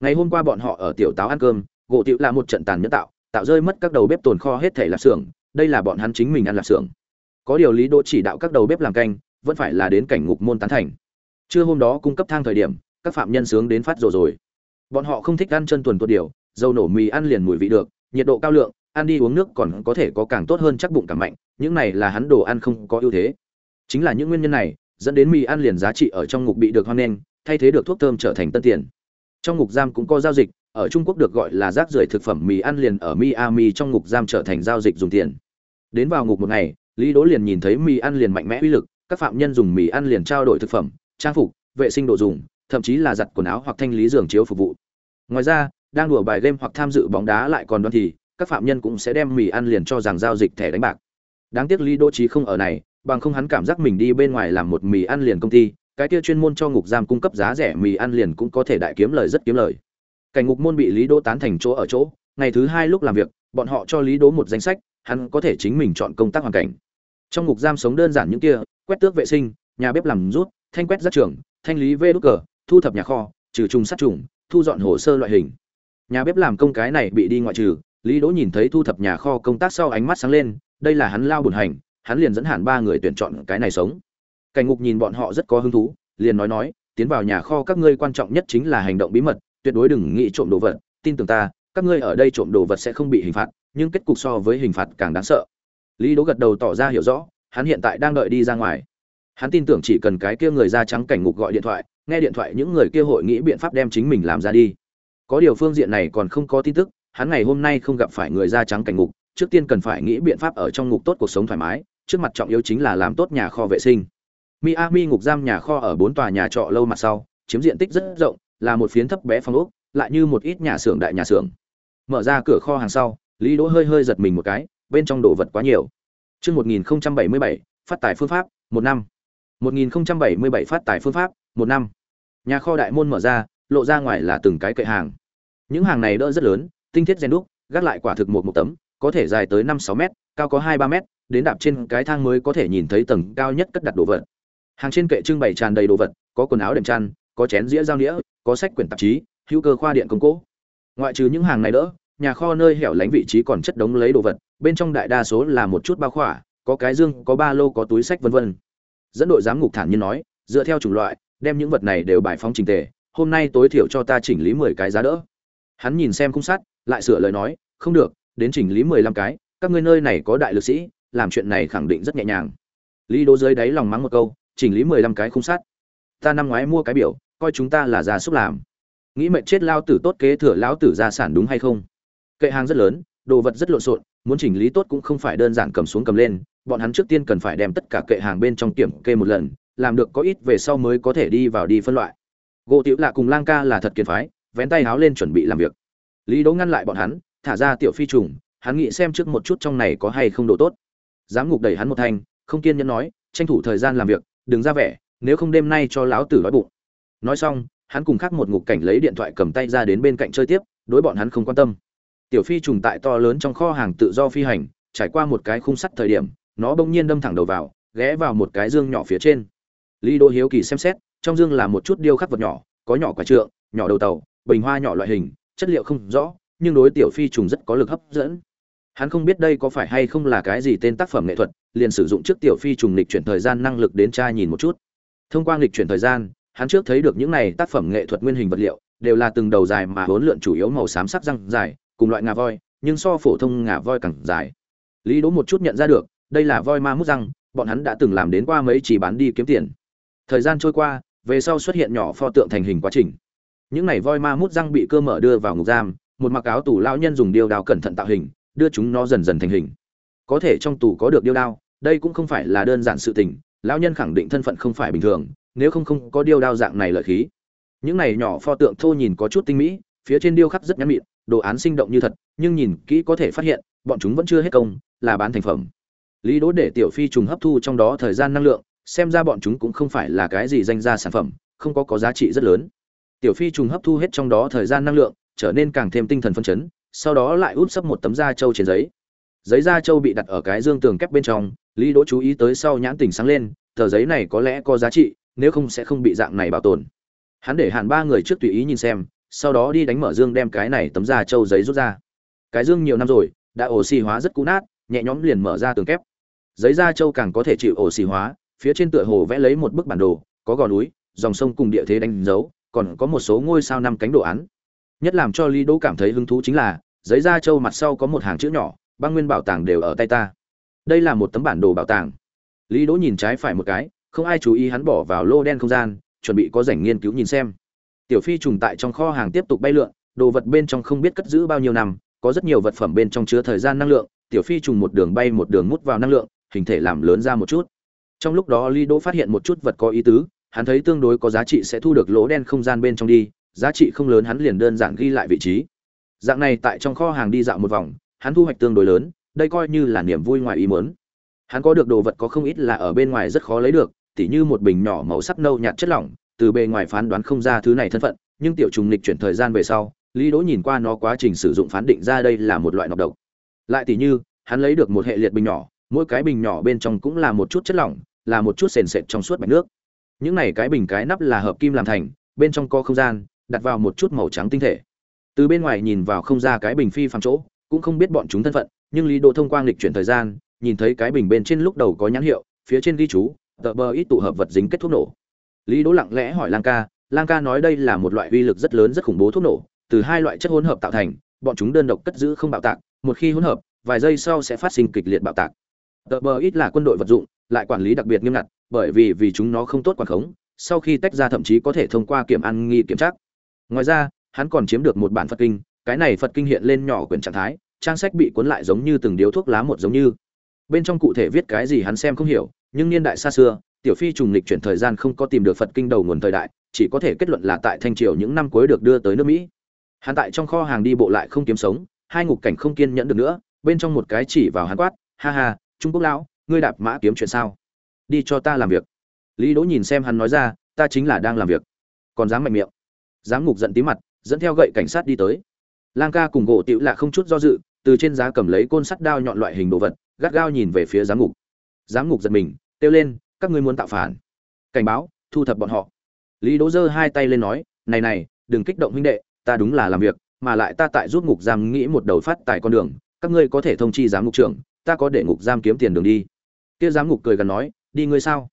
ngày hôm qua bọn họ ở tiểu táo ăn cơm, gỗ tiểu là một trận tàn nhẫn tạo tạo rơi mất các đầu bếp tồn kho hết thể lạp xưởng, đây là bọn hắn chính mình ăn lạp xưởng. Có điều lý đỗ chỉ đạo các đầu bếp làm canh, vẫn phải là đến cảnh ngục môn tán thành. Trưa hôm đó cung cấp thang thời điểm, các phạm nhân sướng đến phát rồi rồi. Bọn họ không thích ăn chân tuần tuột điều, dầu nổ mì ăn liền mùi vị được, nhiệt độ cao lượng, ăn đi uống nước còn có thể có càng tốt hơn chắc bụng càng mạnh, những này là hắn đồ ăn không có ưu thế. Chính là những nguyên nhân này, dẫn đến mì ăn liền giá trị ở trong ngục bị được hoan nghênh, thay thế được thuốc thơm trở thành tân tiền trong ngục giam cũng có giao dịch, ở trung quốc được gọi là rác rưởi thực phẩm mì ăn liền ở miami trong ngục giam trở thành giao dịch dùng tiền. Đến vào ngục một ngày, lý đỗ liền nhìn thấy mì ăn liền mạnh mẽ uy lực, các phạm nhân dùng mì ăn liền trao đổi thực phẩm, trang phục, vệ sinh đồ dùng, thậm chí là giặt quần áo hoặc thanh lý giường chiếu phục vụ. Ngoài ra, đang đùa bài game hoặc tham dự bóng đá lại còn đoan thì, các phạm nhân cũng sẽ đem mì ăn liền cho rằng giao dịch thẻ đánh bạc. Đáng tiếc lý đỗ trí không ở này, bằng không hắn cảm giác mình đi bên ngoài làm một mì ăn liền công ty cái kia chuyên môn cho ngục giam cung cấp giá rẻ mì ăn liền cũng có thể đại kiếm lời rất kiếm lời. Cảnh ngục môn bị lý đỗ tán thành chỗ ở chỗ, ngày thứ hai lúc làm việc, bọn họ cho lý đỗ một danh sách, hắn có thể chính mình chọn công tác hoàn cảnh. Trong ngục giam sống đơn giản những kia, quét tước vệ sinh, nhà bếp làm rút, thanh quét rác trường, thanh lý vê đốt cờ, thu thập nhà kho, trừ trùng sát trùng, thu dọn hồ sơ loại hình. Nhà bếp làm công cái này bị đi ngoại trừ, lý đỗ nhìn thấy thu thập nhà kho công tác sau ánh mắt sáng lên, đây là hắn lao buồn hành, hắn liền dẫn hẳn ba người tuyển chọn cái này sống. Cảnh ngục nhìn bọn họ rất có hứng thú liền nói nói, tiến vào nhà kho các ngươi quan trọng nhất chính là hành động bí mật, tuyệt đối đừng nghĩ trộm đồ vật. Tin tưởng ta, các ngươi ở đây trộm đồ vật sẽ không bị hình phạt, nhưng kết cục so với hình phạt càng đáng sợ. Lý đỗ gật đầu tỏ ra hiểu rõ, hắn hiện tại đang đợi đi ra ngoài. Hắn tin tưởng chỉ cần cái kia người da trắng cảnh ngục gọi điện thoại, nghe điện thoại những người kia hội nghĩ biện pháp đem chính mình làm ra đi. Có điều phương diện này còn không có tin tức, hắn ngày hôm nay không gặp phải người da trắng cảnh ngục, trước tiên cần phải nghĩ biện pháp ở trong ngục tốt cuộc sống thoải mái, trước mặt trọng yếu chính là làm tốt nhà kho vệ sinh miami ngục giam nhà kho ở bốn tòa nhà trọ lâu mặt sau chiếm diện tích rất rộng là một phiến thấp bé phòng ốc lại như một ít nhà xưởng đại nhà xưởng mở ra cửa kho hàng sau lý đỗ hơi hơi giật mình một cái bên trong đồ vật quá nhiều Chương 1077, phát tài phương pháp, một năm. 1077 phát tài phương pháp, một năm. Nhà kho đại môn mở ra, lộ ra ngoài là từng cái kệ hàng. Những hàng này đỡ rất lớn, tinh thiết rèn đúc, gác lại quả thực một một tấm, có thể dài tới 5-6 mét, cao có 2-3 mét, đến đạp trên cái thang mới có thể nhìn thấy tầng cao nhất cất đặt đồ vật. Hàng trên kệ trưng bày tràn đầy đồ vật, có quần áo đệm chăn, có chén dĩa dao đĩa, có sách quyển tạp chí, hữu cơ khoa điện công cố. Ngoại trừ những hàng này đỡ, nhà kho nơi hẻo lánh vị trí còn chất đống lấy đồ vật, bên trong đại đa số là một chút bao khỏa, có cái dương, có ba lô, có túi sách vân vân. Dẫn đội giám ngục thản nhiên nói, dựa theo chủng loại, đem những vật này đều bài phóng chỉnh tề, hôm nay tối thiểu cho ta chỉnh lý 10 cái giá đỡ. Hắn nhìn xem khung sắt, lại sửa lời nói, không được, đến chỉnh lý 15 cái, các ngươi nơi này có đại lực sĩ, làm chuyện này khẳng định rất nhẹ nhàng. Lý Đỗ dưới đáy lòng mắng một câu, chỉnh lý 15 cái khung sắt. Ta năm ngoái mua cái biểu, coi chúng ta là gia súc làm. Nghĩ mệnh chết lao tử tốt kế thừa lão tử gia sản đúng hay không? Kệ hàng rất lớn, đồ vật rất lộn xộn, muốn chỉnh lý tốt cũng không phải đơn giản cầm xuống cầm lên, bọn hắn trước tiên cần phải đem tất cả kệ hàng bên trong kiểm kê một lần, làm được có ít về sau mới có thể đi vào đi phân loại. Gỗ Tiểu Lạ cùng Lang Ca là thật kiệt phái, vén tay háo lên chuẩn bị làm việc. Lý Đỗ ngăn lại bọn hắn, thả ra tiểu phi trùng, hắn nghĩ xem trước một chút trong này có hay không đồ tốt. Giám ngục đẩy hắn một thanh, không kiên nhẫn nói, tranh thủ thời gian làm việc, đừng ra vẻ, nếu không đêm nay cho lão tử đói bụng. Nói xong, hắn cùng khác một ngục cảnh lấy điện thoại cầm tay ra đến bên cạnh chơi tiếp, đối bọn hắn không quan tâm. Tiểu phi trùng tại to lớn trong kho hàng tự do phi hành trải qua một cái khung sắt thời điểm nó bỗng nhiên đâm thẳng đầu vào ghé vào một cái dương nhỏ phía trên. Lý đô hiếu kỳ xem xét trong dương là một chút điêu khắc vật nhỏ có nhỏ quả trượng nhỏ đầu tàu bình hoa nhỏ loại hình chất liệu không rõ nhưng đối tiểu phi trùng rất có lực hấp dẫn hắn không biết đây có phải hay không là cái gì tên tác phẩm nghệ thuật, liền sử dụng trước tiểu phi trùng lịch chuyển thời gian năng lực đến tra nhìn một chút. Thông qua lịch chuyển thời gian, hắn trước thấy được những này tác phẩm nghệ thuật nguyên hình vật liệu, đều là từng đầu dài mà hỗn lượn chủ yếu màu xám sắc răng dài, cùng loại ngà voi, nhưng so phổ thông ngà voi càng dài. Lý đỗ một chút nhận ra được, đây là voi ma mút răng, bọn hắn đã từng làm đến qua mấy chỉ bán đi kiếm tiền. Thời gian trôi qua, về sau xuất hiện nhỏ pho tượng thành hình quá trình. Những này voi ma mút răng bị cơ mở đưa vào ngục giam, một mặc áo tù lão nhân dùng điêu đào cẩn thận tạo hình đưa chúng nó dần dần thành hình. Có thể trong tù có được điêu đao, đây cũng không phải là đơn giản sự tình, lão nhân khẳng định thân phận không phải bình thường, nếu không không có điêu đao dạng này lợi khí. Những này nhỏ pho tượng thô nhìn có chút tinh mỹ, phía trên điêu khắc rất nhắn mịn, đồ án sinh động như thật, nhưng nhìn kỹ có thể phát hiện, bọn chúng vẫn chưa hết công, là bán thành phẩm. Lý đỗ để tiểu phi trùng hấp thu trong đó thời gian năng lượng, xem ra bọn chúng cũng không phải là cái gì danh ra sản phẩm, không có có giá trị rất lớn. Tiểu phi trùng hấp thu hết trong đó thời gian năng lượng, trở nên càng thêm tinh thần phân chấn sau đó lại úp sấp một tấm da trâu trên giấy. Giấy da trâu bị đặt ở cái dương tường kép bên trong, lý đỗ chú ý tới sau nhãn tình sáng lên, tờ giấy này có lẽ có giá trị, nếu không sẽ không bị dạng này bảo tồn. Hắn để hàn ba người trước tùy ý nhìn xem, sau đó đi đánh mở dương đem cái này tấm da trâu giấy rút ra. Cái dương nhiều năm rồi, đã oxy hóa rất cũ nát, nhẹ nhõm liền mở ra tường kép. Giấy da trâu càng có thể chịu oxy hóa, phía trên tựa hồ vẽ lấy một bức bản đồ, có gò núi, dòng sông cùng địa thế đánh dấu, còn có một số ngôi sao năm cánh đồ án nhất làm cho lý đỗ cảm thấy hứng thú chính là, giấy da trâu mặt sau có một hàng chữ nhỏ, băng nguyên bảo tàng đều ở tay ta. Đây là một tấm bản đồ bảo tàng. Lý đỗ nhìn trái phải một cái, không ai chú ý hắn bỏ vào lô đen không gian, chuẩn bị có rảnh nghiên cứu nhìn xem. Tiểu phi trùng tại trong kho hàng tiếp tục bay lượn, đồ vật bên trong không biết cất giữ bao nhiêu năm, có rất nhiều vật phẩm bên trong chứa thời gian năng lượng, tiểu phi trùng một đường bay một đường mút vào năng lượng, hình thể làm lớn ra một chút. Trong lúc đó lý đỗ phát hiện một chút vật có ý tứ, hắn thấy tương đối có giá trị sẽ thu được lỗ đen không gian bên trong đi giá trị không lớn hắn liền đơn giản ghi lại vị trí. Dạng này tại trong kho hàng đi dạo một vòng, hắn thu hoạch tương đối lớn, đây coi như là niềm vui ngoài ý muốn. Hắn có được đồ vật có không ít là ở bên ngoài rất khó lấy được, tỉ như một bình nhỏ màu sắc nâu nhạt chất lỏng, từ bề ngoài phán đoán không ra thứ này thân phận, nhưng tiểu trùng lịch chuyển thời gian về sau, lý đỗ nhìn qua nó quá trình sử dụng phán định ra đây là một loại nọc độc. Lại tỉ như, hắn lấy được một hệ liệt bình nhỏ, mỗi cái bình nhỏ bên trong cũng là một chút chất lỏng, là một chút sền sệt trong suốt bạch nước. Những này cái bình cái nắp là hợp kim làm thành, bên trong có không gian đặt vào một chút màu trắng tinh thể. Từ bên ngoài nhìn vào không ra cái bình phi phàm chỗ, cũng không biết bọn chúng thân phận, nhưng lý đỗ thông qua lịch chuyển thời gian, nhìn thấy cái bình bên trên lúc đầu có nhãn hiệu, phía trên ghi chú tờ bờ ít tụ hợp vật dính kết thuốc nổ. Lý đỗ lặng lẽ hỏi lang ca lang ca nói đây là một loại uy lực rất lớn rất khủng bố thuốc nổ, từ hai loại chất hỗn hợp tạo thành, bọn chúng đơn độc cất giữ không bạo tạc, một khi hỗn hợp, vài giây sau sẽ phát sinh kịch liệt bạo tạc. Tờ bờ ít là quân đội vật dụng, lại quản lý đặc biệt nghiêm ngặt, bởi vì vì chúng nó không tốt quản khống, sau khi tách ra thậm chí có thể thông qua kiểm ăn nghi kiểm tra ngoài ra, hắn còn chiếm được một bản phật kinh, cái này phật kinh hiện lên nhỏ quyển trạng thái, trang sách bị cuốn lại giống như từng điếu thuốc lá một giống như. Bên trong cụ thể viết cái gì hắn xem không hiểu, nhưng niên đại xa xưa, tiểu phi trùng lịch chuyển thời gian không có tìm được phật kinh đầu nguồn thời đại, chỉ có thể kết luận là tại thanh triều những năm cuối được đưa tới nước mỹ. Hắn tại trong kho hàng đi bộ lại không kiếm sống, hai ngục cảnh không kiên nhẫn được nữa, bên trong một cái chỉ vào hắn quát, ha ha, trung quốc lão, ngươi đạp mã kiếm chuyện sao? Đi cho ta làm việc. Lý đỗ nhìn xem hắn nói ra, ta chính là đang làm việc. Còn dám mạnh miệng giám ngục giận tí mặt, dẫn theo gậy cảnh sát đi tới. Lang ca cùng gỗ tiểu lạ không chút do dự, từ trên giá cầm lấy côn sắt đao nhọn loại hình đồ vật, gắt gao nhìn về phía giám ngục. Giám ngục giật mình, kêu lên, các ngươi muốn tạo phản? Cảnh báo, thu thập bọn họ. Lý đỗ giơ hai tay lên nói, này này, đừng kích động huynh đệ, ta đúng là làm việc, mà lại ta tại giúp ngục giam nghĩ một đầu phát tại con đường, các ngươi có thể thông chi giám ngục trưởng, ta có để ngục giam kiếm tiền đường đi. Kia giám ngục cười gần nói, đi ngươi sao?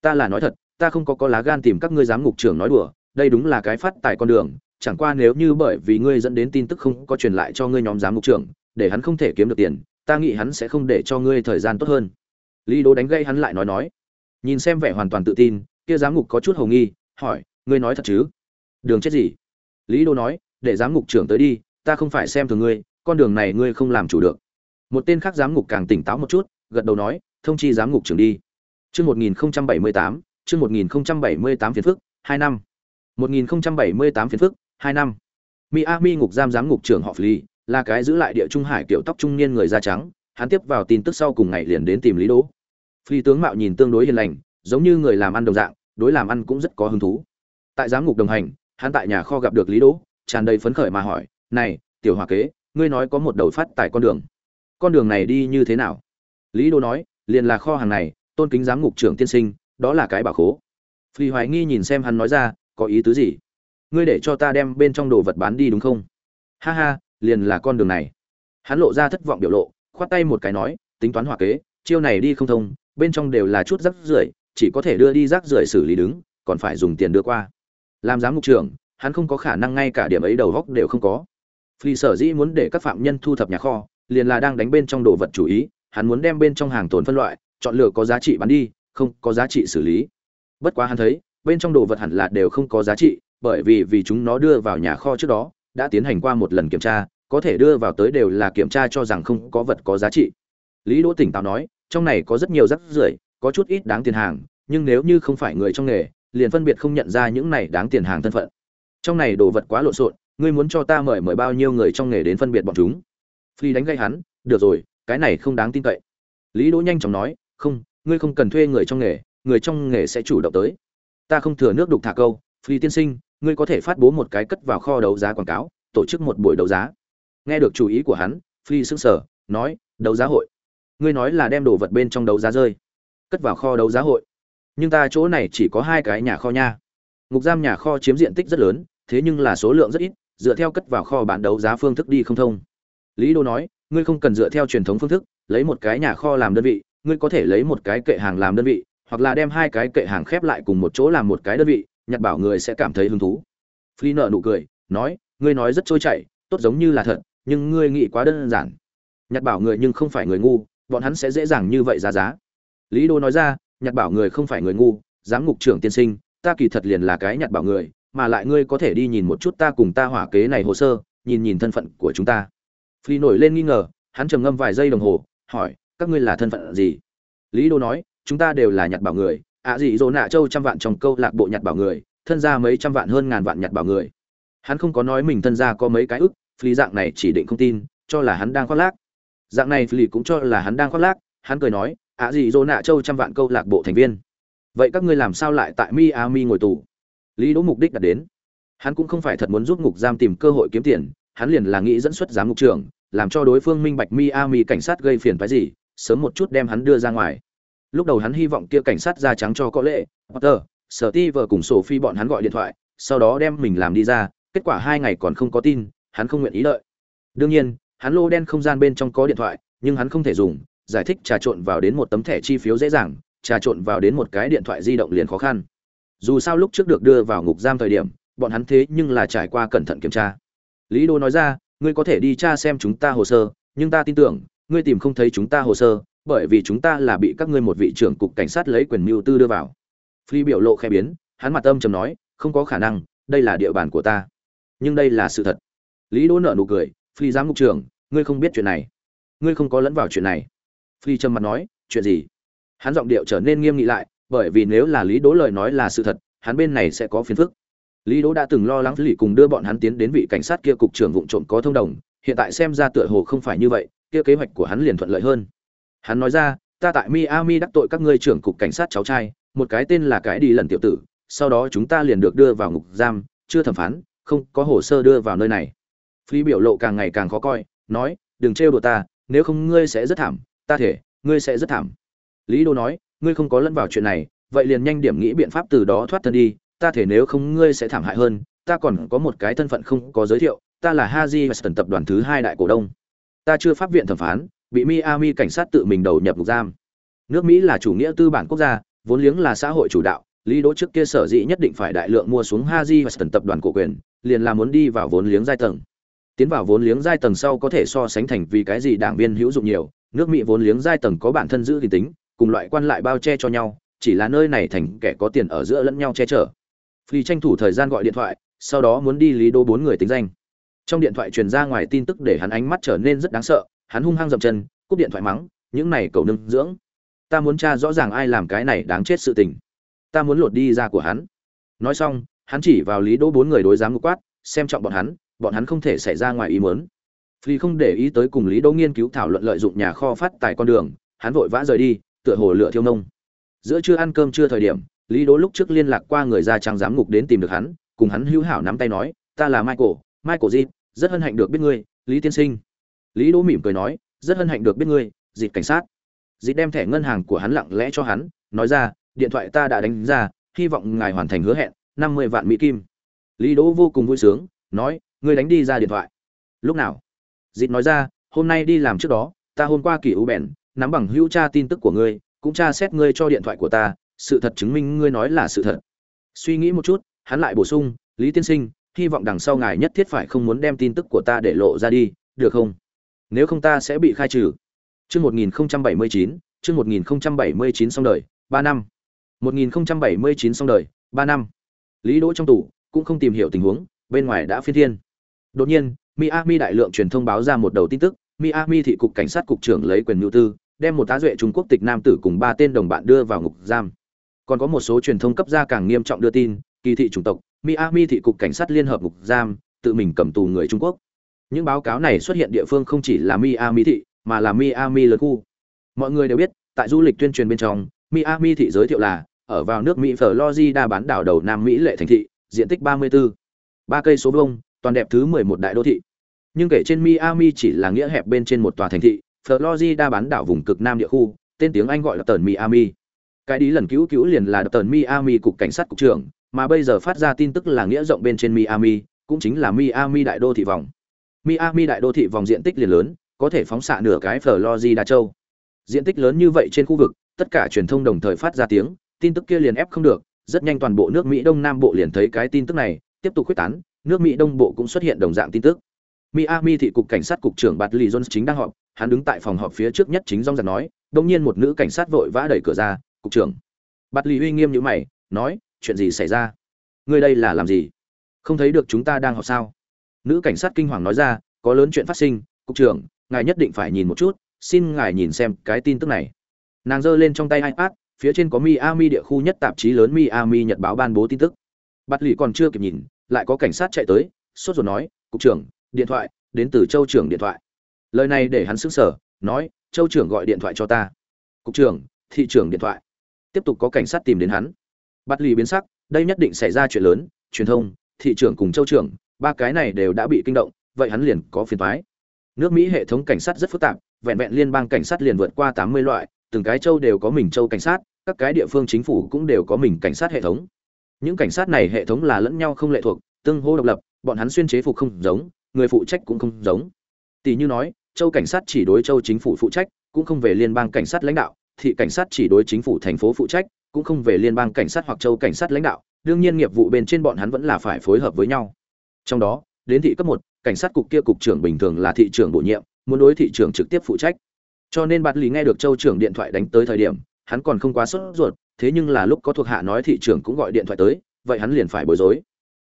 Ta là nói thật, ta không có có lá gan tìm các ngươi giám ngục trưởng nói đùa đây đúng là cái phát tài con đường, chẳng qua nếu như bởi vì ngươi dẫn đến tin tức không có truyền lại cho ngươi nhóm giám mục trưởng, để hắn không thể kiếm được tiền, ta nghĩ hắn sẽ không để cho ngươi thời gian tốt hơn. Lý đố đánh gây hắn lại nói nói. Nhìn xem vẻ hoàn toàn tự tin, kia giám mục có chút hầu nghi, hỏi, ngươi nói thật chứ? Đường chết gì? Lý đô nói, để giám mục trưởng tới đi, ta không phải xem thường ngươi, con đường này ngươi không làm chủ được. Một tên khác giám mục càng tỉnh táo một chút, gật đầu nói, thông chi giám mục trưởng đi. Chương một nghìn bảy mươi tám, chương một nghìn bảy mươi tám phiền phức, hai năm một nghìn phức, hai năm. Miami ngục giam giám ngục trưởng họ Fly là cái giữ lại địa trung hải kiểu tóc trung niên người da trắng, hắn tiếp vào tin tức sau cùng ngày liền đến tìm lý đỗ. Phi tướng mạo nhìn tương đối hiền lành, giống như người làm ăn đồng dạng, đối làm ăn cũng rất có hứng thú. Tại giám ngục đồng hành, hắn tại nhà kho gặp được lý đỗ, tràn đầy phấn khởi mà hỏi, này, tiểu hòa kế, ngươi nói có một đầu phát tại con đường. Con đường này đi như thế nào? Lý đỗ nói, liền là kho hàng này, tôn kính giám ngục trưởng tiên sinh, đó là cái bảo khố. Phi hoài nghi nhìn xem hắn nói ra có ý tứ gì? Ngươi để cho ta đem bên trong đồ vật bán đi đúng không? Ha ha, liền là con đường này. Hắn lộ ra thất vọng biểu lộ, khoát tay một cái nói, tính toán hỏa kế, chiêu này đi không thông, bên trong đều là chút rác rưởi, chỉ có thể đưa đi rác rưởi xử lý đứng, còn phải dùng tiền đưa qua. Làm giám mục trưởng, hắn không có khả năng ngay cả điểm ấy đầu góc đều không có. Phi sở dĩ muốn để các phạm nhân thu thập nhà kho, liền là đang đánh bên trong đồ vật chủ ý, hắn muốn đem bên trong hàng tồn phân loại, chọn lựa có giá trị bán đi, không có giá trị xử lý. Bất quá hắn thấy bên trong đồ vật hẳn là đều không có giá trị, bởi vì vì chúng nó đưa vào nhà kho trước đó, đã tiến hành qua một lần kiểm tra, có thể đưa vào tới đều là kiểm tra cho rằng không có vật có giá trị. Lý đỗ tỉnh táo nói, trong này có rất nhiều rắc rưởi, có chút ít đáng tiền hàng, nhưng nếu như không phải người trong nghề, liền phân biệt không nhận ra những này đáng tiền hàng thân phận. Trong này đồ vật quá lộn xộn, ngươi muốn cho ta mời mời bao nhiêu người trong nghề đến phân biệt bọn chúng? Phi đánh gây hắn, được rồi, cái này không đáng tin cậy. Lý đỗ nhanh chóng nói, không, ngươi không cần thuê người trong nghề, người trong nghề sẽ chủ động tới ta không thừa nước đục thả câu, phi tiên sinh, ngươi có thể phát bố một cái cất vào kho đấu giá quảng cáo, tổ chức một buổi đấu giá. Nghe được chủ ý của hắn, phi sững sờ, nói, đấu giá hội. Ngươi nói là đem đồ vật bên trong đấu giá rơi. Cất vào kho đấu giá hội. Nhưng ta chỗ này chỉ có hai cái nhà kho nha. Ngục giam nhà kho chiếm diện tích rất lớn, thế nhưng là số lượng rất ít, dựa theo cất vào kho bán đấu giá phương thức đi không thông. Lý đô nói, ngươi không cần dựa theo truyền thống phương thức, lấy một cái nhà kho làm đơn vị, ngươi có thể lấy một cái kệ hàng làm đơn vị hoặc là đem hai cái kệ hàng khép lại cùng một chỗ làm một cái đơn vị nhặt bảo người sẽ cảm thấy hứng thú. Phi nợ nụ cười, nói, ngươi nói rất trôi chảy, tốt giống như là thật, nhưng ngươi nghĩ quá đơn giản. Nhặt bảo người nhưng không phải người ngu, bọn hắn sẽ dễ dàng như vậy giá giá. Lý đô nói ra nhặt bảo người không phải người ngu, giám ngục trưởng tiên sinh, ta kỳ thật liền là cái nhặt bảo người, mà lại ngươi có thể đi nhìn một chút ta cùng ta hỏa kế này hồ sơ, nhìn nhìn thân phận của chúng ta. Phi nổi lên nghi ngờ, hắn trầm ngâm vài giây đồng hồ, hỏi, các ngươi là thân phận gì? Lý đô nói chúng ta đều là nhặt bảo người. Ạ à gì dỗ nạ châu trăm vạn trong câu lạc bộ nhặt bảo người, thân gia mấy trăm vạn hơn ngàn vạn nhặt bảo người. Hắn không có nói mình thân gia có mấy cái ức phi dạng này chỉ định không tin, cho là hắn đang khoác lác. Dạng này phi cũng cho là hắn đang khoác lác, hắn cười nói, ạ à gì dỗ nạ châu trăm vạn câu lạc bộ thành viên. Vậy các ngươi làm sao lại tại miami ngồi tù? Lý đỗ mục đích đặt đến. Hắn cũng không phải thật muốn giúp ngục giam tìm cơ hội kiếm tiền, hắn liền là nghĩ dẫn xuất giám ngục trưởng, làm cho đối phương minh bạch miami cảnh sát gây phiền phái gì, sớm một chút đem hắn đưa ra ngoài lúc đầu hắn hy vọng kia cảnh sát da trắng cho có lệ, potter sở ti vợ cùng sổ phi bọn hắn gọi điện thoại, sau đó đem mình làm đi ra, kết quả hai ngày còn không có tin, hắn không nguyện ý đợi. Đương nhiên, hắn lô đen không gian bên trong có điện thoại, nhưng hắn không thể dùng, giải thích trà trộn vào đến một tấm thẻ chi phiếu dễ dàng, trà trộn vào đến một cái điện thoại di động liền khó khăn. Dù sao lúc trước được đưa vào ngục giam thời điểm, bọn hắn thế nhưng là trải qua cẩn thận kiểm tra. Lý đô nói ra, ngươi có thể đi tra xem chúng ta hồ sơ, nhưng ta tin tưởng, ngươi tìm không thấy chúng ta hồ sơ bởi vì chúng ta là bị các ngươi một vị trưởng cục cảnh sát lấy quyền mưu tư đưa vào. Phi biểu lộ khẽ biến, hắn mặt âm trầm nói, không có khả năng, đây là địa bàn của ta. Nhưng đây là sự thật. Lý đỗ nợ nụ cười, phi giám mục trưởng, ngươi không biết chuyện này. Ngươi không có lẫn vào chuyện này. Phi trầm mặt nói, chuyện gì? Hắn giọng điệu trở nên nghiêm nghị lại, bởi vì nếu là lý đỗ lời nói là sự thật, hắn bên này sẽ có phiền phức. Lý đỗ đã từng lo lắng lì cùng đưa bọn hắn tiến đến vị cảnh sát kia cục trưởng vụ trộm có thông đồng, hiện tại xem ra tựa hồ không phải như vậy, kia kế hoạch của hắn liền thuận lợi hơn hắn nói ra, ta tại miami đắc tội các ngươi trưởng cục cảnh sát cháu trai, một cái tên là cái đi lần tiểu tử, sau đó chúng ta liền được đưa vào ngục giam, chưa thẩm phán, không có hồ sơ đưa vào nơi này. Phi biểu lộ càng ngày càng khó coi, nói, đừng trêu đùa ta, nếu không ngươi sẽ rất thảm, ta thể, ngươi sẽ rất thảm. Lý đô nói, ngươi không có lẫn vào chuyện này, vậy liền nhanh điểm nghĩ biện pháp từ đó thoát thân đi, ta thể nếu không ngươi sẽ thảm hại hơn, ta còn có một cái thân phận không có giới thiệu, ta là haji weston tập đoàn thứ hai đại cổ đông. Ta chưa pháp viện thẩm phán bị miami cảnh sát tự mình đầu nhập ngục giam. Nước mỹ là chủ nghĩa tư bản quốc gia, vốn liếng là xã hội chủ đạo, lý đỗ trước kia sở dĩ nhất định phải đại lượng mua xuống haji weston tập đoàn cổ quyền, liền là muốn đi vào vốn liếng giai tầng. Tiến vào vốn liếng giai tầng sau có thể so sánh thành vì cái gì đảng viên hữu dụng nhiều, nước mỹ vốn liếng giai tầng có bản thân giữ thì tính, cùng loại quan lại bao che cho nhau, chỉ là nơi này thành kẻ có tiền ở giữa lẫn nhau che chở. Phi tranh thủ thời gian gọi điện thoại, sau đó muốn đi lý Đỗ bốn người tính danh. Trong điện thoại truyền ra ngoài tin tức để hắn ánh mắt trở nên rất đáng sợ hắn hung hăng dậm chân cúp điện thoại mắng những này cầu nương dưỡng ta muốn tra rõ ràng ai làm cái này đáng chết sự tình. Ta muốn lột đi ra của hắn. Nói xong hắn chỉ vào lý đỗ bốn người đối giám ngục quát xem trọng bọn hắn bọn hắn không thể xảy ra ngoài ý muốn. Phi không để ý tới cùng lý đỗ nghiên cứu thảo luận lợi dụng nhà kho phát tài con đường hắn vội vã rời đi tựa hồ lửa thiêu nông. Giữa trưa ăn cơm trưa thời điểm lý đỗ lúc trước liên lạc qua người ra trang giám ngục đến tìm được hắn cùng hắn hữu hảo nắm tay nói ta là michael michael Jin, rất hân hạnh được biết ngươi lý tiên sinh lý đỗ mỉm cười nói, rất hân hạnh được biết ngươi dịp cảnh sát. Dịp đem thẻ ngân hàng của hắn lặng lẽ cho hắn, nói ra, điện thoại ta đã đánh ra, hy vọng ngài hoàn thành hứa hẹn, năm mươi vạn mỹ kim. Lý đỗ vô cùng vui sướng, nói, ngươi đánh đi ra điện thoại. Lúc nào? Dịp nói ra, hôm nay đi làm trước đó, ta hôm qua kỳ ưu bèn, nắm bằng hữu tra tin tức của ngươi, cũng tra xét ngươi cho điện thoại của ta, sự thật chứng minh ngươi nói là sự thật. Suy nghĩ một chút, hắn lại bổ sung, lý tiên sinh, hy vọng đằng sau ngài nhất thiết phải không muốn đem tin tức của ta để lộ ra đi, được không? Nếu không ta sẽ bị khai trừ. Chương một nghìn bảy mươi chín, chương một nghìn bảy mươi chín xong đời, ba năm. một nghìn bảy mươi chín xong đời, ba năm. Lý đỗ trong tủ cũng không tìm hiểu tình huống, bên ngoài đã phiên thiên. Đột nhiên, miami đại lượng truyền thông báo ra một đầu tin tức, miami thị cục cảnh sát cục trưởng lấy quyền nhu tư, đem một tá duệ trung quốc tịch nam tử cùng ba tên đồng bạn đưa vào ngục giam. Còn có một số truyền thông cấp ra càng nghiêm trọng đưa tin, kỳ thị chủng tộc, miami thị cục cảnh sát liên hợp ngục giam, tự mình cầm tù người trung quốc những báo cáo này xuất hiện địa phương không chỉ là miami thị mà là miami lớn khu. Mọi người đều biết tại du lịch tuyên truyền bên trong miami thị giới thiệu là ở vào nước mỹ florida bán đảo đầu nam mỹ lệ thành thị diện tích 34, ba cây số vuông toàn đẹp thứ 11 đại đô thị. Nhưng kể trên miami chỉ là nghĩa hẹp bên trên một tòa thành thị florida bán đảo vùng cực nam địa khu tên tiếng anh gọi là tần miami. Cái đi lần cứu cứu liền là tần miami cục cảnh sát cục trưởng mà bây giờ phát ra tin tức là nghĩa rộng bên trên miami cũng chính là Miami đại đô thị vòng. Miami đại đô thị vòng diện tích liền lớn, có thể phóng xạ nửa cái Florida châu. Diện tích lớn như vậy trên khu vực, tất cả truyền thông đồng thời phát ra tiếng, tin tức kia liền ép không được, rất nhanh toàn bộ nước Mỹ Đông Nam bộ liền thấy cái tin tức này, tiếp tục khuếch tán, nước Mỹ Đông bộ cũng xuất hiện đồng dạng tin tức. Miami thị cục cảnh sát cục trưởng Bartley Jones chính đang họp, hắn đứng tại phòng họp phía trước nhất chính rong giật nói, đột nhiên một nữ cảnh sát vội vã đẩy cửa ra, "Cục trưởng." Bartley uy nghiêm như mày, nói, "Chuyện gì xảy ra? Ngươi đây là làm gì? Không thấy được chúng ta đang họp sao?" Nữ cảnh sát kinh hoàng nói ra, "Có lớn chuyện phát sinh, cục trưởng, ngài nhất định phải nhìn một chút, xin ngài nhìn xem cái tin tức này." Nàng giơ lên trong tay iPad, phía trên có Miami địa khu nhất tạp chí lớn Miami Nhật báo ban bố tin tức. Bartley còn chưa kịp nhìn, lại có cảnh sát chạy tới, sốt ruột nói, "Cục trưởng, điện thoại đến từ châu trưởng điện thoại lời này để hắn sững sờ nói châu trưởng gọi điện thoại cho ta cục trưởng thị trưởng điện thoại tiếp tục có cảnh sát tìm đến hắn bắt lì biến sắc đây nhất định xảy ra chuyện lớn truyền thông thị trưởng cùng châu trưởng ba cái này đều đã bị kinh động, vậy hắn liền có phiền toái. Nước mỹ hệ thống cảnh sát rất phức tạp, vẹn vẹn liên bang cảnh sát liền vượt qua tám mươi loại, từng cái châu đều có mình châu cảnh sát, các cái địa phương chính phủ cũng đều có mình cảnh sát hệ thống. Những cảnh sát này hệ thống là lẫn nhau không lệ thuộc, tương hô độc lập, bọn hắn xuyên chế phục không giống, người phụ trách cũng không giống. Tỷ như nói, châu cảnh sát chỉ đối châu chính phủ phụ trách, cũng không về liên bang cảnh sát lãnh đạo, thị cảnh sát chỉ đối chính phủ thành phố phụ trách, cũng không về liên bang cảnh sát hoặc châu cảnh sát lãnh đạo. Đương nhiên nghiệp vụ bên trên bọn hắn vẫn là phải phối hợp với nhau trong đó, đến thị cấp một, cảnh sát cục kia cục trưởng bình thường là thị trưởng bổ nhiệm, muốn đối thị trưởng trực tiếp phụ trách. Cho nên bạn lý nghe được châu trưởng điện thoại đánh tới thời điểm, hắn còn không quá sốt ruột, thế nhưng là lúc có thuộc hạ nói thị trưởng cũng gọi điện thoại tới, vậy hắn liền phải bối rối.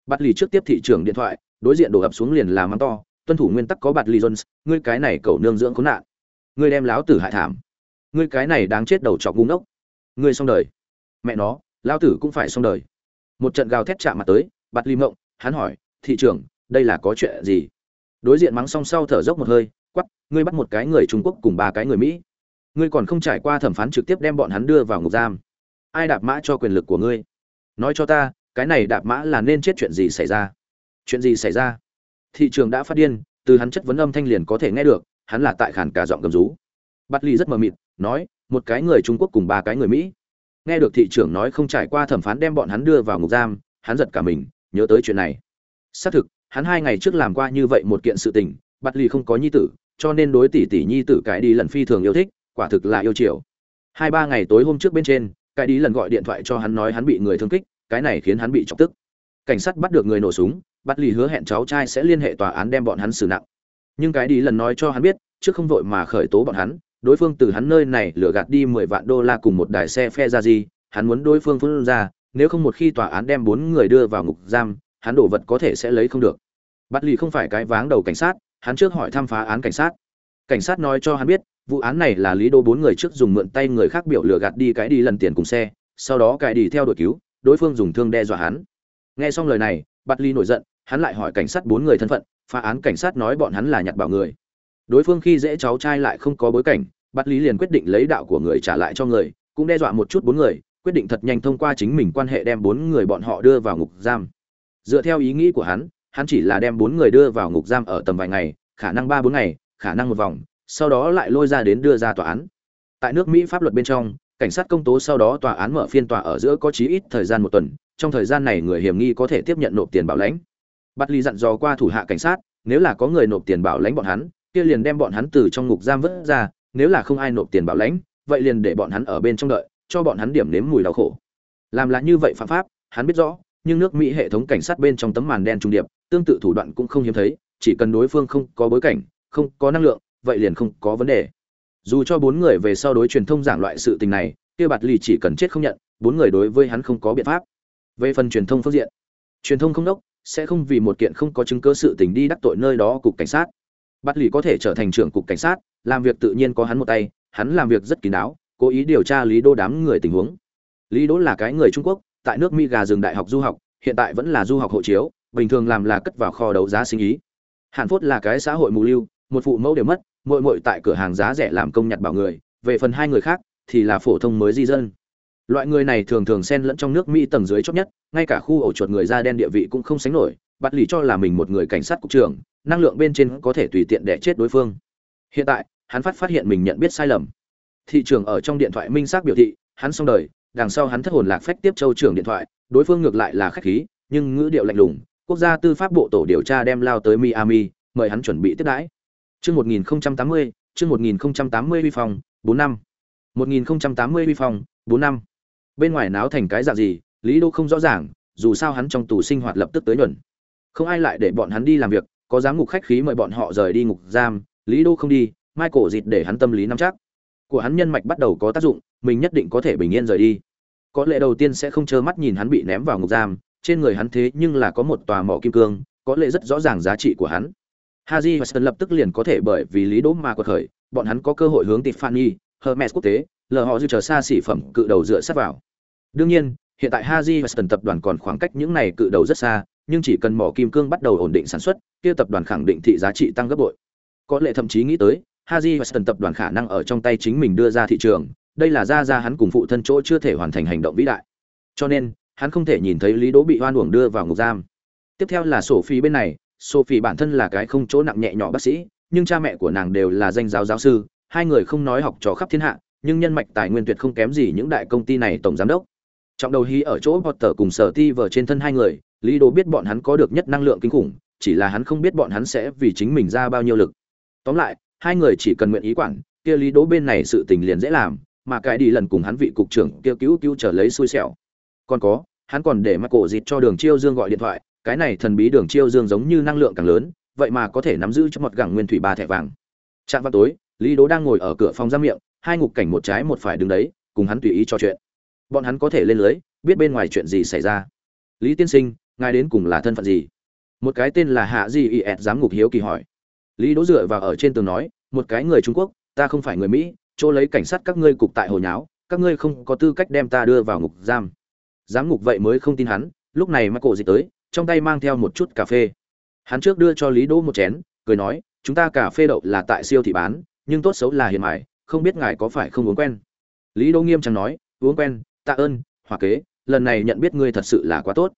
Bạn lý trước tiếp thị trưởng điện thoại, đối diện đổ ập xuống liền là mắng to, tuân thủ nguyên tắc có bạn lý jones, ngươi cái này cầu nương dưỡng khốn nạn. Ngươi đem láo tử hại thảm. Ngươi cái này đáng chết đầu chọc ngu ngốc. Ngươi xong đời. Mẹ nó lao tử cũng phải xong đời. Một trận gào thét chạm mặt tới, bạt ly mộng, hắn hỏi thị trưởng, đây là có chuyện gì? Đối diện mắng xong sau thở dốc một hơi quắp ngươi bắt một cái người trung quốc cùng ba cái người mỹ. Ngươi còn không trải qua thẩm phán trực tiếp đem bọn hắn đưa vào ngục giam. Ai đạp mã cho quyền lực của ngươi? Nói cho ta, cái này đạp mã là nên chết chuyện gì xảy ra? Chuyện gì xảy ra? Thị trường đã phát điên, từ hắn chất vấn âm thanh liền có thể nghe được, hắn là tại khản cả giọng gầm rú. Bắt ly rất mờ mịt, nói, một cái người trung quốc cùng ba cái người mỹ. Nghe được thị trưởng nói không trải qua thẩm phán đem bọn hắn đưa vào ngục giam, hắn giật cả mình, nhớ tới chuyện này xác thực, hắn hai ngày trước làm qua như vậy một kiện sự tình bắt ly không có nhi tử, cho nên đối tỷ tỷ nhi tử cái đi lần phi thường yêu thích, quả thực là yêu chiều. Hai ba ngày tối hôm trước bên trên, cái đi lần gọi điện thoại cho hắn nói hắn bị người thương kích, cái này khiến hắn bị chọc tức. Cảnh sát bắt được người nổ súng bắt lì hứa hẹn cháu trai sẽ liên hệ tòa án đem bọn hắn xử nặng. Nhưng cái đi lần nói cho hắn biết, trước không vội mà khởi tố bọn hắn, đối phương từ hắn nơi này lừa gạt đi mười vạn đô la cùng một đài xe phe ra gì hắn muốn đối phương phân ra, nếu không một khi tòa án đem bốn người đưa vào ngục giam hắn đổ vật có thể sẽ lấy không được. Bắt lì không phải cái váng đầu cảnh sát, hắn trước hỏi thăm phá án cảnh sát. Cảnh sát nói cho hắn biết, vụ án này là lý đô bốn người trước dùng mượn tay người khác biểu lừa gạt đi cái đi lần tiền cùng xe, sau đó cái đi theo đội cứu, đối phương dùng thương đe dọa hắn. Nghe xong lời này bắt ly nổi giận, hắn lại hỏi cảnh sát bốn người thân phận, phá án cảnh sát nói bọn hắn là nhặt bảo người. Đối phương khi dễ cháu trai lại không có bối cảnh bắt lý liền quyết định lấy đạo của người trả lại cho người, cũng đe dọa một chút bốn người, quyết định thật nhanh thông qua chính mình quan hệ đem bốn người bọn họ đưa vào ngục giam dựa theo ý nghĩ của hắn hắn chỉ là đem bốn người đưa vào ngục giam ở tầm vài ngày, khả năng ba bốn ngày, khả năng một vòng, sau đó lại lôi ra đến đưa ra tòa án. Tại nước mỹ pháp luật bên trong, cảnh sát công tố sau đó tòa án mở phiên tòa ở giữa có chí ít thời gian một tuần, trong thời gian này người hiểm nghi có thể tiếp nhận nộp tiền bảo lãnh. Bắt ly dặn dò qua thủ hạ cảnh sát, nếu là có người nộp tiền bảo lãnh bọn hắn, kia liền đem bọn hắn từ trong ngục giam vớt ra, nếu là không ai nộp tiền bảo lãnh, vậy liền để bọn hắn ở bên trong đợi, cho bọn hắn điểm nếm mùi đau khổ. Làm là như vậy phạm pháp, hắn biết rõ nhưng nước mỹ hệ thống cảnh sát bên trong tấm màn đen trung điệp, tương tự thủ đoạn cũng không hiếm thấy, chỉ cần đối phương không có bối cảnh, không có năng lượng, vậy liền không có vấn đề. Dù cho bốn người về sau đối truyền thông giảng loại sự tình này, kia bạt lì chỉ cần chết không nhận, bốn người đối với hắn không có biện pháp. Về phần truyền thông phương diện, truyền thông không đốc, sẽ không vì một kiện không có chứng cứ sự tình đi đắc tội nơi đó cục cảnh sát. Bạt lì có thể trở thành trưởng cục cảnh sát, làm việc tự nhiên có hắn một tay, hắn làm việc rất kín đáo, cố ý điều tra lý đô đám người tình huống. Lý đô là cái người trung quốc tại nước mỹ gà rừng đại học du học, hiện tại vẫn là du học hộ chiếu, bình thường làm là cất vào kho đấu giá sinh ý. Hàn phốt là cái xã hội mù lưu, một phụ mẫu đều mất, muội muội tại cửa hàng giá rẻ làm công nhặt bảo người, về phần hai người khác thì là phổ thông mới di dân. Loại người này thường thường xen lẫn trong nước mỹ tầng dưới chót nhất, ngay cả khu ổ chuột người da đen địa vị cũng không sánh nổi, bắt lì cho là mình một người cảnh sát cục trưởng, năng lượng bên trên có thể tùy tiện để chết đối phương. Hiện tại, hắn phát phát hiện mình nhận biết sai lầm. Thị trường ở trong điện thoại minh xác biểu thị, hắn xong đời đằng sau hắn thất hồn lạc phách tiếp châu trưởng điện thoại đối phương ngược lại là khách khí nhưng ngữ điệu lạnh lùng quốc gia tư pháp bộ tổ điều tra đem lao tới miami mời hắn chuẩn bị tiếp đãi. Chương 1080, chương 1080 vi phòng 4 năm. 1080 vi phòng 4 năm. Bên ngoài náo thành cái dạng gì lý đô không rõ ràng dù sao hắn trong tù sinh hoạt lập tức tới nhuận. Không ai lại để bọn hắn đi làm việc có giám ngục khách khí mời bọn họ rời đi ngục giam lý đô không đi michael dịt để hắn tâm lý nắm chắc của hắn nhân mạch bắt đầu có tác dụng, mình nhất định có thể bình yên rời đi. Có lẽ đầu tiên sẽ không trơ mắt nhìn hắn bị ném vào ngục giam, trên người hắn thế nhưng là có một tòa mỏ kim cương, có lẽ rất rõ ràng giá trị của hắn. Haji và lập tức liền có thể bởi vì lý đỗ mà quật khởi, bọn hắn có cơ hội hướng tiffany hermes quốc tế, lờ họ dư chờ xa xỉ phẩm cự đầu dựa sát vào. Đương nhiên, hiện tại haji và tập đoàn còn khoảng cách những này cự đầu rất xa, nhưng chỉ cần mỏ kim cương bắt đầu ổn định sản xuất, kia tập đoàn khẳng định thị giá trị tăng gấp bội. Có lẽ thậm chí nghĩ tới haji và tập đoàn khả năng ở trong tay chính mình đưa ra thị trường, đây là ra ra hắn cùng phụ thân chỗ chưa thể hoàn thành hành động vĩ đại. Cho nên, hắn không thể nhìn thấy lý đỗ bị hoan uổng đưa vào ngục giam. Tiếp theo là sophie bên này, sophie bản thân là cái không chỗ nặng nhẹ nhỏ bác sĩ, nhưng cha mẹ của nàng đều là danh giáo giáo sư, hai người không nói học trò khắp thiên hạ, nhưng nhân mạch tài nguyên tuyệt không kém gì những đại công ty này tổng giám đốc. Trọng đầu hí ở chỗ potter cùng sở ti vở trên thân hai người, lý đỗ biết bọn hắn có được nhất năng lượng kinh khủng, chỉ là hắn không biết bọn hắn sẽ vì chính mình ra bao nhiêu lực. Tóm lại hai người chỉ cần nguyện ý quản, kia lý đỗ bên này sự tình liền dễ làm, mà cái đi lần cùng hắn vị cục trưởng kia cứu cứu trở lấy xui xẻo. Còn có, hắn còn để mắt cổ dịt cho đường chiêu dương gọi điện thoại, cái này thần bí đường chiêu dương giống như năng lượng càng lớn, vậy mà có thể nắm giữ cho một gẳng nguyên thủy ba thẻ vàng. Trạm vào tối, lý đố đang ngồi ở cửa phòng giam miệng, hai ngục cảnh một trái một phải đứng đấy, cùng hắn tùy ý trò chuyện. Bọn hắn có thể lên lưới, biết bên ngoài chuyện gì xảy ra. Lý tiên sinh, ngài đến cùng là thân phận gì? Một cái tên là hạ di y ẹt giám ngục hiếu kỳ hỏi lý đỗ dựa vào ở trên tường nói, một cái người trung quốc, ta không phải người mỹ, chỗ lấy cảnh sát các ngươi cục tại hồ nháo, các ngươi không có tư cách đem ta đưa vào ngục giam. Giám ngục vậy mới không tin hắn, lúc này mắt cổ dịch tới, trong tay mang theo một chút cà phê. Hắn trước đưa cho lý đỗ một chén, cười nói, chúng ta cà phê đậu là tại siêu thị bán, nhưng tốt xấu là hiền mại không biết ngài có phải không uống quen? Lý đỗ nghiêm trang nói, uống quen, tạ ơn, hòa kế, lần này nhận biết ngươi thật sự là quá tốt.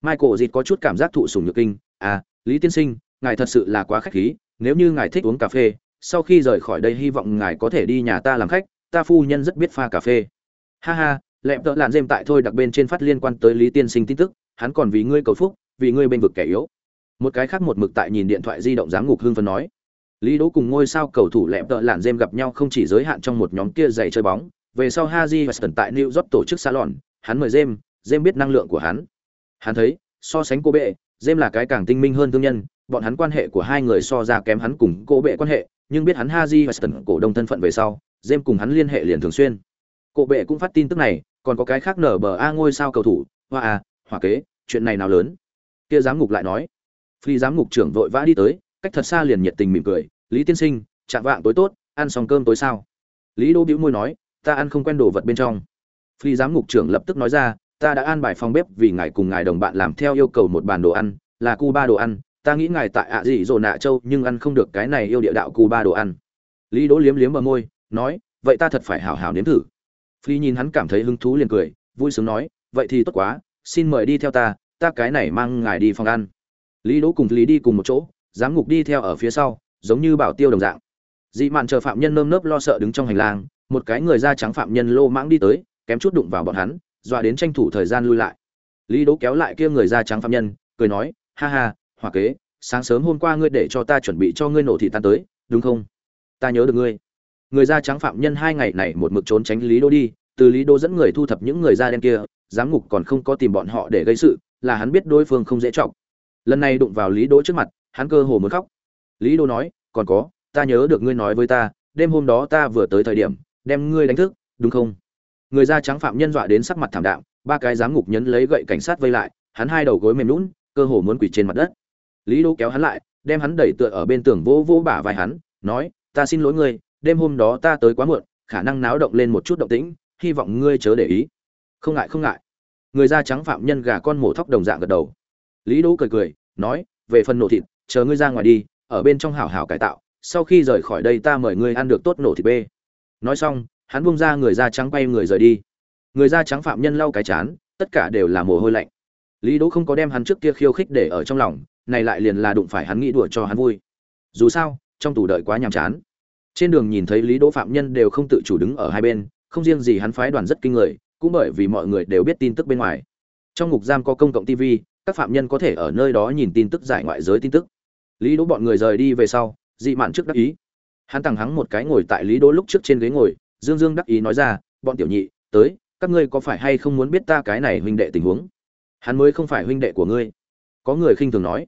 Michael dịt có chút cảm giác thụ sùng nhược kinh à lý tiên sinh, ngài thật sự là quá khách khí nếu như ngài thích uống cà phê, sau khi rời khỏi đây hy vọng ngài có thể đi nhà ta làm khách, ta phu nhân rất biết pha cà phê. Ha ha lẹp tợ làn dêm tại thôi đặc bên trên phát liên quan tới lý tiên sinh tin tức, hắn còn vì ngươi cầu phúc, vì ngươi bênh vực kẻ yếu. Một cái khác một mực tại nhìn điện thoại di động giám ngục hương phân nói. Lý đỗ cùng ngôi sao cầu thủ lẹp tợ làn dêm gặp nhau không chỉ giới hạn trong một nhóm kia giày chơi bóng, về sau haji và sân tại new york tổ chức salon, hắn mời jem jem biết năng lượng của hắn. Hắn thấy, so sánh cô bệ jem là cái càng tinh minh hơn thương nhân bọn hắn quan hệ của hai người so ra kém hắn cùng cô bệ quan hệ nhưng biết hắn haji và sân cổ đông thân phận về sau jem cùng hắn liên hệ liền thường xuyên Cổ bệ cũng phát tin tức này, còn có cái khác nở bờ a ngôi sao cầu thủ, hoa à, hỏa kế, chuyện này nào lớn. Kia giám ngục lại nói. Phi giám ngục trưởng vội vã đi tới, cách thật xa liền nhiệt tình mỉm cười, "Lý tiên sinh, chạm vạng tối tốt, ăn xong cơm tối sao?" Lý Đỗ bĩu môi nói, "Ta ăn không quen đồ vật bên trong." Phi giám ngục trưởng lập tức nói ra, "Ta đã an bài phòng bếp vì ngài cùng ngài đồng bạn làm theo yêu cầu một bàn đồ ăn, là Cuba đồ ăn, ta nghĩ ngài tại ạ gì rồi nạ châu nhưng ăn không được cái này yêu địa đạo cù ba đồ ăn." Lý Đỗ liếm liếm bờ môi, nói, "Vậy ta thật phải hảo hảo nếm thử." phi nhìn hắn cảm thấy hứng thú liền cười vui sướng nói vậy thì tốt quá xin mời đi theo ta ta cái này mang ngài đi phòng ăn lý đỗ cùng lý đi cùng một chỗ giám ngục đi theo ở phía sau giống như bảo tiêu đồng dạng dị mạn chờ phạm nhân nơm nớp lo sợ đứng trong hành lang một cái người da trắng phạm nhân lô mãng đi tới kém chút đụng vào bọn hắn dọa đến tranh thủ thời gian lui lại lý đỗ kéo lại kia người da trắng phạm nhân cười nói ha ha hỏa kế, sáng sớm hôm qua ngươi để cho ta chuẩn bị cho ngươi nổ thị tan tới, đúng không? Ta nhớ được ngươi. Người da trắng phạm nhân hai ngày này một mực trốn tránh lý đô đi, từ lý đô dẫn người thu thập những người da đen kia, giám ngục còn không có tìm bọn họ để gây sự, là hắn biết đối phương không dễ chọc. Lần này đụng vào lý Đô trước mặt, hắn cơ hồ muốn khóc. Lý đô nói, còn có, ta nhớ được ngươi nói với ta, đêm hôm đó ta vừa tới thời điểm, đem ngươi đánh thức, đúng không? Người da trắng phạm nhân dọa đến sắc mặt thảm đạm, ba cái giám ngục nhấn lấy gậy cảnh sát vây lại, hắn hai đầu gối mềm lún cơ hồ muốn quỳ trên mặt đất lý Đỗ kéo hắn lại, đem hắn đẩy tựa ở bên tường vô vô bả vai hắn, nói, ta xin lỗi ngươi, đêm hôm đó ta tới quá muộn, khả năng náo động lên một chút động tĩnh, hy vọng ngươi chớ để ý. Không ngại không ngại. Người da trắng phạm nhân gà con mổ thóc đồng dạng gật đầu. Lý đỗ cười cười, nói, về phần nổ thịt, chờ ngươi ra ngoài đi, ở bên trong hảo hảo cải tạo, sau khi rời khỏi đây ta mời ngươi ăn được tốt nổ thịt bê. Nói xong, hắn buông ra người da trắng quay người rời đi. Người da trắng phạm nhân lau cái chán, tất cả đều là mồ hôi lạnh. Lý đỗ không có đem hắn trước kia khiêu khích để ở trong lòng này lại liền là đụng phải hắn nghĩ đùa cho hắn vui. Dù sao, trong tù đợi quá nhàm chán. Trên đường nhìn thấy lý đỗ phạm nhân đều không tự chủ đứng ở hai bên, không riêng gì hắn phái đoàn rất kinh người, cũng bởi vì mọi người đều biết tin tức bên ngoài. Trong ngục giam có công cộng tv các phạm nhân có thể ở nơi đó nhìn tin tức giải ngoại giới tin tức. Lý đỗ bọn người rời đi về sau, dị mạn trước đắc ý. Hắn tằng hắng một cái ngồi tại lý đỗ lúc trước trên ghế ngồi, dương dương đắc ý nói ra, bọn tiểu nhị, tới, các ngươi có phải hay không muốn biết ta cái này huynh đệ tình huống? Hắn mới không phải huynh đệ của ngươi. Có người khinh thường nói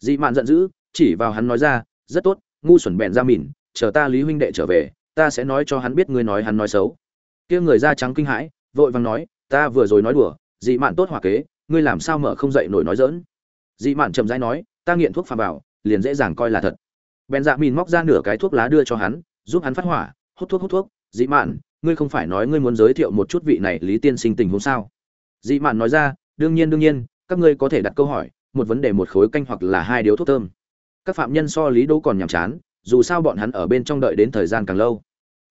dị mạn giận dữ, chỉ vào hắn nói ra, rất tốt, ngu xuẩn bẹn ra mìn, chờ ta lý huynh đệ trở về, ta sẽ nói cho hắn biết ngươi nói hắn nói xấu. Kia người da trắng kinh hãi, vội vàng nói, ta vừa rồi nói đùa, dị mạn tốt hỏa kế, ngươi làm sao mở không dậy nổi nói dỡn dị mạn chậm rãi nói, ta nghiện thuốc phà bảo, liền dễ dàng coi là thật. Bèn dạ mìn móc ra nửa cái thuốc lá đưa cho hắn, giúp hắn phát hỏa, hút thuốc hút thuốc, dị mạn, ngươi không phải nói ngươi muốn giới thiệu một chút vị này lý tiên sinh tình huống sao? Dị mạn nói ra, đương nhiên đương nhiên, các ngươi có thể đặt câu hỏi một vấn đề một khối canh hoặc là hai điếu thuốc thơm các phạm nhân so lý đỗ còn nhàm chán dù sao bọn hắn ở bên trong đợi đến thời gian càng lâu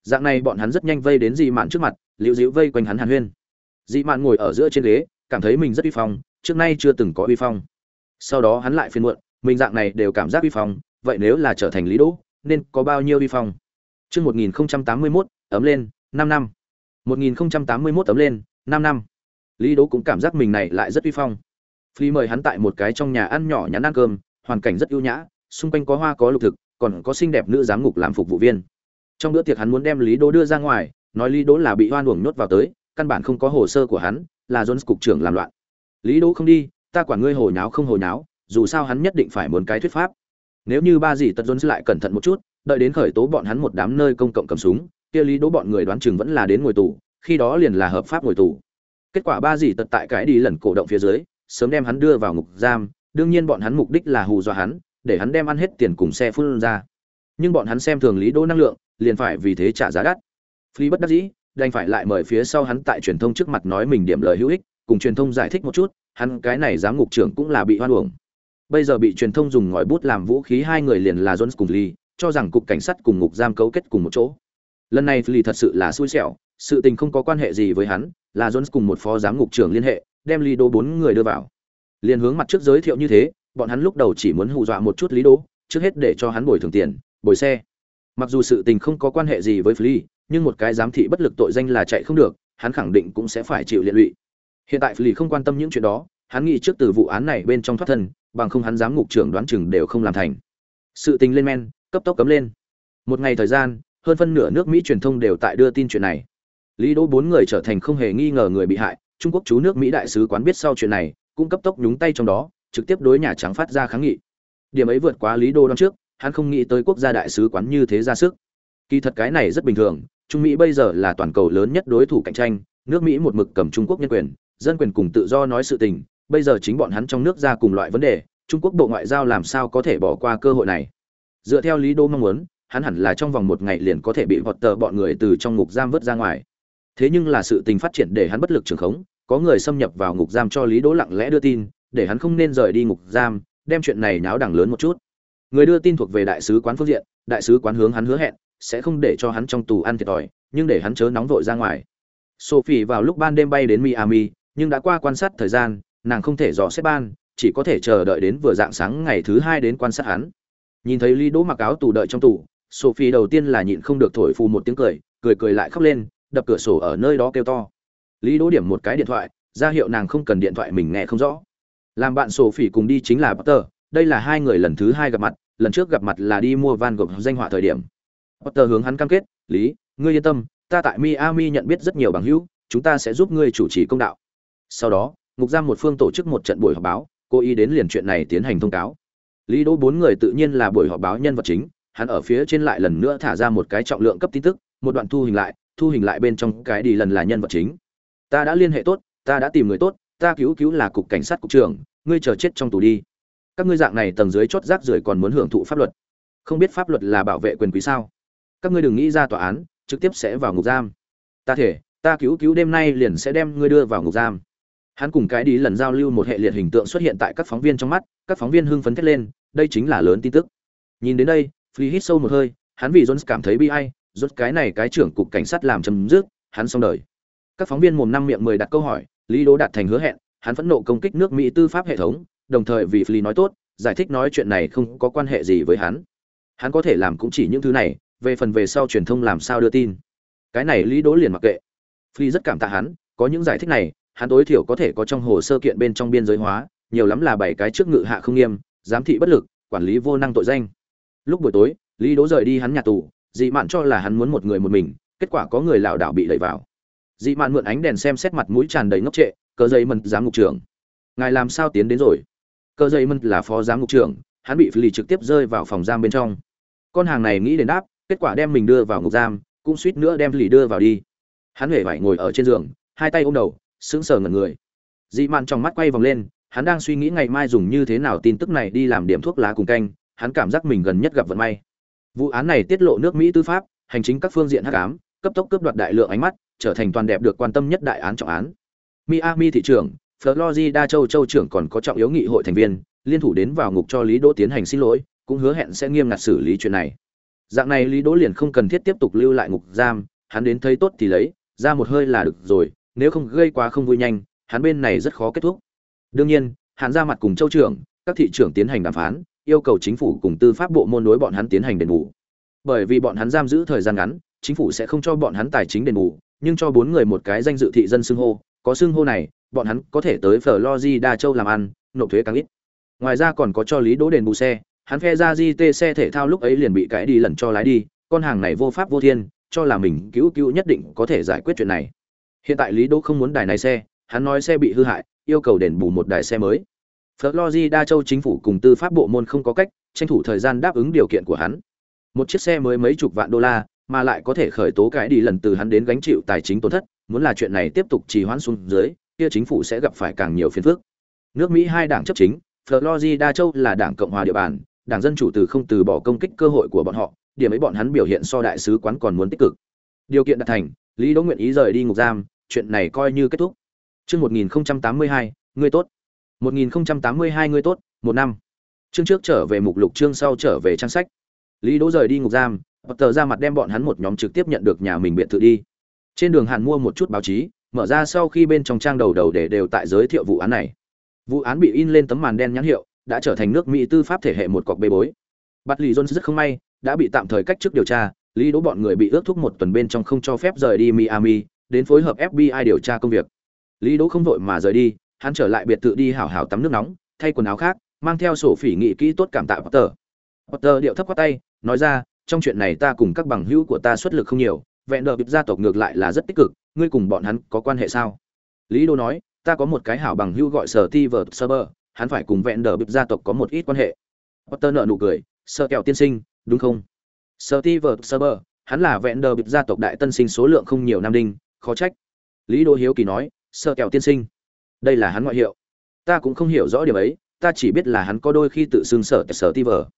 dạng này bọn hắn rất nhanh vây đến dị mạn trước mặt liễu dĩu vây quanh hắn hàn huyên dị mạn ngồi ở giữa trên ghế cảm thấy mình rất uy phong trước nay chưa từng có uy phong sau đó hắn lại phiền muộn mình dạng này đều cảm giác uy phong vậy nếu là trở thành lý đỗ nên có bao nhiêu uy phong Chương 1081, ấm lên, 5 năm. 1081 ấm lên, 5 năm. Lý Đỗ cũng cảm giác mình này lại rất uy phong. Phi mời hắn tại một cái trong nhà ăn nhỏ nhắn ăn cơm, hoàn cảnh rất ưu nhã, xung quanh có hoa có lục thực, còn có xinh đẹp nữ giám ngục làm phục vụ viên. Trong bữa tiệc hắn muốn đem Lý Đỗ đưa ra ngoài, nói Lý Đỗ là bị hoan uổng nhốt vào tới, căn bản không có hồ sơ của hắn, là Jones cục trưởng làm loạn. Lý Đỗ không đi, ta quản ngươi hồ nháo không hồ nháo, dù sao hắn nhất định phải muốn cái thuyết pháp. Nếu như ba gì tật Jones lại cẩn thận một chút, đợi đến khởi tố bọn hắn một đám nơi công cộng cầm súng, kia Lý Đỗ bọn người đoán chừng vẫn là đến ngồi tù, khi đó liền là hợp pháp ngồi tù. Kết quả ba gì tật tại cái đi lần cổ động phía dưới, sớm đem hắn đưa vào ngục giam, đương nhiên bọn hắn mục đích là hù dọa hắn, để hắn đem ăn hết tiền cùng xe phun ra. Nhưng bọn hắn xem thường Lý Đỗ năng lượng, liền phải vì thế trả giá đắt. Phi bất đắc dĩ, đành phải lại mời phía sau hắn tại truyền thông trước mặt nói mình điểm lời hữu ích, cùng truyền thông giải thích một chút, hắn cái này giám ngục trưởng cũng là bị hoan uổng. Bây giờ bị truyền thông dùng ngòi bút làm vũ khí hai người liền là Jones cùng Lee, cho rằng cục cảnh sát cùng ngục giam cấu kết cùng một chỗ. Lần này Lee thật sự là xui xẻo, sự tình không có quan hệ gì với hắn, là Jones cùng một phó giám ngục trưởng liên hệ, đem Lý Đỗ bốn người đưa vào. liền hướng mặt trước giới thiệu như thế, bọn hắn lúc đầu chỉ muốn hù dọa một chút Lý Đỗ, trước hết để cho hắn bồi thường tiền, bồi xe. Mặc dù sự tình không có quan hệ gì với Flea, nhưng một cái giám thị bất lực tội danh là chạy không được, hắn khẳng định cũng sẽ phải chịu liên lụy. Hiện tại Flea không quan tâm những chuyện đó, hắn nghĩ trước từ vụ án này bên trong thoát thân, bằng không hắn giám ngục trưởng đoán chừng đều không làm thành. Sự tình lên men, cấp tốc cấm lên. Một ngày thời gian, hơn phân nửa nước Mỹ truyền thông đều tại đưa tin chuyện này. Lý Đỗ bốn người trở thành không hề nghi ngờ người bị hại, Trung Quốc chú nước Mỹ đại sứ quán biết sau chuyện này, cũng cấp tốc nhúng tay trong đó, trực tiếp đối nhà trắng phát ra kháng nghị. Điểm ấy vượt quá Lý Đô năm trước, hắn không nghĩ tới quốc gia đại sứ quán như thế ra sức. Kỳ thật cái này rất bình thường, Trung Mỹ bây giờ là toàn cầu lớn nhất đối thủ cạnh tranh, nước Mỹ một mực cầm Trung Quốc nhân quyền, dân quyền cùng tự do nói sự tình, bây giờ chính bọn hắn trong nước ra cùng loại vấn đề, Trung Quốc bộ ngoại giao làm sao có thể bỏ qua cơ hội này. Dựa theo Lý Đô mong muốn, hắn hẳn là trong vòng một ngày liền có thể bị vọt tờ bọn người từ trong ngục giam vớt ra ngoài. Thế nhưng là sự tình phát triển để hắn bất lực trường khống, có người xâm nhập vào ngục giam cho Lý Đỗ lặng lẽ đưa tin, để hắn không nên rời đi ngục giam, đem chuyện này náo đằng lớn một chút. Người đưa tin thuộc về đại sứ quán phương diện, đại sứ quán hướng hắn hứa hẹn, sẽ không để cho hắn trong tù ăn thiệt thòi, nhưng để hắn chớ nóng vội ra ngoài. Sophie vào lúc ban đêm bay đến Miami, nhưng đã qua quan sát thời gian, nàng không thể dò xếp ban, chỉ có thể chờ đợi đến vừa dạng sáng ngày thứ hai đến quan sát hắn. Nhìn thấy Lý Đỗ mặc áo tù đợi trong tù, Sophie đầu tiên là nhịn không được thổi phù một tiếng cười, cười cười lại khóc lên, đập cửa sổ ở nơi đó kêu to. Lý Đỗ điểm một cái điện thoại, ra hiệu nàng không cần điện thoại mình nghe không rõ. Làm bạn Sophie cùng đi chính là Potter, đây là hai người lần thứ hai gặp mặt, lần trước gặp mặt là đi mua Van gộp danh họa thời điểm. Potter hướng hắn cam kết, "Lý, ngươi yên tâm, ta tại Miami nhận biết rất nhiều bằng hữu, chúng ta sẽ giúp ngươi chủ trì công đạo." Sau đó, ngục giam một phương tổ chức một trận buổi họp báo, cô ý đến liền chuyện này tiến hành thông cáo. Lý Đỗ bốn người tự nhiên là buổi họp báo nhân vật chính, hắn ở phía trên lại lần nữa thả ra một cái trọng lượng cấp tin tức, một đoạn thu hình lại, thu hình lại bên trong cái đi lần là nhân vật chính. Ta đã liên hệ tốt, ta đã tìm người tốt, ta cứu cứu là cục cảnh sát cục trưởng, ngươi chờ chết trong tù đi. Các ngươi dạng này tầng dưới chốt rác rưởi còn muốn hưởng thụ pháp luật. Không biết pháp luật là bảo vệ quyền quý sao? Các ngươi đừng nghĩ ra tòa án, trực tiếp sẽ vào ngục giam. Ta thể, ta cứu cứu đêm nay liền sẽ đem ngươi đưa vào ngục giam. Hắn cùng cái đi lần giao lưu một hệ liệt hình tượng xuất hiện tại các phóng viên trong mắt, các phóng viên hưng phấn thét lên, đây chính là lớn tin tức. Nhìn đến đây, Free hít sâu một hơi, hắn vì Jones cảm thấy bi ai, rốt cái này cái trưởng cục cảnh sát làm chấm dứt, hắn xong đời. Các phóng viên mồm năm miệng mười đặt câu hỏi, Lý Đỗ đạt thành hứa hẹn, hắn phẫn nộ công kích nước Mỹ tư pháp hệ thống, đồng thời vì Flea nói tốt, giải thích nói chuyện này không có quan hệ gì với hắn. Hắn có thể làm cũng chỉ những thứ này, về phần về sau truyền thông làm sao đưa tin. Cái này Lý Đỗ liền mặc kệ. Flea rất cảm tạ hắn, có những giải thích này, hắn tối thiểu có thể có trong hồ sơ kiện bên trong biên giới hóa, nhiều lắm là bảy cái trước ngự hạ không nghiêm giám thị bất lực quản lý vô năng tội danh lúc buổi tối lý đỗ rời đi hắn nhà tù dị mạn cho là hắn muốn một người một mình kết quả có người lảo đảo bị đẩy vào dị mạn mượn ánh đèn xem xét mặt mũi tràn đầy ngốc trệ cờ dây mần giám ngục trưởng. Ngài làm sao tiến đến rồi? Cờ dây mần là phó giám ngục trưởng, hắn bị lì trực tiếp rơi vào phòng giam bên trong. Con hàng này nghĩ đến đáp, kết quả đem mình đưa vào ngục giam, cũng suýt nữa đem lì đưa vào đi. Hắn huệ vải ngồi ở trên giường, hai tay ôm đầu, sững sờ ngẩn người. Dị mạn trong mắt quay vòng lên, hắn đang suy nghĩ ngày mai dùng như thế nào tin tức này đi làm điểm thuốc lá cùng canh, hắn cảm giác mình gần nhất gặp vận may. Vụ án này tiết lộ nước mỹ tư pháp, hành chính các phương diện hắc ám cấp tốc cướp đoạt đại lượng ánh mắt, trở thành toàn đẹp được quan tâm nhất đại án trọng án. Miami thị trưởng, florida châu châu trưởng còn có trọng yếu nghị hội thành viên, liên thủ đến vào ngục cho lý đỗ tiến hành xin lỗi, cũng hứa hẹn sẽ nghiêm ngặt xử lý chuyện này. Dạng này lý đỗ liền không cần thiết tiếp tục lưu lại ngục giam, hắn đến thấy tốt thì lấy, ra một hơi là được rồi, nếu không gây quá không vui nhanh, hắn bên này rất khó kết thúc. Đương nhiên, hắn ra mặt cùng châu trưởng, các thị trưởng tiến hành đàm phán, yêu cầu chính phủ cùng tư pháp bộ môn đối bọn hắn tiến hành đền bù. Bởi vì bọn hắn giam giữ thời gian ngắn chính phủ sẽ không cho bọn hắn tài chính đền bù, nhưng cho bốn người một cái danh dự thị dân xưng hô, có xưng hô này, bọn hắn có thể tới Florida châu làm ăn, nộp thuế càng ít. Ngoài ra còn có cho lý đỗ đền bù xe, hắn phe ra di tê xe thể thao lúc ấy liền bị cãi đi lần cho lái đi, con hàng này vô pháp vô thiên, cho là mình cứu cứu nhất định có thể giải quyết chuyện này. Hiện tại lý đỗ không muốn đài này xe, hắn nói xe bị hư hại, yêu cầu đền bù một đài xe mới. Florida châu chính phủ cùng tư pháp bộ môn không có cách tranh thủ thời gian đáp ứng điều kiện của hắn. Một chiếc xe mới mấy chục vạn đô la mà lại có thể khởi tố cái đi lần từ hắn đến gánh chịu tài chính tổn thất muốn là chuyện này tiếp tục trì hoãn xuống dưới kia chính phủ sẽ gặp phải càng nhiều phiền phức. Nước mỹ hai đảng chấp chính florida châu là đảng cộng hòa địa bàn đảng dân chủ từ không từ bỏ công kích cơ hội của bọn họ điểm ấy bọn hắn biểu hiện so đại sứ quán còn muốn tích cực. Điều kiện đạt thành lý đỗ nguyện ý rời đi ngục giam chuyện này coi như kết thúc. Chương 1082, ngươi tốt. 1082 ngươi tốt một năm. Chương trước trở về mục lục chương sau trở về trang sách. Lý đỗ rời đi ngục giam tờ ra mặt đem bọn hắn một nhóm trực tiếp nhận được nhà mình biệt thự đi. Trên đường hàn mua một chút báo chí, mở ra sau khi bên trong trang đầu đầu để đều tại giới thiệu vụ án này. Vụ án bị in lên tấm màn đen nhãn hiệu, đã trở thành nước mỹ tư pháp thể hệ một cọc bê bối. Bắt lì jones rất không may, đã bị tạm thời cách chức điều tra, lý đỗ bọn người bị ước thúc một tuần bên trong không cho phép rời đi miami, đến phối hợp fbi điều tra công việc. Lý đỗ không vội mà rời đi, hắn trở lại biệt thự đi hảo hảo tắm nước nóng, thay quần áo khác, mang theo sổ phỉ nghị kỹ tốt cảm tạ potter. Potter điệu thấp qua tay, nói ra trong chuyện này ta cùng các bằng hữu của ta xuất lực không nhiều, vẹn đờ bịp gia tộc ngược lại là rất tích cực, ngươi cùng bọn hắn có quan hệ sao? Lý đô nói, ta có một cái hảo bằng hữu gọi sở ti vờ sơ bơ, hắn phải cùng vẹn đờ bịp gia tộc có một ít quan hệ. Potter nợ nụ cười sợ kẹo tiên sinh, đúng không? Sở ti vờ sơ bơ, hắn là vẹn đờ bịp gia tộc đại tân sinh số lượng không nhiều nam đinh, khó trách. Lý đô hiếu kỳ nói sợ kẹo tiên sinh, đây là hắn ngoại hiệu. Ta cũng không hiểu rõ điểm ấy, ta chỉ biết là hắn có đôi khi tự xưng sở sở ti vờ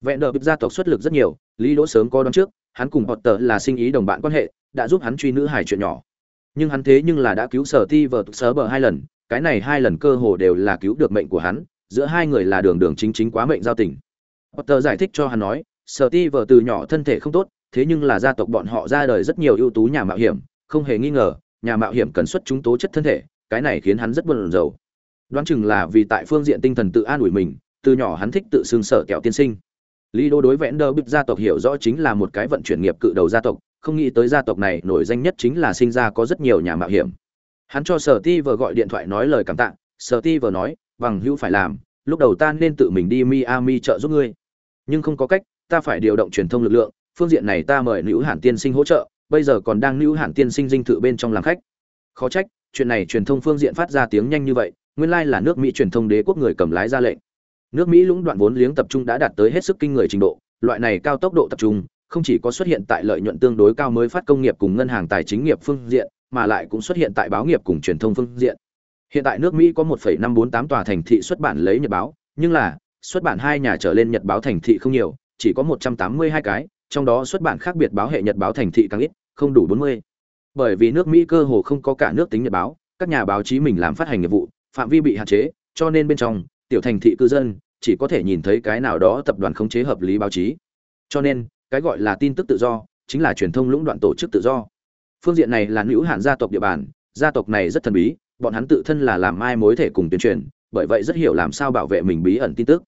vẹn đờ bịp gia tộc xuất lực rất nhiều lý đỗ sớm có đón trước hắn cùng họ tờ là sinh ý đồng bạn quan hệ đã giúp hắn truy nữ hải chuyện nhỏ nhưng hắn thế nhưng là đã cứu sở ti vờ sớ bờ hai lần cái này hai lần cơ hồ đều là cứu được mệnh của hắn giữa hai người là đường đường chính chính quá mệnh giao tình Potter giải thích cho hắn nói, Sở Ti vợ từ nhỏ thân thể không tốt, thế nhưng là gia tộc bọn họ ra đời rất nhiều ưu tú nhà mạo hiểm, không hề nghi ngờ, nhà mạo hiểm cần xuất chúng tố chất thân thể, cái này khiến hắn rất buồn rầu. Đoán chừng là vì tại phương diện tinh thần tự an ủi mình, từ nhỏ hắn thích tự xưng sở kẹo tiên sinh. Lý Đô đối vẽn đơ bịp gia tộc hiểu rõ chính là một cái vận chuyển nghiệp cự đầu gia tộc, không nghĩ tới gia tộc này nổi danh nhất chính là sinh ra có rất nhiều nhà mạo hiểm. Hắn cho Sở Ti vừa gọi điện thoại nói lời cảm tạ, Sở Ti vừa nói, bằng hữu phải làm, lúc đầu ta nên tự mình đi Miami trợ giúp ngươi. Nhưng không có cách, ta phải điều động truyền thông lực lượng, phương diện này ta mời Nữu Hàn tiên sinh hỗ trợ, bây giờ còn đang Nữu Hàn tiên sinh dinh thự bên trong làm khách. Khó trách, chuyện này truyền thông phương diện phát ra tiếng nhanh như vậy, nguyên lai là nước Mỹ truyền thông đế quốc người cầm lái ra lệnh. Nước Mỹ lũng đoạn vốn liếng tập trung đã đạt tới hết sức kinh người trình độ, loại này cao tốc độ tập trung, không chỉ có xuất hiện tại lợi nhuận tương đối cao mới phát công nghiệp cùng ngân hàng tài chính nghiệp phương diện, mà lại cũng xuất hiện tại báo nghiệp cùng truyền thông phương diện. Hiện tại nước Mỹ có 1,548 tòa thành thị xuất bản lấy nhật báo, nhưng là xuất bản hai nhà trở lên nhật báo thành thị không nhiều, chỉ có 182 cái, trong đó xuất bản khác biệt báo hệ nhật báo thành thị càng ít, không đủ 40. Bởi vì nước Mỹ cơ hồ không có cả nước tính nhật báo, các nhà báo chí mình làm phát hành nghiệp vụ, phạm vi bị hạn chế, cho nên bên trong tiểu thành thị cư dân chỉ có thể nhìn thấy cái nào đó tập đoàn khống chế hợp lý báo chí. Cho nên, cái gọi là tin tức tự do chính là truyền thông lũng đoạn tổ chức tự do. Phương diện này là nữ hạn gia tộc địa bàn, gia tộc này rất thần bí, bọn hắn tự thân là làm mai mối thể cùng tuyên truyền, bởi vậy rất hiểu làm sao bảo vệ mình bí ẩn tin tức.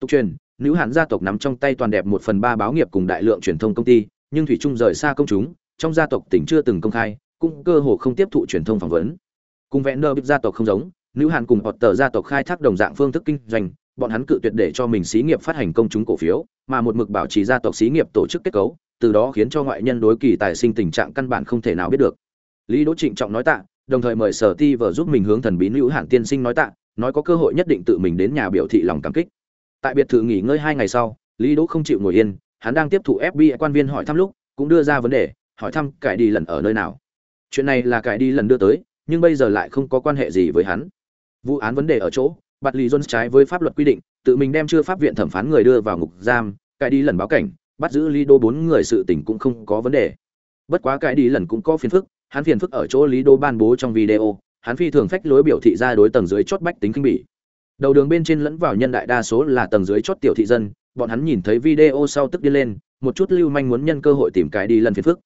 Tục truyền, nữ hạn gia tộc nắm trong tay toàn đẹp một phần ba báo nghiệp cùng đại lượng truyền thông công ty, nhưng thủy Trung rời xa công chúng, trong gia tộc tỉnh chưa từng công khai, cũng cơ hồ không tiếp thụ truyền thông phỏng vấn. Cùng vẽ nơ gia tộc không giống, nữ hàn cùng hoặc tờ gia tộc khai thác đồng dạng phương thức kinh doanh, bọn hắn cự tuyệt để cho mình xí nghiệp phát hành công chúng cổ phiếu, mà một mực bảo trì gia tộc xí nghiệp tổ chức kết cấu, từ đó khiến cho ngoại nhân đối kỳ tài sinh tình trạng căn bản không thể nào biết được. Lý đỗ trịnh trọng nói tạ, đồng thời mời sở ti vờ giúp mình hướng thần bí nữ hàn tiên sinh nói tạ, nói có cơ hội nhất định tự mình đến nhà biểu thị lòng cảm kích. Tại biệt thự nghỉ ngơi hai ngày sau, lý đỗ không chịu ngồi yên, hắn đang tiếp thụ fbi quan viên hỏi thăm lúc, cũng đưa ra vấn đề, hỏi thăm cải đi lần ở nơi nào. Chuyện này là cải đi lần đưa tới, nhưng bây giờ lại không có quan hệ gì với hắn vụ án vấn đề ở chỗ, bạt lì jones trái với pháp luật quy định, tự mình đem chưa pháp viện thẩm phán người đưa vào ngục giam, cải đi lần báo cảnh, bắt giữ lý đô bốn người sự tình cũng không có vấn đề. Bất quá cải đi lần cũng có phiền phức, hắn phiền phức ở chỗ lý đô ban bố trong video, hắn phi thường phách lối biểu thị ra đối tầng dưới chót bách tính kinh bỉ. Đầu đường bên trên lẫn vào nhân đại đa số là tầng dưới chót tiểu thị dân, bọn hắn nhìn thấy video sau tức đi lên, một chút lưu manh muốn nhân cơ hội tìm cái đi lần phiền phức.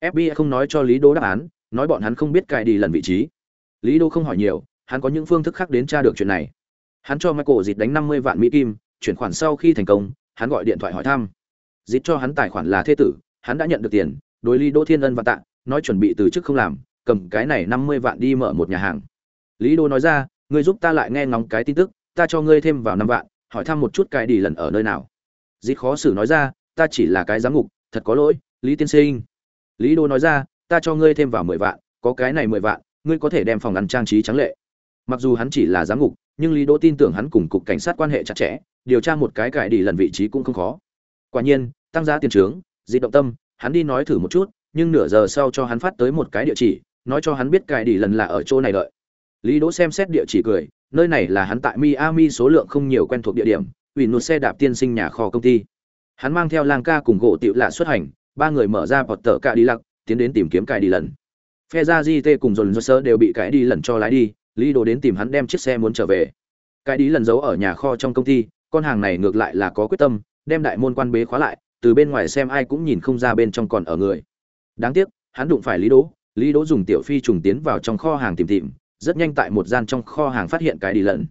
Fbi không nói cho lý đô đáp án, nói bọn hắn không biết cái đi lần vị trí. Lý đô không hỏi nhiều hắn có những phương thức khác đến tra được chuyện này. Hắn cho michael dịt đánh năm mươi vạn mỹ kim, chuyển khoản sau khi thành công, hắn gọi điện thoại hỏi thăm. Dịt cho hắn tài khoản là thế tử, hắn đã nhận được tiền, đối lý đô thiên ân và tạ, nói chuẩn bị từ chức không làm, cầm cái này năm mươi vạn đi mở một nhà hàng. Lý đô nói ra, ngươi giúp ta lại nghe ngóng cái tin tức, ta cho ngươi thêm vào năm vạn, hỏi thăm một chút cái đi lần ở nơi nào. Dít khó xử nói ra, ta chỉ là cái giám ngục, thật có lỗi, lý tiên sinh. Lý đô nói ra, ta cho ngươi thêm vào mười vạn, có cái này mười vạn, ngươi có thể đem phòng ăn trang trí trắng lệ mặc dù hắn chỉ là giám ngục, nhưng lý đỗ tin tưởng hắn cùng cục cảnh sát quan hệ chặt chẽ, điều tra một cái cải đi lần vị trí cũng không khó. Quả nhiên, tăng giá tiền trướng, dị động tâm, hắn đi nói thử một chút, nhưng nửa giờ sau cho hắn phát tới một cái địa chỉ, nói cho hắn biết cải đi lần là ở chỗ này đợi. Lý đỗ xem xét địa chỉ cười, nơi này là hắn tại miami số lượng không nhiều quen thuộc địa điểm ủy nụt xe đạp tiên sinh nhà kho công ty. Hắn mang theo lang ca cùng gỗ tiểu lạ xuất hành, ba người mở ra bọt tờ cạ đi lặc tiến đến tìm kiếm cải đi lần. Phe ra di tê cùng dồn dơ sơ đều bị cải đi lần cho lái đi lý đồ đến tìm hắn đem chiếc xe muốn trở về. Cái đi lần giấu ở nhà kho trong công ty, con hàng này ngược lại là có quyết tâm, đem đại môn quan bế khóa lại, từ bên ngoài xem ai cũng nhìn không ra bên trong còn ở người. Đáng tiếc, hắn đụng phải lý đỗ lý đỗ dùng tiểu phi trùng tiến vào trong kho hàng tìm tìm, rất nhanh tại một gian trong kho hàng phát hiện cái đi lần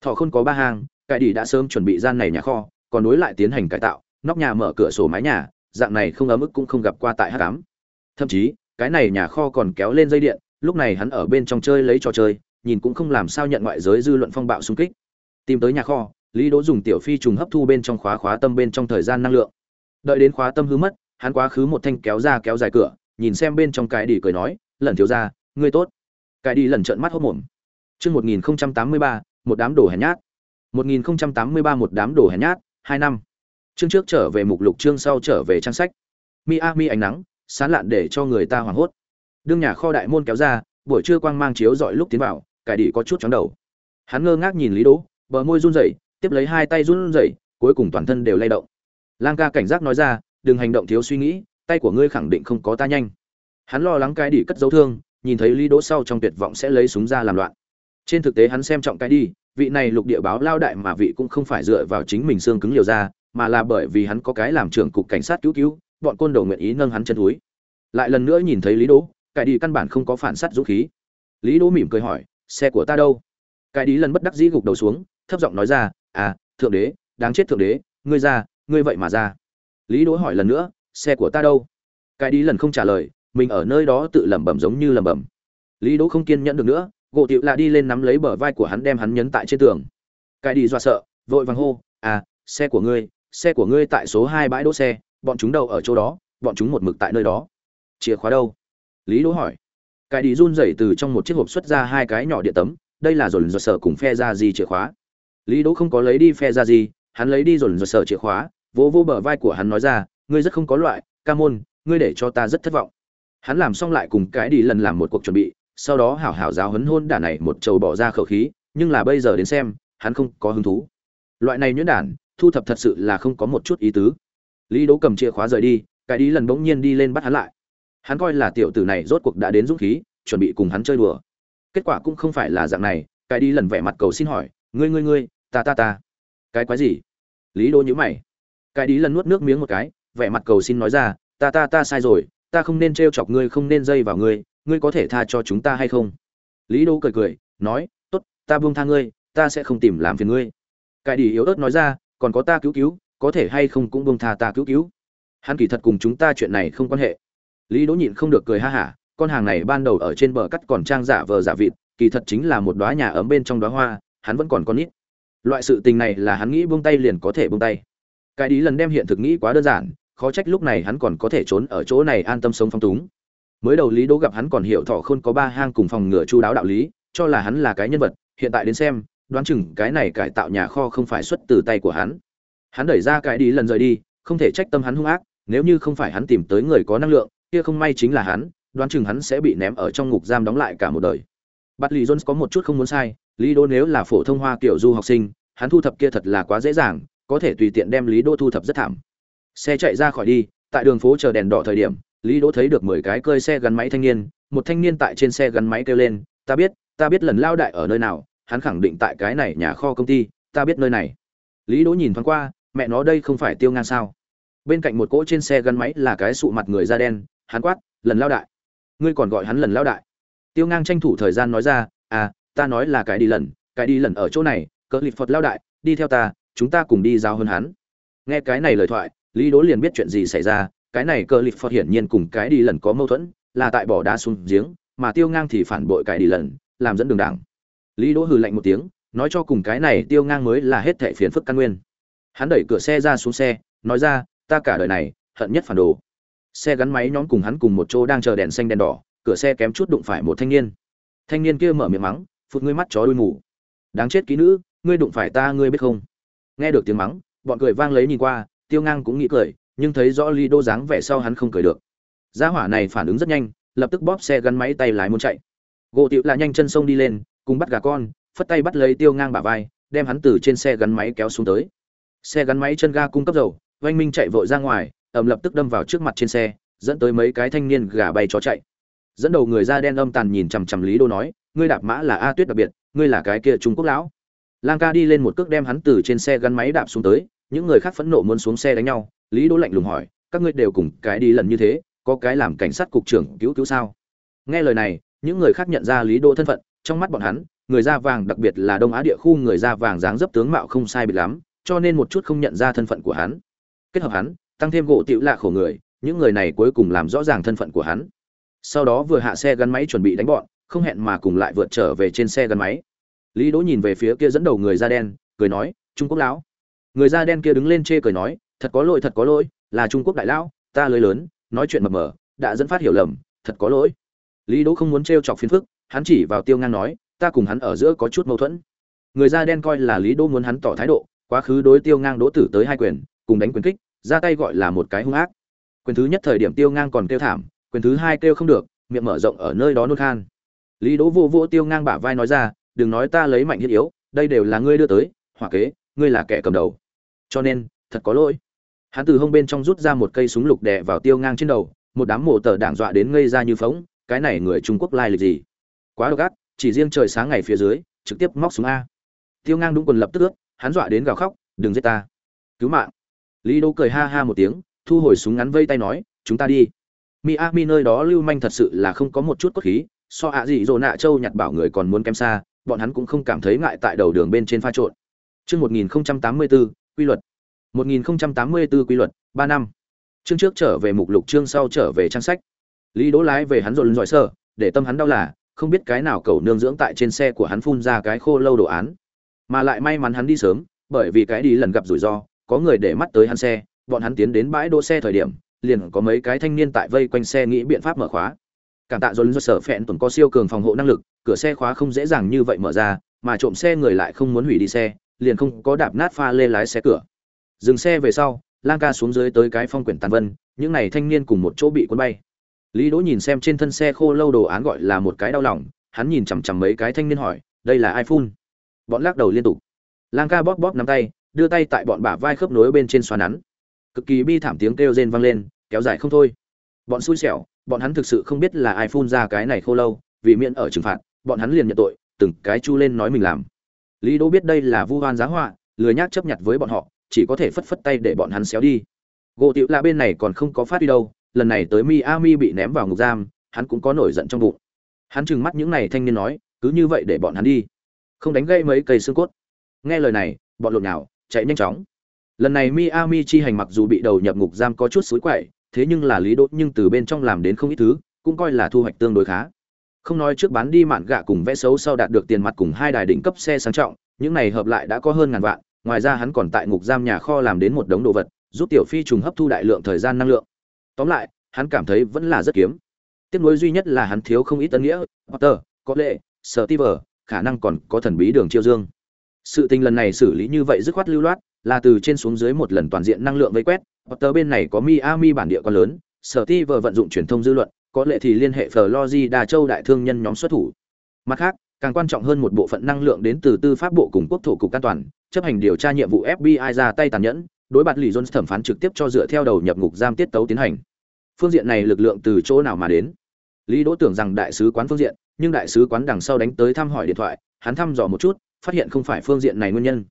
thọ không có ba hàng cái đi đã sớm chuẩn bị gian này nhà kho, còn đối lại tiến hành cải tạo, nóc nhà mở cửa sổ mái nhà, dạng này không ấm ức cũng không gặp qua tại hát cám thậm chí, cái này nhà kho còn kéo lên dây điện, lúc này hắn ở bên trong chơi lấy trò chơi nhìn cũng không làm sao nhận ngoại giới dư luận phong bạo xung kích. Tìm tới nhà kho, lý đỗ dùng tiểu phi trùng hấp thu bên trong khóa khóa tâm bên trong thời gian năng lượng. Đợi đến khóa tâm hư mất, hắn quá khứ một thanh kéo ra kéo dài cửa, nhìn xem bên trong cái đi cười nói lần thiếu ra ngươi tốt. Cái đi lần trợn mắt hốt mồm. Chương một nghìn tám mươi ba, một đám đồ hèn nhát. một nghìn tám mươi ba, một đám đồ hèn nhát, hai năm. Chương trước trở về mục lục, chương sau trở về trang sách. Miami ánh nắng, sán lạn để cho người ta hoảng hốt. Đương nhà kho đại môn kéo ra, buổi trưa quang mang chiếu dọi lúc tiến vào cải đi có chút chóng đầu. Hắn ngơ ngác nhìn lý đỗ, bờ môi run rẩy, tiếp lấy hai tay run rẩy, cuối cùng toàn thân đều lay động. Lang ca cảnh giác nói ra, đừng hành động thiếu suy nghĩ, tay của ngươi khẳng định không có ta nhanh. Hắn lo lắng cái đi cất dấu thương, nhìn thấy lý đỗ sau trong tuyệt vọng sẽ lấy súng ra làm loạn. Trên thực tế hắn xem trọng cái đi vị này lục địa báo lao đại mà vị cũng không phải dựa vào chính mình xương cứng liều ra, mà là bởi vì hắn có cái làm trưởng cục cảnh sát cứu cứu, bọn côn đồ nguyện ý nâng hắn chân túi. Lại lần nữa nhìn thấy lý đỗ, cái đi căn bản không có phản sát dũng khí. Lý đỗ mỉm cười hỏi xe của ta đâu? Cái đi lần bất đắc dĩ gục đầu xuống, thấp giọng nói ra à thượng đế, đáng chết thượng đế, ngươi ra, ngươi vậy mà ra. Lý đỗ hỏi lần nữa, xe của ta đâu? Cái đi lần không trả lời, mình ở nơi đó tự lẩm bẩm giống như lẩm bẩm. Lý đỗ không kiên nhẫn được nữa, gỗ tiệu lạ đi lên nắm lấy bờ vai của hắn đem hắn nhấn tại trên tường. Cái đi dọa sợ, vội vàng hô à xe của ngươi, xe của ngươi tại số hai bãi đỗ xe, bọn chúng đâu ở chỗ đó, bọn chúng một mực tại nơi đó. Chìa khóa đâu? Lý đỗ hỏi cái đi run rẩy từ trong một chiếc hộp xuất ra hai cái nhỏ điện tấm, đây là dồn dồn sợ cùng phe ra gì chìa khóa. Lý đỗ không có lấy đi phe ra gì, hắn lấy đi dồn dồn sợ chìa khóa, vỗ vỗ bờ vai của hắn nói ra, ngươi rất không có loại, ca môn, ngươi để cho ta rất thất vọng. Hắn làm xong lại cùng cái đi lần làm một cuộc chuẩn bị, sau đó hảo hảo giáo hấn hôn đản này một trầu bỏ ra khẩu khí, nhưng là bây giờ đến xem, hắn không có hứng thú. Loại này nhuyễn đản, thu thập thật sự là không có một chút ý tứ. Lý đỗ cầm chìa khóa rời đi, cái đi lần bỗng nhiên đi lên bắt hắn lại hắn coi là tiểu tử này rốt cuộc đã đến dũng khí, chuẩn bị cùng hắn chơi đùa. Kết quả cũng không phải là dạng này, cái đi lần vẻ mặt cầu xin hỏi, ngươi ngươi ngươi, ta ta ta. Cái quái gì? Lý đô nhữ mày. Cái đi lần nuốt nước miếng một cái, vẻ mặt cầu xin nói ra, ta ta ta sai rồi, ta không nên trêu chọc ngươi, không nên dây vào ngươi ngươi có thể tha cho chúng ta hay không? Lý Đô cười cười, nói, tốt, ta buông tha ngươi, ta sẽ không tìm làm phiền ngươi. Cái đi yếu ớt nói ra, còn có ta cứu cứu, có thể hay không cũng buông tha ta cứu cứu. Hắn kỳ thật cùng chúng ta chuyện này không quan hệ lý đỗ nhịn không được cười ha hả, con hàng này ban đầu ở trên bờ cắt còn trang giả vờ giả vịt, kỳ thật chính là một đóa nhà ấm bên trong đóa hoa, hắn vẫn còn con nít. Loại sự tình này là hắn nghĩ buông tay liền có thể buông tay. Cái đi lần đem hiện thực nghĩ quá đơn giản, khó trách lúc này hắn còn có thể trốn ở chỗ này an tâm sống phong túng. Mới đầu lý đỗ gặp hắn còn hiểu thọ khôn có ba hang cùng phòng ngừa chu đáo đạo lý, cho là hắn là cái nhân vật, hiện tại đến xem, đoán chừng cái này cải tạo nhà kho không phải xuất từ tay của hắn. Hắn đẩy ra cái đi lần rời đi, không thể trách tâm hắn hung ác, nếu như không phải hắn tìm tới người có năng lượng kia không may chính là hắn, đoán chừng hắn sẽ bị ném ở trong ngục giam đóng lại cả một đời. Bắt lì jones có một chút không muốn sai, lý đô nếu là phổ thông hoa kiểu du học sinh, hắn thu thập kia thật là quá dễ dàng, có thể tùy tiện đem lý đô thu thập rất thảm. Xe chạy ra khỏi đi, tại đường phố chờ đèn đỏ thời điểm, lý đỗ thấy được mười cái cơi xe gắn máy thanh niên, một thanh niên tại trên xe gắn máy kêu lên, ta biết ta biết lần lao đại ở nơi nào, hắn khẳng định tại cái này nhà kho công ty, ta biết nơi này. Lý đỗ nhìn thoáng qua, mẹ nó đây không phải tiêu ngang sao? Bên cạnh một cỗ trên xe gắn máy là cái sụ mặt người da đen hắn quát, lần lao đại, ngươi còn gọi hắn lần lao đại? Tiêu ngang tranh thủ thời gian nói ra à ta nói là cái đi lần, cái đi lần ở chỗ này, cỡ lịp phật lao đại, đi theo ta, chúng ta cùng đi giao hơn hắn. Nghe cái này lời thoại, lý đỗ liền biết chuyện gì xảy ra, cái này cỡ lịp phật hiển nhiên cùng cái đi lần có mâu thuẫn, là tại bỏ đá xuống giếng, mà tiêu ngang thì phản bội cái đi lần, làm dẫn đường đảng. Lý đỗ hừ lạnh một tiếng, nói cho cùng cái này tiêu ngang mới là hết thệ phiền phức căn nguyên. Hắn đẩy cửa xe ra xuống xe, nói ra, ta cả đời này, hận nhất phản đồ xe gắn máy nhóm cùng hắn cùng một chỗ đang chờ đèn xanh đèn đỏ, cửa xe kém chút đụng phải một thanh niên. Thanh niên kia mở miệng mắng, phụt ngươi mắt chó đuôi mù. Đáng chết ký nữ, ngươi đụng phải ta ngươi biết không? Nghe được tiếng mắng, bọn cười vang lấy nhìn qua, tiêu ngang cũng nghĩ cười, nhưng thấy rõ ly đô dáng vẻ sau hắn không cười được. Gia hỏa này phản ứng rất nhanh, lập tức bóp xe gắn máy tay lái muốn chạy. Gỗ tiệu là nhanh chân sông đi lên, cùng bắt gà con, phất tay bắt lấy tiêu ngang bả vai, đem hắn từ trên xe gắn máy kéo xuống tới. Xe gắn máy chân ga cung cấp dầu, oanh minh chạy vội ra ngoài ẩm lập tức đâm vào trước mặt trên xe, dẫn tới mấy cái thanh niên gà bay chó chạy. Dẫn đầu người da đen âm tàn nhìn chằm chằm lý đô nói, ngươi đạp mã là a tuyết đặc biệt, ngươi là cái kia trung quốc lão. Lang ca đi lên một cước đem hắn từ trên xe gắn máy đạp xuống tới, những người khác phẫn nộ muốn xuống xe đánh nhau. Lý đô lạnh lùng hỏi, các ngươi đều cùng cái đi lần như thế, có cái làm cảnh sát cục trưởng cứu cứu sao? Nghe lời này, những người khác nhận ra lý đô thân phận, trong mắt bọn hắn, người da vàng đặc biệt là đông á địa khu người da vàng dáng dấp tướng mạo không sai biệt lắm, cho nên một chút không nhận ra thân phận của hắn. Kết hợp hắn tăng thêm gỗ tiểu lạ khổ người, những người này cuối cùng làm rõ ràng thân phận của hắn. Sau đó vừa hạ xe gắn máy chuẩn bị đánh bọn, không hẹn mà cùng lại vượt trở về trên xe gắn máy. Lý đỗ nhìn về phía kia dẫn đầu người da đen, cười nói, trung quốc lão. Người da đen kia đứng lên chê cười nói, thật có lỗi, thật có lỗi, là trung quốc đại lão, ta lưới lớn, nói chuyện mập mờ, đã dẫn phát hiểu lầm, thật có lỗi. Lý đỗ không muốn trêu chọc phiền phức, hắn chỉ vào tiêu ngang nói, ta cùng hắn ở giữa có chút mâu thuẫn. Người da đen coi là lý đỗ muốn hắn tỏ thái độ, quá khứ đối tiêu ngang đỗ tử tới hai quyền, cùng đánh quyền kích ra tay gọi là một cái hung ác. Quyền thứ nhất thời điểm tiêu ngang còn kêu thảm, quyền thứ hai kêu không được, miệng mở rộng ở nơi đó nôn khan. Lý đỗ vô vô tiêu ngang bả vai nói ra, đừng nói ta lấy mạnh thiết yếu, đây đều là ngươi đưa tới, hỏa kế, ngươi là kẻ cầm đầu. Cho nên, thật có lỗi. Hắn từ hông bên trong rút ra một cây súng lục đè vào tiêu ngang trên đầu, một đám mộ tờ đảng dọa đến ngây ra như phóng, cái này người trung quốc lai lịch gì? Quá độc ác, chỉ riêng trời sáng ngày phía dưới, trực tiếp móc súng a. Tiêu ngang đúng quần lập tức ướt, hắn dọa đến gào khóc, đừng giết ta. Cứu mạng lý đỗ cười ha ha một tiếng thu hồi súng ngắn vây tay nói chúng ta đi. Miami nơi đó lưu manh thật sự là không có một chút cốt khí so ạ gì rồ nạ châu nhặt bảo người còn muốn kém xa bọn hắn cũng không cảm thấy ngại tại đầu đường bên trên pha trộn. Chương 1084, quy luật. 1084 quy luật ba năm. Chương trước trở về mục lục chương sau trở về trang sách. Lý đỗ lái về hắn rồi giỏi sợ, để tâm hắn đau là không biết cái nào cầu nương dưỡng tại trên xe của hắn phun ra cái khô lâu đồ án. Mà lại may mắn hắn đi sớm bởi vì cái đi lần gặp rủi ro có người để mắt tới hắn xe, bọn hắn tiến đến bãi đỗ xe thời điểm, liền có mấy cái thanh niên tại vây quanh xe nghĩ biện pháp mở khóa. Cảm tạ dồn do sở phẹn tuần có siêu cường phòng hộ năng lực, cửa xe khóa không dễ dàng như vậy mở ra, mà trộm xe người lại không muốn hủy đi xe, liền không có đạp nát pha lê lái xe cửa. Dừng xe về sau, lang ca xuống dưới tới cái phong quyển tàn vân, những này thanh niên cùng một chỗ bị cuốn bay. Lý đỗ nhìn xem trên thân xe khô lâu đồ án gọi là một cái đau lòng, hắn nhìn chằm chằm mấy cái thanh niên hỏi, đây là ai phun? Bọn lắc đầu liên tục. Lang ca bóp bóp nắm tay đưa tay tại bọn bả vai khớp nối bên trên xoa nắn. Cực kỳ bi thảm tiếng kêu rên vang lên, kéo dài không thôi. Bọn xui xẻo, bọn hắn thực sự không biết là ai phun ra cái này khô lâu, vì miễn ở trừng phạt, bọn hắn liền nhận tội, từng cái chu lên nói mình làm. Lý đỗ biết đây là vu hoan giá họa, lười nhác chấp nhận với bọn họ, chỉ có thể phất phất tay để bọn hắn xéo đi. Gỗ tiểu là bên này còn không có phát đi đâu, lần này tới miami bị ném vào ngục giam, hắn cũng có nổi giận trong bụng. Hắn trừng mắt những này thanh niên nói, cứ như vậy để bọn hắn đi. Không đánh gây mấy cây xương cốt. Nghe lời này, bọn lộn nào chạy nhanh chóng. Lần này miami chi hành mặc dù bị đầu nhập ngục giam có chút xối quậy, thế nhưng là lý đốt nhưng từ bên trong làm đến không ít thứ, cũng coi là thu hoạch tương đối khá. Không nói trước bán đi mạn gạ cùng vẽ xấu sau đạt được tiền mặt cùng hai đài đỉnh cấp xe sang trọng, những này hợp lại đã có hơn ngàn vạn, ngoài ra hắn còn tại ngục giam nhà kho làm đến một đống đồ vật, giúp tiểu phi trùng hấp thu đại lượng thời gian năng lượng. Tóm lại, hắn cảm thấy vẫn là rất kiếm. Tiếc nuối duy nhất là hắn thiếu không ít tân nghĩa, potter có lệ sở ti khả năng còn có thần bí đường chiêu dương sự tình lần này xử lý như vậy dứt khoát lưu loát là từ trên xuống dưới một lần toàn diện năng lượng vây quét Tờ bên này có miami bản địa quá lớn sở ti vận dụng truyền thông dư luận có lệ thì liên hệ Florida châu đại thương nhân nhóm xuất thủ. Mặt khác, càng quan trọng hơn một bộ phận năng lượng đến từ tư pháp bộ cùng quốc thổ cục an toàn, chấp hành điều tra nhiệm vụ FBI ra tay tàn nhẫn, đối bạt lì Jones thẩm phán trực tiếp cho dựa theo đầu nhập ngục giam tiết tấu tiến hành. Phương diện này lực lượng từ chỗ nào mà đến? Lý Đỗ tưởng rằng đại sứ quán phương diện, nhưng đại sứ quán đằng sau đánh tới thăm hỏi điện thoại, hắn thăm dò một chút, phát hiện không phải phương diện này nguyên nhân.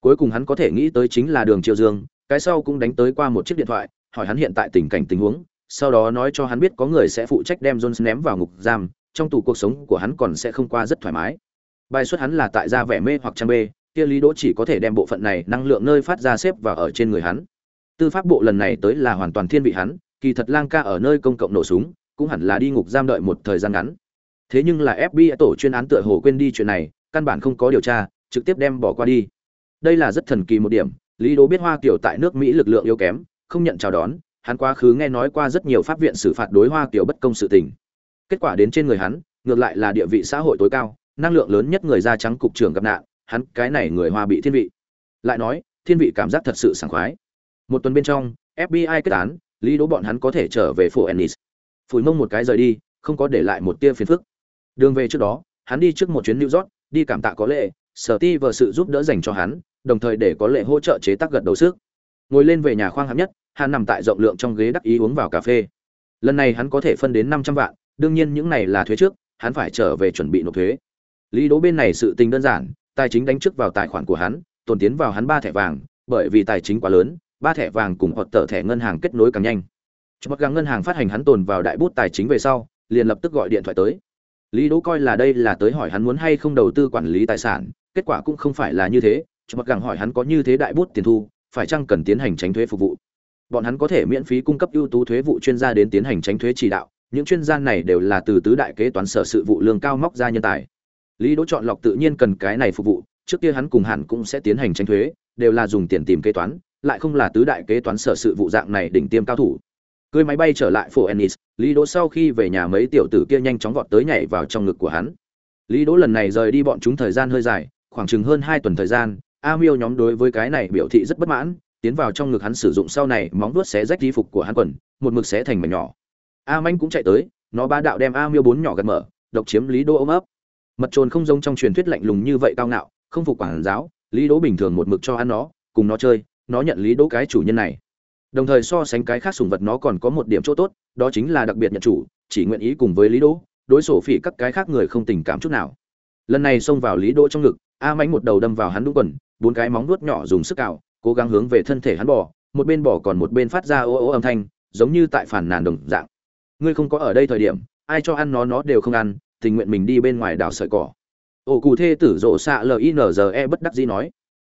Cuối cùng hắn có thể nghĩ tới chính là Đường Triều Dương, cái sau cũng đánh tới qua một chiếc điện thoại, hỏi hắn hiện tại tình cảnh tình huống, sau đó nói cho hắn biết có người sẽ phụ trách đem Jones ném vào ngục giam, trong tù cuộc sống của hắn còn sẽ không qua rất thoải mái. Bài xuất hắn là tại gia vẻ mê hoặc trang bê, kia Lý Đỗ chỉ có thể đem bộ phận này năng lượng nơi phát ra xếp vào ở trên người hắn. Tư pháp bộ lần này tới là hoàn toàn thiên vị hắn, kỳ thật Lang ca ở nơi công cộng nổ súng, cũng hẳn là đi ngục giam đợi một thời gian ngắn. Thế nhưng là FBI tổ chuyên án tựa hồ quên đi chuyện này, căn bản không có điều tra, trực tiếp đem bỏ qua đi. Đây là rất thần kỳ một điểm, Lý Đỗ biết Hoa Kiều tại nước Mỹ lực lượng yếu kém, không nhận chào đón, hắn quá khứ nghe nói qua rất nhiều pháp viện xử phạt đối hoa kiều bất công sự tình. Kết quả đến trên người hắn ngược lại là địa vị xã hội tối cao năng lượng lớn nhất người da trắng cục trưởng gặp nạn hắn cái này người hoa bị thiên vị. Lại nói thiên vị cảm giác thật sự sảng khoái. Một tuần bên trong fbi kết án lý đố bọn hắn có thể trở về phố ennis. Phủi mông một cái rời đi không có để lại một tia phiền phức. Đường về trước đó hắn đi trước một chuyến new york đi cảm tạ có lệ, sở ti vờ sự giúp đỡ dành cho hắn, đồng thời để có lệ hỗ trợ chế tác gật đầu sức. Ngồi lên về nhà khoang hạng nhất, hắn nằm tại rộng lượng trong ghế đắc ý uống vào cà phê. Lần này hắn có thể phân đến năm trăm vạn, đương nhiên những này là thuế trước, hắn phải trở về chuẩn bị nộp thuế. Lý đố bên này sự tình đơn giản, tài chính đánh trước vào tài khoản của hắn tồn tiến vào hắn ba thẻ vàng, bởi vì tài chính quá lớn, ba thẻ vàng cùng hoặc tờ thẻ ngân hàng kết nối càng nhanh. Cho mặc gắng ngân hàng phát hành hắn tồn vào đại bút tài chính về sau, liền lập tức gọi điện thoại tới lý Đỗ coi là đây là tới hỏi hắn muốn hay không đầu tư quản lý tài sản, kết quả cũng không phải là như thế cho mặc gắng hỏi hắn có như thế đại bút tiền thu, phải chăng cần tiến hành tránh thuế phục vụ? Bọn hắn có thể miễn phí cung cấp ưu tú thuế vụ chuyên gia đến tiến hành tránh thuế chỉ đạo, những chuyên gia này đều là từ tứ đại kế toán sở sự vụ lương cao móc ra nhân tài. Lý đỗ chọn lọc tự nhiên cần cái này phục vụ, trước kia hắn cùng hẳn cũng sẽ tiến hành tránh thuế, đều là dùng tiền tìm kế toán, lại không là tứ đại kế toán sở sự vụ dạng này đỉnh tiêm cao thủ cưới máy bay trở lại phố ennis, lý đỗ sau khi về nhà mấy tiểu tử kia nhanh chóng vọt tới nhảy vào trong ngực của hắn. Lý đỗ lần này rời đi bọn chúng thời gian hơi dài, khoảng chừng hơn hai tuần thời gian, a miêu nhóm đối với cái này biểu thị rất bất mãn, tiến vào trong ngực hắn sử dụng sau này móng vuốt xé rách y phục của hắn quần, một mực xé thành mảnh nhỏ. A manh cũng chạy tới, nó ba đạo đem a miêu bốn nhỏ gật mở, độc chiếm lý đỗ ôm ấp. Mật trồn không giống trong truyền thuyết lạnh lùng như vậy cao ngạo, không phục quản giáo, lý đỗ bình thường một mực cho ăn nó, cùng nó chơi, nó nhận lý đỗ cái chủ nhân này đồng thời so sánh cái khác sùng vật nó còn có một điểm chỗ tốt, đó chính là đặc biệt nhận chủ, chỉ nguyện ý cùng với lý đỗ, đối sổ phỉ các cái khác người không tình cảm chút nào. Lần này xông vào lý đỗ trong ngực, a mánh một đầu đâm vào hắn đúng quần, bốn cái móng vuốt nhỏ dùng sức cào, cố gắng hướng về thân thể hắn bỏ một bên bỏ còn một bên phát ra ô ô âm thanh, giống như tại phản nàn đồng dạng. Ngươi không có ở đây thời điểm, ai cho ăn nó nó đều không ăn, tình nguyện mình đi bên ngoài đào sợi cỏ. Ổ cụ thê tử rộ xạ linze bất đắc dĩ nói.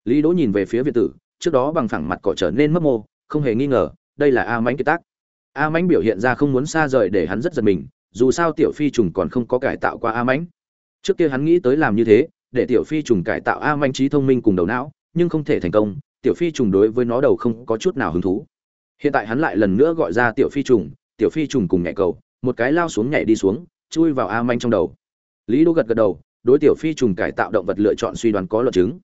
Lý đỗ nhìn về phía việt tử, trước đó bằng phẳng mặt cỏ trở nên mấp mô không hề nghi ngờ, đây là a mãnh kiệt tác. A mãnh biểu hiện ra không muốn xa rời để hắn rất giật mình, dù sao tiểu phi trùng còn không có cải tạo qua a mãnh. Trước kia hắn nghĩ tới làm như thế, để tiểu phi trùng cải tạo a mãnh trí thông minh cùng đầu não, nhưng không thể thành công, tiểu phi trùng đối với nó đầu không có chút nào hứng thú. Hiện tại hắn lại lần nữa gọi ra tiểu phi trùng, tiểu phi trùng cùng nhảy cầu, một cái lao xuống nhảy đi xuống, chui vào a manh trong đầu. Lý đô gật gật đầu, đối tiểu phi trùng cải tạo động vật lựa chọn suy đoán có luận chứng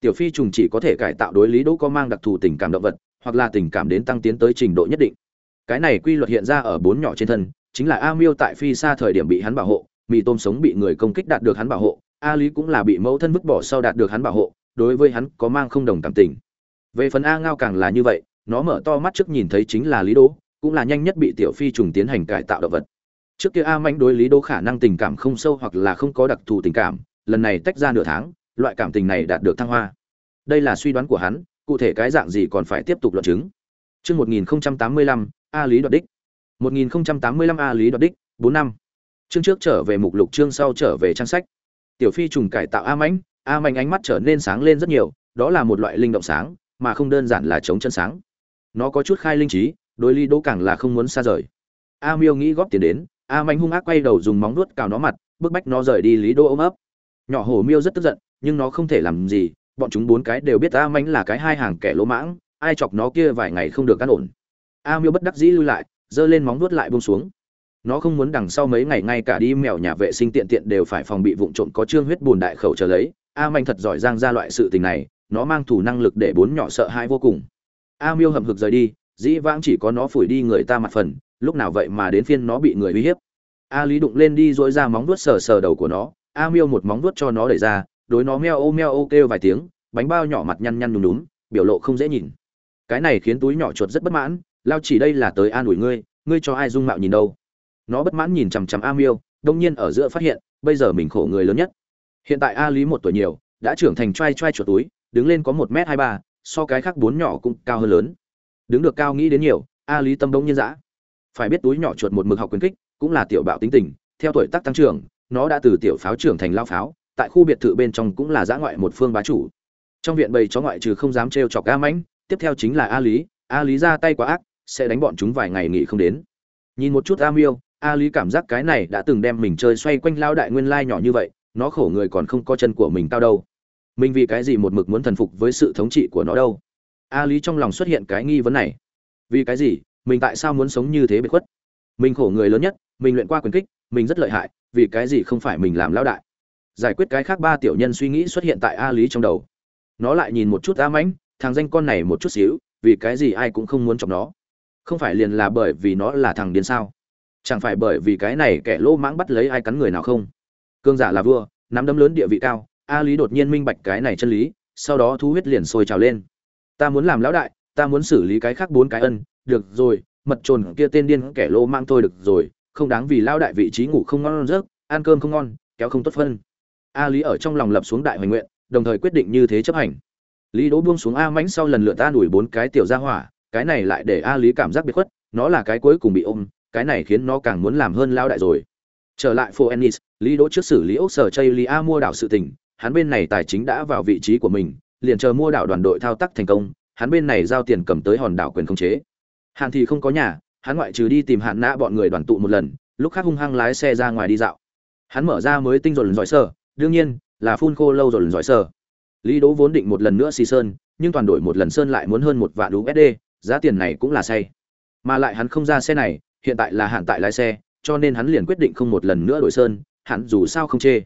tiểu phi trùng chỉ có thể cải tạo đối lý đỗ có mang đặc thù tình cảm động vật, hoặc là tình cảm đến tăng tiến tới trình độ nhất định. Cái này quy luật hiện ra ở bốn nhỏ trên thân, chính là a miêu tại phi xa thời điểm bị hắn bảo hộ, mì tôm sống bị người công kích đạt được hắn bảo hộ, a lý cũng là bị mẫu thân vứt bỏ sau đạt được hắn bảo hộ, đối với hắn có mang không đồng cảm tình. Về phần a ngao càng là như vậy, nó mở to mắt trước nhìn thấy chính là lý đỗ, cũng là nhanh nhất bị tiểu phi trùng tiến hành cải tạo động vật. Trước kia a manh đối lý đỗ khả năng tình cảm không sâu hoặc là không có đặc thù tình cảm, lần này tách ra nửa tháng loại cảm tình này đạt được thăng hoa đây là suy đoán của hắn cụ thể cái dạng gì còn phải tiếp tục luận chứng Chương 1085, A Lý đoạt đích. 1085 A Lý đoạt đích, 4 năm. Chương trước trở về mục lục chương sau trở về trang sách. Tiểu Phi trùng cải tạo A Mãnh, A Mãnh ánh mắt trở nên sáng lên rất nhiều, đó là một loại linh động sáng, mà không đơn giản là chống chân sáng nó có chút khai linh trí đối ly đỗ càng là không muốn xa rời a miêu nghĩ góp tiền đến a mạnh hung ác quay đầu dùng móng nuốt cào nó mặt bức bách nó rời đi lý đô ôm ấp nhỏ hổ miêu rất tức giận nhưng nó không thể làm gì, bọn chúng bốn cái đều biết a mánh là cái hai hàng kẻ lỗ mãng, ai chọc nó kia vài ngày không được ăn ổn. A miêu bất đắc dĩ lui lại, giơ lên móng vuốt lại buông xuống. Nó không muốn đằng sau mấy ngày ngay cả đi mèo nhà vệ sinh tiện tiện đều phải phòng bị vụn trộm có trương huyết bùn đại khẩu chờ lấy. A manh thật giỏi giang ra loại sự tình này, nó mang thủ năng lực để bốn nhỏ sợ hãi vô cùng. A miêu hầm hực rời đi, dĩ vãng chỉ có nó phủi đi người ta mặt phần, lúc nào vậy mà đến phiên nó bị người uy hiếp. A lý đụng lên đi dỗi ra móng vuốt sờ sờ đầu của nó. A miêu một móng vuốt cho nó đẩy ra đối nó meo ô meo ô kêu vài tiếng, bánh bao nhỏ mặt nhăn nhăn nhùm nhúm biểu lộ không dễ nhìn. Cái này khiến túi nhỏ chuột rất bất mãn, lao chỉ đây là tới an ủi ngươi ngươi cho ai dung mạo nhìn đâu. Nó bất mãn nhìn chằm chằm a miêu, đông nhiên ở giữa phát hiện, bây giờ mình khổ người lớn nhất. Hiện tại a lý một tuổi nhiều, đã trưởng thành trai trai chuột túi, đứng lên có một m hai ba, so cái khác bốn nhỏ cũng cao hơn lớn. Đứng được cao nghĩ đến nhiều, a lý tâm đông nhiên dã. Phải biết túi nhỏ chuột một mực học quyền kích, cũng là tiểu bạo tính tình, theo tuổi tác tăng trưởng, nó đã từ tiểu pháo trưởng thành lao pháo tại khu biệt thự bên trong cũng là giã ngoại một phương bá chủ. Trong viện bầy chó ngoại trừ không dám trêu chọc a mãnh, tiếp theo chính là a lý. A lý ra tay quá ác, sẽ đánh bọn chúng vài ngày nghỉ không đến. Nhìn một chút a miêu, a lý cảm giác cái này đã từng đem mình chơi xoay quanh lao đại nguyên lai nhỏ như vậy, nó khổ người còn không có chân của mình cao đâu. Mình vì cái gì một mực muốn thần phục với sự thống trị của nó đâu? A lý trong lòng xuất hiện cái nghi vấn này. Vì cái gì? Mình tại sao muốn sống như thế bị khuất? Mình khổ người lớn nhất, mình luyện qua quyền kích, mình rất lợi hại, vì cái gì không phải mình làm lao đại? Giải quyết cái khác ba tiểu nhân suy nghĩ xuất hiện tại a lý trong đầu. Nó lại nhìn một chút a mãnh, thằng danh con này một chút xíu, vì cái gì ai cũng không muốn chọc nó? Không phải liền là bởi vì nó là thằng điên sao? Chẳng phải bởi vì cái này kẻ lỗ mãng bắt lấy ai cắn người nào không? Cương giả là vua, nắm đấm lớn địa vị cao, a lý đột nhiên minh bạch cái này chân lý, sau đó thu huyết liền sôi trào lên. Ta muốn làm lão đại, ta muốn xử lý cái khác bốn cái ân, được rồi, mật trồn kia tên điên kẻ lỗ mang thôi được rồi, không đáng vì lão đại vị trí ngủ không ngon giấc, ăn cơm không ngon, kéo không tốt phân a lý ở trong lòng lập xuống đại hoành nguyện, đồng thời quyết định như thế chấp hành. Lý đỗ buông xuống a mãnh sau lần lượt ta đuổi bốn cái tiểu gia hỏa, cái này lại để a lý cảm giác biệt khuất, nó là cái cuối cùng bị ôm, cái này khiến nó càng muốn làm hơn lao đại rồi. Trở lại phố ennis, lý đỗ trước xử lý ốc sở chây lý a mua đảo sự tình, hắn bên này tài chính đã vào vị trí của mình, liền chờ mua đảo đoàn đội thao tác thành công, hắn bên này giao tiền cầm tới hòn đảo quyền khống chế. Hàn thì không có nhà, hắn ngoại trừ đi tìm hạn nã bọn người đoàn tụ một lần, lúc khác hung hăng lái xe ra ngoài đi dạo. Hắn mở ra mới tinh rồi lần giỏi sơ đương nhiên, là phun khô lâu rồi lần giỏi sơ lý đỗ vốn định một lần nữa xì sơn, nhưng toàn đổi một lần sơn lại muốn hơn một vạn usd giá tiền này cũng là say. Mà lại hắn không ra xe này, hiện tại là hạn tại lái xe, cho nên hắn liền quyết định không một lần nữa đổi sơn, hắn dù sao không chê.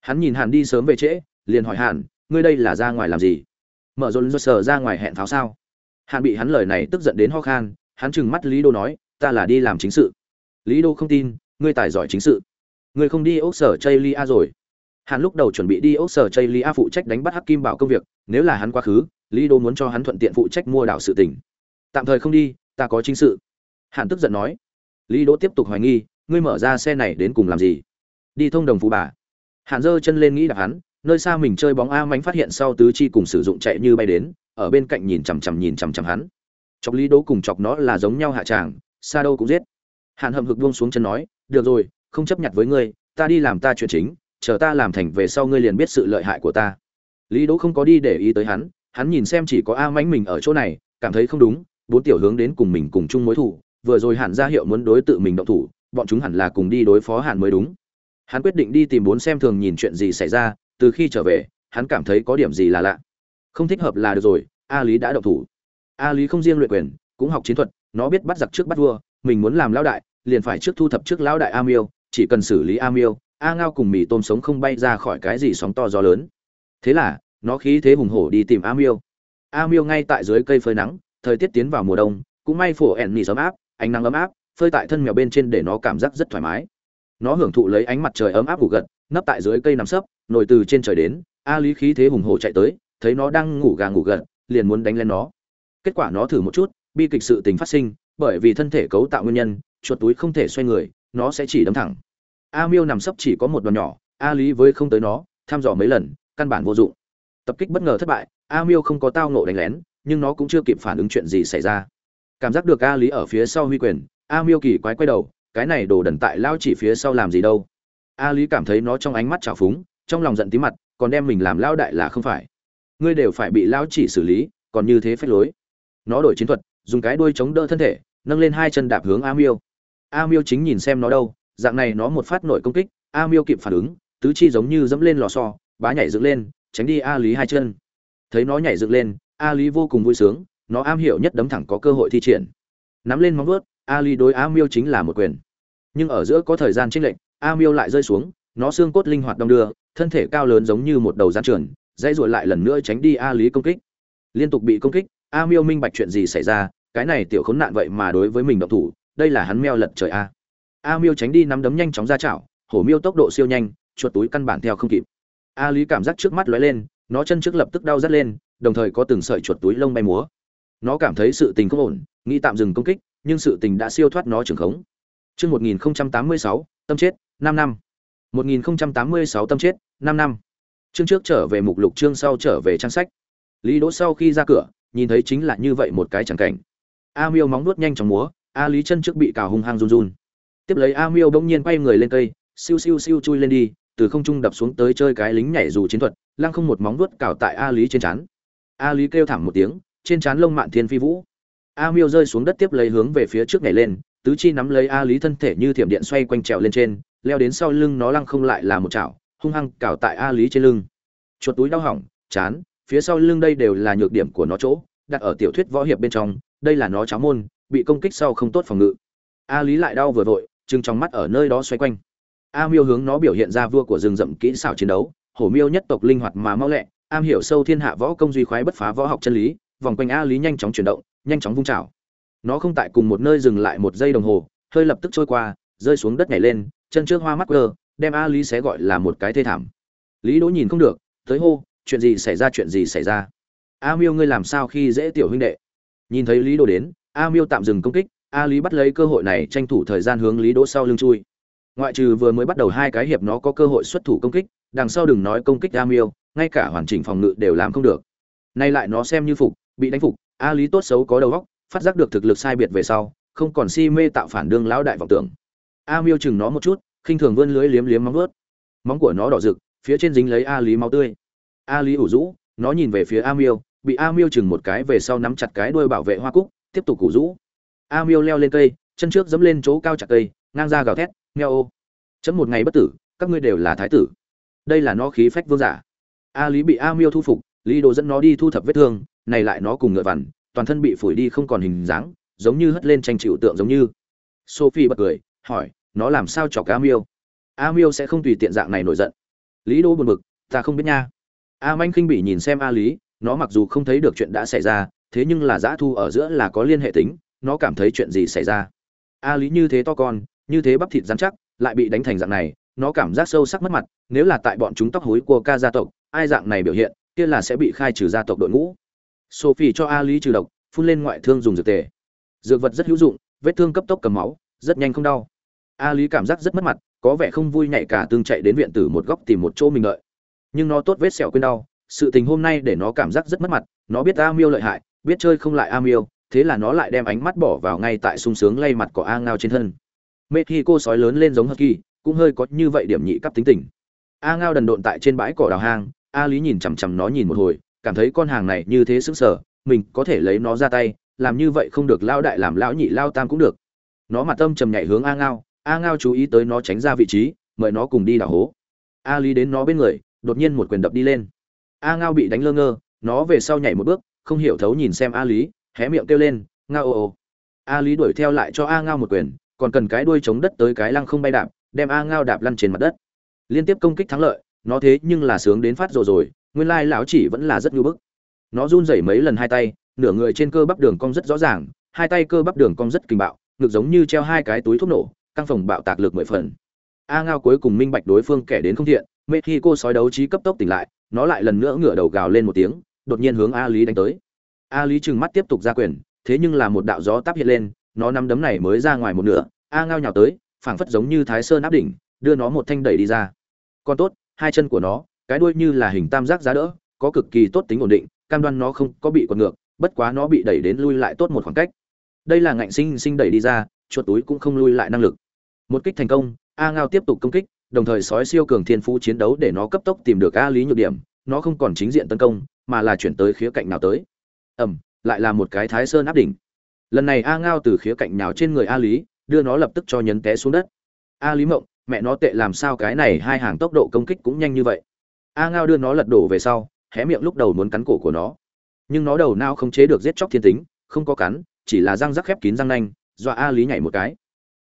Hắn nhìn hàn đi sớm về trễ, liền hỏi hàn, ngươi đây là ra ngoài làm gì? Mở rộn rộn sờ ra ngoài hẹn tháo sao? Hàn bị hắn lời này tức giận đến ho khan, hắn trừng mắt lý đô nói, ta là đi làm chính sự. Lý đô không tin, ngươi tài giỏi chính sự. Ngươi không đi ốc sở chây lia rồi hàn lúc đầu chuẩn bị đi ốc sở chây lia phụ trách đánh bắt hắc kim bảo công việc, nếu là hắn quá khứ, lý đô muốn cho hắn thuận tiện phụ trách mua đảo sự tỉnh tạm thời không đi, ta có chính sự. Hắn tức giận nói. Lý đỗ tiếp tục hoài nghi, ngươi mở ra xe này đến cùng làm gì? Đi thông đồng phú bà. Hắn giơ chân lên nghĩ đạp hắn, nơi xa mình chơi bóng a mánh phát hiện sau tứ chi cùng sử dụng chạy như bay đến, ở bên cạnh nhìn chằm chằm nhìn chằm chằm hắn. Chọc lý đỗ cùng chọc nó là giống nhau hạ tràng, xa đâu cũng giết. Hắn hậm hực buông xuống chân nói, được rồi, không chấp nhận với ngươi, ta đi làm ta chuyện chính chờ ta làm thành về sau ngươi liền biết sự lợi hại của ta. Lý đỗ không có đi để ý tới hắn hắn nhìn xem chỉ có a mánh mình ở chỗ này, cảm thấy không đúng, bốn tiểu hướng đến cùng mình cùng chung mối thủ, vừa rồi hẳn ra hiệu muốn đối tự mình động thủ, bọn chúng hẳn là cùng đi đối phó hàn mới đúng. Hắn quyết định đi tìm bốn xem thường nhìn chuyện gì xảy ra, từ khi trở về, hắn cảm thấy có điểm gì là lạ. Không thích hợp là được rồi, a lý đã động thủ. A lý không riêng luyện quyền, cũng học chiến thuật, nó biết bắt giặc trước bắt vua, mình muốn làm lão đại, liền phải trước thu thập trước lão đại a miêu, chỉ cần xử lý a miêu a ngao cùng mì tôm sống không bay ra khỏi cái gì sóng to gió lớn. Thế là, nó khí thế hùng hổ đi tìm a miêu. A miêu ngay tại dưới cây phơi nắng, thời tiết tiến vào mùa đông, cũng may phổ ẻn nỉ ấm áp, ánh nắng ấm áp, phơi tại thân mèo bên trên để nó cảm giác rất thoải mái. Nó hưởng thụ lấy ánh mặt trời ấm áp ngủ gật, nấp tại dưới cây nằm sấp, nổi từ trên trời đến, a lý khí thế hùng hổ chạy tới, thấy nó đang ngủ gà ngủ gật, liền muốn đánh lên nó. Kết quả nó thử một chút, bi kịch sự tình phát sinh, bởi vì thân thể cấu tạo nguyên nhân, chuột túi không thể xoay người, nó sẽ chỉ đấm thẳng a miêu nằm sấp chỉ có một đoàn nhỏ, a lý với không tới nó, thăm dò mấy lần, căn bản vô dụng. Tập kích bất ngờ thất bại, a miêu không có tao nộ đánh lén, nhưng nó cũng chưa kịp phản ứng chuyện gì xảy ra. Cảm giác được a lý ở phía sau huy quyền, a miêu kỳ quái quay đầu, cái này đồ đần tại lao chỉ phía sau làm gì đâu. A lý cảm thấy nó trong ánh mắt trào phúng, trong lòng giận tí mặt, còn đem mình làm lao đại là không phải. Ngươi đều phải bị lao chỉ xử lý, còn như thế phép lối. Nó đổi chiến thuật, dùng cái đuôi chống đỡ thân thể, nâng lên hai chân đạp hướng a miêu. A miêu chính nhìn xem nó đâu dạng này nó một phát nội công kích, a miêu kịp phản ứng, tứ chi giống như dẫm lên lò xo, bá nhảy dựng lên, tránh đi a lý hai chân. Thấy nó nhảy dựng lên, a lý vô cùng vui sướng, nó am hiểu nhất đấm thẳng có cơ hội thi triển. Nắm lên móng vuốt, a lý đối a miêu chính là một quyền. Nhưng ở giữa có thời gian chênh lệch, a miêu lại rơi xuống, nó xương cốt linh hoạt đong đưa, thân thể cao lớn giống như một đầu gian trườn, dãy ruột lại lần nữa tránh đi a lý công kích. Liên tục bị công kích, a miêu minh bạch chuyện gì xảy ra, cái này tiểu khốn nạn vậy mà đối với mình động thủ, đây là hắn meo lật trời a a miêu tránh đi nắm đấm nhanh chóng ra chảo hổ miêu tốc độ siêu nhanh chuột túi căn bản theo không kịp a lý cảm giác trước mắt lóe lên nó chân trước lập tức đau rát lên đồng thời có từng sợi chuột túi lông bay múa nó cảm thấy sự tình không ổn nghĩ tạm dừng công kích nhưng sự tình đã siêu thoát nó trường khống Chương 1086, tâm chết, 5 năm. 1086 tâm chết, 5 năm. Chương trước trở về mục lục chương sau trở về trang sách. Lý Đỗ sau khi ra cửa, nhìn thấy chính là như vậy một cái chẳng cảnh. A Miêu móng nuốt nhanh chóng múa, A Lý chân trước bị cào hung hăng run run. Tiếp lấy A Miêu bỗng nhiên quay người lên cây, siêu siêu siêu chui lên đi, từ không trung đập xuống tới chơi cái lính nhảy dù chiến thuật, lăng không một móng vuốt cào tại A Lý trên trán. A Lý kêu thảm một tiếng, trên trán lông mạn thiên phi vũ. A Miêu rơi xuống đất tiếp lấy hướng về phía trước nhảy lên, tứ chi nắm lấy A Lý thân thể như thiểm điện xoay quanh trèo lên trên, leo đến sau lưng nó lăng không lại là một chảo, hung hăng cào tại A Lý trên lưng. Chuột túi đau hỏng, chán, phía sau lưng đây đều là nhược điểm của nó chỗ, đặt ở tiểu thuyết võ hiệp bên trong, đây là nó cháo môn, bị công kích sau không tốt phòng ngự. A Lý lại đau vừa vội, trừng trong mắt ở nơi đó xoay quanh. A Miêu hướng nó biểu hiện ra vua của rừng rậm kỹ xảo chiến đấu, hổ miêu nhất tộc linh hoạt mà mau lẹ, am hiểu sâu thiên hạ võ công duy khoái bất phá võ học chân lý, vòng quanh A Lý nhanh chóng chuyển động, nhanh chóng vung chảo. Nó không tại cùng một nơi dừng lại một giây đồng hồ, hơi lập tức trôi qua rơi xuống đất nhảy lên chân trước hoa mắt quơ đem a lý sẽ gọi là một cái thê thảm lý đỗ nhìn không được tới hô chuyện gì xảy ra chuyện gì xảy ra a miêu ngươi làm sao khi dễ tiểu huynh đệ nhìn thấy lý đỗ đến a miêu tạm dừng công kích a lý bắt lấy cơ hội này tranh thủ thời gian hướng lý đỗ sau lưng chui. Ngoại trừ vừa mới bắt đầu hai cái hiệp nó có cơ hội xuất thủ công kích đằng sau đừng nói công kích a miêu ngay cả hoàn chỉnh phòng ngự đều làm không được. Nay lại nó xem như phục bị đánh phục a lý tốt xấu có đầu óc phát giác được thực lực sai biệt về sau không còn si mê tạo phản đương lão đại vọng tưởng. A miêu chừng nó một chút khinh thường vươn lưới liếm liếm móng vuốt, móng của nó đỏ rực phía trên dính lấy a lý máu tươi. A lý ủ rũ nó nhìn về phía a miêu bị a miêu chừng một cái về sau nắm chặt cái đuôi bảo vệ hoa cúc tiếp tục ủ rũ a miêu leo lên cây, chân trước dẫm lên chỗ cao chặt cây, ngang ra gào thét ngheo ô, chấm một ngày bất tử, các ngươi đều là thái tử. Đây là nó khí phách vương giả. A lý bị a miêu thu phục, lý đồ dẫn nó đi thu thập vết thương, này lại nó cùng ngựa vằn, toàn thân bị phủi đi không còn hình dáng, giống như hất lên tranh chịu tượng giống như. Sophie bật cười, hỏi, nó làm sao chọc a miêu? A miêu sẽ không tùy tiện dạng này nổi giận. Lý đô buồn bực, ta không biết nha. A manh khinh bị nhìn xem a lý, nó mặc dù không thấy được chuyện đã xảy ra, thế nhưng là giã thu ở giữa là có liên hệ tính nó cảm thấy chuyện gì xảy ra? A lý như thế to con, như thế bắp thịt dán chắc, lại bị đánh thành dạng này, nó cảm giác sâu sắc mất mặt, nếu là tại bọn chúng tóc hối của ca gia tộc, ai dạng này biểu hiện, kia là sẽ bị khai trừ gia tộc đội ngũ. Sophie cho a lý trừ độc, phun lên ngoại thương dùng dược tề. Dược vật rất hữu dụng, vết thương cấp tốc cầm máu, rất nhanh không đau. A lý cảm giác rất mất mặt, có vẻ không vui nhảy cả tương chạy đến viện tử một góc tìm một chỗ mình lợi nhưng nó tốt vết sẹo quên đau, sự tình hôm nay để nó cảm giác rất mất mặt, nó biết a miêu lợi hại, biết chơi không lại a miêu thế là nó lại đem ánh mắt bỏ vào ngay tại sung sướng lay mặt của a ngao trên thân. Mê khi cô sói lớn lên giống hờ kỳ cũng hơi có như vậy điểm nhị cấp tính tình. A ngao đần độn tại trên bãi cỏ đào hang, a lý nhìn chằm chằm nó nhìn một hồi, cảm thấy con hàng này như thế sững sờ, mình có thể lấy nó ra tay, làm như vậy không được lao đại làm lão nhị lao tam cũng được. Nó mặt tâm trầm nhảy hướng a ngao a ngao chú ý tới nó tránh ra vị trí, mời nó cùng đi đào hố. A lý đến nó bên người, đột nhiên một quyền đập đi lên. A ngao bị đánh lơ ngơ, nó về sau nhảy một bước, không hiểu thấu nhìn xem a lý hé miệng kêu lên ngao ô ô, a lý đuổi theo lại cho a ngao một quyền còn cần cái đuôi chống đất tới cái lăng không bay đạp đem a ngao đạp lăn trên mặt đất. Liên tiếp công kích thắng lợi nó thế nhưng là sướng đến phát rồi rồi nguyên lai lão chỉ vẫn là rất nhu bức. Nó run rẩy mấy lần hai tay nửa người trên cơ bắp đường cong rất rõ ràng hai tay cơ bắp đường cong rất kinh bạo ngực giống như treo hai cái túi thuốc nổ căng phòng bạo tạc lực mười phần. A ngao cuối cùng minh bạch đối phương kẻ đến không thiện mê khi cô sói đấu trí cấp tốc tỉnh lại nó lại lần nữa ngửa đầu gào lên một tiếng đột nhiên hướng a lý đánh tới a lý trừng mắt tiếp tục ra quyền, thế nhưng là một đạo gió táp hiện lên, nó nắm đấm này mới ra ngoài một nửa, a ngao nhào tới, phảng phất giống như thái sơn áp đỉnh, đưa nó một thanh đẩy đi ra. Còn tốt, hai chân của nó, cái đuôi như là hình tam giác giá đỡ, có cực kỳ tốt tính ổn định, cam đoan nó không có bị quật ngược, bất quá nó bị đẩy đến lui lại tốt một khoảng cách. Đây là ngạnh sinh sinh đẩy đi ra, chuột túi cũng không lui lại năng lực. Một kích thành công, a ngao tiếp tục công kích, đồng thời sói siêu cường thiên phú chiến đấu để nó cấp tốc tìm được a lý nhược điểm, nó không còn chính diện tấn công, mà là chuyển tới khía cạnh nào tới ẩm lại là một cái thái sơn áp đỉnh. Lần này a ngao từ khía cạnh nào trên người a lý, đưa nó lập tức cho nhấn té xuống đất. A lý mộng, mẹ nó tệ làm sao cái này, hai hàng tốc độ công kích cũng nhanh như vậy. A ngao đưa nó lật đổ về sau, hé miệng lúc đầu muốn cắn cổ của nó. Nhưng nó đầu nao không chế được giết chóc thiên tính, không có cắn, chỉ là răng rắc khép kín răng nanh, dọa a lý nhảy một cái.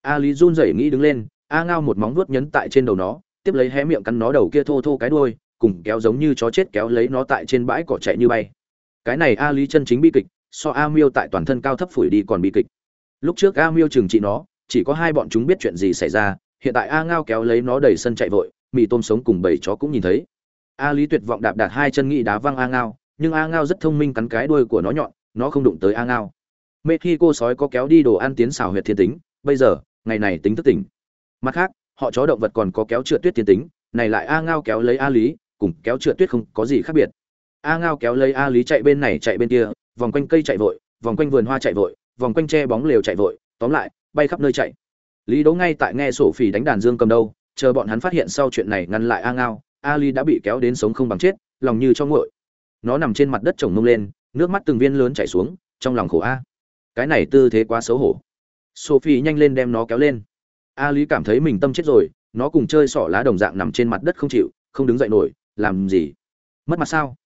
A lý run rẩy nghĩ đứng lên, a ngao một móng vuốt nhấn tại trên đầu nó, tiếp lấy hé miệng cắn nó đầu kia thô thô cái đuôi, cùng kéo giống như chó chết kéo lấy nó tại trên bãi cỏ chạy như bay cái này a lý chân chính bi kịch, so a miêu tại toàn thân cao thấp phủi đi còn bi kịch. Lúc trước a miêu trừng trị nó, chỉ có hai bọn chúng biết chuyện gì xảy ra, hiện tại a ngao kéo lấy nó đầy sân chạy vội, mì tôm sống cùng bầy chó cũng nhìn thấy. A lý tuyệt vọng đạp đạt hai chân nghị đá văng a ngao, nhưng a ngao rất thông minh cắn cái đuôi của nó nhọn, nó không đụng tới a ngao. Mê khi cô sói có kéo đi đồ ăn tiến xào huyệt thiên tính, bây giờ, ngày này tính thức tỉnh. Mặt khác, họ chó động vật còn có kéo trượt tuyết thiên tính, này lại a ngao kéo lấy a lý, cùng kéo trượt tuyết không có gì khác biệt a ngao kéo lấy a lý chạy bên này chạy bên kia, vòng quanh cây chạy vội, vòng quanh vườn hoa chạy vội, vòng quanh tre bóng lều chạy vội, tóm lại, bay khắp nơi chạy. Lý đỗ ngay tại nghe sổ phỉ đánh đàn dương cầm đâu, chờ bọn hắn phát hiện sau chuyện này ngăn lại a ngao, a lý đã bị kéo đến sống không bằng chết, lòng như cho nguội. Nó nằm trên mặt đất trồng mông lên, nước mắt từng viên lớn chảy xuống, trong lòng khổ a. Cái này tư thế quá xấu hổ. Sophie nhanh lên đem nó kéo lên. A lý cảm thấy mình tâm chết rồi, nó cùng chơi sỏ lá đồng dạng nằm trên mặt đất không chịu, không đứng dậy nổi, làm gì? Mất mặt sao?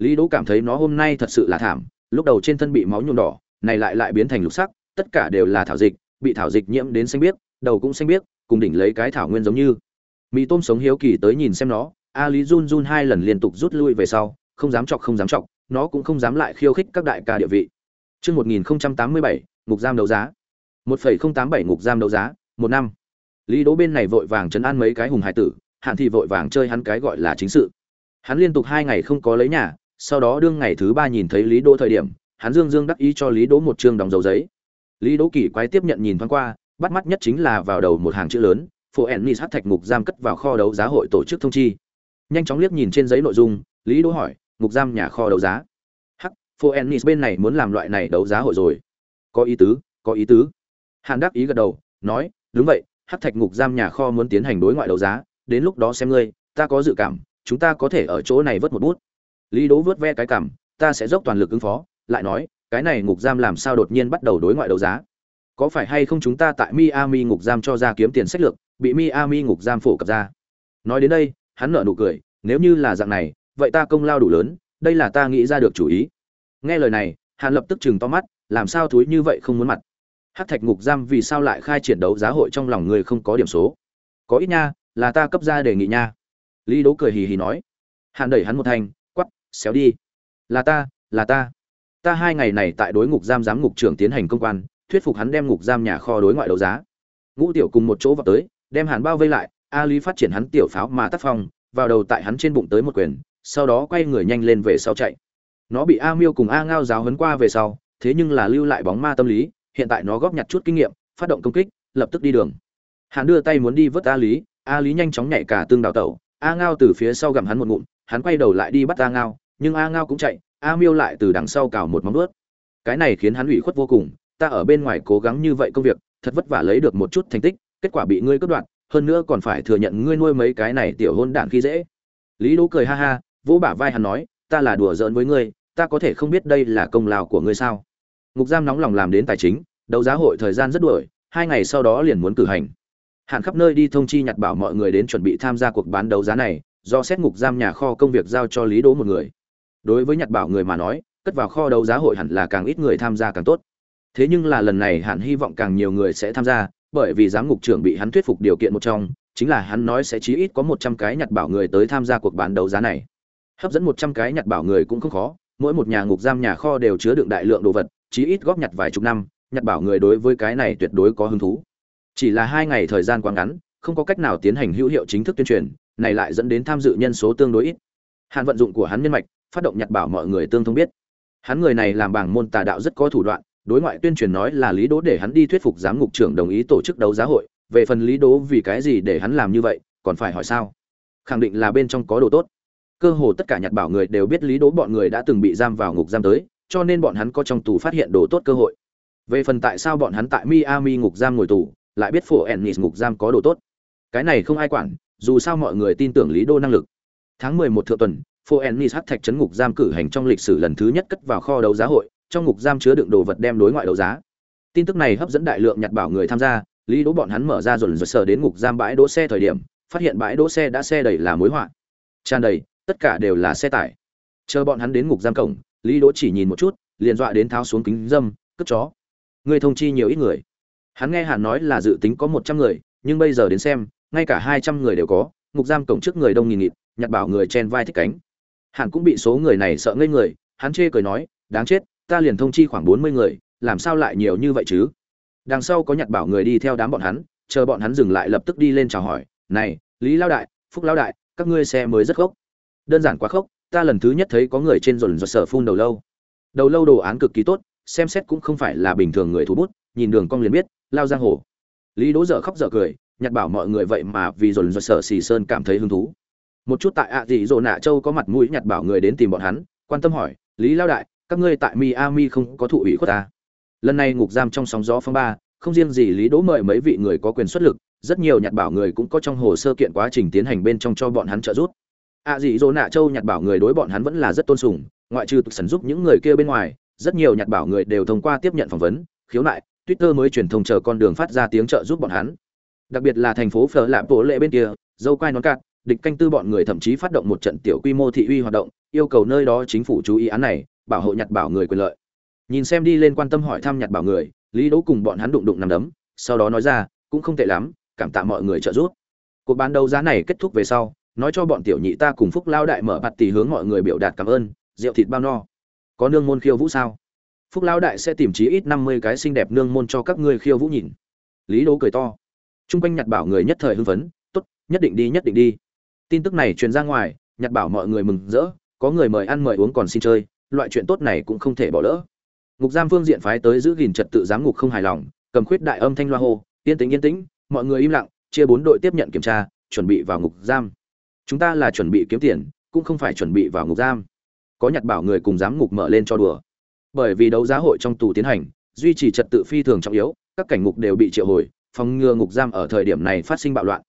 Lý đỗ cảm thấy nó hôm nay thật sự là thảm lúc đầu trên thân bị máu nhuộm đỏ này lại lại biến thành lục sắc tất cả đều là thảo dịch bị thảo dịch nhiễm đến xanh biếc đầu cũng xanh biếc cùng đỉnh lấy cái thảo nguyên giống như Mị tôm sống hiếu kỳ tới nhìn xem nó a lý run run hai lần liên tục rút lui về sau không dám chọc không dám chọc nó cũng không dám lại khiêu khích các đại ca địa vị Chương 1087, ngục giam đấu giá. 1.087 ngục giam đấu giá, một năm. Lý Đỗ bên này vội vàng trấn an mấy cái hùng hải tử, Hạn thì vội vàng chơi hắn cái gọi là chính sự. Hắn liên tục hai ngày không có lấy nhà, sau đó đương ngày thứ ba nhìn thấy Lý Đỗ thời điểm, hắn dương dương đắc ý cho Lý Đỗ một trương đồng dấu giấy. Lý Đỗ kỳ quái tiếp nhận nhìn thoáng qua, bắt mắt nhất chính là vào đầu một hàng chữ lớn, phố Ennis hắc thạch ngục giam cất vào kho đấu giá hội tổ chức thông chi. Nhanh chóng liếc nhìn trên giấy nội dung, Lý Đỗ hỏi, ngục giam nhà kho đấu giá. Hắc, phố Ennis bên này muốn làm loại này đấu giá hội rồi. Có ý tứ, có ý tứ. Hàn đắc ý gật đầu, nói, đúng vậy, hắc thạch ngục giam nhà kho muốn tiến hành đối ngoại đấu giá, đến lúc đó xem ngươi, ta có dự cảm, chúng ta có thể ở chỗ này vớt một bút. Lý Đỗ vớt ve cái cảm, ta sẽ dốc toàn lực ứng phó, lại nói, cái này ngục giam làm sao đột nhiên bắt đầu đối ngoại đấu giá? có phải hay không chúng ta tại Miami ngục giam cho ra kiếm tiền sách lược, bị Miami ngục giam phổ cập ra. Nói đến đây, hắn nở nụ cười, nếu như là dạng này, vậy ta công lao đủ lớn, đây là ta nghĩ ra được chủ ý. Nghe lời này, Hàn lập tức chừng to mắt, làm sao thúi như vậy không muốn mặt. Hắc Thạch ngục giam vì sao lại khai triển đấu giá hội trong lòng người không có điểm số? Có ít nha, là ta cấp ra đề nghị nha. Lý Đỗ cười hì hì nói. Hàn đẩy hắn một thanh, xéo đi. Là ta, là ta. Ta hai ngày này tại đối ngục giam giám ngục trưởng tiến hành công quan, thuyết phục hắn đem ngục giam nhà kho đối ngoại đấu giá ngũ tiểu cùng một chỗ vào tới đem hàn bao vây lại a lý phát triển hắn tiểu pháo mà tác phong vào đầu tại hắn trên bụng tới một quyền sau đó quay người nhanh lên về sau chạy nó bị a miêu cùng a ngao giáo hấn qua về sau thế nhưng là lưu lại bóng ma tâm lý hiện tại nó góp nhặt chút kinh nghiệm phát động công kích lập tức đi đường hắn đưa tay muốn đi vớt a lý a lý nhanh chóng nhảy cả tương đào tẩu a ngao từ phía sau gặm hắn một ngụm hắn quay đầu lại đi bắt a ngao, nhưng a ngao cũng chạy, a miêu lại từ đằng sau cào một móng ướt cái này khiến hắn ủy khuất vô cùng, ta ở bên ngoài cố gắng như vậy công việc, thật vất vả lấy được một chút thành tích, kết quả bị ngươi cướp đoạt, hơn nữa còn phải thừa nhận ngươi nuôi mấy cái này tiểu hôn đản khi dễ. Lý đỗ cười ha ha, vỗ bả vai hắn nói, ta là đùa giỡn với ngươi, ta có thể không biết đây là công lao của ngươi sao. Ngục giam nóng lòng làm đến tài chính, đấu giá hội thời gian rất đuổi, hai ngày sau đó liền muốn cử hành. Hạn khắp nơi đi thông chi nhặt bảo mọi người đến chuẩn bị tham gia cuộc bán đấu giá này do xét ngục giam nhà kho công việc giao cho lý đỗ một người. Đối với nhặt bảo người mà nói, cất vào kho đấu giá hội hẳn là càng ít người tham gia càng tốt. Thế nhưng là lần này hạn hy vọng càng nhiều người sẽ tham gia, bởi vì giám ngục trưởng bị hắn thuyết phục điều kiện một trong, chính là hắn nói sẽ chí ít có một trăm cái nhặt bảo người tới tham gia cuộc bán đấu giá này. Hấp dẫn một trăm cái nhặt bảo người cũng không khó, mỗi một nhà ngục giam nhà kho đều chứa đựng đại lượng đồ vật, chí ít góp nhặt vài chục năm nhặt bảo người đối với cái này tuyệt đối có hứng thú. Chỉ là hai ngày thời gian quá ngắn, không có cách nào tiến hành hữu hiệu chính thức tuyên truyền này lại dẫn đến tham dự nhân số tương đối ít. Hàn vận dụng của hắn nhân mạch, phát động nhặt bảo mọi người tương thông biết. Hắn người này làm bảng môn tà đạo rất có thủ đoạn, đối ngoại tuyên truyền nói là lý đỗ để hắn đi thuyết phục giám ngục trưởng đồng ý tổ chức đấu giá hội. Về phần lý đỗ vì cái gì để hắn làm như vậy, còn phải hỏi sao? Khẳng định là bên trong có đồ tốt. Cơ hồ tất cả nhặt bảo người đều biết lý đỗ bọn người đã từng bị giam vào ngục giam tới, cho nên bọn hắn có trong tù phát hiện đồ tốt cơ hội. Về phần tại sao bọn hắn tại miami ngục giam ngồi tù, lại biết phổ ennis ngục giam có đồ tốt. Cái này không ai quản dù sao mọi người tin tưởng lý Đô năng lực. Tháng mười một thượng tuần phố ennis hát thạch trấn ngục giam cử hành trong lịch sử lần thứ nhất cất vào kho đấu giá hội, trong ngục giam chứa đựng đồ vật đem đối ngoại đấu giá. Tin tức này hấp dẫn đại lượng nhặt bảo người tham gia, lý đỗ bọn hắn mở ra dồn dồn sở đến ngục giam bãi đỗ xe thời điểm, phát hiện bãi đỗ xe đã xe đầy là mối họa. Tràn đầy, tất cả đều là xe tải. Chờ bọn hắn đến ngục giam cổng, lý đỗ chỉ nhìn một chút, liền dọa đến tháo xuống kính dâm, cất chó người thông chi nhiều ít người. Hắn nghe hàn nói là dự tính có một trăm người, nhưng bây giờ đến xem ngay cả hai trăm người đều có, ngục giam cổng trước người đông nghìn nghịt, nhặt bảo người chen vai thích cánh. Hàn cũng bị số người này sợ ngây người, hắn chê cười nói, đáng chết, ta liền thông chi khoảng bốn mươi người, làm sao lại nhiều như vậy chứ? Đằng sau có nhặt bảo người đi theo đám bọn hắn, chờ bọn hắn dừng lại lập tức đi lên chào hỏi, này, lý lao đại, phúc lao đại, các ngươi xe mới rất khốc đơn giản quá khốc, ta lần thứ nhất thấy có người trên dồn dồn sở phun đầu lâu. Đầu lâu đồ án cực kỳ tốt, xem xét cũng không phải là bình thường người thủ bút, nhìn đường cong liền biết, lao giang hồ. Lý đỗ dở khóc dở cười nhặt bảo mọi người vậy mà vì dồn dồn sở xì sơn cảm thấy hứng thú. Một chút tại ạ dị dỗ nạ châu có mặt mũi nhặt bảo người đến tìm bọn hắn, quan tâm hỏi, lý lao đại, các ngươi tại miami không có thụ ủy khuất ta? Lần này ngục giam trong sóng gió phong ba, không riêng gì lý đỗ mời mấy vị người có quyền xuất lực, rất nhiều nhặt bảo người cũng có trong hồ sơ kiện quá trình tiến hành bên trong cho bọn hắn trợ giúp. Ạ dị dỗ nạ châu nhặt bảo người đối bọn hắn vẫn là rất tôn sùng, ngoại trừ sần giúp những người kia bên ngoài, rất nhiều nhặt bảo người đều thông qua tiếp nhận phỏng vấn, khiếu nại, twitter mới truyền thông chờ con đường phát ra tiếng trợ giúp bọn hắn đặc biệt là thành phố phở lạp bộ lệ bên kia, dâu quai nón cạn, địch canh tư bọn người thậm chí phát động một trận tiểu quy mô thị uy hoạt động, yêu cầu nơi đó chính phủ chú ý án này, bảo hộ nhặt bảo người quyền lợi. Nhìn xem đi lên quan tâm hỏi thăm nhặt bảo người, lý đỗ cùng bọn hắn đụng đụng nằm đấm, sau đó nói ra, cũng không tệ lắm, cảm tạ mọi người trợ giúp. Cuộc bán đấu giá này kết thúc về sau, nói cho bọn tiểu nhị ta cùng phúc lao đại mở bạt tỷ hướng mọi người biểu đạt cảm ơn, rượu thịt bao no. Có nương môn khiêu vũ sao? Phúc lao đại sẽ tìm chí ít năm mươi cái xinh đẹp nương môn cho các ngươi khiêu vũ nhìn. Lý đỗ cười to. Trung quanh nhặt bảo người nhất thời hưng phấn, tốt, nhất định đi, nhất định đi. Tin tức này truyền ra ngoài nhặt bảo mọi người mừng rỡ, có người mời ăn, mời uống còn xin chơi, loại chuyện tốt này cũng không thể bỏ lỡ. Ngục giam phương diện phái tới giữ gìn trật tự giám ngục không hài lòng, cầm khuyết đại âm thanh loa hô, yên tĩnh yên tĩnh, mọi người im lặng, chia bốn đội tiếp nhận kiểm tra, chuẩn bị vào ngục giam. Chúng ta là chuẩn bị kiếm tiền, cũng không phải chuẩn bị vào ngục giam. Có nhặt bảo người cùng giám ngục mở lên cho đùa. Bởi vì đấu giá hội trong tù tiến hành, duy trì trật tự phi thường trọng yếu, các cảnh ngục đều bị triệu hồi phòng ngừa ngục giam ở thời điểm này phát sinh bạo loạn.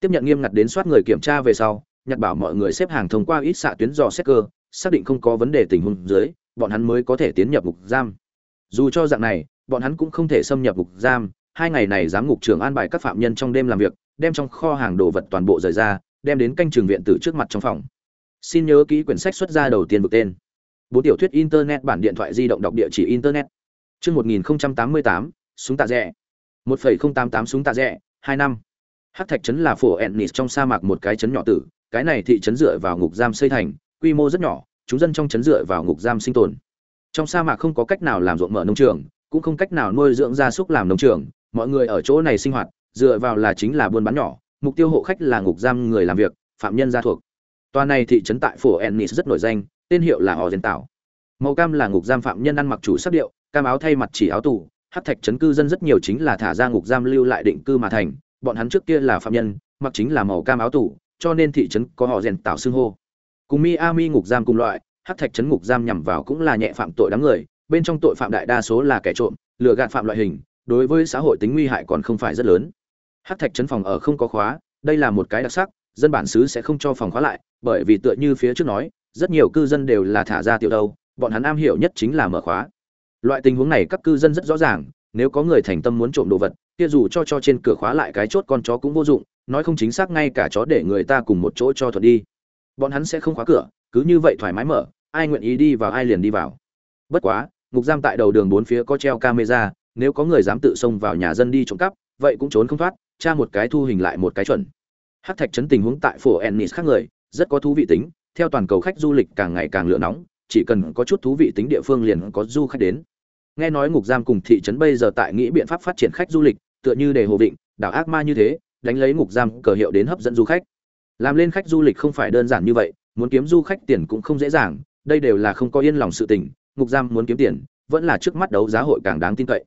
Tiếp nhận nghiêm ngặt đến soát người kiểm tra về sau nhặt bảo mọi người xếp hàng thông qua ít xạ tuyến dò xét cơ, xác định không có vấn đề tình huống dưới, bọn hắn mới có thể tiến nhập ngục giam. Dù cho dạng này, bọn hắn cũng không thể xâm nhập ngục giam, hai ngày này giám ngục trưởng an bài các phạm nhân trong đêm làm việc, đem trong kho hàng đồ vật toàn bộ rời ra, đem đến canh trường viện tử trước mặt trong phòng. Xin nhớ kỹ quyển sách xuất ra đầu tiên vực tên. Bốn tiểu thuyết internet bản điện thoại di động đọc địa chỉ internet. Chương một nghìn tám mươi tám, súng tạ rẽ một phẩy không tám tám súng tạ rẻ, 2 năm. Hắc thạch trấn là phủ ennis trong sa mạc một cái trấn nhỏ tử cái này thị trấn dựa vào ngục giam xây thành quy mô rất nhỏ chúng dân trong trấn dựa vào ngục giam sinh tồn. Trong sa mạc không có cách nào làm ruộng mở nông trường cũng không cách nào nuôi dưỡng gia súc làm nông trường mọi người ở chỗ này sinh hoạt dựa vào là chính là buôn bán nhỏ mục tiêu hộ khách là ngục giam người làm việc phạm nhân gia thuộc. Toàn này thị trấn tại phủ ennis rất nổi danh tên hiệu là họ màu cam là ngục giam phạm nhân ăn mặc chủ sắc điệu cam áo thay mặt chỉ áo tù hát thạch trấn cư dân rất nhiều chính là thả ra ngục giam lưu lại định cư mà thành, bọn hắn trước kia là phạm nhân, mặc chính là màu cam áo tủ, cho nên thị trấn có họ rèn tạo xưng hô. Cùng miami ngục giam cùng loại, hát thạch trấn ngục giam nhằm vào cũng là nhẹ phạm tội đám người, bên trong tội phạm đại đa số là kẻ trộm, lừa gạt phạm loại hình, đối với xã hội tính nguy hại còn không phải rất lớn. Hát thạch trấn phòng ở không có khóa, đây là một cái đặc sắc, dân bản xứ sẽ không cho phòng khóa lại, bởi vì tựa như phía trước nói, rất nhiều cư dân đều là thả ra tiểu đâu, bọn hắn am hiểu nhất chính là mở khóa loại tình huống này các cư dân rất rõ ràng, nếu có người thành tâm muốn trộm đồ vật, kia dù cho cho trên cửa khóa lại cái chốt con chó cũng vô dụng, nói không chính xác ngay cả chó để người ta cùng một chỗ cho thuật đi. Bọn hắn sẽ không khóa cửa, cứ như vậy thoải mái mở, ai nguyện ý đi vào ai liền đi vào. Bất quá, ngục giam tại đầu đường bốn phía có treo camera, nếu có người dám tự xông vào nhà dân đi trộm cắp, vậy cũng trốn không thoát, tra một cái thu hình lại một cái chuẩn. Hát thạch chấn tình huống tại phố ennis khác người, rất có thú vị tính, theo toàn cầu khách du lịch càng ngày càng lựa nóng, chỉ cần có chút thú vị tính địa phương liền có du khách đến nghe nói ngục giam cùng thị trấn bây giờ tại nghĩ biện pháp phát triển khách du lịch, tựa như đề hồ vịnh, đảo ác ma như thế, đánh lấy ngục giam cờ hiệu đến hấp dẫn du khách. Làm lên khách du lịch không phải đơn giản như vậy, muốn kiếm du khách tiền cũng không dễ dàng, đây đều là không có yên lòng sự tình, ngục giam muốn kiếm tiền, vẫn là trước mắt đấu giá hội càng đáng tin cậy.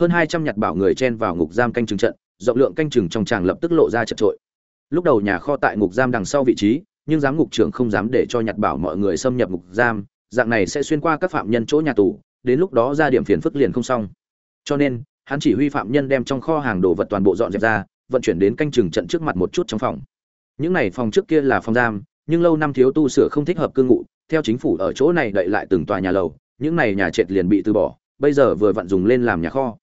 Hơn hai trăm nhặt bảo người chen vào ngục giam canh chừng trận, rộng lượng canh chừng trong tràng lập tức lộ ra chật trội. Lúc đầu nhà kho tại ngục giam đằng sau vị trí, nhưng giám ngục trưởng không dám để cho nhặt bảo mọi người xâm nhập ngục giam, dạng này sẽ xuyên qua các phạm nhân chỗ nhà tù đến lúc đó ra điểm phiền phức liền không xong. Cho nên, hắn chỉ huy phạm nhân đem trong kho hàng đồ vật toàn bộ dọn dẹp ra, vận chuyển đến canh chừng trận trước mặt một chút trong phòng. Những này phòng trước kia là phòng giam, nhưng lâu năm thiếu tu sửa không thích hợp cư ngụ, theo chính phủ ở chỗ này đậy lại từng tòa nhà lầu, những này nhà trệt liền bị từ bỏ, bây giờ vừa vặn dùng lên làm nhà kho.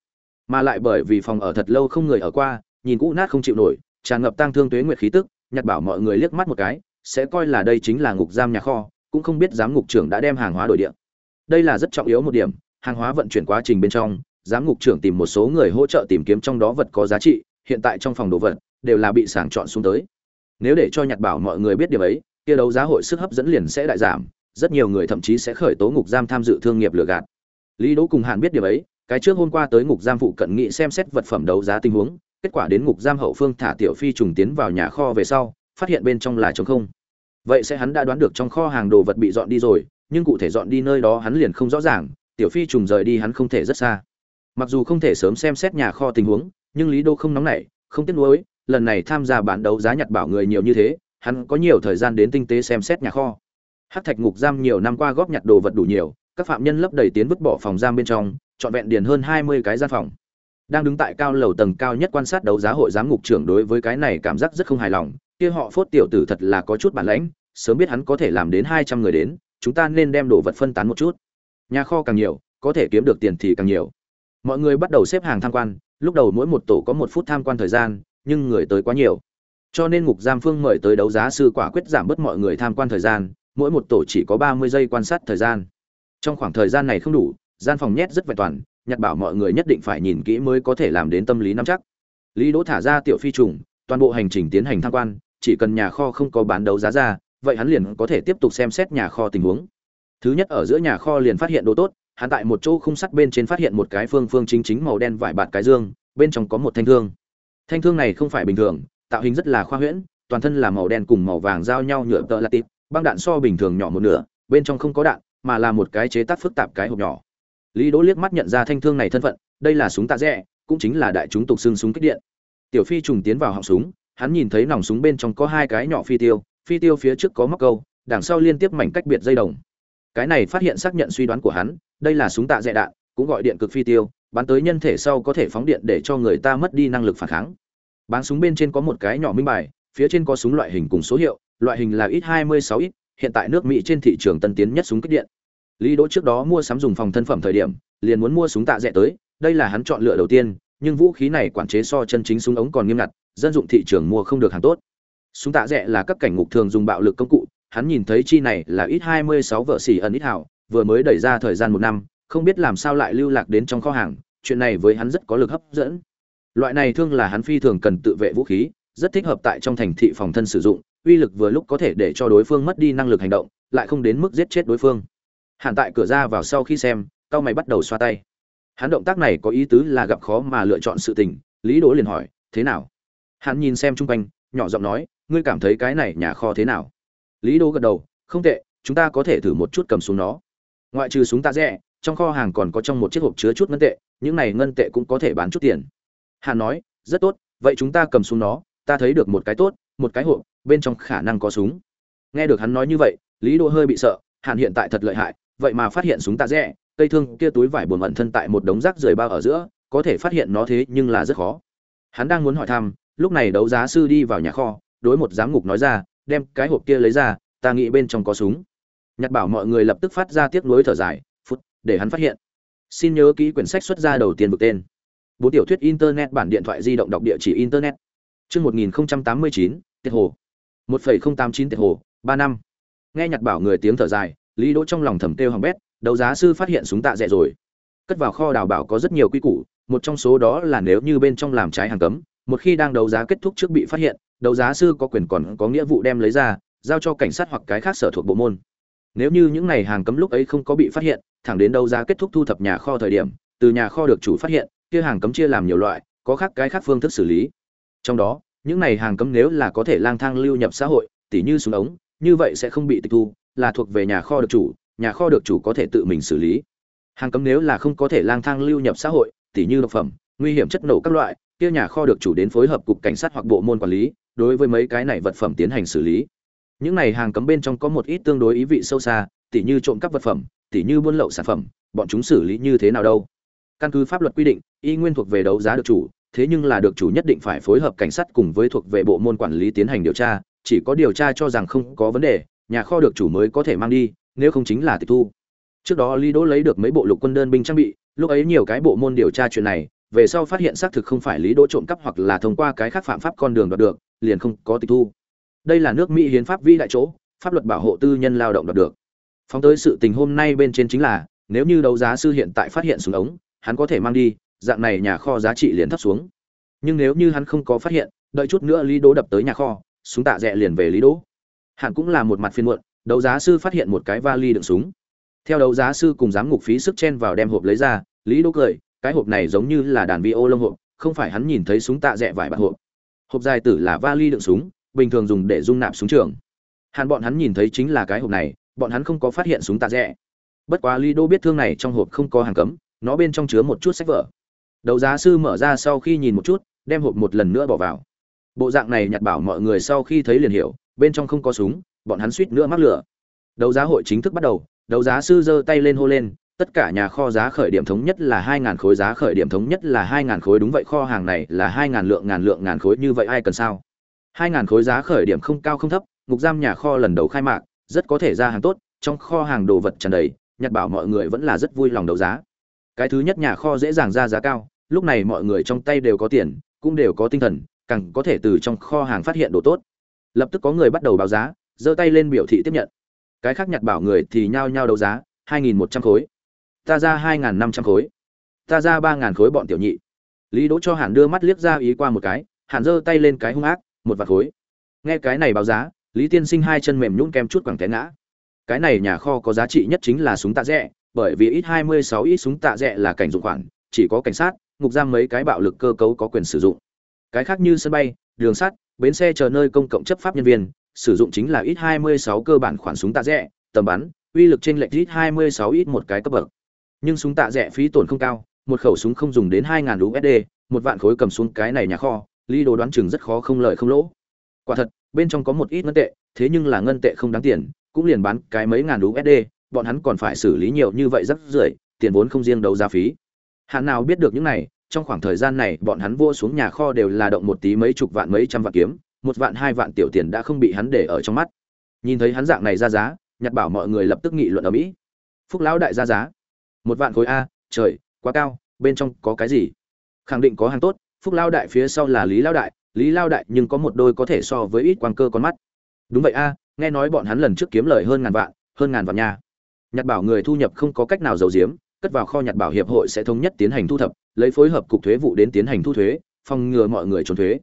Mà lại bởi vì phòng ở thật lâu không người ở qua, nhìn cũ nát không chịu nổi, tràn ngập tang thương tuế nguyệt khí tức, nhặt bảo mọi người liếc mắt một cái, sẽ coi là đây chính là ngục giam nhà kho, cũng không biết giám ngục trưởng đã đem hàng hóa đổi địa đây là rất trọng yếu một điểm, hàng hóa vận chuyển quá trình bên trong, giám ngục trưởng tìm một số người hỗ trợ tìm kiếm trong đó vật có giá trị, hiện tại trong phòng đồ vật đều là bị sàng chọn xuống tới. Nếu để cho nhặt bảo mọi người biết điều ấy, kia đấu giá hội sức hấp dẫn liền sẽ đại giảm, rất nhiều người thậm chí sẽ khởi tố ngục giam tham dự thương nghiệp lừa gạt. Lý đỗ cùng hạn biết điều ấy, cái trước hôm qua tới ngục giam phụ cận nghị xem xét vật phẩm đấu giá tình huống, kết quả đến ngục giam hậu phương thả tiểu phi trùng tiến vào nhà kho về sau, phát hiện bên trong là trống không. Vậy sẽ hắn đã đoán được trong kho hàng đồ vật bị dọn đi rồi nhưng cụ thể dọn đi nơi đó hắn liền không rõ ràng, tiểu phi trùng rời đi hắn không thể rất xa. Mặc dù không thể sớm xem xét nhà kho tình huống, nhưng lý đô không nóng nảy, không tiếc nuối, lần này tham gia bán đấu giá nhặt bảo người nhiều như thế, hắn có nhiều thời gian đến tinh tế xem xét nhà kho. Hát thạch ngục giam nhiều năm qua góp nhặt đồ vật đủ nhiều, các phạm nhân lấp đầy tiến vứt bỏ phòng giam bên trong, trọn vẹn điền hơn hai mươi cái gian phòng. Đang đứng tại cao lầu tầng cao nhất quan sát đấu giá hội giám ngục trưởng đối với cái này cảm giác rất không hài lòng, kia họ phốt tiểu tử thật là có chút bản lãnh, sớm biết hắn có thể làm đến hai trăm người đến chúng ta nên đem đồ vật phân tán một chút. Nhà kho càng nhiều, có thể kiếm được tiền thì càng nhiều. Mọi người bắt đầu xếp hàng tham quan, lúc đầu mỗi một tổ có một phút tham quan thời gian, nhưng người tới quá nhiều. Cho nên ngục giam phương mời tới đấu giá sư quả quyết giảm bớt mọi người tham quan thời gian, mỗi một tổ chỉ có ba mươi giây quan sát thời gian. Trong khoảng thời gian này không đủ, gian phòng nhét rất vẹn toàn, nhặt bảo mọi người nhất định phải nhìn kỹ mới có thể làm đến tâm lý nắm chắc. Lý đỗ thả ra tiểu phi trùng, toàn bộ hành trình tiến hành tham quan, chỉ cần nhà kho không có bán đấu giá ra vậy hắn liền có thể tiếp tục xem xét nhà kho tình huống. Thứ nhất, ở giữa nhà kho liền phát hiện đồ tốt, hắn tại một chỗ khung sắt bên trên phát hiện một cái phương phương chính chính màu đen vải bạt cái dương, bên trong có một thanh thương. Thanh thương này không phải bình thường, tạo hình rất là khoa huyễn, toàn thân là màu đen cùng màu vàng giao nhau nhựa tợ là băng đạn so bình thường nhỏ một nửa, bên trong không có đạn, mà là một cái chế tác phức tạp cái hộp nhỏ. Lý đỗ liếc mắt nhận ra thanh thương này thân phận, đây là súng tạ rẽ cũng chính là đại chúng tục xương súng kích điện. Tiểu phi trùng tiến vào họng súng, hắn nhìn thấy nòng súng bên trong có hai cái nhỏ phi tiêu phi tiêu phía trước có móc câu, đằng sau liên tiếp mảnh cách biệt dây đồng. Cái này phát hiện xác nhận suy đoán của hắn, đây là súng tạ dẹ đạn, cũng gọi điện cực phi tiêu, bắn tới nhân thể sau có thể phóng điện để cho người ta mất đi năng lực phản kháng. Bán súng bên trên có một cái nhỏ minh bài, phía trên có súng loại hình cùng số hiệu, loại hình là ít 26 ít, hiện tại nước mỹ trên thị trường tân tiến nhất súng kích điện. Lý đỗ trước đó mua sắm dùng phòng thân phẩm thời điểm, liền muốn mua súng tạ dẹ tới, đây là hắn chọn lựa đầu tiên, nhưng vũ khí này quản chế so chân chính súng ống còn nghiêm ngặt, dân dụng thị trường mua không được hàng tốt súng tạ rẽ là các cảnh ngục thường dùng bạo lực công cụ, hắn nhìn thấy chi này là ít 26 vợ xỉ ẩn ít hảo, vừa mới đẩy ra thời gian một năm, không biết làm sao lại lưu lạc đến trong kho hàng, chuyện này với hắn rất có lực hấp dẫn. Loại này thương là hắn phi thường cần tự vệ vũ khí, rất thích hợp tại trong thành thị phòng thân sử dụng, uy lực vừa lúc có thể để cho đối phương mất đi năng lực hành động, lại không đến mức giết chết đối phương. Hàn tại cửa ra vào sau khi xem, cao mày bắt đầu xoa tay. Hắn động tác này có ý tứ là gặp khó mà lựa chọn sự tình, lý đỗ liền hỏi, thế nào? Hắn nhìn xem chung quanh, nhỏ giọng nói ngươi cảm thấy cái này nhà kho thế nào? Lý Đô gật đầu, không tệ, chúng ta có thể thử một chút cầm súng nó. Ngoại trừ súng ta rẻ, trong kho hàng còn có trong một chiếc hộp chứa chút ngân tệ, những này ngân tệ cũng có thể bán chút tiền. Hàn nói, rất tốt, vậy chúng ta cầm súng nó, ta thấy được một cái tốt, một cái hộp, bên trong khả năng có súng. Nghe được hắn nói như vậy, lý Đô hơi bị sợ, hàn hiện tại thật lợi hại, vậy mà phát hiện súng ta rẻ, cây thương kia túi vải buồn ẩn thân tại một đống rác rời bao ở giữa, có thể phát hiện nó thế nhưng là rất khó. Hắn đang muốn hỏi thăm, lúc này đấu giá sư đi vào nhà kho đối một giám ngục nói ra, đem cái hộp kia lấy ra, ta nghĩ bên trong có súng. Nhặt bảo mọi người lập tức phát ra tiếc nuối thở dài, phút, để hắn phát hiện. Xin nhớ ký quyển sách xuất ra đầu tiên vực tên. Bốn tiểu thuyết internet bản điện thoại di động đọc địa chỉ internet. Chương một nghìn tám mươi chín tiết hồ. một phẩy không tám chín tiết hồ, ba năm. Nghe nhặt bảo người tiếng thở dài, lý đỗ trong lòng thầm kêu hằng bét đấu giá sư phát hiện súng tạ rẻ rồi. Cất vào kho đào bảo có rất nhiều quy củ, một trong số đó là nếu như bên trong làm trái hàng cấm, một khi đang đấu giá kết thúc trước bị phát hiện đấu giá sư có quyền còn có nghĩa vụ đem lấy ra, giao cho cảnh sát hoặc cái khác sở thuộc bộ môn. Nếu như những này hàng cấm lúc ấy không có bị phát hiện, thẳng đến đấu giá kết thúc thu thập nhà kho thời điểm, từ nhà kho được chủ phát hiện, kia hàng cấm chia làm nhiều loại, có khác cái khác phương thức xử lý. Trong đó, những này hàng cấm nếu là có thể lang thang lưu nhập xã hội, tỉ như súng ống, như vậy sẽ không bị tịch thu, là thuộc về nhà kho được chủ, nhà kho được chủ có thể tự mình xử lý. Hàng cấm nếu là không có thể lang thang lưu nhập xã hội, tỉ như độc phẩm, nguy hiểm chất nổ các loại, kia nhà kho được chủ đến phối hợp cục cảnh sát hoặc bộ môn quản lý đối với mấy cái này vật phẩm tiến hành xử lý. Những này hàng cấm bên trong có một ít tương đối ý vị sâu xa, tỉ như trộm cắp vật phẩm, tỉ như buôn lậu sản phẩm, bọn chúng xử lý như thế nào đâu? Căn cứ pháp luật quy định, y nguyên thuộc về đấu giá được chủ, thế nhưng là được chủ nhất định phải phối hợp cảnh sát cùng với thuộc về bộ môn quản lý tiến hành điều tra, chỉ có điều tra cho rằng không có vấn đề, nhà kho được chủ mới có thể mang đi, nếu không chính là tịch thu. Trước đó lý đỗ lấy được mấy bộ lục quân đơn binh trang bị, lúc ấy nhiều cái bộ môn điều tra chuyện này, về sau phát hiện xác thực không phải lý đỗ trộm cắp hoặc là thông qua cái khác phạm pháp con đường đoạt được liền không có tịch thu. Đây là nước mỹ hiến pháp vĩ đại chỗ, pháp luật bảo hộ tư nhân lao động đoạt được. Phóng tới sự tình hôm nay bên trên chính là, nếu như đấu giá sư hiện tại phát hiện súng ống, hắn có thể mang đi, dạng này nhà kho giá trị liền thấp xuống. Nhưng nếu như hắn không có phát hiện, đợi chút nữa lý đỗ đập tới nhà kho, súng tạ rẽ liền về lý đỗ. Hắn cũng là một mặt phiên muộn, đấu giá sư phát hiện một cái vali đựng súng. Theo đấu giá sư cùng giám ngục phí sức chen vào đem hộp lấy ra, lý đỗ cười, cái hộp này giống như là đàn vi ô lông hộp, không phải hắn nhìn thấy súng tạ rẽ vải bạc hộp hộp dài tử là vali đựng súng, bình thường dùng để dung nạp súng trường. Hàn bọn hắn nhìn thấy chính là cái hộp này, bọn hắn không có phát hiện súng tạ rẽ bất quá lý đô biết thương này trong hộp không có hàng cấm, nó bên trong chứa một chút sách vở. Đầu giá sư mở ra sau khi nhìn một chút, đem hộp một lần nữa bỏ vào. Bộ dạng này nhặt bảo mọi người sau khi thấy liền hiểu, bên trong không có súng, bọn hắn suýt nữa mắc lửa. Đấu giá hội chính thức bắt đầu, đấu giá sư giơ tay lên hô lên tất cả nhà kho giá khởi điểm thống nhất là hai ngàn khối, giá khởi điểm thống nhất là hai ngàn khối. Đúng vậy, kho hàng này là hai ngàn lượng ngàn lượng, ngàn khối. Như vậy ai cần sao? Hai ngàn khối giá khởi điểm không cao không thấp, ngục giam nhà kho lần đầu khai mạc, rất có thể ra hàng tốt, trong kho hàng đồ vật tràn đầy nhặt bảo mọi người vẫn là rất vui lòng đấu giá. Cái thứ nhất nhà kho dễ dàng ra giá cao, lúc này mọi người trong tay đều có tiền, cũng đều có tinh thần, càng có thể từ trong kho hàng phát hiện đồ tốt. Lập tức có người bắt đầu báo giá, giơ tay lên biểu thị tiếp nhận. Cái khác nhặt bảo người thì nhao nhao đấu giá, hai nghìn một trăm khối ta ra hai nghìn năm trăm khối. Ta ra ba ngàn khối bọn tiểu nhị. Lý đỗ cho hàn đưa mắt liếc ra ý qua một cái, hàn giơ tay lên cái hung ác, một vạt khối. Nghe cái này báo giá, lý tiên sinh hai chân mềm nhũn kem chút quẳng té ngã. Cái này nhà kho có giá trị nhất chính là súng tạ rẽ bởi vì ít hai mươi sáu ít súng tạ rẽ là cảnh dụng khoản, chỉ có cảnh sát, ngục giam mấy cái bạo lực cơ cấu có quyền sử dụng. Cái khác như sân bay, đường sắt, bến xe chờ nơi công cộng chấp pháp nhân viên, sử dụng chính là ít 26 cơ bản khoản súng tạ rẻ, tầm bắn, uy lực trên lệch ít 26 ít một cái cấp bậc nhưng súng tạ rẻ phí tổn không cao, một khẩu súng không dùng đến 2.000 USD một vạn khối cầm xuống cái này nhà kho ly đồ đoán chừng rất khó không lợi không lỗ. Quả thật, bên trong có một ít ngân tệ, thế nhưng là ngân tệ không đáng tiền, cũng liền bán cái mấy ngàn USD bọn hắn còn phải xử lý nhiều như vậy rất rưởi, tiền vốn không riêng đấu giá phí. Hắn nào biết được những này, trong khoảng thời gian này bọn hắn vua xuống nhà kho đều là động một tí mấy chục vạn mấy trăm vạn kiếm, một vạn hai vạn tiểu tiền đã không bị hắn để ở trong mắt. Nhìn thấy hắn dạng này ra giá nhặt bảo mọi người lập tức nghị luận ở mỹ. Phúc lão đại ra giá một vạn khối a, trời, quá cao, bên trong có cái gì? Khẳng định có hàng tốt, phúc lao đại phía sau là lý lao đại, lý lao đại nhưng có một đôi có thể so với ít quang cơ con mắt. Đúng vậy a, nghe nói bọn hắn lần trước kiếm lời hơn ngàn vạn, hơn ngàn vạn nhà. nhặt bảo người thu nhập không có cách nào giàu giếm, cất vào kho nhặt bảo hiệp hội sẽ thống nhất tiến hành thu thập, lấy phối hợp cục thuế vụ đến tiến hành thu thuế, phòng ngừa mọi người trốn thuế.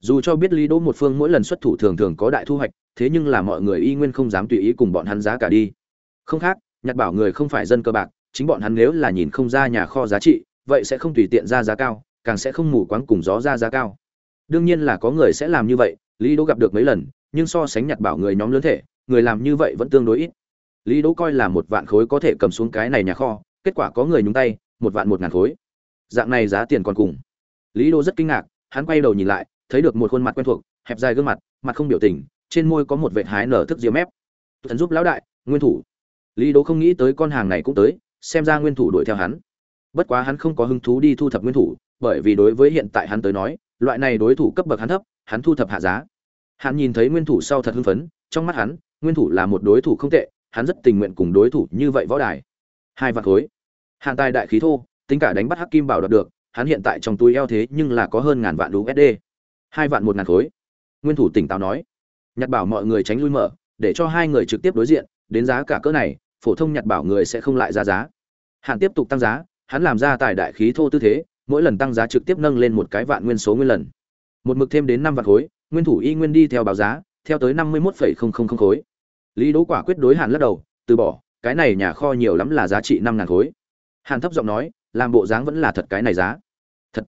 Dù cho biết lý đỗ một phương mỗi lần xuất thủ thường thường có đại thu hoạch, thế nhưng là mọi người y nguyên không dám tùy ý cùng bọn hắn giá cả đi. Không khác nhặt bảo người không phải dân cơ bạc chính bọn hắn nếu là nhìn không ra nhà kho giá trị, vậy sẽ không tùy tiện ra giá cao, càng sẽ không mù quáng cùng gió ra giá cao. Đương nhiên là có người sẽ làm như vậy, lý đỗ gặp được mấy lần, nhưng so sánh nhặt bảo người nhóm lớn thể, người làm như vậy vẫn tương đối ít. Lý đỗ coi là một vạn khối có thể cầm xuống cái này nhà kho, kết quả có người nhúng tay, một vạn một ngàn khối. Dạng này giá tiền còn cùng. Lý đỗ rất kinh ngạc, hắn quay đầu nhìn lại, thấy được một khuôn mặt quen thuộc, hẹp dài gương mặt mặt không biểu tình, trên môi có một vệt hái nở thức diếm mép. Thần giúp lão đại, nguyên thủ. Lý đỗ không nghĩ tới con hàng này cũng tới xem ra nguyên thủ đuổi theo hắn. Bất quá hắn không có hứng thú đi thu thập nguyên thủ, bởi vì đối với hiện tại hắn tới nói, loại này đối thủ cấp bậc hắn thấp, hắn thu thập hạ giá. Hắn nhìn thấy nguyên thủ sau thật hưng phấn, trong mắt hắn, nguyên thủ là một đối thủ không tệ, hắn rất tình nguyện cùng đối thủ như vậy võ đài. Hai vạn khối. Hàn tài đại khí thô, tính cả đánh bắt hắc kim bảo đoạt được, hắn hiện tại trong túi eo thế nhưng là có hơn ngàn vạn usd hai vạn một ngàn khối. Nguyên thủ tỉnh táo nói. Nhặt bảo mọi người tránh lui mở, để cho hai người trực tiếp đối diện, đến giá cả cỡ này phổ thông nhặt bảo người sẽ không lại ra giá. Hạn tiếp tục tăng giá, hắn làm ra tài đại khí thô tư thế, mỗi lần tăng giá trực tiếp nâng lên một cái vạn nguyên số nguyên lần. Một mực thêm đến năm vạn khối, nguyên thủ y nguyên đi theo báo giá, theo tới năm mươi một khối. Lý đỗ quả quyết đối hàn lắc đầu, từ bỏ, cái này nhà kho nhiều lắm là giá trị năm ngàn khối. Hàn thấp giọng nói, làm bộ dáng vẫn là thật cái này giá. Thật.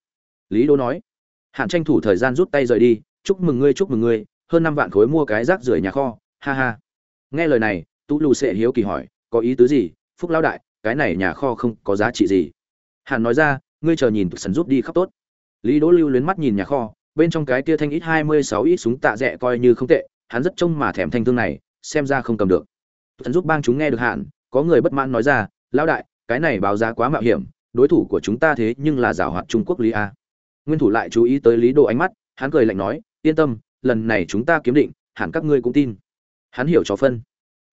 Lý đỗ nói. Hàn tranh thủ thời gian rút tay rời đi, chúc mừng ngươi, chúc mừng ngươi, hơn năm vạn khối mua cái rác rưởi nhà kho, ha ha. Nghe lời này, tú lù sệ hiếu kỳ hỏi có ý tứ gì, phúc lão đại, cái này nhà kho không có giá trị gì. Hàn nói ra, ngươi chờ nhìn sần rút đi khóc tốt. Lý đỗ lưu luyến mắt nhìn nhà kho, bên trong cái kia thanh ít hai mươi sáu ít súng tạ rẻ coi như không tệ, hắn rất trông mà thèm thanh thương này, xem ra không cầm được. Sần giúp bang chúng nghe được hạn có người bất mãn nói ra, lão đại, cái này báo giá quá mạo hiểm, đối thủ của chúng ta thế nhưng là giảo hoạt trung quốc lý a. Nguyên thủ lại chú ý tới lý Đỗ ánh mắt, hắn cười lạnh nói, yên tâm, lần này chúng ta kiếm định, hẳn các ngươi cũng tin. Hắn hiểu cho phân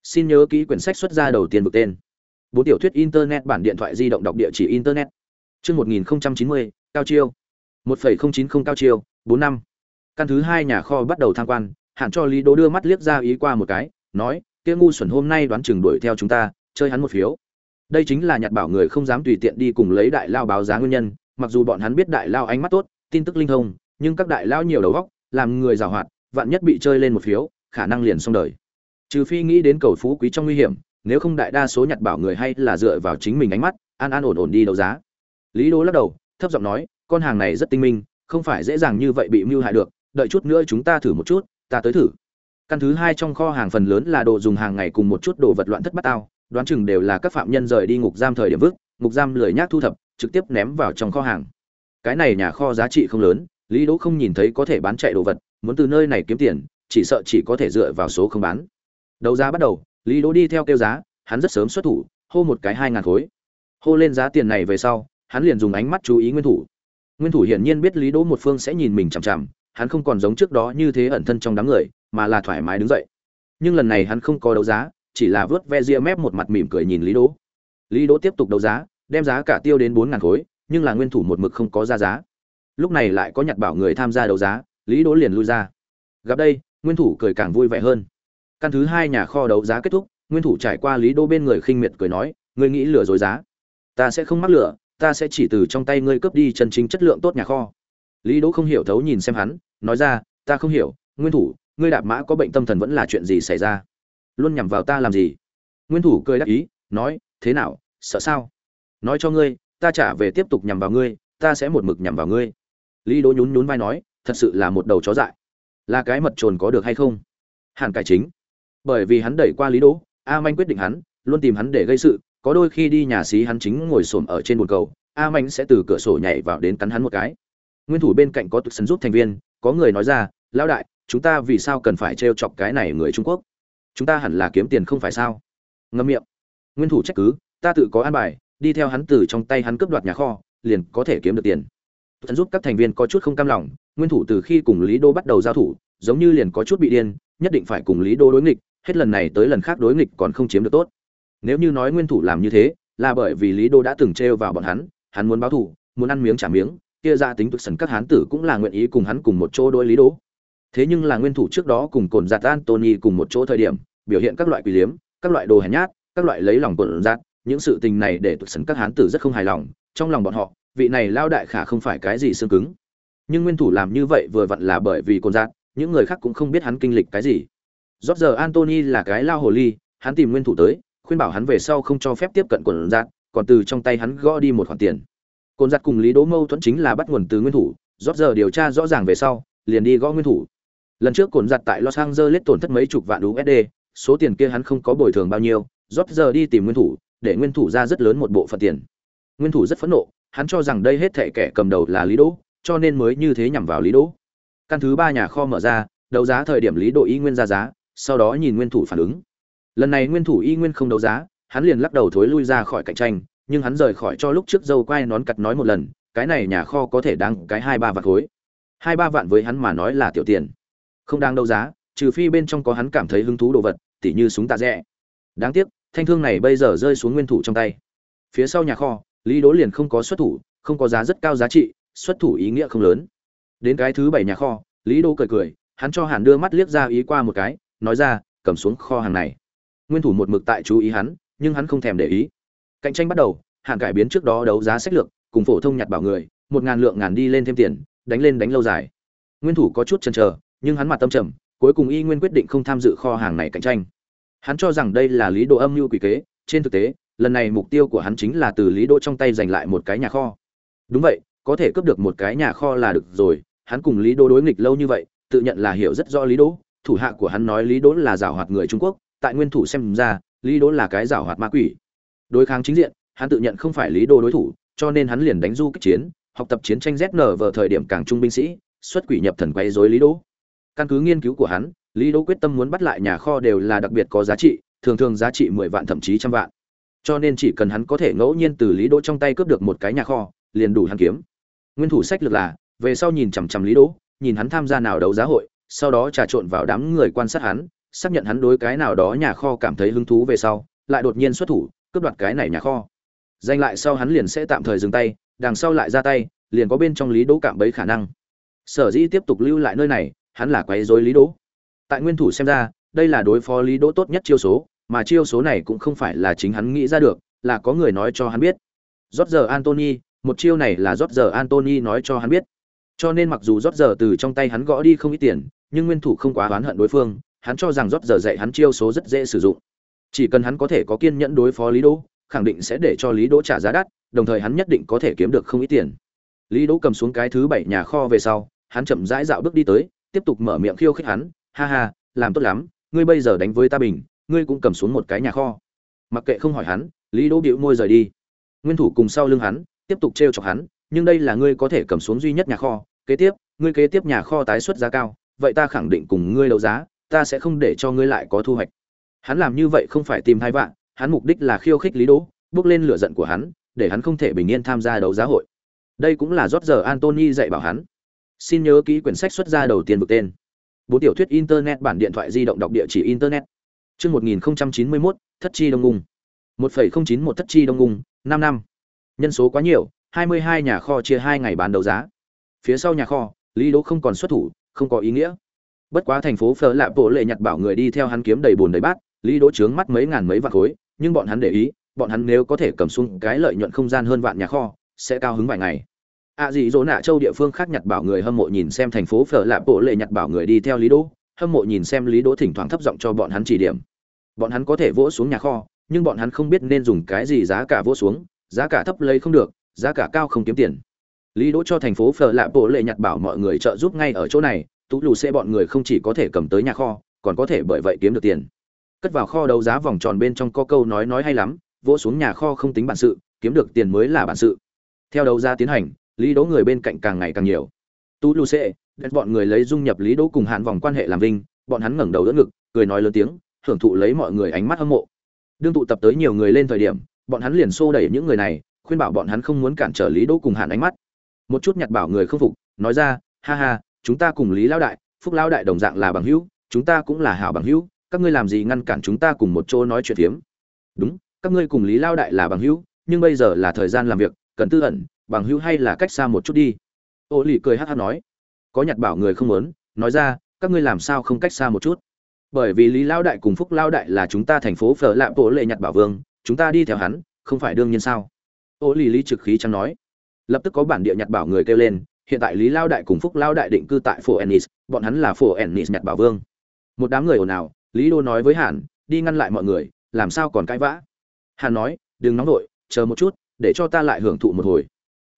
xin nhớ kỹ quyển sách xuất ra đầu tiên vực tên. Bốn tiểu thuyết internet bản điện thoại di động đọc địa chỉ internet. Chương một nghìn chín mươi, cao chiêu. một phẩy không chín không cao chiêu, bốn năm. Căn thứ hai nhà kho bắt đầu tham quan hạn cho lý đỗ đưa mắt liếc ra ý qua một cái, nói, kia ngu xuẩn hôm nay đoán chừng đuổi theo chúng ta, chơi hắn một phiếu. Đây chính là nhặt bảo người không dám tùy tiện đi cùng lấy đại lao báo giá nguyên nhân, mặc dù bọn hắn biết đại lao ánh mắt tốt, tin tức linh thông, nhưng các đại lao nhiều đầu góc làm người giàu hoạt, vạn nhất bị chơi lên một phiếu, khả năng liền xong đời trừ phi nghĩ đến cầu phú quý trong nguy hiểm, nếu không đại đa số nhặt bảo người hay là dựa vào chính mình ánh mắt, an an ổn ổn đi đấu giá. Lý đố lắc đầu, thấp giọng nói, con hàng này rất tinh minh, không phải dễ dàng như vậy bị mưu hại được, đợi chút nữa chúng ta thử một chút, ta tới thử. Căn thứ hai trong kho hàng phần lớn là đồ dùng hàng ngày cùng một chút đồ vật loạn thất bát tao, đoán chừng đều là các phạm nhân rời đi ngục giam thời điểm vứt, ngục giam lười nhác thu thập, trực tiếp ném vào trong kho hàng. Cái này nhà kho giá trị không lớn, lý đỗ không nhìn thấy có thể bán chạy đồ vật, muốn từ nơi này kiếm tiền, chỉ sợ chỉ có thể dựa vào số không bán đấu giá bắt đầu, lý đỗ đi theo kêu giá, hắn rất sớm xuất thủ, hô một cái hai ngàn khối. Hô lên giá tiền này về sau, hắn liền dùng ánh mắt chú ý nguyên thủ. Nguyên thủ hiển nhiên biết lý đỗ một phương sẽ nhìn mình chằm chằm, hắn không còn giống trước đó như thế ẩn thân trong đám người, mà là thoải mái đứng dậy. Nhưng lần này hắn không có đấu giá, chỉ là vớt ve ria mép một mặt mỉm cười nhìn lý đỗ. Lý đỗ tiếp tục đấu giá, đem giá cả tiêu đến bốn ngàn khối, nhưng là nguyên thủ một mực không có ra giá. Lúc này lại có nhặt bảo người tham gia đấu giá, lý đỗ liền lui ra. Gặp đây, nguyên thủ cười càng vui vẻ hơn căn thứ hai nhà kho đấu giá kết thúc, nguyên thủ trải qua lý đỗ bên người khinh miệt cười nói, ngươi nghĩ lừa dối giá? Ta sẽ không mắc lừa, ta sẽ chỉ từ trong tay ngươi cướp đi chân chính chất lượng tốt nhà kho. Lý đỗ không hiểu thấu nhìn xem hắn, nói ra, ta không hiểu, nguyên thủ, ngươi đạp mã có bệnh tâm thần vẫn là chuyện gì xảy ra? Luôn nhằm vào ta làm gì? Nguyên thủ cười đáp ý, nói, thế nào, sợ sao? Nói cho ngươi, ta trả về tiếp tục nhằm vào ngươi, ta sẽ một mực nhằm vào ngươi. Lý đỗ nhún nhún vai nói, thật sự là một đầu chó dại. Là cái mật trồn có được hay không? Hàn cải chính bởi vì hắn đẩy qua lý đỗ, a manh quyết định hắn, luôn tìm hắn để gây sự, có đôi khi đi nhà xí hắn chính ngồi xổm ở trên bồn cầu, a manh sẽ từ cửa sổ nhảy vào đến cắn hắn một cái. Nguyên thủ bên cạnh có tự sân giúp thành viên, có người nói ra, lão đại, chúng ta vì sao cần phải trêu chọc cái này người trung quốc? Chúng ta hẳn là kiếm tiền không phải sao? Ngâm miệng. Nguyên thủ trách cứ, ta tự có an bài, đi theo hắn từ trong tay hắn cướp đoạt nhà kho, liền có thể kiếm được tiền. Hắn giúp các thành viên có chút không cam lòng, nguyên thủ từ khi cùng lý đô bắt đầu giao thủ, giống như liền có chút bị điên, nhất định phải cùng lý đô đối nghịch hết lần này tới lần khác đối nghịch còn không chiếm được tốt. Nếu như nói nguyên thủ làm như thế, là bởi vì lý đô đã từng trêu vào bọn hắn hắn muốn báo thù, muốn ăn miếng trả miếng, kia ra tính tuyệt sần các hán tử cũng là nguyện ý cùng hắn cùng một chỗ đối lý đô. Thế nhưng là nguyên thủ trước đó cùng cồn giặt antony cùng một chỗ thời điểm, biểu hiện các loại quỷ liếm, các loại đồ hèn nhát, các loại lấy lòng cồn giặt những sự tình này để tuyệt sần các hán tử rất không hài lòng, trong lòng bọn họ, vị này lao đại khả không phải cái gì xương cứng. Nhưng nguyên thủ làm như vậy vừa vặn là bởi vì cồn giặt những người khác cũng không biết hắn kinh lịch cái gì rót giờ antony là cái lao hồ ly, hắn tìm nguyên thủ tới, khuyên bảo hắn về sau không cho phép tiếp cận cồn giặt còn từ trong tay hắn gõ đi một khoản tiền. Cồn giặt cùng lý đỗ mâu thuẫn chính là bắt nguồn từ nguyên thủ rót giờ điều tra rõ ràng về sau, liền đi gõ nguyên thủ. Lần trước cồn giặt tại los angeles tổn thất mấy chục vạn usd số tiền kia hắn không có bồi thường bao nhiêu rót giờ đi tìm nguyên thủ, để nguyên thủ ra rất lớn một bộ phận tiền. Nguyên thủ rất phẫn nộ, hắn cho rằng đây hết thệ kẻ cầm đầu là lý đỗ, cho nên mới như thế nhằm vào lý đỗ. Căn thứ ba nhà kho mở ra, đấu giá thời điểm lý đỗ ý nguyên ra giá sau đó nhìn nguyên thủ phản ứng. Lần này nguyên thủ y nguyên không đấu giá, hắn liền lắc đầu thối lui ra khỏi cạnh tranh, nhưng hắn rời khỏi cho lúc trước dâu quay nón cặt nói một lần, cái này nhà kho có thể đáng cái hai ba vạn khối. Hai ba vạn với hắn mà nói là tiểu tiền. Không đáng đấu giá, trừ phi bên trong có hắn cảm thấy hứng thú đồ vật, tỉ như súng tạ rẽ đáng tiếc, thanh thương này bây giờ rơi xuống nguyên thủ trong tay. Phía sau nhà kho, lý đố liền không có xuất thủ, không có giá rất cao giá trị, xuất thủ ý nghĩa không lớn. Đến cái thứ bảy nhà kho, lý đỗ cười cười, hắn cho hàn đưa mắt liếc ra ý qua một cái nói ra, cầm xuống kho hàng này. Nguyên thủ một mực tại chú ý hắn, nhưng hắn không thèm để ý. Cạnh tranh bắt đầu hàn cải biến trước đó đấu giá sách lược, cùng phổ thông nhặt bảo người, một ngàn lượng ngàn đi lên thêm tiền, đánh lên đánh lâu dài. Nguyên thủ có chút chần chờ, nhưng hắn mặt tâm trầm, cuối cùng y nguyên quyết định không tham dự kho hàng này cạnh tranh. Hắn cho rằng đây là lý độ âm mưu quỷ kế, trên thực tế, lần này mục tiêu của hắn chính là từ lý đỗ trong tay giành lại một cái nhà kho. Đúng vậy, có thể cướp được một cái nhà kho là được rồi, hắn cùng lý đỗ đối nghịch lâu như vậy, tự nhận là hiểu rất rõ lý đỗ thủ hạ của hắn nói lý đỗ là giảo hoạt người trung quốc, tại nguyên thủ xem ra, lý đỗ là cái giảo hoạt ma quỷ. Đối kháng chính diện, hắn tự nhận không phải lý đỗ đối thủ, cho nên hắn liền đánh du kích chiến, học tập chiến tranh zn vào thời điểm càng trung binh sĩ, xuất quỷ nhập thần quay rối lý đỗ. Căn cứ nghiên cứu của hắn, lý đỗ quyết tâm muốn bắt lại nhà kho đều là đặc biệt có giá trị, thường thường giá trị mười vạn thậm chí trăm vạn. Cho nên chỉ cần hắn có thể ngẫu nhiên từ lý đỗ trong tay cướp được một cái nhà kho, liền đủ hắn kiếm. Nguyên thủ sách lược là, về sau nhìn chằm chằm lý đỗ, nhìn hắn tham gia nào đấu giá hội sau đó trà trộn vào đám người quan sát hắn, xác nhận hắn đối cái nào đó nhà kho cảm thấy hứng thú về sau, lại đột nhiên xuất thủ, cướp đoạt cái này nhà kho. Danh lại sau hắn liền sẽ tạm thời dừng tay, đằng sau lại ra tay, liền có bên trong lý đỗ cảm bấy khả năng. Sở dĩ tiếp tục lưu lại nơi này, hắn là quấy rối lý đỗ. Tại nguyên thủ xem ra, đây là đối phó lý đỗ tốt nhất chiêu số, mà chiêu số này cũng không phải là chính hắn nghĩ ra được, là có người nói cho hắn biết. Rốt giờ antony một chiêu này là rốt giờ antony nói cho hắn biết cho nên mặc dù rót giờ từ trong tay hắn gõ đi không ít tiền, nhưng nguyên thủ không quá oán hận đối phương, hắn cho rằng rót giờ dạy hắn chiêu số rất dễ sử dụng. Chỉ cần hắn có thể có kiên nhẫn đối phó lý đỗ, khẳng định sẽ để cho lý đỗ trả giá đắt, đồng thời hắn nhất định có thể kiếm được không ít tiền. Lý đỗ cầm xuống cái thứ bảy nhà kho về sau, hắn chậm rãi dạo bước đi tới, tiếp tục mở miệng khiêu khích hắn, ha ha, làm tốt lắm, ngươi bây giờ đánh với ta bình, ngươi cũng cầm xuống một cái nhà kho. Mặc kệ không hỏi hắn, lý đỗ bĩu môi rời đi. Nguyên thủ cùng sau lưng hắn, tiếp tục trêu chọc hắn nhưng đây là ngươi có thể cầm xuống duy nhất nhà kho, kế tiếp, ngươi kế tiếp nhà kho tái xuất giá cao, vậy ta khẳng định cùng ngươi đấu giá, ta sẽ không để cho ngươi lại có thu hoạch. Hắn làm như vậy không phải tìm hai vạn, hắn mục đích là khiêu khích lý đỗ, bước lên lửa giận của hắn, để hắn không thể bình yên tham gia đấu giá hội. Đây cũng là rót giờ antony dạy bảo hắn. Xin nhớ kỹ quyển sách xuất ra đầu tiên vực tên. Bốn tiểu thuyết internet bản điện thoại di động đọc địa chỉ internet. Chương một nghìn chín mươi mốt, thất chi đông ngung một phẩy không chín một thất chi đông ngung năm năm. Nhân số quá nhiều hai mươi hai nhà kho chia hai ngày bán đấu giá. Phía sau nhà kho, lý đỗ không còn xuất thủ, không có ý nghĩa. Bất quá thành phố phở lạ bộ lệ nhặt bảo người đi theo hắn kiếm đầy buồn đầy bát, lý đỗ chướng mắt mấy ngàn mấy vạn khối, nhưng bọn hắn để ý, bọn hắn nếu có thể cầm xuống cái lợi nhuận không gian hơn vạn nhà kho, sẽ cao hứng vài ngày. À gì dỗ nạ châu địa phương khác nhặt bảo người hâm mộ nhìn xem thành phố phở lạ bộ lệ nhặt bảo người đi theo lý đỗ, hâm mộ nhìn xem lý đỗ thỉnh thoảng thấp giọng cho bọn hắn chỉ điểm. Bọn hắn có thể vỗ xuống nhà kho, nhưng bọn hắn không biết nên dùng cái gì giá cả vỗ xuống, giá cả thấp lấy không được giá cả cao không kiếm tiền. Lý đỗ cho thành phố phở lạ bộ lệ nhặt bảo mọi người trợ giúp ngay ở chỗ này, tú lù xê bọn người không chỉ có thể cầm tới nhà kho, còn có thể bởi vậy kiếm được tiền. Cất vào kho đấu giá vòng tròn bên trong có câu nói nói hay lắm, vỗ xuống nhà kho không tính bản sự, kiếm được tiền mới là bản sự. Theo đấu giá tiến hành, lý đỗ người bên cạnh càng ngày càng nhiều. Tú lù xe bọn người lấy dung nhập lý đỗ cùng hạn vòng quan hệ làm vinh, bọn hắn ngẩng đầu đỡ ngực, cười nói lớn tiếng hưởng thụ lấy mọi người ánh mắt hâm mộ. Đương tụ tập tới nhiều người lên thời điểm, bọn hắn liền xô đẩy những người này khuyên bảo bọn hắn không muốn cản trở lý đỗ cùng hạn ánh mắt. Một chút nhặt bảo người không phục, nói ra, ha ha, chúng ta cùng lý lao đại, phúc lao đại đồng dạng là bằng hữu, chúng ta cũng là hảo bằng hữu, các ngươi làm gì ngăn cản chúng ta cùng một chỗ nói chuyện phiếm? Đúng, các ngươi cùng lý lao đại là bằng hữu, nhưng bây giờ là thời gian làm việc, cần tư ẩn, bằng hữu hay là cách xa một chút đi. Ô lì cười hát hát nói. Có nhặt bảo người không muốn, nói ra, các ngươi làm sao không cách xa một chút? Bởi vì lý lao đại cùng phúc lao đại là chúng ta thành phố phở lạm bộ lệ nhặt bảo vương, chúng ta đi theo hắn, không phải đương nhiên sao? Ô lì lý trực khí chẳng nói. Lập tức có bản địa nhặt bảo người kêu lên, hiện tại lý lao đại cùng phúc lao đại định cư tại phố ennis, bọn hắn là phố ennis nhặt bảo vương. Một đám người ồn ào, lý đô nói với hàn, đi ngăn lại mọi người, làm sao còn cãi vã? Hàn nói, đừng nóng vội, chờ một chút, để cho ta lại hưởng thụ một hồi.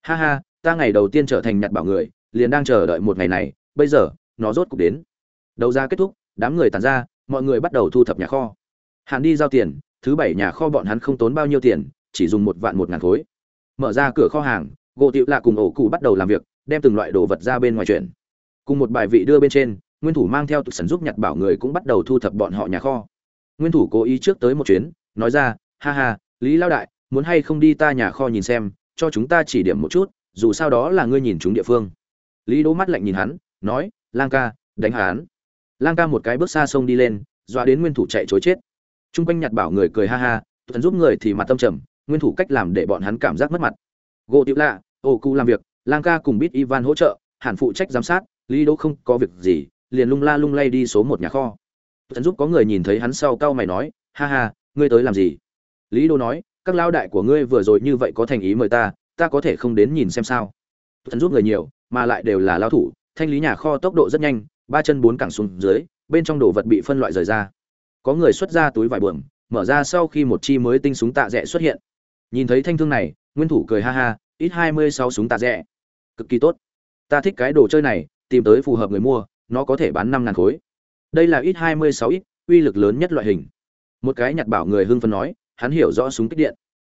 Ha ha, ta ngày đầu tiên trở thành nhặt bảo người, liền đang chờ đợi một ngày này, bây giờ, nó rốt cục đến. Đầu ra kết thúc, đám người tàn ra, mọi người bắt đầu thu thập nhà kho. Hàn đi giao tiền, thứ bảy nhà kho bọn hắn không tốn bao nhiêu tiền chỉ dùng một vạn một ngàn khối. Mở ra cửa kho hàng, gỗ tiệu lạ cùng ổ cụ bắt đầu làm việc, đem từng loại đồ vật ra bên ngoài chuyển. Cùng một bài vị đưa bên trên, nguyên thủ mang theo tụi sần giúp nhặt bảo người cũng bắt đầu thu thập bọn họ nhà kho. Nguyên thủ cố ý trước tới một chuyến, nói ra, ha ha, lý lao đại, muốn hay không đi ta nhà kho nhìn xem, cho chúng ta chỉ điểm một chút, dù sao đó là ngươi nhìn chúng địa phương. Lý đỗ mắt lạnh nhìn hắn, nói, lang ca, đánh hắn. Lang ca một cái bước xa sông đi lên, dọa đến nguyên thủ chạy chối chết. Chung quanh nhặt bảo người cười ha ha tuần giúp người thì mặt tâm trầm nguyên thủ cách làm để bọn hắn cảm giác mất mặt. Gỗ tiểu lạ ô cụ làm việc, lang ca cùng biết ivan hỗ trợ, Hàn phụ trách giám sát, lý đỗ không có việc gì, liền lung la lung lay đi số một nhà kho. Tuần giúp có người nhìn thấy hắn sau cau mày nói, ha ha, ngươi tới làm gì? Lý đỗ nói, các lao đại của ngươi vừa rồi như vậy có thành ý mời ta ta có thể không đến nhìn xem sao? Tuần giúp người nhiều, mà lại đều là lao thủ, thanh lý nhà kho tốc độ rất nhanh, ba chân bốn cẳng xuống dưới, bên trong đồ vật bị phân loại rời ra. Có người xuất ra túi vải buồm mở ra sau khi một chi mới tinh súng tạ rẽ xuất hiện nhìn thấy thanh thương này nguyên thủ cười ha ha ít hai mươi sáu súng tạ rẻ, cực kỳ tốt. Ta thích cái đồ chơi này tìm tới phù hợp người mua nó có thể bán năm ngàn khối. Đây là ít hai mươi sáu ít uy lực lớn nhất loại hình. Một cái nhặt bảo người hưng phấn nói hắn hiểu rõ súng kích điện.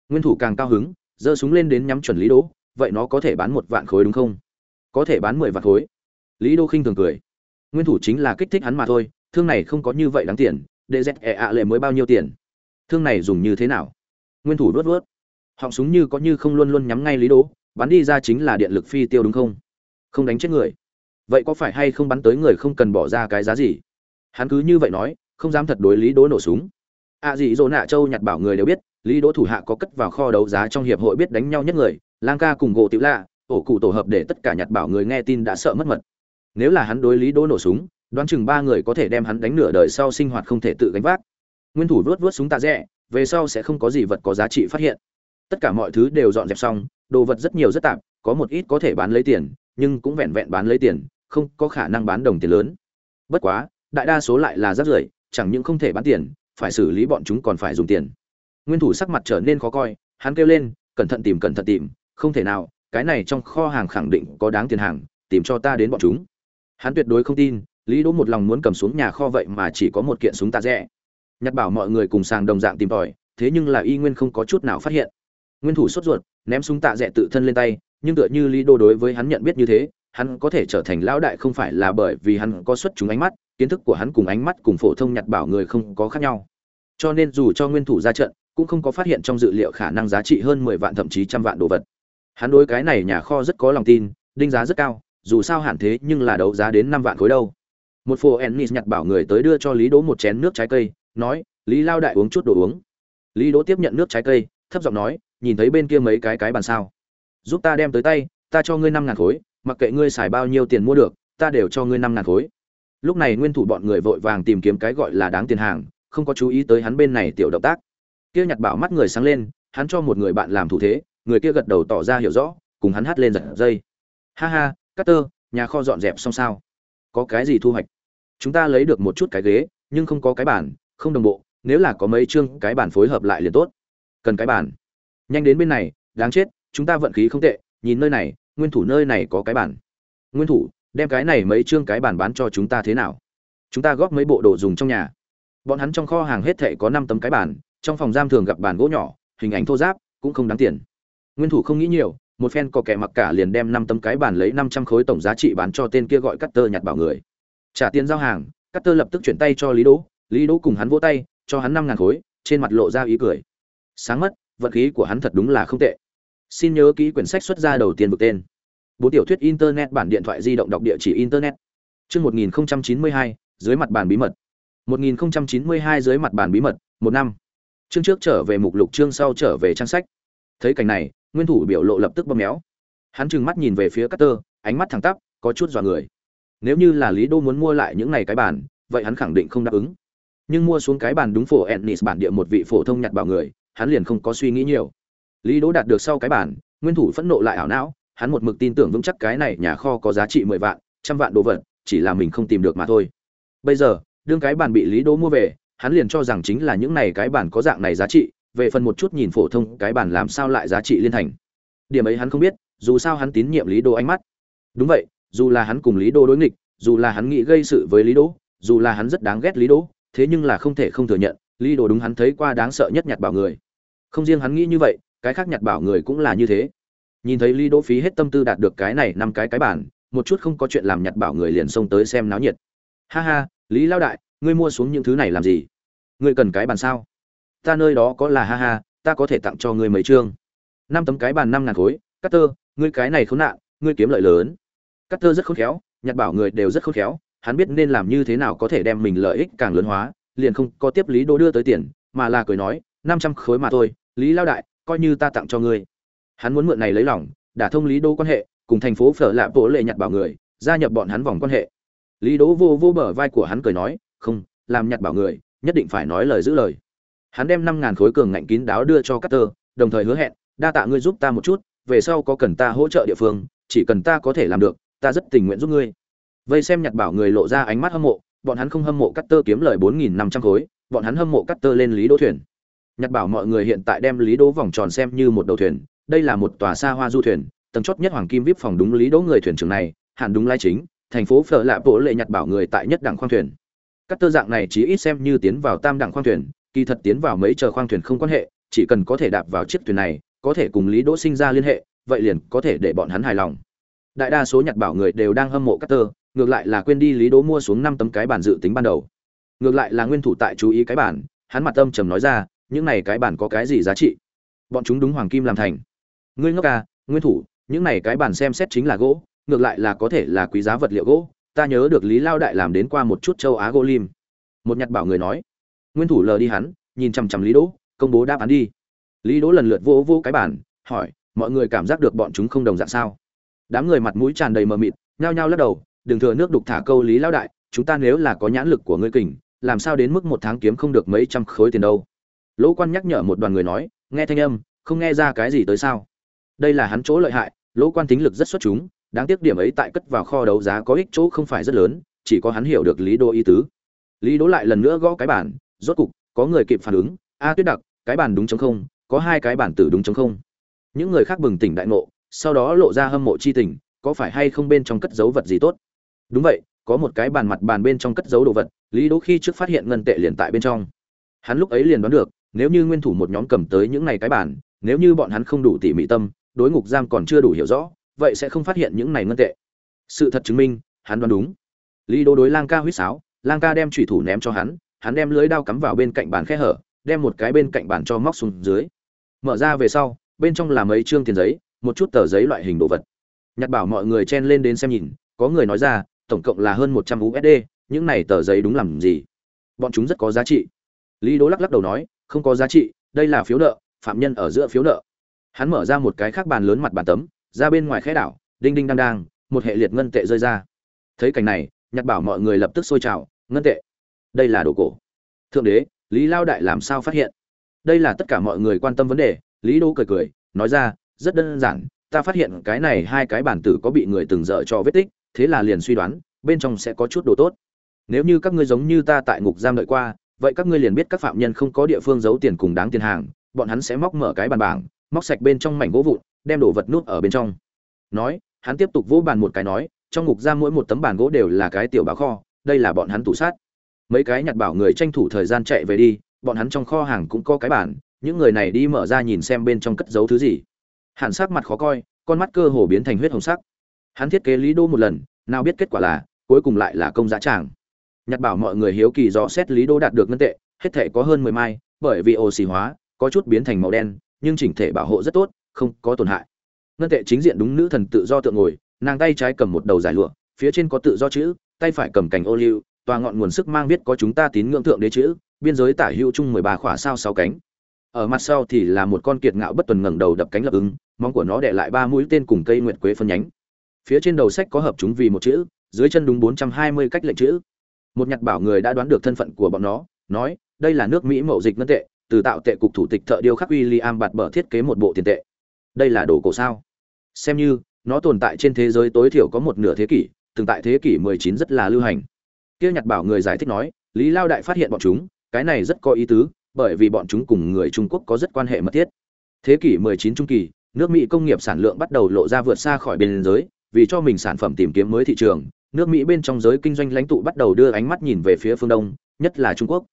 Nguyên thủ càng cao hứng giơ súng lên đến nhắm chuẩn lý đỗ vậy nó có thể bán một vạn khối đúng không? Có thể bán mười vạn khối. Lý đô khinh thường cười. Nguyên thủ chính là kích thích hắn mà thôi thương này không có như vậy đáng tiền để dẹp ẹ ạ lệ mới bao nhiêu tiền? Thương này dùng như thế nào? Nguyên thủ vớt vớt họng súng như có như không luôn luôn nhắm ngay lý đỗ bắn đi ra chính là điện lực phi tiêu đúng không? Không đánh chết người. Vậy có phải hay không bắn tới người không cần bỏ ra cái giá gì? Hắn cứ như vậy nói, không dám thật đối lý đỗ nổ súng. Ạ à gì dỗ nạ châu nhặt bảo người đều biết, lý đỗ thủ hạ có cất vào kho đấu giá trong hiệp hội biết đánh nhau nhất người, lang ca cùng gỗ tiểu lạ ổ cụ tổ hợp để tất cả nhặt bảo người nghe tin đã sợ mất mật. Nếu là hắn đối lý đỗ nổ súng, đoán chừng ba người có thể đem hắn đánh nửa đời sau sinh hoạt không thể tự gánh vác. Nguyên thủ vớt vớt súng tạ rẽ về sau sẽ không có gì vật có giá trị phát hiện tất cả mọi thứ đều dọn dẹp xong, đồ vật rất nhiều rất tạp, có một ít có thể bán lấy tiền, nhưng cũng vẹn vẹn bán lấy tiền, không có khả năng bán đồng tiền lớn. Bất quá, đại đa số lại là rác rưởi, chẳng những không thể bán tiền, phải xử lý bọn chúng còn phải dùng tiền. Nguyên thủ sắc mặt trở nên khó coi, hắn kêu lên, cẩn thận tìm, cẩn thận tìm, không thể nào, cái này trong kho hàng khẳng định có đáng tiền hàng, tìm cho ta đến bọn chúng. Hắn tuyệt đối không tin, lý đỗ một lòng muốn cầm xuống nhà kho vậy mà chỉ có một kiện súng tạ rẽ nhặt bảo mọi người cùng sàng đồng dạng tìm tòi, thế nhưng là y nguyên không có chút nào phát hiện nguyên thủ sốt ruột, ném súng tạ rẽ tự thân lên tay, nhưng tựa như lý đô đối với hắn nhận biết như thế, hắn có thể trở thành lão đại không phải là bởi vì hắn có xuất chúng ánh mắt, kiến thức của hắn cùng ánh mắt cùng phổ thông nhặt bảo người không có khác nhau. Cho nên dù cho nguyên thủ ra trận, cũng không có phát hiện trong dự liệu khả năng giá trị hơn mười vạn thậm chí trăm vạn đồ vật. Hắn đối cái này nhà kho rất có lòng tin, đinh giá rất cao, dù sao hẳn thế nhưng là đấu giá đến năm vạn khối đâu. Một phô ennis nhặt bảo người tới đưa cho lý đỗ một chén nước trái cây, nói, lý lao đại uống chút đồ uống. Lý đỗ tiếp nhận nước trái cây, thấp giọng nói nhìn thấy bên kia mấy cái cái bàn sao. Giúp ta đem tới tay, ta cho ngươi năm ngàn khối, mặc kệ ngươi xài bao nhiêu tiền mua được, ta đều cho ngươi năm ngàn khối. Lúc này nguyên thủ bọn người vội vàng tìm kiếm cái gọi là đáng tiền hàng, không có chú ý tới hắn bên này tiểu động tác. Kia nhặt bảo mắt người sáng lên, hắn cho một người bạn làm thủ thế, người kia gật đầu tỏ ra hiểu rõ, cùng hắn hát lên giật dây. Ha ha cắt tơ nhà kho dọn dẹp xong sao? Có cái gì thu hoạch? Chúng ta lấy được một chút cái ghế, nhưng không có cái bản không đồng bộ, nếu là có mấy chương cái bản phối hợp lại liền tốt. Cần cái bản nhanh đến bên này, đáng chết, chúng ta vận khí không tệ, nhìn nơi này, nguyên thủ nơi này có cái bản nguyên thủ, đem cái này mấy chương cái bản bán cho chúng ta thế nào? Chúng ta góp mấy bộ đồ dùng trong nhà. Bọn hắn trong kho hàng hết thệ có năm tấm cái bản trong phòng giam thường gặp bản gỗ nhỏ, hình ảnh thô giáp, cũng không đáng tiền. Nguyên thủ không nghĩ nhiều, một phen có kẻ mặc cả liền đem năm tấm cái bản lấy năm trăm khối tổng giá trị bán cho tên kia gọi cắt tơ nhặt bảo người. Trả tiền giao hàng cắt tơ lập tức chuyển tay cho lý đỗ lý đỗ cùng hắn vỗ tay, cho hắn năm ngàn khối, trên mặt lộ ra ý cười. Sáng mất vận khí của hắn thật đúng là không tệ. Xin nhớ kỹ quyển sách xuất ra đầu tiên vực tên. Bốn tiểu thuyết internet bản điện thoại di động đọc địa chỉ internet. Chương một nghìn chín mươi hai dưới mặt bàn bí mật. một nghìn chín mươi hai dưới mặt bàn bí mật một năm. Chương trước trở về mục lục chương sau trở về trang sách. Thấy cảnh này nguyên thủ biểu lộ lập tức bơm méo. Hắn trừng mắt nhìn về phía Cutter, ánh mắt thẳng tắp có chút dọa người. Nếu như là lý đô muốn mua lại những này cái bàn vậy hắn khẳng định không đáp ứng. Nhưng mua xuống cái bàn đúng phổ ennis bản địa một vị phổ thông nhặt bảo người hắn liền không có suy nghĩ nhiều. Lý đỗ đạt được sau cái bàn nguyên thủ phẫn nộ lại ảo não, hắn một mực tin tưởng vững chắc cái này nhà kho có giá trị mười vạn, trăm vạn đồ vật, chỉ là mình không tìm được mà thôi. Bây giờ, đương cái bàn bị lý đỗ mua về, hắn liền cho rằng chính là những này cái bàn có dạng này giá trị, về phần một chút nhìn phổ thông, cái bàn làm sao lại giá trị liên thành. Điểm ấy hắn không biết, dù sao hắn tín nhiệm lý đỗ ánh mắt. Đúng vậy, dù là hắn cùng lý đỗ đối nghịch, dù là hắn nghĩ gây sự với lý đỗ, dù là hắn rất đáng ghét lý đỗ, thế nhưng là không thể không thừa nhận lý đồ đúng hắn thấy qua đáng sợ nhất nhặt bảo người. Không riêng hắn nghĩ như vậy, cái khác nhặt bảo người cũng là như thế. Nhìn thấy lý đỗ phí hết tâm tư đạt được cái này năm cái cái bản, một chút không có chuyện làm nhặt bảo người liền xông tới xem náo nhiệt. Ha ha, lý lao đại, ngươi mua xuống những thứ này làm gì? Ngươi cần cái bàn sao? Ta nơi đó có là ha ha, ta có thể tặng cho ngươi mấy chương. Năm tấm cái bàn năm ngàn khối cắt tơ ngươi cái này khốn nạn, ngươi kiếm lợi lớn. Cắt tơ rất khôn khéo, nhặt bảo người đều rất khôn khéo, hắn biết nên làm như thế nào có thể đem mình lợi ích càng lớn hóa liền không có tiếp lý đỗ đưa tới tiền mà là cười nói năm trăm khối mà thôi lý lao đại coi như ta tặng cho ngươi. Hắn muốn mượn này lấy lòng đả thông lý đỗ quan hệ cùng thành phố phở lạ bộ lệ nhặt bảo người gia nhập bọn hắn vòng quan hệ. Lý đỗ vô vô bờ vai của hắn cười nói không làm nhặt bảo người nhất định phải nói lời giữ lời. Hắn đem năm ngàn khối cường ngạnh kín đáo đưa cho Carter, đồng thời hứa hẹn đa tạ ngươi giúp ta một chút về sau có cần ta hỗ trợ địa phương chỉ cần ta có thể làm được ta rất tình nguyện giúp ngươi. Vây xem nhặt bảo người lộ ra ánh mắt hâm mộ bọn hắn không hâm mộ Carter kiếm lời bốn nghìn năm trăm khối, bọn hắn hâm mộ Carter lên lý đỗ thuyền. Nhặt bảo mọi người hiện tại đem lý đỗ vòng tròn xem như một đầu thuyền, đây là một tòa xa hoa du thuyền, tầng chót nhất hoàng kim vip phòng đúng lý đỗ người thuyền trưởng này, hẳn đúng lai chính, thành phố phở lạ bộ lệ nhặt bảo người tại nhất đẳng khoang thuyền. Các tơ dạng này chỉ ít xem như tiến vào tam đẳng khoang thuyền, kỳ thật tiến vào mấy chờ khoang thuyền không quan hệ, chỉ cần có thể đạp vào chiếc thuyền này, có thể cùng lý đỗ sinh ra liên hệ, vậy liền có thể để bọn hắn hài lòng. Đại đa số nhặt bảo người đều đang hâm mộ các tơ ngược lại là quên đi lý đố mua xuống năm tấm cái bản dự tính ban đầu. Ngược lại là nguyên thủ tại chú ý cái bản hắn mặt tâm trầm nói ra, những này cái bản có cái gì giá trị? Bọn chúng đúng hoàng kim làm thành. Ngươi ngốc à nguyên thủ, những này cái bản xem xét chính là gỗ, ngược lại là có thể là quý giá vật liệu gỗ, ta nhớ được lý lao đại làm đến qua một chút châu á gỗ lim. Một nhặt bảo người nói. Nguyên thủ lờ đi hắn, nhìn chằm chằm lý đỗ, công bố đáp án đi. Lý đỗ lần lượt vô vô cái bản hỏi, mọi người cảm giác được bọn chúng không đồng dạng sao? Đám người mặt mũi tràn đầy mờ mịt, nhao nhao lắc đầu đừng thừa nước đục thả câu lý lão đại, chúng ta nếu là có nhãn lực của ngươi kình, làm sao đến mức một tháng kiếm không được mấy trăm khối tiền đâu? Lỗ quan nhắc nhở một đoàn người nói, nghe thanh âm, không nghe ra cái gì tới sao? Đây là hắn chỗ lợi hại, lỗ quan tính lực rất xuất chúng, đáng tiếc điểm ấy tại cất vào kho đấu giá có ích chỗ không phải rất lớn, chỉ có hắn hiểu được lý đô ý tứ. Lý đỗ lại lần nữa gõ cái bản rốt cục, có người kịp phản ứng, a tuyết đặc, cái bản đúng chống không, có hai cái bản tử đúng chống không? Những người khác bừng tỉnh đại ngộ, sau đó lộ ra hâm mộ chi tình, có phải hay không bên trong cất giấu vật gì tốt? Đúng vậy có một cái bàn mặt bàn bên trong cất giấu đồ vật lý đỗ khi trước phát hiện ngân tệ liền tại bên trong. Hắn lúc ấy liền đoán được nếu như nguyên thủ một nhóm cầm tới những này cái bàn, nếu như bọn hắn không đủ tỉ mỉ tâm đối ngục giam còn chưa đủ hiểu rõ vậy sẽ không phát hiện những này ngân tệ. Sự thật chứng minh hắn đoán đúng. Lý đỗ đối lang ca huýt sáo lang ca đem thủy thủ ném cho hắn hắn đem lưới đao cắm vào bên cạnh bàn khe hở đem một cái bên cạnh bàn cho móc xuống dưới. Mở ra về sau bên trong là mấy trương tiền giấy một chút tờ giấy loại hình đồ vật. Nhặt bảo mọi người chen lên đến xem nhìn có người nói ra tổng cộng là hơn một trăm usd những này tờ giấy đúng làm gì? Bọn chúng rất có giá trị. Lý đỗ lắc lắc đầu nói, không có giá trị, đây là phiếu nợ, phạm nhân ở giữa phiếu nợ. Hắn mở ra một cái khác bàn lớn mặt bàn tấm, ra bên ngoài khẽ đảo, đinh đinh đang đang một hệ liệt ngân tệ rơi ra. Thấy cảnh này nhặt bảo mọi người lập tức sôi trào, ngân tệ. Đây là đồ cổ. Thượng đế, lý lao đại làm sao phát hiện? Đây là tất cả mọi người quan tâm vấn đề, lý Đỗ cười cười, nói ra, rất đơn giản, ta phát hiện cái này hai cái bản tử có bị người từng dở cho vết tích thế là liền suy đoán, bên trong sẽ có chút đồ tốt. Nếu như các ngươi giống như ta tại ngục giam đợi qua, vậy các ngươi liền biết các phạm nhân không có địa phương giấu tiền cùng đáng tiền hàng, bọn hắn sẽ móc mở cái bàn bảng, móc sạch bên trong mảnh gỗ vụn, đem đồ vật nút ở bên trong. Nói, hắn tiếp tục vỗ bàn một cái nói, trong ngục giam mỗi một tấm bàn gỗ đều là cái tiểu báo kho, đây là bọn hắn tủ sát. Mấy cái nhặt bảo người tranh thủ thời gian chạy về đi, bọn hắn trong kho hàng cũng có cái bản những người này đi mở ra nhìn xem bên trong cất giấu thứ gì. Hàn sắc mặt khó coi, con mắt cơ hồ biến thành huyết hồng sắc hắn thiết kế lý đô một lần, nào biết kết quả là, cuối cùng lại là công giá tràng. Nhặt bảo mọi người hiếu kỳ rõ xét lý đô đạt được ngân tệ, hết thể có hơn mười mai, bởi vì oxy hóa, có chút biến thành màu đen, nhưng chỉnh thể bảo hộ rất tốt, không có tổn hại. Ngân tệ chính diện đúng nữ thần tự do tượng ngồi, nàng tay trái cầm một đầu giải lụa, phía trên có tự do chữ, tay phải cầm cành ô liu, tòa ngọn nguồn sức mang viết có chúng ta tín ngưỡng thượng đế chữ, biên giới tả hữu chung mười ba khỏa sao sáu cánh. Ở mặt sau thì là một con kiệt ngạo bất tuần ngẩng đầu đập cánh lập ứng, móng của nó để lại ba mũi tên cùng cây nguyệt quế phân nhánh phía trên đầu sách có hợp chúng vì một chữ, dưới chân đúng bốn trăm hai mươi cách lệnh chữ. Một nhặt bảo người đã đoán được thân phận của bọn nó, nói, đây là nước mỹ mậu dịch ngân tệ, từ tạo tệ cục thủ tịch thợ điêu khắc William bạt bờ thiết kế một bộ tiền tệ. Đây là đồ cổ sao? Xem như, nó tồn tại trên thế giới tối thiểu có một nửa thế kỷ, từng tại thế kỷ 19 rất là lưu hành. Kia nhặt bảo người giải thích nói, lý lao đại phát hiện bọn chúng, cái này rất có ý tứ, bởi vì bọn chúng cùng người trung quốc có rất quan hệ mật thiết. Thế kỷ 19 trung kỳ, nước mỹ công nghiệp sản lượng bắt đầu lộ ra vượt xa khỏi biên giới vì cho mình sản phẩm tìm kiếm mới thị trường nước mỹ bên trong giới kinh doanh lãnh tụ bắt đầu đưa ánh mắt nhìn về phía phương đông nhất là trung quốc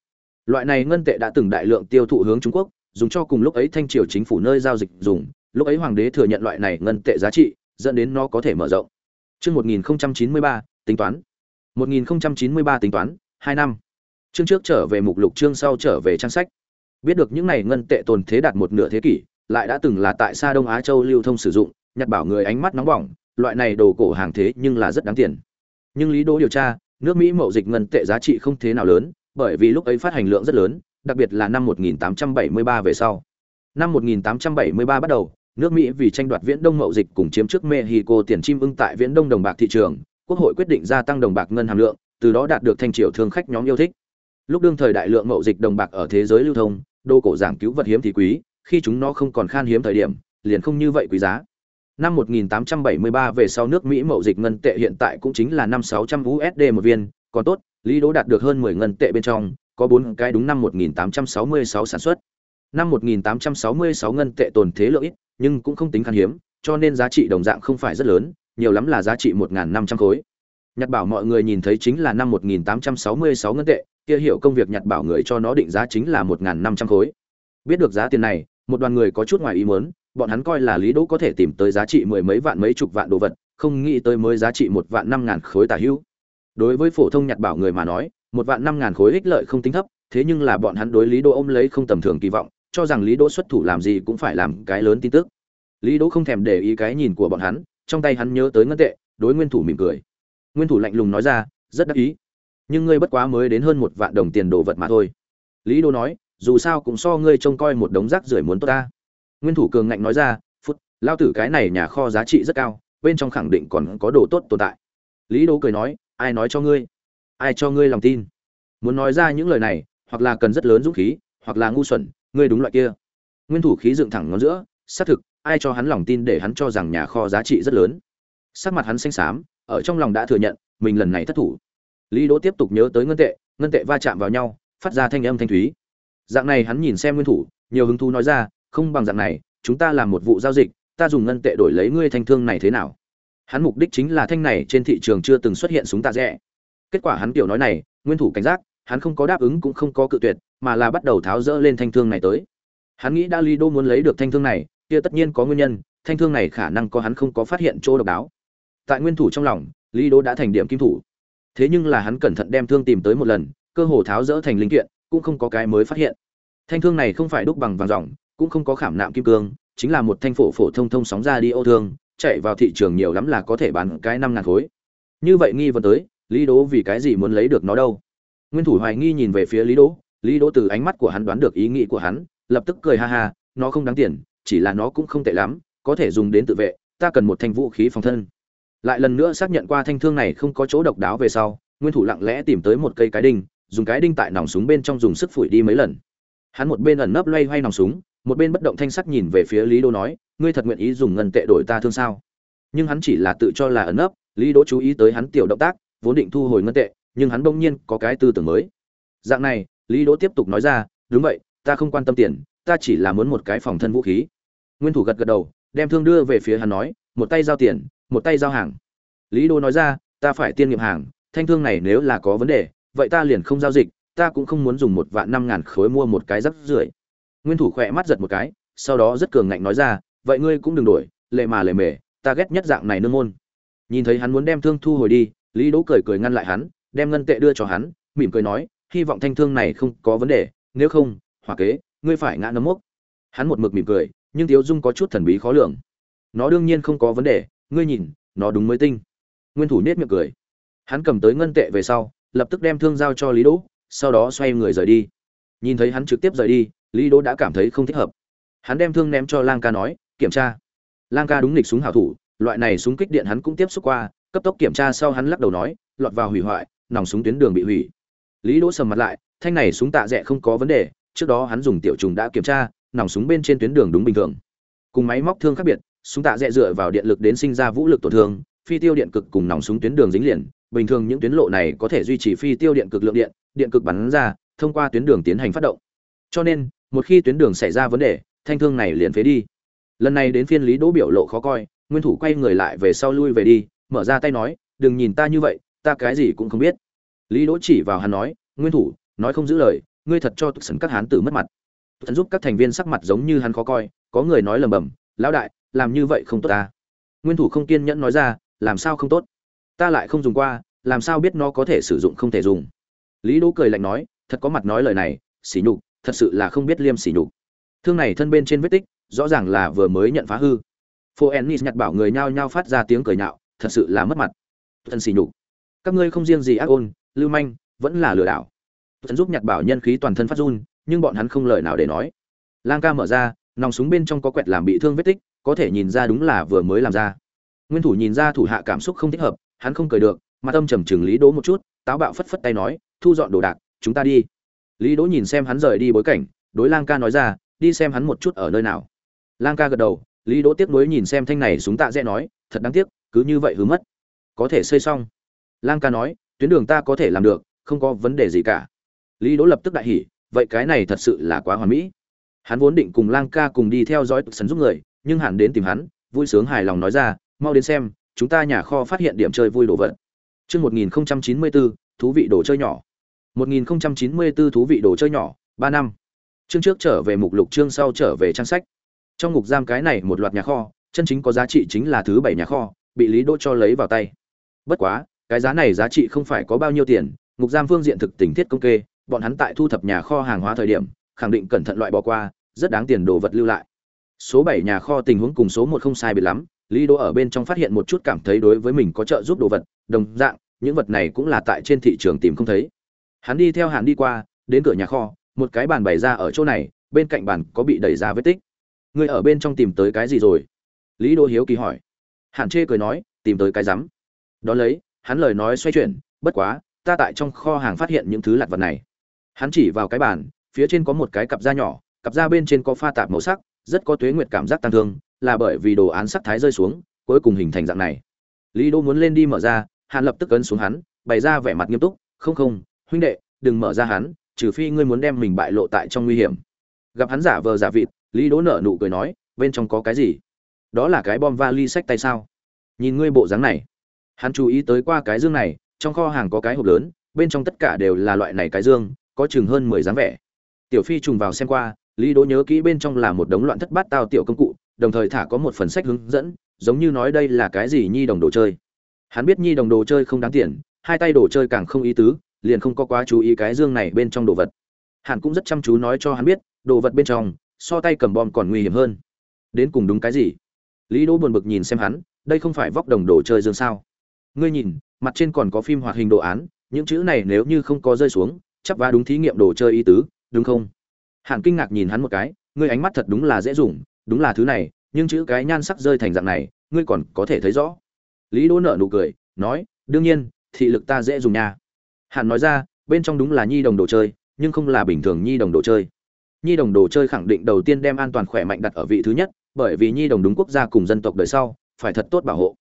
loại này ngân tệ đã từng đại lượng tiêu thụ hướng trung quốc dùng cho cùng lúc ấy thanh triều chính phủ nơi giao dịch dùng lúc ấy hoàng đế thừa nhận loại này ngân tệ giá trị dẫn đến nó có thể mở rộng Chương 1093, tính toán. 1093 tính toán, 2 năm. Chương trước trở về mục lục chương sau trở về trang sách. Biết được những này ngân tệ tồn thế đạt một nửa thế kỷ, lại đã từng là tại xa Đông Á Châu lưu thông sử dụng, nhặt bảo người ánh mắt nóng bỏng, loại này đồ cổ hàng thế nhưng là rất đáng tiền. Nhưng lý đỗ điều tra, nước Mỹ mậu dịch ngân tệ giá trị không thế nào lớn, bởi vì lúc ấy phát hành lượng rất lớn, đặc biệt là năm 1873 về sau. Năm 1873 bắt đầu, nước Mỹ vì tranh đoạt Viễn Đông mậu dịch cùng chiếm trước Mexico tiền chim ưng tại Viễn Đông đồng bạc thị trường, quốc hội quyết định gia tăng đồng bạc ngân hàm lượng, từ đó đạt được thanh triều thương khách nhóm yêu thích. Lúc đương thời đại lượng mậu dịch đồng bạc ở thế giới lưu thông, đô cổ giảm cứu vật hiếm thì quý, khi chúng nó không còn khan hiếm thời điểm, liền không như vậy quý giá. Năm 1873 về sau nước Mỹ mậu dịch ngân tệ hiện tại cũng chính là năm 600 USD một viên, còn tốt, Lý Đỗ đạt được hơn 10 ngân tệ bên trong, có 4 cái đúng năm 1866 sản xuất. Năm 1866 ngân tệ tồn thế lượng ít, nhưng cũng không tính khan hiếm, cho nên giá trị đồng dạng không phải rất lớn, nhiều lắm là giá trị 1500 khối. Nhật bảo mọi người nhìn thấy chính là năm 1866 ngân tệ, kia hiểu công việc nhật bảo người cho nó định giá chính là 1500 khối. Biết được giá tiền này, một đoàn người có chút ngoài ý muốn, bọn hắn coi là Lý Đỗ có thể tìm tới giá trị mười mấy vạn mấy chục vạn đồ vật, không nghĩ tới mới giá trị một vạn năm ngàn khối tả hữu. Đối với phổ thông nhặt bảo người mà nói, một vạn năm ngàn khối ích lợi không tính thấp, thế nhưng là bọn hắn đối Lý Đỗ ôm lấy không tầm thường kỳ vọng, cho rằng Lý Đỗ xuất thủ làm gì cũng phải làm cái lớn tin tức. Lý Đỗ không thèm để ý cái nhìn của bọn hắn, trong tay hắn nhớ tới ngân tệ, đối Nguyên Thủ mỉm cười. Nguyên Thủ lạnh lùng nói ra, rất đắc ý. Nhưng ngươi bất quá mới đến hơn một vạn đồng tiền đồ vật mà thôi. Lý Đỗ nói, dù sao cũng so ngươi trông coi một đống rác rưởi muốn tốt ta. Nguyên Thủ cường ngạnh nói ra, phút, lao tử cái này nhà kho giá trị rất cao, bên trong khẳng định còn có đồ tốt tồn tại. Lý đỗ cười nói ai nói cho ngươi? Ai cho ngươi lòng tin? Muốn nói ra những lời này hoặc là cần rất lớn dũng khí hoặc là ngu xuẩn ngươi đúng loại kia. Nguyên thủ khí dựng thẳng ngón giữa xác thực ai cho hắn lòng tin để hắn cho rằng nhà kho giá trị rất lớn. Sắc mặt hắn xanh xám ở trong lòng đã thừa nhận mình lần này thất thủ. Lý đỗ tiếp tục nhớ tới ngân tệ ngân tệ va chạm vào nhau phát ra thanh âm thanh thúy. Dạng này hắn nhìn xem nguyên thủ nhiều hứng thú nói ra không bằng dạng này, chúng ta làm một vụ giao dịch, ta dùng ngân tệ đổi lấy ngươi thanh thương này thế nào? Hắn mục đích chính là thanh này trên thị trường chưa từng xuất hiện súng tạ rẽ kết quả hắn tiểu nói này, nguyên thủ cảnh giác, hắn không có đáp ứng cũng không có cự tuyệt, mà là bắt đầu tháo rỡ lên thanh thương này tới. Hắn nghĩ đã lý đô muốn lấy được thanh thương này, kia tất nhiên có nguyên nhân, thanh thương này khả năng có hắn không có phát hiện chỗ độc đáo. Tại nguyên thủ trong lòng lý đô đã thành điểm kim thủ. Thế nhưng là hắn cẩn thận đem thương tìm tới một lần, cơ hồ tháo rỡ thành linh kiện, cũng không có cái mới phát hiện. Thanh thương này không phải đúc bằng vàng ròng cũng không có khảm nạm kim cương, chính là một thanh phổ phổ thông thông sóng ra đi ô thương, chạy vào thị trường nhiều lắm là có thể bán cái năm ngàn khối. Như vậy nghi vấn tới, lý đỗ vì cái gì muốn lấy được nó đâu? Nguyên thủ hoài nghi nhìn về phía lý đỗ lý đỗ từ ánh mắt của hắn đoán được ý nghĩ của hắn, lập tức cười ha ha, nó không đáng tiền, chỉ là nó cũng không tệ lắm, có thể dùng đến tự vệ, ta cần một thanh vũ khí phòng thân. Lại lần nữa xác nhận qua thanh thương này không có chỗ độc đáo về sau, nguyên thủ lặng lẽ tìm tới một cây cái đinh, dùng cái đinh tại nòng súng bên trong dùng sức phủi đi mấy lần. Hắn một bên ẩn nấp loay hoay nòng súng một bên bất động thanh sắc nhìn về phía lý đỗ nói, ngươi thật nguyện ý dùng ngân tệ đổi ta thương sao? Nhưng hắn chỉ là tự cho là ẩn nấp, lý đỗ chú ý tới hắn tiểu động tác, vốn định thu hồi ngân tệ, nhưng hắn bỗng nhiên có cái tư tưởng mới. Dạng này, lý đỗ tiếp tục nói ra, đúng vậy, ta không quan tâm tiền, ta chỉ là muốn một cái phòng thân vũ khí. Nguyên thủ gật gật đầu, đem thương đưa về phía hắn nói, một tay giao tiền, một tay giao hàng. Lý đỗ nói ra, ta phải tiên nghiệm hàng, thanh thương này nếu là có vấn đề, vậy ta liền không giao dịch, ta cũng không muốn dùng một vạn năm ngàn khối mua một cái rắc rưởi nguyên thủ khỏe mắt giật một cái, sau đó rất cường ngạnh nói ra, vậy ngươi cũng đừng đổi, lệ mà lệ mề, ta ghét nhất dạng này nương môn. Nhìn thấy hắn muốn đem thương thu hồi đi, lý đỗ cười cười ngăn lại hắn, đem ngân tệ đưa cho hắn, mỉm cười nói, hy vọng thanh thương này không có vấn đề, nếu không, hỏa kế, ngươi phải ngã nấm mốc. Hắn một mực mỉm cười, nhưng tiếu dung có chút thần bí khó lường. Nó đương nhiên không có vấn đề, ngươi nhìn, nó đúng mới tinh. Nguyên thủ nết miệng cười. Hắn cầm tới ngân tệ về sau, lập tức đem thương giao cho lý đỗ, sau đó xoay người rời đi. Nhìn thấy hắn trực tiếp rời đi lý đỗ đã cảm thấy không thích hợp. Hắn đem thương ném cho lang ca nói, kiểm tra. Lang ca đúng lịch súng hảo thủ, loại này súng kích điện hắn cũng tiếp xúc qua, cấp tốc kiểm tra sau hắn lắc đầu nói, lọt vào hủy hoại, nòng súng tuyến đường bị hủy. Lý đỗ sầm mặt lại, thanh này súng tạ rẽ không có vấn đề, trước đó hắn dùng tiểu trùng đã kiểm tra, nòng súng bên trên tuyến đường đúng bình thường. Cùng máy móc thương khác biệt, súng tạ rẽ dựa vào điện lực đến sinh ra vũ lực tổn thương, phi tiêu điện cực cùng nòng súng tuyến đường dính liền. Bình thường những tuyến lộ này có thể duy trì phi tiêu điện cực lượng điện điện cực bắn ra, thông qua tuyến đường tiến hành phát động. Cho nên một khi tuyến đường xảy ra vấn đề, thanh thương này liền phế đi. Lần này đến phiên lý đỗ biểu lộ khó coi, nguyên thủ quay người lại về sau lui về đi, mở ra tay nói, đừng nhìn ta như vậy, ta cái gì cũng không biết. Lý đỗ chỉ vào hắn nói, nguyên thủ, nói không giữ lời, ngươi thật cho tụi sấn các hán tử mất mặt. Thần giúp các thành viên sắc mặt giống như hắn khó coi, có người nói lầm bầm, lão đại, làm như vậy không tốt ta. Nguyên thủ không kiên nhẫn nói ra, làm sao không tốt? Ta lại không dùng qua, làm sao biết nó có thể sử dụng không thể dùng? Lý đỗ cười lạnh nói, thật có mặt nói lời này xỉ nhục thật sự là không biết liêm sỉ nhục. Thương này thân bên trên vết tích, rõ ràng là vừa mới nhận phá hư. Phố ennis nhặt bảo người nhao nhao phát ra tiếng cười nhạo, thật sự là mất mặt. Thân sỉ nhục. Các ngươi không riêng gì ác ôn, lưu manh, vẫn là lừa đảo. Thần giúp nhặt bảo nhân khí toàn thân phát run, nhưng bọn hắn không lời nào để nói. Lang ca mở ra, nòng súng bên trong có quẹt làm bị thương vết tích, có thể nhìn ra đúng là vừa mới làm ra. Nguyên thủ nhìn ra thủ hạ cảm xúc không thích hợp, hắn không cười được mà tâm trầm trừng lý đố một chút, táo bạo phất phất tay nói, thu dọn đồ đạc, chúng ta đi lý đỗ nhìn xem hắn rời đi bối cảnh đối lang ca nói ra đi xem hắn một chút ở nơi nào. Lang ca gật đầu lý đỗ tiếc nuối nhìn xem thanh này súng tạ dễ nói thật đáng tiếc cứ như vậy hứa mất. Có thể xây xong. Lang ca nói tuyến đường ta có thể làm được không có vấn đề gì cả. Lý đỗ lập tức đại hỉ vậy cái này thật sự là quá hoàn mỹ. Hắn vốn định cùng lang ca cùng đi theo dõi sấn giúp người nhưng hẳn đến tìm hắn vui sướng hài lòng nói ra mau đến xem chúng ta nhà kho phát hiện điểm chơi vui đồ vật. Chương 1094, thú vị đồ chơi nhỏ. 1094 thú vị đồ chơi nhỏ, 3 năm. Chương trước trở về mục lục chương sau trở về trang sách. Trong ngục giam cái này một loạt nhà kho, chân chính có giá trị chính là thứ bảy nhà kho, bị Lý Đỗ cho lấy vào tay. Bất quá, cái giá này giá trị không phải có bao nhiêu tiền, ngục giam phương diện thực tình thiết công kê, bọn hắn tại thu thập nhà kho hàng hóa thời điểm, khẳng định cẩn thận loại bỏ qua, rất đáng tiền đồ vật lưu lại. Số 7 nhà kho tình huống cùng số 1 không sai biệt lắm, Lý Đỗ ở bên trong phát hiện một chút cảm thấy đối với mình có trợ giúp đồ vật, đồng dạng, những vật này cũng là tại trên thị trường tìm không thấy. Hắn đi theo Hàn đi qua, đến cửa nhà kho, một cái bàn bày ra ở chỗ này, bên cạnh bàn có bị đẩy ra vết tích. Người ở bên trong tìm tới cái gì rồi? Lý Đỗ hiếu kỳ hỏi. hàn chê cười nói tìm tới cái rắm đó lấy hắn lời nói xoay chuyển bất quá ta tại trong kho hàng phát hiện những thứ lặt vật này hắn chỉ vào cái bàn phía trên có một cái cặp da nhỏ cặp da bên trên có pha tạp màu sắc rất có tuế nguyệt cảm giác tăng thương là bởi vì đồ án sắc thái rơi xuống cuối cùng hình thành dạng này lý đô muốn lên đi mở ra hàn lập tức ấn xuống hắn bày ra vẻ mặt nghiêm túc không không huynh đệ, đừng mở ra hắn, trừ phi ngươi muốn đem mình bại lộ tại trong nguy hiểm. Gặp hắn giả vờ giả vịt, lý đỗ nở nụ cười nói, bên trong có cái gì? Đó là cái bom vali sách tay sao? Nhìn ngươi bộ dáng này. Hắn chú ý tới qua cái dương này, trong kho hàng có cái hộp lớn, bên trong tất cả đều là loại này cái dương, có chừng hơn mười dáng vẻ. Tiểu phi trùng vào xem qua, lý đỗ nhớ kỹ bên trong là một đống loạn thất bát tao tiểu công cụ, đồng thời thả có một phần sách hướng dẫn, giống như nói đây là cái gì nhi đồng đồ chơi. Hắn biết nhi đồng đồ chơi không đáng tiền, hai tay đồ chơi càng không ý tứ liền không có quá chú ý cái dương này bên trong đồ vật. Hắn cũng rất chăm chú nói cho hắn biết, đồ vật bên trong, so tay cầm bom còn nguy hiểm hơn. Đến cùng đúng cái gì? Lý đỗ buồn bực nhìn xem hắn, đây không phải vóc đồng đồ chơi dương sao? Ngươi nhìn, mặt trên còn có phim hoạt hình đồ án, những chữ này nếu như không có rơi xuống, chắc và đúng thí nghiệm đồ chơi ý tứ, đúng không? Hàn kinh ngạc nhìn hắn một cái, ngươi ánh mắt thật đúng là dễ dùng, đúng là thứ này, nhưng chữ cái nhan sắc rơi thành dạng này, ngươi còn có thể thấy rõ. Lý đỗ nợ nụ cười, nói, đương nhiên, thị lực ta dễ dùng nha hàn nói ra, bên trong đúng là nhi đồng đồ chơi, nhưng không là bình thường nhi đồng đồ chơi. Nhi đồng đồ chơi khẳng định đầu tiên đem an toàn khỏe mạnh đặt ở vị thứ nhất, bởi vì nhi đồng đúng quốc gia cùng dân tộc đời sau, phải thật tốt bảo hộ.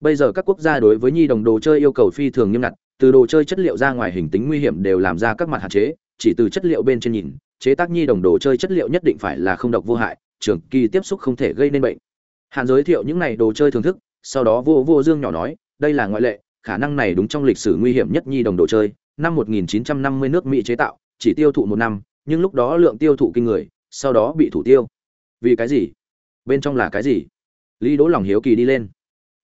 Bây giờ các quốc gia đối với nhi đồng đồ chơi yêu cầu phi thường nghiêm ngặt, từ đồ chơi chất liệu ra ngoài hình tính nguy hiểm đều làm ra các mặt hạn chế, chỉ từ chất liệu bên trên nhìn, chế tác nhi đồng đồ chơi chất liệu nhất định phải là không độc vô hại, trường kỳ tiếp xúc không thể gây nên bệnh. Hạn giới thiệu những này đồ chơi thưởng thức, sau đó vô vô dương nhỏ nói, đây là ngoại lệ khả năng này đúng trong lịch sử nguy hiểm nhất nhi đồng đồ chơi. Năm 1950 nước mỹ chế tạo, chỉ tiêu thụ một năm, nhưng lúc đó lượng tiêu thụ kinh người, sau đó bị thủ tiêu. Vì cái gì? Bên trong là cái gì? Lý đỗ lòng hiếu kỳ đi lên.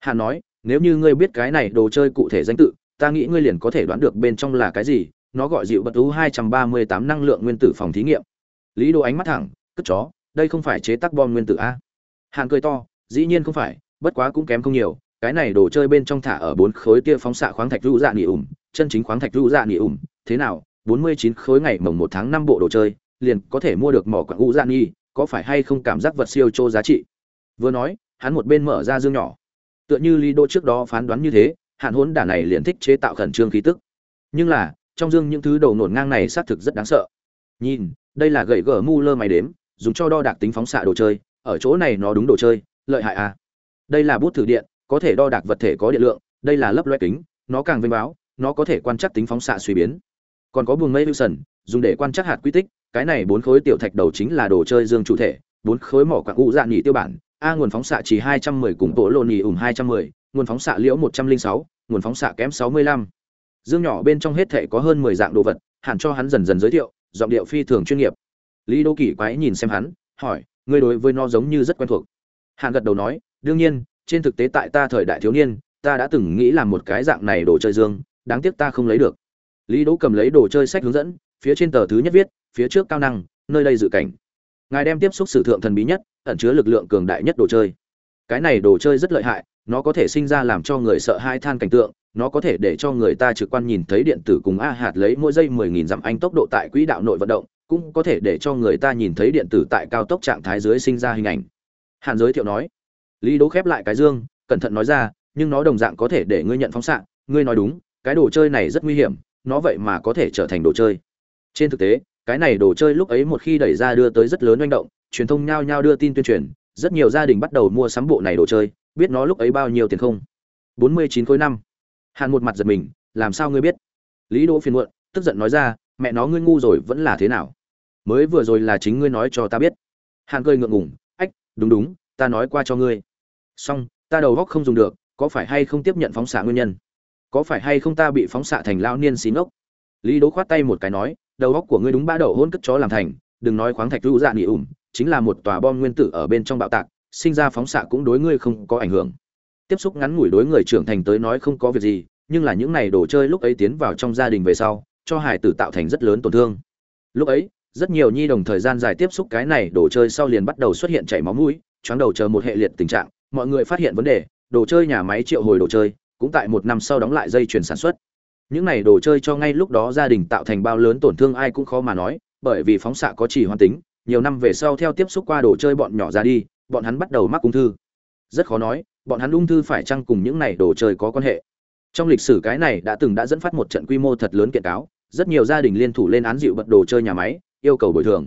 Hà nói, nếu như ngươi biết cái này đồ chơi cụ thể danh tự, ta nghĩ ngươi liền có thể đoán được bên trong là cái gì. Nó gọi dịu bật tú 238 năng lượng nguyên tử phòng thí nghiệm. Lý đỗ ánh mắt thẳng, cất chó, đây không phải chế tác bom nguyên tử a? Hàn cười to, dĩ nhiên không phải, bất quá cũng kém không nhiều cái này đồ chơi bên trong thả ở bốn khối tia phóng xạ khoáng thạch rũ dạ nỉ ủng chân chính khoáng thạch rũ dạ nỉ ủng thế nào, bốn mươi chín khối ngày mồng một tháng năm bộ đồ chơi, liền có thể mua được mỏ quặng u dạ nỉ, có phải hay không cảm giác vật siêu chô giá trị? Vừa nói, hắn một bên mở ra dương nhỏ. Tựa như lý đô trước đó phán đoán như thế, hạn hốn đả này liền thích chế tạo khẩn trương khí tức. Nhưng là, trong dương những thứ đầu nổn ngang này xác thực rất đáng sợ. Nhìn, đây là gậy gở mu lơ máy đếm, dùng cho đo đạc tính phóng xạ đồ chơi, ở chỗ này nó đúng đồ chơi, lợi hại à. Đây là bút thử điện có thể đo đạc vật thể có điện lượng, đây là lấp loe kính, nó càng vênh báo, nó có thể quan trắc tính phóng xạ suy biến. Còn có buồng mây wilson dùng để quan trắc hạt quy tích, cái này bốn khối tiểu thạch đầu chính là đồ chơi dương chủ thể, bốn khối mỏ quạng u dạ nhị tiêu bản, a nguồn phóng xạ chỉ hai trăm mười cùng bộ lô nhị ủng hai trăm mười, nguồn phóng xạ liễu một trăm linh sáu, nguồn phóng xạ kém sáu mươi lăm. Dương nhỏ bên trong hết thể có hơn mười dạng đồ vật, hẳn cho hắn dần dần giới thiệu, giọng điệu phi thường chuyên nghiệp. Lý đô kỳ quái nhìn xem hắn, hỏi, ngươi đối với nó giống như rất quen thuộc? Hàn gật đầu nói, đương nhiên trên thực tế tại ta thời đại thiếu niên, ta đã từng nghĩ làm một cái dạng này đồ chơi dương, đáng tiếc ta không lấy được. Lý đỗ cầm lấy đồ chơi sách hướng dẫn, phía trên tờ thứ nhất viết, phía trước cao năng, nơi đây dự cảnh. Ngài đem tiếp xúc sử thượng thần bí nhất, ẩn chứa lực lượng cường đại nhất đồ chơi. Cái này đồ chơi rất lợi hại, nó có thể sinh ra làm cho người sợ hai than cảnh tượng, nó có thể để cho người ta trực quan nhìn thấy điện tử cùng a hạt lấy mỗi giây 10.000 dặm anh tốc độ tại quỹ đạo nội vận động, cũng có thể để cho người ta nhìn thấy điện tử tại cao tốc trạng thái dưới sinh ra hình ảnh. Hàn giới thiệu nói lý đố khép lại cái dương, cẩn thận nói ra, nhưng nó đồng dạng có thể để ngươi nhận phóng xạ, ngươi nói đúng, cái đồ chơi này rất nguy hiểm, nó vậy mà có thể trở thành đồ chơi. Trên thực tế, cái này đồ chơi lúc ấy một khi đẩy ra đưa tới rất lớn manh động, truyền thông nhao nhao đưa tin tuyên truyền, rất nhiều gia đình bắt đầu mua sắm bộ này đồ chơi, biết nó lúc ấy bao nhiêu tiền không? Bốn mươi chín khối năm. Hàn một mặt giật mình, làm sao ngươi biết? Lý đỗ phiền muộn, tức giận nói ra, mẹ nó ngươi ngu rồi vẫn là thế nào? Mới vừa rồi là chính ngươi nói cho ta biết. Hàn cười ngượng ngùng, ách, đúng đúng, ta nói qua cho ngươi xong, ta đầu góc không dùng được, có phải hay không tiếp nhận phóng xạ nguyên nhân? Có phải hay không ta bị phóng xạ thành lao niên xí ngốc? Lý đố khoát tay một cái nói, đầu góc của ngươi đúng ba đậu hôn cất chó làm thành, đừng nói khoáng thạch lưu dạ nghỉ ủm, chính là một tòa bom nguyên tử ở bên trong bạo tạc, sinh ra phóng xạ cũng đối ngươi không có ảnh hưởng. Tiếp xúc ngắn ngủi đối người trưởng thành tới nói không có việc gì, nhưng là những này đồ chơi lúc ấy tiến vào trong gia đình về sau, cho hải tử tạo thành rất lớn tổn thương. Lúc ấy, rất nhiều nhi đồng thời gian dài tiếp xúc cái này đồ chơi sau liền bắt đầu xuất hiện chảy máu mũi, choáng đầu chờ một hệ liệt tình trạng mọi người phát hiện vấn đề, đồ chơi nhà máy triệu hồi đồ chơi, cũng tại một năm sau đóng lại dây chuyển sản xuất. Những này đồ chơi cho ngay lúc đó gia đình tạo thành bao lớn tổn thương ai cũng khó mà nói, bởi vì phóng xạ có chỉ hoàn tính, nhiều năm về sau theo tiếp xúc qua đồ chơi bọn nhỏ ra đi, bọn hắn bắt đầu mắc ung thư. Rất khó nói, bọn hắn ung thư phải chăng cùng những này đồ chơi có quan hệ. Trong lịch sử cái này đã từng đã dẫn phát một trận quy mô thật lớn kiện cáo, rất nhiều gia đình liên thủ lên án dịu bật đồ chơi nhà máy, yêu cầu bồi thường.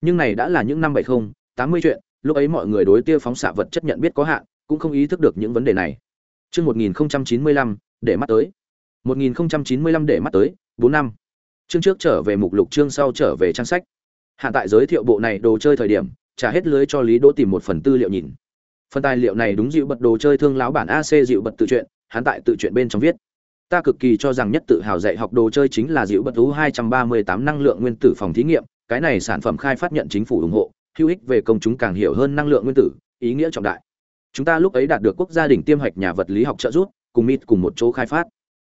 Nhưng này đã là những năm bảy mươi tám mươi chuyện lúc ấy mọi người đối tia phóng xạ vật chất nhận biết có hạn cũng không ý thức được những vấn đề này Chương 1095, để mắt tới. 1095 để mắt tới, 4 năm. Chương trước trở về mục lục chương sau trở về trang sách. Hạn tại giới thiệu bộ này đồ chơi thời điểm, trả hết lưới cho Lý Đỗ tìm một phần tư liệu nhìn. Phần tài liệu này đúng dịu bật đồ chơi thương lão bản AC dịu bật tự truyện, hắn tại tự truyện bên trong viết. Ta cực kỳ cho rằng nhất tự hào dạy học đồ chơi chính là dịu bật thú 238 năng lượng nguyên tử phòng thí nghiệm, cái này sản phẩm khai phát nhận chính phủ ủng hộ, hữu ích về công chúng càng hiểu hơn năng lượng nguyên tử, ý nghĩa trọng đại. Chúng ta lúc ấy đạt được quốc gia đỉnh tiêm hạch nhà vật lý học trợ giúp, cùng MIT cùng một chỗ khai phát.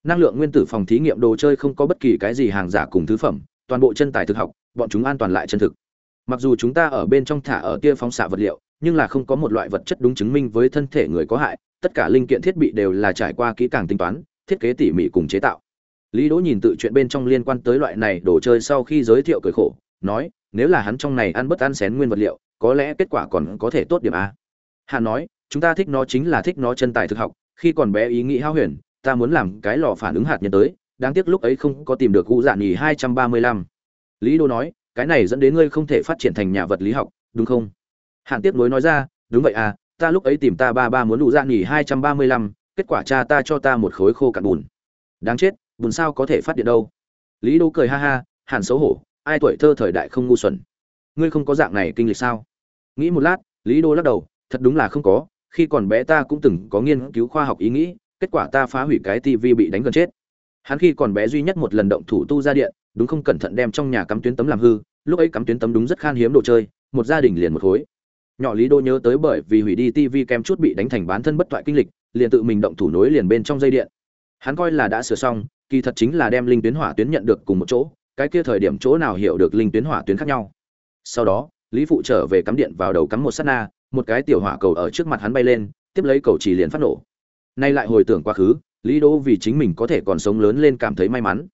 Năng lượng nguyên tử phòng thí nghiệm đồ chơi không có bất kỳ cái gì hàng giả cùng thứ phẩm, toàn bộ chân tài thực học, bọn chúng an toàn lại chân thực. Mặc dù chúng ta ở bên trong thả ở tia phóng xạ vật liệu, nhưng là không có một loại vật chất đúng chứng minh với thân thể người có hại, tất cả linh kiện thiết bị đều là trải qua kỹ càng tính toán, thiết kế tỉ mỉ cùng chế tạo. Lý Đỗ nhìn tự chuyện bên trong liên quan tới loại này đồ chơi sau khi giới thiệu cười khổ, nói, nếu là hắn trong này ăn bất ăn xén nguyên vật liệu, có lẽ kết quả còn có thể tốt điểm a. Hà nói, chúng ta thích nó chính là thích nó chân tài thực học khi còn bé ý nghĩ hao huyền ta muốn làm cái lò phản ứng hạt nhân tới đáng tiếc lúc ấy không có tìm được cụ dạn nhỉ hai trăm ba mươi lăm. Lý đô nói cái này dẫn đến ngươi không thể phát triển thành nhà vật lý học đúng không? Hàn tiếc nối nói ra đúng vậy à ta lúc ấy tìm ta ba ba muốn đủ dạn nhỉ hai trăm ba mươi lăm kết quả cha ta cho ta một khối khô cạn bùn. Đáng chết bùn sao có thể phát điện đâu? Lý đô cười ha ha hàn xấu hổ ai tuổi thơ thời đại không ngu xuẩn? Ngươi không có dạng này kinh lịch sao? Nghĩ một lát, lý đô lắc đầu, thật đúng là không có, khi còn bé ta cũng từng có nghiên cứu khoa học ý nghĩ, kết quả ta phá hủy cái tivi bị đánh gần chết. Hắn khi còn bé duy nhất một lần động thủ tu ra điện, đúng không cẩn thận đem trong nhà cắm tuyến tấm làm hư, lúc ấy cắm tuyến tấm đúng rất khan hiếm đồ chơi, một gia đình liền một khối. Nhỏ lý đô nhớ tới bởi vì hủy đi tivi kem chút bị đánh thành bán thân bất toại kinh lịch, liền tự mình động thủ nối liền bên trong dây điện. Hắn coi là đã sửa xong, kỳ thật chính là đem linh tuyến hỏa tuyến nhận được cùng một chỗ cái kia thời điểm chỗ nào hiểu được linh tuyến hỏa tuyến khác nhau. Sau đó, lý phụ trở về cắm điện vào đầu cắm một sát na, một cái tiểu hỏa cầu ở trước mặt hắn bay lên, tiếp lấy cầu chỉ liền phát nổ. Nay lại hồi tưởng quá khứ, lý đỗ vì chính mình có thể còn sống lớn lên cảm thấy may mắn.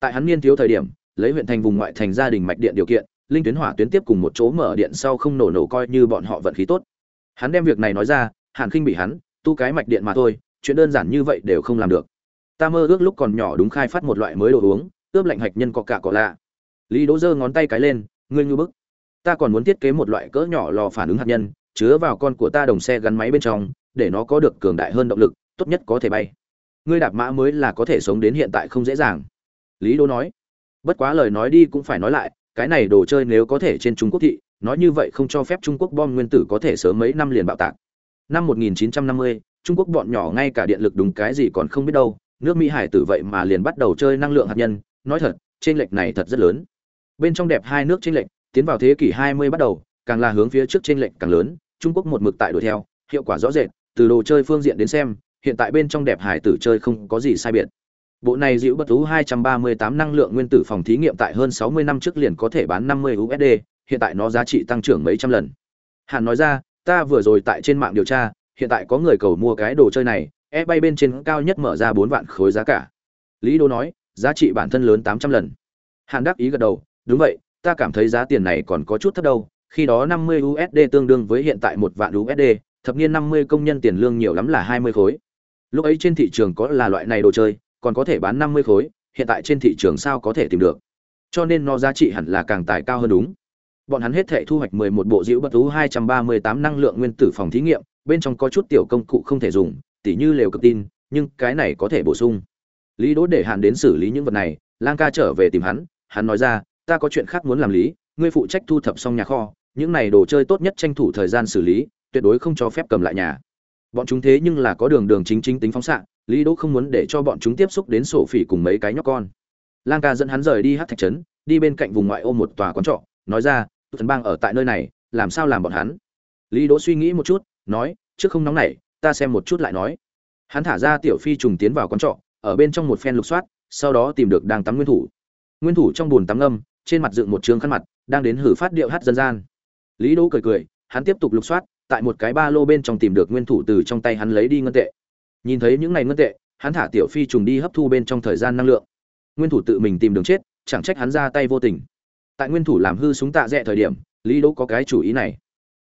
Tại hắn niên thiếu thời điểm, lấy huyện thành vùng ngoại thành gia đình mạch điện điều kiện, linh tuyến hỏa tuyến tiếp cùng một chỗ mở điện sau không nổ nổ coi như bọn họ vận khí tốt. Hắn đem việc này nói ra, hàn khinh bị hắn, tu cái mạch điện mà thôi, chuyện đơn giản như vậy đều không làm được. Ta mơ ước lúc còn nhỏ đúng khai phát một loại mới đồ uống ướp lạnh hạch nhân có cả cỏ lạ. Lý đỗ giơ ngón tay cái lên ngươi như bức. Ta còn muốn thiết kế một loại cỡ nhỏ lò phản ứng hạt nhân chứa vào con của ta đồng xe gắn máy bên trong để nó có được cường đại hơn động lực tốt nhất có thể bay. Ngươi đạp mã mới là có thể sống đến hiện tại không dễ dàng. Lý Đỗ nói. Bất quá lời nói đi cũng phải nói lại cái này đồ chơi nếu có thể trên trung quốc thị nói như vậy không cho phép trung quốc bom nguyên tử có thể sớm mấy năm liền bạo tạc. Năm 1950, trung quốc bọn nhỏ ngay cả điện lực đúng cái gì còn không biết đâu nước mỹ hải tử vậy mà liền bắt đầu chơi năng lượng hạt nhân nói thật trên lệch này thật rất lớn bên trong đẹp hai nước trên lệch tiến vào thế kỷ 20 bắt đầu càng là hướng phía trước trên lệch càng lớn Trung Quốc một mực tại đuổi theo, hiệu quả rõ rệt, từ đồ chơi phương diện đến xem, hiện tại bên trong đẹp hải tử chơi không có gì sai biệt. Bộ này dịu bất thú 238 năng lượng nguyên tử phòng thí nghiệm tại hơn 60 năm trước liền có thể bán 50 USD, hiện tại nó giá trị tăng trưởng mấy trăm lần. Hàn nói ra, ta vừa rồi tại trên mạng điều tra, hiện tại có người cầu mua cái đồ chơi này, e bay bên trên cao nhất mở ra 4 vạn khối giá cả. Lý Đô nói, giá trị bản thân lớn 800 lần. Hàn Đắc ý gật đầu, đúng vậy, ta cảm thấy giá tiền này còn có chút thấp đâu, khi đó 50 USD tương đương với hiện tại một vạn USD, thập niên 50 công nhân tiền lương nhiều lắm là 20 khối. Lúc ấy trên thị trường có là loại này đồ chơi, còn có thể bán 50 khối, hiện tại trên thị trường sao có thể tìm được. Cho nên nó giá trị hẳn là càng tài cao hơn đúng. Bọn hắn hết thể thu hoạch 11 bộ dữ bất tú 238 năng lượng nguyên tử phòng thí nghiệm, bên trong có chút tiểu công cụ không thể dùng, tỉ như lều cực tin, nhưng cái này có thể bổ sung. Lý Đỗ để Hàn đến xử lý những vật này, Lang ca trở về tìm hắn, hắn nói ra, ta có chuyện khác muốn làm lý, ngươi phụ trách thu thập xong nhà kho, những này đồ chơi tốt nhất tranh thủ thời gian xử lý tuyệt đối không cho phép cầm lại nhà. Bọn chúng thế nhưng là có đường đường chính chính tính phóng xạ lý đỗ không muốn để cho bọn chúng tiếp xúc đến sổ phỉ cùng mấy cái nhóc con. Lang ca dẫn hắn rời đi hát thạch trấn đi bên cạnh vùng ngoại ô một tòa quán trọ nói ra thần bang ở tại nơi này làm sao làm bọn hắn? Lý đỗ suy nghĩ một chút nói trước không nóng này, ta xem một chút lại nói. Hắn thả ra tiểu phi trùng tiến vào quán trọ ở bên trong một phen lục soát, sau đó tìm được đang tắm nguyên thủ. Nguyên thủ trong bồn tắm ngâm, trên mặt dựng một trường khăn mặt, đang đến hử phát điệu hát dân gian. Lý đỗ cười cười, hắn tiếp tục lục soát, tại một cái ba lô bên trong tìm được nguyên thủ từ trong tay hắn lấy đi ngân tệ. Nhìn thấy những này ngân tệ, hắn thả tiểu phi trùng đi hấp thu bên trong thời gian năng lượng. Nguyên thủ tự mình tìm đường chết, chẳng trách hắn ra tay vô tình. Tại nguyên thủ làm hư súng tạ rẽ thời điểm, lý đỗ có cái chủ ý này.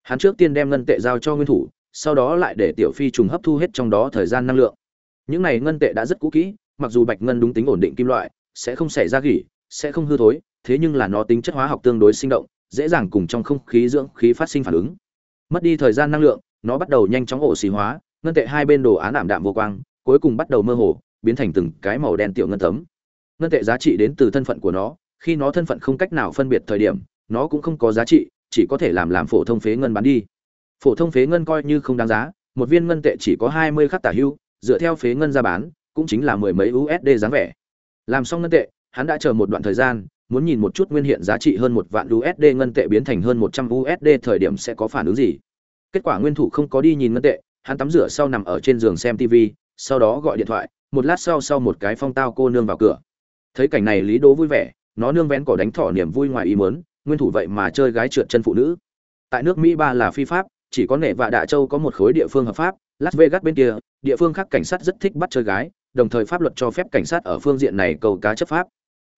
Hắn trước tiên đem ngân tệ giao cho nguyên thủ, sau đó lại để tiểu phi trùng hấp thu hết trong đó thời gian năng lượng những này ngân tệ đã rất cũ kỹ, mặc dù bạch ngân đúng tính ổn định kim loại, sẽ không xảy ra gỉ, sẽ không hư thối, thế nhưng là nó tính chất hóa học tương đối sinh động, dễ dàng cùng trong không khí dưỡng khí phát sinh phản ứng. Mất đi thời gian năng lượng, nó bắt đầu nhanh chóng ổ xì hóa, ngân tệ hai bên đồ án ảm đạm vô quang, cuối cùng bắt đầu mơ hồ, biến thành từng cái màu đen tiểu ngân tấm ngân tệ giá trị đến từ thân phận của nó, khi nó thân phận không cách nào phân biệt thời điểm, nó cũng không có giá trị, chỉ có thể làm làm phổ thông phế ngân bán đi. Phổ thông phế ngân coi như không đáng giá, một viên ngân tệ chỉ có hai mươi khắc tả hưu dựa theo phế ngân ra bán cũng chính là mười mấy usd dáng vẻ. Làm xong ngân tệ hắn đã chờ một đoạn thời gian muốn nhìn một chút nguyên hiện giá trị hơn một vạn usd ngân tệ biến thành hơn một trăm usd thời điểm sẽ có phản ứng gì. Kết quả nguyên thủ không có đi nhìn ngân tệ hắn tắm rửa sau nằm ở trên giường xem tv sau đó gọi điện thoại một lát sau sau một cái phong tao cô nương vào cửa. Thấy cảnh này lý đố vui vẻ nó nương vén cỏ đánh thỏ niềm vui ngoài ý muốn, nguyên thủ vậy mà chơi gái trượt chân phụ nữ. Tại nước mỹ ba là phi pháp chỉ có nệ và đạ châu có một khối địa phương hợp pháp las vegas bên kia địa phương khác cảnh sát rất thích bắt chơi gái đồng thời pháp luật cho phép cảnh sát ở phương diện này cầu cá chấp pháp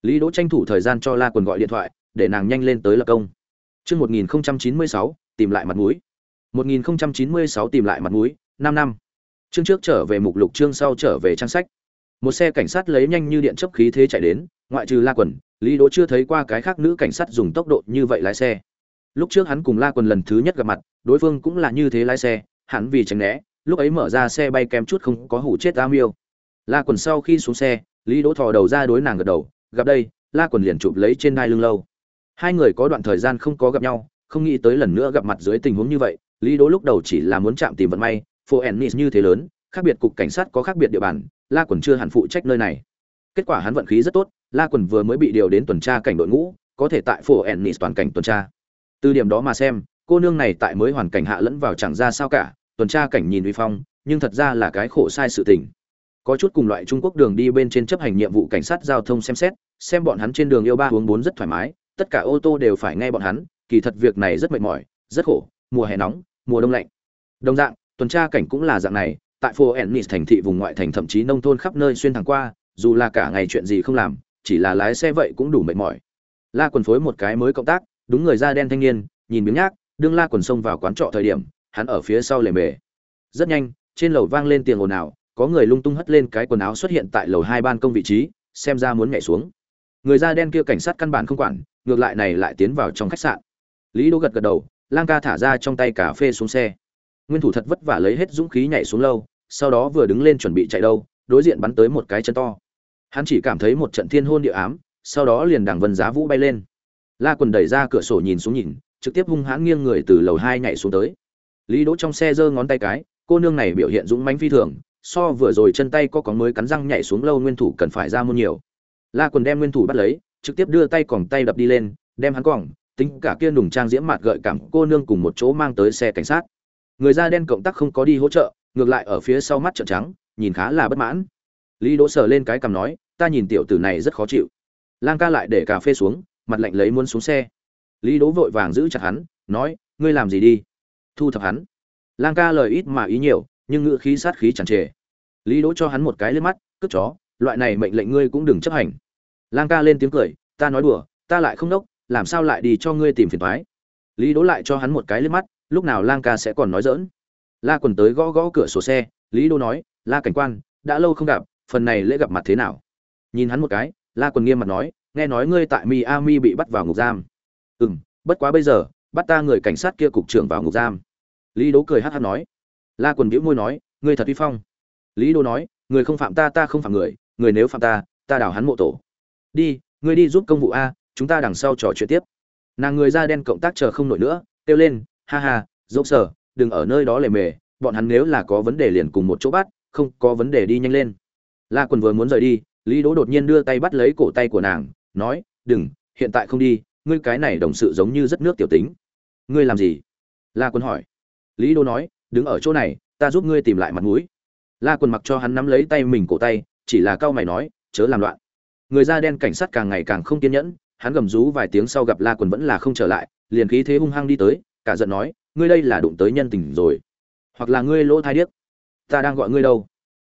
lý đỗ tranh thủ thời gian cho la quần gọi điện thoại để nàng nhanh lên tới lập công Chương 1096, tìm lại mặt mũi. 1096 tìm lại mặt mũi, 5 năm. Chương trước trở về mục lục chương sau trở về trang sách. Một xe cảnh sát lấy nhanh như điện chớp khí thế chạy đến, ngoại trừ La Quần, Lý Đỗ chưa thấy qua cái khác nữ cảnh sát dùng tốc độ như vậy lái xe. Lúc trước hắn cùng La Quần lần thứ nhất gặp mặt, đối phương cũng là như thế lái xe, hắn vì tránh né, lúc ấy mở ra xe bay kém chút không có hủ chết A Miêu. La Quần sau khi xuống xe, Lý Đỗ thò đầu ra đối nàng gật đầu, gặp đây, La Quần liền chụp lấy trên đai lưng lâu. Hai người có đoạn thời gian không có gặp nhau, không nghĩ tới lần nữa gặp mặt dưới tình huống như vậy, Lý Đỗ lúc đầu chỉ là muốn chạm tìm vận may, phố Ennis như thế lớn, khác biệt cục cảnh sát có khác biệt địa bàn, La Quần chưa hẳn phụ trách nơi này. Kết quả hắn vận khí rất tốt, La Quần vừa mới bị điều đến tuần tra cảnh đội ngũ, có thể tại phố Ennis toàn cảnh tuần tra. Từ điểm đó mà xem, cô nương này tại mới hoàn cảnh hạ lẫn vào chẳng ra sao cả, tuần tra cảnh nhìn uy phong, nhưng thật ra là cái khổ sai sự tình. Có chút cùng loại Trung Quốc đường đi bên trên chấp hành nhiệm vụ cảnh sát giao thông xem xét, xem bọn hắn trên đường yêu ba uống bốn rất thoải mái, tất cả ô tô đều phải nghe bọn hắn, kỳ thật việc này rất mệt mỏi, rất khổ, mùa hè nóng, mùa đông lạnh. Đồng dạng, tuần tra cảnh cũng là dạng này, tại phố Ennis thành thị vùng ngoại thành thậm chí nông thôn khắp nơi xuyên thẳng qua, dù là cả ngày chuyện gì không làm, chỉ là lái xe vậy cũng đủ mệt mỏi. La quần phối một cái mới cộng tác, đúng người da đen thanh niên, nhìn biếng nhác, đương La quần xông vào quán trọ thời điểm, hắn ở phía sau lề mề. Rất nhanh, trên lầu vang lên tiếng ồn ào, có người lung tung hất lên cái quần áo xuất hiện tại lầu hai ban công vị trí, xem ra muốn nhảy xuống. Người da đen kia cảnh sát căn bản không quản, ngược lại này lại tiến vào trong khách sạn. Lý Đỗ gật gật đầu, Lang ca thả ra trong tay cà phê xuống xe. Nguyên thủ thật vất vả lấy hết dũng khí nhảy xuống lâu, sau đó vừa đứng lên chuẩn bị chạy đâu, đối diện bắn tới một cái chân to. Hắn chỉ cảm thấy một trận thiên hôn địa ám, sau đó liền đằng vân giá vũ bay lên. La Quần đẩy ra cửa sổ nhìn xuống nhìn, trực tiếp hung hãn nghiêng người từ lầu hai nhảy xuống tới. Lý Đỗ trong xe giơ ngón tay cái, cô nương này biểu hiện dũng mãnh phi thường, so vừa rồi chân tay có có mới cắn răng nhảy xuống lâu nguyên thủ cần phải ra muôn nhiều. La Quần đem nguyên thủ bắt lấy, trực tiếp đưa tay còng tay đập đi lên, đem hắn còng, tính cả kia nùng trang diễm mặt gợi cảm cô nương cùng một chỗ mang tới xe cảnh sát. Người da đen cộng tác không có đi hỗ trợ, ngược lại ở phía sau mắt trợn trắng, nhìn khá là bất mãn. Lý Đỗ sờ lên cái cằm nói, ta nhìn tiểu tử này rất khó chịu. Lang ca lại để cà phê xuống, mặt lạnh lấy muốn xuống xe. Lý Đỗ vội vàng giữ chặt hắn, nói, ngươi làm gì đi? Thu thập hắn. Lang ca lời ít mà ý nhiều, nhưng ngữ khí sát khí chẳng trề. Lý Đỗ cho hắn một cái liếc mắt, cướp chó, loại này mệnh lệnh ngươi cũng đừng chấp hành. Lang ca lên tiếng cười, ta nói đùa, ta lại không đốc, làm sao lại đi cho ngươi tìm phiền toái? Lý Đỗ lại cho hắn một cái liếc mắt, lúc nào Lang ca sẽ còn nói giỡn. La Quần tới gõ gõ cửa sổ xe, Lý Đỗ nói, "La cảnh quan, đã lâu không gặp, phần này lễ gặp mặt thế nào?" Nhìn hắn một cái, La Quần nghiêm mặt nói, "Nghe nói ngươi tại Miami bị bắt vào ngục giam." "Ừm, bất quá bây giờ, bắt ta người cảnh sát kia cục trưởng vào ngục giam." Lý Đỗ cười hát hát nói. La Quần bĩu môi nói, "Ngươi thật uy phong." Lý Đỗ nói, "Người không phạm ta, ta không phạm người, người nếu phạm ta, ta đào hắn mộ tổ." "Đi, ngươi đi giúp công vụ a, chúng ta đằng sau trò chuyện tiếp." Nàng người da đen cộng tác chờ không nổi nữa, kêu lên, "Ha ha, dốc sở, đừng ở nơi đó lề mề, bọn hắn nếu là có vấn đề liền cùng một chỗ bắt, không có vấn đề đi nhanh lên." La Quần vừa muốn rời đi, Lý Đỗ đột nhiên đưa tay bắt lấy cổ tay của nàng, nói, "Đừng, hiện tại không đi, ngươi cái này đồng sự giống như rất nước tiểu tính." "Ngươi làm gì?" La Quân hỏi. Lý Đỗ nói, "Đứng ở chỗ này, ta giúp ngươi tìm lại mặt mũi." La Quân mặc cho hắn nắm lấy tay mình cổ tay, chỉ là cao mày nói, "Chớ làm loạn." Người da đen cảnh sát càng ngày càng không kiên nhẫn, hắn gầm rú vài tiếng sau gặp La Quân vẫn là không trở lại, liền khí thế hung hăng đi tới, cả giận nói, "Ngươi đây là đụng tới nhân tình rồi, hoặc là ngươi lỗ thai điếc? Ta đang gọi ngươi đâu?"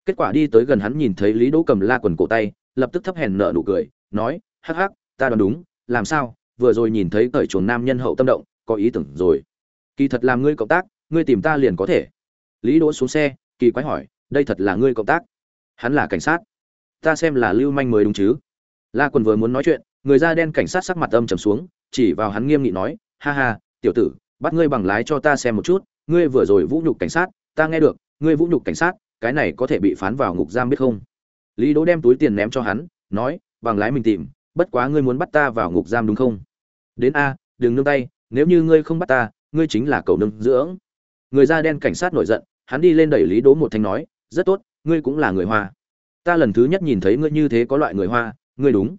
kết quả đi tới gần hắn nhìn thấy lý đỗ cầm la quần cổ tay lập tức thấp hèn nợ nụ cười nói hắc hắc ta đoán đúng làm sao vừa rồi nhìn thấy cởi chuồng nam nhân hậu tâm động có ý tưởng rồi. Kỳ thật làm ngươi cộng tác, ngươi tìm ta liền có thể. Lý đỗ xuống xe, kỳ quái hỏi, đây thật là ngươi cộng tác? Hắn là cảnh sát. Ta xem là lưu manh mới đúng chứ. La quần vừa muốn nói chuyện, người da đen cảnh sát sắc mặt âm trầm xuống, chỉ vào hắn nghiêm nghị nói, ha ha, tiểu tử, bắt ngươi bằng lái cho ta xem một chút, ngươi vừa rồi vũ nhục cảnh sát, ta nghe được, ngươi vũ nhục cảnh sát, cái này có thể bị phán vào ngục giam biết không? Lý đỗ đem túi tiền ném cho hắn, nói, bằng lái mình tìm, bất quá ngươi muốn bắt ta vào ngục giam đúng không? Đến a, đừng nương tay nếu như ngươi không bắt ta, ngươi chính là cầu nương dưỡng. Người da đen cảnh sát nổi giận, hắn đi lên đẩy lý đỗ một thanh nói, rất tốt, ngươi cũng là người hoa. Ta lần thứ nhất nhìn thấy ngươi như thế có loại người hoa, ngươi đúng.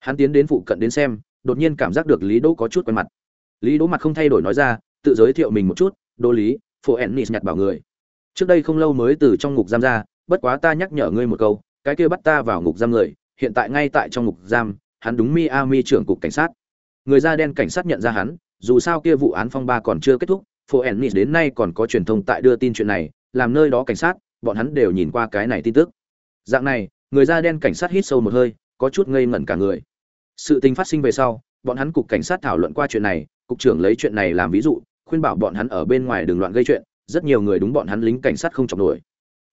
Hắn tiến đến phụ cận đến xem, đột nhiên cảm giác được lý đỗ có chút quen mặt. Lý đỗ mặt không thay đổi nói ra, tự giới thiệu mình một chút đô lý, phổ ennis nhặt bảo người. Trước đây không lâu mới từ trong ngục giam ra, bất quá ta nhắc nhở ngươi một câu, cái kia bắt ta vào ngục giam người, hiện tại ngay tại trong ngục giam, hắn đúng miami trưởng cục cảnh sát. Người da đen cảnh sát nhận ra hắn dù sao kia vụ án phong ba còn chưa kết thúc, phố ennis đến nay còn có truyền thông tại đưa tin chuyện này, làm nơi đó cảnh sát, bọn hắn đều nhìn qua cái này tin tức. Dạng này, người da đen cảnh sát hít sâu một hơi, có chút ngây ngẩn cả người. Sự tình phát sinh về sau, bọn hắn cục cảnh sát thảo luận qua chuyện này, cục trưởng lấy chuyện này làm ví dụ, khuyên bảo bọn hắn ở bên ngoài đừng loạn gây chuyện, rất nhiều người đúng bọn hắn lính cảnh sát không chọc nổi.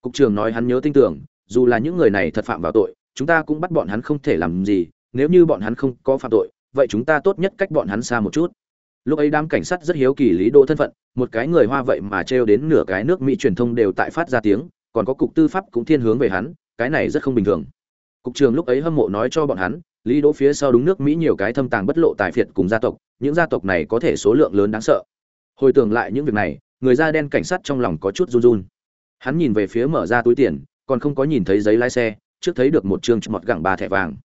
Cục trưởng nói hắn nhớ tin tưởng, dù là những người này thật phạm vào tội, chúng ta cũng bắt bọn hắn không thể làm gì, nếu như bọn hắn không có phạm tội, vậy chúng ta tốt nhất cách bọn hắn xa một chút lúc ấy đám cảnh sát rất hiếu kỳ lý đỗ thân phận, một cái người hoa vậy mà trêu đến nửa cái nước mỹ truyền thông đều tại phát ra tiếng, còn có cục tư pháp cũng thiên hướng về hắn, cái này rất không bình thường. Cục trường lúc ấy hâm mộ nói cho bọn hắn, lý đỗ phía sau đúng nước mỹ nhiều cái thâm tàng bất lộ tài phiệt cùng gia tộc, những gia tộc này có thể số lượng lớn đáng sợ. Hồi tưởng lại những việc này, người da đen cảnh sát trong lòng có chút run run. Hắn nhìn về phía mở ra túi tiền, còn không có nhìn thấy giấy lái xe, trước thấy được một chương mọt gẳng ba thẻ vàng.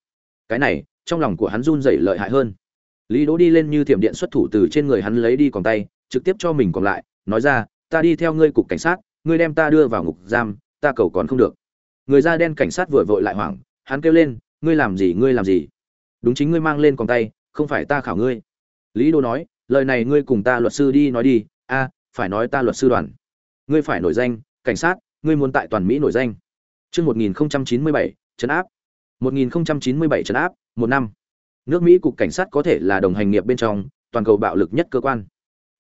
Cái này, trong lòng của hắn run rẩy lợi hại hơn lý đỗ đi lên như thiểm điện xuất thủ từ trên người hắn lấy đi còn tay, trực tiếp cho mình còn lại, nói ra, ta đi theo ngươi cục cảnh sát, ngươi đem ta đưa vào ngục giam, ta cầu còn không được. Người da đen cảnh sát vội vội lại hoảng, hắn kêu lên, ngươi làm gì, ngươi làm gì? Đúng chính ngươi mang lên còn tay, không phải ta khảo ngươi. Lý đô nói, lời này ngươi cùng ta luật sư đi nói đi, a, phải nói ta luật sư đoàn. Ngươi phải nổi danh, cảnh sát, ngươi muốn tại toàn mỹ nổi danh. Chương một nghìn chín mươi bảy, chấn áp. một nghìn chín mươi bảy chấn áp, một năm nước mỹ cục cảnh sát có thể là đồng hành nghiệp bên trong, toàn cầu bạo lực nhất cơ quan.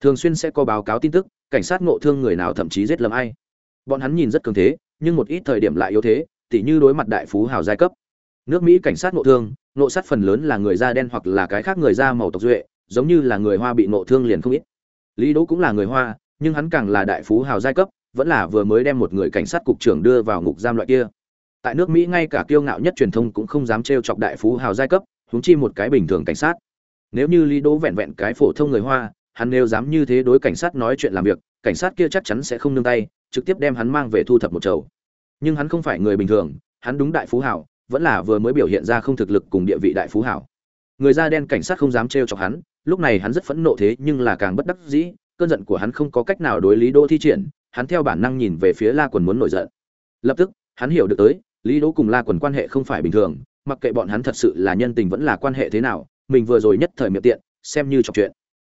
Thường xuyên sẽ có báo cáo tin tức, cảnh sát ngộ thương người nào thậm chí giết lầm ai. Bọn hắn nhìn rất cường thế, nhưng một ít thời điểm lại yếu thế, tỉ như đối mặt đại phú hào giai cấp. Nước mỹ cảnh sát ngộ thương, ngộ sát phần lớn là người da đen hoặc là cái khác người da màu tộc duệ, giống như là người hoa bị ngộ thương liền không ít. Lý đỗ cũng là người hoa, nhưng hắn càng là đại phú hào giai cấp, vẫn là vừa mới đem một người cảnh sát cục trưởng đưa vào ngục giam loại kia. Tại nước mỹ ngay cả kiêu ngạo nhất truyền thông cũng không dám trêu chọc đại phú hào giai cấp huống chi một cái bình thường cảnh sát. Nếu như lý đỗ vẹn vẹn cái phổ thông người hoa, hắn nếu dám như thế đối cảnh sát nói chuyện làm việc, cảnh sát kia chắc chắn sẽ không nương tay, trực tiếp đem hắn mang về thu thập một chầu. Nhưng hắn không phải người bình thường, hắn đúng đại phú hảo, vẫn là vừa mới biểu hiện ra không thực lực cùng địa vị đại phú hảo. Người da đen cảnh sát không dám trêu chọc hắn, lúc này hắn rất phẫn nộ thế nhưng là càng bất đắc dĩ, cơn giận của hắn không có cách nào đối lý đỗ thi triển, hắn theo bản năng nhìn về phía la quần muốn nổi giận. Lập tức, hắn hiểu được tới, lý đỗ cùng la quần quan hệ không phải bình thường mặc kệ bọn hắn thật sự là nhân tình vẫn là quan hệ thế nào, mình vừa rồi nhất thời miệng tiện, xem như trọng chuyện.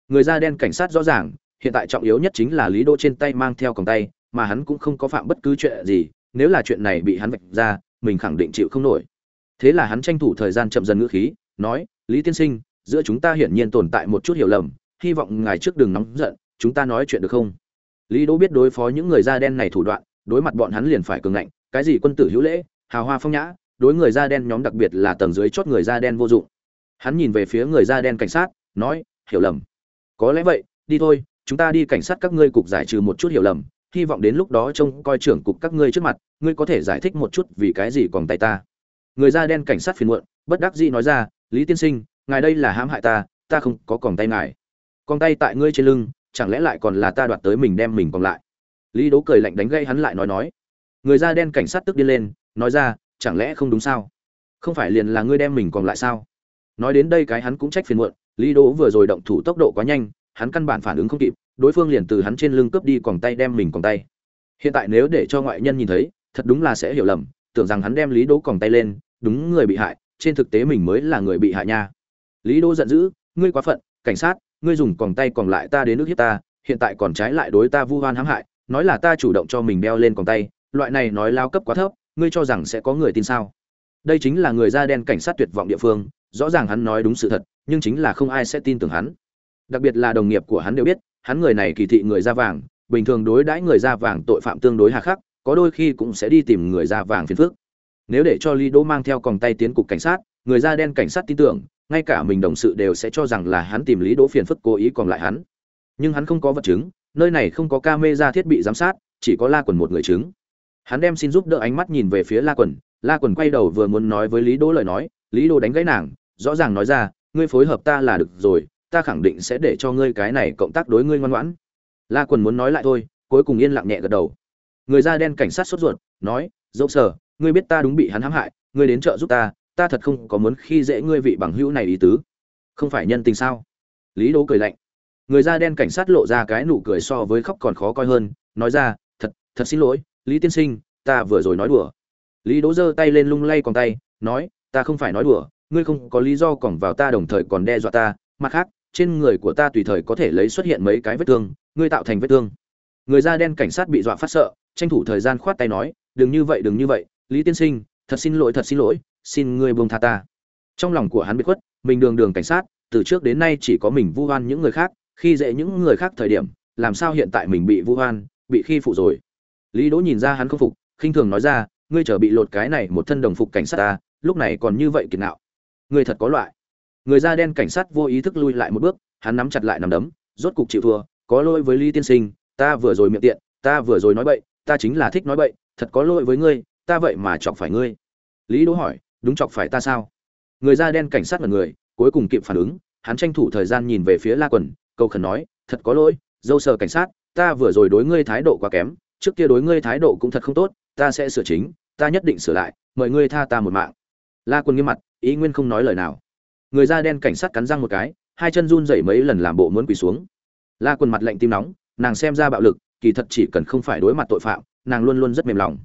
Người da đen cảnh sát rõ ràng, hiện tại trọng yếu nhất chính là lý đỗ trên tay mang theo còng tay, mà hắn cũng không có phạm bất cứ chuyện gì, nếu là chuyện này bị hắn vạch ra, mình khẳng định chịu không nổi. Thế là hắn tranh thủ thời gian chậm dần ngữ khí, nói, lý tiên sinh, giữa chúng ta hiển nhiên tồn tại một chút hiểu lầm, hy vọng ngài trước đừng nóng giận, chúng ta nói chuyện được không? Lý đỗ biết đối phó những người da đen này thủ đoạn, đối mặt bọn hắn liền phải cường ngạnh, cái gì quân tử hữu lễ, hào hoa phong nhã đối người da đen nhóm đặc biệt là tầng dưới chót người da đen vô dụng. Hắn nhìn về phía người da đen cảnh sát, nói, hiểu lầm. Có lẽ vậy, đi thôi, chúng ta đi cảnh sát các ngươi cục giải trừ một chút hiểu lầm, hy vọng đến lúc đó trông coi trưởng cục các ngươi trước mặt, ngươi có thể giải thích một chút vì cái gì còn tay ta. Người da đen cảnh sát phiền muộn, bất đắc dĩ nói ra, lý tiên sinh, ngài đây là hãm hại ta ta không có còn tay ngài. Còn tay tại ngươi trên lưng, chẳng lẽ lại còn là ta đoạt tới mình đem mình còn lại? Lý đố cười lạnh đánh gây hắn lại nói nói. Người da đen cảnh sát tức điên lên, nói ra chẳng lẽ không đúng sao? Không phải liền là ngươi đem mình còn lại sao? Nói đến đây cái hắn cũng trách phiền muộn, lý Đỗ vừa rồi động thủ tốc độ quá nhanh, hắn căn bản phản ứng không kịp, đối phương liền từ hắn trên lưng cướp đi còn tay đem mình còn tay. Hiện tại nếu để cho ngoại nhân nhìn thấy, thật đúng là sẽ hiểu lầm, tưởng rằng hắn đem lý đỗ còn tay lên, đúng người bị hại, trên thực tế mình mới là người bị hại nha. Lý đỗ giận dữ, ngươi quá phận, cảnh sát, ngươi dùng còn tay còn lại ta đến nước hiếp ta, hiện tại còn trái lại đối ta vu oan hãm hại, nói là ta chủ động cho mình đeo lên còn tay, loại này nói lao cấp quá thấp ngươi cho rằng sẽ có người tin sao? Đây chính là người da đen cảnh sát tuyệt vọng địa phương, rõ ràng hắn nói đúng sự thật, nhưng chính là không ai sẽ tin tưởng hắn. Đặc biệt là đồng nghiệp của hắn đều biết, hắn người này kỳ thị người da vàng, bình thường đối đãi người da vàng tội phạm tương đối hà khắc, có đôi khi cũng sẽ đi tìm người da vàng phiền phức. Nếu để cho lý đỗ mang theo còng tay tiến cục cảnh sát, người da đen cảnh sát tin tưởng, ngay cả mình đồng sự đều sẽ cho rằng là hắn tìm lý đỗ phiền phức cố ý còn lại hắn. Nhưng hắn không có vật chứng, nơi này không có camera thiết bị giám sát, chỉ có la quần một người chứng hắn đem xin giúp đỡ ánh mắt nhìn về phía la quần. La quần quay đầu vừa muốn nói với lý đỗ lời nói, lý đỗ đánh gãy nàng, rõ ràng nói ra, ngươi phối hợp ta là được rồi, ta khẳng định sẽ để cho ngươi cái này cộng tác đối ngươi ngoan ngoãn. La quần muốn nói lại thôi, cuối cùng yên lặng nhẹ gật đầu. Người da đen cảnh sát sốt ruột, nói, dẫu sở ngươi biết ta đúng bị hắn hãm hại, ngươi đến trợ giúp ta ta thật không có muốn khi dễ ngươi vị bằng hữu này ý tứ. Không phải nhân tình sao? Lý đỗ cười lạnh. Người da đen cảnh sát lộ ra cái nụ cười so với khóc còn khó coi hơn, nói ra, thật thật xin lỗi lý tiên sinh, ta vừa rồi nói đùa. Lý đỗ giơ tay lên lung lay còn tay, nói, ta không phải nói đùa, ngươi không có lý do còng vào ta đồng thời còn đe dọa ta. Mặt khác, trên người của ta tùy thời có thể lấy xuất hiện mấy cái vết thương, ngươi tạo thành vết thương. Người da đen cảnh sát bị dọa phát sợ, tranh thủ thời gian khoát tay nói, đừng như vậy, đừng như vậy. Lý tiên sinh, thật xin lỗi, thật xin lỗi. Xin ngươi buông tha ta. Trong lòng của hắn bị khuất, mình đường đường cảnh sát, từ trước đến nay chỉ có mình vu oan những người khác. Khi dễ những người khác thời điểm, làm sao hiện tại mình bị vu oan, bị khi phụ rồi? Lý đỗ nhìn ra hắn không phục, khinh thường nói ra, ngươi trở bị lột cái này một thân đồng phục cảnh sát ta, lúc này còn như vậy kiệt nạo. Ngươi thật có loại. Người da đen cảnh sát vô ý thức lui lại một bước, hắn nắm chặt lại nắm đấm, rốt cục chịu thua, có lỗi với lý tiên sinh, ta vừa rồi miệng tiện, ta vừa rồi nói bậy, ta chính là thích nói bậy, thật có lỗi với ngươi, ta vậy mà chọc phải ngươi. Lý đỗ hỏi, đúng chọc phải ta sao? Người da đen cảnh sát là người, cuối cùng kịp phản ứng, hắn tranh thủ thời gian nhìn về phía la quần, cầu khẩn nói, thật có lỗi, dâu sờ cảnh sát, ta vừa rồi đối ngươi thái độ quá kém trước kia đối ngươi thái độ cũng thật không tốt, ta sẽ sửa chính, ta nhất định sửa lại, mời ngươi tha ta một mạng. La quân nghiêm mặt, ý nguyên không nói lời nào. Người da đen cảnh sát cắn răng một cái, hai chân run rẩy mấy lần làm bộ muốn quỳ xuống. La quân mặt lạnh tim nóng, nàng xem ra bạo lực, kỳ thật chỉ cần không phải đối mặt tội phạm, nàng luôn luôn rất mềm lòng.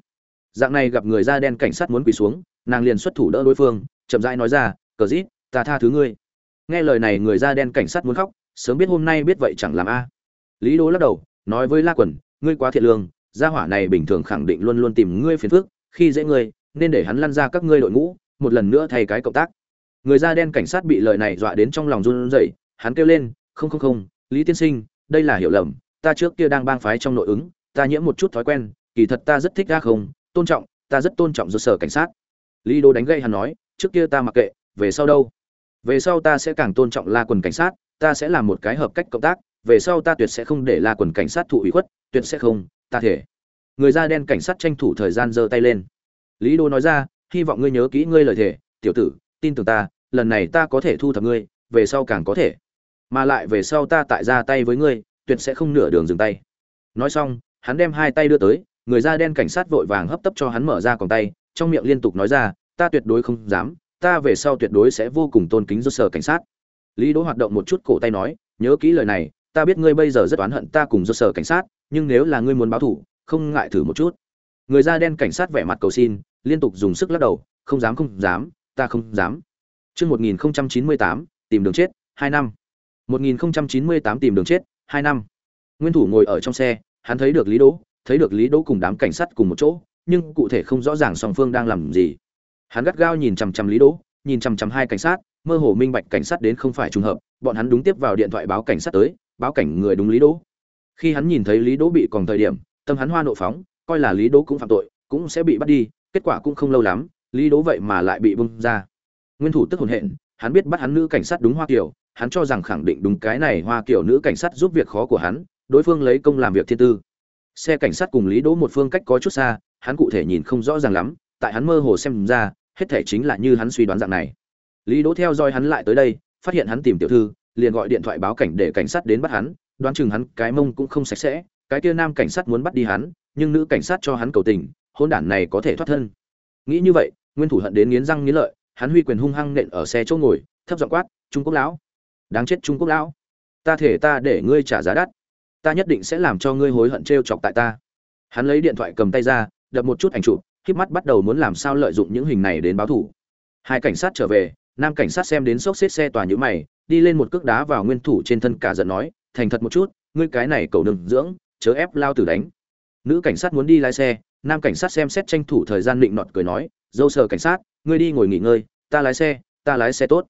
Dạng này gặp người da đen cảnh sát muốn quỳ xuống, nàng liền xuất thủ đỡ đối phương, chậm rãi nói ra, cờ dít, ta tha thứ ngươi. Nghe lời này, người da đen cảnh sát muốn khóc, sớm biết hôm nay biết vậy chẳng làm a. Lý đỗ lắc đầu, nói với la quần ngươi quá thiện lương gia hỏa này bình thường khẳng định luôn luôn tìm ngươi phiền phức, khi dễ ngươi, nên để hắn lăn ra các ngươi đội ngũ, một lần nữa thay cái cộng tác. Người da đen cảnh sát bị lời này dọa đến trong lòng run rẩy, hắn kêu lên, không không không, lý tiên sinh, đây là hiểu lầm, ta trước kia đang bang phái trong nội ứng, ta nhiễm một chút thói quen, kỳ thật ta rất thích gác không, tôn trọng, ta rất tôn trọng do sở cảnh sát. Lý đô đánh gậy hắn nói, trước kia ta mặc kệ, về sau đâu? Về sau ta sẽ càng tôn trọng la quần cảnh sát, ta sẽ làm một cái hợp cách cộng tác, về sau ta tuyệt sẽ không để la quần cảnh sát thụ ủy khuất, tuyệt sẽ không ta thể. Người da đen cảnh sát tranh thủ thời gian giơ tay lên. Lý đô nói ra, hy vọng ngươi nhớ kỹ ngươi lời thề, tiểu tử, tin tưởng ta, lần này ta có thể thu thập ngươi, về sau càng có thể. Mà lại về sau ta tại ra tay với ngươi, tuyệt sẽ không nửa đường dừng tay. Nói xong, hắn đem hai tay đưa tới, người da đen cảnh sát vội vàng hấp tấp cho hắn mở ra còn tay, trong miệng liên tục nói ra, ta tuyệt đối không dám, ta về sau tuyệt đối sẽ vô cùng tôn kính do sở cảnh sát. Lý đỗ hoạt động một chút cổ tay nói, nhớ kỹ lời này, ta biết ngươi bây giờ rất oán hận ta cùng do sở cảnh sát nhưng nếu là ngươi muốn báo thù không ngại thử một chút người da đen cảnh sát vẻ mặt cầu xin liên tục dùng sức lắc đầu không dám không dám ta không dám Trước 1098, tìm đường chết, 2 năm. 1098 tìm đường chết, 2 năm. Nguyên thủ ngồi ở trong xe, hắn thấy được Lý Đỗ, thấy được Lý Đỗ cùng đám cảnh sát cùng một chỗ, nhưng cụ thể không rõ ràng song phương đang làm gì. Hắn gắt gao nhìn chằm chằm Lý Đỗ, nhìn chằm chằm hai cảnh sát, mơ hồ minh bạch cảnh sát đến không phải trùng hợp, bọn hắn đúng tiếp vào điện thoại báo cảnh sát tới, báo cảnh người đúng Lý Đỗ. Khi hắn nhìn thấy Lý Đỗ bị còn thời điểm, tâm hắn hoa nộ phóng, coi là Lý Đỗ cũng phạm tội, cũng sẽ bị bắt đi, kết quả cũng không lâu lắm, Lý Đỗ vậy mà lại bị bưng ra. Nguyên thủ tức hồn hện, hắn biết bắt hắn nữ cảnh sát đúng Hoa Kiều, hắn cho rằng khẳng định đúng cái này Hoa Kiều nữ cảnh sát giúp việc khó của hắn, đối phương lấy công làm việc thiên tư. Xe cảnh sát cùng Lý Đỗ một phương cách có chút xa, hắn cụ thể nhìn không rõ ràng lắm, tại hắn mơ hồ xem ra, hết thể chính là như hắn suy đoán dạng này. Lý Đỗ theo dõi hắn lại tới đây, phát hiện hắn tìm tiểu thư, liền gọi điện thoại báo cảnh để cảnh sát đến bắt hắn, đoán chừng hắn cái mông cũng không sạch sẽ, cái kia nam cảnh sát muốn bắt đi hắn, nhưng nữ cảnh sát cho hắn cầu tình, hôn đản này có thể thoát thân. Nghĩ như vậy, Nguyên thủ hận đến nghiến răng nghiến lợi, hắn huy quyền hung hăng nện ở xe chỗ ngồi, thấp giọng quát, "Trung Quốc lão, đáng chết Trung Quốc lão, ta thể ta để ngươi trả giá đắt, ta nhất định sẽ làm cho ngươi hối hận trêu chọc tại ta." Hắn lấy điện thoại cầm tay ra, đập một chút ảnh chụp, khép mắt bắt đầu muốn làm sao lợi dụng những hình này đến báo thủ. Hai cảnh sát trở về, nam cảnh sát xem đến sốc xếp xe tòa như mày, đi lên một cước đá vào nguyên thủ trên thân cả giận nói, "Thành thật một chút, ngươi cái này cầu đừng dưỡng, chớ ép lao tử đánh." Nữ cảnh sát muốn đi lái xe, nam cảnh sát xem xét tranh thủ thời gian định nọt cười nói, "Dâu sờ cảnh sát, ngươi đi ngồi nghỉ ngơi, ta lái xe, ta lái xe tốt."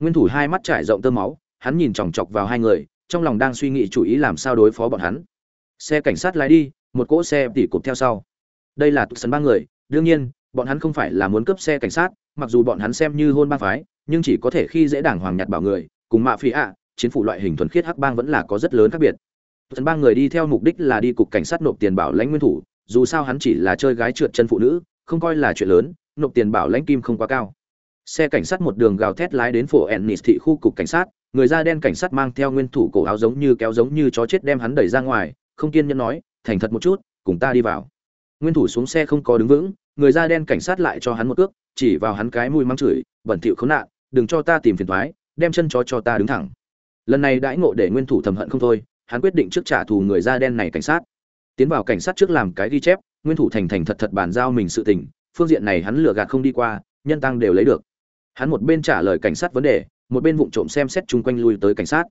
Nguyên thủ hai mắt trải rộng tơ máu, hắn nhìn chòng chọc vào hai người, trong lòng đang suy nghĩ chủ ý làm sao đối phó bọn hắn. xe cảnh sát lái đi một cỗ xe tỉ cụp theo sau đây là tụ sân ba người đương nhiên bọn hắn không phải là muốn cướp xe cảnh sát mặc dù bọn hắn xem như hôn ba phái nhưng chỉ có thể khi dễ đảng hoàng nhặt bảo người cùng mạ phí ạ chiến phủ loại hình thuần khiết hắc bang vẫn là có rất lớn khác biệt. Trần Bang người đi theo mục đích là đi cục cảnh sát nộp tiền bảo lãnh nguyên thủ, dù sao hắn chỉ là chơi gái trượt chân phụ nữ, không coi là chuyện lớn, nộp tiền bảo lãnh kim không quá cao. Xe cảnh sát một đường gào thét lái đến phố ennis thị khu cục cảnh sát, người da đen cảnh sát mang theo nguyên thủ cổ áo giống như kéo giống như chó chết đem hắn đẩy ra ngoài, không kiên nhẫn nói, thành thật một chút, cùng ta đi vào. Nguyên thủ xuống xe không có đứng vững, người da đen cảnh sát lại cho hắn một cước, chỉ vào hắn cái mũi mắng chửi, bẩn thỉu khốn nạn, đừng cho ta tìm phiền toái đem chân chó cho ta đứng thẳng lần này đãi ngộ để nguyên thủ thầm hận không thôi, hắn quyết định trước trả thù người da đen này cảnh sát. Tiến vào cảnh sát trước làm cái ghi chép, nguyên thủ thành thành thật thật bàn giao mình sự tình, phương diện này hắn lừa gạt không đi qua, nhân tăng đều lấy được. Hắn một bên trả lời cảnh sát vấn đề, một bên vụng trộm xem xét chung quanh lui tới cảnh sát.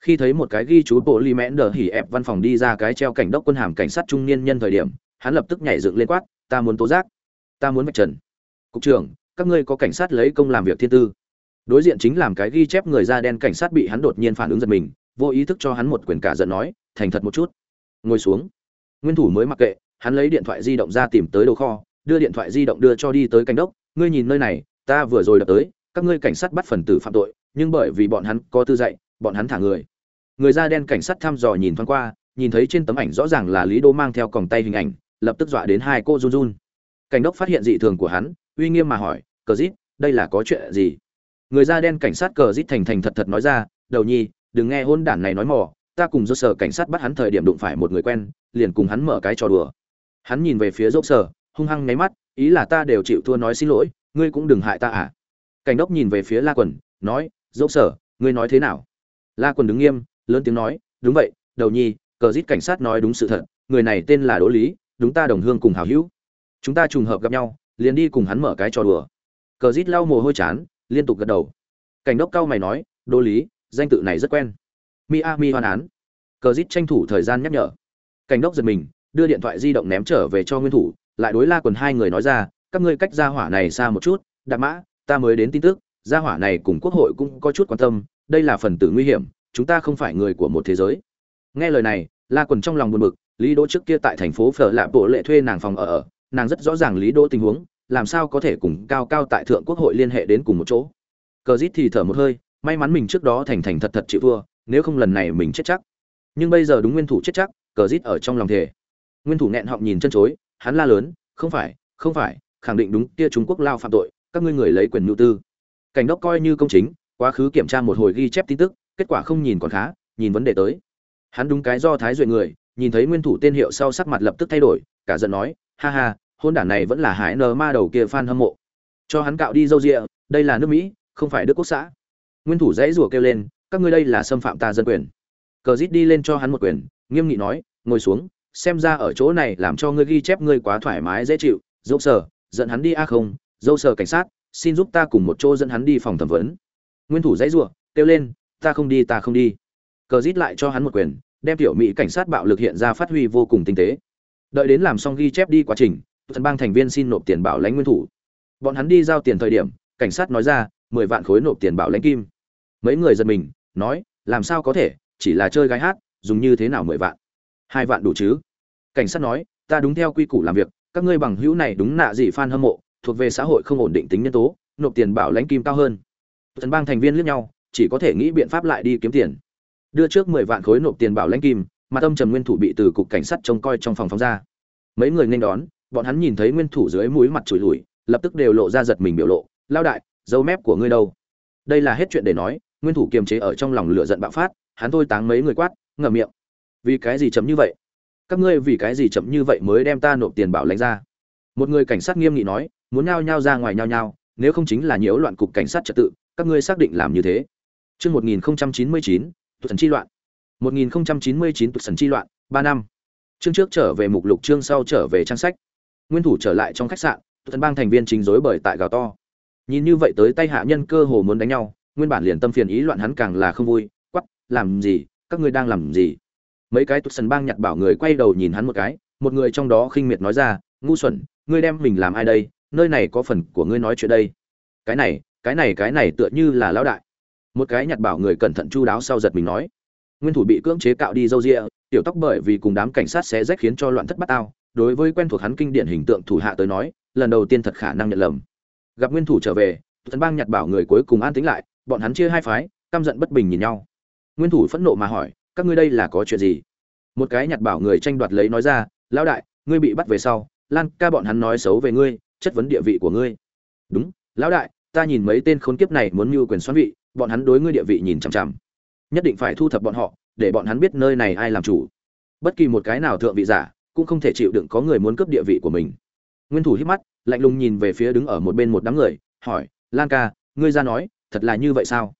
Khi thấy một cái ghi chú bộ li mẽn đờ hỉ ép văn phòng đi ra cái treo cảnh đốc quân hàm cảnh sát trung niên nhân thời điểm, hắn lập tức nhảy dựng lên quát, ta muốn tố giác, ta muốn vạch trần. Cục trưởng, các ngươi có cảnh sát lấy công làm việc thiên tư đối diện chính làm cái ghi chép người da đen cảnh sát bị hắn đột nhiên phản ứng giật mình, vô ý thức cho hắn một quyền cả giận nói, thành thật một chút. Ngồi xuống. Nguyên thủ mới mặc kệ, hắn lấy điện thoại di động ra tìm tới đồ kho, đưa điện thoại di động đưa cho đi tới cảnh đốc, ngươi nhìn nơi này, ta vừa rồi đập tới, các ngươi cảnh sát bắt phần tử phạm tội, nhưng bởi vì bọn hắn có tư dạy, bọn hắn thả người. Người da đen cảnh sát thăm dò nhìn thoáng qua, nhìn thấy trên tấm ảnh rõ ràng là lý đô mang theo còng tay hình ảnh, lập tức dọa đến hai cô run run. Cảnh đốc phát hiện dị thường của hắn, uy nghiêm mà hỏi, cờ dít đây là có chuyện gì? Người da đen cảnh sát cờ rít thành thành thật thật nói ra, đầu nhi, đừng nghe hôn đản này nói mò, ta cùng dốc sở cảnh sát bắt hắn thời điểm đụng phải một người quen, liền cùng hắn mở cái trò đùa. Hắn nhìn về phía dốc sở, hung hăng nháy mắt, ý là ta đều chịu thua nói xin lỗi, ngươi cũng đừng hại ta à? Cảnh đốc nhìn về phía la quần, nói, dốc sở, ngươi nói thế nào? La quần đứng nghiêm, lớn tiếng nói, đúng vậy, đầu nhi, cờ rít cảnh sát nói đúng sự thật, người này tên là đỗ lý, đúng ta đồng hương cùng hảo hữu. Chúng ta trùng hợp gặp nhau, liền đi cùng hắn mở cái trò đùa. Cờ rít lau mồ hôi chán liên tục gật đầu. Cảnh đốc cao mày nói đô lý, danh tự này rất quen. Miami hoàn hoan án. Cờ dít tranh thủ thời gian nhắc nhở. Cảnh đốc giật mình, đưa điện thoại di động ném trở về cho nguyên thủ, lại đối la quần hai người nói ra, các ngươi cách ra hỏa này xa một chút đạp mã, ta mới đến tin tức, gia hỏa này cùng quốc hội cũng có chút quan tâm, đây là phần tử nguy hiểm, chúng ta không phải người của một thế giới. Nghe lời này, la quần trong lòng buồn bực, lý đỗ trước kia tại thành phố phở lạ bộ lệ thuê nàng phòng ở ở, nàng rất rõ ràng lý đỗ tình huống làm sao có thể cùng cao cao tại thượng quốc hội liên hệ đến cùng một chỗ? Cờ dít thì thở một hơi, may mắn mình trước đó thành thành thật thật chịu thua, nếu không lần này mình chết chắc. Nhưng bây giờ đúng nguyên thủ chết chắc, cờ dít ở trong lòng thể nguyên thủ nghẹn họng nhìn chân chối, hắn la lớn, không phải không phải, khẳng định đúng, kia trung quốc lao phạm tội, các ngươi người lấy quyền nhu tư. Cảnh đốc coi như công chính, quá khứ kiểm tra một hồi ghi chép tin tức, kết quả không nhìn còn khá, nhìn vấn đề tới. Hắn đúng cái do thái duệ người, nhìn thấy nguyên thủ tên hiệu sau sắc mặt lập tức thay đổi, cả giận nói, ha ha hôn đản này vẫn là hải nờ ma đầu kia fan hâm mộ. Cho hắn cạo đi dâu rịa, đây là nước mỹ, không phải đức quốc xã. Nguyên thủ dãy rủa kêu lên, các ngươi đây là xâm phạm ta dân quyền. Cờ rít đi lên cho hắn một quyền, nghiêm nghị nói, ngồi xuống, xem ra ở chỗ này làm cho ngươi ghi chép ngươi quá thoải mái dễ chịu. Dâu sờ dẫn hắn đi a không dâu sờ cảnh sát, xin giúp ta cùng một chỗ dẫn hắn đi phòng thẩm vấn. Nguyên thủ dãy rủa, kêu lên, ta không đi, ta không đi. Cờ rít lại cho hắn một quyền, đem tiểu mỹ cảnh sát bạo lực hiện ra phát huy vô cùng tinh tế. Đợi đến làm xong ghi chép đi quá trình thần bang thành viên xin nộp tiền bảo lãnh nguyên thủ. Bọn hắn đi giao tiền thời điểm, cảnh sát nói ra, mười vạn khối nộp tiền bảo lãnh kim. Mấy người giật mình, nói, làm sao có thể, chỉ là chơi gái hát, dùng như thế nào mười vạn? Hai vạn đủ chứ? Cảnh sát nói, ta đúng theo quy củ làm việc, các ngươi bằng hữu này đúng nạ gì fan hâm mộ, thuộc về xã hội không ổn định tính nhân tố, nộp tiền bảo lãnh kim cao hơn. Thần bang thành viên liếc nhau, chỉ có thể nghĩ biện pháp lại đi kiếm tiền. Đưa trước mười vạn khối nộp tiền bảo lãnh kim, mà tâm trầm nguyên thủ bị từ cục cảnh sát trông coi trong phòng phóng ra. Mấy người nên đón bọn hắn nhìn thấy nguyên thủ dưới mũi mặt chùi lùi lập tức đều lộ ra giật mình biểu lộ lao đại dấu mép của ngươi đâu đây là hết chuyện để nói nguyên thủ kiềm chế ở trong lòng lửa giận bạo phát hắn thôi táng mấy người quát ngậm miệng vì cái gì chậm như vậy các ngươi vì cái gì chậm như vậy mới đem ta nộp tiền bảo lãnh ra một người cảnh sát nghiêm nghị nói muốn nhao nhao ra ngoài nhao nhao nếu không chính là nhiễu loạn cục cảnh sát trật tự các ngươi xác định làm như thế Chương 1099, tụ sần chi loạn. 1099 tụ sần chi loạn, 3 năm. Chương trước trở về mục lục chương sau trở về trang sách. Nguyên thủ trở lại trong khách sạn, tụ thần bang thành viên chính rối bởi tại gào to. Nhìn như vậy tới tay hạ nhân cơ hồ muốn đánh nhau, nguyên bản liền tâm phiền ý loạn hắn càng là không vui, quắc, làm gì, các ngươi đang làm gì? Mấy cái tụt thần bang nhặt bảo người quay đầu nhìn hắn một cái, một người trong đó khinh miệt nói ra, ngu xuẩn, ngươi đem mình làm ai đây, nơi này có phần của ngươi nói chuyện đây. Cái này, cái này cái này tựa như là lão đại một cái nhặt bảo người cẩn thận chu đáo sau giật mình nói nguyên thủ bị cưỡng chế cạo đi râu rịa tiểu tóc bởi vì cùng đám cảnh sát xé rách khiến cho loạn thất bát ao đối với quen thuộc hắn kinh điển hình tượng thủ hạ tới nói, lần đầu tiên thật khả năng nhận lầm. Gặp nguyên thủ trở về, thần bang nhặt bảo người cuối cùng an tĩnh lại, bọn hắn chia hai phái, căm giận bất bình nhìn nhau. Nguyên thủ phẫn nộ mà hỏi, các ngươi đây là có chuyện gì? Một cái nhặt bảo người tranh đoạt lấy nói ra, lão đại, ngươi bị bắt về sau, lan ca bọn hắn nói xấu về ngươi, chất vấn địa vị của ngươi. Đúng, lão đại, ta nhìn mấy tên khốn kiếp này muốn mưu quyền xoắn vị, bọn hắn đối ngươi địa vị nhìn chằm chằm. Nhất định phải thu thập bọn họ, để bọn hắn biết nơi này ai làm chủ. Bất kỳ một cái nào thượng vị giả cũng không thể chịu đựng có người muốn cướp địa vị của mình. Nguyên thủ hít mắt, lạnh lùng nhìn về phía đứng ở một bên một đám người, hỏi, lan ca, ngươi ra nói, thật là như vậy sao?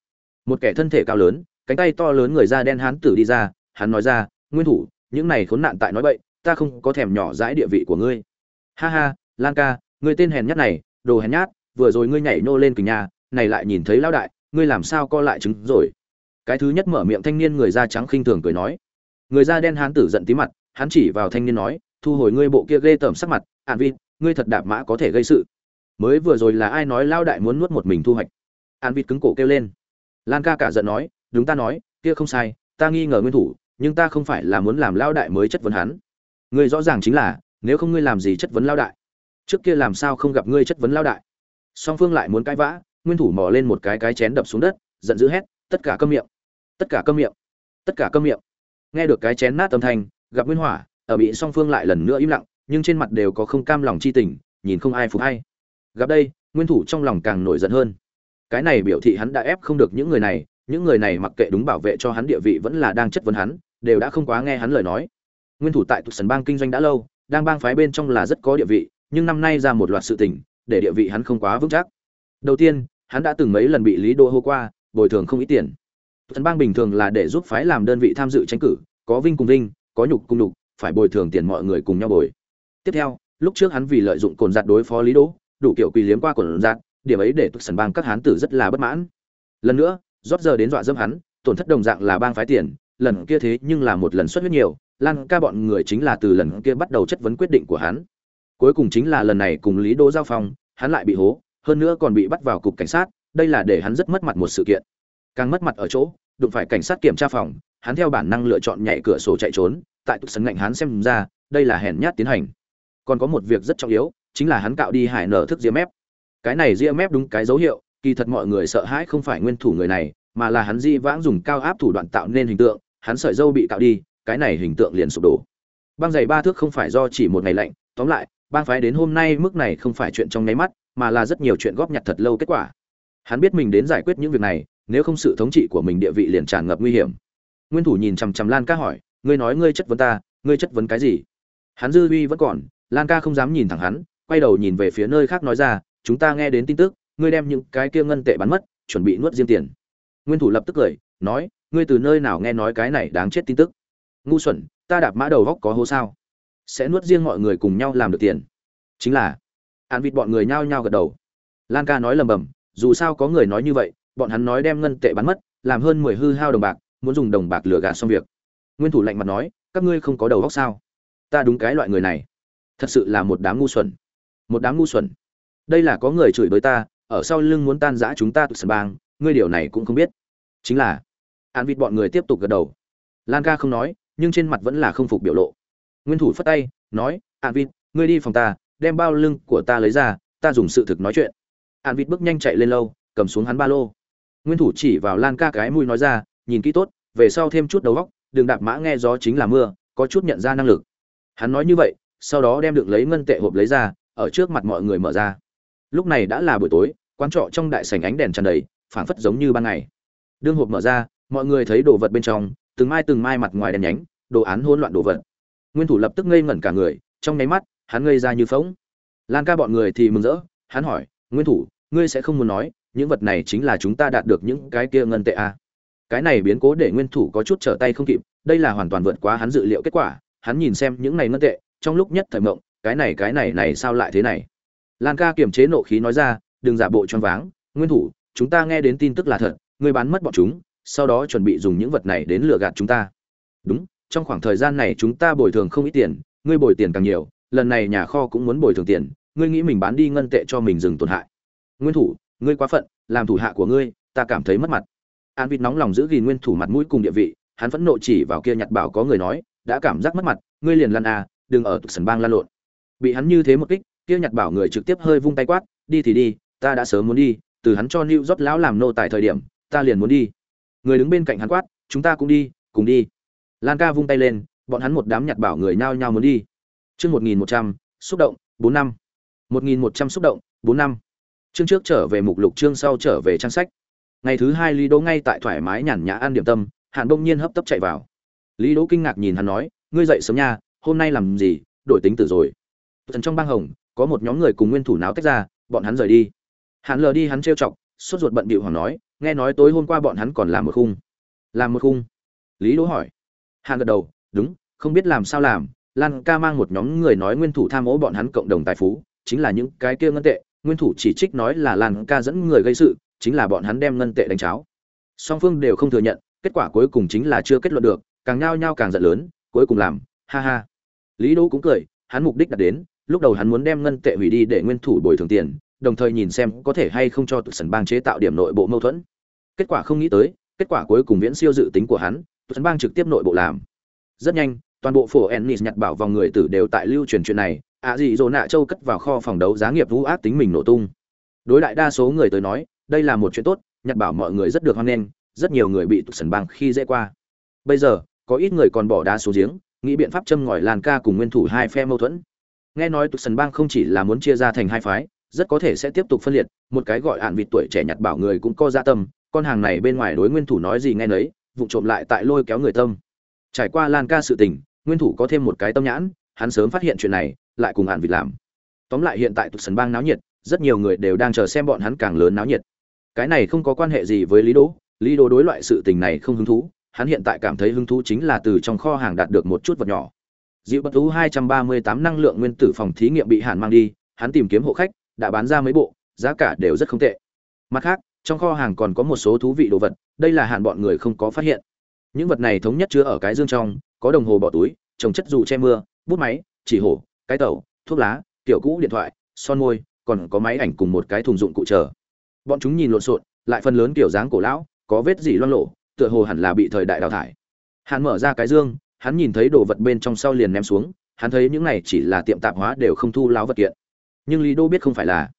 Một kẻ thân thể cao lớn, cánh tay to lớn người da đen hán tử đi ra, hắn nói ra, nguyên thủ, những này khốn nạn tại nói bậy, ta không có thèm nhỏ dãi địa vị của ngươi. Ha ha, lan ca, ngươi tên hèn nhát này, đồ hèn nhát, vừa rồi ngươi nhảy nô lên kình nhà, này lại nhìn thấy lão đại, ngươi làm sao co lại trứng rồi? Cái thứ nhất mở miệng thanh niên người da trắng khinh thường cười nói. Người da đen hán tử giận tí mặt hắn chỉ vào thanh niên nói, thu hồi ngươi bộ kia ghê tởm sắc mặt ạn vịt ngươi thật đạp mã có thể gây sự. Mới vừa rồi là ai nói lao đại muốn nuốt một mình thu hoạch? Ạn vịt cứng cổ kêu lên. Lan ca cả giận nói, đúng ta nói, kia không sai, ta nghi ngờ nguyên thủ, nhưng ta không phải là muốn làm lao đại mới chất vấn hắn. Ngươi rõ ràng chính là, nếu không ngươi làm gì chất vấn lao đại? Trước kia làm sao không gặp ngươi chất vấn lao đại? Song phương lại muốn cãi vã, nguyên thủ mò lên một cái cái chén đập xuống đất, giận dữ hét, tất cả câm miệng! Tất cả câm miệng! Tất cả câm miệng! Nghe được cái chén nát âm thanh gặp nguyên hỏa, ở bị song phương lại lần nữa im lặng, nhưng trên mặt đều có không cam lòng chi tình, nhìn không ai phục hay. Gặp đây, nguyên thủ trong lòng càng nổi giận hơn. Cái này biểu thị hắn đã ép không được những người này, những người này mặc kệ đúng bảo vệ cho hắn địa vị vẫn là đang chất vấn hắn, đều đã không quá nghe hắn lời nói. Nguyên thủ tại tụ sân bang kinh doanh đã lâu, đang bang phái bên trong là rất có địa vị, nhưng năm nay ra một loạt sự tình, để địa vị hắn không quá vững chắc. Đầu tiên, hắn đã từng mấy lần bị lý đô hô qua, bồi thường không ít tiền. Thần bang bình thường là để giúp phái làm đơn vị tham dự tranh cử, có vinh cùng vinh có nhục cùng nhục phải bồi thường tiền mọi người cùng nhau bồi. Tiếp theo lúc trước hắn vì lợi dụng cồn giặt đối phó lý đỗ đủ kiểu quỳ liếm qua cồn giặt điểm ấy để tức sần bang các hán tử rất là bất mãn. Lần nữa rót giờ đến dọa dâm hắn tổn thất đồng dạng là bang phái tiền lần kia thế nhưng là một lần xuất huyết nhiều lan ca bọn người chính là từ lần kia bắt đầu chất vấn quyết định của hắn. Cuối cùng chính là lần này cùng lý đỗ giao phòng, hắn lại bị hố hơn nữa còn bị bắt vào cục cảnh sát đây là để hắn rất mất mặt một sự kiện. Càng mất mặt ở chỗ đụng phải cảnh sát kiểm tra phòng hắn theo bản năng lựa chọn nhảy cửa sổ chạy trốn, tại túc sấn ngạnh hắn xem ra, đây là hèn nhát tiến hành. Còn có một việc rất trọng yếu, chính là hắn cạo đi hải nở thức ria mép. Cái này ria mép đúng cái dấu hiệu, kỳ thật mọi người sợ hãi không phải nguyên thủ người này, mà là hắn di vãng dùng cao áp thủ đoạn tạo nên hình tượng, hắn sợi dâu bị cạo đi, cái này hình tượng liền sụp đổ. Băng giày ba thước không phải do chỉ một ngày lạnh, tóm lại, bang phái đến hôm nay mức này không phải chuyện trong nháy mắt, mà là rất nhiều chuyện góp nhặt thật lâu kết quả. Hắn biết mình đến giải quyết những việc này, nếu không sự thống trị của mình địa vị liền tràn ngập nguy hiểm nguyên thủ nhìn chằm chằm lan ca hỏi, ngươi nói ngươi chất vấn ta, ngươi chất vấn cái gì? Hắn dư uy vẫn còn, lan ca không dám nhìn thẳng hắn, quay đầu nhìn về phía nơi khác nói ra, chúng ta nghe đến tin tức, ngươi đem những cái kia ngân tệ bán mất, chuẩn bị nuốt riêng tiền. Nguyên thủ lập tức cười, nói, ngươi từ nơi nào nghe nói cái này đáng chết tin tức? Ngu xuẩn, ta đạp mã đầu góc có hố sao? Sẽ nuốt riêng mọi người cùng nhau làm được tiền. Chính là an vịt bọn người nhao nhao gật đầu. Lan ca nói lầm bầm, dù sao có người nói như vậy, bọn hắn nói đem ngân tệ bán mất, làm hơn mười hư hao đồng bạc muốn dùng đồng bạc lừa gạt xong việc. Nguyên thủ lạnh mặt nói, các ngươi không có đầu óc sao? Ta đúng cái loại người này. Thật sự là một đám ngu xuẩn. Một đám ngu xuẩn. Đây là có người chửi bới ta, ở sau lưng muốn tan rã chúng ta tụt sân bang, ngươi điều này cũng không biết. Chính là, an vịt bọn người tiếp tục gật đầu. Lan ca không nói, nhưng trên mặt vẫn là không phục biểu lộ. Nguyên thủ phất tay, nói, an vịt, ngươi đi phòng ta, đem bao lưng của ta lấy ra, ta dùng sự thực nói chuyện. An vịt bước nhanh chạy lên lâu, cầm xuống hắn ba lô. Nguyên thủ chỉ vào lan ca cái mũi nói ra nhìn kỹ tốt, về sau thêm chút đầu góc đường đạp mã nghe gió chính là mưa, có chút nhận ra năng lực. Hắn nói như vậy, sau đó đem được lấy ngân tệ hộp lấy ra, ở trước mặt mọi người mở ra. Lúc này đã là buổi tối, quán trọ trong đại sảnh ánh đèn tràn đầy, phảng phất giống như ban ngày. Đương hộp mở ra, mọi người thấy đồ vật bên trong, từng mai từng mai mặt ngoài đèn nhánh, đồ án hỗn loạn đồ vật. Nguyên thủ lập tức ngây ngẩn cả người, trong nháy mắt, hắn ngây ra như phóng lan ca bọn người thì mừng rỡ, hắn hỏi, nguyên thủ, ngươi sẽ không muốn nói, những vật này chính là chúng ta đạt được những cái kia ngân tệ à cái này biến cố để nguyên thủ có chút trở tay không kịp, đây là hoàn toàn vượt quá hắn dự liệu kết quả, hắn nhìn xem những này ngân tệ, trong lúc nhất thời mộng, cái này cái này này sao lại thế này? Lan ca kiềm chế nộ khí nói ra, đừng giả bộ choáng váng, nguyên thủ, chúng ta nghe đến tin tức là thật, ngươi bán mất bọn chúng, sau đó chuẩn bị dùng những vật này đến lừa gạt chúng ta. Đúng, trong khoảng thời gian này chúng ta bồi thường không ít tiền, ngươi bồi tiền càng nhiều, lần này nhà kho cũng muốn bồi thường tiền, ngươi nghĩ mình bán đi ngân tệ cho mình dừng tổn hại. Nguyên thủ, ngươi quá phận, làm thủ hạ của ngươi, ta cảm thấy mất mặt an vịt nóng lòng giữ gìn nguyên thủ mặt mũi cùng địa vị, hắn vẫn nộ chỉ vào kia nhặt bảo có người nói, đã cảm giác mất mặt, ngươi liền lăn à đừng ở sân bang lan lộn. Bị hắn như thế một kích, kia nhặt bảo người trực tiếp hơi vung tay quát, đi thì đi, ta đã sớm muốn đi, từ hắn cho New rót lão làm nô tại thời điểm, ta liền muốn đi. Người đứng bên cạnh hắn quát, chúng ta cũng đi, cùng đi. Lan ca vung tay lên, bọn hắn một đám nhặt bảo người nhao nhao muốn đi. Chương một nghìn một trăm, xúc động, bốn năm. Một nghìn một trăm xúc động, bốn năm. Chương trước trở về mục lục, chương sau trở về trang sách ngày thứ hai lý đỗ ngay tại thoải mái nhàn nhã ăn điểm tâm hạn bỗng nhiên hấp tấp chạy vào. Lý đỗ kinh ngạc nhìn hắn nói, ngươi dậy sớm nha, hôm nay làm gì? Đổi tính tử rồi. Thần trong bang hồng, có một nhóm người cùng nguyên thủ náo tách ra, bọn hắn rời đi. Hắn lờ đi hắn trêu chọc, sốt ruột bận bịu hoàng nói, nghe nói tối hôm qua bọn hắn còn làm một khung. Làm một khung? Lý đỗ hỏi. Hắn gật đầu, đúng, không biết làm sao làm, lan ca mang một nhóm người nói nguyên thủ tham ô bọn hắn cộng đồng tài phú, chính là những cái kia ngân tệ, nguyên thủ chỉ trích nói là lan ca dẫn người gây sự chính là bọn hắn đem ngân tệ đánh cháo. Song phương đều không thừa nhận, kết quả cuối cùng chính là chưa kết luận được, càng nhao nhao càng giận lớn, cuối cùng làm, ha ha. Lý đỗ cũng cười, hắn mục đích đạt đến, lúc đầu hắn muốn đem ngân tệ hủy đi để nguyên thủ bồi thường tiền, đồng thời nhìn xem có thể hay không cho tụi sần bang chế tạo điểm nội bộ mâu thuẫn. Kết quả không nghĩ tới, kết quả cuối cùng viễn siêu dự tính của hắn tụi sần bang trực tiếp nội bộ làm. Rất nhanh, toàn bộ phổ ennis nhặt bảo vòng người tử đều tại lưu truyền chuyện này, ạ gì dồ nạ châu cất vào kho phòng đấu giá nghiệp vũ ác tính mình nổ tung. Đối đại đa số người tới nói đây là một chuyện tốt, nhặt bảo mọi người rất được hoan nghênh, rất nhiều người bị tụt sần bang khi dễ qua. Bây giờ, có ít người còn bỏ đá xuống giếng, nghĩ biện pháp châm ngòi làn ca cùng nguyên thủ hai phe mâu thuẫn. Nghe nói tụt sần bang không chỉ là muốn chia ra thành hai phái, rất có thể sẽ tiếp tục phân liệt, một cái gọi hạn vịt tuổi trẻ nhặt bảo người cũng có gia tâm, con hàng này bên ngoài đối nguyên thủ nói gì nghe nấy, vụ trộm lại tại lôi kéo người tâm. Trải qua lan ca sự tình, nguyên thủ có thêm một cái tâm nhãn, hắn sớm phát hiện chuyện này, lại cùng hạn vịt làm. Tóm lại hiện tại tụt sần bang náo nhiệt, rất nhiều người đều đang chờ xem bọn hắn càng lớn náo nhiệt cái này không có quan hệ gì với lý đỗ. Lý đỗ đối loại sự tình này không hứng thú. Hắn hiện tại cảm thấy hứng thú chính là từ trong kho hàng đạt được một chút vật nhỏ. Dịu bất thú 238 năng lượng nguyên tử phòng thí nghiệm bị hàn mang đi. Hắn tìm kiếm hộ khách, đã bán ra mấy bộ, giá cả đều rất không tệ. Mặt khác, trong kho hàng còn có một số thú vị đồ vật, đây là hạn bọn người không có phát hiện. Những vật này thống nhất chứa ở cái dương trong, có đồng hồ bỏ túi, trồng chất dù che mưa, bút máy, chỉ hổ, cái tẩu, thuốc lá tiểu cũ điện thoại, son môi, còn có máy ảnh cùng một cái thùng dụng cụ chờ bọn chúng nhìn lộn xộn, lại phần lớn kiểu dáng cổ lão, có vết gì loang lộ tựa hồ hẳn là bị thời đại đào thải. Hắn mở ra cái dương, hắn nhìn thấy đồ vật bên trong sau liền ném xuống, hắn thấy những này chỉ là tiệm tạp hóa đều không thu láo vật kiện. Nhưng lý đô biết không phải là,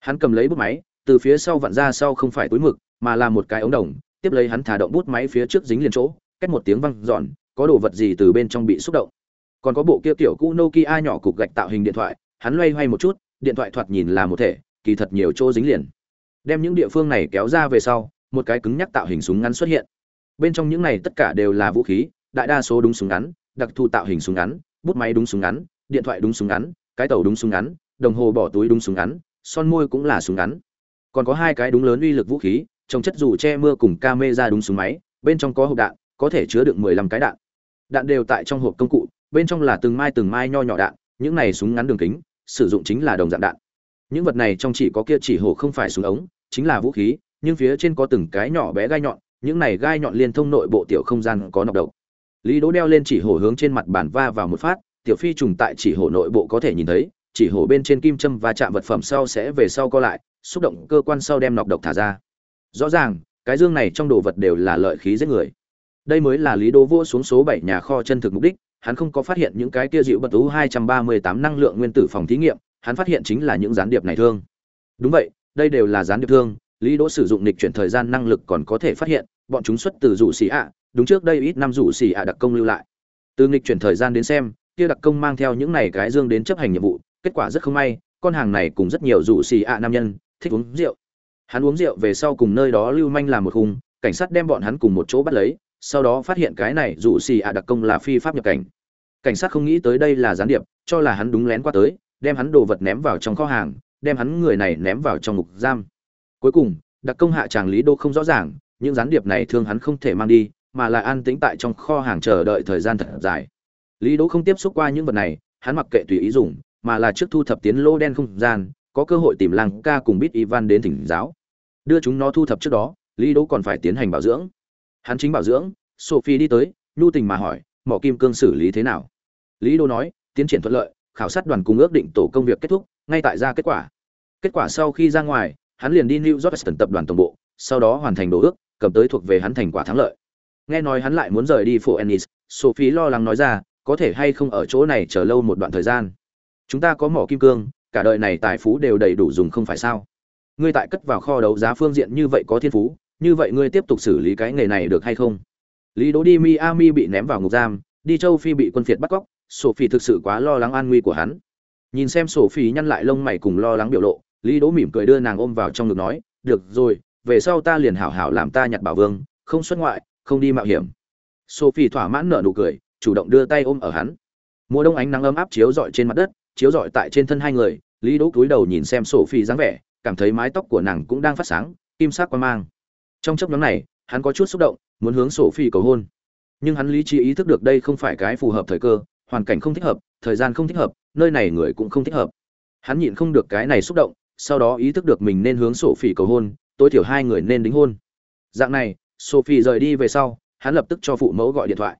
hắn cầm lấy bút máy, từ phía sau vặn ra sau không phải túi mực, mà là một cái ống đồng, tiếp lấy hắn thả động bút máy phía trước dính liền chỗ, cách một tiếng văng giòn có đồ vật gì từ bên trong bị xúc động. Còn có bộ kia tiểu cũ nokia nhỏ cục gạch tạo hình điện thoại, hắn loay hoay một chút, điện thoại thoạt nhìn là một thể, kỳ thật nhiều chỗ dính liền đem những địa phương này kéo ra về sau, một cái cứng nhắc tạo hình súng ngắn xuất hiện. Bên trong những này tất cả đều là vũ khí, đại đa số đúng súng ngắn, đặc thù tạo hình súng ngắn, bút máy đúng súng ngắn, điện thoại đúng súng ngắn, cái tàu đúng súng ngắn, đồng hồ bỏ túi đúng súng ngắn, son môi cũng là súng ngắn. Còn có hai cái đúng lớn uy lực vũ khí, trồng chất dù che mưa cùng ca mê ra đúng súng máy, bên trong có hộp đạn, có thể chứa được mười lăm cái đạn. Đạn đều tại trong hộp công cụ, bên trong là từng mai từng mai nho nhỏ đạn, những này súng ngắn đường kính, sử dụng chính là đồng dạng đạn những vật này trong chỉ có kia chỉ hổ không phải súng ống, chính là vũ khí, nhưng phía trên có từng cái nhỏ bé gai nhọn, những này gai nhọn liên thông nội bộ tiểu không gian có nọc độc. Lý đỗ đeo lên chỉ hổ hướng trên mặt bàn va vào một phát, tiểu phi trùng tại chỉ hổ nội bộ có thể nhìn thấy, chỉ hổ bên trên kim châm và chạm vật phẩm sau sẽ về sau co lại, xúc động cơ quan sau đem nọc độc thả ra. Rõ ràng, cái dương này trong đồ vật đều là lợi khí giết người. Đây mới là lý đỗ vua xuống số bảy nhà kho chân thực mục đích, hắn không có phát hiện những cái kia dịu bật tú hai trăm ba mươi tám năng lượng nguyên tử phòng thí nghiệm hắn phát hiện chính là những gián điệp này thương. Đúng vậy, đây đều là gián điệp thương, lý đỗ sử dụng lịch chuyển thời gian năng lực còn có thể phát hiện, bọn chúng xuất từ rủ xì ạ, đúng trước đây ít năm rủ xì ạ đặc công lưu lại. Từ lịch chuyển thời gian đến xem, kia đặc công mang theo những này cái dương đến chấp hành nhiệm vụ, kết quả rất không may, con hàng này cùng rất nhiều rủ xì ạ nam nhân, thích uống rượu. Hắn uống rượu về sau cùng nơi đó lưu manh làm một khung cảnh sát đem bọn hắn cùng một chỗ bắt lấy, sau đó phát hiện cái này rủ xì ạ đặc công là phi pháp nhập cảnh. Cảnh sát không nghĩ tới đây là gián điệp, cho là hắn đúng lén qua tới đem hắn đồ vật ném vào trong kho hàng, đem hắn người này ném vào trong ngục giam. Cuối cùng, đặc công hạ tràng lý đô không rõ ràng, những gián điệp này thương hắn không thể mang đi, mà lại an tĩnh tại trong kho hàng chờ đợi thời gian thật dài. Lý đỗ không tiếp xúc qua những vật này, hắn mặc kệ tùy ý dùng, mà là trước thu thập tiến lô đen không gian, có cơ hội tìm làng ca cùng bít ivan đến thỉnh giáo. Đưa chúng nó thu thập trước đó, lý đỗ còn phải tiến hành bảo dưỡng. Hắn chính bảo dưỡng, sophie đi tới, nhu tình mà hỏi, mỏ kim cương xử lý thế nào? Lý đỗ nói, tiến triển thuận lợi khảo sát đoàn cùng ước định tổ công việc kết thúc, ngay tại ra kết quả. Kết quả sau khi ra ngoài, hắn liền đi new york tập đoàn tổng bộ, sau đó hoàn thành đồ ước, cầm tới thuộc về hắn thành quả thắng lợi. Nghe nói hắn lại muốn rời đi phố ennis, sophie lo lắng nói ra, có thể hay không ở chỗ này chờ lâu một đoạn thời gian? Chúng ta có mỏ kim cương, cả đời này tài phú đều đầy đủ dùng không phải sao? Ngươi tại cất vào kho đấu giá phương diện như vậy có thiên phú, như vậy ngươi tiếp tục xử lý cái nghề này được hay không? Lý đỗ đi miami bị ném vào ngục giam, đi châu phi bị quân phiệt bắt cóc sophie thực sự quá lo lắng an nguy của hắn. Nhìn xem sophie nhăn lại lông mày cùng lo lắng biểu lộ, lý đỗ mỉm cười đưa nàng ôm vào trong ngực nói, được rồi, về sau ta liền hảo hảo làm ta nhặt bảo vương, không xuất ngoại, không đi mạo hiểm. Sophie thỏa mãn nở nụ cười, chủ động đưa tay ôm ở hắn. Mùa đông ánh nắng ấm áp chiếu rọi trên mặt đất, chiếu rọi tại trên thân hai người, lý đỗ cúi đầu nhìn xem sophie dáng vẻ, cảm thấy mái tóc của nàng cũng đang phát sáng, kim sắc quan mang. Trong chốc ngắn này, hắn có chút xúc động, muốn hướng sophie cầu hôn. Nhưng hắn lý trí ý thức được đây không phải cái phù hợp thời cơ hoàn cảnh không thích hợp, thời gian không thích hợp, nơi này người cũng không thích hợp. Hắn nhịn không được cái này xúc động, sau đó ý thức được mình nên hướng sophie cầu hôn, tối thiểu hai người nên đính hôn. Dạng này sophie rời đi về sau, hắn lập tức cho phụ mẫu gọi điện thoại.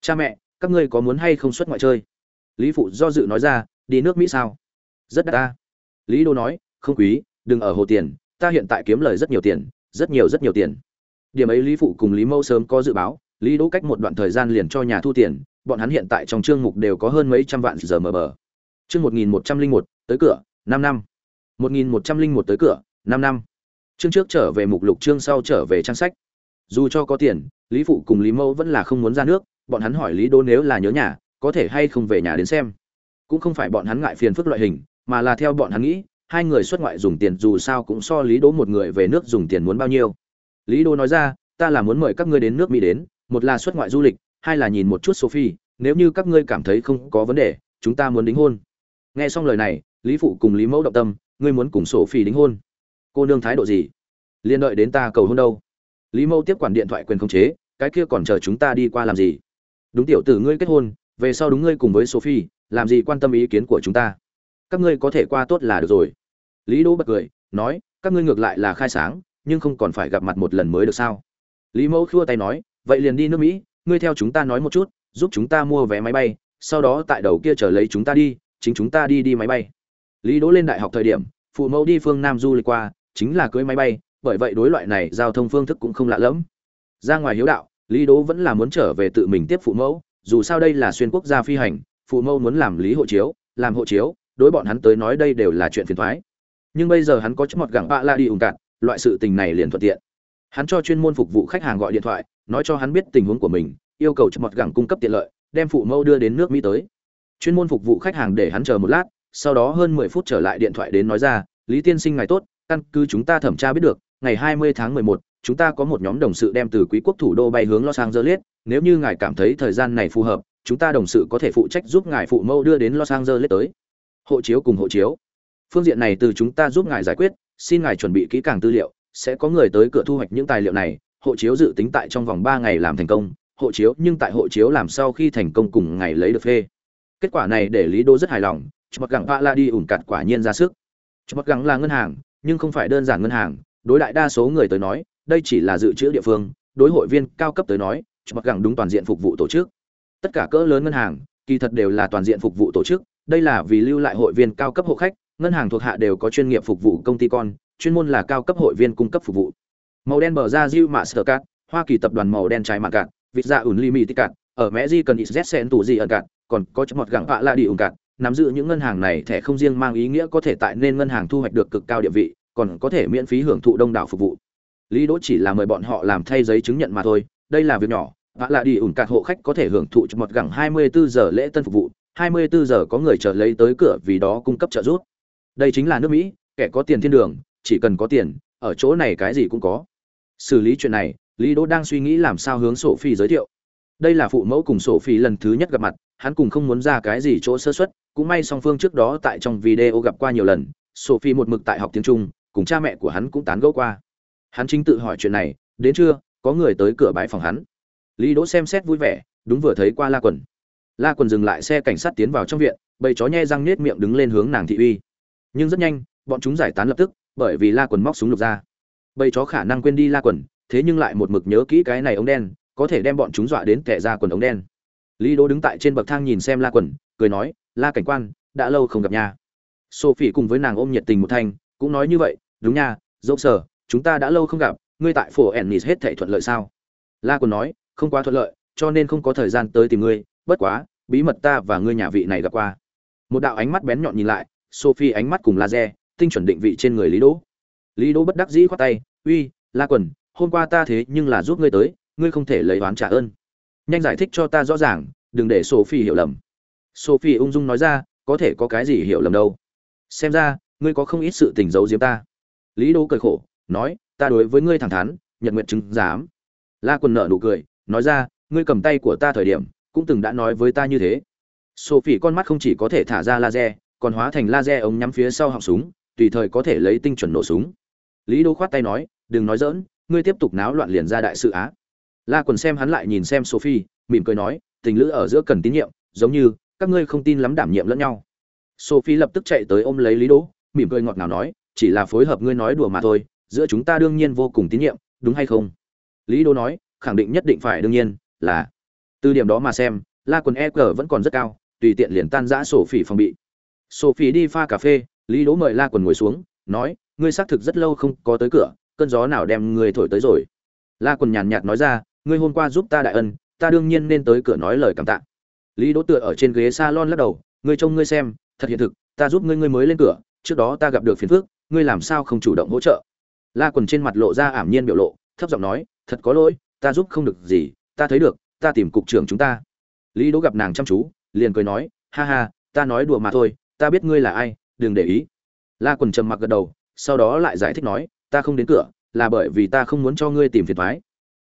Cha mẹ, các ngươi có muốn hay không xuất ngoại chơi? Lý phụ do dự nói ra, đi nước mỹ sao? Rất đắt ta. Lý đô nói, không quý, đừng ở hồ tiền, ta hiện tại kiếm lời rất nhiều tiền, rất nhiều rất nhiều tiền. Điểm ấy lý phụ cùng lý mẫu sớm có dự báo, lý đỗ cách một đoạn thời gian liền cho nhà thu tiền bọn hắn hiện tại trong chương mục đều có hơn mấy trăm vạn giờ mờ bờ. Chương một nghìn một trăm linh một, tới cửa, năm năm. một nghìn một trăm linh một tới cửa, năm năm. Chương trước trở về mục lục, chương sau trở về trang sách. Dù cho có tiền, lý phụ cùng lý mẫu vẫn là không muốn ra nước, bọn hắn hỏi lý Đô nếu là nhớ nhà, có thể hay không về nhà đến xem. Cũng không phải bọn hắn ngại phiền phức loại hình, mà là theo bọn hắn nghĩ, hai người xuất ngoại dùng tiền dù sao cũng so lý Đô một người về nước dùng tiền muốn bao nhiêu. Lý Đô nói ra, ta là muốn mời các ngươi đến nước mỹ đến, một là xuất ngoại du lịch hai là nhìn một chút sophie, nếu như các ngươi cảm thấy không có vấn đề, chúng ta muốn đính hôn. Nghe xong lời này, lý phụ cùng lý mẫu động tâm, ngươi muốn cùng sophie đính hôn. Cô nương thái độ gì? Liên đợi đến ta cầu hôn đâu? Lý mẫu tiếp quản điện thoại quyền khống chế, cái kia còn chờ chúng ta đi qua làm gì? Đúng tiểu tử ngươi kết hôn, về sau đúng ngươi cùng với sophie, làm gì quan tâm ý kiến của chúng ta? Các ngươi có thể qua tốt là được rồi. Lý đỗ bật cười, nói, các ngươi ngược lại là khai sáng, nhưng không còn phải gặp mặt một lần mới được sao? Lý mẫu khua tay nói, vậy liền đi nước mỹ ngươi theo chúng ta nói một chút, giúp chúng ta mua vé máy bay, sau đó tại đầu kia chờ lấy chúng ta đi, chính chúng ta đi đi máy bay. Lý đỗ lên đại học thời điểm, phụ mẫu đi phương nam du lịch qua, chính là cưới máy bay, bởi vậy đối loại này giao thông phương thức cũng không lạ lẫm. Ra ngoài hiếu đạo, lý đỗ vẫn là muốn trở về tự mình tiếp phụ mẫu, dù sao đây là xuyên quốc gia phi hành, phụ mẫu muốn làm lý hộ chiếu, làm hộ chiếu, đối bọn hắn tới nói đây đều là chuyện phiền thoái. Nhưng bây giờ hắn có chút mọt gẳng, bạ la đi ủng cạn, loại sự tình này liền thuận tiện. Hắn cho chuyên môn phục vụ khách hàng gọi điện thoại nói cho hắn biết tình huống của mình yêu cầu cho mọt gẳng cung cấp tiện lợi đem phụ mẫu đưa đến nước mỹ tới chuyên môn phục vụ khách hàng để hắn chờ một lát sau đó hơn mười phút trở lại điện thoại đến nói ra lý tiên sinh ngày tốt căn cứ chúng ta thẩm tra biết được ngày hai mươi tháng mười một chúng ta có một nhóm đồng sự đem từ quý quốc thủ đô bay hướng Los Angeles, nếu như ngài cảm thấy thời gian này phù hợp, chúng ta đồng sự có thể phụ trách giúp ngài phụ mẫu đưa đến Los Angeles tới. Hộ chiếu cùng hộ chiếu. Phương diện này từ chúng ta giúp ngài giải quyết, xin ngài chuẩn bị kỹ càng tư liệu, sẽ có người tới cửa thu hoạch những tài liệu này, hộ chiếu dự tính tại trong vòng 3 ngày làm thành công, hộ chiếu nhưng tại hộ chiếu làm sau khi thành công cùng ngày lấy được phê. Kết quả này để Lý Đô rất hài lòng, Chmot Gẳng la đi ủn cặt quả nhiên ra sức. Chmot Gẳng là ngân hàng, nhưng không phải đơn giản ngân hàng, đối đại đa số người tới nói, đây chỉ là dự trữ địa phương, đối hội viên cao cấp tới nói, Chmot Gẳng đúng toàn diện phục vụ tổ chức. Tất cả cỡ lớn ngân hàng, kỳ thật đều là toàn diện phục vụ tổ chức, đây là vì lưu lại hội viên cao cấp hộ khách, ngân hàng thuộc hạ đều có chuyên nghiệp phục vụ công ty con, chuyên môn là cao cấp hội viên cung cấp phục vụ màu đen bờ ra Diu Mastercard, Hoa Kỳ tập đoàn màu đen trái mạng cạn, Vịt ra ủn limited cạn, ở Mẹ Di cần ít sen tủ gì ẩn cạn, còn có chấm một gẳng vạ la đi ủng cạn, nắm giữ những ngân hàng này thẻ không riêng mang ý nghĩa có thể tại nên ngân hàng thu hoạch được cực cao địa vị, còn có thể miễn phí hưởng thụ đông đảo phục vụ. Lý Đỗ chỉ là mời bọn họ làm thay giấy chứng nhận mà thôi, đây là việc nhỏ, vạ la đi ủng cạn hộ khách có thể hưởng thụ một mươi 24 giờ lễ tân phục vụ, 24 giờ có người chờ lấy tới cửa vì đó cung cấp trợ giúp. Đây chính là nước Mỹ, kẻ có tiền thiên đường, chỉ cần có tiền, ở chỗ này cái gì cũng có xử lý chuyện này, lý đỗ đang suy nghĩ làm sao hướng sổ phi giới thiệu. Đây là phụ mẫu cùng sổ phi lần thứ nhất gặp mặt, hắn cùng không muốn ra cái gì chỗ sơ xuất cũng may song phương trước đó tại trong video gặp qua nhiều lần sophie một mực tại học tiếng trung, cùng cha mẹ của hắn cũng tán gẫu qua. Hắn chính tự hỏi chuyện này, đến trưa, có người tới cửa bãi phòng hắn? Lý đỗ xem xét vui vẻ, đúng vừa thấy qua la quần. La quần dừng lại xe cảnh sát tiến vào trong viện, bầy chó nhe răng nết miệng đứng lên hướng nàng thị uy. Nhưng rất nhanh, bọn chúng giải tán lập tức, bởi vì la quần móc súng lục ra bầy chó khả năng quên đi la quần, thế nhưng lại một mực nhớ kỹ cái này ống đen, có thể đem bọn chúng dọa đến kẻ ra quần ống đen. Lý đỗ đứng tại trên bậc thang nhìn xem la quần, cười nói, la cảnh quan, đã lâu không gặp nha. Sophie cùng với nàng ôm nhiệt tình một thanh, cũng nói như vậy, đúng nha, dẫu sở chúng ta đã lâu không gặp, ngươi tại phổ ennis hết thảy thuận lợi sao? La quần nói, không quá thuận lợi, cho nên không có thời gian tới tìm ngươi, bất quá, bí mật ta và ngươi nhà vị này gặp qua. Một đạo ánh mắt bén nhọn nhìn lại, sophie ánh mắt cùng laser, tinh chuẩn định vị trên người lý đỗ lý đỗ bất đắc dĩ khoát tay, uy, la quần, hôm qua ta thế nhưng là giúp ngươi tới, ngươi không thể lấy oán trả ơn. Nhanh giải thích cho ta rõ ràng, đừng để sophie hiểu lầm. Sophie ung dung nói ra, có thể có cái gì hiểu lầm đâu? Xem ra, ngươi có không ít sự tình giấu giếm ta. Lý đỗ cười khổ, nói, ta đối với ngươi thẳng thắn nhận nguyện chứng giám. La quần nợ nụ cười, nói ra, ngươi cầm tay của ta thời điểm, cũng từng đã nói với ta như thế. Sophie con mắt không chỉ có thể thả ra laser, còn hóa thành laser ống nhắm phía sau họng súng, tùy thời có thể lấy tinh chuẩn nổ súng lý đô khoát tay nói, đừng nói dỡn ngươi tiếp tục náo loạn liền ra đại sự á. La quần xem hắn lại nhìn xem sophie, mỉm cười nói, tình lữ ở giữa cần tín nhiệm, giống như các ngươi không tin lắm đảm nhiệm lẫn nhau. Sophie lập tức chạy tới ôm lấy lý đỗ mỉm cười ngọt ngào nói, chỉ là phối hợp ngươi nói đùa mà thôi, giữa chúng ta đương nhiên vô cùng tín nhiệm, đúng hay không? Lý đỗ nói, khẳng định nhất định phải đương nhiên, là. Từ điểm đó mà xem, la quần e cờ vẫn còn rất cao, tùy tiện liền tan giã sổ phỉ phòng bị. Sophie đi pha cà phê, lý đỗ mời la quần ngồi xuống, nói ngươi xác thực rất lâu không có tới cửa, cơn gió nào đem ngươi thổi tới rồi? La quần nhàn nhạt nói ra, ngươi hôm qua giúp ta đại ân, ta đương nhiên nên tới cửa nói lời cảm tạ. Lý đỗ tựa ở trên ghế salon lắc đầu, ngươi trông ngươi xem, thật hiện thực, ta giúp ngươi ngươi mới lên cửa, trước đó ta gặp được phiền phức, ngươi làm sao không chủ động hỗ trợ? La quần trên mặt lộ ra ảm nhiên biểu lộ, thấp giọng nói, thật có lỗi, ta giúp không được gì, ta thấy được, ta tìm cục trưởng chúng ta. Lý đỗ gặp nàng chăm chú, liền cười nói, ha ha, ta nói đùa mà thôi, ta biết ngươi là ai, đừng để ý. La quần trầm mặc gật đầu sau đó lại giải thích nói, ta không đến cửa, là bởi vì ta không muốn cho ngươi tìm phiền thoái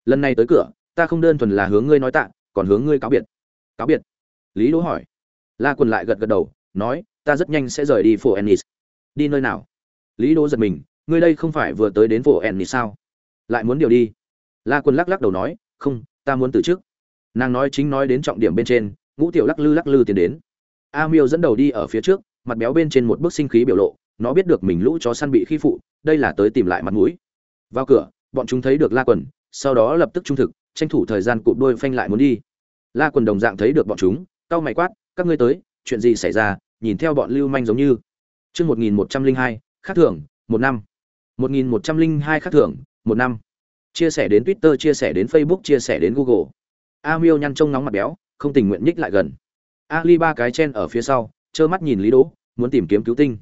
lần này tới cửa, ta không đơn thuần là hướng ngươi nói tạ, còn hướng ngươi cáo biệt. Cáo biệt? Lý đỗ hỏi. La quần lại gật gật đầu, nói, ta rất nhanh sẽ rời đi phố ennis. Đi nơi nào? Lý đỗ giật mình, ngươi đây không phải vừa tới đến phố ennis sao? Lại muốn điều đi? La quần lắc lắc đầu nói, không, ta muốn từ chức nàng nói chính nói đến trọng điểm bên trên, ngũ tiểu lắc lư lắc lư tiến đến. A miêu dẫn đầu đi ở phía trước, mặt béo bên trên một bức sinh khí biểu lộ nó biết được mình lũ chó săn bị khi phụ, đây là tới tìm lại mặt mũi. Vào cửa, bọn chúng thấy được la quần, sau đó lập tức trung thực, tranh thủ thời gian cụp đôi phanh lại muốn đi. La quần đồng dạng thấy được bọn chúng, cau mày quát, các ngươi tới, chuyện gì xảy ra, nhìn theo bọn lưu manh giống như. Chương một nghìn một trăm linh hai khác thưởng, một năm. một nghìn một trăm linh hai khác thưởng, một năm. Chia sẻ đến twitter, chia sẻ đến facebook, chia sẻ đến google. A miêu nhăn trông nóng mặt béo, không tình nguyện nhích lại gần. Ali ba cái chen ở phía sau, trơ mắt nhìn lý đỗ, muốn tìm kiếm cứu tinh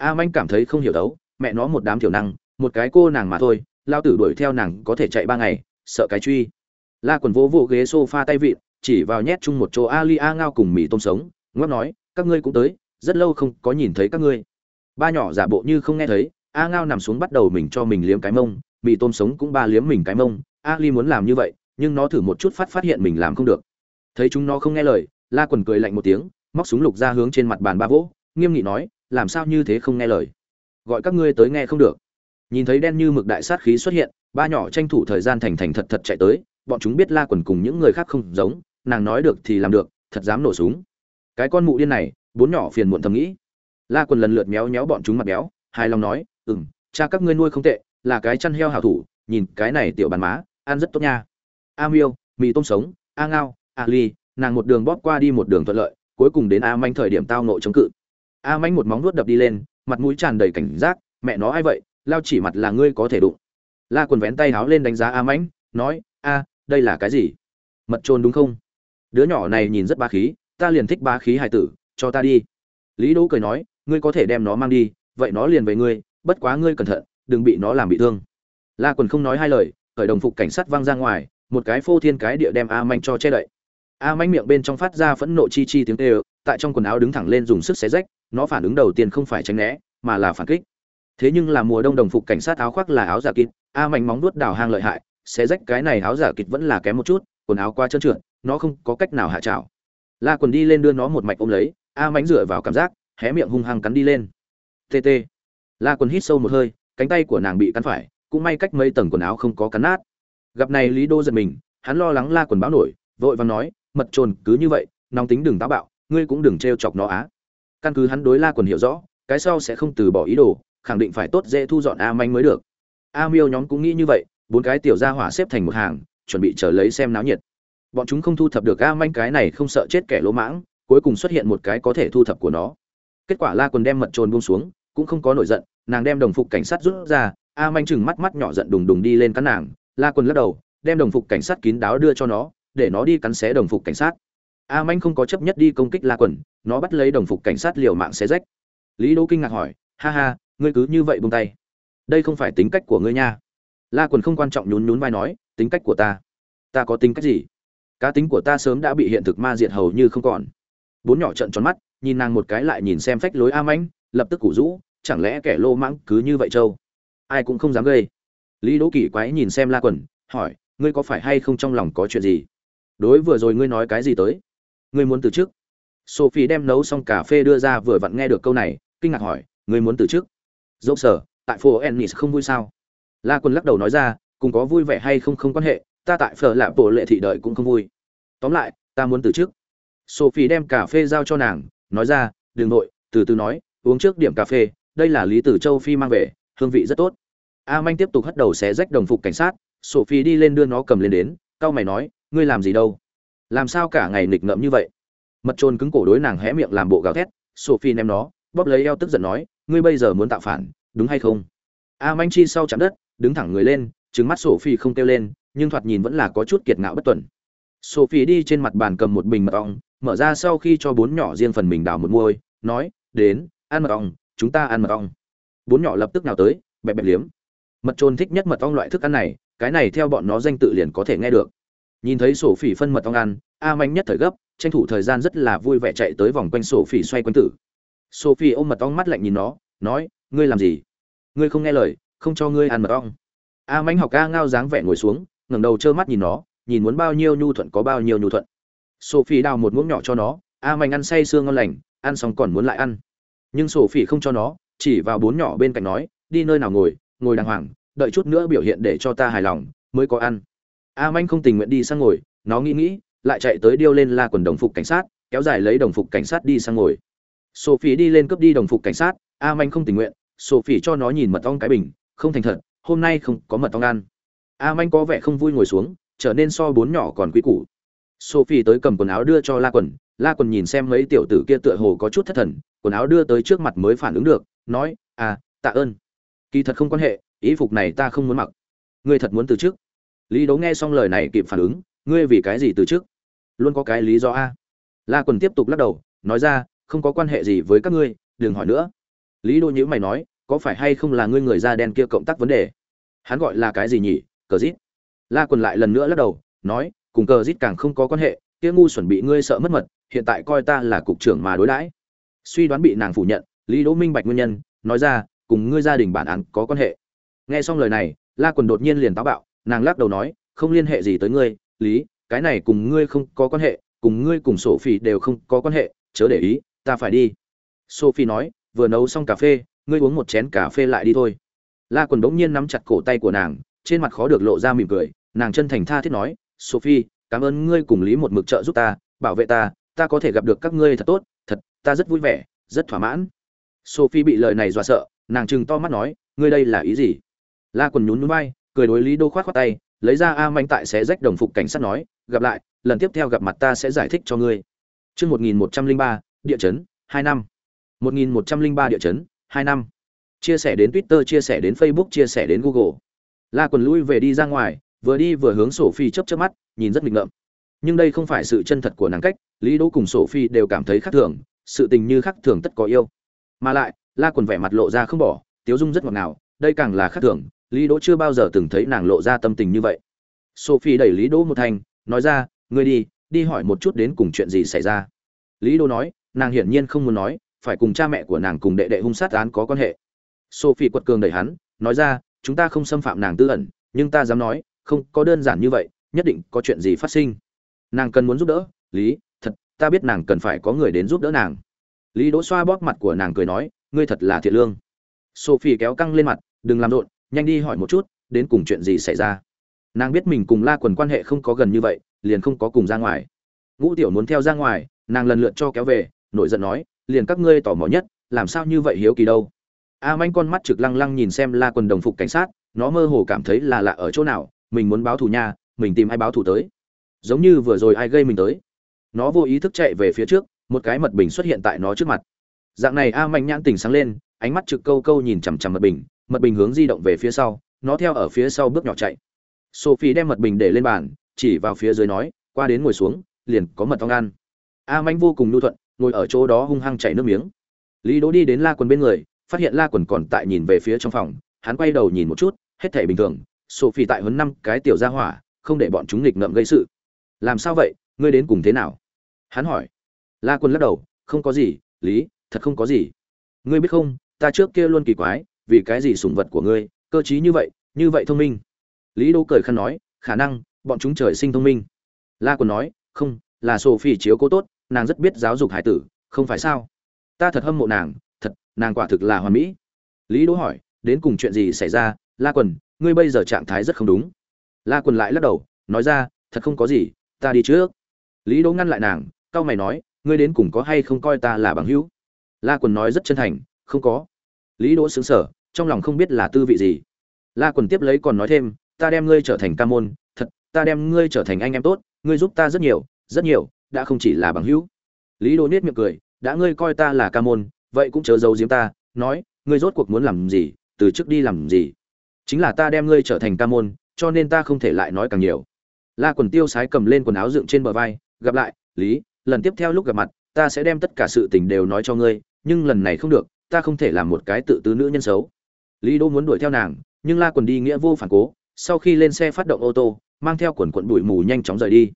a manh cảm thấy không hiểu đấu, mẹ nó một đám thiểu năng, một cái cô nàng mà thôi, lao tử đuổi theo nàng có thể chạy ba ngày, sợ cái truy. La quần vỗ vỗ ghế sofa tay vịn, chỉ vào nhét chung một chỗ ali a ngao cùng mì tôm sống ngót nói, các ngươi cũng tới, rất lâu không có nhìn thấy các ngươi. Ba nhỏ giả bộ như không nghe thấy, a ngao nằm xuống bắt đầu mình cho mình liếm cái mông, mì tôm sống cũng ba liếm mình cái mông. Ali muốn làm như vậy, nhưng nó thử một chút phát phát hiện mình làm không được. Thấy chúng nó không nghe lời, la quần cười lạnh một tiếng, móc súng lục ra hướng trên mặt bàn ba vỗ, nghiêm nghị nói làm sao như thế không nghe lời? Gọi các ngươi tới nghe không được. Nhìn thấy đen như mực đại sát khí xuất hiện, ba nhỏ tranh thủ thời gian thành thành thật thật chạy tới, bọn chúng biết la quần cùng những người khác không giống, nàng nói được thì làm được, thật dám nổ súng. Cái con mụ điên này, bốn nhỏ phiền muộn thầm nghĩ. La quần lần lượt méo méo bọn chúng mặt béo, hài lòng nói ừ m cha các ngươi nuôi không tệ, là cái chăn heo hảo thủ, nhìn cái này tiểu bàn má, ăn rất tốt nha. A miêu, mì tôm sống, a ngao, a ly, nàng một đường bóp qua đi một đường thuận lợi, cuối cùng đến a manh thời điểm tao nộ chống cự a manh một móng nuốt đập đi lên, mặt mũi tràn đầy cảnh giác, mẹ nó, ai vậy? Lao chỉ mặt là ngươi có thể đụng. La quần vén tay háo lên đánh giá a mãnh, nói, a, đây là cái gì? Mật trôn đúng không? Đứa nhỏ này nhìn rất ba khí, ta liền thích ba khí hài tử, cho ta đi. Lý đỗ cười nói, ngươi có thể đem nó mang đi, vậy nó liền về ngươi, bất quá ngươi cẩn thận, đừng bị nó làm bị thương. La quần không nói hai lời, khởi đồng phục cảnh sát văng ra ngoài, một cái phô thiên cái địa đem a manh cho che đậy. A manh miệng bên trong phát ra phẫn nộ chi chi tiếng tê tại trong quần áo đứng thẳng lên dùng sức xé rách nó phản ứng đầu tiên không phải tránh né, mà là phản kích. Thế nhưng là mùa đông đồng phục cảnh sát áo khoác là áo giả kịt, a mạnh móng nuốt đào hang lợi hại sẽ rách cái này áo giả kịt vẫn là kém một chút, quần áo qua trơn trượt, nó không có cách nào hạ trào. La quần đi lên đưa nó một mạch ôm lấy, a mánh dựa vào cảm giác, hé miệng hung hăng cắn đi lên. Tt la quần hít sâu một hơi, cánh tay của nàng bị cắn phải, cũng may cách mấy tầng quần áo không có cắn nát. Gặp này lý đô giật mình, hắn lo lắng la quần báo nổi, vội vàng nói, mật trồn cứ như vậy, nóng tính đừng táo bạo, ngươi cũng đừng t chọc nó á căn cứ hắn đối la quần hiểu rõ, cái sau sẽ không từ bỏ ý đồ, khẳng định phải tốt dễ thu dọn a manh mới được. A miêu nhóm cũng nghĩ như vậy, bốn cái tiểu gia hỏa xếp thành một hàng, chuẩn bị chờ lấy xem náo nhiệt. Bọn chúng không thu thập được a manh cái này không sợ chết kẻ lỗ mãng, cuối cùng xuất hiện một cái có thể thu thập của nó. Kết quả la quần đem mật trồn buông xuống, cũng không có nổi giận, nàng đem đồng phục cảnh sát rút ra, a manh chừng mắt mắt nhỏ giận đùng đùng đi lên cắn nàng. La quần lắc đầu, đem đồng phục cảnh sát kín đáo đưa cho nó, để nó đi cắn xé đồng phục cảnh sát a manh không có chấp nhất đi công kích la quần, nó bắt lấy đồng phục cảnh sát liều mạng xé rách. Lý đỗ kinh ngạc hỏi, ha ha, ngươi cứ như vậy buông tay. Đây không phải tính cách của ngươi nha. La quần không quan trọng nhún nhún vai nói, tính cách của ta ta có tính cách gì? Cá tính của ta sớm đã bị hiện thực ma diệt hầu như không còn. Bốn nhỏ trận tròn mắt, nhìn nàng một cái lại nhìn xem phách lối a mãnh, lập tức củ rũ, chẳng lẽ kẻ lô mãng cứ như vậy châu ai cũng không dám gây. Lý đỗ kỳ quái nhìn xem la quần, hỏi, ngươi có phải hay không trong lòng có chuyện gì? Đối vừa rồi ngươi nói cái gì tới? Ngươi muốn từ chức. Sophie đem nấu xong cà phê đưa ra vừa vặn nghe được câu này, kinh ngạc hỏi, ngươi muốn từ chức? Dẫu sở, tại phố ennis không vui sao? La quân lắc đầu nói ra, cùng có vui vẻ hay không không quan hệ, ta tại phở lạ bộ lệ thị đợi cũng không vui. Tóm lại, ta muốn từ chức. Sophie đem cà phê giao cho nàng, nói ra, đừng nội, từ từ nói, uống trước điểm cà phê, đây là lý tử châu phi mang về, hương vị rất tốt. A manh tiếp tục hất đầu xé rách đồng phục cảnh sát, sophie đi lên đưa nó cầm lên đến, cau mày nói, ngươi làm gì đâu? Làm sao cả ngày nghịch ngợm như vậy? Mật trôn cứng cổ đối nàng hé miệng làm bộ gào thét, sophie ném nó, bóp lấy eo tức giận nói, ngươi bây giờ muốn tạo phản, đúng hay không? A manh chi sau chạm đất, đứng thẳng người lên trứng mắt sophie không kêu lên, nhưng thoạt nhìn vẫn là có chút kiệt ngạo bất tuần. Sophie đi trên mặt bàn cầm một bình mật ong, mở ra sau khi cho bốn nhỏ riêng phần mình đào một môi nói, đến, ăn mật ong, chúng ta ăn mật ong. Bốn nhỏ lập tức nào tới, bẹp bẹp liếm. Mật trôn thích nhất mật ong loại thức ăn này, cái này theo bọn nó danh tự liền có thể nghe được nhìn thấy sổ phỉ phân mật ong ăn, a manh nhất thời gấp, tranh thủ thời gian rất là vui vẻ chạy tới vòng quanh sổ phỉ xoay quanh tử. Sổ phỉ ôm mật ong mắt lạnh nhìn nó, nói, ngươi làm gì? Ngươi không nghe lời, không cho ngươi ăn mật ong. A manh học ca ngao dáng vẻ ngồi xuống, ngẩng đầu trơ mắt nhìn nó, nhìn muốn bao nhiêu nhu thuận có bao nhiêu nhu thuận. Sophie đào một muỗng nhỏ cho nó, a manh ăn say sương ngon lành, ăn xong còn muốn lại ăn. Nhưng sophie không cho nó, chỉ vào bốn nhỏ bên cạnh nói, đi nơi nào ngồi ngồi đàng hoàng, đợi chút nữa biểu hiện để cho ta hài lòng, mới có ăn a manh không tình nguyện đi sang ngồi, nó nghĩ nghĩ, lại chạy tới điêu lên la quần đồng phục cảnh sát, kéo dài lấy đồng phục cảnh sát đi sang ngồi. Sophie đi lên cướp đi đồng phục cảnh sát, a manh không tình nguyện, sophie cho nó nhìn mật ong cái bình, không thành thật, hôm nay không có mật ong ăn. A manh có vẻ không vui ngồi xuống, trở nên so bốn nhỏ còn quý củ. Sophie tới cầm quần áo đưa cho la quần la quần nhìn xem mấy tiểu tử kia tựa hồ có chút thất thần, quần áo đưa tới trước mặt mới phản ứng được, nói à tạ ơn. Kỳ thật không quan hệ, ý phục này ta không muốn mặc. Ngươi thật muốn từ chức lý đấu nghe xong lời này kịp phản ứng, ngươi vì cái gì từ trước? luôn có cái lý do a. La quần tiếp tục lắc đầu, nói ra, không có quan hệ gì với các ngươi, đừng hỏi nữa. Lý đô nhữ mày nói, có phải hay không là ngươi người da đen kia cộng tác vấn đề? Hắn gọi là cái gì nhỉ? Cờ rít la quần lại lần nữa lắc đầu, nói, cùng cờ rít càng không có quan hệ, kia ngu chuẩn bị ngươi sợ mất mật, hiện tại coi ta là cục trưởng mà đối đãi. Suy đoán bị nàng phủ nhận, lý đỗ minh bạch nguyên nhân, nói ra, cùng ngươi gia đình bản án có quan hệ. Nghe xong lời này, la quần đột nhiên liền táo bạo nàng lắc đầu nói, không liên hệ gì tới ngươi, lý, cái này cùng ngươi không có quan hệ, cùng ngươi cùng sophie đều không có quan hệ, chớ để ý, ta phải đi. Sophie nói, vừa nấu xong cà phê, ngươi uống một chén cà phê lại đi thôi. La quần bỗng nhiên nắm chặt cổ tay của nàng, trên mặt khó được lộ ra mỉm cười, nàng chân thành tha thiết nói, sophie, cảm ơn ngươi cùng lý một mực trợ giúp ta, bảo vệ ta ta có thể gặp được các ngươi thật tốt, thật, ta rất vui vẻ, rất thỏa mãn. Sophie bị lời này dọa sợ, nàng chừng to mắt nói, ngươi đây là ý gì? La quần nhún nhún vai cười đối lý đô khoát khoát tay, lấy ra a manh tại sẽ rách đồng phục cảnh sát nói, gặp lại, lần tiếp theo gặp mặt ta sẽ giải thích cho ngươi. Chương một nghìn một trăm linh ba, địa chấn, hai năm. một nghìn một trăm linh ba địa chấn, hai năm. Chia sẻ đến twitter, chia sẻ đến facebook, chia sẻ đến google. La quần lui về đi ra ngoài, vừa đi vừa hướng sổ phi chấp chấp mắt, nhìn rất nghịch ngợm. Nhưng đây không phải sự chân thật của nàng cách, lý đỗ cùng sổ phi đều cảm thấy khác thường, sự tình như khác thường tất có yêu. Mà lại, la quần vẻ mặt lộ ra không bỏ, tiếu dung rất ngọt ngào, đây càng là khác thường lý đỗ chưa bao giờ từng thấy nàng lộ ra tâm tình như vậy. Sophie đẩy lý đỗ một thành, nói ra, ngươi đi đi hỏi một chút đến cùng chuyện gì xảy ra. Lý đỗ nói, nàng hiển nhiên không muốn nói, phải cùng cha mẹ của nàng cùng đệ đệ hung sát án có quan hệ. Sophie quật cường đẩy hắn, nói ra, chúng ta không xâm phạm nàng tư ẩn, nhưng ta dám nói, không có đơn giản như vậy, nhất định có chuyện gì phát sinh. Nàng cần muốn giúp đỡ, lý, thật, ta biết nàng cần phải có người đến giúp đỡ nàng. Lý đỗ xoa bóp mặt của nàng cười nói, ngươi thật là thiện lương. Sophie kéo căng lên mặt, đừng làm rộn nhanh đi hỏi một chút, đến cùng chuyện gì xảy ra? Nàng biết mình cùng la quần quan hệ không có gần như vậy, liền không có cùng ra ngoài. Ngũ tiểu muốn theo ra ngoài, nàng lần lượt cho kéo về, nổi giận nói, liền các ngươi tò mò nhất, làm sao như vậy hiếu kỳ đâu? A manh con mắt trực lăng lăng nhìn xem la quần đồng phục cảnh sát, nó mơ hồ cảm thấy là lạ ở chỗ nào, mình muốn báo thù nha, mình tìm ai báo thù tới. Giống như vừa rồi ai gây mình tới. Nó vô ý thức chạy về phía trước, một cái mật bình xuất hiện tại nó trước mặt. Dạng này a manh nhãn tình sáng lên, ánh mắt trực câu câu nhìn chằm chằm mật bình mật bình hướng di động về phía sau, nó theo ở phía sau bước nhỏ chạy. Sophie đem mật bình để lên bàn, chỉ vào phía dưới nói, qua đến ngồi xuống, liền có mật thong ăn. A manh vô cùng nhu thuận, ngồi ở chỗ đó hung hăng chảy nước miếng. Lý đỗ đi đến la quần bên người, phát hiện la quần còn tại nhìn về phía trong phòng, hắn quay đầu nhìn một chút, hết thể bình thường, sophie tại huấn năm cái tiểu gia hỏa, không để bọn chúng nghịch ngợm gây sự. Làm sao vậy? Ngươi đến cùng thế nào? Hắn hỏi. La quân lắc đầu, không có gì, lý, thật không có gì. Ngươi biết không, ta trước kia luôn kỳ quái vì cái gì sủng vật của ngươi, cơ trí như vậy như vậy thông minh. Lý đô cười khăn nói, khả năng, bọn chúng trời sinh thông minh. La quân nói, không, là sophie chiếu cố tốt, nàng rất biết giáo dục hải tử, không phải sao? Ta thật hâm mộ nàng, thật, nàng quả thực là hoàn mỹ. Lý đỗ hỏi, đến cùng chuyện gì xảy ra? La quần, ngươi bây giờ trạng thái rất không đúng. La quần lại lắc đầu, nói ra, thật không có gì, ta đi trước. Lý đỗ ngăn lại nàng, cau mày nói, ngươi đến cùng có hay không coi ta là bằng hữu? La quần nói rất chân thành, không có. Lý đỗ sững sở trong lòng không biết là tư vị gì. La quần tiếp lấy còn nói thêm, ta đem ngươi trở thành ca môn, thật, ta đem ngươi trở thành anh em tốt, ngươi giúp ta rất nhiều rất nhiều, đã không chỉ là bằng hữu. Lý đỗ nết miệng cười, đã ngươi coi ta là ca môn, vậy cũng chớ giấu giếm ta, nói, ngươi rốt cuộc muốn làm gì, từ trước đi làm gì? Chính là ta đem ngươi trở thành ca môn, cho nên ta không thể lại nói càng nhiều. La quần tiêu sái cầm lên quần áo dựng trên bờ vai, gặp lại, lý, lần tiếp theo lúc gặp mặt, ta sẽ đem tất cả sự tình đều nói cho ngươi, nhưng lần này không được, ta không thể làm một cái tự tứ nữ nhân xấu lý đô muốn đuổi theo nàng, nhưng la quần đi nghĩa vô phản cố, sau khi lên xe phát động ô tô, mang theo quần quận bụi mù nhanh chóng rời đi.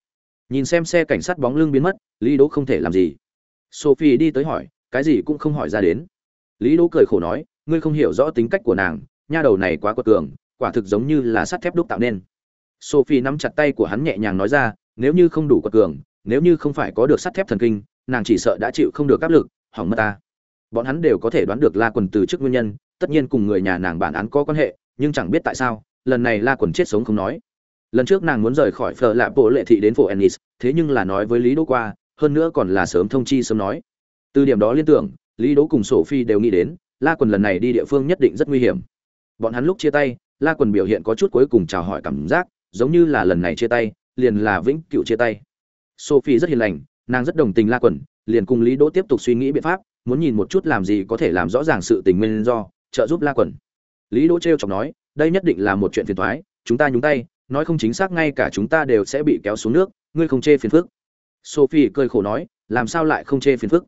Nhìn xem xe cảnh sát bóng lưng biến mất, lý đỗ không thể làm gì. Sophie đi tới hỏi, cái gì cũng không hỏi ra đến. Lý đỗ cười khổ nói, ngươi không hiểu rõ tính cách của nàng, nha đầu này quá quật cường, quả thực giống như là sắt thép đúc tạo nên. Sophie nắm chặt tay của hắn nhẹ nhàng nói ra, nếu như không đủ quật cường, nếu như không phải có được sắt thép thần kinh, nàng chỉ sợ đã chịu không được áp lực, hỏng mất ta. Bọn hắn đều có thể đoán được la quần từ trước nguyên nhân tất nhiên cùng người nhà nàng bản án có quan hệ, nhưng chẳng biết tại sao, lần này la quần chết sống không nói. Lần trước nàng muốn rời khỏi phở lạ bộ lệ thị đến phố ennis, thế nhưng là nói với lý đỗ qua, hơn nữa còn là sớm thông chi sớm nói. Từ điểm đó liên tưởng, lý đỗ cùng sổ phi đều nghĩ đến, la quần lần này đi địa phương nhất định rất nguy hiểm. Bọn hắn lúc chia tay, la quần biểu hiện có chút cuối cùng chào hỏi cảm giác, giống như là lần này chia tay, liền là vĩnh cựu chia tay. Sophie rất hiền lành, nàng rất đồng tình la quần, liền cùng lý đỗ tiếp tục suy nghĩ biện pháp, muốn nhìn một chút làm gì có thể làm rõ ràng sự tình nguyên do trợ giúp la quần. Lý đỗ trêu chọc nói, đây nhất định là một chuyện phiền toái chúng ta nhúng tay, nói không chính xác ngay cả chúng ta đều sẽ bị kéo xuống nước, ngươi không chê phiền phức. Sophie cười khổ nói, làm sao lại không chê phiền phức?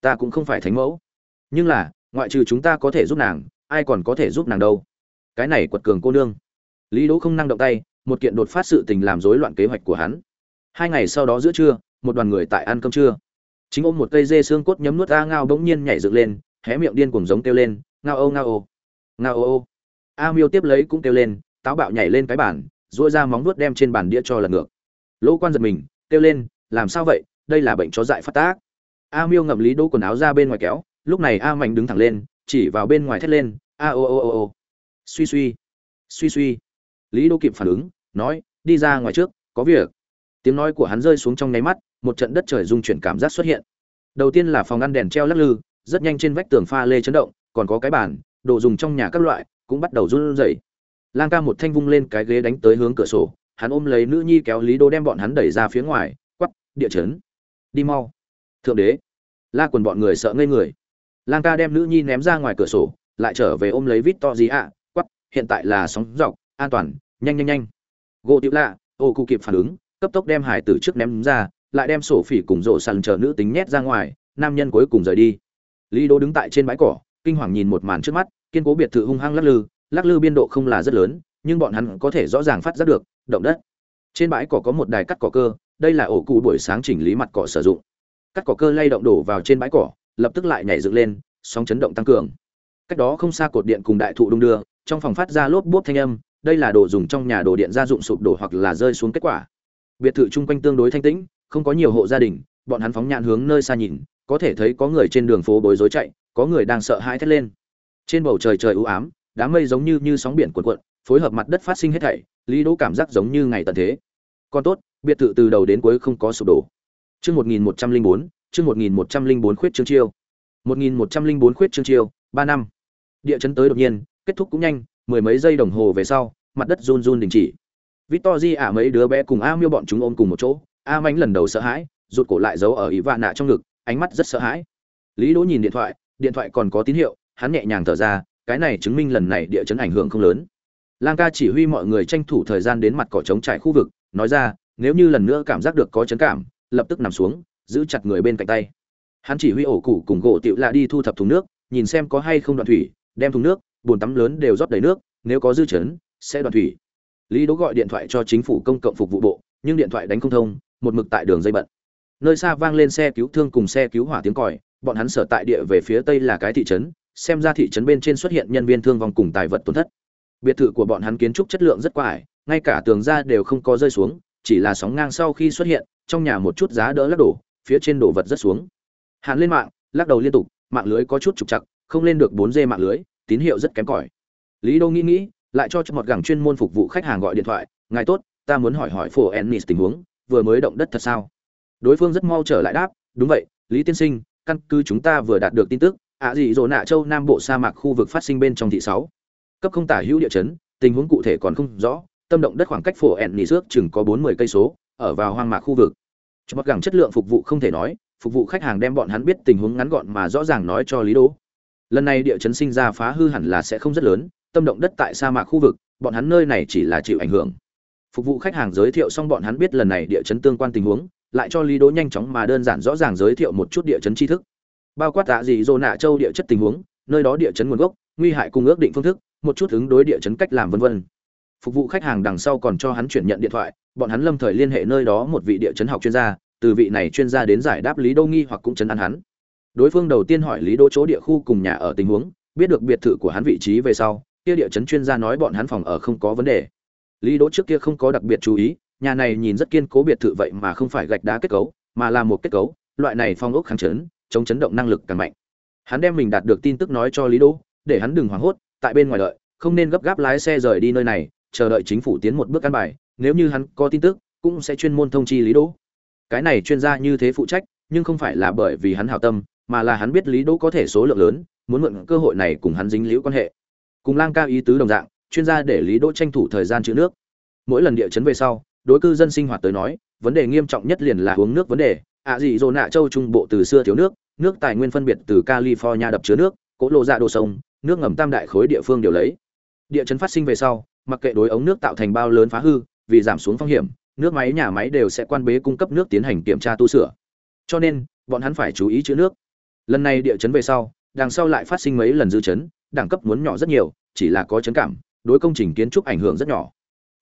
Ta cũng không phải thánh mẫu. Nhưng là, ngoại trừ chúng ta có thể giúp nàng, ai còn có thể giúp nàng đâu? Cái này quật cường cô nương. Lý đỗ không năng động tay, một kiện đột phát sự tình làm rối loạn kế hoạch của hắn. Hai ngày sau đó giữa trưa, một đoàn người tại ăn cơm trưa. Chính ôm một cây dê xương cốt nhấm nuốt a ngao bỗng nhiên nhảy dựng lên, hé miệng điên cuồng giống kêu lên ngao ô ngao ô. Ngao ô ô. A miêu tiếp lấy cũng kêu lên, táo bạo nhảy lên cái bàn, duỗi ra móng nuốt đem trên bàn đĩa cho lật ngược. Lỗ quan giật mình, kêu lên, làm sao vậy? Đây là bệnh chó dại phát tác. A miêu ngậm lý đỗ quần áo ra bên ngoài kéo, lúc này a mạnh đứng thẳng lên, chỉ vào bên ngoài thét lên, a ô ô ô ô. Suy suy suy suy. Lý đỗ kịp phản ứng, nói, đi ra ngoài trước, có việc. Tiếng nói của hắn rơi xuống trong nháy mắt, một trận đất trời rung chuyển cảm giác xuất hiện. Đầu tiên là phòng ngăn đèn treo lắc lư, rất nhanh trên vách tường pha lê chấn động còn có cái bàn, đồ dùng trong nhà các loại, cũng bắt đầu run rẩy. Lang ca một thanh vung lên cái ghế đánh tới hướng cửa sổ, hắn ôm lấy nữ nhi kéo lý đô đem bọn hắn đẩy ra phía ngoài, quắp, địa chấn, đi mau. Thượng đế. La quần bọn người sợ ngây người. Lang ca đem nữ nhi ném ra ngoài cửa sổ, lại trở về ôm lấy vít to gì ạ quắp, hiện tại là sóng dọc, an toàn, nhanh nhanh nhanh. Gỗ tiểu lạ, ô cụ kịp phản ứng, cấp tốc đem hải tử trước ném ra, lại đem sổ phỉ cùng rộ sàn chờ nữ tính nhét ra ngoài, nam nhân cuối cùng rời đi. Lý đô đứng tại trên bãi cỏ kinh hoàng nhìn một màn trước mắt, kiên cố biệt thự hung hăng lắc lư lắc lư biên độ không là rất lớn, nhưng bọn hắn có thể rõ ràng phát giác được, động đất. Trên bãi cỏ có một đài cắt cỏ cơ, đây là ổ cụ buổi sáng chỉnh lý mặt cỏ sử dụng. Cắt cỏ cơ lay động đổ vào trên bãi cỏ, lập tức lại nhảy dựng lên, sóng chấn động tăng cường. Cách đó không xa cột điện cùng đại thụ đung đưa, trong phòng phát ra lốp bốp thanh âm, đây là đồ dùng trong nhà đồ điện gia dụng sụp đổ hoặc là rơi xuống kết quả. Biệt thự chung quanh tương đối thanh tĩnh, không có nhiều hộ gia đình, bọn hắn phóng nhãn hướng nơi xa nhìn, có thể thấy có người trên đường phố bối rối chạy có người đang sợ hãi thét lên. Trên bầu trời trời u ám đám mây giống như như sóng biển cuộn cuộn phối hợp mặt đất phát sinh hết thảy lý đỗ cảm giác giống như ngày tận thế. Còn tốt biệt thự từ đầu đến cuối không có sụp đổ. Chương một nghìn một trăm linh bốn chương một nghìn một trăm linh bốn khuyết trương chiêu. một nghìn một trăm linh bốn khuyết trương chiêu ba năm. Địa chấn tới đột nhiên kết thúc cũng nhanh mười mấy giây đồng hồ về sau mặt đất run run đình chỉ. Victory ả mấy đứa bé cùng A Miêu bọn chúng ôm cùng một chỗ, A Mánh lần đầu sợ hãi, rụt cổ lại giấu ở ý nạ trong ngực, ánh mắt rất sợ hãi. Lý Đỗ nhìn điện thoại, điện thoại còn có tín hiệu, hắn nhẹ nhàng thở ra, cái này chứng minh lần này địa chấn ảnh hưởng không lớn. Lang ca chỉ huy mọi người tranh thủ thời gian đến mặt cỏ trống trải khu vực, nói ra, nếu như lần nữa cảm giác được có chấn cảm, lập tức nằm xuống, giữ chặt người bên cạnh tay. Hắn chỉ huy ổ cụ cùng gỗ tiểu lạ đi thu thập thùng nước nhìn xem có hay không đoạn thủy đem thùng nước bồn tắm lớn đều rót đầy nước nếu có dư chấn sẽ đoạn thủy. Lý đỗ gọi điện thoại cho chính phủ công cộng phục vụ bộ nhưng điện thoại đánh không thông một mực tại đường dây bận. Nơi xa vang lên xe cứu thương cùng xe cứu hỏa tiếng còi bọn hắn sở tại địa về phía tây là cái thị trấn, xem ra thị trấn bên trên xuất hiện nhân viên thương vong cùng tài vật tổn thất. Biệt thự của bọn hắn kiến trúc chất lượng rất quá ải, ngay cả tường ra đều không có rơi xuống, chỉ là sóng ngang sau khi xuất hiện, trong nhà một chút giá đỡ lắc đổ, phía trên đổ vật rất xuống. Hắn lên mạng, lắc đầu liên tục, mạng lưới có chút trục chặt không lên được bốn d mạng lưới, tín hiệu rất kém cỏi. Lý đô nghĩ nghĩ, lại cho cho một gẳng chuyên môn phục vụ khách hàng gọi điện thoại, ngài tốt, ta muốn hỏi hỏi phổ ennis tình huống, vừa mới động đất thật sao? Đối phương rất mau trở lại đáp, đúng vậy, lý tiên sinh căn cứ chúng ta vừa đạt được tin tức, ạ dị dỗ nạ châu nam bộ sa mạc khu vực phát sinh bên trong thị sáu. Cấp không tả hữu địa chấn, tình huống cụ thể còn không rõ, tâm động đất khoảng cách phổ ẹn nỉ xước chừng có bốn mươi cây số, ở vào hoang mạc khu vực. Cho mặc gẳng chất lượng phục vụ không thể nói, phục vụ khách hàng đem bọn hắn biết tình huống ngắn gọn mà rõ ràng nói cho lý đỗ. Lần này địa chấn sinh ra phá hư hẳn là sẽ không rất lớn, tâm động đất tại sa mạc khu vực, bọn hắn nơi này chỉ là chịu ảnh hưởng. Phục vụ khách hàng giới thiệu xong bọn hắn biết lần này địa chấn tương quan tình huống lại cho lý đỗ nhanh chóng mà đơn giản rõ ràng giới thiệu một chút địa chấn tri thức. Bao quát tạ gì dô nạ châu địa chất tình huống, nơi đó địa chấn nguồn gốc, nguy hại cùng ước định phương thức, một chút ứng đối địa chấn cách làm vân vân. Phục vụ khách hàng đằng sau còn cho hắn chuyển nhận điện thoại, bọn hắn lâm thời liên hệ nơi đó một vị địa chấn học chuyên gia, từ vị này chuyên gia đến giải đáp lý đô nghi hoặc cũng chấn an hắn. Đối phương đầu tiên hỏi lý đô chỗ địa khu cùng nhà ở tình huống, biết được biệt thự của hắn vị trí về sau, kia địa chấn chuyên gia nói bọn hắn phòng ở không có vấn đề. Lý đỗ trước kia không có đặc biệt chú ý nhà này nhìn rất kiên cố biệt thự vậy mà không phải gạch đá kết cấu, mà là một kết cấu, loại này phong ốc kháng chấn, chống chấn động năng lực càng mạnh. Hắn đem mình đạt được tin tức nói cho lý đỗ, để hắn đừng hoảng hốt, tại bên ngoài đợi, không nên gấp gáp lái xe rời đi nơi này, chờ đợi chính phủ tiến một bước căn bài, nếu như hắn có tin tức, cũng sẽ chuyên môn thông chi lý đỗ. Cái này chuyên gia như thế phụ trách, nhưng không phải là bởi vì hắn hảo tâm, mà là hắn biết lý đỗ có thể số lượng lớn, muốn mượn cơ hội này cùng hắn dính liễu quan hệ. Cùng lang ca ý tứ đồng dạng, chuyên gia để lý đỗ tranh thủ thời gian chữa nước. Mỗi lần địa chấn về sau đối cư dân sinh hoạt tới nói, vấn đề nghiêm trọng nhất liền là uống nước vấn đề. Ạ dị dỗ nạ châu trung bộ từ xưa thiếu nước nước tài nguyên phân biệt từ california đập chứa nước cỗ lộ dạ đồ sông, nước ngầm tam đại khối địa phương đều lấy. Địa chấn phát sinh về sau, mặc kệ đối ống nước tạo thành bao lớn phá hư, vì giảm xuống phong hiểm, nước máy, nhà máy đều sẽ quan bế cung cấp nước tiến hành kiểm tra tu sửa. Cho nên, bọn hắn phải chú ý chữ nước. Lần này địa chấn về sau, đằng sau lại phát sinh mấy lần dư chấn, đẳng cấp muốn nhỏ rất nhiều, chỉ là có chấn cảm, đối công trình kiến trúc ảnh hưởng rất nhỏ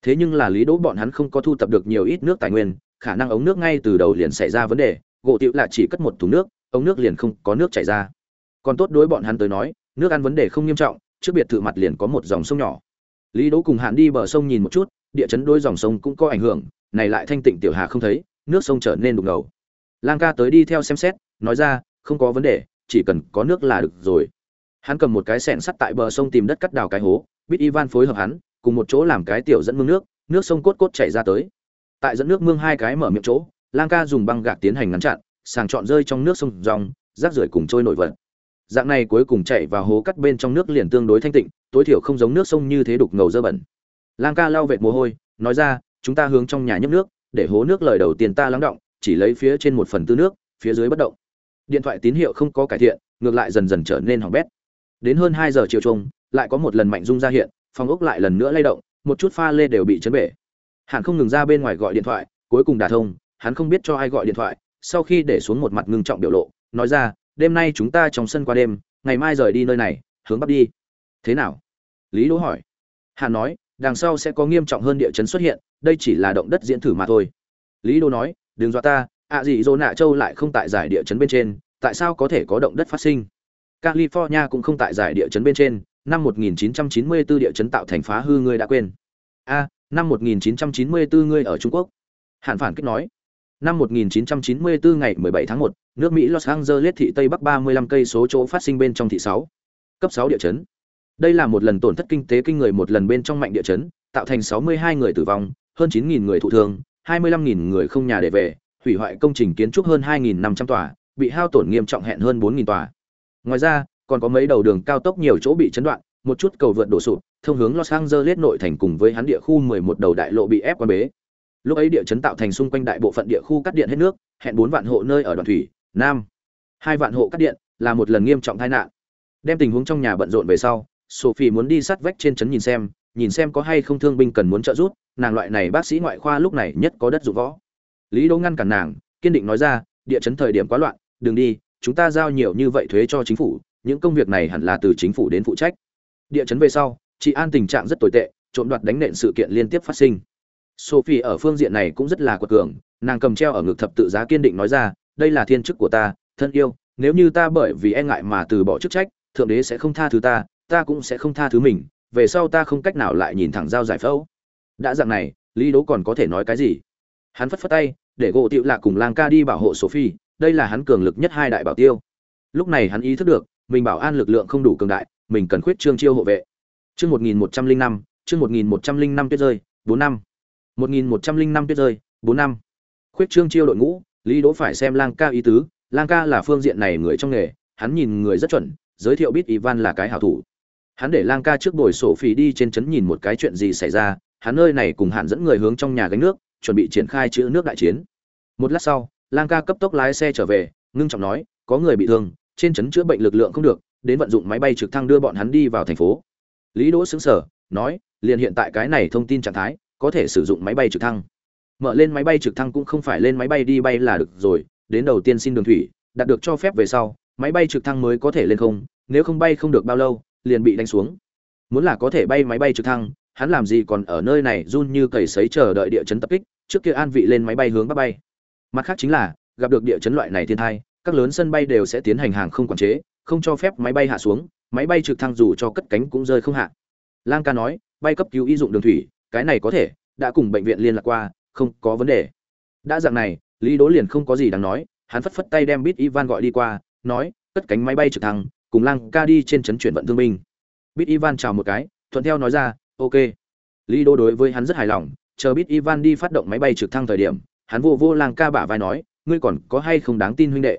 thế nhưng là lý đỗ bọn hắn không có thu tập được nhiều ít nước tài nguyên, khả năng ống nước ngay từ đầu liền xảy ra vấn đề, gỗ tiệu là chỉ cất một thùng nước, ống nước liền không có nước chảy ra. Còn tốt đối bọn hắn tới nói, nước ăn vấn đề không nghiêm trọng, trước biệt thự mặt liền có một dòng sông nhỏ. Lý đỗ cùng hạn đi bờ sông nhìn một chút, địa chấn đôi dòng sông cũng có ảnh hưởng, này lại thanh tịnh tiểu hà không thấy, nước sông trở nên đục ngầu. Lang ca tới đi theo xem xét, nói ra, không có vấn đề, chỉ cần có nước là được rồi. Hắn cầm một cái xẻng sắt tại bờ sông tìm đất cắt đào cái hố bít ivan phối hợp hắn cùng một chỗ làm cái tiểu dẫn mương nước nước sông cốt cốt chảy ra tới. Tại dẫn nước mương hai cái mở miệng chỗ lang ca dùng băng gạc tiến hành ngăn chặn sàng chọn rơi trong nước sông dòng rác rưởi cùng trôi nổi vật. Dạng này cuối cùng chạy vào hố cắt bên trong nước liền tương đối thanh tịnh tối thiểu không giống nước sông như thế đục ngầu dơ bẩn. Lang ca lau vệt mồ hôi nói ra chúng ta hướng trong nhà nhấp nước để hố nước lời đầu tiên ta lắng động chỉ lấy phía trên một phần tư nước phía dưới bất động. Điện thoại tín hiệu không có cải thiện ngược lại dần dần trở nên hỏng bét. Đến hơn hai giờ chiều trung, lại có một lần mạnh rung ra hiện phòng ốc lại lần nữa lay động, một chút pha lê đều bị chấn bể. Hàn không ngừng ra bên ngoài gọi điện thoại, cuối cùng đả thông, hắn không biết cho ai gọi điện thoại, sau khi để xuống một mặt ngưng trọng biểu lộ, nói ra, đêm nay chúng ta trong sân qua đêm, ngày mai rời đi nơi này, hướng bắc đi. Thế nào? Lý đỗ hỏi. Hàn nói, đằng sau sẽ có nghiêm trọng hơn địa chấn xuất hiện, đây chỉ là động đất diễn thử mà thôi. Lý đỗ nói, đừng dọa ta, ạ gì dô nạ châu lại không tại giải địa chấn bên trên, tại sao có thể có động đất phát sinh? California cũng không tại giải địa chấn bên trên năm 1994 địa chấn tạo thành phá hư ngươi đã quên a năm 1994 ngươi ở trung quốc hạn phản kích nói năm 1994 ngày 17 tháng 1, nước Mỹ Los Angeles thị Tây Bắc 35 cây số chỗ phát sinh bên trong thị 6. Cấp 6 địa chấn. Đây là một lần tổn thất kinh tế kinh người một lần bên trong mạnh địa chấn, tạo thành 62 người tử vong, hơn 9000 người thụ thương, 25000 người không nhà để về, hủy hoại công trình kiến trúc hơn 2500 tòa, bị hao tổn nghiêm trọng hẹn hơn 4000 tòa. Ngoài ra, còn có mấy đầu đường cao tốc nhiều chỗ bị chấn đoạn, một chút cầu vượt đổ sụp, thông hướng Los Angeles nội thành cùng với hắn địa khu 11 đầu đại lộ bị ép quan bế. Lúc ấy địa chấn tạo thành xung quanh đại bộ phận địa khu cắt điện hết nước, hẹn 4 vạn hộ nơi ở đoạn thủy, nam. Hai vạn hộ cắt điện, là một lần nghiêm trọng tai nạn. Đem tình huống trong nhà bận rộn về sau, Sophie muốn đi sát vách trên trấn nhìn xem, nhìn xem có hay không thương binh cần muốn trợ giúp, nàng loại này bác sĩ ngoại khoa lúc này nhất có đất dụng võ. Lý Đỗ ngăn cản nàng, kiên định nói ra, địa chấn thời điểm quá loạn đừng đi chúng ta giao nhiều như vậy thuế cho chính phủ những công việc này hẳn là từ chính phủ đến phụ trách. Địa chấn về sau, chị an tình trạng rất tồi tệ, trộm đoạt đánh nện sự kiện liên tiếp phát sinh. Sophie ở phương diện này cũng rất là quật cường, nàng cầm treo ở ngực thập tự giá kiên định nói ra, đây là thiên chức của ta, thân yêu, nếu như ta bởi vì e ngại mà từ bỏ chức trách, thượng đế sẽ không tha thứ ta ta cũng sẽ không tha thứ mình, về sau ta không cách nào lại nhìn thẳng giao giải phẫu. Đã dạng này, lý đố còn có thể nói cái gì? Hắn phất phất tay, để gỗ tiệu lạc cùng lang ca đi bảo hộ sophie, đây là hắn cường lực nhất hai đại bảo tiêu. Lúc này hắn ý thức được mình bảo an lực lượng không đủ cường đại, mình cần khuyết trương chiêu hộ vệ. Chương một nghìn một trăm linh năm, chương một nghìn một trăm linh năm tuyết rơi, bốn năm. một nghìn một trăm linh năm tuyết rơi, bốn năm. Khuyết trương chiêu đội ngũ, lý đỗ phải xem lang ca ý tứ. Lang ca là phương diện này người trong nghề, hắn nhìn người rất chuẩn, giới thiệu biết ivan là cái hảo thủ. Hắn để lang ca trước buổi sổ phỉ đi trên trấn nhìn một cái chuyện gì xảy ra, hắn nơi này cùng hạn dẫn người hướng trong nhà gánh nước, chuẩn bị triển khai chữ nước đại chiến. Một lát sau, lang ca cấp tốc lái xe trở về, ngưng trọng nói, có người bị thương trên trấn chữa bệnh lực lượng không được đến vận dụng máy bay trực thăng đưa bọn hắn đi vào thành phố. Lý đỗ sững sờ, nói liền hiện tại cái này thông tin trạng thái có thể sử dụng máy bay trực thăng. Mở lên máy bay trực thăng cũng không phải lên máy bay đi bay là được rồi đến đầu tiên xin đường thủy đạt được cho phép về sau máy bay trực thăng mới có thể lên không nếu không bay không được bao lâu liền bị đánh xuống. Muốn là có thể bay máy bay trực thăng hắn làm gì còn ở nơi này run như cầy sấy chờ đợi địa chấn tập kích trước kia an vị lên máy bay hướng bắc bay. Mặt khác chính là gặp được địa chấn loại này thiên thai các lớn sân bay đều sẽ tiến hành hàng không quản chế, không cho phép máy bay hạ xuống, máy bay trực thăng dù cho cất cánh cũng rơi không hạ. Lang ca nói, bay cấp cứu y dụng đường thủy, cái này có thể, đã cùng bệnh viện liên lạc qua, không có vấn đề. Đã dạng này, lý đố liền không có gì đáng nói, hắn phất phất tay đem bít ivan gọi đi qua, nói, cất cánh máy bay trực thăng, cùng lang ca đi trên trấn chuyển vận thương binh. Bít ivan chào một cái, thuận theo nói ra, ok. Lý đố đối với hắn rất hài lòng, chờ bít ivan đi phát động máy bay trực thăng thời điểm, hắn vô vô lang ca bả vai nói, ngươi còn có hay không đáng tin huynh đệ?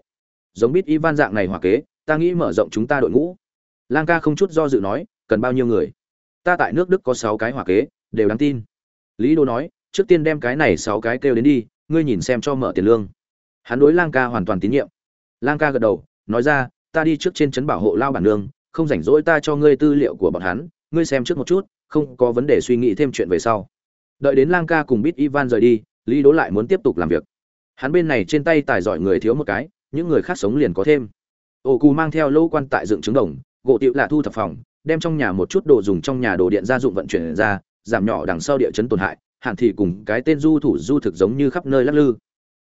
Giống bít ivan dạng này hòa kế, ta nghĩ mở rộng chúng ta đội ngũ. Lang ca không chút do dự nói, cần bao nhiêu người? Ta tại nước đức có sáu cái hòa kế, đều đáng tin. Lý đô nói, trước tiên đem cái này sáu cái kêu đến đi, ngươi nhìn xem cho mở tiền lương. Hắn đối lang ca hoàn toàn tín nhiệm. Lang ca gật đầu, nói ra, ta đi trước trên trấn bảo hộ lao bản lương không rảnh rỗi ta cho ngươi tư liệu của bọn hắn, ngươi xem trước một chút, không có vấn đề suy nghĩ thêm chuyện về sau. Đợi đến lang ca cùng bít ivan rời đi, lý đố lại muốn tiếp tục làm việc. Hắn bên này trên tay tài giỏi người thiếu một cái những người khác sống liền có thêm. Ổ cù mang theo lô quan tại dựng trứng đồng, gỗ tiệu là thu thập phòng, đem trong nhà một chút đồ dùng trong nhà đồ điện gia dụng vận chuyển ra, giảm nhỏ đằng sau địa chấn tổn hại, hạn thì cùng cái tên du thủ du thực giống như khắp nơi lắc lư.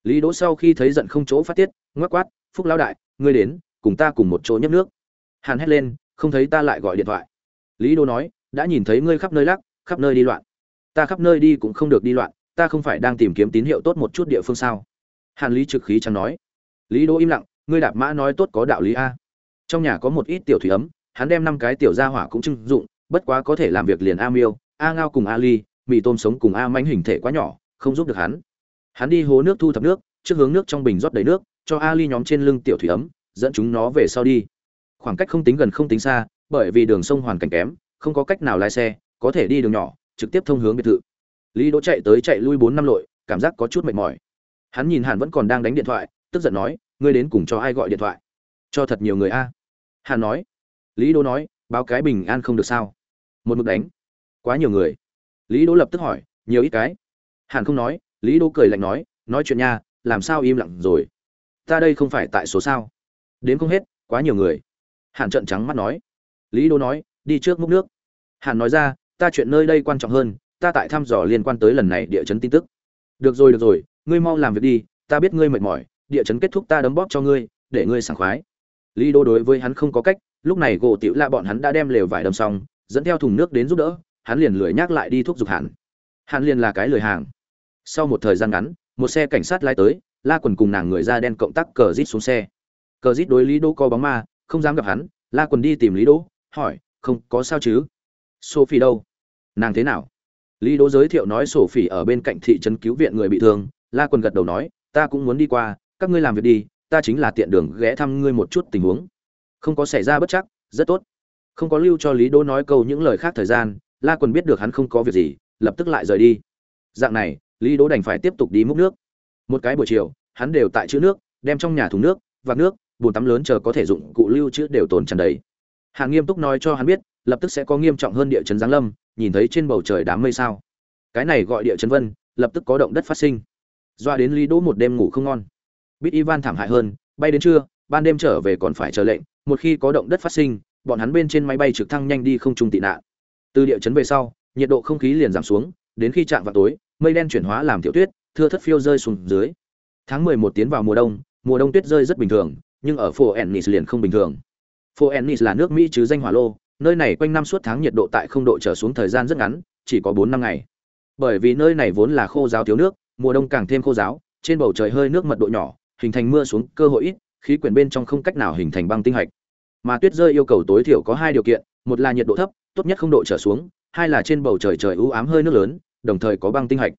Lý đỗ sau khi thấy giận không chỗ phát tiết, ngoắc quát, phúc lão đại, ngươi đến, cùng ta cùng một chỗ nhấp nước. Hàn hét lên, không thấy ta lại gọi điện thoại. Lý đỗ nói, đã nhìn thấy ngươi khắp nơi lắc, khắp nơi đi loạn. Ta khắp nơi đi cũng không được đi loạn, ta không phải đang tìm kiếm tín hiệu tốt một chút địa phương sao? Hàn lý trực khí chẳng nói lý đỗ im lặng, ngươi đạp mã nói tốt có đạo lý a. Trong nhà có một ít tiểu thủy ấm, hắn đem năm cái tiểu gia hỏa cũng trưng dụng, bất quá có thể làm việc liền a miêu, a ngao cùng a ly, mì tôm sống cùng a manh hình thể quá nhỏ, không giúp được hắn. Hắn đi hố nước thu thập nước, trước hướng nước trong bình rót đầy nước, cho a ly nhóm trên lưng tiểu thủy ấm, dẫn chúng nó về sau đi. Khoảng cách không tính gần không tính xa, bởi vì đường sông hoàn cảnh kém, không có cách nào lái xe, có thể đi đường nhỏ, trực tiếp thông hướng biệt thự. Lý đỗ chạy tới chạy lui bốn năm lội, cảm giác có chút mệt mỏi. Hắn nhìn hàn vẫn còn đang đánh điện thoại tức giận nói, ngươi đến cùng cho ai gọi điện thoại? Cho thật nhiều người a. Hàn nói. Lý đỗ nói, báo cái bình an không được sao? Một mực đánh. Quá nhiều người. Lý đỗ lập tức hỏi, nhiều ít cái? Hàn không nói, lý đỗ cười lạnh nói nói chuyện nha, làm sao im lặng rồi? Ta đây không phải tại số sao? Đến không hết, quá nhiều người. Hàn trợn trắng mắt nói. Lý đỗ nói, đi trước múc nước. Hàn nói ra, ta chuyện nơi đây quan trọng hơn, ta tại thăm dò liên quan tới lần này địa chấn tin tức. Được rồi được rồi, ngươi mau làm việc đi, ta biết ngươi mệt mỏi địa chấn kết thúc ta đấm bóp cho ngươi, để ngươi sảng khoái. Lý đô đối với hắn không có cách, lúc này gỗ tiểu la bọn hắn đã đem lều vải đâm xong, dẫn theo thùng nước đến giúp đỡ, hắn liền lười nhắc lại đi thuốc giục hắn hắn liền là cái lười hàng. Sau một thời gian ngắn, một xe cảnh sát lái tới, la quần cùng nàng người da đen cộng tác cờ rít xuống xe. Cờ rít đối lý đô co bóng ma, không dám gặp hắn, la quần đi tìm lý đô, hỏi, không có sao chứ? Sophie đâu? Nàng thế nào? Lý đô giới thiệu nói sophie ở bên cạnh thị trấn cứu viện người bị thương, la quần gật đầu nói, ta cũng muốn đi qua các ngươi làm việc đi, ta chính là tiện đường ghé thăm ngươi một chút tình huống. Không có xảy ra bất chắc, rất tốt. Không có lưu cho lý đỗ nói câu những lời khác thời gian, la quần biết được hắn không có việc gì, lập tức lại rời đi. Dạng này, lý đỗ đành phải tiếp tục đi múc nước. Một cái buổi chiều, hắn đều tại chữ nước, đem trong nhà thùng nước, vạc nước, bồn tắm lớn chờ có thể dụng cụ lưu trữ đều tồn tràn đầy. Hàn nghiêm túc nói cho hắn biết, lập tức sẽ có nghiêm trọng hơn địa chấn giáng lâm, nhìn thấy trên bầu trời đám mây sao. Cái này gọi địa chấn vân, lập tức có động đất phát sinh. Doa đến lý đỗ một đêm ngủ không ngon bít ivan thảm hại hơn, bay đến trưa, ban đêm trở về còn phải chờ lệnh, một khi có động đất phát sinh, bọn hắn bên trên máy bay trực thăng nhanh đi không trung tị nạn. Từ địa chấn về sau, nhiệt độ không khí liền giảm xuống, đến khi chạm vào tối, mây đen chuyển hóa làm tiểu tuyết, thưa thất phiêu rơi xuống dưới. Tháng mười một tiến vào mùa đông mùa đông tuyết rơi rất bình thường, nhưng ở phố ennis liền không bình thường. Phố ennis là nước mỹ chứ danh hỏa lô, nơi này quanh năm suốt tháng nhiệt độ tại không độ trở xuống thời gian rất ngắn, chỉ có bốn năm ngày. Bởi vì nơi này vốn là khô giáo thiếu nước, mùa đông càng thêm khô giáo, trên bầu trời hơi nước mật độ nhỏ hình thành mưa xuống, cơ hội ít, khí quyển bên trong không cách nào hình thành băng tinh hạch. Mà tuyết rơi yêu cầu tối thiểu có hai điều kiện, một là nhiệt độ thấp, tốt nhất không độ trở xuống, hai là trên bầu trời trời u ám hơi nước lớn, đồng thời có băng tinh hạch.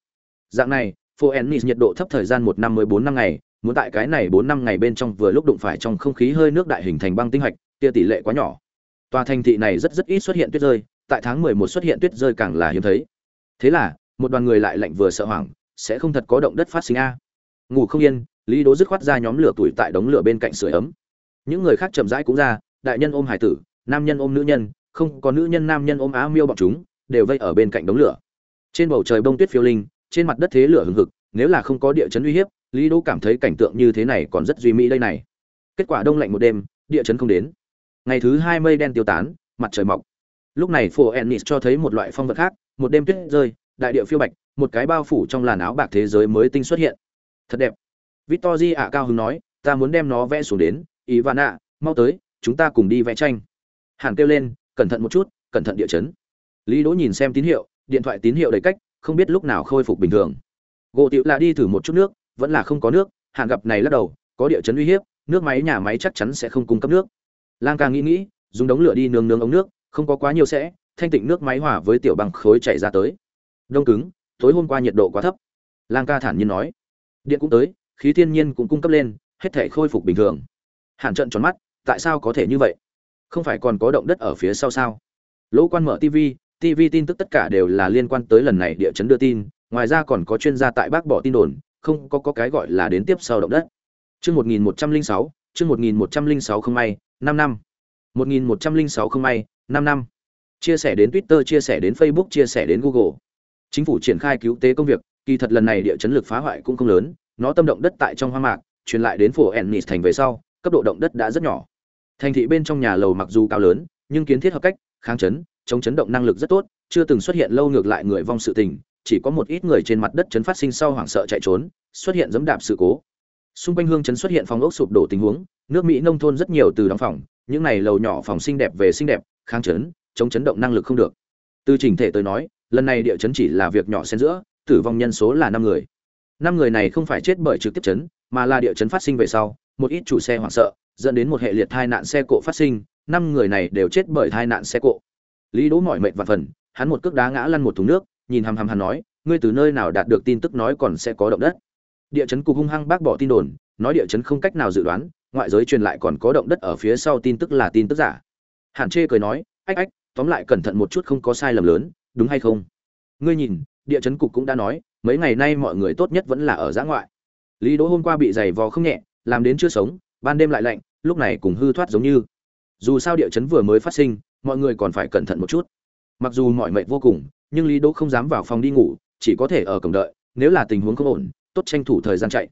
Dạng này, Phoenix nhiệt độ thấp thời gian một năm mới bốn năm ngày, muốn tại cái này bốn năm ngày bên trong vừa lúc đụng phải trong không khí hơi nước đại hình thành băng tinh hạch tia tỷ lệ quá nhỏ. Tòa thành thị này rất rất ít xuất hiện tuyết rơi, tại tháng mười một xuất hiện tuyết rơi càng là hiếm thấy. Thế là, một đoàn người lại lạnh vừa sợ hoảng, sẽ không thật có động đất phát sinh a. Ngủ không yên lý đố dứt khoát ra nhóm lửa tuổi tại đống lửa bên cạnh sưởi ấm. Những người khác chậm rãi cũng ra, đại nhân ôm hải tử, nam nhân ôm nữ nhân, không có nữ nhân nam nhân ôm á miêu bọn chúng, đều vây ở bên cạnh đống lửa. Trên bầu trời bông tuyết phiêu linh, trên mặt đất thế lửa hừng hực, nếu là không có địa chấn uy hiếp, lý đỗ cảm thấy cảnh tượng như thế này còn rất duy mỹ đây này. Kết quả đông lạnh một đêm, địa chấn không đến. Ngày thứ hai mây đen tiêu tán, mặt trời mọc. Lúc này phố ennis cho thấy một loại phong vật khác, một đêm tuyết rơi, đại địa phiêu bạch, một cái bao phủ trong làn áo bạc thế giới mới tinh xuất hiện. Thật đẹp. Victory ạ, cao hứng nói, ta muốn đem nó vẽ xuống đến, ivana, mau tới, chúng ta cùng đi vẽ tranh. Hàn kêu lên, cẩn thận một chút, cẩn thận địa chấn. Lý đỗ nhìn xem tín hiệu, điện thoại tín hiệu đầy cách, không biết lúc nào khôi phục bình thường. Gỗ tiểu là đi thử một chút nước, vẫn là không có nước, hàn gặp này lắc đầu, có địa chấn uy hiếp, nước máy, nhà máy chắc chắn sẽ không cung cấp nước. Lang ca nghĩ nghĩ, dùng đống lửa đi nướng nướng ống nước, không có quá nhiều sẽ, thanh tịnh nước máy hòa với tiểu bằng khối chảy ra tới. Đông cứng, tối hôm qua nhiệt độ quá thấp. Lang ca thản nhiên nói, điện cũng tới khí thiên nhiên cũng cung cấp lên hết thể khôi phục bình thường. Hàn trận tròn mắt tại sao có thể như vậy? Không phải còn có động đất ở phía sau sao? Lỗ quan mở tv tv tin tức tất cả đều là liên quan tới lần này địa chấn đưa tin ngoài ra còn có chuyên gia tại bác bỏ tin đồn không có, có cái gọi là đến tiếp sau động đất. Chương một nghìn một trăm linh sáu chương một nghìn một trăm linh sáu không may năm năm. một nghìn một trăm linh sáu không may năm năm. Chia sẻ đến twitter chia sẻ đến facebook chia sẻ đến google. Chính phủ triển khai cứu tế công việc kỳ thật lần này địa chấn lực phá hoại cũng không lớn nó tâm động đất tại trong hoang mạc, truyền lại đến phủ ennis thành về sau, cấp độ động đất đã rất nhỏ. Thành thị bên trong nhà lầu mặc dù cao lớn, nhưng kiến thiết hợp cách, kháng chấn, chống chấn động năng lực rất tốt, chưa từng xuất hiện lâu ngược lại người vong sự tình, chỉ có một ít người trên mặt đất chấn phát sinh sau hoảng sợ chạy trốn, xuất hiện dẫm đạp sự cố. Xung quanh hương chấn xuất hiện phòng ốc sụp đổ tình huống, nước mỹ nông thôn rất nhiều từ đóng phòng, những này lầu nhỏ phòng xinh đẹp về xinh đẹp, kháng chấn, chống chấn động năng lực không được. Từ trình thể tới nói, lần này địa chấn chỉ là việc nhỏ xen giữa, tử vong nhân số là năm người năm người này không phải chết bởi trực tiếp chấn, mà là địa chấn phát sinh về sau, một ít chủ xe hoảng sợ, dẫn đến một hệ liệt tai nạn xe cộ phát sinh, năm người này đều chết bởi tai nạn xe cộ. Lý đỗ mỏi mệt và phần, hắn một cước đá ngã lăn một thùng nước, nhìn hằm hằm hắn nói, ngươi từ nơi nào đạt được tin tức nói còn sẽ có động đất? Địa chấn cục hung hăng bác bỏ tin đồn, nói địa chấn không cách nào dự đoán, ngoại giới truyền lại còn có động đất ở phía sau tin tức là tin tức giả. Hạn chê cười nói, ách ách, tóm lại cẩn thận một chút không có sai lầm lớn, đúng hay không? Ngươi nhìn địa chấn cục cũng đã nói, mấy ngày nay mọi người tốt nhất vẫn là ở giã ngoại. Lý đỗ hôm qua bị giày vò không nhẹ, làm đến chưa sống, ban đêm lại lạnh, lúc này cùng hư thoát giống như. Dù sao địa chấn vừa mới phát sinh, mọi người còn phải cẩn thận một chút. Mặc dù mọi mệt vô cùng, nhưng lý đỗ không dám vào phòng đi ngủ, chỉ có thể ở cổng đợi, nếu là tình huống không ổn, tốt tranh thủ thời gian chạy.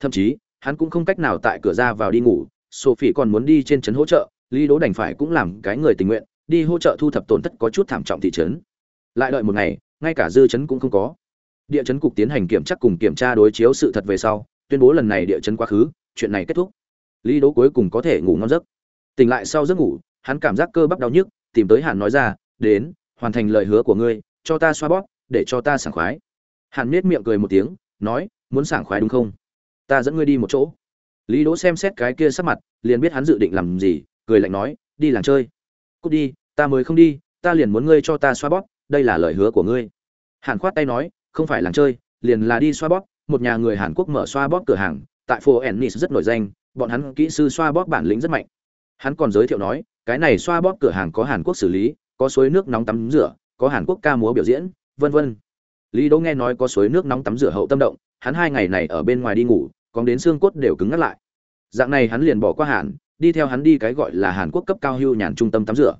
Thậm chí, hắn cũng không cách nào tại cửa ra vào đi ngủ, sophie còn muốn đi trên trấn hỗ trợ, lý đỗ đành phải cũng làm cái người tình nguyện, đi hỗ trợ thu thập tổn thất có chút thảm trọng thị trấn. Lại đợi một ngày ngay cả dư chấn cũng không có. Địa chấn cục tiến hành kiểm tra cùng kiểm tra đối chiếu sự thật về sau, tuyên bố lần này địa chấn quá khứ, chuyện này kết thúc. Lý đỗ cuối cùng có thể ngủ ngon giấc. Tỉnh lại sau giấc ngủ, hắn cảm giác cơ bắp đau nhức, tìm tới hàn nói ra, đến, hoàn thành lời hứa của ngươi, cho ta xoa bóp, để cho ta sảng khoái. Hàn miết miệng cười một tiếng, nói, muốn sảng khoái đúng không? Ta dẫn ngươi đi một chỗ. Lý đỗ xem xét cái kia sắc mặt, liền biết hắn dự định làm gì, cười lạnh nói, đi làng chơi. Cút đi, ta mới không đi, ta liền muốn ngươi cho ta xoa bóp đây là lời hứa của ngươi. Hàn khoát tay nói, không phải làng chơi, liền là đi xoa bóp. Một nhà người hàn quốc mở xoa bóp cửa hàng, tại phố ennis rất nổi danh, bọn hắn kỹ sư xoa bóp bản lĩnh rất mạnh. Hắn còn giới thiệu nói, cái này xoa bóp cửa hàng có hàn quốc xử lý, có suối nước nóng tắm rửa, có hàn quốc ca múa biểu diễn, vân vân. Lý đỗ nghe nói có suối nước nóng tắm rửa hậu tâm động, hắn hai ngày này ở bên ngoài đi ngủ còn đến xương cốt đều cứng ngắt lại. Dạng này hắn liền bỏ qua hàn, đi theo hắn đi cái gọi là hàn quốc cấp cao hưu nhàn trung tâm tắm rửa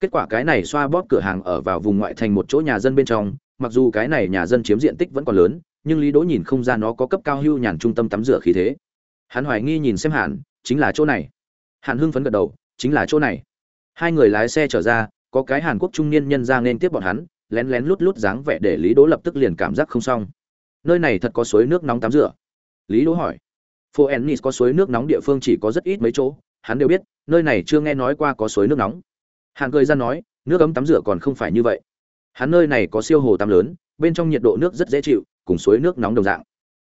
kết quả cái này xoa bóp cửa hàng ở vào vùng ngoại thành một chỗ nhà dân bên trong, mặc dù cái này nhà dân chiếm diện tích vẫn còn lớn, nhưng lý đỗ nhìn không ra nó có cấp cao hưu nhàn trung tâm tắm rửa khí thế. Hắn hoài nghi nhìn xem hàn, chính là chỗ này. Hàn hưng phấn gật đầu, chính là chỗ này. Hai người lái xe trở ra, có cái hàn quốc trung niên nhân ra nên tiếp bọn hắn, lén lén lút lút dáng vẻ để lý đỗ lập tức liền cảm giác không xong. Nơi này thật có suối nước nóng tắm rửa. Lý đỗ hỏi. Phố ennis có suối nước nóng địa phương chỉ có rất ít mấy chỗ, hắn đều biết, nơi này chưa nghe nói qua có suối nước nóng hàn cười ra nói, nước ấm tắm rửa còn không phải như vậy. Hắn nơi này có siêu hồ tắm lớn, bên trong nhiệt độ nước rất dễ chịu, cùng suối nước nóng đồng dạng.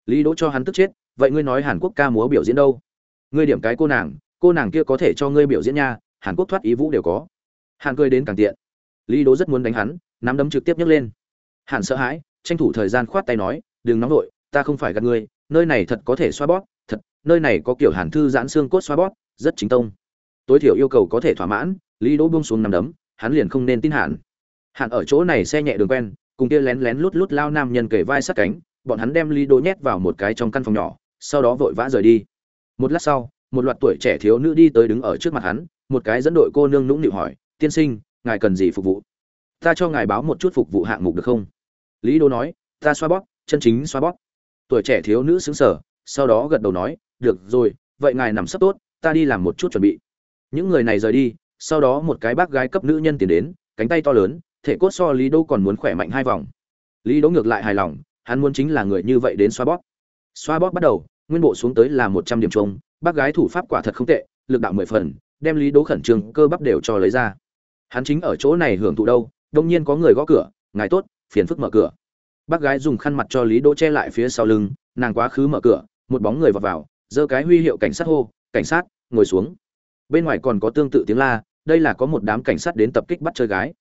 Lý đỗ cho hắn tức chết, vậy ngươi nói hàn quốc ca múa biểu diễn đâu? Ngươi điểm cái cô nàng cô nàng kia có thể cho ngươi biểu diễn nha, hàn quốc thoát ý vũ đều có. Hàn cười đến càng tiện. Lý đỗ rất muốn đánh hắn, nắm đấm trực tiếp nhấc lên. Hàn sợ hãi, tranh thủ thời gian khoát tay nói, đừng nóng vội, ta không phải gạt ngươi, nơi này thật có thể xoa bóp, thật, nơi này có kiểu hàn thư giãn xương cốt xoa bóp, rất chính tông. Tối thiểu yêu cầu có thể thỏa mãn lý đỗ buông xuống nằm đấm, hắn liền không nên tin hạn hạn ở chỗ này xe nhẹ đường quen, cùng kia lén lén lút lút lao nam nhân kề vai sát cánh, bọn hắn đem lý đỗ nhét vào một cái trong căn phòng nhỏ, sau đó vội vã rời đi. Một lát sau, một loạt tuổi trẻ thiếu nữ đi tới đứng ở trước mặt hắn, một cái dẫn đội cô nương nũng nịu hỏi, tiên sinh, ngài cần gì phục vụ? Ta cho ngài báo một chút phục vụ hạng mục được không? Lý đỗ nói, ta xoa bóp, chân chính xoa bóp. Tuổi trẻ thiếu nữ xứng sở sau đó gật đầu nói, được rồi, vậy ngài nằm sắp tốt, ta đi làm một chút chuẩn bị. Những người này rời đi sau đó một cái bác gái cấp nữ nhân tiến đến, cánh tay to lớn, thể cốt so lý đỗ còn muốn khỏe mạnh hai vòng. Lý đỗ ngược lại hài lòng, hắn muốn chính là người như vậy đến xoa bóp. Xoa bóp bắt đầu, nguyên bộ xuống tới là một trăm điểm chung, bác gái thủ pháp quả thật không tệ, lực đạo mười phần, đem lý đỗ khẩn trương cơ bắp đều cho lấy ra. Hắn chính ở chỗ này hưởng thụ đâu, đông nhiên có người gõ cửa, ngài tốt, phiền phức mở cửa. Bác gái dùng khăn mặt cho lý đỗ che lại phía sau lưng, nàng quá khứ mở cửa, một bóng người vào vào, giơ cái huy hiệu cảnh sát hô, cảnh sát, ngồi xuống bên ngoài còn có tương tự tiếng la, đây là có một đám cảnh sát đến tập kích bắt chơi gái.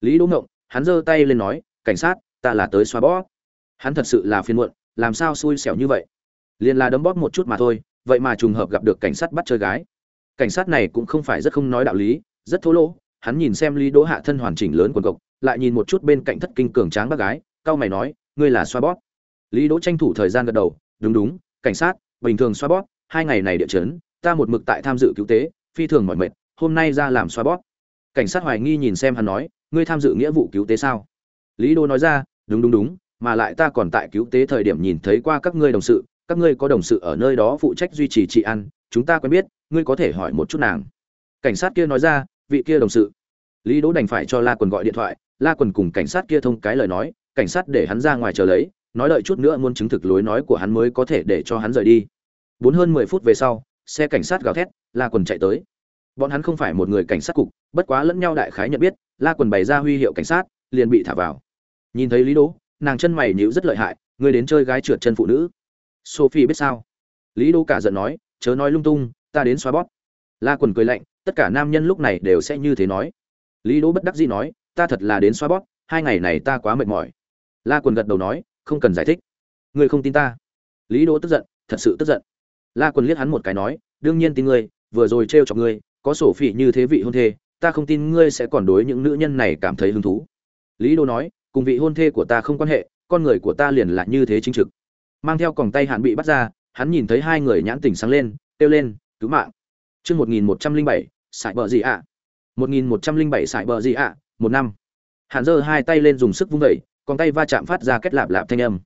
Lý đỗ ngộng, hắn giơ tay lên nói, cảnh sát, ta là tới xoa bóp. Hắn thật sự là phiền muộn, làm sao xui xẻo như vậy? Liền là đấm bóp một chút mà thôi, vậy mà trùng hợp gặp được cảnh sát bắt chơi gái. Cảnh sát này cũng không phải rất không nói đạo lý, rất thô lỗ, hắn nhìn xem lý đỗ hạ thân hoàn chỉnh lớn quần cộc, lại nhìn một chút bên cạnh thất kinh cường tráng bác gái cao mày nói, ngươi là xoa bóp. Lý đỗ tranh thủ thời gian gật đầu, đúng đúng, cảnh sát, bình thường xoa bóp, hai ngày này địa chấn, ta một mực tại tham dự cứu tế phi thường mỏi mệt, hôm nay ra làm xoa bót cảnh sát hoài nghi nhìn xem hắn nói, ngươi tham dự nghĩa vụ cứu tế sao? Lý đô nói ra, đúng đúng đúng, mà lại ta còn tại cứu tế thời điểm nhìn thấy qua các ngươi đồng sự, các ngươi có đồng sự ở nơi đó phụ trách duy trì trị ăn chúng ta quen biết, ngươi có thể hỏi một chút nàng. Cảnh sát kia nói ra, vị kia đồng sự. Lý đỗ đành phải cho la quần gọi điện thoại, la quần cùng cảnh sát kia thông cái lời nói, cảnh sát để hắn ra ngoài chờ lấy, nói đợi chút nữa muốn chứng thực lối nói của hắn mới có thể để cho hắn rời đi. Bốn hơn mười phút về sau xe cảnh sát gào thét, la quần chạy tới. Bọn hắn không phải một người cảnh sát cục, bất quá lẫn nhau đại khái nhận biết, la quần bày ra huy hiệu cảnh sát, liền bị thả vào. Nhìn thấy lý đỗ, nàng chân mày nhíu rất lợi hại, ngươi đến chơi gái trượt chân phụ nữ. Sophie biết sao? Lý đỗ cả giận nói, chớ nói lung tung, ta đến xóa bóp. La quần cười lạnh, tất cả nam nhân lúc này đều sẽ như thế nói. Lý đỗ bất đắc dĩ nói, ta thật là đến xóa bóp, hai ngày này ta quá mệt mỏi. La quần gật đầu nói, không cần giải thích. Ngươi không tin ta. Lý đỗ tức giận, thật sự tức giận la quần liếc hắn một cái nói, đương nhiên tin ngươi, vừa rồi trêu chọc ngươi, có sổ phỉ như thế vị hôn thê, ta không tin ngươi sẽ còn đối những nữ nhân này cảm thấy hứng thú. Lý đô nói, cùng vị hôn thê của ta không quan hệ, con người của ta liền là như thế chính trực. Mang theo còng tay hạn bị bắt ra, hắn nhìn thấy hai người nhãn tỉnh sáng lên, kêu lên, cứu mạng. Chương một nghìn một trăm linh bảy, sải bờ gì ạ? một nghìn một trăm linh bảy, sải bờ gì ạ? Một năm. Hạn giơ hai tay lên dùng sức vung vẩy còn tay va chạm phát ra kết lạp lạp thanh âm.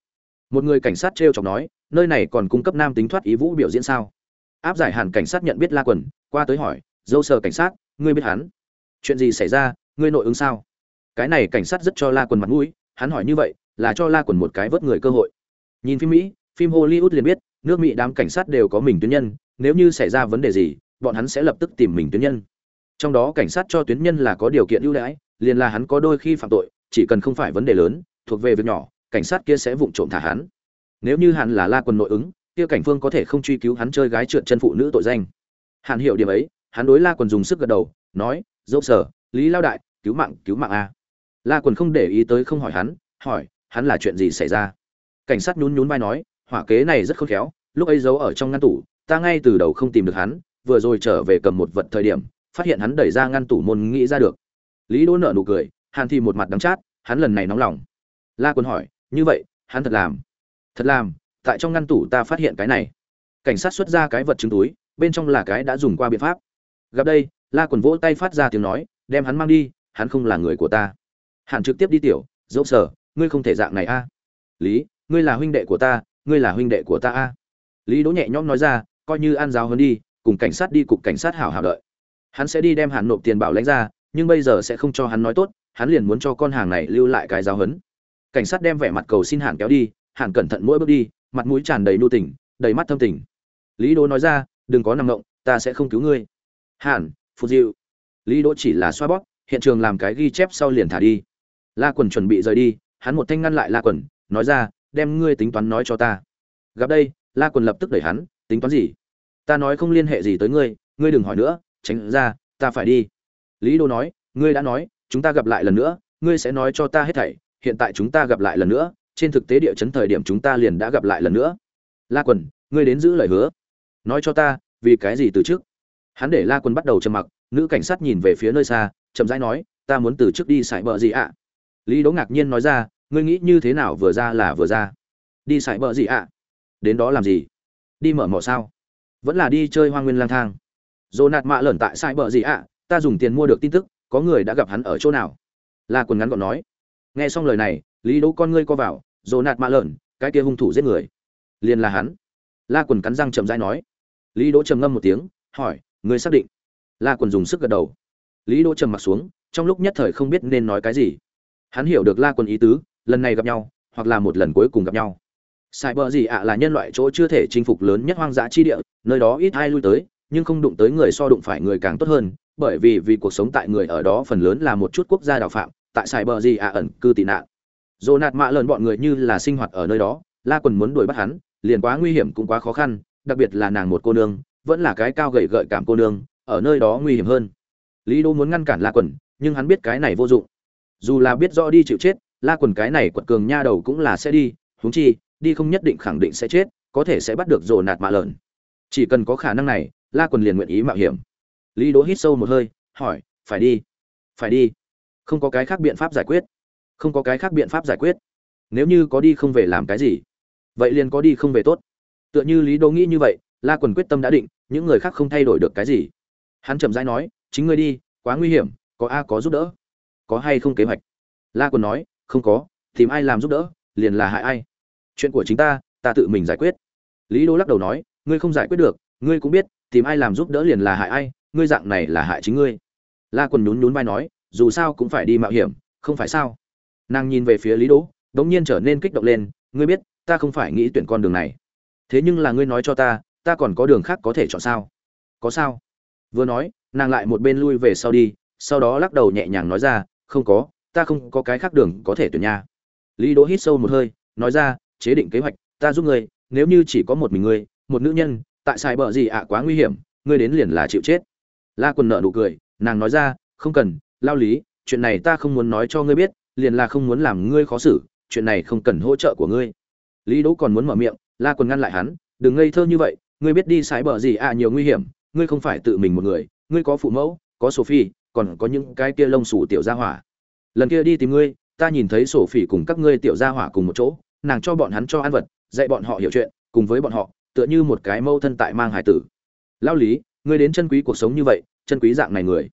Một người cảnh sát t r e o chọc nói nơi này còn cung cấp nam tính thoát ý vũ biểu diễn sao? Áp giải hàn cảnh sát nhận biết la quần, qua tới hỏi, dâu sờ cảnh sát, ngươi biết hắn? Chuyện gì xảy ra, ngươi nội ứng sao? Cái này cảnh sát rất cho la quần mặt mũi, hắn hỏi như vậy là cho la quần một cái vớt người cơ hội. Nhìn phim mỹ, phim hollywood liền biết, nước mỹ đám cảnh sát đều có mình tuyến nhân, nếu như xảy ra vấn đề gì, bọn hắn sẽ lập tức tìm mình tuyến nhân. Trong đó cảnh sát cho tuyến nhân là có điều kiện ưu đãi, liền là hắn có đôi khi phạm tội, chỉ cần không phải vấn đề lớn, thuộc về việc nhỏ, cảnh sát kia sẽ vụng trộm thả hắn nếu như hắn là la quần nội ứng, kia cảnh phương có thể không truy cứu hắn chơi gái trượt chân phụ nữ tội danh. Hắn hiểu điểm ấy, hắn đối la quần dùng sức gật đầu, nói, dẫu sở, lý lao đại, cứu mạng cứu mạng a. La quần không để ý tới không hỏi hắn hỏi, hắn là chuyện gì xảy ra? Cảnh sát nhún nhún vai nói, hỏa kế này rất khôn khéo, lúc ấy giấu ở trong ngăn tủ, ta ngay từ đầu không tìm được hắn, vừa rồi trở về cầm một vật thời điểm, phát hiện hắn đẩy ra ngăn tủ môn nghĩ ra được. Lý đỗ nợ nụ cười, hàn thì một mặt đắng chát, hắn lần này nóng lòng. La quân hỏi, như vậy, hắn thật làm? Thật làm, tại trong ngăn tủ ta phát hiện cái này. Cảnh sát xuất ra cái vật chứng túi, bên trong là cái đã dùng qua biện pháp. Gặp đây, la quần vỗ tay phát ra tiếng nói, đem hắn mang đi, hắn không là người của ta. Hạn trực tiếp đi tiểu dẫu sở, ngươi không thể dạng này a. Lý, ngươi là huynh đệ của ta, ngươi là huynh đệ của ta a. Lý đỗ nhẹ nhõm nói ra, coi như an giáo hơn đi, cùng cảnh sát đi cục cảnh sát hảo hảo đợi. Hắn sẽ đi đem hàn nộp tiền bảo lãnh ra, nhưng bây giờ sẽ không cho hắn nói tốt, hắn liền muốn cho con hàng này lưu lại cái giáo hấn cảnh sát đem vẻ mặt cầu xin hàn kéo đi hàn cẩn thận mỗi bước đi, mặt mũi tràn đầy nu tỉnh, đầy mắt thâm tình. Lý đỗ nói ra, đừng có nằm ngộng, ta sẽ không cứu ngươi. Hàn phù diệu lý đỗ chỉ là xoa bóp, hiện trường làm cái ghi chép sau liền thả đi. La quần chuẩn bị rời đi, hắn một thanh ngăn lại la quần, nói ra, đem ngươi tính toán nói cho ta. Gặp đây, la quần lập tức đẩy hắn, tính toán gì? Ta nói không liên hệ gì tới ngươi ngươi đừng hỏi nữa, tránh ra, ta phải đi. Lý đô nói, ngươi đã nói, chúng ta gặp lại lần nữa, ngươi sẽ nói cho ta hết thảy, hiện tại chúng ta gặp lại lần nữa trên thực tế địa chấn thời điểm chúng ta liền đã gặp lại lần nữa. La quần, ngươi đến giữ lời hứa. Nói cho ta, vì cái gì từ trước? Hắn để la quần bắt đầu trầm mặc, nữ cảnh sát nhìn về phía nơi xa, chậm rãi nói, ta muốn từ trước đi sải bờ gì ạ? Lý đỗ ngạc nhiên nói ra, ngươi nghĩ như thế nào vừa ra là vừa ra. Đi sải bờ gì ạ? Đến đó làm gì? Đi mở mỏ sao? Vẫn là đi chơi hoa nguyên lang thang. Dồ nạt mạ lởn tại sải bờ gì ạ? Ta dùng tiền mua được tin tức, có người đã gặp hắn ở chỗ nào? La quần ngắn gọn nói. Nghe xong lời này, lý đỗ con ngươi co vào dồ nạt mạ lợn, cái kia hung thủ giết người. Liền là hắn. La quần cắn răng chậm rãi nói. Lý đỗ trầm ngâm một tiếng hỏi ngươi xác định? La quần dùng sức gật đầu. Lý đỗ trầm mặt xuống trong lúc nhất thời không biết nên nói cái gì. Hắn hiểu được la quần ý tứ lần này gặp nhau hoặc là một lần cuối cùng gặp nhau. Sai bờ gì ạ là nhân loại chỗ chưa thể chinh phục lớn nhất hoang dã chi địa nơi đó ít ai lui tới nhưng không đụng tới người so đụng phải người càng tốt hơn bởi vì vì cuộc sống tại người ở đó phần lớn là một chút quốc gia đào phạm tại sai bờ gì ạ ẩn cư tị nạn dồ nạt mạ lợn bọn người như là sinh hoạt ở nơi đó, la quần muốn đuổi bắt hắn, liền quá nguy hiểm cũng quá khó khăn, đặc biệt là nàng một cô nương, vẫn là cái cao gầy gợi cảm cô nương, ở nơi đó nguy hiểm hơn. Lý đô muốn ngăn cản la quần, nhưng hắn biết cái này vô dụng. Dù là biết rõ đi chịu chết, la quần cái này quật cường nha đầu cũng là sẽ đi, huống chi, đi không nhất định khẳng định sẽ chết, có thể sẽ bắt được rồ nạt mạ lợn. Chỉ cần có khả năng này, la quần liền nguyện ý mạo hiểm. Lý đỗ hít sâu một hơi, hỏi, phải đi phải đi. Không có cái khác biện pháp giải quyết không có cái khác biện pháp giải quyết. Nếu như có đi không về làm cái gì, vậy liền có đi không về tốt. Tựa như lý đỗ nghĩ như vậy, la quần quyết tâm đã định, những người khác không thay đổi được cái gì. Hắn chậm rãi nói, chính ngươi đi, quá nguy hiểm, có a có giúp đỡ, có hay không kế hoạch? La quần nói, không có, tìm ai làm giúp đỡ, liền là hại ai. Chuyện của chính ta ta tự mình giải quyết. Lý đô lắc đầu nói, ngươi không giải quyết được, ngươi cũng biết, tìm ai làm giúp đỡ liền là hại ai, ngươi dạng này là hại chính ngươi. La quần nhún nhún vai nói, dù sao cũng phải đi mạo hiểm, không phải sao? Nàng nhìn về phía lý đỗ đ ỗ n g nhiên trở nên kích động lên, ngươi biết, ta không phải nghĩ tuyển con đường này. Thế nhưng là ngươi nói cho ta ta còn có đường khác có thể chọn sao? Có sao. Vừa nói, nàng lại một bên lui về sau đi, sau đó lắc đầu nhẹ nhàng nói ra, không có, ta không có cái khác đường có thể tuyển nha. Lý đỗ hít sâu một hơi, nói ra, chế định kế hoạch, ta giúp ngươi, nếu như chỉ có một mình ngươi, một nữ nhân, tại sai bờ gì ạ, quá nguy hiểm, ngươi đến liền là chịu chết. La quần nợ nụ cười, nàng nói ra, không cần, lao lý, chuyện này ta không muốn nói cho ngươi biết liền là không muốn làm ngươi khó xử, chuyện này không cần hỗ trợ của ngươi. Lý đỗ còn muốn mở miệng, la quần ngăn lại hắn, đừng ngây thơ như vậy, ngươi biết đi sái bờ gì à? nhiều nguy hiểm, ngươi không phải tự mình một người, ngươi có phụ mẫu, có sophie, còn có những cái kia lông xù tiểu gia hỏa. Lần kia đi tìm ngươi, ta nhìn thấy sophie cùng các ngươi tiểu gia hỏa cùng một chỗ, nàng cho bọn hắn cho ăn vật, dạy bọn họ hiểu chuyện, cùng với bọn họ, tựa như một cái mâu thân tại mang hải tử. Lao lý, ngươi đến chân quý cuộc sống như vậy, chân quý dạng này người.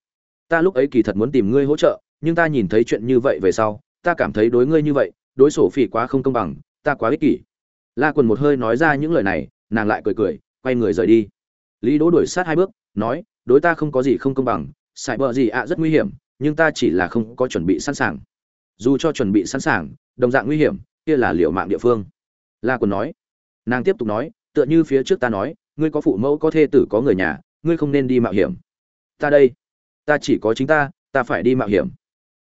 Ta lúc ấy kỳ thật muốn tìm ngươi hỗ trợ nhưng ta nhìn thấy chuyện như vậy về sau, ta cảm thấy đối ngươi như vậy, đối sổ phỉ quá không công bằng, ta quá ích kỷ. La quần một hơi nói ra những lời này, nàng lại cười cười, quay người rời đi. Lý đỗ đuổi sát hai bước, nói, đối ta không có gì không công bằng sải bờ gì ạ, rất nguy hiểm, nhưng ta chỉ là không có chuẩn bị sẵn sàng. Dù cho chuẩn bị sẵn sàng, đồng dạng nguy hiểm, kia là liệu mạng địa phương. La quần nói. Nàng tiếp tục nói, tựa như phía trước ta nói, ngươi có phụ mẫu có thê tử có người nhà, ngươi không nên đi mạo hiểm. Ta đây. Ta chỉ có chính ta ta phải đi mạo hiểm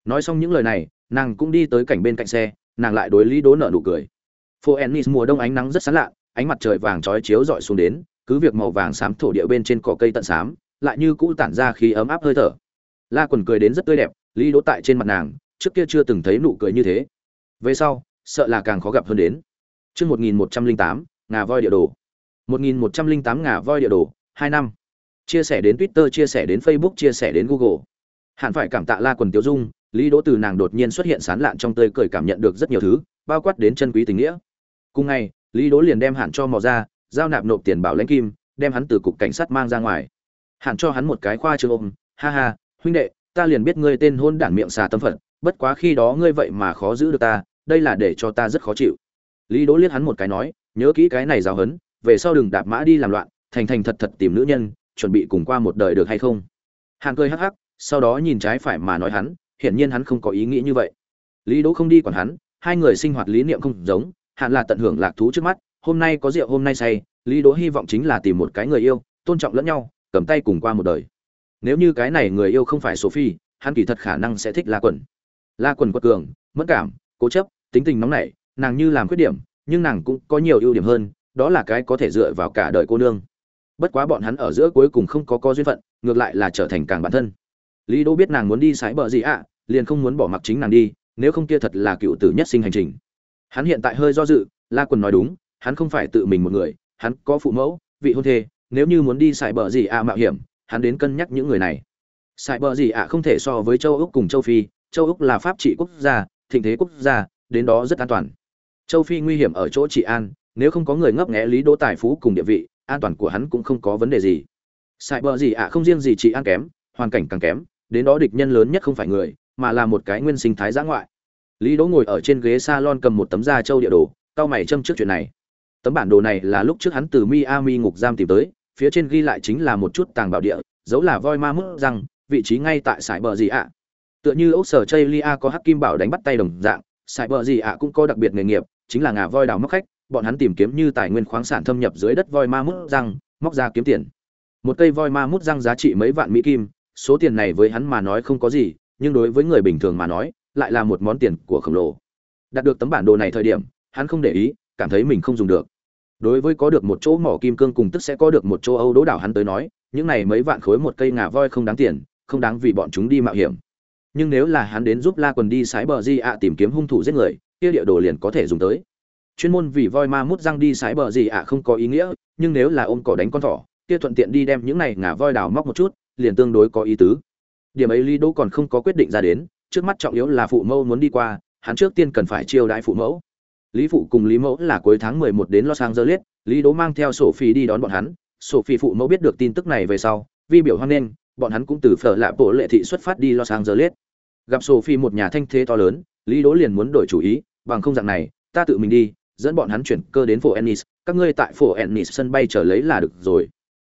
nói xong những lời này nàng cũng đi tới cảnh bên cạnh xe nàng lại đối lý đố nợ nụ cười phố ennis mùa đông ánh nắng rất sáng lạ ánh mặt trời vàng trói chiếu rọi xuống đến cứ việc màu vàng xám thổ địa bên trên cỏ cây tận xám lại như cũ tản ra khí ấm áp hơi thở la quần cười đến rất tươi đẹp lý đố tại trên mặt nàng trước kia chưa từng thấy nụ cười như thế về sau sợ là càng khó gặp hơn đến Chương 1108, ngà voi địa đồ. 1108 ngà voi địa đồ, 2 năm. Chia sẻ đến Twitter, chia sẻ đến Facebook, chia sẻ đến Google. Hẳn phải cảm tạ La Quần Tiêu Dung, Lý Đỗ từ nàng đột nhiên xuất hiện sán lạn trong tươi cười cảm nhận được rất nhiều thứ, bao quát đến chân quý tình nghĩa. Cùng ngày, Lý Đỗ liền đem hạn cho mò ra, giao nạp nộp tiền bảo lãnh kim, đem hắn từ cục cảnh sát mang ra ngoài. Hạn cho hắn một cái khoa trương ôm, ha ha, huynh đệ, ta liền biết ngươi tên hôn đản miệng xà tâm phận, bất quá khi đó ngươi vậy mà khó giữ được ta, đây là để cho ta rất khó chịu lý đỗ liếc hắn một cái nói nhớ kỹ cái này giáo hấn về sau đừng đạp mã đi làm loạn thành thành thật thật tìm nữ nhân chuẩn bị cùng qua một đời được hay không hàn cười hắc hắc sau đó nhìn trái phải mà nói hắn hiển nhiên hắn không có ý nghĩ như vậy. Lý đỗ không đi còn hắn, hai người sinh hoạt lý niệm không giống hạn là tận hưởng lạc thú trước mắt, hôm nay có rượu hôm nay say, lý đỗ hy vọng chính là tìm một cái người yêu, tôn trọng lẫn nhau, cầm tay cùng qua một đời. Nếu như cái này người yêu không phải sophie, hắn kỳ thật khả năng sẽ thích la quần. La quần quật cường mất cảm, cố chấp, tính tình nóng nảy, nàng như làm khuyết điểm, nhưng nàng cũng có nhiều ưu điểm hơn, đó là cái có thể dựa vào cả đời cô nương. Bất quá bọn hắn ở giữa cuối cùng không có có duyên phận, ngược lại là trở thành càng bản thân lý đỗ biết nàng muốn đi sái bờ gì ạ, liền không muốn bỏ mặc chính nàng đi, nếu không kia thật là cựu tử nhất sinh hành trình. Hắn hiện tại hơi do dự, la quần nói đúng, hắn không phải tự mình một người, hắn có phụ mẫu, vị hôn thê, nếu như muốn đi sải bờ gì ạ mạo hiểm, hắn đến cân nhắc những người này. Sải bờ gì ạ không thể so với châu úc cùng châu phi, châu úc là pháp trị quốc gia, thịnh thế quốc gia, đến đó rất an toàn. Châu phi nguy hiểm ở chỗ trị an, nếu không có người ngấp nghé lý đỗ tài phú cùng địa vị, an toàn của hắn cũng không có vấn đề gì. Sải bờ gì ạ không riêng gì trị an kém, hoàn cảnh càng kém đến đó địch nhân lớn nhất không phải người, mà là một cái nguyên sinh thái giã ngoại. Lý đỗ ngồi ở trên ghế salon cầm một tấm da châu địa đồ cao mày châm trước chuyện này. Tấm bản đồ này là lúc trước hắn từ miami ngục giam tìm tới, phía trên ghi lại chính là một chút tàng bảo địa, dấu là voi ma mức rằng vị trí ngay tại sải bờ gì ạ. Tựa như ốc sở chây lia có hắc kim bảo đánh bắt tay đồng dạng sải bờ gì ạ cũng có đặc biệt nghề nghiệp, chính là ngà voi đào móc khách, bọn hắn tìm kiếm như tài nguyên khoáng sản thâm nhập dưới đất voi ma mút răng, móc ra kiếm tiền. Một cây voi ma mút răng giá trị mấy vạn mỹ kim số tiền này với hắn mà nói không có gì, nhưng đối với người bình thường mà nói, lại là một món tiền của khổng lồ. Đạt được tấm bản đồ này thời điểm, hắn không để ý, cảm thấy mình không dùng được. Đối với có được một chỗ mỏ kim cương cùng tức sẽ có được một chỗ âu đỗ đảo hắn tới nói, những này mấy vạn khối một cây ngà voi không đáng tiền, không đáng vì bọn chúng đi mạo hiểm. Nhưng nếu là hắn đến giúp la quần đi sái bờ di ạ tìm kiếm hung thủ giết người, kia địa đồ liền có thể dùng tới. Chuyên môn vì voi ma mút răng đi sái bờ gì ạ không có ý nghĩa, nhưng nếu là ôm cỏ đánh con thỏ, kia thuận tiện đi đem những này ngà voi đào móc một chút liền tương đối có ý tứ. Điểm ấy lý đỗ còn không có quyết định ra đến, trước mắt trọng yếu là phụ mẫu muốn đi qua, hắn trước tiên cần phải chiêu đãi phụ mẫu. Lý phụ cùng lý mẫu là cuối tháng mười một đến los angeles, lý đỗ mang theo sổ phi đi đón bọn hắn. Sổ phi phụ mẫu biết được tin tức này về sau vi biểu hoan nghênh, bọn hắn cũng từ phở lạ bộ lệ thị xuất phát đi los angeles. Gặp sổ phi một nhà thanh thế to lớn, lý đỗ liền muốn đổi chủ ý, bằng không dạng này, ta tự mình đi, dẫn bọn hắn chuyển cơ đến phố ennis, các ngươi tại phố ennis sân bay chờ lấy là được rồi.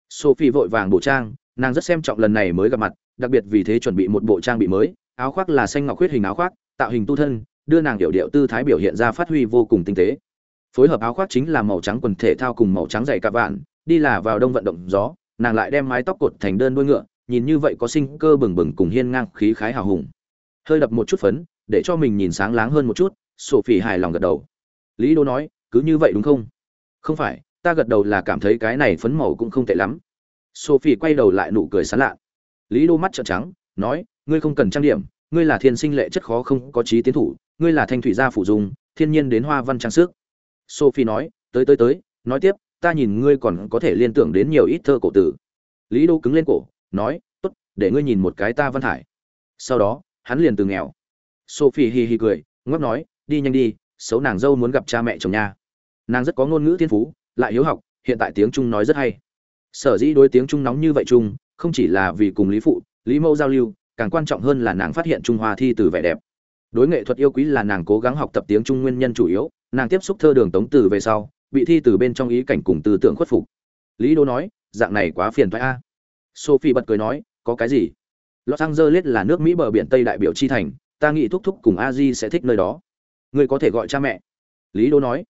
Sophie vội vàng bổ trang nàng rất xem trọng lần này mới gặp mặt, đặc biệt vì thế chuẩn bị một bộ trang bị mới, áo khoác là xanh ngọc huyết hình áo khoác, tạo hình tu thân, đưa nàng điệu điệu tư thái biểu hiện ra phát huy vô cùng tinh tế. Phối hợp áo khoác chính là màu trắng quần thể thao cùng màu trắng dày cạp vạn, đi là vào đông vận động gió, nàng lại đem mái tóc cột thành đơn đuôi ngựa, nhìn như vậy có sinh cơ bừng bừng cùng hiên ngang khí khái hào hùng. Hơi đập một chút phấn, để cho mình nhìn sáng láng hơn một chút sổ phỉ hài lòng gật đầu. Lý đô nói, cứ như vậy đúng không? Không phải, ta gật đầu là cảm thấy cái này phấn màu cũng không tệ lắm sophie quay đầu lại nụ cười sán lạ. Lý đô mắt trợn trắng, nói, ngươi không cần trang điểm, ngươi là thiên sinh lệ chất khó không có trí tiến thủ, ngươi là thanh thủy gia phụ dùng thiên nhiên đến hoa văn trang sức. Sophie nói, tới tới tới, nói tiếp, ta nhìn ngươi còn có thể liên tưởng đến nhiều ít thơ cổ tử. Lý đô cứng lên cổ, nói, tốt, để ngươi nhìn một cái ta văn thải. Sau đó, hắn liền từ nghèo. Sophie hi hi cười ngóc nói, đi nhanh đi, xấu nàng dâu muốn gặp cha mẹ chồng nha. Nàng rất có ngôn ngữ thiên phú, lại hiếu học, hiện tại tiếng trung nói rất hay sở dĩ đối tiếng trung nóng như vậy trung, không chỉ là vì cùng lý phụ, lý mẫu giao lưu, càng quan trọng hơn là nàng phát hiện trung hoa thi từ vẻ đẹp. Đối nghệ thuật yêu quý là nàng cố gắng học tập tiếng trung nguyên nhân chủ yếu, nàng tiếp xúc thơ đường tống từ về sau, bị thi từ bên trong ý cảnh cùng tư tưởng khuất phục. Lý đô nói, dạng này quá phiền thoái a. Sophie bật cười nói, có cái gì? Los angeles là nước mỹ bờ biển tây đại biểu chi thành, ta nghĩ thúc thúc cùng a di sẽ thích nơi đó. Ngươi có thể gọi cha mẹ. Lý đô nói.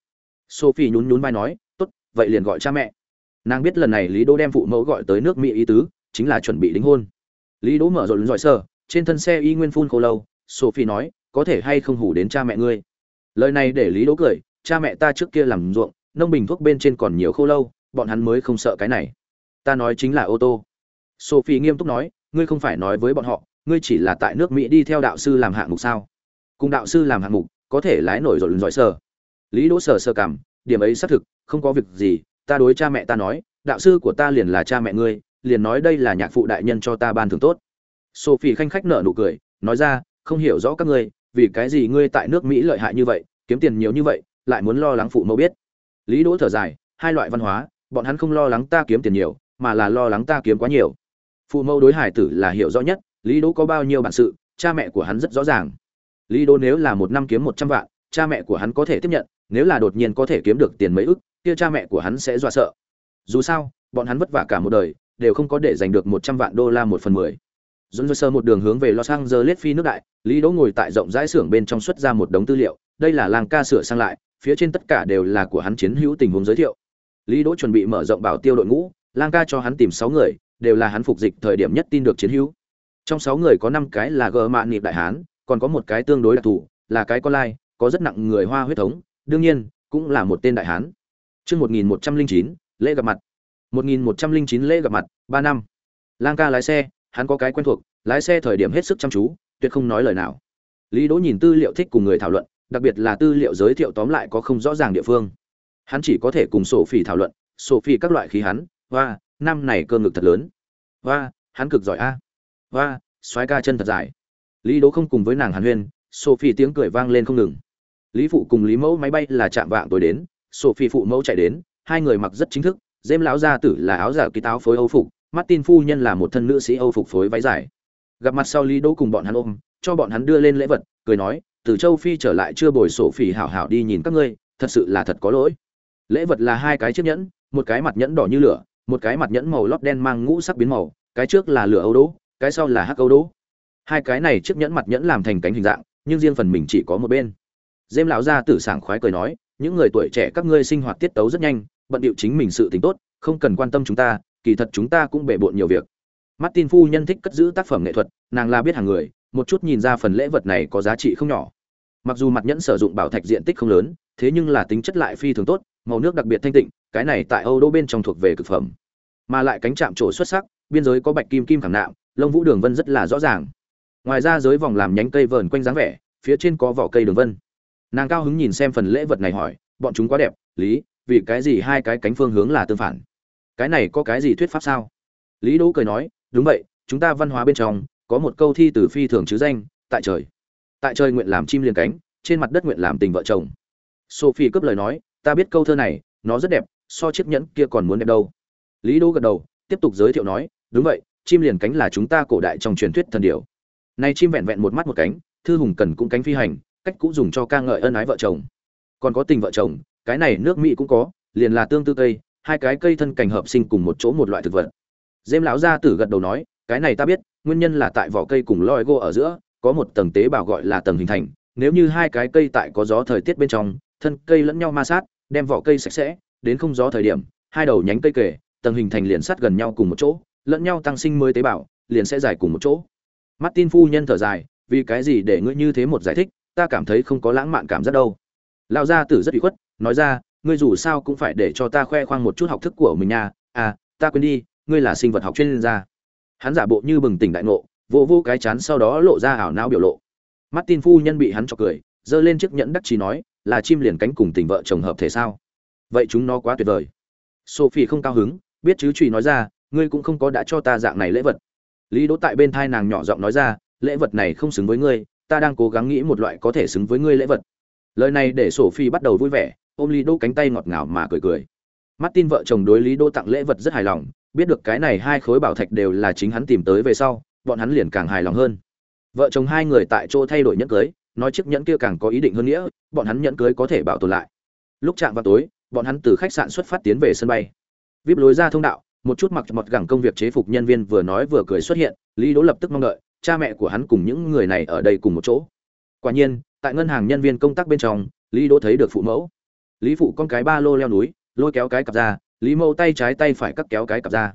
Sophie nhún nhún vai nói, tốt, vậy liền gọi cha mẹ nàng biết lần này lý Đỗ đem phụ mẫu gọi tới nước mỹ ý tứ, chính là chuẩn bị đính hôn. Lý đỗ mở rộn giỏi sơ trên thân xe y nguyên phun khô lâu, sophie nói, có thể hay không hủ đến cha mẹ ngươi? Lời này để lý đỗ cười, cha mẹ ta trước kia làm ruộng, nông bình thuốc bên trên còn nhiều khô lâu, bọn hắn mới không sợ cái này. Ta nói chính là ô tô. Sophie nghiêm túc nói, ngươi không phải nói với bọn họ, ngươi chỉ là tại nước mỹ đi theo đạo sư làm hạng mục sao? Cùng đạo sư làm hạng mục, có thể lái nổi rồi giỏi sơ lý đỗ sờ sơ cảm, điểm ấy xác thực, không có việc gì ta đối cha mẹ ta nói, đạo sư của ta liền là cha mẹ ngươi, liền nói đây là nhạc phụ đại nhân cho ta ban thưởng tốt. Sophie khanh khách nở nụ cười, nói ra, không hiểu rõ các ngươi, vì cái gì ngươi tại nước mỹ lợi hại như vậy, kiếm tiền nhiều như vậy, lại muốn lo lắng phụ mẫu biết. Lý đỗ thở dài, hai loại văn hóa, bọn hắn không lo lắng ta kiếm tiền nhiều, mà là lo lắng ta kiếm quá nhiều. Phụ mẫu đối hải tử là hiểu rõ nhất, lý đỗ có bao nhiêu bản sự, cha mẹ của hắn rất rõ ràng. Lý đỗ nếu là một năm kiếm một trăm vạn cha mẹ của hắn có thể tiếp nhận nếu là đột nhiên có thể kiếm được tiền mấy ức kia cha mẹ của hắn sẽ dọa sợ dù sao bọn hắn vất vả cả một đời đều không có để giành được một trăm vạn đô la một phần mười John Sơ một đường hướng về Los Angeles phi nước đại, Lý Đỗ ngồi tại rộng rãi xưởng bên trong xuất ra một đống tư liệu, đây là làng ca sửa sang lại, phía trên tất cả đều là của hắn chiến hữu tình huống giới thiệu. Lý Đỗ chuẩn bị mở rộng bảo tiêu đội ngũ, lang ca cho hắn tìm sáu người, đều là hắn phục dịch thời điểm nhất tin được chiến hữu. Trong sáu người có năm cái là gờ mạn nịp đại hán, còn có một cái tương đối đặc thù, là cái con lai, có rất nặng người hoa huyết thống, đương nhiên, cũng là một tên đại hán. Chương 1109, lễ gặp mặt. 1109 lễ gặp mặt, 3 năm. Lang ca lái xe, hắn có cái quen thuộc, lái xe thời điểm hết sức chăm chú, tuyệt không nói lời nào. Lý Đỗ nhìn tư liệu thích cùng người thảo luận, đặc biệt là tư liệu giới thiệu tóm lại có không rõ ràng địa phương. Hắn chỉ có thể cùng Sophie thảo luận, Sophie các loại khí hắn, hoa, năm này cơ ngực thật lớn. Hoa, hắn cực giỏi a. Hoa, xoái ca chân thật dài. Lý Đỗ không cùng với nàng Hàn Huyên, Sophie tiếng cười vang lên không ngừng. Lý phụ cùng Lý Mẫu máy bay là chạm vạng tối đến, Sophie phụ mẫu chạy đến, hai người mặc rất chính thức, Dêm lão gia tử là áo giả kỳ táo phối Âu phục, Martin phu nhân là một thân nữ sĩ Âu phục phối váy dài. Gặp mặt sau Lý Đỗ cùng bọn hắn ôm, cho bọn hắn đưa lên lễ vật, cười nói, từ châu Phi trở lại chưa bồi sổ phỉ hảo hảo đi nhìn các ngươi, thật sự là thật có lỗi. Lễ vật là hai cái chiếc nhẫn, một cái mặt nhẫn đỏ như lửa, một cái mặt nhẫn màu lót đen mang ngũ sắc biến màu, cái trước là lửa Âu đỗ, cái sau là hắc Âu đỗ. Hai cái này chiếc nhẫn mặt nhẫn làm thành cánh hình dạng, nhưng riêng phần mình chỉ có một bên. Dêm lão gia tử sảng khoái cười nói, những người tuổi trẻ các ngươi sinh hoạt tiết tấu rất nhanh, bận điệu chính mình sự tình tốt, không cần quan tâm chúng ta, kỳ thật chúng ta cũng bể bộn nhiều việc. Martin phu nhân thích cất giữ tác phẩm nghệ thuật, nàng là biết hàng người, một chút nhìn ra phần lễ vật này có giá trị không nhỏ. Mặc dù mặt nhẫn sử dụng bảo thạch diện tích không lớn, thế nhưng là tính chất lại phi thường tốt, màu nước đặc biệt thanh tịnh, cái này tại Âu Đô bên trong thuộc về cực phẩm. Mà lại cánh chạm trổ xuất sắc, biên giới có bạch kim kim khảm nạm, lông vũ đường vân rất là rõ ràng. Ngoài ra giới vòng làm nhánh cây vờn quanh dáng vẻ, phía trên có vỏ cây đường vân. Nàng cao hứng nhìn xem phần lễ vật này hỏi, bọn chúng quá đẹp, lý, vì cái gì hai cái cánh phương hướng là tương phản? Cái này có cái gì thuyết pháp sao? Lý Đỗ cười nói, đúng vậy, chúng ta văn hóa bên trong có một câu thi từ phi thường chứ danh, tại trời. Tại trời nguyện làm chim liền cánh, trên mặt đất nguyện làm tình vợ chồng. Sophie cướp lời nói, ta biết câu thơ này, nó rất đẹp, so chiếc nhẫn kia còn muốn đẹp đâu. Lý Đỗ gật đầu, tiếp tục giới thiệu nói, đúng vậy, chim liền cánh là chúng ta cổ đại trong truyền thuyết thần điều. Này chim vẹn vẹn một mắt một cánh, thư hùng cần cũng cánh phi hành, cách cũ dùng cho ca ngợi ân ái vợ chồng. Còn có tình vợ chồng, cái này nước Mỹ cũng có, liền là tương tư cây, hai cái cây thân cảnh hợp sinh cùng một chỗ một loại thực vật. Dêm lão gia tử gật đầu nói, cái này ta biết, nguyên nhân là tại vỏ cây cùng loi gô ở giữa, có một tầng tế bào gọi là tầng hình thành, nếu như hai cái cây tại có gió thời tiết bên trong, thân cây lẫn nhau ma sát, đem vỏ cây sạch sẽ, đến không gió thời điểm, hai đầu nhánh cây kề, tầng hình thành liền sát gần nhau cùng một chỗ, lẫn nhau tăng sinh mới tế bào, liền sẽ dài cùng một chỗ. Martin phu nhân thở dài, vì cái gì để ngươi như thế một giải thích, ta cảm thấy không có lãng mạn cảm giác đâu. Lão gia tử rất ủy khuất, nói ra, ngươi dù sao cũng phải để cho ta khoe khoang một chút học thức của mình nha, à, ta quên đi, ngươi là sinh vật học chuyên gia. Hắn giả bộ như bừng tỉnh đại ngộ, vô vô cái chán sau đó lộ ra ảo não biểu lộ. Martin phu nhân bị hắn chọc cười, giơ lên chiếc nhẫn đắc chí nói, là chim liền cánh cùng tình vợ chồng hợp thể sao? Vậy chúng nó quá tuyệt vời. Sophie không cao hứng, biết chứ trùy nói ra, ngươi cũng không có đã cho ta dạng này lễ vật. Lý Đỗ tại bên thai nàng nhỏ giọng nói ra, lễ vật này không xứng với ngươi, ta đang cố gắng nghĩ một loại có thể xứng với ngươi lễ vật. Lời này để Sophie bắt đầu vui vẻ, ôm Lý Đỗ cánh tay ngọt ngào mà cười cười. Martin vợ chồng đối Lý Đỗ tặng lễ vật rất hài lòng, biết được cái này hai khối bảo thạch đều là chính hắn tìm tới về sau, bọn hắn liền càng hài lòng hơn. Vợ chồng hai người tại chỗ thay đổi nhẫn cưới, nói chiếc nhẫn kia càng có ý định hơn nghĩa, bọn hắn nhẫn cưới có thể bảo tồn lại. Lúc chạm vào tối, bọn hắn từ khách sạn xuất phát tiến về sân bay. Vip lối ra thông đạo, một chút mặc mọt gẳng công việc chế phục nhân viên vừa nói vừa cười xuất hiện, Lý Đỗ lập tức mong đợi, cha mẹ của hắn cùng những người này ở đây cùng một chỗ. Quả nhiên, tại ngân hàng nhân viên công tác bên trong, Lý Đỗ thấy được phụ mẫu. Lý phụ con cái ba lô leo núi, lôi kéo cái cặp ra, Lý Mẫu tay trái tay phải cắt kéo cái cặp ra.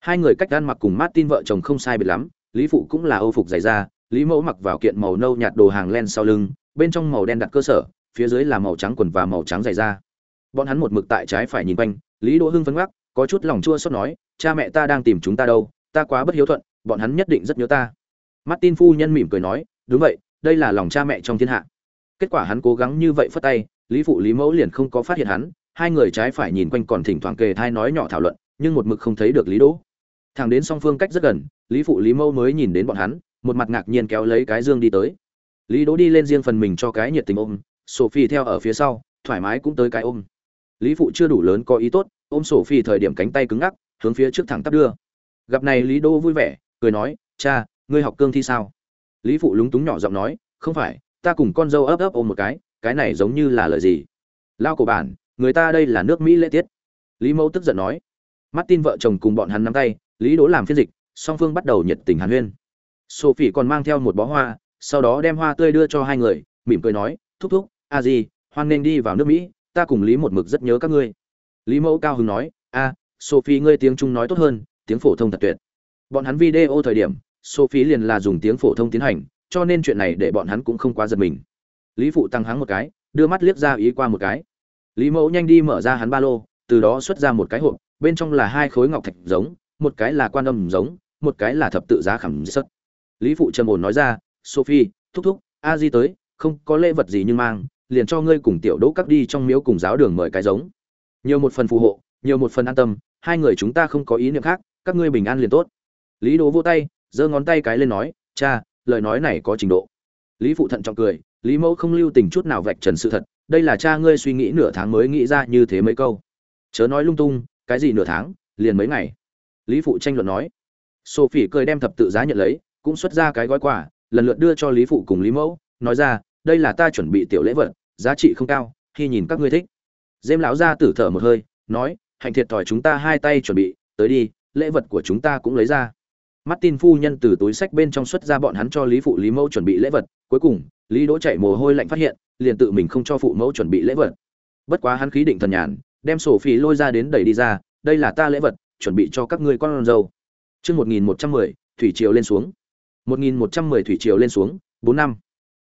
Hai người cách ăn mặc cùng Martin vợ chồng không sai biệt lắm, Lý phụ cũng là Âu phục dày da, Lý Mẫu mặc vào kiện màu nâu nhạt đồ hàng len sau lưng, bên trong màu đen đặt cơ sở, phía dưới là màu trắng quần và màu trắng dày da. Bọn hắn một mực tại trái phải nhìn quanh, Lý Đỗ Hưng phấn gác, có chút lòng chua xót nói, cha mẹ ta đang tìm chúng ta đâu, ta quá bất hiếu thuận, bọn hắn nhất định rất nhớ ta. Martin phu nhân mỉm cười nói, đúng vậy, đây là lòng cha mẹ trong thiên hạ. Kết quả hắn cố gắng như vậy phất tay, Lý phụ Lý Mẫu liền không có phát hiện hắn, hai người trái phải nhìn quanh còn thỉnh thoảng kề thai nói nhỏ thảo luận, nhưng một mực không thấy được Lý Đỗ. Thằng đến song phương cách rất gần, Lý phụ Lý Mẫu mới nhìn đến bọn hắn, một mặt ngạc nhiên kéo lấy cái dương đi tới. Lý Đỗ đi lên riêng phần mình cho cái nhiệt tình ôm, Sophie theo ở phía sau, thoải mái cũng tới cái ôm. Lý phụ chưa đủ lớn có ý tốt, ôm Sophie thời điểm cánh tay cứng ngắc, hướng phía trước thẳng tắp đưa. Gặp này Lý Đỗ vui vẻ, cười nói, "Cha, ngươi học cương thi sao?" Lý phụ lúng túng nhỏ giọng nói, "Không phải, ta cùng con dâu ấp ấp ôm một cái, cái này giống như là lời gì?" Lao cổ bản, người ta đây là nước Mỹ lễ tiết. Lý Mẫu tức giận nói, martin vợ chồng cùng bọn hắn nắm tay lý đỗ làm phiên dịch song phương bắt đầu nhiệt tình hàn huyên sophie còn mang theo một bó hoa sau đó đem hoa tươi đưa cho hai người mỉm cười nói thúc thúc a di hoan nên đi vào nước mỹ ta cùng lý một mực rất nhớ các ngươi lý mẫu cao hứng nói a sophie ngươi tiếng trung nói tốt hơn tiếng phổ thông thật tuyệt bọn hắn video thời điểm sophie liền là dùng tiếng phổ thông tiến hành, cho nên chuyện này để bọn hắn cũng không quá giật mình. Lý phụ tăng hắng một cái, đưa mắt liếc ra ý qua một cái. Lý mẫu nhanh đi mở ra hắn ba lô, từ đó xuất ra một cái hộp, bên trong là hai khối ngọc thạch giống, một cái là quan âm giống, một cái là thập tự giá khảm sắt. lý phụ trầm ổn nói ra, sophie, thúc thúc, a di tới, không có lễ vật gì nhưng mang, liền cho ngươi cùng tiểu đỗ các đi trong miếu cùng giáo đường mời cái giống. Nhiều một phần phù hộ, nhiều một phần an tâm, hai người chúng ta không có ý niệm khác, các ngươi bình an liền tốt. Lý đỗ vô tay giơ ngón tay cái lên nói, cha, lời nói này có trình độ. Lý phụ thận trọng cười, lý mẫu không lưu tình chút nào vạch trần sự thật, đây là cha ngươi suy nghĩ nửa tháng mới nghĩ ra như thế mấy câu. Chớ nói lung tung, cái gì nửa tháng, liền mấy ngày. Lý phụ tranh luận nói. Sophie cười đem thập tự giá nhận lấy, cũng xuất ra cái gói quà, lần lượt đưa cho lý phụ cùng lý mẫu, nói ra, đây là ta chuẩn bị tiểu lễ vật, giá trị không cao, khi nhìn các ngươi thích. Dêm lão ra tử thở một hơi, nói hạnh thiệt thòi chúng ta hai tay chuẩn bị, tới đi, lễ vật của chúng ta cũng lấy ra. Martin phu nhân từ túi sách bên trong xuất ra bọn hắn cho Lý phụ Lý mẫu chuẩn bị lễ vật, cuối cùng, Lý Đỗ chạy mồ hôi lạnh phát hiện, liền tự mình không cho phụ mẫu chuẩn bị lễ vật. Bất quá hắn khí định thần nhàn, đem sổ phỉ lôi ra đến đẩy đi ra, đây là ta lễ vật, chuẩn bị cho các ngươi con dâu. Chương 1110, thủy triều lên xuống. 1110 thủy triều lên xuống, 4 năm.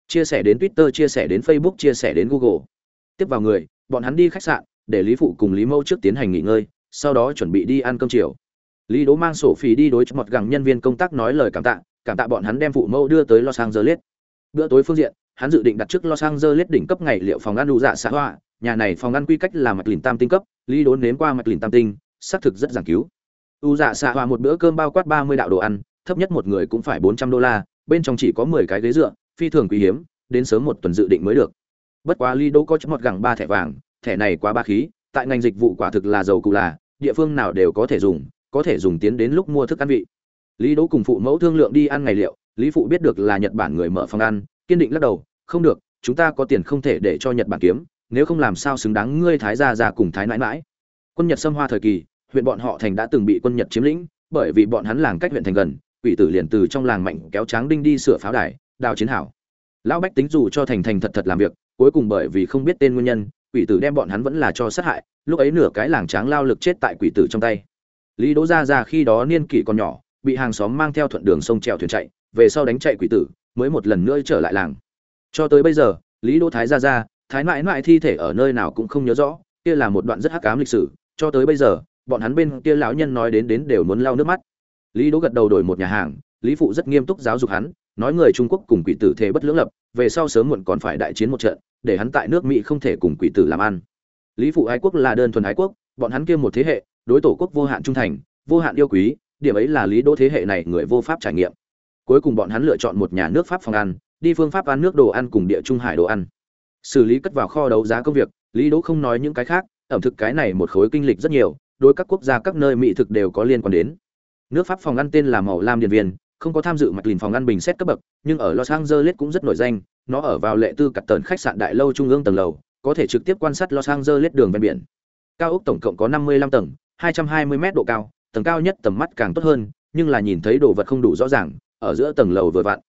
Chia sẻ đến Twitter, chia sẻ đến Facebook, chia sẻ đến Google. Tiếp vào người, bọn hắn đi khách sạn, để Lý phụ cùng Lý mẫu trước tiến hành nghỉ ngơi, sau đó chuẩn bị đi ăn cơm chiều lý đố mang sổ phí đi đối cho một gẳng nhân viên công tác nói lời cảm tạ cảm tạ bọn hắn đem phụ mẫu đưa tới los angeles. Bữa tối phương diện, hắn dự định đặt trước los angeles đỉnh cấp ngày liệu phòng ăn đủ dạ xã hoa. Nhà này phòng ăn quy cách là mạch lìn tam tinh cấp, lý đố nếm qua mạch lìn tam tinh, xác thực rất giảng cứu. U dạ xã hoa một bữa cơm bao quát ba mươi đạo đồ ăn, thấp nhất một người cũng phải bốn trăm đô la, bên trong chỉ có mười cái ghế dựa, phi thường quý hiếm, đến sớm một tuần dự định mới được. Bất quá lý đố có chút một gẳng ba thẻ vàng, thẻ này quá ba khí, tại ngành dịch vụ quả thực là giàu cụ là, địa phương nào đều có thể dùng có thể dùng tiến đến lúc mua thức ăn vị. Lý đỗ cùng phụ mẫu thương lượng đi ăn ngày liệu, lý phụ biết được là nhật bản người mở phòng ăn, kiên định lắc đầu, không được, chúng ta có tiền không thể để cho nhật bản kiếm, nếu không làm sao xứng đáng ngươi thái gia già cùng thái nãi mãi quân nhật xâm hoa thời kỳ, huyện bọn họ thành đã từng bị quân nhật chiếm lĩnh, bởi vì bọn hắn làng cách huyện thành gần, quỷ tử liền từ trong làng mạnh kéo tráng đinh đi sửa pháo đài, đào chiến hảo lão bách tính dù cho thành thành thật thật làm việc, cuối cùng bởi vì không biết tên nguyên nhân, quỷ tử đem bọn hắn vẫn là cho sát hại, lúc ấy nửa cái làng tráng lao lực chết tại quỷ tử trong tay lý đỗ gia gia khi đó niên kỷ còn nhỏ, bị hàng xóm mang theo thuận đường sông trèo thuyền chạy, về sau đánh chạy quỷ tử, mới một lần nữa trở lại làng. Cho tới bây giờ, lý đỗ thái gia gia, thái mãi mãi thi thể ở nơi nào cũng không nhớ rõ, kia là một đoạn rất hắc ám lịch sử, cho tới bây giờ, bọn hắn bên kia lão nhân nói đến đến đều muốn lau nước mắt. Lý đỗ gật đầu đổi một nhà hàng, lý phụ rất nghiêm túc giáo dục hắn, nói người trung quốc cùng quỷ tử thế bất lưỡng lập, về sau sớm muộn còn phải đại chiến một trận, để hắn tại nước mỹ không thể cùng quỷ tử làm ăn. Lý phụ ái quốc là đơn thuần ái quốc, bọn hắn kia một thế hệ đối tổ quốc vô hạn trung thành, vô hạn yêu quý, điểm ấy là lý đỗ thế hệ này người vô pháp trải nghiệm. Cuối cùng bọn hắn lựa chọn một nhà nước pháp phòng ăn, đi phương pháp ăn nước đồ ăn cùng địa trung hải đồ ăn. Xử lý cất vào kho đấu giá công việc, lý đỗ không nói những cái khác, ẩm thực cái này một khối kinh lịch rất nhiều, đối các quốc gia các nơi mỹ thực đều có liên quan đến. Nước pháp phòng ăn tên là màu lam điện viên, không có tham dự mạch lìn phòng ăn bình xét cấp bậc, nhưng ở los angeles cũng rất nổi danh, nó ở vào lệ tư cặt tần khách sạn đại lâu trung ương tầng lầu, có thể trực tiếp quan sát los angeles đường ven biển. Cao ốc tổng cộng có 55 tầng 220 mét độ cao, tầng cao nhất tầm mắt càng tốt hơn, nhưng là nhìn thấy đồ vật không đủ rõ ràng, ở giữa tầng lầu vừa vặn.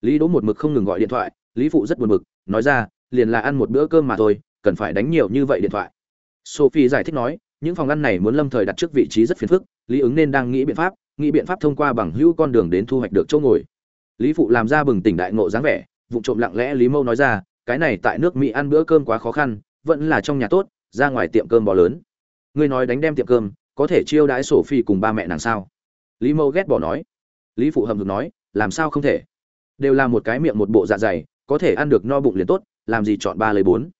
Lý Đỗ một mực không ngừng gọi điện thoại, Lý phụ rất buồn bực, nói ra, liền là ăn một bữa cơm mà thôi, cần phải đánh nhiều như vậy điện thoại. Sophie giải thích nói, những phòng ăn này muốn lâm thời đặt trước vị trí rất phiền phức, Lý ứng nên đang nghĩ biện pháp, nghĩ biện pháp thông qua bằng hữu con đường đến thu hoạch được chỗ ngồi. Lý phụ làm ra bừng tỉnh đại ngộ dáng vẻ, vụ trộm lặng lẽ Lý Mâu nói ra, cái này tại nước Mỹ ăn bữa cơm quá khó khăn, vẫn là trong nhà tốt, ra ngoài tiệm cơm bò lớn ngươi nói đánh đem tiệm cơm, có thể chiêu đãi sổ phi cùng ba mẹ nàng sao? Lý mâu ghét bỏ nói. Lý phụ hầm hực nói, làm sao không thể? Đều là một cái miệng một bộ dạ dày, có thể ăn được no bụng liền tốt, làm gì chọn ba lấy bốn?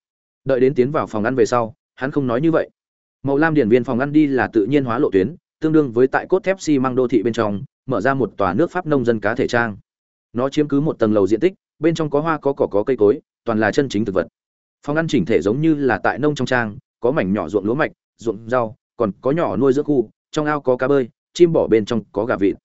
Đợi đến tiến vào phòng ăn về sau, hắn không nói như vậy. Màu lam điển viên phòng ăn đi là tự nhiên hóa lộ tuyến, tương đương với tại cốt thép xi măng đô thị bên trong, mở ra một tòa nước pháp nông dân cá thể trang. Nó chiếm cứ một tầng lầu diện tích, bên trong có hoa, có cỏ, có cây cối, toàn là chân chính thực vật. Phòng ăn chỉnh thể giống như là tại nông trong trang, có mảnh nhỏ ruộng lúa mạch ruộng rau, còn có nhỏ nuôi dưỡng khu, trong ao có cá bơi, chim bỏ bên trong có gà vịt.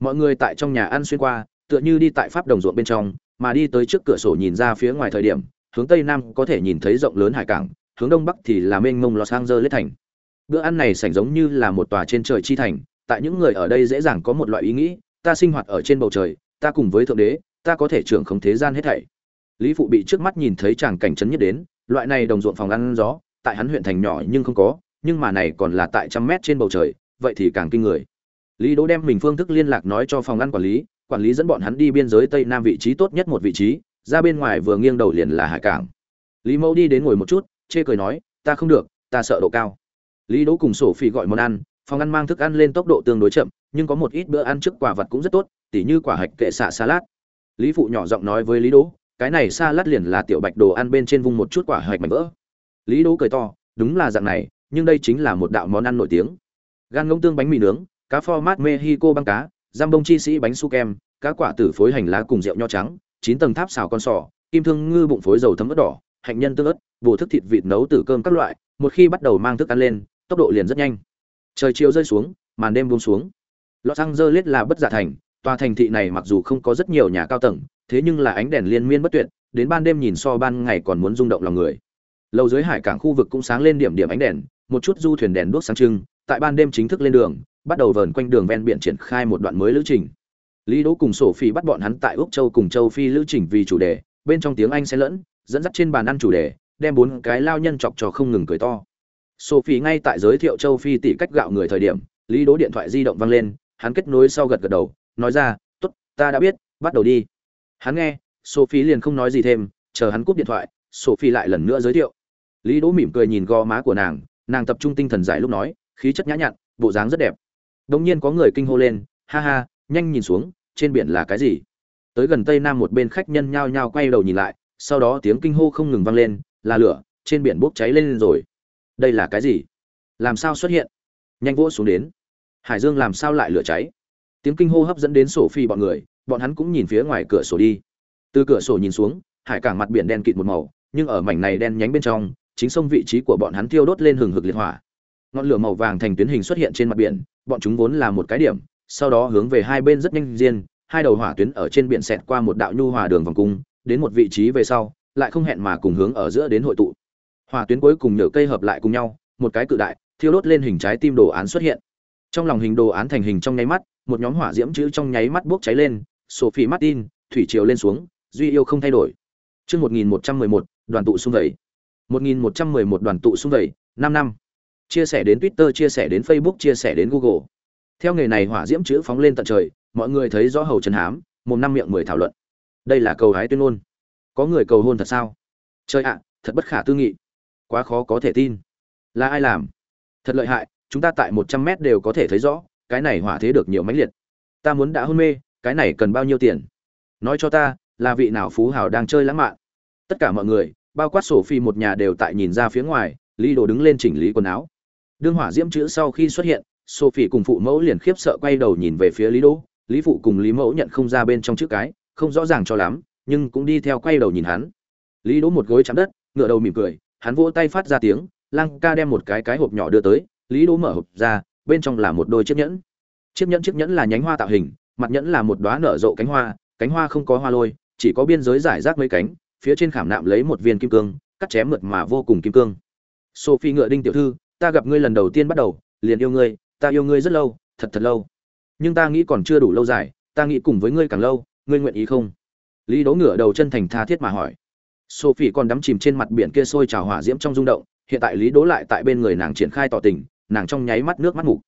Mọi người tại trong nhà ăn xuyên qua, tựa như đi tại pháp đồng ruộng bên trong, mà đi tới trước cửa sổ nhìn ra phía ngoài thời điểm, hướng tây nam có thể nhìn thấy rộng lớn hải cảng, hướng đông bắc thì là mênh mông Los Angeles thành. bữa ăn này sảnh giống như là một tòa trên trời chi thành tại những người ở đây dễ dàng có một loại ý nghĩ ta sinh hoạt ở trên bầu trời ta cùng với thượng đế ta có thể trưởng không thế gian hết thảy lý phụ bị trước mắt nhìn thấy chàng cảnh chấn nhất đến loại này đồng ruộng phòng ăn gió tại hắn huyện thành nhỏ nhưng không có nhưng mà này còn là tại trăm mét trên bầu trời, vậy thì càng kinh người. Lý đỗ đem mình phương thức liên lạc nói cho phòng ăn quản lý quản lý dẫn bọn hắn đi biên giới tây nam vị trí tốt nhất một vị trí, ra bên ngoài vừa nghiêng đầu liền là hải cảng. Lý mẫu đi đến ngồi một chút, chê cười nói, ta không được, ta sợ độ cao. Lý đỗ cùng sổ phi gọi món ăn, phòng ăn mang thức ăn lên tốc độ tương đối chậm, nhưng có một ít bữa ăn trước quả vật cũng rất tốt, tỉ như quả hạch kệ xạ salad. Lý phụ nhỏ giọng nói với lý đỗ, cái này salad liền là tiểu bạch đồ ăn bên trên vung một chút quả hạch mảnh vỡ. Lý đỗ cười to, đúng là dạng này nhưng đây chính là một đạo món ăn nổi tiếng. Gan ngỗng tương bánh mì nướng, cá format mexico băng cá, giam bông chi sĩ bánh su kem, cá quả tử phối hành lá cùng rượu nho trắng, chín tầng tháp xào con sò, kim thương ngư bụng phối dầu thấm ớt đỏ, hạnh nhân tương ớt, bổ thức thịt vịt nấu từ cơm các loại, một khi bắt đầu mang thức ăn lên, tốc độ liền rất nhanh. Trời chiều rơi xuống, màn đêm buông xuống. Los angeles là bất giả thành, tòa thành thị này mặc dù không có rất nhiều nhà cao tầng, thế nhưng là ánh đèn liên miên bất tuyệt, đến ban đêm nhìn so ban ngày còn muốn rung động lòng người. Lầu dưới hải cảng khu vực cũng sáng lên điểm điểm ánh đèn một chút du thuyền đèn đuốc sáng trưng, tại ban đêm chính thức lên đường, bắt đầu vờn quanh đường ven biển triển khai một đoạn mới lữ trình. Lý đỗ cùng sổ phi bắt bọn hắn tại úc châu cùng châu phi lữ trình vì chủ đề, bên trong tiếng anh sẽ lẫn, dẫn dắt trên bàn ăn chủ đề, đem bốn cái lao nhân chọc cho không ngừng cười to. Sophie ngay tại giới thiệu châu phi tỷ cách gạo người thời điểm, lý đỗ điện thoại di động vang lên, hắn kết nối sau gật gật đầu, nói ra, tốt, ta đã biết, bắt đầu đi. Hắn nghe sophie liền không nói gì thêm, chờ hắn cúp điện thoại sophie lại lần nữa giới thiệu. Lý đỗ mỉm cười nhìn gò má của nàng nàng tập trung tinh thần giải lúc nói, khí chất nhã nhặn, bộ dáng rất đẹp. Đống nhiên có người kinh hô lên, ha ha, nhanh nhìn xuống, trên biển là cái gì? Tới gần tây nam một bên khách nhân nhao nhao quay đầu nhìn lại, sau đó tiếng kinh hô không ngừng vang lên, là lửa, trên biển bốc cháy lên rồi. Đây là cái gì? Làm sao xuất hiện? Nhanh vỗ xuống đến. Hải dương làm sao lại lửa cháy? Tiếng kinh hô hấp dẫn đến sổ phi bọn người, bọn hắn cũng nhìn phía ngoài cửa sổ đi. Từ cửa sổ nhìn xuống, hải cảng mặt biển đen kịt một màu, nhưng ở mảnh này đen nhánh bên trong chính sông vị trí của bọn hắn thiêu đốt lên hừng hực liệt hỏa. Ngọn lửa màu vàng thành tuyến hình xuất hiện trên mặt biển bọn chúng vốn là một cái điểm sau đó hướng về hai bên rất nhanh diên hai đầu hỏa tuyến ở trên biển xẹt qua một đạo nhu hòa đường vòng cung đến một vị trí về sau lại không hẹn mà cùng hướng ở giữa đến hội tụ. Hỏa tuyến cuối cùng nhờ cây hợp lại cùng nhau một cái cự đại thiêu đốt lên hình trái tim đồ án xuất hiện. Trong lòng hình đồ án thành hình trong nháy mắt một nhóm hỏa diễm chữ trong nháy mắt bốc cháy lên sophie martin thủy triều lên xuống duy yêu không thay đổi. Trước 1111, đoàn tụ xung vầy. 1111 đoàn tụ xung vầy, 5 năm. Chia sẻ đến Twitter, chia sẻ đến Facebook, chia sẻ đến Google. Theo nghề này hỏa diễm chữ phóng lên tận trời, mọi người thấy rõ hầu trần hám, mồm năm miệng mười thảo luận. Đây là cầu hái tuyên ngôn. Có người cầu hôn thật sao? Chơi ạ, thật bất khả tư nghị quá khó có thể tin là ai làm thật lợi hại chúng ta tại một trăm mét đều có thể thấy rõ cái này hỏa thế được nhiều mãnh liệt ta muốn đã hôn mê cái này cần bao nhiêu tiền nói cho ta là vị nào phú hào đang chơi lãng mạn tất cả mọi người bao quát sổ phi một nhà đều tại nhìn ra phía ngoài, lý đồ đứng lên chỉnh lý quần áo. Đương hỏa diễm chữ sau khi xuất hiện sổ phi cùng phụ mẫu liền khiếp sợ quay đầu nhìn về phía lý đỗ. Lý phụ cùng lý mẫu nhận không ra bên trong chữ cái, không rõ ràng cho lắm, nhưng cũng đi theo quay đầu nhìn hắn. Lý đỗ một gối chạm đất ngựa đầu mỉm cười, hắn vỗ tay phát ra tiếng lăng ca đem một cái cái hộp nhỏ đưa tới, lý đỗ mở hộp ra, bên trong là một đôi chiếc nhẫn. Chiếc nhẫn chiếc nhẫn là nhánh hoa tạo hình, mặt nhẫn là một đóa nở rộ cánh hoa cánh hoa không có hoa lôi, chỉ có biên giới giải rác mấy cánh phía trên khảm nạm lấy một viên kim cương cắt chém mượt mà vô cùng kim cương. Sophie ngựa đinh tiểu thư ta gặp ngươi lần đầu tiên bắt đầu liền yêu ngươi ta yêu ngươi rất lâu thật thật lâu. Nhưng ta nghĩ còn chưa đủ lâu dài ta nghĩ cùng với ngươi càng lâu ngươi nguyện ý không? Lý đỗ ngựa đầu chân thành tha thiết mà hỏi. Sophie còn đắm chìm trên mặt biển kia sôi trào hỏa diễm trong rung động, hiện tại Lý Đỗ lại tại bên người nàng triển khai tỏ tình, nàng trong nháy mắt nước mắt ngủ.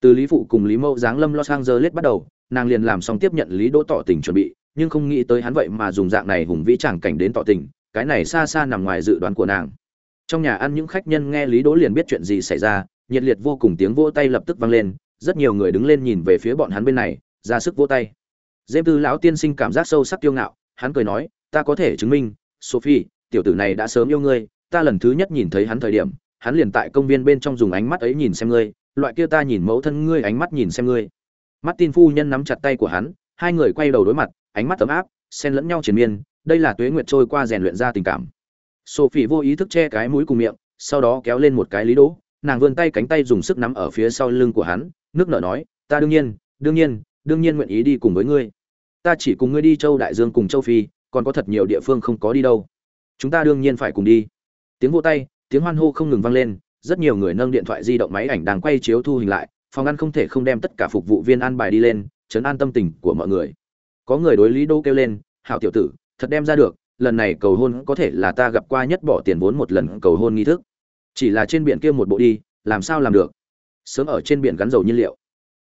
Từ Lý phụ cùng Lý Mâu giáng lâm Los Angeles bắt đầu, nàng liền làm xong tiếp nhận Lý Đỗ tỏ tình chuẩn bị, nhưng không nghĩ tới hắn vậy mà dùng dạng này hùng vĩ chẳng cảnh đến tỏ tình, cái này xa xa nằm ngoài dự đoán của nàng. Trong nhà ăn những khách nhân nghe Lý Đỗ liền biết chuyện gì xảy ra, nhiệt liệt vô cùng tiếng vỗ tay lập tức vang lên, rất nhiều người đứng lên nhìn về phía bọn hắn bên này, ra sức vỗ tay. Dêm Tư lão tiên sinh cảm giác sâu sắc kiêu ngạo, hắn cười nói, ta có thể chứng minh, sophie tiểu tử này đã sớm yêu ngươi ta lần thứ nhất nhìn thấy hắn thời điểm hắn liền tại công viên bên trong dùng ánh mắt ấy nhìn xem ngươi loại kia ta nhìn mẫu thân ngươi ánh mắt nhìn xem ngươi martin phu nhân nắm chặt tay của hắn hai người quay đầu đối mặt ánh mắt ấm áp, xen lẫn nhau triền miên, đây là tuế nguyệt trôi qua rèn luyện ra tình cảm. Sophie vô ý thức che cái mũi cùng miệng, sau đó kéo lên một cái lý đỗ, nàng vươn tay cánh tay dùng sức nắm ở phía sau lưng của hắn, nước nở nói, ta đương nhiên đương nhiên đương nhiên nguyện ý đi cùng với ngươi. Ta chỉ cùng ngươi đi châu đại dương cùng châu phi, còn có thật nhiều địa phương không có đi đâu. Chúng ta đương nhiên phải cùng đi. Tiếng vô tay, tiếng hoan hô không ngừng vang lên, rất nhiều người nâng điện thoại di động máy ảnh đang quay chiếu thu hình lại, phòng ăn không thể không đem tất cả phục vụ viên ăn bài đi lên, chấn an tâm tình của mọi người có người đối lý đô kêu lên, hảo tiểu tử, thật đem ra được, lần này cầu hôn có thể là ta gặp qua nhất bỏ tiền vốn một lần cầu hôn nghi thức. Chỉ là trên biển kia một bộ đi, làm sao làm được? Sớm ở trên biển gắn dầu nhiên liệu.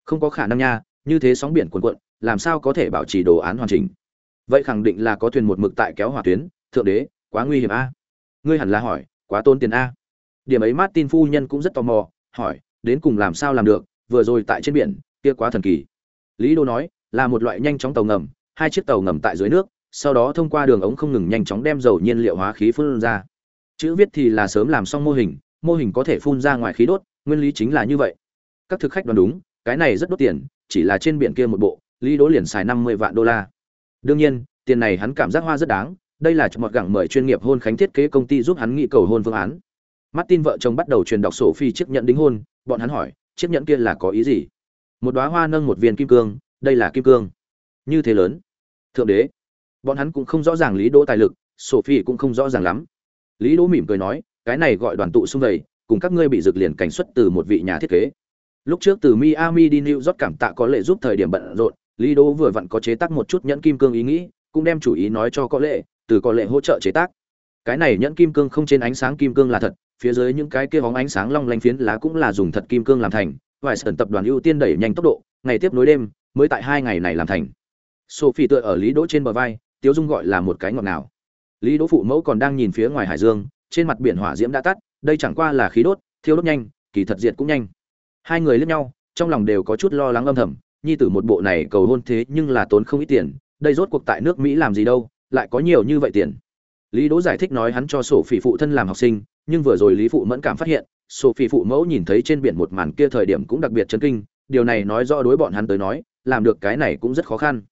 Không có khả năng nha, như thế sóng biển cuồn cuộn, làm sao có thể bảo trì đồ án hoàn chỉnh? Vậy khẳng định là có thuyền một mực tại kéo hỏa tuyến, thượng đế, quá nguy hiểm a. Ngươi hẳn là hỏi, quá tốn tiền a. Điểm ấy martin phu nhân cũng rất tò mò, hỏi, đến cùng làm sao làm được, vừa rồi tại trên biển, kia quá thần kỳ. Lý đô nói, là một loại nhanh chóng tàu ngầm hai chiếc tàu ngầm tại dưới nước, sau đó thông qua đường ống không ngừng nhanh chóng đem dầu nhiên liệu hóa khí phun ra. Chữ viết thì là sớm làm xong mô hình mô hình có thể phun ra ngoài khí đốt, nguyên lý chính là như vậy. Các thực khách đoán đúng, cái này rất đốt tiền, chỉ là trên biển kia một bộ, lý đỗ liền xài năm mươi vạn đô la. Đương nhiên, tiền này hắn cảm giác hoa rất đáng, đây là một gặng mời chuyên nghiệp hôn khánh thiết kế công ty giúp hắn nghị cầu hôn phương án. Martin vợ chồng bắt đầu truyền đọc sổ phi chiếc nhẫn đính hôn, bọn hắn hỏi, chiếc nhẫn kia là có ý gì? Một đóa hoa nâng một viên kim cương, đây là kim cương. Như thế lớn thượng đế, bọn hắn cũng không rõ ràng lý đỗ tài lực, sophie cũng không rõ ràng lắm. Lý đỗ mỉm cười nói, cái này gọi đoàn tụ xung vầy, cùng các ngươi bị dược liền cảnh xuất từ một vị nhà thiết kế. Lúc trước từ miami đi new york cảm tạ có lệ giúp thời điểm bận rộn, lý đỗ vừa vặn có chế tác một chút nhẫn kim cương ý nghĩ, cũng đem chủ ý nói cho có lệ, từ có lệ hỗ trợ chế tác. Cái này nhẫn kim cương không trên ánh sáng kim cương là thật, phía dưới những cái kia bóng ánh sáng long lanh phiến lá cũng là dùng thật kim cương làm thành vài sân tập đoàn ưu tiên đẩy nhanh tốc độ, ngày tiếp nối đêm, mới tại hai ngày này làm thành sophie tựa ở lý đỗ trên bờ vai, tiếu dung gọi là một cái ngọt nào lý đỗ phụ mẫu còn đang nhìn phía ngoài hải dương, trên mặt biển hỏa diễm đã tắt, đây chẳng qua là khí đốt, thiêu đốt nhanh, kỳ thật diệt cũng nhanh. Hai người lướt nhau, trong lòng đều có chút lo lắng âm thầm, nhi tử một bộ này cầu hôn thế nhưng là tốn không ít tiền, đây rốt cuộc tại nước mỹ làm gì đâu, lại có nhiều như vậy tiền. Lý đỗ giải thích nói hắn cho sổ phỉ phụ thân làm học sinh, nhưng vừa rồi lý phụ mẫn cảm phát hiện sổ phỉ phụ mẫu nhìn thấy trên biển một màn kia thời điểm cũng đặc biệt chấn kinh, điều này nói rõ đối bọn hắn tới nói, làm được cái này cũng rất khó khăn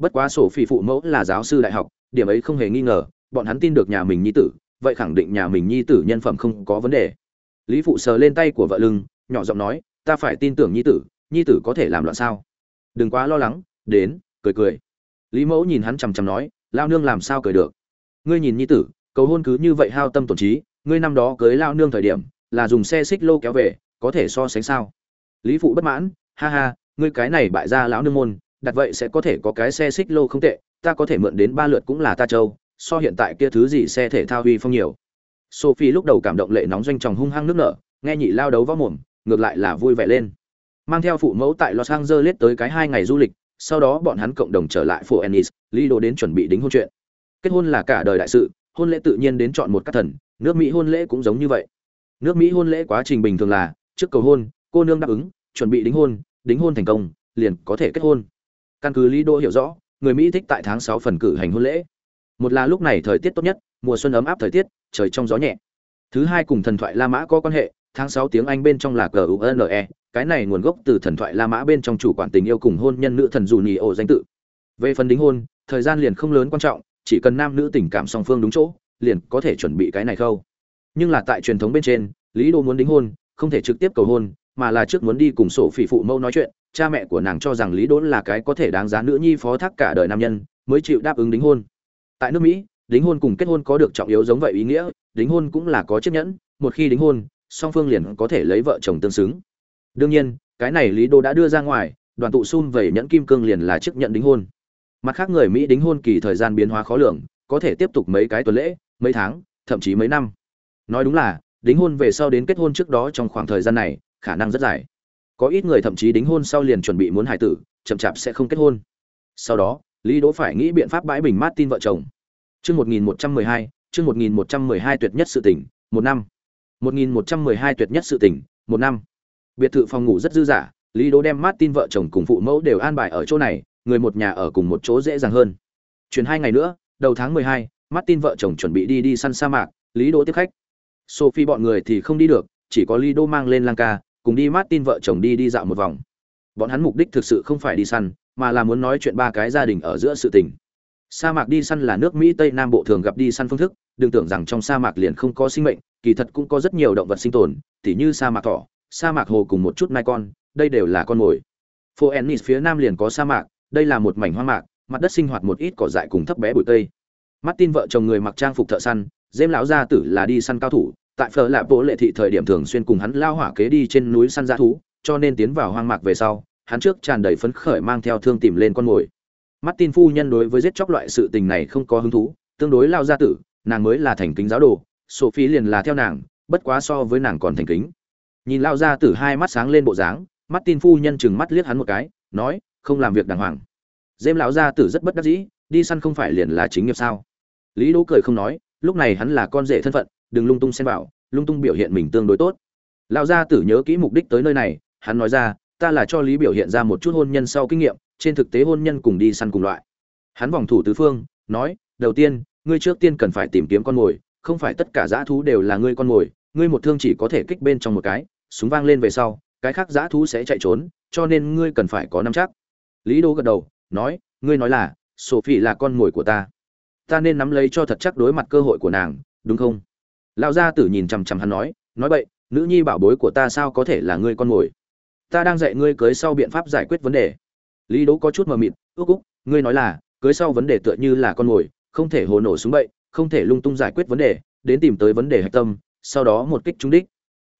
bất quá sổ phi phụ mẫu là giáo sư đại học, điểm ấy không hề nghi ngờ, bọn hắn tin được nhà mình nhi tử, vậy khẳng định nhà mình nhi tử nhân phẩm không có vấn đề. Lý phụ sờ lên tay của vợ lưng, nhỏ giọng nói, ta phải tin tưởng nhi tử nhi tử có thể làm loạn sao? Đừng quá lo lắng, đến, cười cười. Lý mẫu nhìn hắn chằm chằm nói, lao nương làm sao cười được? Ngươi nhìn nhi tử, cầu hôn cứ như vậy hao tâm tổn trí, ngươi năm đó cưới lao nương thời điểm, là dùng xe xích lô kéo về, có thể so sánh sao? Lý phụ bất mãn, ha ha, ngươi cái này bại ra lão nương môn đặt vậy sẽ có thể có cái xe xích lô không tệ, ta có thể mượn đến ba lượt cũng là ta châu so hiện tại kia thứ gì xe thể thao huy phong nhiều. Sophie lúc đầu cảm động lệ nóng doanh tròng hung hăng nước nở, nghe nhị lao đấu võ mồm, ngược lại là vui vẻ lên. Mang theo phụ mẫu tại los angeles tới cái hai ngày du lịch, sau đó bọn hắn cộng đồng trở lại phố ennis lý đồ đến chuẩn bị đính hôn chuyện. Kết hôn là cả đời đại sự, hôn lễ tự nhiên đến chọn một các thần, nước mỹ hôn lễ cũng giống như vậy. Nước mỹ hôn lễ quá trình bình thường là, trước cầu hôn, cô nương đáp ứng, chuẩn bị đính hôn đính hôn thành công, liền có thể kết hôn căn cứ lý đô hiểu rõ, người mỹ thích tại tháng sáu phần cử hành hôn lễ. Một là lúc này thời tiết tốt nhất, mùa xuân ấm áp thời tiết, trời trong gió nhẹ. Thứ hai cùng thần thoại la mã có quan hệ, tháng sáu tiếng anh bên trong là gune n e. Cái này nguồn gốc từ thần thoại la mã bên trong chủ quản tình yêu cùng hôn nhân nữ thần dù nhì ổ danh tự. Về phần đính hôn, thời gian liền không lớn quan trọng, chỉ cần nam nữ tình cảm song phương đúng chỗ, liền có thể chuẩn bị cái này khâu. Nhưng là tại truyền thống bên trên, lý đô muốn đính hôn, không thể trực tiếp cầu hôn mà là trước muốn đi cùng sổ phỉ phụ mẫu nói chuyện, cha mẹ của nàng cho rằng lý Đốn là cái có thể đáng giá nữ nhi phó thác cả đời nam nhân, mới chịu đáp ứng đính hôn. Tại nước mỹ, đính hôn cùng kết hôn có được trọng yếu giống vậy ý nghĩa, đính hôn cũng là có chiếc nhẫn, một khi đính hôn, song phương liền có thể lấy vợ chồng tương xứng. Đương nhiên, cái này lý đô đã đưa ra ngoài, đoàn tụ xung về nhẫn kim cương liền là chiếc nhẫn đính hôn. Mặt khác người mỹ đính hôn kỳ thời gian biến hóa khó lường, có thể tiếp tục mấy cái tuần lễ, mấy tháng, thậm chí mấy năm. Nói đúng là, đính hôn về sau đến kết hôn trước đó trong khoảng thời gian này khả năng rất dài. Có ít người thậm chí đính hôn sau liền chuẩn bị muốn hài tử chậm chạp sẽ không kết hôn. Sau đó lý đỗ phải nghĩ biện pháp bãi bình mát tin vợ chồng. Chương một nghìn một trăm mười hai chương một nghìn một trăm mười hai tuyệt nhất sự tỉnh một năm. Một nghìn một trăm mười hai tuyệt nhất sự tỉnh một năm. Biệt thự phòng ngủ rất dư dả lý đỗ đem mát tin vợ chồng cùng phụ mẫu đều an bài ở chỗ này người một nhà ở cùng một chỗ dễ dàng hơn. Chuyển hai ngày nữa đầu tháng mười hai Martin vợ chồng chuẩn bị đi đi săn sa mạc, Lý Đỗ tiếp khách. Sophie bọn người thì không đi được, chỉ có Lý Đỗ mang lên lang ca, cùng đi Martin vợ chồng đi đi dạo một vòng. Bọn hắn mục đích thực sự không phải đi săn, mà là muốn nói chuyện ba cái gia đình ở giữa sự tình. Sa mạc đi săn là nước Mỹ Tây Nam Bộ thường gặp đi săn phương thức, đừng tưởng rằng trong sa mạc liền không có sinh mệnh, kỳ thật cũng có rất nhiều động vật sinh tồn, tỉ như sa mạc thỏ, sa mạc hồ cùng một chút mai con, đây đều là con mồi. Phoenix phía nam liền có sa mạc, đây là một mảnh hoang mạc, mặt đất sinh hoạt một ít cỏ dại cùng thấp bé bụi cây. Martin vợ chồng người mặc trang phục thợ săn, Dêm lão gia tử là đi săn cao thủ, tại phở lạp bộ lệ thị thời điểm thường xuyên cùng hắn lao hỏa kế đi trên núi săn dã thú, cho nên tiến vào hoang mạc về sau, hắn trước tràn đầy phấn khởi mang theo thương tìm lên con mồi. Martin phu nhân đối với giết chóc loại sự tình này không có hứng thú, tương đối lao gia tử, nàng mới là thành kính giáo đồ, sophie liền là theo nàng, bất quá so với nàng còn thành kính. Nhìn lao gia tử hai mắt sáng lên bộ dáng, martin phu nhân chừng mắt liếc hắn một cái, nói, không làm việc đàng hoàng. Dêm lão gia tử rất bất đắc dĩ, đi săn không phải liền là chính nghiệp sao? Lý đỗ cười không nói, lúc này hắn là con rể thân phận đừng lung tung xen vào, lung tung biểu hiện mình tương đối tốt. Lão gia tử nhớ kỹ mục đích tới nơi này, hắn nói ra, ta là cho lý biểu hiện ra một chút hôn nhân sau kinh nghiệm, trên thực tế hôn nhân cùng đi săn cùng loại. Hắn vòng thủ tứ phương, nói, đầu tiên, ngươi trước tiên cần phải tìm kiếm con mồi, không phải tất cả dã thú đều là ngươi con mồi, ngươi một thương chỉ có thể kích bên trong một cái, súng vang lên về sau, cái khác dã thú sẽ chạy trốn, cho nên ngươi cần phải có nắm chắc. Lý đô gật đầu, nói, ngươi nói là, sophie là con mồi của ta. Ta nên nắm lấy cho thật chắc đối mặt cơ hội của nàng, đúng không? Lão gia tử nhìn chằm chằm hắn nói nói vậy nữ nhi bảo bối của ta sao có thể là ngươi con mồi ta đang dạy ngươi cưới sau biện pháp giải quyết vấn đề. Lý đỗ có chút mờ mịt, ước úc, ngươi nói là, cưới sau vấn đề tựa như là con mồi không thể hồ nổ súng bậy, không thể lung tung giải quyết vấn đề, đến tìm tới vấn đề hạch tâm, sau đó một kích trúng đích.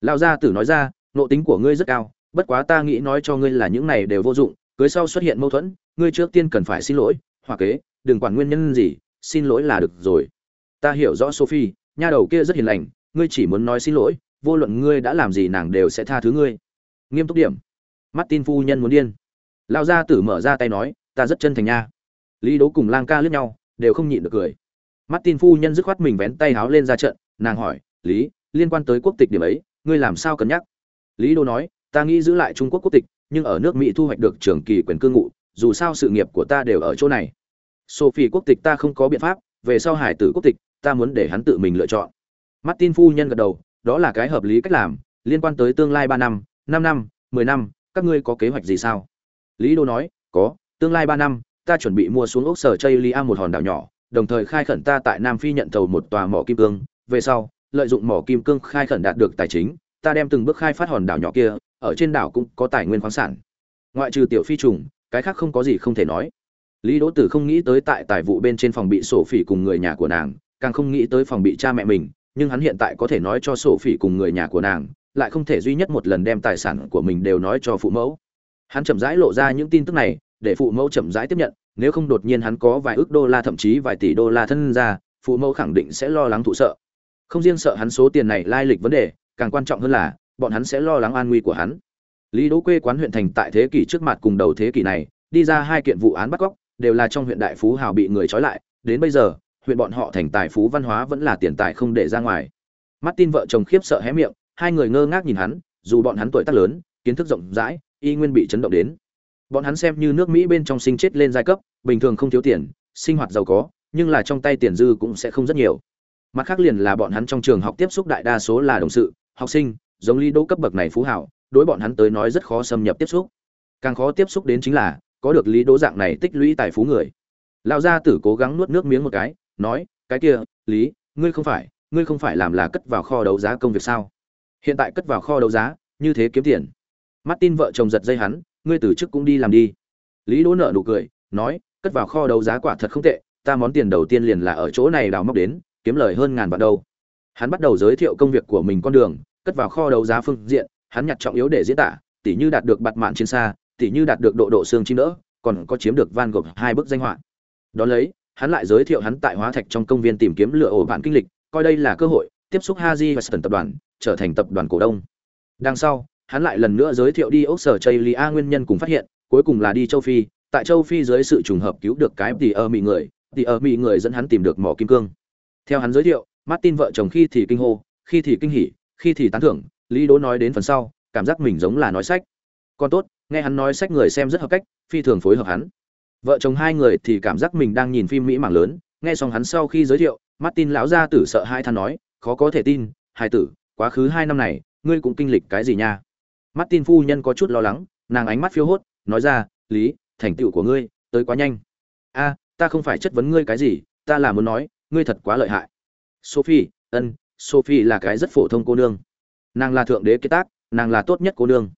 Lão gia tử nói ra, nộ tính của ngươi rất cao, bất quá ta nghĩ nói cho ngươi là những này đều vô dụng, cưới sau xuất hiện mâu thuẫn, ngươi trước tiên cần phải xin lỗi hoặc kế, đừng quản nguyên nhân gì, xin lỗi là được rồi. Ta hiểu rõ sophie nha đầu kia rất hiền lành, ngươi chỉ muốn nói xin lỗi, vô luận ngươi đã làm gì nàng đều sẽ tha thứ ngươi. Nghiêm túc điểm. Martin phu nhân muốn điên. Lao gia tử mở ra tay nói, ta rất chân thành nha. Lý đố cùng lang ca lướt nhau, đều không nhịn được cười. Martin phu nhân dứt khoát mình vén tay háo lên ra trận, nàng hỏi, lý, liên quan tới quốc tịch điểm ấy, ngươi làm sao cân nhắc? Lý đô nói, ta nghĩ giữ lại trung quốc quốc tịch, nhưng ở nước mỹ thu hoạch được trường kỳ quyền cư ngụ, dù sao sự nghiệp của ta đều ở chỗ này. Sophie quốc tịch ta không có biện pháp, về sau hải tử quốc tịch ta muốn để hắn tự mình lựa chọn. Martin phu nhân gật đầu, đó là cái hợp lý cách làm, liên quan tới tương lai ba năm năm năm, mười năm, các ngươi có kế hoạch gì sao? Lý đô nói, có, tương lai ba năm, ta chuẩn bị mua xuống ốc sở chây lia một hòn đảo nhỏ, đồng thời khai khẩn ta tại nam phi nhận thầu một tòa mỏ kim cương, về sau, lợi dụng mỏ kim cương khai khẩn đạt được tài chính, ta đem từng bước khai phát hòn đảo nhỏ kia, ở trên đảo cũng có tài nguyên khoáng sản. Ngoại trừ tiểu phi trùng, cái khác không có gì không thể nói. Lý đỗ tử không nghĩ tới tại tài vụ bên trên phòng bị sổ phỉ cùng người nhà của nàng càng không nghĩ tới phòng bị cha mẹ mình, nhưng hắn hiện tại có thể nói cho sổ phỉ cùng người nhà của nàng, lại không thể duy nhất một lần đem tài sản của mình đều nói cho phụ mẫu. Hắn chậm rãi lộ ra những tin tức này, để phụ mẫu chậm rãi tiếp nhận, nếu không đột nhiên hắn có vài ước đô la thậm chí vài tỷ đô la thân ra, phụ mẫu khẳng định sẽ lo lắng thụ sợ. Không riêng sợ hắn số tiền này lai lịch vấn đề, càng quan trọng hơn là, bọn hắn sẽ lo lắng an nguy của hắn. Lý đỗ quê quán huyện thành tại thế kỷ trước mặt cùng đầu thế kỷ này, đi ra hai kiện vụ án bắt cóc, đều là trong huyện đại phú hào bị người trói lại, đến bây giờ huyện bọn họ thành tài phú văn hóa vẫn là tiền tài không để ra ngoài. Martin vợ chồng khiếp sợ hé miệng, hai người ngơ ngác nhìn hắn, dù bọn hắn tuổi tác lớn, kiến thức rộng rãi, y nguyên bị chấn động đến. Bọn hắn xem như nước mỹ bên trong sinh chết lên giai cấp, bình thường không thiếu tiền, sinh hoạt giàu có, nhưng là trong tay tiền dư cũng sẽ không rất nhiều. Mặt khác liền là bọn hắn trong trường học tiếp xúc đại đa số là đồng sự, học sinh, giống lý đỗ cấp bậc này phú hảo, đối bọn hắn tới nói rất khó xâm nhập tiếp xúc. Càng khó tiếp xúc đến chính là, có được lý đỗ dạng này tích lũy tài phú người. Lão gia tử cố gắng nuốt nước miếng một cái nói, cái kia, lý, ngươi không phải, ngươi không phải làm là cất vào kho đấu giá công việc sao? Hiện tại cất vào kho đấu giá, như thế kiếm tiền. Martin vợ chồng giật dây hắn, ngươi từ chức cũng đi làm đi. Lý đỗ nợ nụ cười, nói, cất vào kho đấu giá quả thật không tệ, ta món tiền đầu tiên liền là ở chỗ này đào móc đến, kiếm lời hơn ngàn vạn đâu. Hắn bắt đầu giới thiệu công việc của mình con đường, cất vào kho đấu giá phương diện, hắn nhặt trọng yếu để diễn tả, tỉ như đạt được bạt mạn trên xa, tỉ như đạt được độ độ xương chim đỡ, còn có chiếm được van gogh hai bức danh họa. Đó lấy hắn lại giới thiệu hắn tại hóa thạch trong công viên tìm kiếm lựa ổ bạn kinh lịch, coi đây là cơ hội, tiếp xúc haji và Sutton tập đoàn, trở thành tập đoàn cổ đông. Đằng sau, hắn lại lần nữa giới thiệu đi ốc sở chây lia nguyên nhân cùng phát hiện, cuối cùng là đi châu phi, tại châu phi dưới sự trùng hợp cứu được cái tỷ ở mỹ người tỷ ở mỹ người dẫn hắn tìm được mỏ kim cương. Theo hắn giới thiệu, martin vợ chồng khi thì kinh hô, khi thì kinh hỉ, khi thì tán thưởng, lý Đỗ nói đến phần sau, cảm giác mình giống là nói sách. Còn tốt, nghe hắn nói sách người xem rất hợp cách, phi thường phối hợp hắn vợ chồng hai người thì cảm giác mình đang nhìn phim mỹ mảng lớn, nghe xong hắn sau khi giới thiệu, martin lão gia tử sợ hai than nói, khó có thể tin hai tử, quá khứ hai năm này, ngươi cũng kinh lịch cái gì nha? Martin phu nhân có chút lo lắng, nàng ánh mắt phiêu hốt, nói ra, lý, thành tựu của ngươi, tới quá nhanh. A, ta không phải chất vấn ngươi cái gì, ta là muốn nói, ngươi thật quá lợi hại. Sophie, ân, sophie là cái rất phổ thông cô nương. Nàng là thượng đế kế tác, nàng là tốt nhất cô nương.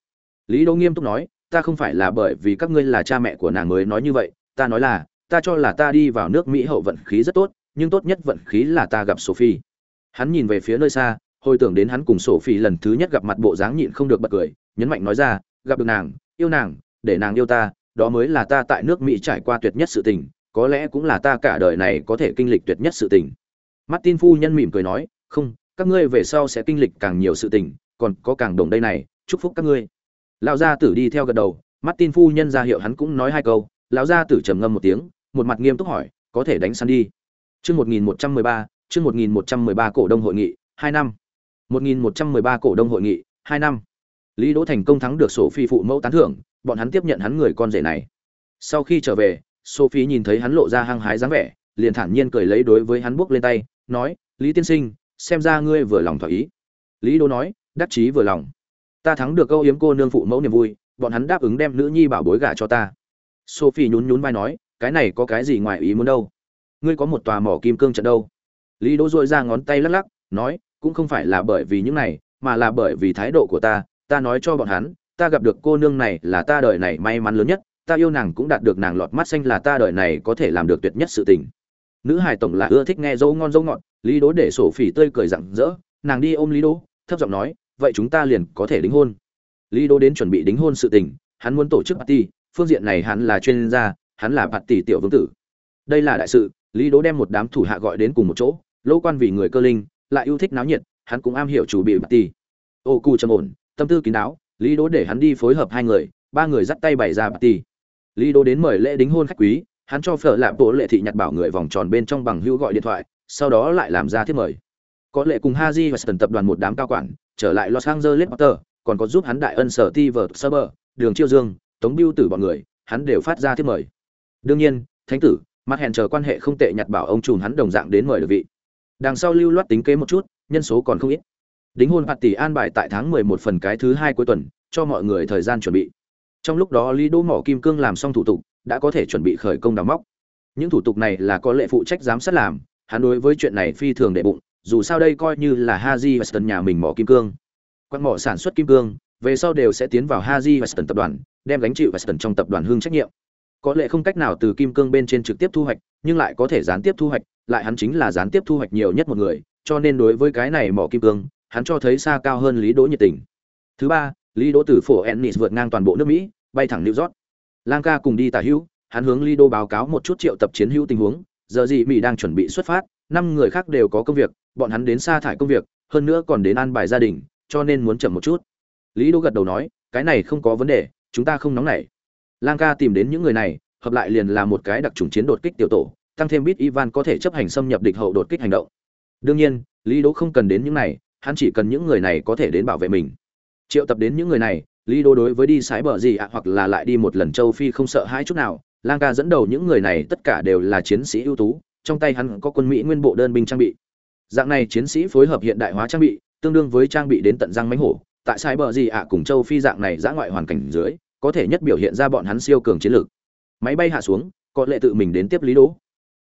Lý đỗ nghiêm túc nói ta không phải là bởi vì các ngươi là cha mẹ của nàng mới nói như vậy, ta nói là, ta cho là ta đi vào nước mỹ hậu vận khí rất tốt, nhưng tốt nhất vận khí là ta gặp sophie. Hắn nhìn về phía nơi xa, hồi tưởng đến hắn cùng Sophie lần thứ nhất gặp mặt bộ dáng nhịn không được bật cười, nhấn mạnh nói ra, gặp được nàng, yêu nàng, để nàng yêu ta, đó mới là ta tại nước mỹ trải qua tuyệt nhất sự tình, có lẽ cũng là ta cả đời này có thể kinh lịch tuyệt nhất sự tình. Martin phu nhân mỉm cười nói, không, các ngươi về sau sẽ kinh lịch càng nhiều sự tình, còn có càng đồng đây này, chúc phúc các ngươi lão gia tử đi theo gật đầu, martin phu nhân ra hiệu hắn cũng nói hai câu. Lão gia tử trầm ngâm một tiếng, một mặt nghiêm túc hỏi, có thể đánh săn đi? Chương một nghìn một trăm mười ba, chương một nghìn một trăm mười ba cổ đông hội nghị, hai năm. Một nghìn một trăm mười ba cổ đông hội nghị, hai năm. Lý đỗ thành công thắng được sổ phi phụ mẫu tán thưởng, bọn hắn tiếp nhận hắn người con rể này. Sau khi trở về, sophie nhìn thấy hắn lộ ra hăng hái dáng vẻ, liền thản nhiên cười lấy đối với hắn buốc lên tay, nói, lý tiên sinh, xem ra ngươi vừa lòng thỏa ý. Lý đỗ nói, đắc chí vừa lòng ta thắng được câu yếm cô nương phụ mẫu niềm vui, bọn hắn đáp ứng đem nữ nhi bảo bối gả cho ta. Sophie nhún nhún vai nói, cái này có cái gì ngoài ý muốn đâu? Ngươi có một tòa mỏ kim cương trận đâu? Lý đỗ dội ra ngón tay lắc lắc, nói, cũng không phải là bởi vì những này, mà là bởi vì thái độ của ta ta nói cho bọn hắn, ta gặp được cô nương này là ta đời này may mắn lớn nhất, ta yêu nàng cũng đạt được nàng lọt mắt xanh là ta đời này có thể làm được tuyệt nhất sự tình. Nữ hài tổng là ưa thích nghe dâu ngon dâu ngọt, lý đỗ để sổ phỉ tươi cười rặng rỡ, nàng đi ôm lý đỗ, thấp giọng nói vậy chúng ta liền có thể đính hôn. Lý đỗ đến chuẩn bị đính hôn sự tình, hắn muốn tổ chức party, phương diện này hắn là chuyên gia, hắn là party tiểu vương tử. Đây là đại sự, lý đỗ đem một đám thủ hạ gọi đến cùng một chỗ, lỗ quan vì người cơ linh, lại yêu thích náo nhiệt, hắn cũng am hiểu chủ bị party. Ô cu trầm ổn, tâm tư kín đáo, lý đỗ để hắn đi phối hợp hai người, ba người dắt tay bày ra party. Lý đỗ đến mời lễ đính hôn khách quý, hắn cho phở lạp bộ lệ thị nhặt bảo người vòng tròn bên trong bằng hữu gọi điện thoại, sau đó lại làm ra thiết mời. Có lệ cùng haji và sân tập đoàn một đám cao quản trở lại los angeles potter, còn có giúp hắn đại ân sở ti vợt sơ đường chiêu dương, tống biêu tử bọn người, hắn đều phát ra thiết mời. Đương nhiên, thánh tử, mặt hẹn chờ quan hệ không tệ nhặt bảo ông trùm hắn đồng dạng đến mời được vị. Đằng sau lưu loát tính kế một chút, nhân số còn không ít. Đính hôn phạt tỷ an bài tại tháng mười một phần cái thứ hai cuối tuần, cho mọi người thời gian chuẩn bị. Trong lúc đó lý đỗ mỏ kim cương làm xong thủ tục, đã có thể chuẩn bị khởi công đào móc. Những thủ tục này là có lệ phụ trách giám sát làm, hắn đối với chuyện này phi thường đệ bụng dù sao đây coi như là haji weston nhà mình mỏ kim cương. Quan mỏ sản xuất kim cương, về sau đều sẽ tiến vào haji weston tập đoàn, đem gánh chịu weston trong tập đoàn hương trách nhiệm. Có lẽ không cách nào từ kim cương bên trên trực tiếp thu hoạch, nhưng lại có thể gián tiếp thu hoạch, lại hắn chính là gián tiếp thu hoạch nhiều nhất một người, cho nên đối với cái này mỏ kim cương, hắn cho thấy xa cao hơn lý đỗ nhiệt tình. Thứ ba, lý đỗ từ phổ ennis vượt ngang toàn bộ nước mỹ, bay thẳng new york. Lang ca cùng đi tả hữu, hắn hướng lý đỗ báo cáo một chút triệu tập chiến hữu tình huống, giờ gì mỹ đang chuẩn bị xuất phát năm người khác đều có công việc, bọn hắn đến xa thải công việc, hơn nữa còn đến an bài gia đình, cho nên muốn chậm một chút. Lý đỗ gật đầu nói, cái này không có vấn đề, chúng ta không nóng nảy. Lang ca tìm đến những người này, hợp lại liền là một cái đặc trùng chiến đột kích tiểu tổ, tăng thêm biết ivan có thể chấp hành xâm nhập địch hậu đột kích hành động. Đương nhiên, lý đỗ không cần đến những này, hắn chỉ cần những người này có thể đến bảo vệ mình. Triệu tập đến những người này, lý đỗ đối với đi sái bờ gì ạ, hoặc là lại đi một lần châu phi không sợ hãi chút nào, lang ca dẫn đầu những người này tất cả đều là chiến sĩ ưu tú trong tay hắn có quân mỹ nguyên bộ đơn binh trang bị. Dạng này chiến sĩ phối hợp hiện đại hóa trang bị, tương đương với trang bị đến tận răng mánh hổ. Tại sai bờ gì ạ cùng châu phi dạng này giã ngoại hoàn cảnh dưới, có thể nhất biểu hiện ra bọn hắn siêu cường chiến lược. Máy bay hạ xuống, có lệ tự mình đến tiếp lý đỗ.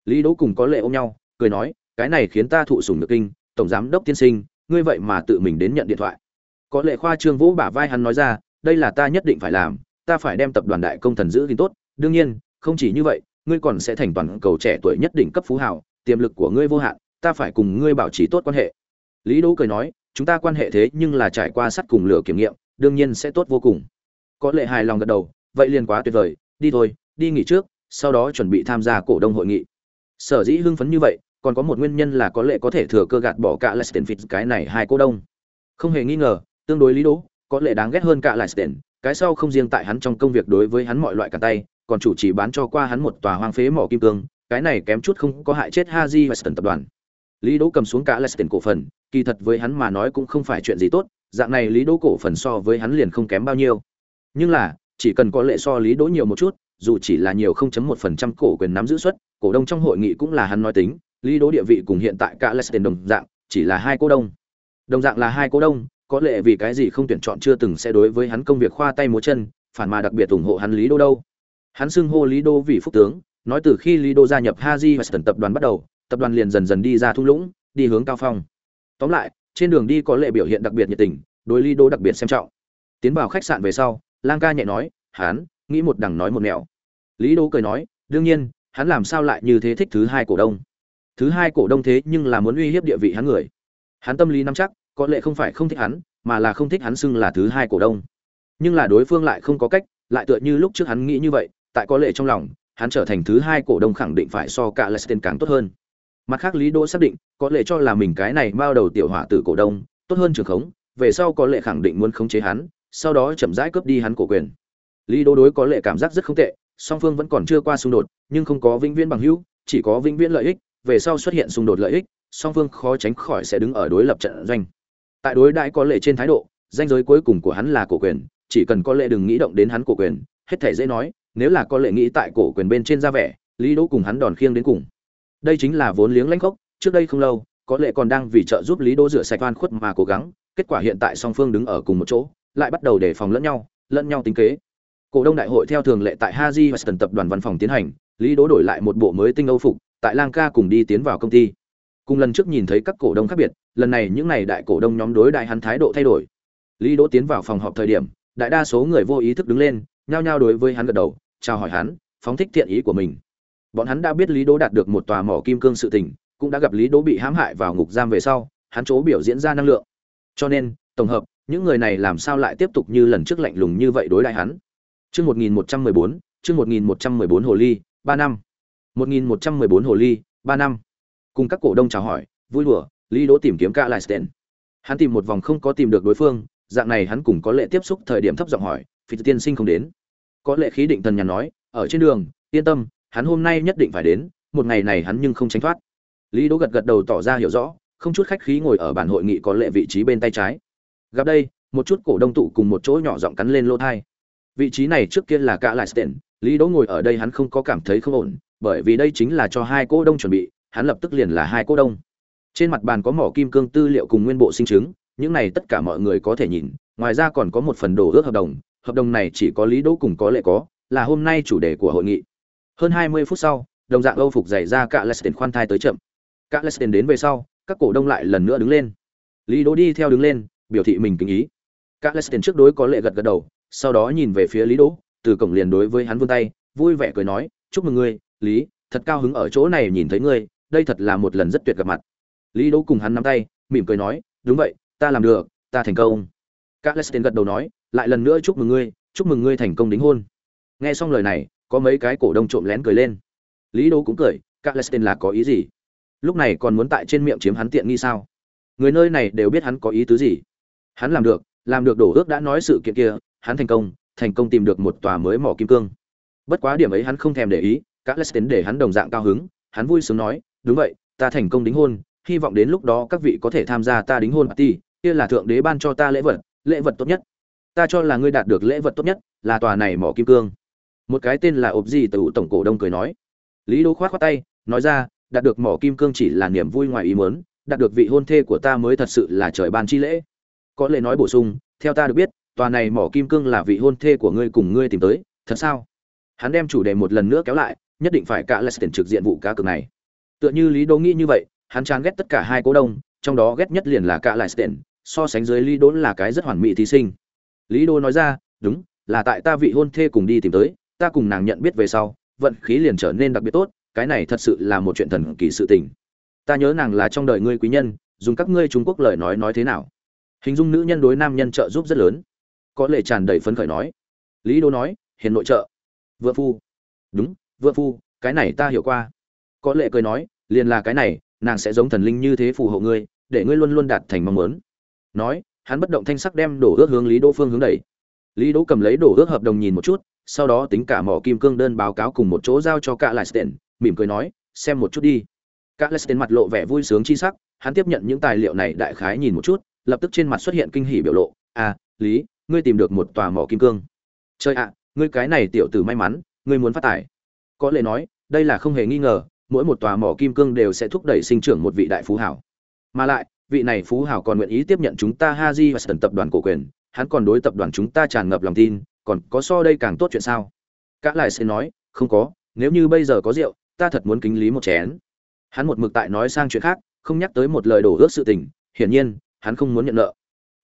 Lý đỗ cùng có lệ ôm nhau, cười nói, cái này khiến ta thụ sủng được kinh, tổng giám đốc tiên sinh, ngươi vậy mà tự mình đến nhận điện thoại. Có lệ khoa trương vũ bả vai hắn nói ra, đây là ta nhất định phải làm, ta phải đem tập đoàn đại công thần giữ gìn tốt. Đương nhiên, không chỉ như vậy ngươi còn sẽ thành toàn cầu trẻ tuổi nhất đỉnh cấp phú hào, tiềm lực của ngươi vô hạn, ta phải cùng ngươi bảo trì tốt quan hệ. Lý đỗ cười nói, chúng ta quan hệ thế nhưng là trải qua sắt cùng lửa kiểm nghiệm, đương nhiên sẽ tốt vô cùng. Có lệ hài lòng gật đầu, vậy liền quá tuyệt vời, đi thôi, đi nghỉ trước, sau đó chuẩn bị tham gia cổ đông hội nghị. Sở dĩ hưng phấn như vậy, còn có một nguyên nhân là có lệ có thể thừa cơ gạt bỏ cả Leicester cái này hai cô đông. Không hề nghi ngờ, tương đối lý đỗ, có lệ đáng ghét hơn cả Leicester cái sau không riêng tại hắn trong công việc đối với hắn mọi loại cả tay còn chủ trì bán cho qua hắn một tòa hoang phế mỏ kim cương, cái này kém chút không có hại chết Haji Weston tập đoàn. Lý đỗ cầm xuống cả Leicester cổ phần, kỳ thật với hắn mà nói cũng không phải chuyện gì tốt, dạng này lý đỗ cổ phần so với hắn liền không kém bao nhiêu. Nhưng là, chỉ cần có lệ so lý đỗ nhiều một chút, dù chỉ là nhiều 0.1% cổ quyền nắm giữ suất, cổ đông trong hội nghị cũng là hắn nói tính, lý đỗ địa vị cùng hiện tại cả Leicester đồng dạng, chỉ là hai cổ đông. Đồng dạng là hai cổ đông, có lẽ vì cái gì không tuyển chọn chưa từng sẽ đối với hắn công việc khoa tay múa chân, phản mà đặc biệt ủng hộ hắn lý đỗ đâu hắn xưng hô lý Đô vì phúc tướng, nói từ khi lý Đô gia nhập haji western tập đoàn bắt đầu, tập đoàn liền dần dần đi ra thung lũng, đi hướng cao phong. Tóm lại, trên đường đi có lệ biểu hiện đặc biệt nhiệt tình, đối lý Đô đặc biệt xem trọng. Tiến vào khách sạn về sau, lang ca nhẹ nói hắn nghĩ một đằng nói một nẻo. Lý Đô cười nói, đương nhiên, hắn làm sao lại như thế thích thứ hai cổ đông? Thứ hai cổ đông thế nhưng là muốn uy hiếp địa vị hắn người. Hắn tâm lý nắm chắc, có lẽ không phải không thích hắn, mà là không thích hắn xưng là thứ hai cổ đông. Nhưng là đối phương lại không có cách, lại tựa như lúc trước hắn nghĩ như vậy tại có lệ trong lòng, hắn trở thành thứ hai cổ đông khẳng định phải so cả Leicester càng tốt hơn. Mặt khác, lý đỗ xác định, có lệ cho là mình cái này bao đầu tiểu hỏa tử cổ đông, tốt hơn trường khống, về sau có lệ khẳng định muốn khống chế hắn, sau đó chậm rãi cướp đi hắn cổ quyền. Lý đỗ đối có lệ cảm giác rất không tệ, song phương vẫn còn chưa qua xung đột, nhưng không có vĩnh viễn bằng hữu, chỉ có vĩnh viễn lợi ích, về sau xuất hiện xung đột lợi ích, song phương khó tránh khỏi sẽ đứng ở đối lập trận doanh. Tại đối đãi có lệ trên thái độ, danh giới cuối cùng của hắn là cổ quyền, chỉ cần có lệ đừng nghĩ động đến hắn cổ quyền, hết thể dễ nói nếu là có lệ nghĩ tại cổ quyền bên trên ra vẻ, lý đỗ cùng hắn đòn khiêng đến cùng. Đây chính là vốn liếng lãnh khốc, trước đây không lâu, có lệ còn đang vì trợ giúp lý đỗ rửa sạch oan khuất mà cố gắng, kết quả hiện tại song phương đứng ở cùng một chỗ, lại bắt đầu đề phòng lẫn nhau lẫn nhau tính kế. Cổ đông đại hội theo thường lệ tại haji weston tập đoàn văn phòng tiến hành, lý đỗ đổi lại một bộ mới tinh âu phục, tại lang ca cùng đi tiến vào công ty. Cùng lần trước nhìn thấy các cổ đông khác biệt, lần này những này đại cổ đông nhóm đối đại hắn thái độ thay đổi. Lý đỗ tiến vào phòng họp thời điểm, đại đa số người vô ý thức đứng lên, nhao nhao đối với hắn gật đầu chào hỏi hắn, phóng thích thiện ý của mình. Bọn hắn đã biết lý đỗ đạt được một tòa mỏ kim cương sự tình, cũng đã gặp lý đỗ bị hãm hại vào ngục giam về sau, hắn chỗ biểu diễn ra năng lượng. Cho nên, tổng hợp, những người này làm sao lại tiếp tục như lần trước lạnh lùng như vậy đối đãi hắn? Chương 1114 chương 1114 hồ ly, ba năm. 1114 hồ ly, ba năm. Cùng các cổ đông chào hỏi, vui đùa, lý đỗ tìm kiếm cả lại hắn tìm một vòng không có tìm được đối phương, dạng này hắn cũng có lệ tiếp xúc thời điểm thấp giọng hỏi phi tiên sinh không đến có lệ khí định thần nhàn nói, ở trên đường, yên tâm, hắn hôm nay nhất định phải đến, một ngày này hắn nhưng không tránh thoát. Lý đỗ gật gật đầu tỏ ra hiểu rõ, không chút khách khí ngồi ở bàn hội nghị có lệ vị trí bên tay trái. Gặp đây, một chút cổ đông tụ cùng một chỗ nhỏ giọng cắn lên lỗ thai. Vị trí này trước kia là cả lại sten lý đỗ ngồi ở đây hắn không có cảm thấy không ổn, bởi vì đây chính là cho hai cô đông chuẩn bị, hắn lập tức liền là hai cô đông. Trên mặt bàn có mỏ kim cương tư liệu cùng nguyên bộ sinh chứng, những này tất cả mọi người có thể nhìn, ngoài ra còn có một phần đồ ước hợp đồng hợp đồng này chỉ có lý đỗ cùng có lệ có, là hôm nay chủ đề của hội nghị. Hơn hai mươi phút sau, đồng dạng âu phục giày ra cả lestin khoan thai tới chậm. Cả lestin đến về sau, các cổ đông lại lần nữa đứng lên. Lý đỗ đi theo đứng lên, biểu thị mình kính ý. Cả lestin trước đối có lệ gật gật đầu, sau đó nhìn về phía lý đỗ, từ cổng liền đối với hắn vươn tay, vui vẻ cười nói, chúc mừng ngươi, lý, thật cao hứng ở chỗ này nhìn thấy ngươi, đây thật là một lần rất tuyệt gặp mặt. Lý đỗ cùng hắn nắm tay, mỉm cười nói, đúng vậy, ta làm được, ta thành công các lestin gật đầu nói, lại lần nữa chúc mừng ngươi, chúc mừng ngươi thành công đính hôn. Nghe xong lời này, có mấy cái cổ đông trộm lén cười lên. Lý đô cũng cười các lestin là có ý gì? Lúc này còn muốn tại trên miệng chiếm hắn tiện nghi sao? Người nơi này đều biết hắn có ý tứ gì. Hắn làm được làm được đổ ước đã nói sự kiện kia, hắn thành công thành công tìm được một tòa mới mỏ kim cương. Bất quá điểm ấy hắn không thèm để ý các lestin để hắn đồng dạng cao hứng, hắn vui sướng nói, đúng vậy, ta thành công đính hôn, hy vọng đến lúc đó các vị có thể tham gia ta đính hôn party, kia là thượng đế ban cho ta lễ vật lễ vật tốt nhất. Ta cho là ngươi đạt được lễ vật tốt nhất là tòa này mỏ kim cương. Một cái tên là ộp gì từ tổng cổ đông cười nói. Lý đỗ khoát khoát tay, nói ra, đạt được mỏ kim cương chỉ là niềm vui ngoài ý muốn, đạt được vị hôn thê của ta mới thật sự là trời ban chi lễ. Có lẽ nói bổ sung, theo ta được biết, tòa này mỏ kim cương là vị hôn thê của ngươi cùng ngươi tìm tới, thật sao? Hắn đem chủ đề một lần nữa kéo lại, nhất định phải cả Leicester trực diện vụ cá cược này. Tựa như lý đỗ nghĩ như vậy, hắn chán ghét tất cả hai cổ đông, trong đó ghét nhất liền là cả Leicester so sánh dưới lý đỗ là cái rất hoàn mỹ thí sinh. Lý đỗ nói ra, đúng, là tại ta vị hôn thê cùng đi tìm tới, ta cùng nàng nhận biết về sau, vận khí liền trở nên đặc biệt tốt, cái này thật sự là một chuyện thần kỳ sự tình. Ta nhớ nàng là trong đời ngươi quý nhân, dùng các ngươi trung quốc lời nói nói thế nào? Hình dung nữ nhân đối nam nhân trợ giúp rất lớn. Có lệ tràn đầy phấn khởi nói. Lý đô nói, hiền nội trợ. Vợ phu. Đúng, vợ phu, cái này ta hiểu qua. Có lệ cười nói, liền là cái này, nàng sẽ giống thần linh như thế phù hộ ngươi, để ngươi luôn luôn đạt thành mong muốn nói, hắn bất động thanh sắc đem đổ ước hướng lý đỗ phương hướng đẩy. Lý đỗ cầm lấy đổ ước hợp đồng nhìn một chút, sau đó tính cả mỏ kim cương đơn báo cáo cùng một chỗ giao cho cả lại sten mỉm cười nói, xem một chút đi. Cả lại sten mặt lộ vẻ vui sướng chi sắc, hắn tiếp nhận những tài liệu này đại khái nhìn một chút, lập tức trên mặt xuất hiện kinh hỉ biểu lộ à lý, ngươi tìm được một tòa mỏ kim cương. Chơi ạ, ngươi cái này tiểu tử may mắn, ngươi muốn phát tài. Có lẽ nói, đây là không hề nghi ngờ, mỗi một tòa mỏ kim cương đều sẽ thúc đẩy sinh trưởng một vị đại phú hảo. Mà lại vị này phú hảo còn nguyện ý tiếp nhận chúng ta Haji và Sân tập đoàn cổ quyền, hắn còn đối tập đoàn chúng ta tràn ngập lòng tin, còn có so đây càng tốt chuyện sao? Cả lại sẽ nói, không có, nếu như bây giờ có rượu, ta thật muốn kính lý một chén. Hắn một mực tại nói sang chuyện khác, không nhắc tới một lời đổ ước sự tình, hiển nhiên, hắn không muốn nhận nợ.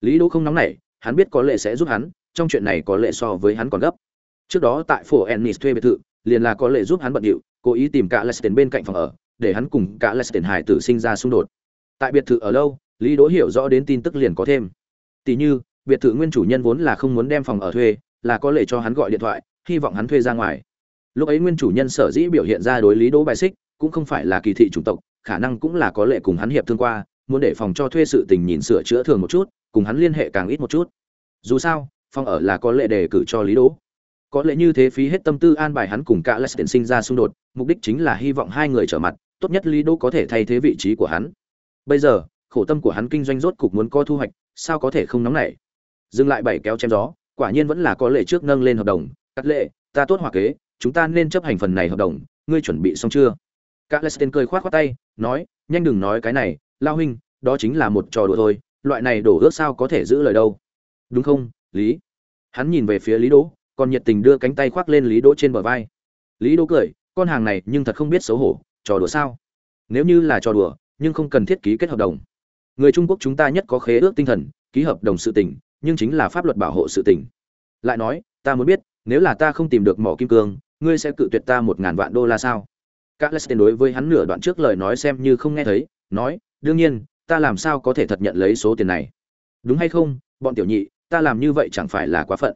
Lý Đỗ không nóng nảy, hắn biết có lệ sẽ giúp hắn, trong chuyện này có lệ so với hắn còn gấp. Trước đó tại phủ Ennis thuê biệt thự, liền là có lệ giúp hắn bận điệu, cố ý tìm cả Lestin bên cạnh phòng ở, để hắn cùng cả Lestin hải tử sinh ra xung đột. Tại biệt thự ở lâu, lý đỗ hiểu rõ đến tin tức liền có thêm. Tỷ như biệt thự nguyên chủ nhân vốn là không muốn đem phòng ở thuê là có lệ cho hắn gọi điện thoại hy vọng hắn thuê ra ngoài. Lúc ấy nguyên chủ nhân sở dĩ biểu hiện ra đối lý đỗ bài xích cũng không phải là kỳ thị chủng tộc khả năng cũng là có lệ cùng hắn hiệp thương qua muốn để phòng cho thuê sự tình nhìn sửa chữa thường một chút cùng hắn liên hệ càng ít một chút. Dù sao phòng ở là có lệ đề cử cho lý đỗ. Có lẽ như thế phí hết tâm tư an bài hắn cùng cả Leicester sinh ra xung đột, mục đích chính là hy vọng hai người trở mặt, tốt nhất Lý Đỗ có thể thay thế vị trí của hắn. Bây giờ, khổ tâm của hắn kinh doanh rốt cục muốn có thu hoạch, sao có thể không nóng nảy. Dừng lại bảy kéo chém gió, quả nhiên vẫn là có lệ trước nâng lên hợp đồng, cắt lệ, ta tốt hòa kế, chúng ta nên chấp hành phần này hợp đồng, ngươi chuẩn bị xong chưa? Cả tên cười khoát khoát tay, nói, nhanh đừng nói cái này, lao huynh, đó chính là một trò đùa thôi, loại này đổ ước sao có thể giữ lời đâu. Đúng không, Lý? Hắn nhìn về phía Lý Đỗ, còn nhiệt tình đưa cánh tay khoác lên lý đỗ trên bờ vai lý đỗ cười con hàng này nhưng thật không biết xấu hổ trò đùa sao nếu như là trò đùa nhưng không cần thiết ký kết hợp đồng. Người trung quốc chúng ta nhất có khế ước tinh thần, ký hợp đồng sự tình, nhưng chính là pháp luật bảo hộ sự tình. Lại nói, ta muốn biết, nếu là ta không tìm được mỏ kim cương, ngươi sẽ cự tuyệt ta một ngàn vạn đô la sao? Các lester đối với hắn nửa đoạn trước lời nói xem như không nghe thấy, nói, đương nhiên, ta làm sao có thể thật nhận lấy số tiền này? Đúng hay không, bọn tiểu nhị, ta làm như vậy chẳng phải là quá phận?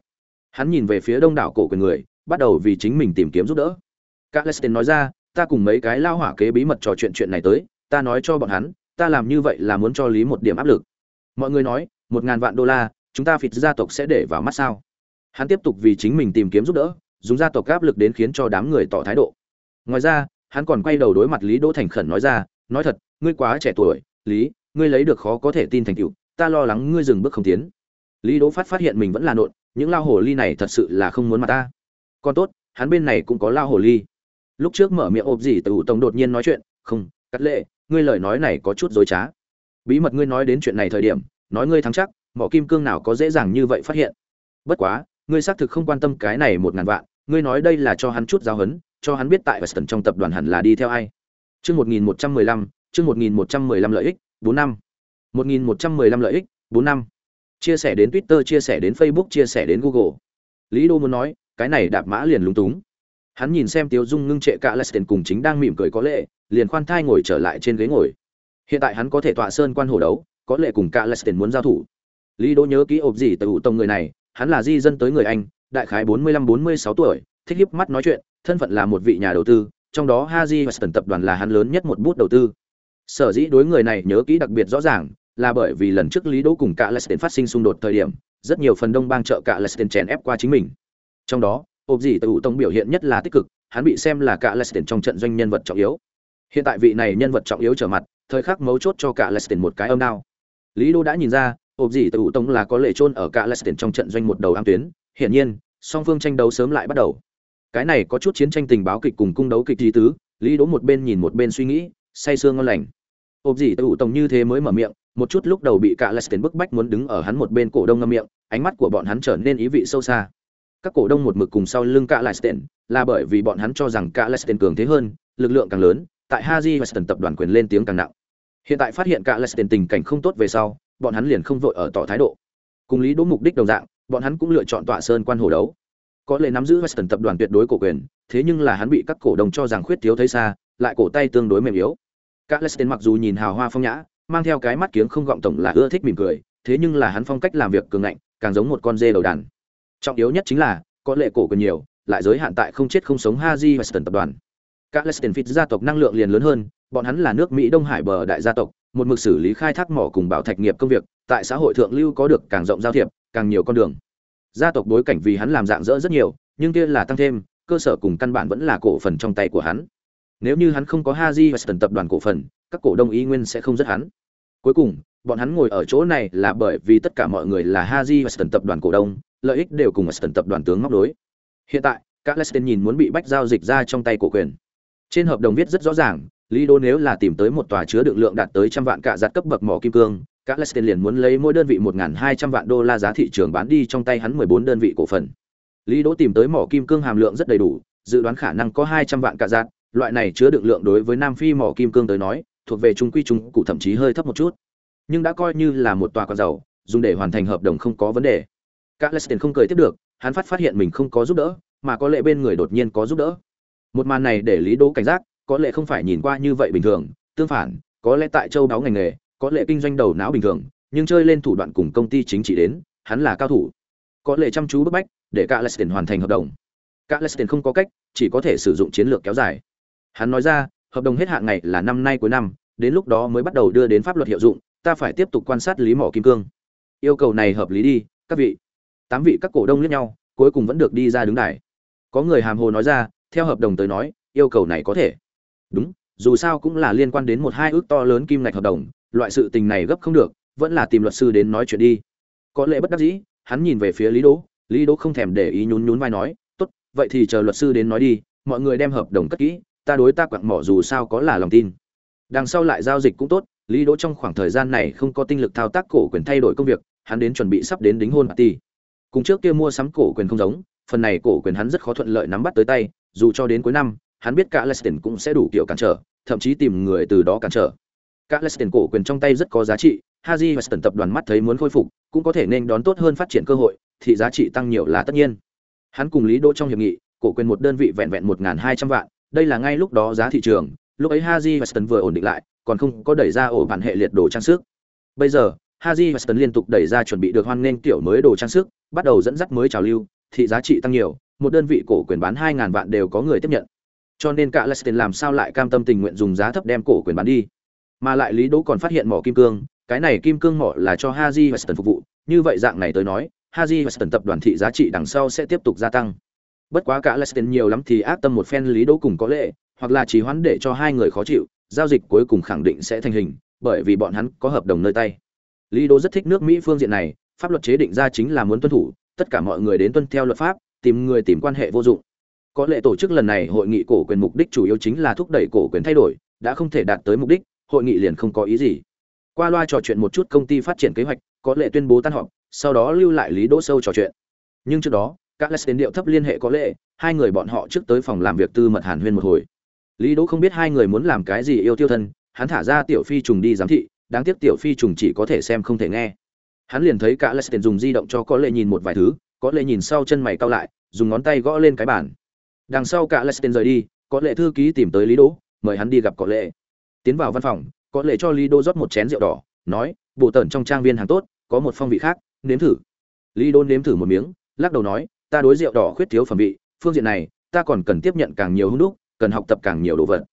Hắn nhìn về phía đông đảo cổ quyền người, bắt đầu vì chính mình tìm kiếm giúp đỡ. Các lestin nói ra, ta cùng mấy cái lao hỏa kế bí mật trò chuyện chuyện này tới ta nói cho bọn hắn, ta làm như vậy là muốn cho lý một điểm áp lực. Mọi người nói, một ngàn vạn đô la, chúng ta phịt gia tộc sẽ để vào mắt sao? Hắn tiếp tục vì chính mình tìm kiếm giúp đỡ, dùng gia tộc áp lực đến khiến cho đám người tỏ thái độ. Ngoài ra, hắn còn quay đầu đối mặt lý đỗ thành khẩn nói ra, nói thật, ngươi quá trẻ tuổi, lý, ngươi lấy được khó có thể tin thành tựu, ta lo lắng ngươi dừng bước không tiến. Lý đỗ phát phát hiện mình vẫn là nộn, những lao hồ ly này thật sự là không muốn mặt ta. Còn tốt, hắn bên này cũng có lao hồ ly. Lúc trước mở miệng ộp gì từ tổng đột nhiên nói chuyện, không, cắt lệ ngươi lời nói này có chút dối trá. Bí mật ngươi nói đến chuyện này thời điểm, nói ngươi thắng chắc, mỏ kim cương nào có dễ dàng như vậy phát hiện. Bất quá, ngươi xác thực không quan tâm cái này một ngàn vạn, ngươi nói đây là cho hắn chút giáo hấn cho hắn biết tại Western trong tập đoàn hẳn là đi theo ai. Chương một nghìn một trăm mười lăm, chương một nghìn một trăm mười lăm lợi ích, bốn năm. một nghìn một trăm mười lăm lợi ích, bốn năm. Chia sẻ đến twitter, chia sẻ đến facebook, chia sẻ đến google. Lý đô muốn nói, cái này đạp mã liền lúng túng hắn nhìn xem tiêu dung ngưng trệ cả leicester cùng chính đang mỉm cười có lệ liền khoan thai ngồi trở lại trên ghế ngồi. Hiện tại hắn có thể tọa sơn quan hồ đấu có lệ cùng cả leicester muốn giao thủ. Lý Đỗ nhớ kỹ ộp gì từ tông người này hắn là di dân tới người anh đại khái bốn mươi lăm bốn mươi sáu tuổi thích hiếp mắt nói chuyện thân phận là một vị nhà đầu tư trong đó haji western tập đoàn là hắn lớn nhất một bút đầu tư. Sở dĩ đối người này nhớ kỹ đặc biệt rõ ràng là bởi vì lần trước Lý Đỗ cùng cả Leicester phát sinh xung đột thời điểm, rất nhiều phần đông bang trợ cả Leicester chèn ép qua chính mình. Trong đó, ộp gì tự tông biểu hiện nhất là tích cực, hắn bị xem là cả Lestin trong trận doanh nhân vật trọng yếu. Hiện tại vị này nhân vật trọng yếu trở mặt, thời khắc mấu chốt cho cả Lestin một cái âm đao. Lý Đỗ đã nhìn ra, ộp gì tự tông là có lệ trôn ở cả Lestin trong trận doanh một đầu am tuyến, hiển nhiên, song phương tranh đấu sớm lại bắt đầu. Cái này có chút chiến tranh tình báo kịch cùng cung đấu kịch tí tứ, Lý Đỗ một bên nhìn một bên suy nghĩ, say sương ngon lành. Ộp gì tự tông như thế mới mở miệng, một chút lúc đầu bị cả Lestin bức bách muốn đứng ở hắn một bên cổ đông ngậm miệng, ánh mắt của bọn hắn trở nên ý vị sâu xa. Các cổ đông một mực cùng sau lưng cả Leicester, là bởi vì bọn hắn cho rằng cả Leicester cường thế hơn, lực lượng càng lớn, tại Haji Weston tập đoàn quyền lên tiếng càng nặng. Hiện tại phát hiện cả Leicester tình cảnh không tốt về sau, bọn hắn liền không vội ở tỏ thái độ. Cùng lý đỗ mục đích đồng dạng, bọn hắn cũng lựa chọn tọa sơn quan hồ đấu. Có lẽ nắm giữ Weston tập đoàn tuyệt đối cổ quyền, thế nhưng là hắn bị các cổ đông cho rằng khuyết thiếu thấy xa, lại cổ tay tương đối mềm yếu. Cả Leicester mặc dù nhìn hào hoa phong nhã, mang theo cái mắt kiếng không gọng tổng là ưa thích mỉm cười thế nhưng là hắn phong cách làm việc cường ngạnh càng giống một con dê đầu đàn trọng yếu nhất chính là, có lệ cổ quyền nhiều, lại giới hạn tại không chết không sống haji western tập đoàn. Các Western Fit gia tộc năng lượng liền lớn hơn, bọn hắn là nước mỹ đông hải bờ đại gia tộc, một mực xử lý khai thác mỏ cùng bảo thạch nghiệp công việc, tại xã hội thượng lưu có được càng rộng giao thiệp, càng nhiều con đường. Gia tộc bối cảnh vì hắn làm dạng dỡ rất nhiều, nhưng kia là tăng thêm, cơ sở cùng căn bản vẫn là cổ phần trong tay của hắn. Nếu như hắn không có haji western tập đoàn cổ phần, các cổ đông ý nguyên sẽ không rất hắn. Cuối cùng, bọn hắn ngồi ở chỗ này là bởi vì tất cả mọi người là haji western tập đoàn cổ đông lợi ích đều cùng western tập đoàn tướng móc đối. Hiện tại các Leicester nhìn muốn bị bách giao dịch ra trong tay cổ quyền. Trên hợp đồng viết rất rõ ràng, lý nếu là tìm tới một tòa chứa đựng lượng đạt tới trăm vạn cả giặt cấp bậc mỏ kim cương các Leicester liền muốn lấy mỗi đơn vị một hai trăm vạn đô la giá thị trường bán đi trong tay hắn mười bốn đơn vị cổ phần. Lý đỗ tìm tới mỏ kim cương hàm lượng rất đầy đủ, dự đoán khả năng có hai trăm vạn cả giặt loại này chứa đựng lượng đối với nam phi mỏ kim cương tới nói, thuộc về trung quy trung cụ thậm chí hơi thấp một chút. Nhưng đã coi như là một tòa quan dầu dùng để hoàn thành hợp đồng không có vấn đề các Leicester không cười tiếp được, hắn phát phát hiện mình không có giúp đỡ, mà có lệ bên người đột nhiên có giúp đỡ. Một màn này để lý đỗ cảnh giác, có lệ không phải nhìn qua như vậy bình thường, tương phản, có lẽ tại châu đáo ngành nghề, có lệ kinh doanh đầu não bình thường, nhưng chơi lên thủ đoạn cùng công ty chính trị đến, hắn là cao thủ. Có lệ chăm chú bức bách, để cả Leicester hoàn thành hợp đồng. Cả Leicester không có cách, chỉ có thể sử dụng chiến lược kéo dài. Hắn nói ra, hợp đồng hết hạn ngày là năm nay cuối năm, đến lúc đó mới bắt đầu đưa đến pháp luật hiệu dụng, ta phải tiếp tục quan sát lý mỏ kim cương. Yêu cầu này hợp lý đi, các vị tám vị các cổ đông lẫn nhau, cuối cùng vẫn được đi ra đứng đài. Có người hàm hồ nói ra, theo hợp đồng tới nói, yêu cầu này có thể. Đúng, dù sao cũng là liên quan đến một hai ước to lớn kim ngạch hợp đồng, loại sự tình này gấp không được, vẫn là tìm luật sư đến nói chuyện đi. Có lẽ bất đắc dĩ, hắn nhìn về phía lý đỗ lý đỗ không thèm để ý nhún nhún vai nói, tốt, vậy thì chờ luật sư đến nói đi, mọi người đem hợp đồng cất kỹ, ta đối ta quặng mỏ dù sao có là lòng tin. Đằng sau lại giao dịch cũng tốt, lý đỗ trong khoảng thời gian này không có tinh lực thao tác cổ quyền thay đổi công việc, hắn đến chuẩn bị sắp đến đính hôn party cùng trước kia mua sắm cổ quyền không giống, phần này cổ quyền hắn rất khó thuận lợi nắm bắt tới tay, dù cho đến cuối năm, hắn biết cả lestin cũng sẽ đủ kiểu cản trở, thậm chí tìm người từ đó cản trở. Cả lestin cổ quyền trong tay rất có giá trị, Haji và Ston tập đoàn mắt thấy muốn khôi phục, cũng có thể nên đón tốt hơn phát triển cơ hội, thì giá trị tăng nhiều là tất nhiên. Hắn cùng lý đỗ trong hiệp nghị, cổ quyền một đơn vị vẹn vẹn một hai trăm vạn, đây là ngay lúc đó giá thị trường, lúc ấy Haji và Ston vừa ổn định lại, còn không có đẩy ra ổ bản hệ liệt đồ trang sức. Bây giờ Haji và Ston liên tục đẩy ra chuẩn bị được hoan nghênh kiểu mới đồ trang sức, bắt đầu dẫn dắt mới trào lưu, thị giá trị tăng nhiều, một đơn vị cổ quyền bán hai ngàn vạn đều có người tiếp nhận. Cho nên cả Lestin làm sao lại cam tâm tình nguyện dùng giá thấp đem cổ quyền bán đi? Mà lại lý đỗ còn phát hiện mỏ kim cương, cái này kim cương mỏ là cho Haji Weston phục vụ, như vậy dạng này tới nói, Haji Weston tập đoàn thị giá trị đằng sau sẽ tiếp tục gia tăng. Bất quá cả Lestin nhiều lắm thì ác tâm một phen lý đỗ cùng có lệ, hoặc là chỉ hoãn để cho hai người khó chịu, giao dịch cuối cùng khẳng định sẽ thành hình, bởi vì bọn hắn có hợp đồng nơi tay lý đỗ rất thích nước mỹ phương diện này, pháp luật chế định ra chính là muốn tuân thủ, tất cả mọi người đến tuân theo luật pháp, tìm người tìm quan hệ vô dụng. Có lệ tổ chức lần này hội nghị cổ quyền mục đích chủ yếu chính là thúc đẩy cổ quyền thay đổi, đã không thể đạt tới mục đích, hội nghị liền không có ý gì. Qua loa trò chuyện một chút công ty phát triển kế hoạch, có lệ tuyên bố tan họp, sau đó lưu lại lý đỗ sâu trò chuyện. Nhưng trước đó, các les đến điệu thấp liên hệ có lệ, hai người bọn họ trước tới phòng làm việc tư mật hàn huyên một hồi. Lý đỗ không biết hai người muốn làm cái gì yêu tiêu thân, hắn thả ra tiểu phi trùng đi giám thị đáng tiếc tiểu phi trùng chỉ có thể xem không thể nghe. Hắn liền thấy cả les dùng di động cho có lệ nhìn một vài thứ, có lệ nhìn sau chân mày cau lại, dùng ngón tay gõ lên cái bàn. Đằng sau cả Leicester rời đi, có lệ thư ký tìm tới lý đỗ, mời hắn đi gặp có lệ. Tiến vào văn phòng, có lệ cho lý đỗ rót một chén rượu đỏ, nói, bộ tần trong trang viên hàng tốt, có một phong vị khác, nếm thử. Lý đỗ nếm thử một miếng, lắc đầu nói, ta đối rượu đỏ khuyết thiếu phẩm vị, phương diện này, ta còn cần tiếp nhận càng nhiều hung đúc, cần học tập càng nhiều đồ vật.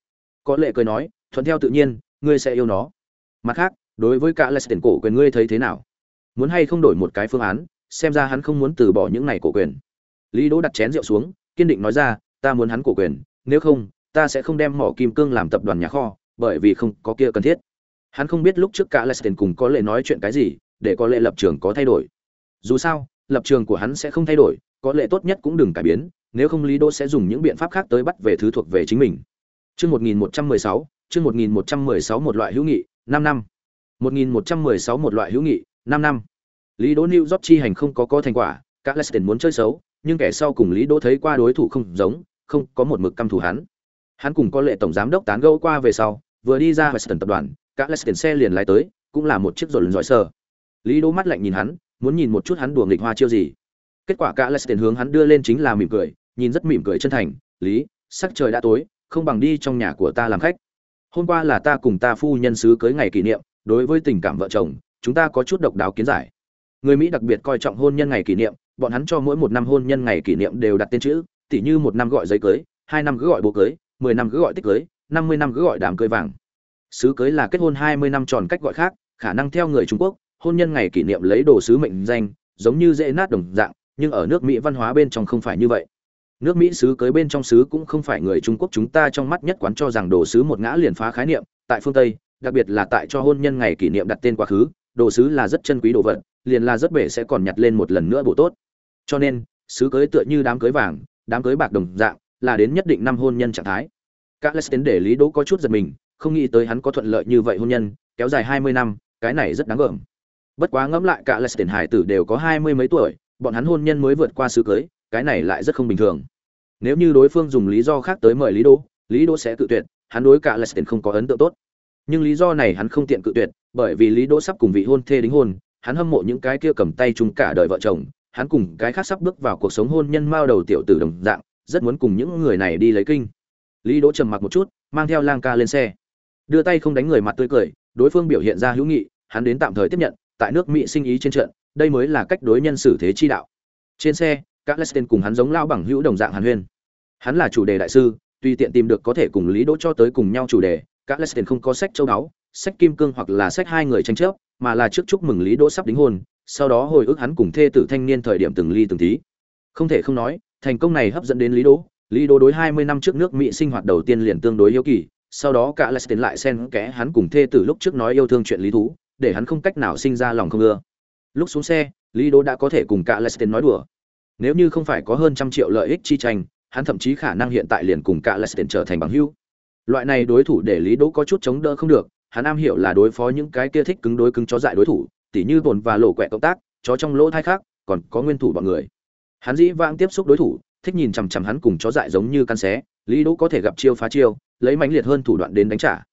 Có lệ cười nói, thuận theo tự nhiên, ngươi sẽ yêu nó mặt khác, đối với cả Leicester cổ quyền ngươi thấy thế nào? Muốn hay không đổi một cái phương án, xem ra hắn không muốn từ bỏ những này cổ quyền. Lý đỗ đặt chén rượu xuống, kiên định nói ra, ta muốn hắn cổ quyền, nếu không, ta sẽ không đem mỏ kim cương làm tập đoàn nhà kho, bởi vì không có kia cần thiết. Hắn không biết lúc trước cả Leicester cùng có lệ nói chuyện cái gì, để có lệ lập trường có thay đổi. Dù sao, lập trường của hắn sẽ không thay đổi, có lệ tốt nhất cũng đừng cải biến, nếu không lý đỗ sẽ dùng những biện pháp khác tới bắt về thứ thuộc về chính mình. Chương 1116 chương 1116 một loại hữu nghị 5 năm. 1116 một loại hữu nghị 5 năm. Lý đỗ new job chi hành không có có thành quả, cả Leicester muốn chơi xấu, nhưng kẻ sau cùng lý đỗ thấy qua đối thủ không giống, không có một mực căm thù hắn. Hắn cùng có lệ tổng giám đốc tán gẫu qua về sau, vừa đi ra western tập đoàn, cả Leicester xe liền lái tới, cũng là một chiếc rồi lần giỏi sờ. Lý đỗ mắt lạnh nhìn hắn, muốn nhìn một chút hắn đùa nghịch hoa chiêu gì. Kết quả cả Leicester hướng hắn đưa lên chính là mỉm cười, nhìn rất mỉm cười chân thành, lý, sắc trời đã tối, không bằng đi trong nhà của ta làm khách hôm qua là ta cùng ta phu nhân sứ cưới ngày kỷ niệm, đối với tình cảm vợ chồng, chúng ta có chút độc đáo kiến giải. Người mỹ đặc biệt coi trọng hôn nhân ngày kỷ niệm, bọn hắn cho mỗi một năm hôn nhân ngày kỷ niệm đều đặt tên chữ, tỉ như một năm gọi giấy cưới, hai năm cứ gọi bố cưới, mười năm cứ gọi tích cưới, năm mươi năm cứ gọi đám cưới vàng. Sứ cưới là kết hôn hai mươi năm tròn cách gọi khác, khả năng theo người trung quốc, hôn nhân ngày kỷ niệm lấy đồ sứ mệnh danh, giống như dễ nát đồng dạng, nhưng ở nước mỹ văn hóa bên trong không phải như vậy nước mỹ sứ cưới bên trong sứ cũng không phải người trung quốc chúng ta trong mắt nhất quán cho rằng đồ sứ một ngã liền phá khái niệm, tại phương tây, đặc biệt là tại cho hôn nhân ngày kỷ niệm đặt tên quá khứ, đồ sứ là rất chân quý đồ vật, liền là rất bể sẽ còn nhặt lên một lần nữa bộ tốt. Cho nên sứ cưới tựa như đám cưới vàng, đám cưới bạc đồng dạng, là đến nhất định năm hôn nhân trạng thái. Các les để lý đỗ có chút giật mình, không nghĩ tới hắn có thuận lợi như vậy hôn nhân, kéo dài hai mươi năm, cái này rất đáng gờm. Bất quá ngẫm lại cả les hải tử đều có hai mươi mấy tuổi, bọn hắn hôn nhân mới vượt qua sứ cưới cái này lại rất không bình thường. Nếu như đối phương dùng lý do khác tới mời lý đỗ lý đỗ sẽ tự tuyệt, hắn đối cả là tiền không có ấn tượng tốt. Nhưng lý do này hắn không tiện cự tuyệt, bởi vì lý đỗ sắp cùng vị hôn thê đính hôn, hắn hâm mộ những cái kia cầm tay chung cả đời vợ chồng, hắn cùng cái khác sắp bước vào cuộc sống hôn nhân mao đầu tiểu tử đồng dạng, rất muốn cùng những người này đi lấy kinh. Lý đỗ trầm mặc một chút, mang theo lang ca lên xe. Đưa tay không đánh người mặt tươi cười, đối phương biểu hiện ra hữu nghị, hắn đến tạm thời tiếp nhận, tại nước mỹ sinh ý trên trận, đây mới là cách đối nhân xử thế chi đạo. Trên xe các leston cùng hắn giống lao bằng hữu đồng dạng hàn huyên. Hắn là chủ đề đại sư, tùy tiện tìm được có thể cùng lý đỗ cho tới cùng nhau chủ đề. Các leston không có sách châu báu, sách kim cương hoặc là sách hai người tranh chấp, mà là trước chúc mừng lý đỗ sắp đính hôn, sau đó hồi ức hắn cùng thê tử thanh niên thời điểm từng ly từng tí. Không thể không nói, thành công này hấp dẫn đến lý đỗ. Lý đỗ đối 20 năm trước nước mỹ sinh hoạt đầu tiên liền tương đối yêu kỳ, sau đó cả Lestin lại xen kẽ hắn cùng thê tử lúc trước nói yêu thương chuyện lý thú, để hắn không cách nào sinh ra lòng không ưa. Lúc xuống xe, lý đỗ đã có thể cùng cả Lestin nói đùa nếu như không phải có hơn trăm triệu lợi ích chi tranh, hắn thậm chí khả năng hiện tại liền cùng cả Lestin trở thành bằng hữu. Loại này đối thủ để lý đỗ có chút chống đỡ không được, hắn am hiểu là đối phó những cái kia thích cứng đối cứng chó dại đối thủ, tỉ như bồn và lộ quẹ cộng tác, chó trong lỗ thai khác, còn có nguyên thủ bọn người. Hắn dĩ vãng tiếp xúc đối thủ, thích nhìn chằm chằm hắn cùng chó dại giống như căn xé, lý đỗ có thể gặp chiêu phá chiêu, lấy mãnh liệt hơn thủ đoạn đến đánh trả.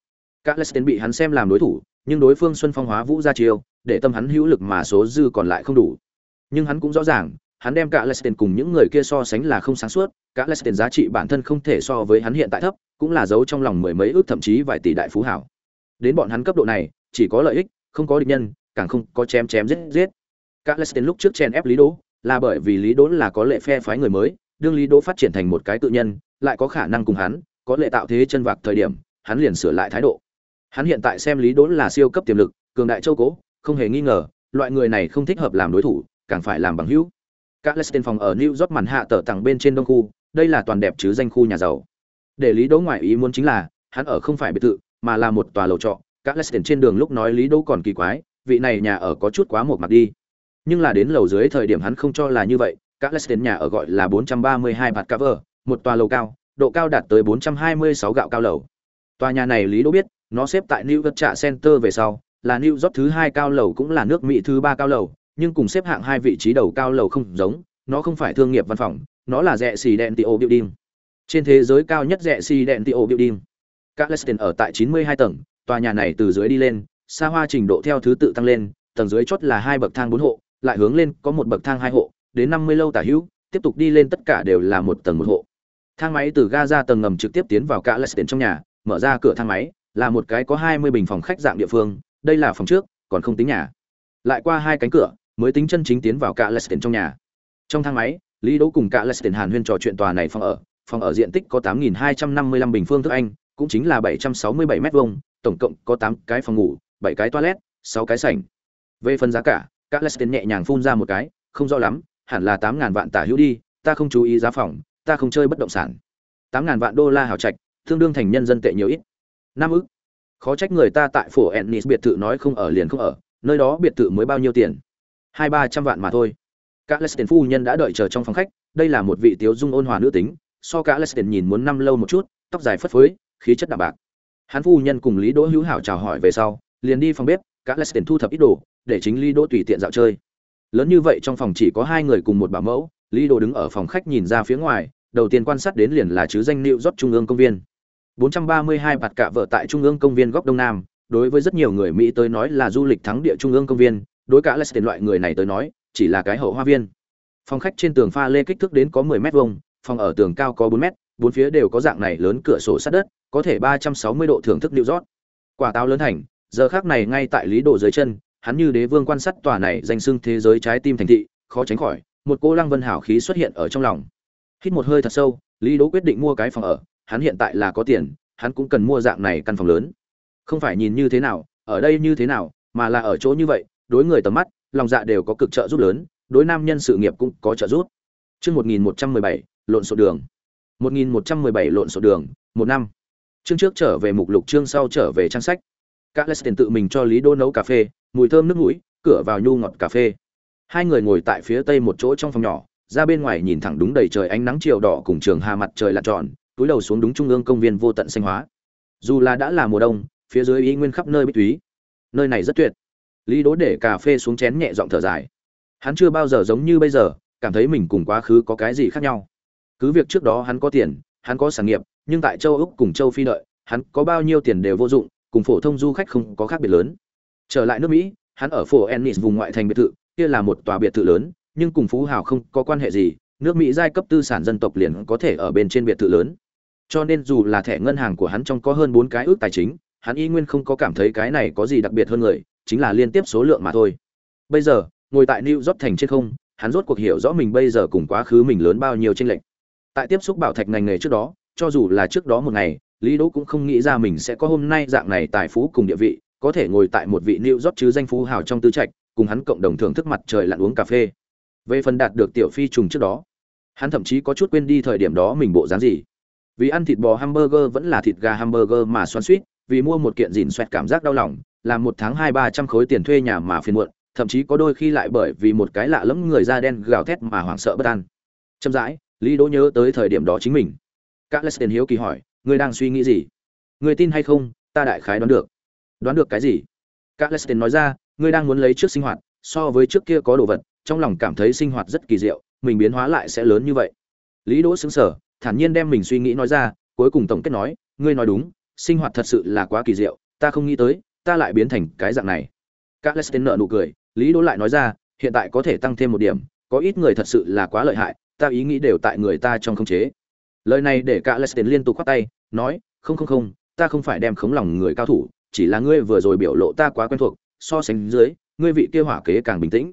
Các lestin bị hắn xem làm đối thủ, nhưng đối phương xuân phong hóa vũ ra chiêu, để tâm hắn hữu lực mà số dư còn lại không đủ. Nhưng hắn cũng rõ ràng hắn đem cả lestin cùng những người kia so sánh là không sáng suốt, cả lestin giá trị bản thân không thể so với hắn hiện tại thấp, cũng là giấu trong lòng mười mấy ước thậm chí vài tỷ đại phú hảo. Đến bọn hắn cấp độ này, chỉ có lợi ích, không có địch nhân, càng không có chém chém giết giết. Cả lestin lúc trước chen ép lý đỗ, là bởi vì lý đỗ là có lệ phe phái người mới, đương lý đỗ phát triển thành một cái tự nhân, lại có khả năng cùng hắn, có lệ tạo thế chân vạc thời điểm, hắn liền sửa lại thái độ. Hắn hiện tại xem lý đỗ là siêu cấp tiềm lực, cường đại châu cố, không hề nghi ngờ, loại người này không thích hợp làm đối thủ, càng phải làm bằng hữu các lestin phòng ở new york màn hạ tờ tặng bên trên đông khu, đây là toàn đẹp chứ danh khu nhà giàu. Để lý đỗ ngoại ý muốn chính là, hắn ở không phải biệt thự, mà là một tòa lầu trọ. Các lestin trên đường lúc nói lý đỗ còn kỳ quái, vị này nhà ở có chút quá một mặt đi. Nhưng là đến lầu dưới thời điểm hắn không cho là như vậy các lestin nhà ở gọi là 432 bạt cover một tòa lầu cao, độ cao đạt tới 426 gạo cao lầu. Tòa nhà này lý đỗ biết, nó xếp tại new york trạ center về sau, là new york thứ hai cao lầu cũng là nước mỹ thứ ba cao lầu nhưng cùng xếp hạng hai vị trí đầu cao lầu không giống, nó không phải thương nghiệp văn phòng, nó là rẻ xì đèn tio building. Trên thế giới cao nhất rẻ xì đèn tio building. Các lestin ở tại 92 tầng, tòa nhà này từ dưới đi lên, xa hoa trình độ theo thứ tự tăng lên, tầng dưới chốt là hai bậc thang bốn hộ, lại hướng lên có một bậc thang hai hộ, đến năm mươi lâu tả hữu, tiếp tục đi lên tất cả đều là một tầng một hộ. Thang máy từ ga ra tầng ngầm trực tiếp tiến vào cả lestin trong nhà, mở ra cửa thang máy, là một cái có hai mươi bình phòng khách dạng địa phương, đây là phòng trước, còn không tính nhà. Lại qua hai cánh cửa mới tính chân chính tiến vào cả lestin trong nhà. Trong thang máy, lý đỗ cùng cả lestin hàn huyên trò chuyện tòa này phòng ở. Phòng ở diện tích có tám nghìn hai trăm năm mươi lăm bình phương thức anh, cũng chính là bảy trăm sáu mươi bảy mét vuông, tổng cộng có tám cái phòng ngủ, bảy cái toilet, sáu cái sảnh. Về phần giá cả cả lestin nhẹ nhàng phun ra một cái, không rõ lắm, hẳn là tám ngàn vạn tả hữu đi, ta không chú ý giá phòng, ta không chơi bất động sản. tám ngàn vạn đô la hào trạch, tương đương thành nhân dân tệ nhiều ít. Năm ức. Khó trách người ta tại phủ ennis biệt thự nói không ở liền không ở, nơi đó biệt thự mới bao nhiêu tiền? Hai ba trăm vạn mà thôi. Các lestin phu nhân đã đợi chờ trong phòng khách. Đây là một vị tiếu dung ôn hòa nữ tính. So cả lestin nhìn muốn năm lâu một chút tóc dài phất phới khí chất đạm bạc. Hắn phu nhân cùng lý đỗ hữu hảo chào hỏi về sau liền đi phòng bếp các lestin thu thập ít đồ để chính lý đỗ tùy tiện dạo chơi. Lớn như vậy trong phòng chỉ có hai người cùng một bảo mẫu lý đỗ đứng ở phòng khách nhìn ra phía ngoài đầu tiên quan sát đến liền là chứ danh nịu rót Trung ương công viên. 432 bạt cả vợ tại Trung ương công viên góc đông nam, đối với rất nhiều người Mỹ tới nói là du lịch thắng địa Trung ương công viên, đối cả Leston loại người này tới nói, chỉ là cái hậu hoa viên. Phòng khách trên tường pha lê kích thước đến có 10 mét vuông, phòng ở tường cao có 4 mét, bốn phía đều có dạng này lớn cửa sổ sát đất, có thể 360 độ thưởng thức lưu rót. Quả táo lớn thành, giờ khắc này ngay tại lý độ dưới chân, hắn như đế vương quan sát tòa này danh xưng thế giới trái tim thành thị, khó tránh khỏi, một cô lăng vân hảo khí xuất hiện ở trong lòng hít một hơi thật sâu lý đỗ quyết định mua cái phòng ở hắn hiện tại là có tiền hắn cũng cần mua dạng này căn phòng lớn không phải nhìn như thế nào ở đây như thế nào mà là ở chỗ như vậy đối người tầm mắt, lòng dạ đều có cực trợ giúp lớn, đối nam nhân sự nghiệp cũng có trợ giúp. Chương một nghìn một trăm mười bảy, lộn xộn đường. một nghìn một trăm mười bảy, lộn xộn đường, một năm. Chương trước trở về mục lục, chương sau trở về trang sách. Các lestin tự mình cho lý đô nấu cà phê, mùi thơm nước mũi, cửa vào nhu ngọt cà phê. Hai người ngồi tại phía tây một chỗ trong phòng nhỏ, ra bên ngoài nhìn thẳng đúng đầy trời ánh nắng chiều đỏ cùng trường hà mặt trời lặn tròn, túi đầu xuống đúng trung ương công viên vô tận xanh hóa. Dù là đã là mùa đông, phía dưới ý nguyên khắp nơi bích túy. Nơi này rất tuyệt lý đố để cà phê xuống chén nhẹ giọng thở dài. Hắn chưa bao giờ giống như bây giờ, cảm thấy mình cùng quá khứ có cái gì khác nhau. Cứ việc trước đó hắn có tiền, hắn có sản nghiệp, nhưng tại châu úc cùng châu phi đợi, hắn có bao nhiêu tiền đều vô dụng, cùng phổ thông du khách không có khác biệt lớn. Trở lại nước mỹ, hắn ở phố ennis vùng ngoại thành biệt thự, kia là một tòa biệt thự lớn, nhưng cùng phú hào không có quan hệ gì, nước mỹ giai cấp tư sản dân tộc liền có thể ở bên trên biệt thự lớn. Cho nên dù là thẻ ngân hàng của hắn trong có hơn bốn cái ước tài chính, hắn y nguyên không có cảm thấy cái này có gì đặc biệt hơn người chính là liên tiếp số lượng mà thôi. Bây giờ, ngồi tại new york thành trên không, hắn rốt cuộc hiểu rõ mình bây giờ cùng quá khứ mình lớn bao nhiêu tranh lệch. Tại tiếp xúc bảo thạch ngành nghề trước đó, cho dù là trước đó một ngày, lý đỗ cũng không nghĩ ra mình sẽ có hôm nay dạng này tài phú cùng địa vị, có thể ngồi tại một vị new york chứ danh phú hào trong tư trạch, cùng hắn cộng đồng thưởng thức mặt trời lặn uống cà phê. Về phần đạt được tiểu phi trùng trước đó, hắn thậm chí có chút quên đi thời điểm đó mình bộ dáng gì. Vì ăn thịt bò hamburger vẫn là thịt gà hamburger mà xoắn suýt vì mua một kiện dìn xoẹt cảm giác đau lòng làm một tháng hai ba trăm khối tiền thuê nhà mà phiền muộn, thậm chí có đôi khi lại bởi vì một cái lạ lẫm người da đen gào thét mà hoảng sợ bất an. Chậm rãi, lý đỗ nhớ tới thời điểm đó chính mình. Các leston hiếu kỳ hỏi, ngươi đang suy nghĩ gì? Ngươi tin hay không? Ta đại khái đoán được. Đoán được cái gì? Các leston nói ra, ngươi đang muốn lấy trước sinh hoạt, so với trước kia có đồ vật, trong lòng cảm thấy sinh hoạt rất kỳ diệu, mình biến hóa lại sẽ lớn như vậy. Lý đỗ xứng sở thản nhiên đem mình suy nghĩ nói ra, cuối cùng tổng kết nói, ngươi nói đúng, sinh hoạt thật sự là quá kỳ diệu, ta không nghĩ tới ta lại biến thành cái dạng này. Các leston nợ nụ cười, lý đỗ lại nói ra, hiện tại có thể tăng thêm một điểm, có ít người thật sự là quá lợi hại, ta ý nghĩ đều tại người ta trong khống chế. Lời này để cả leston liên tục khoát tay, nói, không không không, ta không phải đem khống lòng người cao thủ, chỉ là ngươi vừa rồi biểu lộ ta quá quen thuộc, so sánh dưới, ngươi vị kia hỏa kế càng bình tĩnh.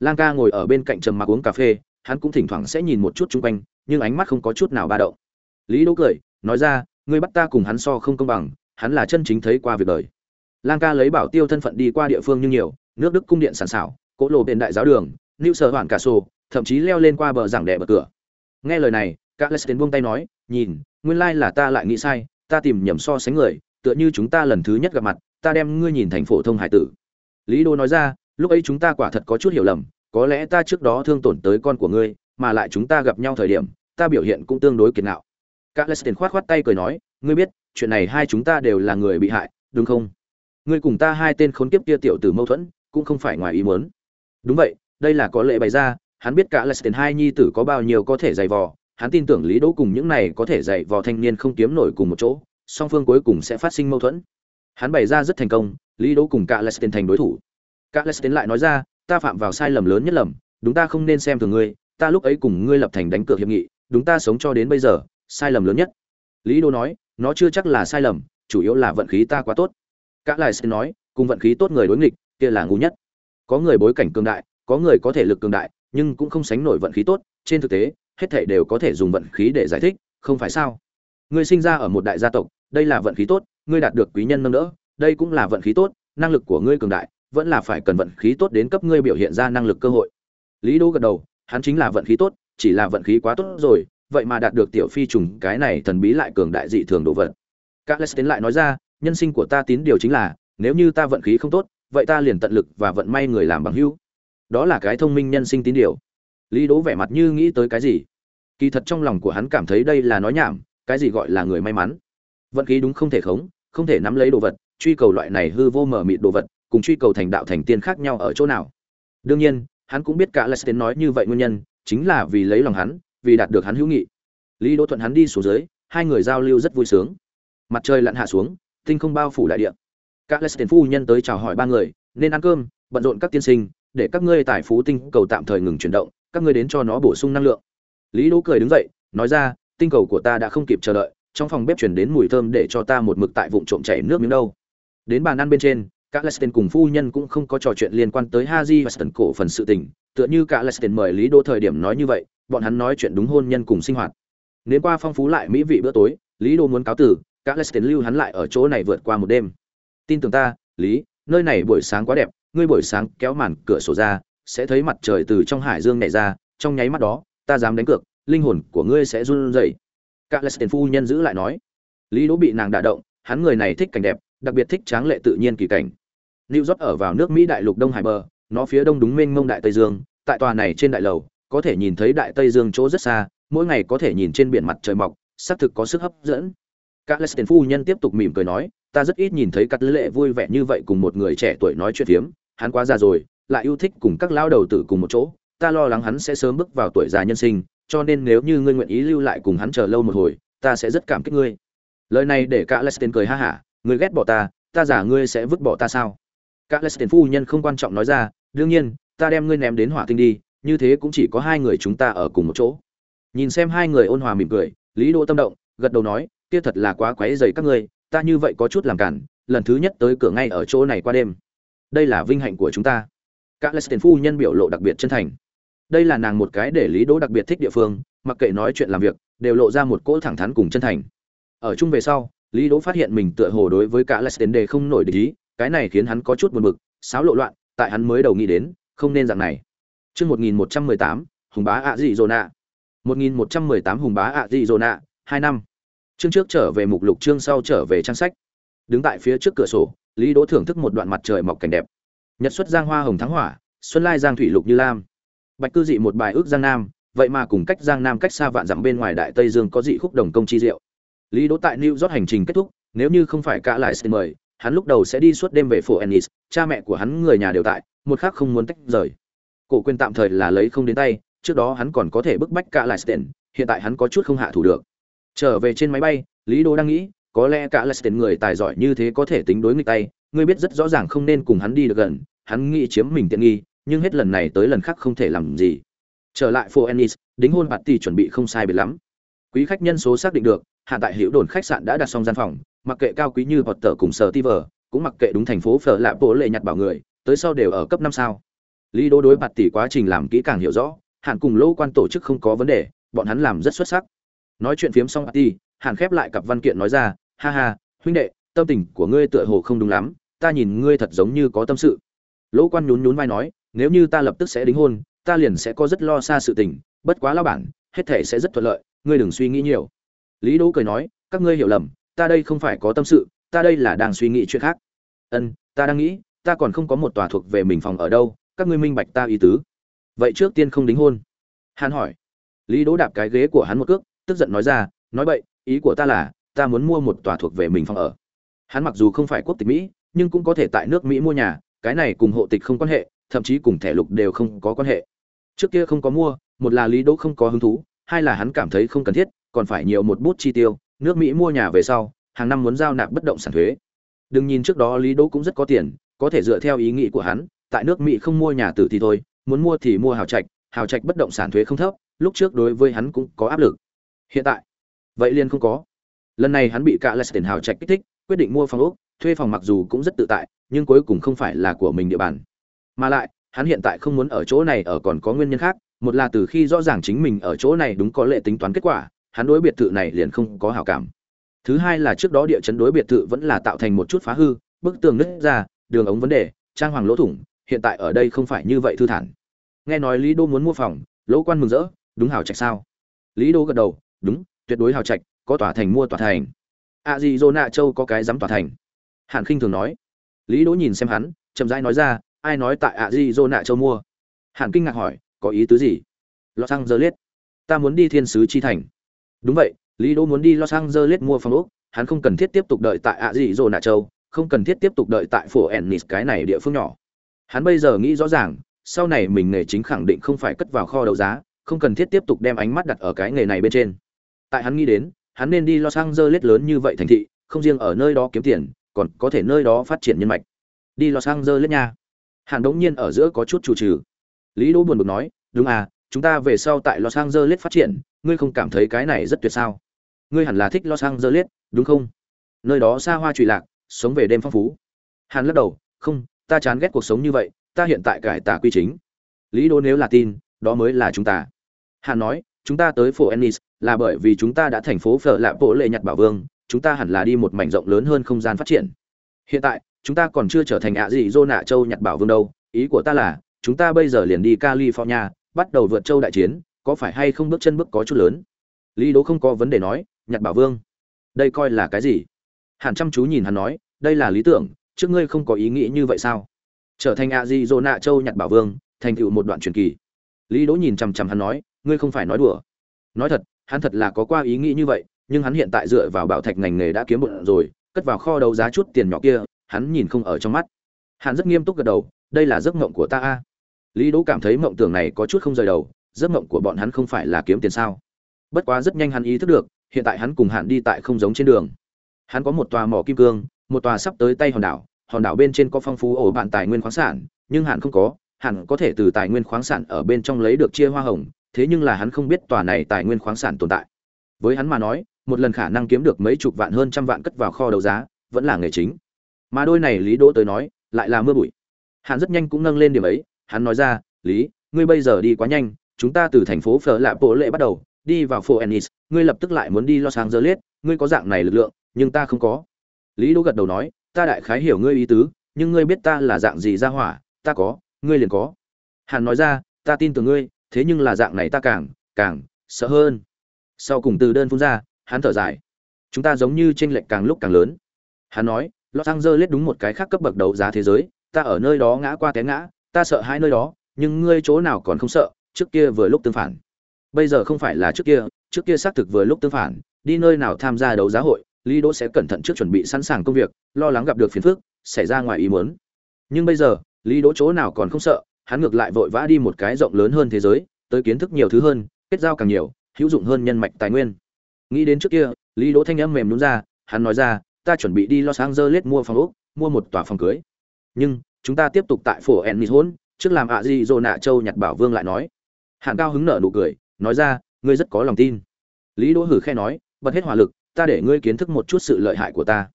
Lang ca ngồi ở bên cạnh trầm mặc uống cà phê, hắn cũng thỉnh thoảng sẽ nhìn một chút chung quanh, nhưng ánh mắt không có chút nào ba động. Lý đỗ cười, nói ra, ngươi bắt ta cùng hắn so không công bằng, hắn là chân chính thấy qua việc đời lang ca lấy bảo tiêu thân phận đi qua địa phương như nhiều, nước đức cung điện sản xảo cỗ lộ bên đại giáo đường lưu sở hoàn cả sổ, thậm chí leo lên qua bờ giảng đẻ bờ cửa. Nghe lời này các tiến buông tay nói, nhìn, nguyên lai là ta lại nghĩ sai, ta tìm nhầm so sánh người, tựa như chúng ta lần thứ nhất gặp mặt, ta đem ngươi nhìn thành phổ thông hải tử. Lý đô nói ra, lúc ấy chúng ta quả thật có chút hiểu lầm, có lẽ ta trước đó thương tổn tới con của ngươi, mà lại chúng ta gặp nhau thời điểm, ta biểu hiện cũng tương đối kiệt nạo các tiến khoát khoát tay cười nói, ngươi biết, chuyện này hai chúng ta đều là người bị hại, đúng không? Ngươi cùng ta hai tên khốn kiếp kia tiểu tử mâu thuẫn, cũng không phải ngoài ý muốn. Đúng vậy, đây là có lệ bày ra, hắn biết cả leston hai nhi tử có bao nhiêu có thể dày vò, hắn tin tưởng lý đỗ cùng những này có thể giày vò thanh niên không kiếm nổi cùng một chỗ, song phương cuối cùng sẽ phát sinh mâu thuẫn. Hắn bày ra rất thành công, lý đỗ cùng cả leston thành đối thủ. Cả leston lại nói ra, ta phạm vào sai lầm lớn nhất lầm, đúng ta không nên xem thường ngươi, ta lúc ấy cùng ngươi lập thành đánh cược hiệp nghị, đúng ta sống cho đến bây giờ, sai lầm lớn nhất. Lý đỗ nói, nó chưa chắc là sai lầm, chủ yếu là vận khí ta quá tốt cả sẽ nói cùng vận khí tốt người đối nghịch kia là ngu nhất có người bối cảnh cường đại có người có thể lực cường đại nhưng cũng không sánh nổi vận khí tốt trên thực tế hết thảy đều có thể dùng vận khí để giải thích, không phải sao? Ngươi sinh ra ở một đại gia tộc, đây là vận khí tốt, ngươi đạt được quý nhân nâng đỡ, đây cũng là vận khí tốt, năng lực của ngươi cường đại, vẫn là phải cần vận khí tốt đến cấp ngươi biểu hiện ra năng lực cơ hội. Lý Đỗ gật đầu, hắn chính là vận khí tốt, chỉ là vận khí quá tốt rồi, vậy mà đạt được tiểu phi trùng cái này thần bí lại cường đại dị thường đồ vật. Carlestin lại nói ra, nhân sinh của ta tín điều chính là, nếu như ta vận khí không tốt, vậy ta liền tận lực và vận may người làm bằng hữu. Đó là cái thông minh nhân sinh tín điều. Lý Đỗ vẻ mặt như nghĩ tới cái gì? Kỳ thật trong lòng của hắn cảm thấy đây là nói nhảm cái gì gọi là người may mắn? Vận khí đúng không thể khống không thể nắm lấy đồ vật truy cầu loại này hư vô mở mịt đồ vật cùng truy cầu thành đạo thành tiên khác nhau ở chỗ nào? Đương nhiên hắn cũng biết cả Leicester nói như vậy nguyên nhân chính là vì lấy lòng hắn vì đạt được hắn hữu nghị. Lý đỗ thuận hắn đi xuống dưới hai người giao lưu rất vui sướng. Mặt trời lặn hạ xuống tinh không bao phủ đại địa. Các Leicester phu nhân tới chào hỏi ba người nên ăn cơm bận rộn các tiên sinh để các ngươi tài phú tinh cầu tạm thời ngừng chuyển động các ngươi đến cho nó bổ sung năng lượng. Lý đỗ cười đứng dậy nói ra tinh cầu của ta đã không kịp chờ đợi trong phòng bếp chuyển đến mùi thơm để cho ta một mực tại vụng trộm chảy nước miếng đâu. Đến bàn ăn bên trên các Leicester cùng phu nhân cũng không có trò chuyện liên quan tới Haji và Ston cổ phần sự tình, tựa như cả Leicester mời Lý Đỗ thời điểm nói như vậy, bọn hắn nói chuyện đúng hôn nhân cùng sinh hoạt. Nếu qua phong phú lại mỹ vị bữa tối, Lý Đỗ muốn cáo từ, các tiến lưu hắn lại ở chỗ này vượt qua một đêm. Tin tưởng ta, Lý, nơi này buổi sáng quá đẹp, ngươi buổi sáng kéo màn cửa sổ ra, sẽ thấy mặt trời từ trong hải dương nhảy ra, trong nháy mắt đó, ta dám đánh cược linh hồn của ngươi sẽ run rẩy. Các leston phu nhân giữ lại nói. Lý đỗ bị nàng đả động hắn người này thích cảnh đẹp đặc biệt thích tráng lệ tự nhiên kỳ cảnh. New york ở vào nước mỹ đại lục đông hải bờ nó phía đông đúng mênh mông đại tây dương tại tòa này trên đại lầu có thể nhìn thấy đại tây dương chỗ rất xa mỗi ngày có thể nhìn trên biển mặt trời mọc xác thực có sức hấp dẫn các leston phu nhân tiếp tục mỉm cười nói, ta rất ít nhìn thấy các lệ vui vẻ như vậy cùng một người trẻ tuổi nói chuyện phiếm. Hắn quá già rồi, lại yêu thích cùng các lao đầu tử cùng một chỗ. Ta lo lắng hắn sẽ sớm bước vào tuổi già nhân sinh, cho nên nếu như ngươi nguyện ý lưu lại cùng hắn chờ lâu một hồi, ta sẽ rất cảm kích ngươi. Lời này để cả lestin cười ha hả, ngươi ghét bỏ ta ta giả ngươi sẽ vứt bỏ ta sao? Cả lestin phu nhân không quan trọng nói ra, đương nhiên, ta đem ngươi ném đến hỏa tinh đi, như thế cũng chỉ có hai người chúng ta ở cùng một chỗ. Nhìn xem hai người ôn hòa mỉm cười, lý đỗ tâm động, gật đầu nói kia thật là quá quấy rầy các ngươi ta như vậy có chút làm cản lần thứ nhất tới cửa ngay ở chỗ này qua đêm. Đây là vinh hạnh của chúng ta. Các leston phu nhân biểu lộ đặc biệt chân thành. Đây là nàng một cái để lý đỗ đặc biệt thích địa phương mặc kệ nói chuyện làm việc đều lộ ra một cỗ thẳng thắn cùng chân thành. Ở chung về sau lý đỗ phát hiện mình tựa hồ đối với cả leston đề không nổi địch ý cái này khiến hắn có chút buồn bực sáo lộ loạn tại hắn mới đầu nghĩ đến không nên dạng này. Chương 1118, hùng bá ạ dị dồ nạ 1118 hùng bá ạ dị dồ nạ hai năm chương trước trở về mục lục, chương sau trở về trang sách. Đứng tại phía trước cửa sổ, lý đỗ thưởng thức một đoạn mặt trời mọc cảnh đẹp. Nhật xuất giang hoa hồng thắng hỏa, xuân lai giang thủy lục như lam. Bạch cư dị một bài ước giang nam, vậy mà cùng cách giang nam cách xa vạn dặm bên ngoài đại tây dương có dị khúc đồng công chi diệu. Lý đỗ tại new york hành trình kết thúc, nếu như không phải cả lại xin mời, hắn lúc đầu sẽ đi suốt đêm về phố ennis, cha mẹ của hắn, người nhà đều tại, một khác không muốn tách rời. Cổ quyền tạm thời là lấy không đến tay, trước đó hắn còn có thể bức bách cả lại tiền hiện tại hắn có chút không hạ thủ được trở về trên máy bay lý đô đang nghĩ có lẽ cả là tiền người tài giỏi như thế có thể tính đối nghịch tay. Ngươi biết rất rõ ràng không nên cùng hắn đi được gần. Hắn nghĩ chiếm mình tiện nghi nhưng hết lần này tới lần khác không thể làm gì. Trở lại phố ennis đính hôn bạt tỷ chuẩn bị không sai biệt lắm. Quý khách nhân số xác định được hạ tại hiệu đồn khách sạn đã đặt xong gian phòng. Mặc kệ cao quý như tờ cùng sở Tiver, cũng mặc kệ đúng thành phố Phở lạ Bộ lệ nhặt bảo người, tới sau đều ở cấp năm sao. Lý Đô đối bạt tỷ quá trình làm kỹ càng hiểu rõ, hạn cùng Lô quan tổ chức không có vấn đề, bọn hắn làm rất xuất sắc. Nói chuyện phiếm xong ti Hàn khép lại cặp văn kiện nói ra, ha ha, huynh đệ, tâm tình của ngươi tựa hồ không đúng lắm, ta nhìn ngươi thật giống như có tâm sự. Lỗ quan nhún nhún vai nói, nếu như ta lập tức sẽ đính hôn, ta liền sẽ có rất lo xa sự tình, bất quá lão bản, hết thể sẽ rất thuận lợi, ngươi đừng suy nghĩ nhiều. Lý Đỗ cười nói, các ngươi hiểu lầm, ta đây không phải có tâm sự ta đây là đang suy nghĩ chuyện khác ân ta đang nghĩ ta còn không có một tòa thuộc về mình phòng ở đâu các ngươi minh bạch ta ý tứ vậy trước tiên không đính hôn hắn hỏi lý đỗ đạp cái ghế của hắn một cước tức giận nói ra nói bậy ý của ta là ta muốn mua một tòa thuộc về mình phòng ở hắn mặc dù không phải quốc tịch mỹ nhưng cũng có thể tại nước mỹ mua nhà cái này cùng hộ tịch không quan hệ thậm chí cùng thẻ lục đều không có quan hệ trước kia không có mua một là lý đỗ không có hứng thú hai là hắn cảm thấy không cần thiết còn phải nhiều một bút chi tiêu nước Mỹ mua nhà về sau, hàng năm muốn giao nạp bất động sản thuế. Đừng nhìn trước đó Lý Đỗ cũng rất có tiền, có thể dựa theo ý nghĩ của hắn, tại nước Mỹ không mua nhà tử thì thôi, muốn mua thì mua hào trạch, hào trạch bất động sản thuế không thấp, lúc trước đối với hắn cũng có áp lực. Hiện tại, vậy liền không có. Lần này hắn bị cả tiền hào trạch kích thích, quyết định mua phòng ốc, thuê phòng mặc dù cũng rất tự tại, nhưng cuối cùng không phải là của mình địa bàn. Mà lại, hắn hiện tại không muốn ở chỗ này ở còn có nguyên nhân khác, một là từ khi rõ ràng chính mình ở chỗ này đúng có lệ tính toán kết quả, hắn đối biệt thự này liền không có hảo cảm. Thứ hai là trước đó địa chấn đối biệt thự vẫn là tạo thành một chút phá hư, bức tường nứt ra, đường ống vấn đề, trang hoàng lỗ thủng, hiện tại ở đây không phải như vậy thư thản. Nghe nói Lý Đô muốn mua phòng, Lỗ Quan mừng rỡ, đúng hảo trạch sao? Lý Đô gật đầu, đúng, tuyệt đối hào trạch, có tòa thành mua tòa thành. a di dô nạ Châu có cái dám tòa thành. Hàn Khinh thường nói. Lý Đỗ nhìn xem hắn, chậm rãi nói ra, ai nói tại a di dô nạ Châu mua? Hàn kinh ngạc hỏi, có ý tứ gì? Los Angeles. Ta muốn đi thiên sứ chi thành. Đúng vậy, Lý Đỗ muốn đi Los Angeles mua phòng ốc, hắn không cần thiết tiếp tục đợi tại a di dô Nạ Châu, không cần thiết tiếp tục đợi tại phố Ennis cái này địa phương nhỏ. Hắn bây giờ nghĩ rõ ràng, sau này mình nghề chính khẳng định không phải cất vào kho đấu giá, không cần thiết tiếp tục đem ánh mắt đặt ở cái nghề này bên trên. Tại hắn nghĩ đến, hắn nên đi Los Angeles lớn như vậy thành thị, không riêng ở nơi đó kiếm tiền, còn có thể nơi đó phát triển nhân mạch. Đi Los Angeles nha. Hàn đống nhiên ở giữa có chút chủ trừ. Lý Đỗ buồn bực nói, đúng à, chúng ta về sau tại Los Angeles phát triển, ngươi không cảm thấy cái này rất tuyệt sao ngươi hẳn là thích los angeles đúng không nơi đó xa hoa trụy lạc sống về đêm phong phú hàn lắc đầu không ta chán ghét cuộc sống như vậy ta hiện tại cải tả quy chính lý Đỗ nếu là tin đó mới là chúng ta hàn nói chúng ta tới phố ennis là bởi vì chúng ta đã thành phố phở lạ bộ lệ nhặt bảo vương, chúng ta hẳn là đi một mảnh rộng lớn hơn không gian phát triển. Hiện tại, chúng ta còn chưa trở thành ạ gì dô nạ châu nhặt bảo vương đâu, ý của ta là, chúng ta bây giờ liền đi california, bắt đầu vượt châu đại chiến, có phải hay không bước chân bước có chút lớn? Lý đố không có vấn đề nói, nhặt bảo vương. Đây coi là cái gì? Hàn chăm chú nhìn hắn nói, đây là lý tưởng, trước ngươi không có ý nghĩ như vậy sao? Trở thành ạ di dô nạ châu nhặt bảo vương, thành tựu một đoạn truyền kỳ. Lý đỗ nhìn chằm chằm hắn nói, ngươi không phải nói đùa. Nói thật hắn thật là có qua ý nghĩ như vậy, nhưng hắn hiện tại dựa vào bảo thạch ngành nghề đã kiếm bộn rồi, cất vào kho đấu giá chút tiền nhỏ kia, hắn nhìn không ở trong mắt. Hắn rất nghiêm túc gật đầu, đây là giấc mộng của ta a. Lý đỗ cảm thấy mộng tưởng này có chút không rời đầu, giấc mộng của bọn hắn không phải là kiếm tiền sao? Bất quá rất nhanh hắn ý thức được, hiện tại hắn cùng hạn đi tại không giống trên đường. Hắn có một tòa mỏ kim cương, một tòa sắp tới tay hòn đảo hòn đảo bên trên có phong phú ổ bạn tài nguyên khoáng sản, nhưng hạn không có hạn có thể từ tài nguyên khoáng sản ở bên trong lấy được chia hoa hồng thế nhưng là hắn không biết tòa này tài nguyên khoáng sản tồn tại. Với hắn mà nói, một lần khả năng kiếm được mấy chục vạn hơn trăm vạn cất vào kho đấu giá, vẫn là nghề chính. Mà đôi này lý đỗ tới nói, lại là mưa bụi. Hắn rất nhanh cũng nâng lên điểm ấy, hắn nói ra, lý, ngươi bây giờ đi quá nhanh, chúng ta từ thành phố phở lạ bộ lệ bắt đầu, đi vào phố ennis, ngươi lập tức lại muốn đi los angeles, ngươi có dạng này lực lượng, nhưng ta không có. Lý đỗ gật đầu nói, ta đại khái hiểu ngươi ý tứ, nhưng ngươi biết ta là dạng gì ra hỏa, ta có, ngươi liền có. Hắn nói ra, ta tin tưởng ngươi thế nhưng là dạng này ta càng càng sợ hơn. Sau cùng từ đơn phun ra, hắn thở dài. Chúng ta giống như tranh lệch càng lúc càng lớn. Hắn nói, los angeles đúng một cái khác cấp bậc đấu giá thế giới, ta ở nơi đó ngã qua té ngã, ta sợ hai nơi đó, nhưng ngươi chỗ nào còn không sợ, trước kia vừa lúc tương phản. Bây giờ không phải là trước kia trước kia xác thực vừa lúc tương phản, đi nơi nào tham gia đấu giá hội, lý đỗ sẽ cẩn thận trước chuẩn bị sẵn sàng công việc, lo lắng gặp được phiền phức, xảy ra ngoài ý muốn. Nhưng bây giờ, lý đỗ chỗ nào còn không sợ hắn ngược lại vội vã đi một cái rộng lớn hơn thế giới, tới kiến thức nhiều thứ hơn, kết giao càng nhiều, hữu dụng hơn nhân mạch tài nguyên. Nghĩ đến trước kia, lý đỗ thanh âm mềm nhún ra, hắn nói ra, ta chuẩn bị đi los angeles mua phòng ốc, mua một tòa phòng cưới. Nhưng, chúng ta tiếp tục tại phủ ennis hôn trước làm ạ gì dồ nạ châu nhặt bảo vương lại nói. Hạng cao hứng nở nụ cười, nói ra, ngươi rất có lòng tin. Lý đỗ hử khe nói, bật hết hỏa lực, ta để ngươi kiến thức một chút sự lợi hại của ta.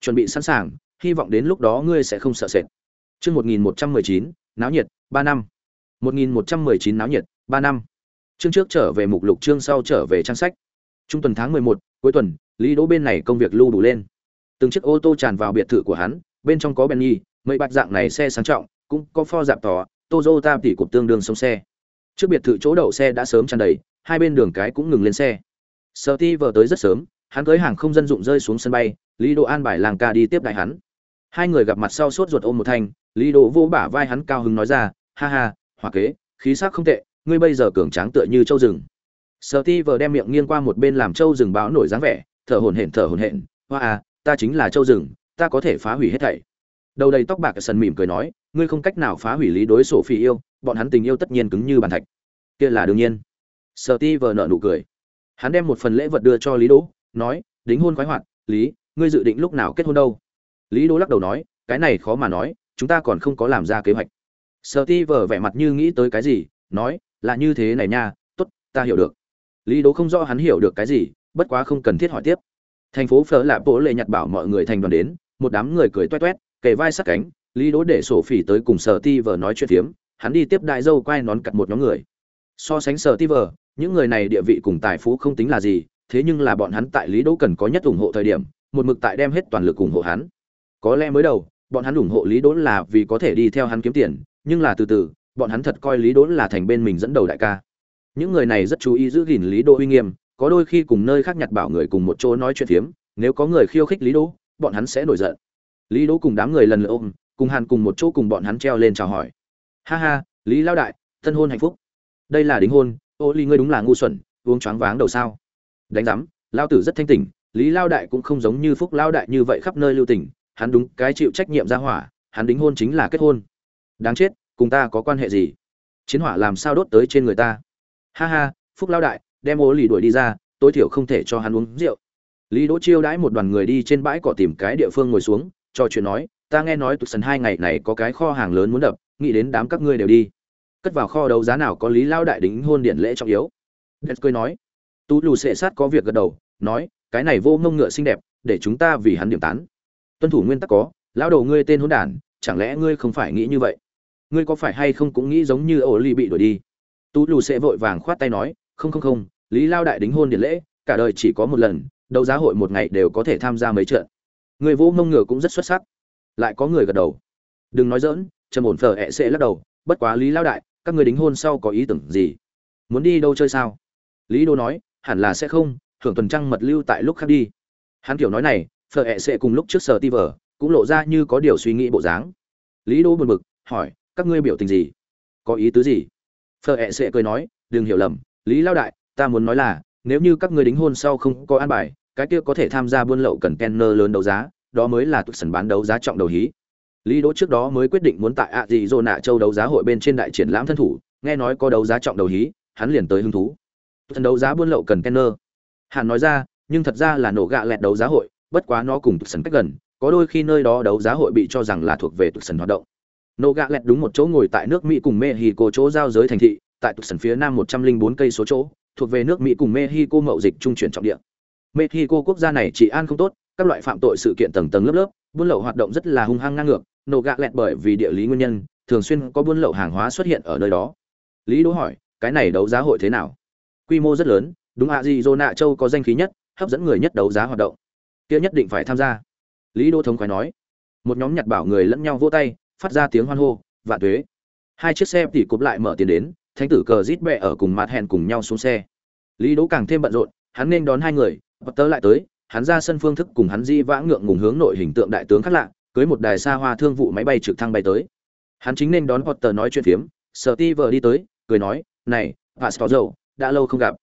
Chuẩn bị sẵn sàng, hy vọng đến lúc đó ngươi sẽ không sợ sệt. Chương một nghìn một trăm mười chín, náo nhiệt ba năm một nghìn một trăm mười chín náo nhiệt ba năm chương trước trở về mục lục chương sau trở về trang sách trung tuần tháng mười một cuối tuần lý đỗ bên này công việc lưu đủ lên từng chiếc ô tô tràn vào biệt thự của hắn bên trong có benny mấy bạch dạng này xe sang trọng cũng có pho dạp tỏ Toyota tỷ cục tương đương sông xe. Trước biệt thự chỗ đậu xe đã sớm tràn đầy, hai bên đường cái cũng ngừng lên xe. Steve tới rất sớm, hắn cưới hàng không dân dụng rơi xuống sân bay, Lý Đỗ an bài làng ca đi tiếp đại hắn. Hai người gặp mặt sau sốt ruột ôm một thanh, Lý Đỗ vô bả vai hắn cao hứng nói ra, ha ha, hỏa kế, khí sắc không tệ, ngươi bây giờ cường tráng tựa như châu rừng. Steve đem miệng nghiêng qua một bên làm châu rừng báo nổi dáng vẻ, thở hổn hển thở hổn hển, hoa à, ta chính là châu rừng, ta có thể phá hủy hết thảy. Đầu đầy tóc bạc sần mỉm cười nói ngươi không cách nào phá hủy lý đối sổ phi yêu bọn hắn tình yêu tất nhiên cứng như bàn thạch. Kia là đương nhiên. Sợ ti vờ nợ nụ cười. Hắn đem một phần lễ vật đưa cho lý đỗ nói đính hôn khoái hoạt lý ngươi dự định lúc nào kết hôn đâu? Lý đỗ lắc đầu nói cái này khó mà nói chúng ta còn không có làm ra kế hoạch sợ ti vờ vẻ mặt như nghĩ tới cái gì, nói, là như thế này nha, tốt, ta hiểu được. Lý đỗ không rõ hắn hiểu được cái gì, bất quá không cần thiết hỏi tiếp. Thành phố phở lạ bố lệ nhặt bảo mọi người thành đoàn đến, một đám người cười toét toét, kề vai sát cánh, lý đỗ để sổ phỉ tới cùng sở ti vờ nói chuyện phiếm, hắn đi tiếp đại dâu quay nón cặt một nhóm người. So sánh sở ti vờ, những người này địa vị cùng tài phú không tính là gì, thế nhưng là bọn hắn tại lý đỗ cần có nhất ủng hộ thời điểm, một mực tại đem hết toàn lực ủng hộ hắn. Có lẽ mới đầu, bọn hắn ủng hộ lý đỗ là vì có thể đi theo hắn kiếm tiền nhưng là từ từ, bọn hắn thật coi lý đỗ là thành bên mình dẫn đầu đại ca. Những người này rất chú ý giữ gìn lý đỗ uy nghiêm, có đôi khi cùng nơi khác nhặt bảo người cùng một chỗ nói chuyện phiếm, nếu có người khiêu khích lý đỗ, bọn hắn sẽ nổi giận. Lý đỗ cùng đám người lần lượt ôm, cùng hàn cùng một chỗ cùng bọn hắn treo lên chào hỏi. Ha ha, lý lao đại, thân hôn hạnh phúc. Đây là đính hôn, ô ly ngươi đúng là ngu xuẩn, uống choáng váng đầu sao? Đánh giám lao tử rất thanh tỉnh, lý lao đại cũng không giống như phúc lao đại như vậy khắp nơi lưu tỉnh hắn đúng cái chịu trách nhiệm ra hỏa, hắn đính hôn chính là kết hôn đáng chết, cùng ta có quan hệ gì? Chiến hỏa làm sao đốt tới trên người ta? Ha ha, phúc lao đại, đem ô lì đuổi đi ra, tối thiểu không thể cho hắn uống rượu. Lý đỗ chiêu đãi một đoàn người đi trên bãi cỏ tìm cái địa phương ngồi xuống cho chuyện nói, ta nghe nói tụt sần hai ngày này có cái kho hàng lớn muốn đập, nghĩ đến đám các ngươi đều đi. Cất vào kho đấu giá nào có lý lao đại đính hôn điện lễ trọng yếu. Đất cười nói, tú lù sệ sát có việc gật đầu, nói, cái này vô mông ngựa xinh đẹp, để chúng ta vì hắn điểm tán. Tuân thủ nguyên tắc có, lão đầu ngươi tên hôn đản, chẳng lẽ ngươi không phải nghĩ như vậy? Ngươi có phải hay không cũng nghĩ giống như ổ ly bị đuổi đi? Tú lù sẽ vội vàng khoát tay nói, không không không, lý lao đại đính hôn điện lễ, cả đời chỉ có một lần, đấu giá hội một ngày đều có thể tham gia mấy trận. Người vô mông ngựa cũng rất xuất sắc. Lại có người gật đầu. Đừng nói dỡn trầm ổn phở ẹ sẽ lắc đầu, bất quá lý lao đại, các người đính hôn sau có ý tưởng gì? Muốn đi đâu chơi sao? Lý đô nói, hẳn là sẽ không hưởng tuần trăng mật lưu tại lúc khác đi. Hắn kiểu nói này, phở ẹ sẽ cùng lúc trước sở ti vờ cũng lộ ra như có điều suy nghĩ bộ dáng. Lý đô buồn bực, hỏi các ngươi biểu tình gì? Có ý tứ gì? Phở ẹ sẽ cười nói, đừng hiểu lầm, lý lao đại, ta muốn nói là, nếu như các ngươi đính hôn sau không có an bài, cái kia có thể tham gia buôn lậu cần kenner lớn đấu giá, đó mới là tụi sần bán đấu giá trọng đầu hí. Lý đỗ trước đó mới quyết định muốn tại ạ gì dô nạ châu đấu giá hội bên trên đại triển lãm thân thủ, nghe nói có đấu giá trọng đầu hí, hắn liền tới hứng thú. Thần đấu giá buôn lậu cần kenner hắn nói ra, nhưng thật ra là nổ gạ lẹt đấu giá hội, bất quá nó cùng tụi sần cách gần, có đôi khi nơi đó đấu giá hội bị cho rằng là thuộc về tụi sần hoạt động. Nô gạ lẹt đúng một chỗ ngồi tại nước mỹ cùng mexico chỗ giao giới thành thị tại tục sần phía nam một trăm linh bốn cây số chỗ thuộc về nước mỹ cùng mexico mậu dịch trung chuyển trọng địa. Mexico quốc gia này chỉ an không tốt, các loại phạm tội sự kiện tầng tầng lớp lớp, buôn lậu hoạt động rất là hung hăng ngang ngược. Nô gạ lẹt bởi vì địa lý nguyên nhân thường xuyên có buôn lậu hàng hóa xuất hiện ở nơi đó. Lý đỗ hỏi cái này đấu giá hội thế nào? Quy mô rất lớn đúng ạ gì dô nạ châu có danh khí nhất hấp dẫn người nhất đấu giá hoạt động. Kia nhất định phải tham gia. Lý Đô thống khoái nói. Một nhóm nhặt bảo người lẫn nhau vỗ tay phát ra tiếng hoan hô, vạn tuế. Hai chiếc xe tỉ cụp lại mở tiền đến, thánh tử cờ rít bẹ ở cùng mặt hẹn cùng nhau xuống xe. Lý đỗ càng thêm bận rộn, hắn nên đón hai người bất tớ lại tới, hắn ra sân phương thức cùng hắn di vãng ngượng ngùng hướng nội hình tượng đại tướng khác lạ, cưới một đài xa hoa thương vụ máy bay trực thăng bay tới. Hắn chính nên đón potter nói chuyện phiếm sở ti vờ đi tới, cười nói, này, pastor dầu đã lâu không gặp.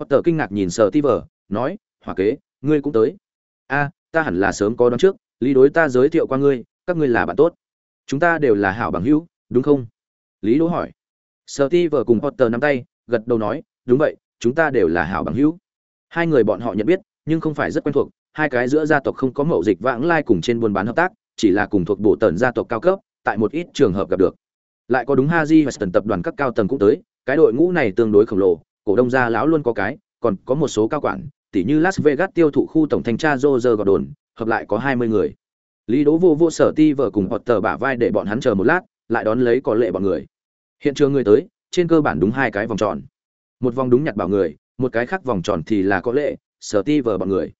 Potter kinh ngạc nhìn sở ti vờ nói, hỏa kế, ngươi cũng tới. A, ta hẳn là sớm có đón trước, lý đối ta giới thiệu qua ngươi, các ngươi là bạn tốt chúng ta đều là hảo bằng hữu, đúng không? Lý đỗ hỏi. Sợ ti vợ cùng potter nắm tay, gật đầu nói, đúng vậy, chúng ta đều là hảo bằng hữu. Hai người bọn họ nhận biết, nhưng không phải rất quen thuộc, hai cái giữa gia tộc không có mậu dịch vãng lai cùng trên buôn bán hợp tác, chỉ là cùng thuộc bộ tần gia tộc cao cấp, tại một ít trường hợp gặp được. Lại có đúng haji và tần tập đoàn các cao tầng cũng tới, cái đội ngũ này tương đối khổng lồ, cổ đông gia lão luôn có cái, còn có một số cao quản tỷ như las vegas tiêu thụ khu tổng thanh tra roger gordon, hợp lại có hai mươi người lý đỗ vô vô sở ti vợ cùng họ tờ bả vai để bọn hắn chờ một lát, lại đón lấy có lệ bọn người. Hiện trường người tới, trên cơ bản đúng hai cái vòng tròn. Một vòng đúng nhặt bảo người, một cái khác vòng tròn thì là có lệ, sở ti vợ bọn người.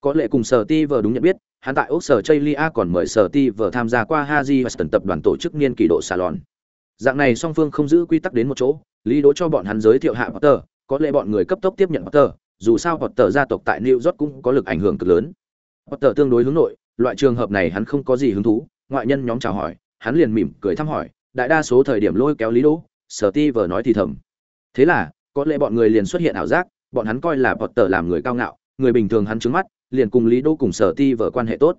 Có lệ cùng sở ti vợ đúng nhận biết, hắn tại úc sở chaylia còn mời sở ti vợ tham gia qua haji western tập đoàn tổ chức niên kỷ độ salon. Dạng này song phương không giữ quy tắc đến một chỗ, lý đỗ cho bọn hắn giới thiệu hạ potter, có lệ bọn người cấp tốc tiếp nhận potter, dù sao potter gia tộc tại new york cũng có lực ảnh hưởng cực lớn. Potter tương đối hướng nội loại trường hợp này hắn không có gì hứng thú ngoại nhân nhóm chào hỏi hắn liền mỉm cười thăm hỏi đại đa số thời điểm lôi kéo lý đỗ sở ti vờ nói thì thầm thế là có lẽ bọn người liền xuất hiện ảo giác bọn hắn coi là Potter làm người cao ngạo, người bình thường hắn trứng mắt, liền cùng Lý Đỗ cùng Sở Ti vờ quan hệ tốt.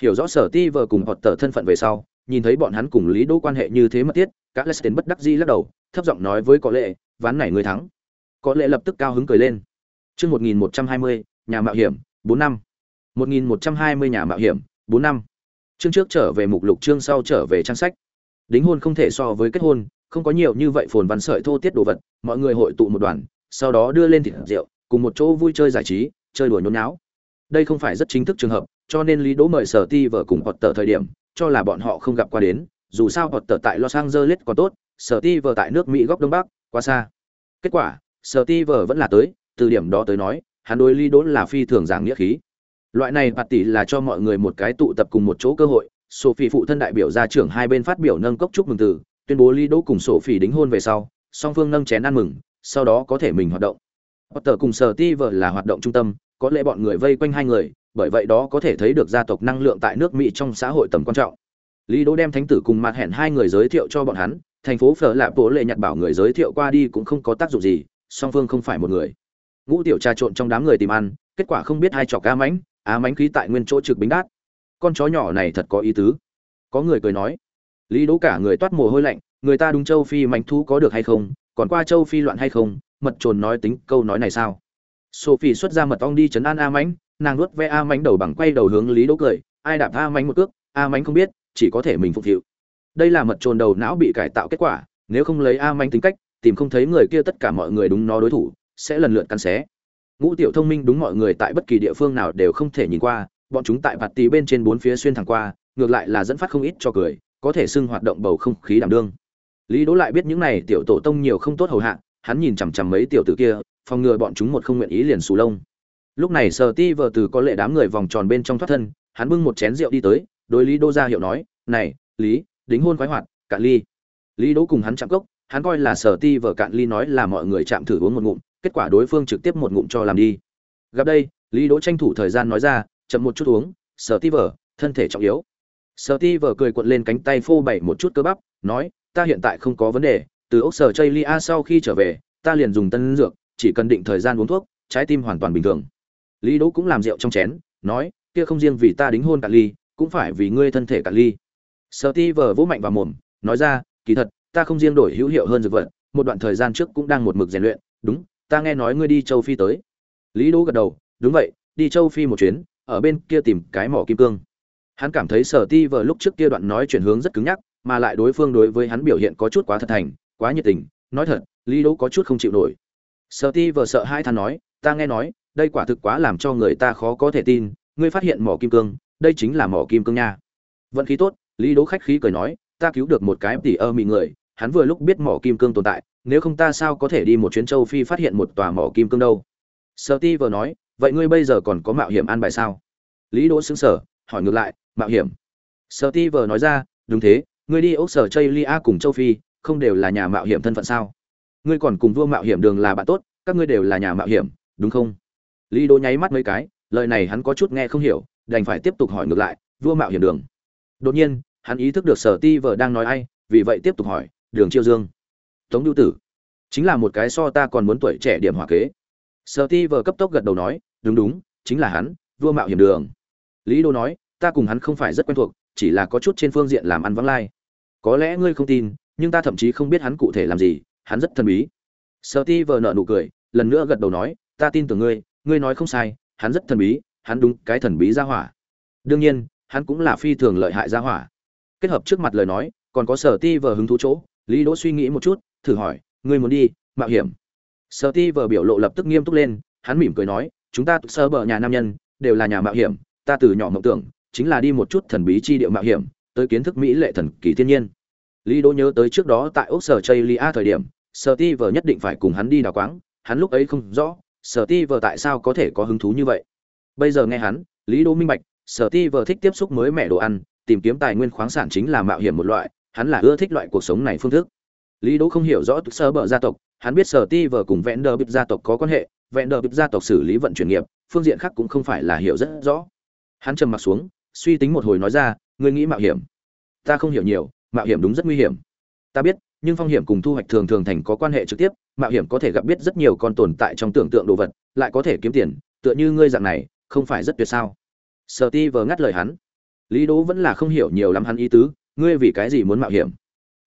Hiểu rõ Sở Ti vờ cùng Potter thân phận về sau, nhìn thấy bọn hắn cùng Lý Đỗ quan hệ như thế mật thiết, các Leicester bất đắc dĩ lắc đầu, thấp giọng nói với có lệ, ván này người thắng. Có lệ lập tức cao hứng cười lên. Chương 1120, nhà mạo hiểm, bốn năm. 1120 nhà mạo hiểm, 4 năm. Chương trước trở về mục lục chương sau trở về trang sách. Đính hôn không thể so với kết hôn, không có nhiều như vậy phồn văn sợi thô tiết đồ vật, mọi người hội tụ một đoàn, sau đó đưa lên thịt rượu cùng một chỗ vui chơi giải trí chơi đùa nhốn nháo đây không phải rất chính thức trường hợp cho nên lý đỗ mời sở ti vợ cùng họ tờ thời điểm cho là bọn họ không gặp qua đến dù sao họ tờ tại los angeles còn tốt sở ti vợ tại nước mỹ góc đông bắc quá xa kết quả sở ti vợ vẫn là tới từ điểm đó tới nói hắn đối lý đỗ là phi thường giảng nghĩa khí loại này bạt tỷ là cho mọi người một cái tụ tập cùng một chỗ cơ hội sophie phụ thân đại biểu ra trưởng hai bên phát biểu nâng cốc chúc mừng từ tuyên bố lý đỗ cùng sophie đính hôn về sau song phương nâng chén ăn mừng sau đó có thể mình hoạt động Potter cùng Sở Ti vợ là hoạt động trung tâm, có lẽ bọn người vây quanh hai người, bởi vậy đó có thể thấy được gia tộc năng lượng tại nước Mỹ trong xã hội tầm quan trọng. Lý Đỗ đem thánh tử cùng mặt hẹn hai người giới thiệu cho bọn hắn, thành phố Phở Lạp Bố lệ nhặt bảo người giới thiệu qua đi cũng không có tác dụng gì, song phương không phải một người. Ngũ tiểu trà trộn trong đám người tìm ăn, kết quả không biết hai trò ca mánh, á mánh khí tại nguyên chỗ trực bính đát. Con chó nhỏ này thật có ý tứ. Có người cười nói. Lý Đỗ cả người toát mồ hôi lạnh, người ta đúng châu phi mảnh thú có được hay không, còn qua châu phi loạn hay không mật trồn nói tính câu nói này sao sophie xuất ra mật ong đi chấn an a mánh nàng nuốt ve a mánh đầu bằng quay đầu hướng lý đỗ cười ai đạp a mánh một cước a mánh không biết chỉ có thể mình phục vụ đây là mật trồn đầu não bị cải tạo kết quả nếu không lấy a mánh tính cách tìm không thấy người kia tất cả mọi người đúng nó đối thủ sẽ lần lượt cắn xé ngũ tiểu thông minh đúng mọi người tại bất kỳ địa phương nào đều không thể nhìn qua, bọn chúng tại bạt tì bên trên bốn phía xuyên thẳng qua, ngược lại là dẫn phát không ít cho cười, có thể xưng hoạt động bầu không khí đảm đương. Lý đỗ lại biết những này tiểu tổ tông nhiều không tốt hầu hạ, hắn nhìn chằm chằm mấy tiểu tử kia, phòng ngừa bọn chúng một không nguyện ý liền xù lông. Lúc này sở ti vợ từ có lệ đám người vòng tròn bên trong thoát thân, hắn bưng một chén rượu đi tới, đối lý đỗ ra hiệu nói, này, lý, đính hôn khoái hoạt, cạn ly. Lý đỗ cùng hắn chạm cốc, hắn coi là sở ti vợ cạn ly nói là mọi người chạm thử uống một ngụm kết quả đối phương trực tiếp một ngụm cho làm đi. Gặp đây lý đỗ tranh thủ thời gian nói ra chậm một chút uống sở ti Vở, thân thể trọng yếu. Sở ti Vở cười cuộn lên cánh tay phô bày một chút cơ bắp nói ta hiện tại không có vấn đề từ ốc sở chây lia sau khi trở về ta liền dùng tân dược chỉ cần định thời gian uống thuốc trái tim hoàn toàn bình thường. Lý đỗ cũng làm rượu trong chén nói kia không riêng vì ta đính hôn cả ly cũng phải vì ngươi thân thể cả ly. Sở ti Vở vỗ mạnh vào mồm nói ra kỳ thật ta không riêng đổi hữu hiệu hơn dược vật một đoạn thời gian trước cũng đang một mực rèn luyện đúng ta nghe nói ngươi đi châu phi tới. Lý đỗ gật đầu, đúng vậy, đi châu phi một chuyến, ở bên kia tìm cái mỏ kim cương. Hắn cảm thấy sở ti vờ lúc trước kia đoạn nói chuyển hướng rất cứng nhắc, mà lại đối phương đối với hắn biểu hiện có chút quá thật thành, quá nhiệt tình. Nói thật, lý đỗ có chút không chịu nổi. Sở ti vờ sợ hai than nói, ta nghe nói, đây quả thực quá làm cho người ta khó có thể tin, ngươi phát hiện mỏ kim cương, đây chính là mỏ kim cương nha. Vận khí tốt, lý đỗ khách khí cười nói, ta cứu được một cái tỷ ơ mị người hắn vừa lúc biết mỏ kim cương tồn tại, nếu không ta sao có thể đi một chuyến châu phi phát hiện một tòa mỏ kim cương đâu? Sợ ti vừa nói, vậy ngươi bây giờ còn có mạo hiểm an bài sao? Lý đỗ xứng sở hỏi ngược lại, mạo hiểm? Sợ ti vừa nói ra, đúng thế, ngươi đi ốc sở chây lia cùng châu phi, không đều là nhà mạo hiểm thân phận sao? Ngươi còn cùng vua mạo hiểm đường là bạn tốt, các ngươi đều là nhà mạo hiểm, đúng không? Lý đỗ nháy mắt mấy cái, lời này hắn có chút nghe không hiểu, đành phải tiếp tục hỏi ngược lại, vua mạo hiểm đường. Đột nhiên, hắn ý thức được sở ti vờ đang nói ai, vì vậy tiếp tục hỏi đường chiêu dương. Tống nhu tử. Chính là một cái so ta còn muốn tuổi trẻ điểm hỏa kế. Sở ti vờ cấp tốc gật đầu nói, đúng đúng, chính là hắn, vua mạo hiểm đường. Lý đô nói, ta cùng hắn không phải rất quen thuộc, chỉ là có chút trên phương diện làm ăn vắng lai. Có lẽ ngươi không tin, nhưng ta thậm chí không biết hắn cụ thể làm gì, hắn rất thần bí. Sở ti vờ nợ nụ cười, lần nữa gật đầu nói, ta tin tưởng ngươi ngươi nói không sai, hắn rất thần bí, hắn đúng cái thần bí ra hỏa. Đương nhiên, hắn cũng là phi thường lợi hại ra hỏa. Kết hợp trước mặt lời nói, còn có sở ti vờ hứng thú chỗ lý đỗ suy nghĩ một chút, thử hỏi, ngươi muốn đi, mạo hiểm? Sở ti vờ biểu lộ lập tức nghiêm túc lên, hắn mỉm cười nói, chúng ta sơ bờ nhà nam nhân, đều là nhà mạo hiểm, ta từ nhỏ mộng tưởng, chính là đi một chút thần bí chi địa mạo hiểm, tới kiến thức mỹ lệ thần kỳ thiên nhiên. Lý đỗ nhớ tới trước đó tại ốc sở chây lia thời điểm, sở ti vờ nhất định phải cùng hắn đi đào quáng, hắn lúc ấy không rõ, sở ti vờ tại sao có thể có hứng thú như vậy. Bây giờ nghe hắn, lý đỗ minh bạch, sở ti vờ thích tiếp xúc mới mẻ đồ ăn, tìm kiếm tài nguyên khoáng sản chính là mạo hiểm một loại hắn là ưa thích loại cuộc sống này phương thức. Lý đỗ không hiểu rõ sơ bờ gia tộc, hắn biết sở ti vờ cùng vẽn đờ bịp gia tộc có quan hệ vẽn đờ bịp gia tộc xử lý vận chuyển nghiệp, phương diện khác cũng không phải là hiểu rất rõ. Hắn trầm mặt xuống, suy tính một hồi nói ra, ngươi nghĩ mạo hiểm? Ta không hiểu nhiều, mạo hiểm đúng rất nguy hiểm. Ta biết, nhưng phong hiểm cùng thu hoạch thường thường thành có quan hệ trực tiếp, mạo hiểm có thể gặp biết rất nhiều con tồn tại trong tưởng tượng đồ vật, lại có thể kiếm tiền, tựa như ngươi dạng này, không phải rất tuyệt sao? Sở ti vờ ngắt lời hắn. Lý đỗ vẫn là không hiểu nhiều lắm hắn ý tứ ngươi vì cái gì muốn mạo hiểm?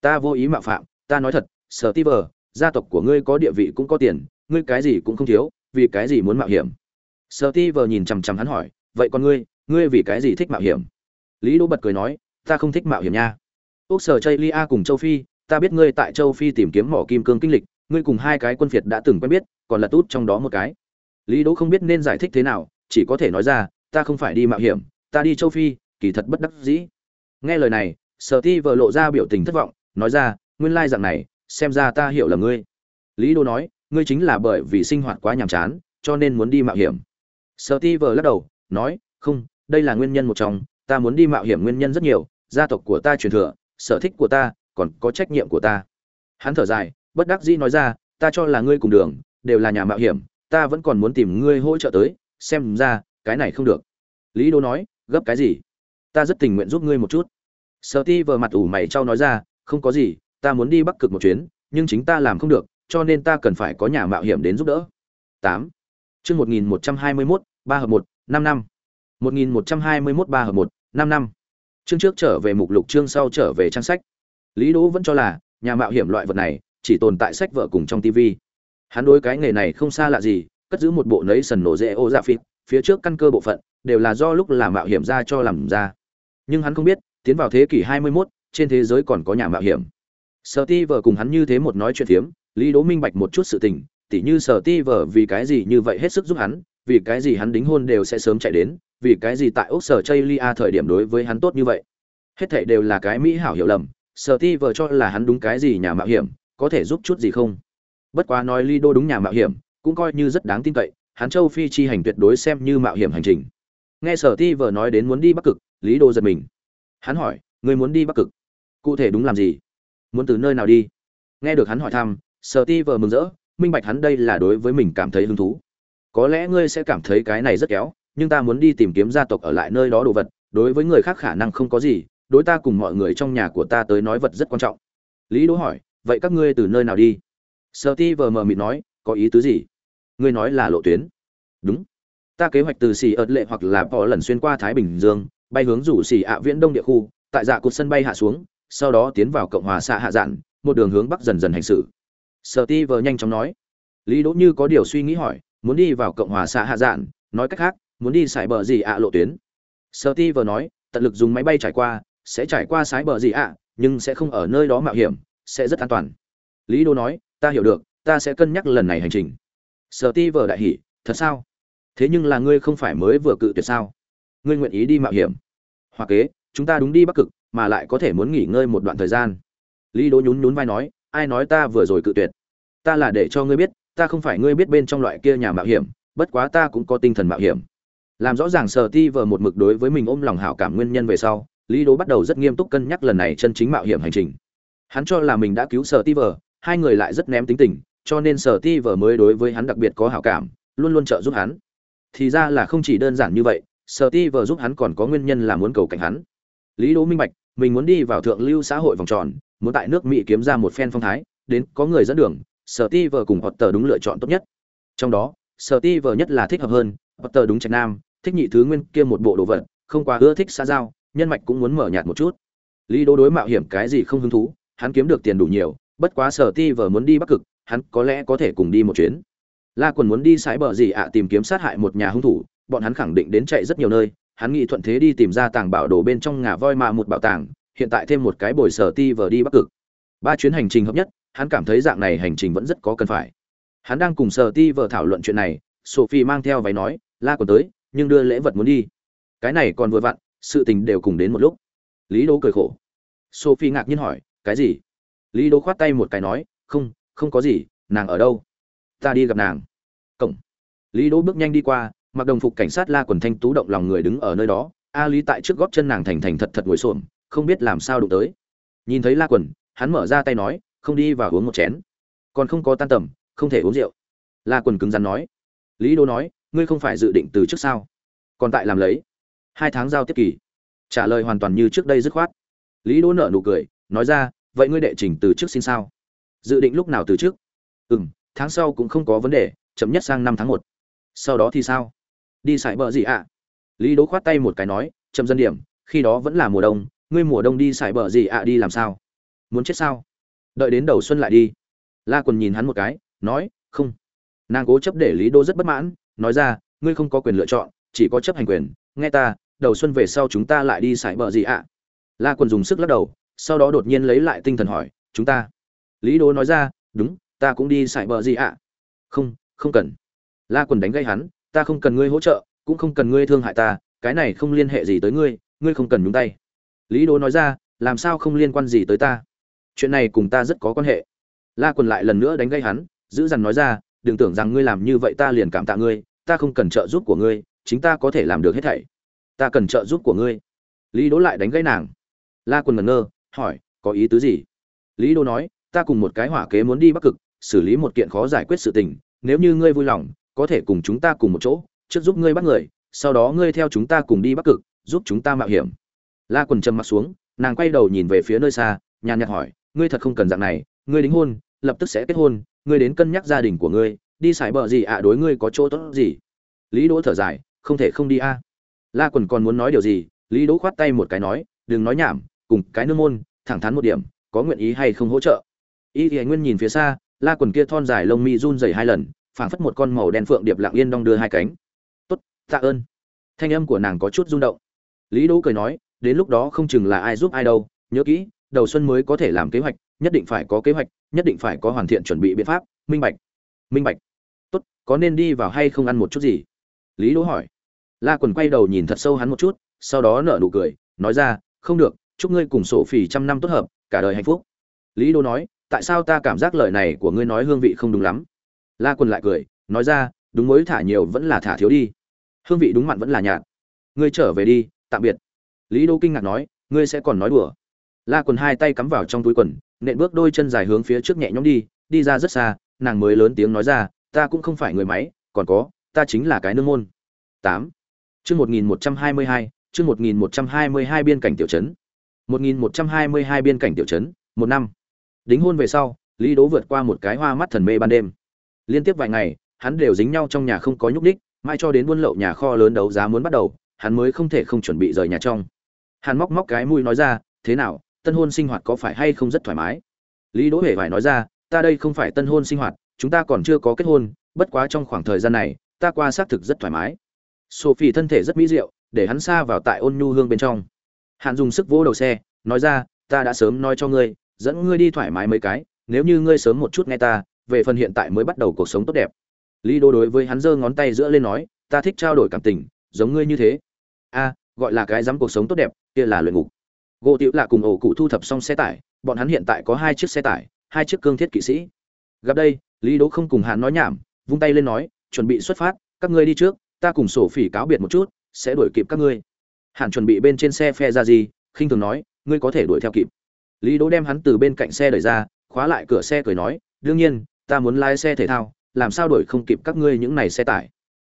Ta vô ý mạo phạm, ta nói thật, sở ti vờ, gia tộc của ngươi có địa vị cũng có tiền, ngươi cái gì cũng không thiếu, vì cái gì muốn mạo hiểm? Sở ti vờ nhìn chằm chằm hắn hỏi, vậy còn ngươi ngươi vì cái gì thích mạo hiểm? Lý đỗ bật cười nói, ta không thích mạo hiểm nha. Úc sở chây lia cùng châu phi, ta biết ngươi tại châu phi tìm kiếm mỏ kim cương kinh lịch, ngươi cùng hai cái quân phiệt đã từng quen biết, còn là tút trong đó một cái. Lý đỗ không biết nên giải thích thế nào, chỉ có thể nói ra, ta không phải đi mạo hiểm, ta đi châu phi, kỳ thật bất đắc dĩ. Nghe lời này sở ti vợ lộ ra biểu tình thất vọng, nói ra, nguyên lai dạng này, xem ra ta hiểu là ngươi. Lý đô nói, ngươi chính là bởi vì sinh hoạt quá nhàm chán, cho nên muốn đi mạo hiểm. Sở ti vợ lắc đầu, nói, không, đây là nguyên nhân một trong, ta muốn đi mạo hiểm nguyên nhân rất nhiều, gia tộc của ta truyền thừa, sở thích của ta, còn có trách nhiệm của ta. Hắn thở dài, bất đắc dĩ nói ra, ta cho là ngươi cùng đường, đều là nhà mạo hiểm, ta vẫn còn muốn tìm ngươi hỗ trợ tới, xem ra, cái này không được. Lý đô nói, gấp cái gì? Ta rất tình nguyện giúp ngươi một chút sợ ti vờ mặt ủ mày trao nói ra, không có gì, ta muốn đi bắc cực một chuyến, nhưng chính ta làm không được, cho nên ta cần phải có nhà mạo hiểm đến giúp đỡ. Tám. Chương một nghìn một trăm hai mươi mốt, ba hợp một, năm năm. Một nghìn một trăm hai mươi mốt ba hợp một, năm năm. Chương trước trở về mục lục, chương sau trở về trang sách. Lý đỗ vẫn cho là, nhà mạo hiểm loại vật này, chỉ tồn tại sách vợ cùng trong tv hắn đối cái nghề này không xa lạ gì, cất giữ một bộ nấy sần nổ dễ ô dạ phịt, phía trước căn cơ bộ phận, đều là do lúc làm mạo hiểm ra cho làm ra. Nhưng hắn không biết tiến vào thế kỷ 21, trên thế giới còn có nhà mạo hiểm. Sở ti vợ cùng hắn như thế một nói chuyện phiếm lý đỗ minh bạch một chút sự tình tỉ như sở ti vợ vì cái gì như vậy hết sức giúp hắn vì cái gì hắn đính hôn đều sẽ sớm chạy đến vì cái gì tại úc sở Chaylia thời điểm đối với hắn tốt như vậy. Hết thảy đều là cái mỹ hảo hiểu lầm sở ti vợ cho là hắn đúng cái gì nhà mạo hiểm có thể giúp chút gì không? Bất quá nói lý đô đúng nhà mạo hiểm cũng coi như rất đáng tin cậy hắn châu phi chi hành tuyệt đối xem như mạo hiểm hành trình. Nghe sở ti vợ nói đến muốn đi bắc cực lý đô giật mình hắn hỏi người muốn đi bắc cực? Cụ thể đúng làm gì? Muốn từ nơi nào đi? Nghe được hắn hỏi thăm sở ti vờ mừng rỡ, minh bạch hắn đây là đối với mình cảm thấy hứng thú. Có lẽ ngươi sẽ cảm thấy cái này rất kéo nhưng ta muốn đi tìm kiếm gia tộc ở lại nơi đó đồ vật, đối với người khác khả năng không có gì, đối ta cùng mọi người trong nhà của ta tới nói vật rất quan trọng. Lý đỗ hỏi, vậy các ngươi từ nơi nào đi? Sở ti vờ mờ mịt nói, có ý tứ gì? Ngươi nói là lộ tuyến. Đúng. Ta kế hoạch từ xì ợt lệ hoặc là bỏ lần xuyên qua thái bình dương bay hướng rủ xỉ ạ viễn đông địa khu, tại dạ cột sân bay hạ xuống, sau đó tiến vào cộng hòa xạ hạ dạn một đường hướng bắc dần dần hành xử sở ti vờ nhanh chóng nói, lý đỗ như có điều suy nghĩ hỏi, muốn đi vào cộng hòa xạ hạ dạn nói cách khác, muốn đi sải bờ gì ạ lộ tuyến? Sở ti vờ nói, tận lực dùng máy bay trải qua, sẽ trải qua sải bờ gì ạ, nhưng sẽ không ở nơi đó mạo hiểm, sẽ rất an toàn. Lý đỗ nói, ta hiểu được, ta sẽ cân nhắc lần này hành trình. Sở ti vờ đại hỉ, thật sao? Thế nhưng là ngươi không phải mới vừa cự tuyệt sao? Ngươi nguyện ý đi mạo hiểm. Hoặc kế, chúng ta đúng đi bắc cực, mà lại có thể muốn nghỉ ngơi một đoạn thời gian. Lý đỗ nhún nhún vai nói, ai nói ta vừa rồi cự tuyệt? Ta là để cho ngươi biết, ta không phải ngươi biết bên trong loại kia nhà mạo hiểm, bất quá ta cũng có tinh thần mạo hiểm. Làm rõ ràng sở ti vờ một mực đối với mình ôm lòng hảo cảm nguyên nhân về sau, lý đỗ bắt đầu rất nghiêm túc cân nhắc lần này chân chính mạo hiểm hành trình. Hắn cho là mình đã cứu sở ti vờ, hai người lại rất ném tính tình, cho nên sở ti vờ mới đối với hắn đặc biệt có hảo cảm, luôn luôn trợ giúp hắn. Thì ra là không chỉ đơn giản như vậy sở ti vờ giúp hắn còn có nguyên nhân là muốn cầu cảnh hắn. Lý đỗ minh bạch, mình muốn đi vào thượng lưu xã hội vòng tròn, muốn tại nước mỹ kiếm ra một phen phong thái, đến có người dẫn đường, sở ti vờ cùng hoặc tờ đúng lựa chọn tốt nhất. Trong đó, sở ti vờ nhất là thích hợp hơn hoặc tờ đúng trạch nam, thích nhị thứ nguyên kia một bộ đồ vật, không quá ưa thích xã giao, nhân mạch cũng muốn mở nhạt một chút. Lý đỗ đối mạo hiểm cái gì không hứng thú, hắn kiếm được tiền đủ nhiều, bất quá sở ti vờ muốn đi bắc cực, hắn có lẽ có thể cùng đi một chuyến. La quần muốn đi sái bờ gì ạ, tìm kiếm sát hại một nhà hung thủ bọn hắn khẳng định đến chạy rất nhiều nơi, hắn nghĩ thuận thế đi tìm ra tàng bảo đồ bên trong ngà voi mà một bảo tàng, hiện tại thêm một cái bồi sở ti vờ đi bắc cực. Ba chuyến hành trình hợp nhất, hắn cảm thấy dạng này hành trình vẫn rất có cần phải. Hắn đang cùng sở ti vờ thảo luận chuyện này, sophie mang theo váy nói, la còn tới, nhưng đưa lễ vật muốn đi. Cái này còn vừa vặn, sự tình đều cùng đến một lúc. Lý đỗ cười khổ. Sophie ngạc nhiên hỏi, cái gì? Lý đỗ khoát tay một cái nói, không không có gì, nàng ở đâu? Ta đi gặp nàng. Cổng. Lý đỗ bước nhanh đi qua mặc đồng phục cảnh sát la quần thanh tú động lòng người đứng ở nơi đó, a lý tại trước góp chân nàng thành thành thật thật ngồi xổm, không biết làm sao đụng tới. Nhìn thấy la quần, hắn mở ra tay nói, không đi và uống một chén. Còn không có tan tầm, không thể uống rượu. La quần cứng rắn nói. Lý đô nói, ngươi không phải dự định từ trước sao? Còn tại làm lấy. Hai tháng giao tiếp kỳ. Trả lời hoàn toàn như trước đây dứt khoát. Lý đô nợ nụ cười, nói ra, vậy ngươi đệ trình từ trước xin sao? Dự định lúc nào từ trước? Ừ m tháng sau cũng không có vấn đề, chậm nhất sang năm tháng một. Sau đó thì sao? Đi sải bờ gì ạ? À? lý đỗ khoát tay một cái nói, chậm dân điểm, khi đó vẫn là mùa đông, ngươi mùa đông đi sải bờ gì ạ đi làm sao? Muốn chết sao? Đợi đến đầu xuân lại đi. La quần nhìn hắn một cái, nói, không. Nàng cố chấp để lý Đô rất bất mãn, nói ra, ngươi không có quyền lựa chọn, chỉ có chấp hành quyền. Nghe ta, đầu xuân về sau chúng ta lại đi sải bờ gì ạ? La quần dùng sức lắc đầu, sau đó đột nhiên lấy lại tinh thần hỏi, chúng ta? Lý Đô nói ra, đúng, ta cũng đi sải bờ gì ạ? Không không cần. La quần đánh gây hắn ta không cần ngươi hỗ trợ, cũng không cần ngươi thương hại ta, cái này không liên hệ gì tới ngươi ngươi không cần nhúng tay. Lý đỗ nói ra, làm sao không liên quan gì tới ta? Chuyện này cùng ta rất có quan hệ. La quần lại lần nữa đánh gây hắn, giữ dằn nói ra, đừng tưởng rằng ngươi làm như vậy ta liền cảm tạ ngươi, ta không cần trợ giúp của ngươi, chính ta có thể làm được hết thảy. Ta cần trợ giúp của ngươi. Lý đỗ lại đánh gãy nàng. La quần ngẩn ngơ, hỏi, có ý tứ gì? Lý đỗ nói, ta cùng một cái hỏa kế muốn đi bắc cực, xử lý một kiện khó giải quyết sự tình, nếu như ngươi vui lòng có thể cùng chúng ta cùng một chỗ, trước giúp ngươi bắt người, sau đó ngươi theo chúng ta cùng đi bắc cực, giúp chúng ta mạo hiểm. La quần trầm mặt xuống, nàng quay đầu nhìn về phía nơi xa, nhàn nhạt hỏi, ngươi thật không cần dạng này, ngươi đính hôn, lập tức sẽ kết hôn, ngươi đến cân nhắc gia đình của ngươi, đi xài bờ gì ạ, đối ngươi có chỗ tốt gì? Lý đỗ thở dài, không thể không đi a. La quần còn muốn nói điều gì, lý đỗ khoát tay một cái nói, đừng nói nhảm, cùng cái nương môn, thẳng thắn một điểm, có nguyện ý hay không hỗ trợ? Y thì nguyên nhìn phía xa, la quần kia thon dài lông mi run rẩy hai lần phảng phất một con màu đen phượng điệp lặng yên đong đưa hai cánh. Tốt, tạ ơn. Thanh âm của nàng có chút rung động. Lý đỗ cười nói, đến lúc đó không chừng là ai giúp ai đâu, nhớ kỹ, đầu xuân mới có thể làm kế hoạch, nhất định phải có kế hoạch, nhất định phải có hoàn thiện chuẩn bị biện pháp, minh bạch. Minh bạch. Tốt, có nên đi vào hay không ăn một chút gì? Lý đỗ hỏi. La quần quay đầu nhìn thật sâu hắn một chút, sau đó nở nụ cười, nói ra, không được, chúc ngươi cùng sổ phỉ trăm năm tốt hợp, cả đời hạnh phúc. Lý đỗ nói, tại sao ta cảm giác lời này của ngươi nói hương vị không đúng lắm? La quần lại cười, nói ra, đúng mối thả nhiều vẫn là thả thiếu đi. Hương vị đúng mặn vẫn là nhạt. Ngươi trở về đi, tạm biệt. Lý đô kinh ngạc nói, ngươi sẽ còn nói đùa. La quần hai tay cắm vào trong túi quần, nện bước đôi chân dài hướng phía trước nhẹ nhõm đi đi ra rất xa, nàng mới lớn tiếng nói ra, ta cũng không phải người máy, còn có, ta chính là cái nương môn. Tám. Chương một nghìn một trăm hai mươi hai, chương một nghìn một trăm hai mươi hai biên cảnh tiểu trấn. Một nghìn một trăm hai mươi hai biên cảnh tiểu trấn, một năm. Đính hôn về sau, lý đố vượt qua một cái hoa mắt thần mê ban đêm liên tiếp vài ngày, hắn đều dính nhau trong nhà không có nhúc đích mai cho đến buôn lậu nhà kho lớn đấu giá muốn bắt đầu, hắn mới không thể không chuẩn bị rời nhà trong. Hắn móc móc cái mũi nói ra, thế nào, tân hôn sinh hoạt có phải hay không rất thoải mái? Lý đỗ hề phải nói ra, ta đây không phải tân hôn sinh hoạt, chúng ta còn chưa có kết hôn, bất quá trong khoảng thời gian này, ta qua xác thực rất thoải mái. Sophie thân thể rất mỹ diệu, để hắn xa vào tại ôn nhu hương bên trong. Hắn dùng sức vỗ đầu xe, nói ra, ta đã sớm nói cho ngươi, dẫn ngươi đi thoải mái mấy cái, nếu như ngươi sớm một chút nghe ta về phần hiện tại mới bắt đầu cuộc sống tốt đẹp. Lý đô đối với hắn giơ ngón tay giữa lên nói, ta thích trao đổi cảm tình, giống ngươi như thế. A, gọi là cái dám cuộc sống tốt đẹp, kia là luyện ngục. Gỗ tiểu lạ cùng ổ cụ thu thập xong xe tải, bọn hắn hiện tại có hai chiếc xe tải, hai chiếc cương thiết kỵ sĩ. Gặp đây, lý đỗ không cùng hắn nói nhảm, vung tay lên nói, chuẩn bị xuất phát, các ngươi đi trước, ta cùng sổ phỉ cáo biệt một chút, sẽ đuổi kịp các ngươi. Hàn chuẩn bị bên trên xe phe ra gì, khinh thường nói, ngươi có thể đuổi theo kịp. Lý đỗ đem hắn từ bên cạnh xe đẩy ra, khóa lại cửa xe cười nói, đương nhiên ta muốn lái xe thể thao, làm sao đổi không kịp các ngươi những này xe tải?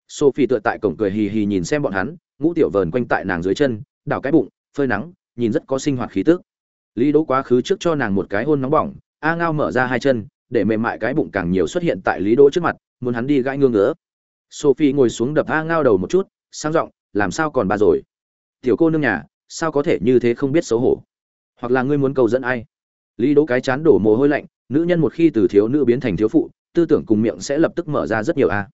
Sophie tựa tại cổng cười hì hì nhìn xem bọn hắn, ngũ tiểu vờn quanh tại nàng dưới chân, đảo cái bụng, phơi nắng, nhìn rất có sinh hoạt khí tức. Lý đỗ quá khứ trước cho nàng một cái hôn nóng bỏng, a ngao mở ra hai chân, để mềm mại cái bụng càng nhiều xuất hiện tại lý đỗ trước mặt, muốn hắn đi gãi ngương ngứa. Sophie ngồi xuống đập a ngao đầu một chút, sang giọng, làm sao còn bà rồi? Tiểu cô nương nhà, sao có thể như thế không biết xấu hổ? Hoặc là ngươi muốn cầu dẫn ai? Lý đỗ cái chán đổ mồ hôi lạnh nữ nhân một khi từ thiếu nữ biến thành thiếu phụ, tư tưởng cùng miệng sẽ lập tức mở ra rất nhiều a.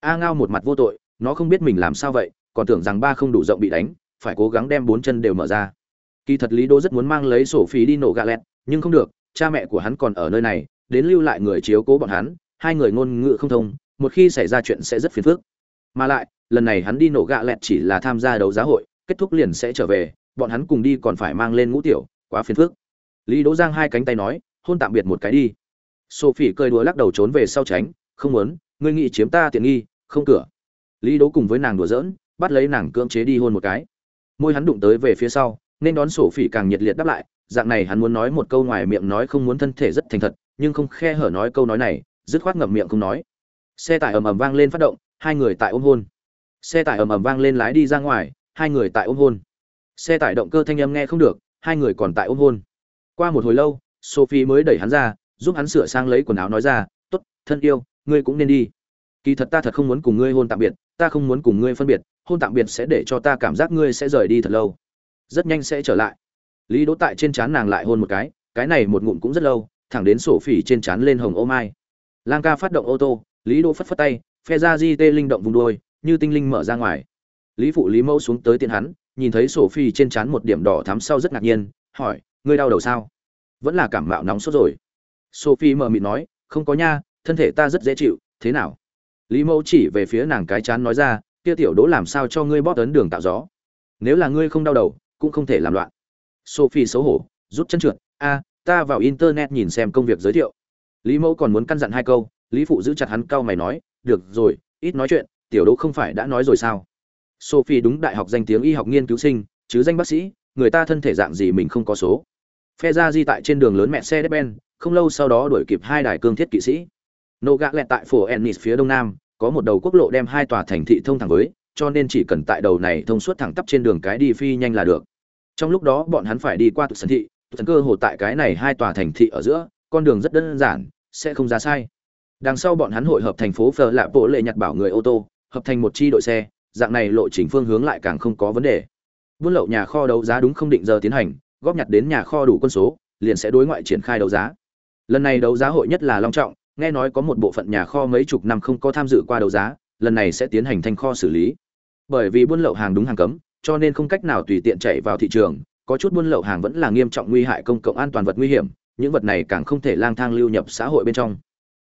A ngao một mặt vô tội, nó không biết mình làm sao vậy, còn tưởng rằng ba không đủ rộng bị đánh, phải cố gắng đem bốn chân đều mở ra. Kỳ thật lý đỗ rất muốn mang lấy sổ phí đi nổ gà lẹt, nhưng không được, cha mẹ của hắn còn ở nơi này, đến lưu lại người chiếu cố bọn hắn, hai người ngôn ngữ không thông, một khi xảy ra chuyện sẽ rất phiền phức. Mà lại, lần này hắn đi nổ gạ lẹt chỉ là tham gia đấu giá hội, kết thúc liền sẽ trở về, bọn hắn cùng đi còn phải mang lên ngũ tiểu, quá phiền phức. Lý đỗ giang hai cánh tay nói hôn tạm biệt một cái đi. Sophie cười đùa lắc đầu trốn về sau tránh, không muốn, ngươi nghĩ chiếm ta tiện nghi, không cửa. Lý đỗ cùng với nàng đùa giỡn, bắt lấy nàng cưỡng chế đi hôn một cái. Môi hắn đụng tới về phía sau, nên đón sổ phỉ càng nhiệt liệt đáp lại, dạng này hắn muốn nói một câu ngoài miệng nói không muốn thân thể rất thành thật, nhưng không khe hở nói câu nói này, dứt khoát ngậm miệng không nói. Xe tải ầm ầm vang lên phát động, hai người tại ôm hôn. Xe tải ầm ầm vang lên lái đi ra ngoài, hai người tại ôm hôn. Xe tải động cơ thanh âm nghe không được, hai người còn tại ôm hôn. Qua một hồi lâu sophie mới đẩy hắn ra, giúp hắn sửa sang lấy quần áo nói ra, tốt, thân yêu, ngươi cũng nên đi. Kỳ thật ta thật không muốn cùng ngươi hôn tạm biệt, ta không muốn cùng ngươi phân biệt, hôn tạm biệt sẽ để cho ta cảm giác ngươi sẽ rời đi thật lâu. Rất nhanh sẽ trở lại. Lý đỗ tại trên trán nàng lại hôn một cái cái này một ngụm cũng rất lâu, thẳng đến sổ phỉ trên trán lên hồng ô mai. Lang ca phát động ô tô, lý đỗ phất phất tay, phe ra di tê linh động vùng đuôi, như tinh linh mở ra ngoài. Lý phụ lý mẫu xuống tới tiện hắn, nhìn thấy sổ phi trên trán một điểm đỏ thắm sau rất ngạc nhiên, hỏi, ngươi đau đầu sao? Vẫn là cảm mạo nóng sốt rồi. Sophie mờ mịt nói, không có nha, thân thể ta rất dễ chịu, thế nào? Lý mẫu chỉ về phía nàng cái chán nói ra, kia tiểu đỗ làm sao cho ngươi bóp ấn đường tạo gió? Nếu là ngươi không đau đầu, cũng không thể làm loạn. Sophie xấu hổ, rút chân trượt, a, ta vào internet nhìn xem công việc giới thiệu. Lý mẫu còn muốn căn dặn hai câu, lý phụ giữ chặt hắn cau mày nói, được rồi, ít nói chuyện, tiểu đỗ không phải đã nói rồi sao? Sophie đúng đại học danh tiếng y học nghiên cứu sinh, chứ danh bác sĩ, người ta thân thể dạng gì mình không có số phe ra di tại trên đường lớn mẹ xe ben, không lâu sau đó đuổi kịp hai đài cương thiết kỵ sĩ. Nô gạ lẹt tại phố ennis phía đông nam, có một đầu quốc lộ đem hai tòa thành thị thông thẳng với, cho nên chỉ cần tại đầu này thông suốt thẳng tắp trên đường cái đi phi nhanh là được. Trong lúc đó, bọn hắn phải đi qua tụt sân thị tụt cơ hồ tại cái này hai tòa thành thị ở giữa, con đường rất đơn giản, sẽ không ra sai. Đằng sau bọn hắn hội hợp thành phố phờ lạ bộ lệ nhặt bảo người ô tô, hợp thành một chi đội xe, dạng này lộ trình phương hướng lại càng không có vấn đề. Buôn lậu nhà kho đấu giá đúng không định giờ tiến hành góp nhặt đến nhà kho đủ quân số, liền sẽ đối ngoại triển khai đấu giá. Lần này đấu giá hội nhất là long trọng, nghe nói có một bộ phận nhà kho mấy chục năm không có tham dự qua đấu giá, lần này sẽ tiến hành thanh kho xử lý. Bởi vì buôn lậu hàng đúng hàng cấm, cho nên không cách nào tùy tiện chạy vào thị trường, có chút buôn lậu hàng vẫn là nghiêm trọng nguy hại công cộng an toàn vật nguy hiểm, những vật này càng không thể lang thang lưu nhập xã hội bên trong.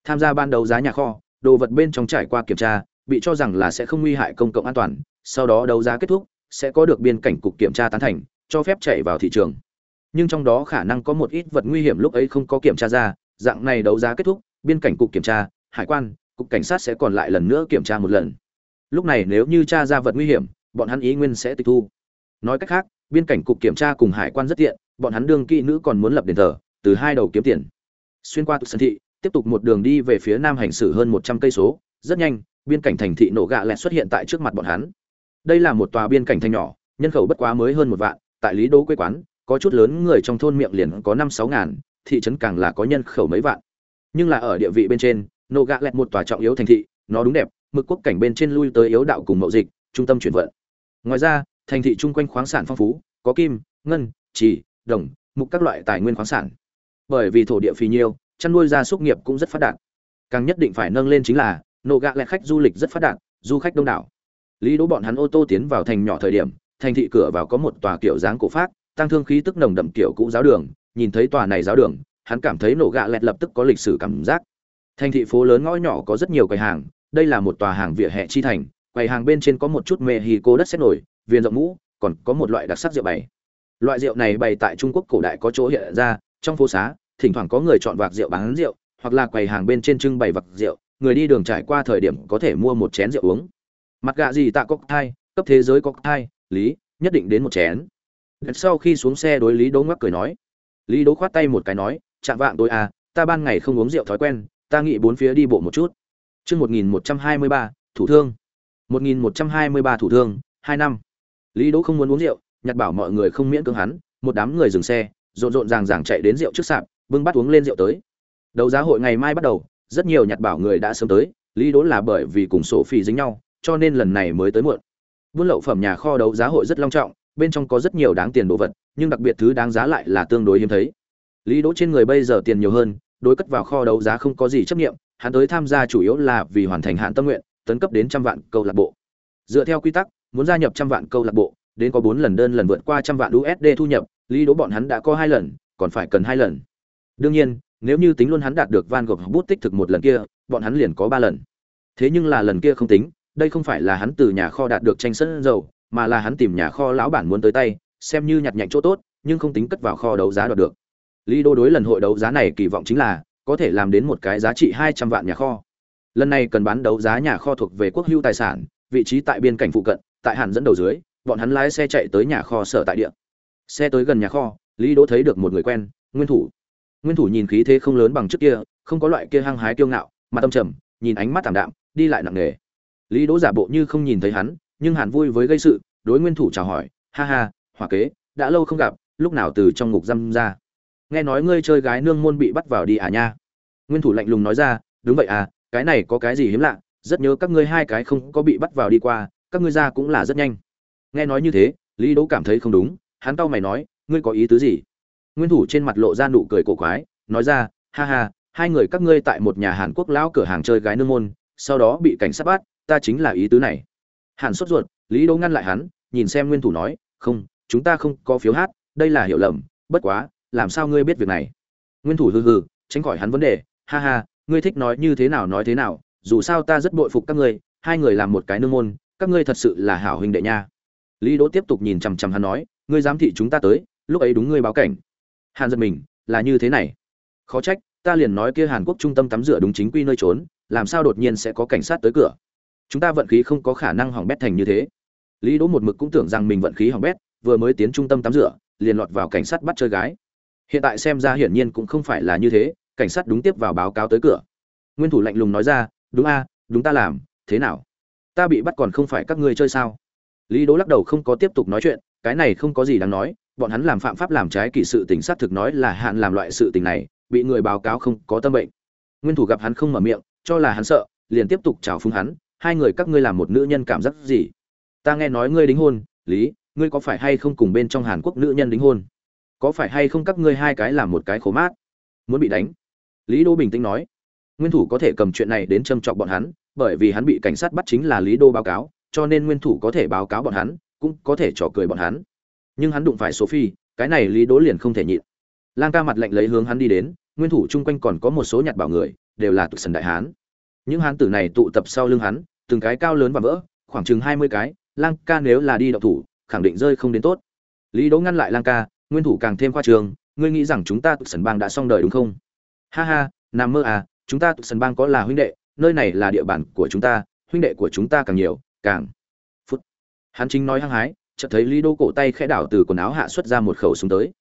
Tham gia ban đấu giá nhà kho, đồ vật bên trong trải qua kiểm tra, bị cho rằng là sẽ không nguy hại công cộng an toàn, sau đó đấu giá kết thúc, sẽ có được biên cảnh cục kiểm tra tán thành cho phép chạy vào thị trường. Nhưng trong đó khả năng có một ít vật nguy hiểm lúc ấy không có kiểm tra ra, dạng này đấu giá kết thúc, biên cảnh cục kiểm tra, hải quan, cục cảnh sát sẽ còn lại lần nữa kiểm tra một lần. Lúc này nếu như tra ra vật nguy hiểm, bọn hắn ý nguyên sẽ tịch thu. Nói cách khác, biên cảnh cục kiểm tra cùng hải quan rất tiện, bọn hắn đương kỹ nữ còn muốn lập đền thờ, từ hai đầu kiếm tiền. Xuyên qua tụ sân thị, tiếp tục một đường đi về phía nam hành xử hơn một trăm cây số, rất nhanh, biên cảnh thành thị nổ gạ lẹt xuất hiện tại trước mặt bọn hắn. Đây là một tòa biên cảnh thành nhỏ, nhân khẩu bất quá mới hơn một vạn tại lý đô quê quán, có chút lớn người trong thôn miệng liền có năm sáu ngàn, thị trấn càng là có nhân khẩu mấy vạn. Nhưng là ở địa vị bên trên Nô gạ lẹt một tòa trọng yếu thành thị, nó đúng đẹp, mực quốc cảnh bên trên lui tới yếu đạo cùng mậu dịch, trung tâm chuyển vận. Ngoài ra, thành thị chung quanh khoáng sản phong phú, có kim, ngân, trì, đồng, mục các loại tài nguyên khoáng sản. Bởi vì thổ địa phì nhiêu, chăn nuôi gia súc nghiệp cũng rất phát đạt. Càng nhất định phải nâng lên chính là Nô gạ lẹt khách du lịch rất phát đạt, du khách đông đảo. Lý đỗ bọn hắn ô tô tiến vào thành nhỏ thời điểm thành thị cửa vào có một tòa kiểu dáng cổ phát tăng thương khí tức nồng đậm kiểu cũ giáo đường, nhìn thấy tòa này giáo đường, hắn cảm thấy nổ gạ lẹt lập tức có lịch sử cảm giác. Thành thị phố lớn ngõ nhỏ có rất nhiều quầy hàng, đây là một tòa hàng vỉa hè chi thành, quầy hàng bên trên có một chút mê hì cô đất xét nổi viên rộng mũ, còn có một loại đặc sắc rượu bày. Loại rượu này bày tại trung quốc cổ đại có chỗ hiện ra, trong phố xá, thỉnh thoảng có người chọn vạc rượu bán rượu, hoặc là quầy hàng bên trên trưng bày vạc rượu, người đi đường trải qua thời điểm có thể mua một chén rượu uống. Mặt gạ gì tạ cốc thai cấp thế giới cốc thai lý, nhất định đến một chén. Sau khi xuống xe đối lý đỗ ngoắc cười nói. Lý đỗ khoát tay một cái nói, chạm vạng tôi à ta ban ngày không uống rượu thói quen, ta nghĩ bốn phía đi bộ một chút. Chương một nghìn một trăm hai mươi ba, thủ thương. một nghìn một trăm hai mươi ba thủ thương, hai năm. Lý đỗ không muốn uống rượu, nhặt bảo mọi người không miễn cưỡng hắn, một đám người dừng xe, rộn rộn ràng ràng chạy đến rượu trước sạp, bưng bắt uống lên rượu tới. Đấu giá hội ngày mai bắt đầu, rất nhiều nhặt bảo người đã sớm tới, lý đỗ là bởi vì cùng sổ phi dính nhau, cho nên lần này mới tới muộn buôn lậu phẩm nhà kho đấu giá hội rất long trọng, bên trong có rất nhiều đáng tiền đồ vật, nhưng đặc biệt thứ đáng giá lại là tương đối hiếm thấy. Lý đỗ trên người bây giờ tiền nhiều hơn, đối cất vào kho đấu giá không có gì chấp nghiệm hắn tới tham gia chủ yếu là vì hoàn thành hạn tâm nguyện, tấn cấp đến trăm vạn câu lạc bộ. Dựa theo quy tắc, muốn gia nhập trăm vạn câu lạc bộ, đến có bốn lần đơn lần vượt qua trăm vạn usd thu nhập, lý đỗ bọn hắn đã có hai lần, còn phải cần hai lần. Đương nhiên, nếu như tính luôn hắn đạt được van gogh bút tích thực một lần kia, bọn hắn liền có ba lần. Thế nhưng là lần kia không tính đây không phải là hắn từ nhà kho đạt được tranh sân dầu, mà là hắn tìm nhà kho lão bản muốn tới tay, xem như nhặt nhạnh chỗ tốt, nhưng không tính cất vào kho đấu giá đoạt được. Lý đô đối lần hội đấu giá này kỳ vọng chính là, có thể làm đến một cái giá trị hai trăm vạn nhà kho. Lần này cần bán đấu giá nhà kho thuộc về quốc hữu tài sản, vị trí tại biên cảnh phụ cận, tại hàn dẫn đầu dưới, bọn hắn lái xe chạy tới nhà kho sở tại địa. Xe tới gần nhà kho, lý đỗ thấy được một người quen, nguyên thủ. Nguyên thủ nhìn khí thế không lớn bằng trước kia, không có loại kia hăng hái kiêu ngạo mà tâm trầm, nhìn ánh mắt thảm đạm, đi lại nặng nề lý đỗ giả bộ như không nhìn thấy hắn, nhưng hàn vui với gây sự, đối nguyên thủ chào hỏi, ha ha, hỏa kế, đã lâu không gặp, lúc nào từ trong ngục giam ra? Nghe nói ngươi chơi gái nương môn bị bắt vào đi à nha? Nguyên thủ lạnh lùng nói ra, đúng vậy à cái này có cái gì hiếm lạ, rất nhớ các ngươi hai cái không có bị bắt vào đi qua, các ngươi ra cũng là rất nhanh. Nghe nói như thế, lý đỗ cảm thấy không đúng, hắn cau mày nói, ngươi có ý tứ gì? Nguyên thủ trên mặt lộ ra nụ cười cổ quái, nói ra, ha ha, hai người các ngươi tại một nhà hàn quốc lão cửa hàng chơi gái nương môn sau đó bị cảnh sát bắt, ta chính là ý tứ này. Hàn sốt ruột, lý đỗ ngăn lại hắn, nhìn xem nguyên thủ nói, không, chúng ta không có phiếu hát, đây là hiểu lầm, bất quá, làm sao ngươi biết việc này? Nguyên thủ hừ hừ, tránh khỏi hắn vấn đề, ha ha, ngươi thích nói như thế nào nói thế nào, dù sao ta rất bội phục các ngươi, hai người làm một cái nương môn, các ngươi thật sự là hảo huynh đệ nha. Lý đỗ tiếp tục nhìn chằm chằm hắn nói, ngươi giám thị chúng ta tới, lúc ấy đúng ngươi báo cảnh. Hàn giật mình, là như thế này. Khó trách, ta liền nói kia hàn quốc trung tâm tắm rửa đúng chính quy nơi trốn làm sao đột nhiên sẽ có cảnh sát tới cửa? Chúng ta vận khí không có khả năng hỏng bét thành như thế. Lý đỗ một mực cũng tưởng rằng mình vận khí hỏng bét, vừa mới tiến trung tâm tắm rửa, liền lọt vào cảnh sát bắt chơi gái. Hiện tại xem ra hiển nhiên cũng không phải là như thế, cảnh sát đúng tiếp vào báo cáo tới cửa. Nguyên thủ lạnh lùng nói ra, đúng a, đúng ta làm, thế nào? Ta bị bắt còn không phải các ngươi chơi sao? Lý đỗ lắc đầu không có tiếp tục nói chuyện, cái này không có gì đáng nói, bọn hắn làm phạm pháp làm trái kỷ sự tình sát thực nói là hạn làm loại sự tình này, bị người báo cáo không có tâm bệnh. Nguyên thủ gặp hắn không mở miệng cho là hắn sợ, liền tiếp tục chào phúng hắn, hai người các ngươi làm một nữ nhân cảm giác gì? Ta nghe nói ngươi đính hôn, lý, ngươi có phải hay không cùng bên trong hàn quốc nữ nhân đính hôn? Có phải hay không các ngươi hai cái làm một cái khổ mát? Muốn bị đánh? Lý đô bình tĩnh nói. Nguyên thủ có thể cầm chuyện này đến châm chọc bọn hắn, bởi vì hắn bị cảnh sát bắt chính là lý đô báo cáo, cho nên nguyên thủ có thể báo cáo bọn hắn, cũng có thể trò cười bọn hắn. Nhưng hắn đụng phải sophie, cái này lý Đô liền không thể nhịn. Lang ca mặt lạnh lấy hướng hắn đi đến, nguyên thủ chung quanh còn có một số nhặt bảo người đều là tụ sần đại hán. Những hán tử này tụ tập sau lưng hắn, từng cái cao lớn và vỡ, khoảng chừng hai mươi cái, lang ca nếu là đi đậu thủ, khẳng định rơi không đến tốt. Lý đỗ ngăn lại lang ca, nguyên thủ càng thêm khoa trường, ngươi nghĩ rằng chúng ta tụ sần bang đã xong đời đúng không? Ha ha nằm mơ à chúng ta tụ sần bang có là huynh đệ, nơi này là địa bàn của chúng ta, huynh đệ của chúng ta càng nhiều, càng phút. Hắn chính nói hăng hái, chợt thấy lý đô cổ tay khẽ đảo từ quần áo hạ xuất ra một khẩu súng tới.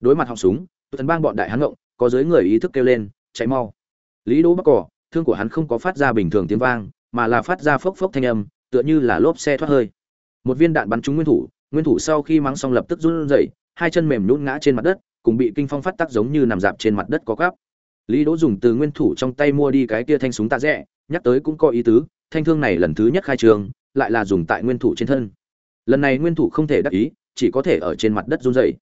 Đối mặt họng súng tần bang bọn đại hán ngộng, có dưới người ý thức kêu lên, chạy mau lý Đỗ bắc cỏ, thương của hắn không có phát ra bình thường tiếng vang, mà là phát ra phốc phốc thanh âm, tựa như là lốp xe thoát hơi. Một viên đạn bắn trúng nguyên thủ nguyên thủ sau khi mắng xong lập tức run rẩy, hai chân mềm nhũn ngã trên mặt đất, cùng bị kinh phong phát tác giống như nằm dạp trên mặt đất có gắp lý đỗ dùng từ nguyên thủ trong tay mua đi cái kia thanh súng tạ rẻ, nhắc tới cũng có ý tứ, thanh thương này lần thứ nhất khai trường, lại là dùng tại nguyên thủ trên thân. Lần này nguyên thủ không thể đắc ý, chỉ có thể ở trên mặt đất run rẩy.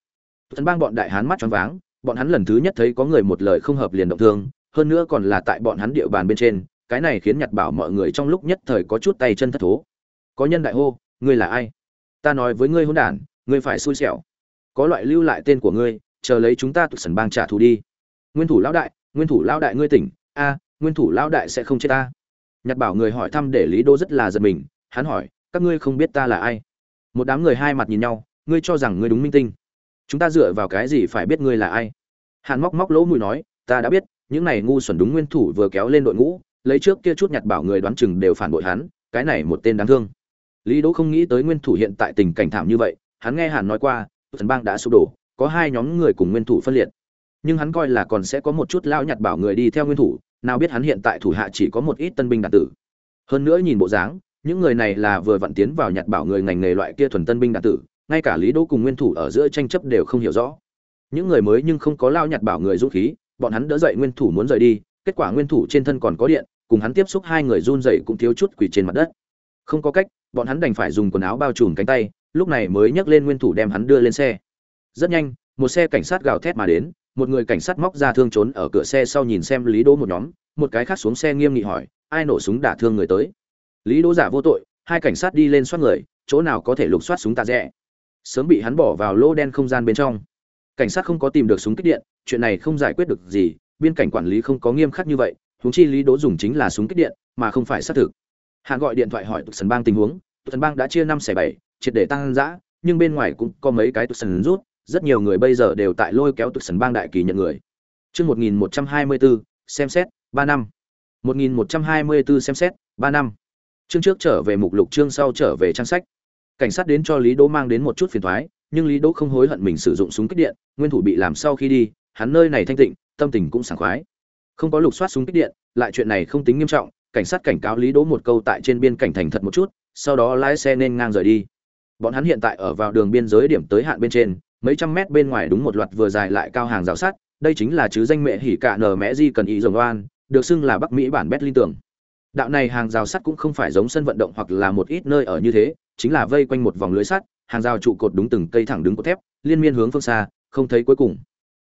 Thần bang bọn đại hán mắt choáng váng, bọn hắn lần thứ nhất thấy có người một lời không hợp liền động thương hơn nữa còn là tại bọn hắn địa bàn bên trên, cái này khiến nhặt bảo mọi người trong lúc nhất thời có chút tay chân thất thố. Có nhân đại hô, ngươi là ai? Ta nói với ngươi hôn đản, ngươi phải xui xẻo. Có loại lưu lại tên của ngươi, chờ lấy chúng ta tụt sần bang trả thù đi. Nguyên thủ lão đại, nguyên thủ lão đại ngươi tỉnh. A, nguyên thủ lão đại sẽ không chết ta. Nhặt bảo người hỏi thăm để lý đô rất là giật mình. Hắn hỏi, các ngươi không biết ta là ai? Một đám người hai mặt nhìn nhau, ngươi cho rằng ngươi đúng minh tinh. Chúng ta dựa vào cái gì phải biết ngươi là ai? Hàn móc móc lỗ mùi nói, ta đã biết những này ngu xuẩn đúng nguyên thủ vừa kéo lên đội ngũ, lấy trước kia chút nhặt bảo người đoán chừng đều phản bội hắn, cái này một tên đáng thương. Lý đỗ không nghĩ tới nguyên thủ hiện tại tình cảnh thảm như vậy, hắn nghe hàn nói qua, thần bang đã sụp đổ, có hai nhóm người cùng nguyên thủ phân liệt. Nhưng hắn coi là còn sẽ có một chút lao nhặt bảo người đi theo nguyên thủ, nào biết hắn hiện tại thủ hạ chỉ có một ít tân binh đạt tử. Hơn nữa nhìn bộ dáng, những người này là vừa vặn tiến vào nhặt bảo người ngành nghề loại kia thuần tân binh đạt tử, ngay cả lý đỗ cùng nguyên thủ ở giữa tranh chấp đều không hiểu rõ. Những người mới nhưng không có lao nhặt bảo người dũng khí bọn hắn đỡ dậy nguyên thủ muốn rời đi, kết quả nguyên thủ trên thân còn có điện, cùng hắn tiếp xúc hai người run dậy cũng thiếu chút quỳ trên mặt đất. Không có cách, bọn hắn đành phải dùng quần áo bao trùm cánh tay, lúc này mới nhấc lên nguyên thủ đem hắn đưa lên xe. Rất nhanh, một xe cảnh sát gào thét mà đến, một người cảnh sát móc ra thương trốn ở cửa xe sau nhìn xem lý đỗ một nhóm, một cái khác xuống xe nghiêm nghị hỏi, ai nổ súng đả thương người tới? Lý đỗ giả vô tội, hai cảnh sát đi lên soát người, chỗ nào có thể lục soát súng tạ rẽ sớm bị hắn bỏ vào lô đen không gian bên trong cảnh sát không có tìm được súng kích điện chuyện này không giải quyết được gì biên cảnh quản lý không có nghiêm khắc như vậy huống chi lý đỗ dùng chính là súng kích điện mà không phải xác thực. Hạn gọi điện thoại hỏi tụt sần bang tình huống tụt sần bang đã chia năm xẻ bảy triệt để tăng dã nhưng bên ngoài cũng có mấy cái tụt sần rút rất nhiều người bây giờ đều tại lôi kéo tụt sần bang đại kỳ nhận người. Chương một nghìn một trăm hai mươi bốn xem xét ba năm. một nghìn một trăm hai mươi bốn xem xét ba năm. Chương trước trở về mục lục chương sau trở về trang sách. Cảnh sát đến cho lý đỗ mang đến một chút phiền toái, nhưng lý đỗ không hối hận mình sử dụng súng kích điện, nguyên thủ bị làm sau khi đi, hắn nơi này thanh tịnh, tâm tình cũng sảng khoái. Không có lục soát súng kích điện, lại chuyện này không tính nghiêm trọng, cảnh sát cảnh cáo lý đỗ một câu tại trên biên cảnh thành thật một chút, sau đó lái xe nên ngang rời đi. Bọn hắn hiện tại ở vào đường biên giới điểm tới hạn bên trên, mấy trăm mét bên ngoài đúng một loạt vừa dài lại cao hàng rào sắt, đây chính là chứ danh mẹ hỉ cả nở mẹ di cần ý rồng oan, được xưng là bắc mỹ bản berlin tưởng đạo này hàng rào sắt cũng không phải giống sân vận động hoặc là một ít nơi ở như thế, chính là vây quanh một vòng lưới sắt hàng rào trụ cột đúng từng cây thẳng đứng cột thép, liên miên hướng phương xa, không thấy cuối cùng.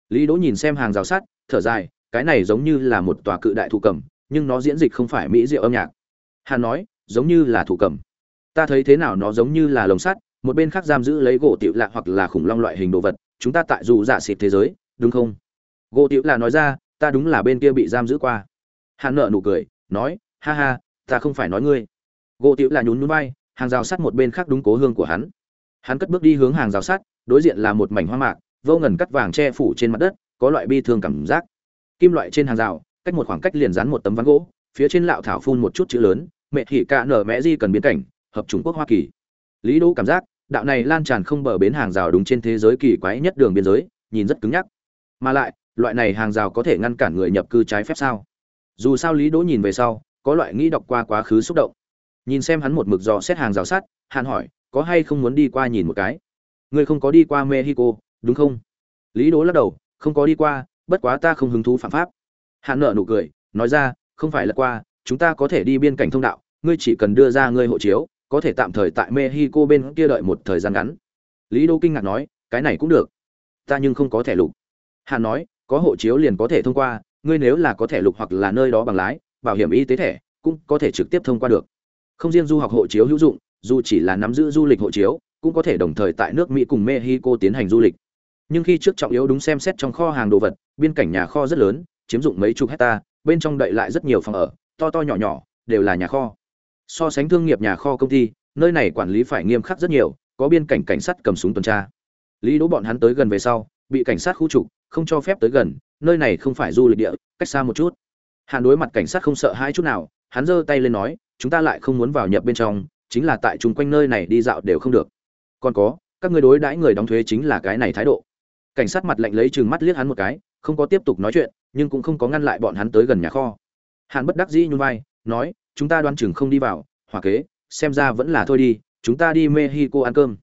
Lý đỗ nhìn xem hàng rào sắt, thở dài, cái này giống như là một tòa cự đại thủ cầm, nhưng nó diễn dịch không phải mỹ diệu âm nhạc. Hàn nói, giống như là thủ cầm. Ta thấy thế nào nó giống như là lồng sắt, một bên khác giam giữ lấy gỗ tiểu lạ hoặc là khủng long loại hình đồ vật, chúng ta tại dù giả xịt thế giới, đúng không? Gỗ tiểu lạ nói ra, ta đúng là bên kia bị giam giữ qua. Hắn nợ nụ cười, nói, ha ha, ta không phải nói ngươi. Gỗ tiểu lạ nhún nhún vai, hàng rào sắt một bên khác đúng cố hương của hắn hắn cất bước đi hướng hàng rào sắt, đối diện là một mảnh hoa mạc, vô ngần cắt vàng che phủ trên mặt đất, có loại bi thương cảm giác. Kim loại trên hàng rào, cách một khoảng cách liền dán một tấm ván gỗ, phía trên lạo thảo phun một chút chữ lớn, mẹ thị cạ nở mẹ di cần biến cảnh, hợp trung quốc hoa kỳ. Lý đỗ cảm giác, đạo này lan tràn không bờ bến hàng rào đúng trên thế giới kỳ quái nhất đường biên giới, nhìn rất cứng nhắc. Mà lại, loại này hàng rào có thể ngăn cản người nhập cư trái phép sao? Dù sao lý đỗ nhìn về sau, có loại nghĩ đọc qua quá khứ xúc động. Nhìn xem hắn một mực dò xét hàng rào sắt hắn hỏi có hay không muốn đi qua nhìn một cái? Ngươi không có đi qua mexico, đúng không? Lý đố lắc đầu, không có đi qua, bất quá ta không hứng thú phạm pháp. Hạn nợ nụ cười, nói ra, không phải là qua, chúng ta có thể đi biên cảnh thông đạo, ngươi chỉ cần đưa ra ngươi hộ chiếu, có thể tạm thời tại mexico bên kia đợi một thời gian ngắn. Lý Đô kinh ngạc nói, cái này cũng được. Ta nhưng không có thẻ lục. Hạn nói, có hộ chiếu liền có thể thông qua, ngươi nếu là có thẻ lục hoặc là nơi đó bằng lái, bảo hiểm y tế thẻ, cũng có thể trực tiếp thông qua được. Không riêng du học hộ chiếu hữu dụng dù chỉ là nắm giữ du lịch hộ chiếu, cũng có thể đồng thời tại nước mỹ cùng mexico tiến hành du lịch. Nhưng khi trước trọng yếu đúng xem xét trong kho hàng đồ vật biên cảnh nhà kho rất lớn, chiếm dụng mấy chục hecta, bên trong đậy lại rất nhiều phòng ở, to to nhỏ nhỏ, đều là nhà kho. So sánh thương nghiệp nhà kho công ty, nơi này quản lý phải nghiêm khắc rất nhiều, có biên cảnh cảnh sát cầm súng tuần tra. Lý đỗ bọn hắn tới gần về sau, bị cảnh sát khu trục, không cho phép tới gần, nơi này không phải du lịch địa, cách xa một chút. Hàn đối mặt cảnh sát không sợ hai chút nào, hắn giơ tay lên nói, chúng ta lại không muốn vào nhập bên trong chính là tại chung quanh nơi này đi dạo đều không được. Còn có, các người đối đãi người đóng thuế chính là cái này thái độ. Cảnh sát mặt lạnh lấy chừng mắt liếc hắn một cái, không có tiếp tục nói chuyện, nhưng cũng không có ngăn lại bọn hắn tới gần nhà kho. Hàn bất đắc dĩ nhún vai, nói, chúng ta đoán chừng không đi vào hòa kế, xem ra vẫn là thôi đi, chúng ta đi mexico ăn cơm.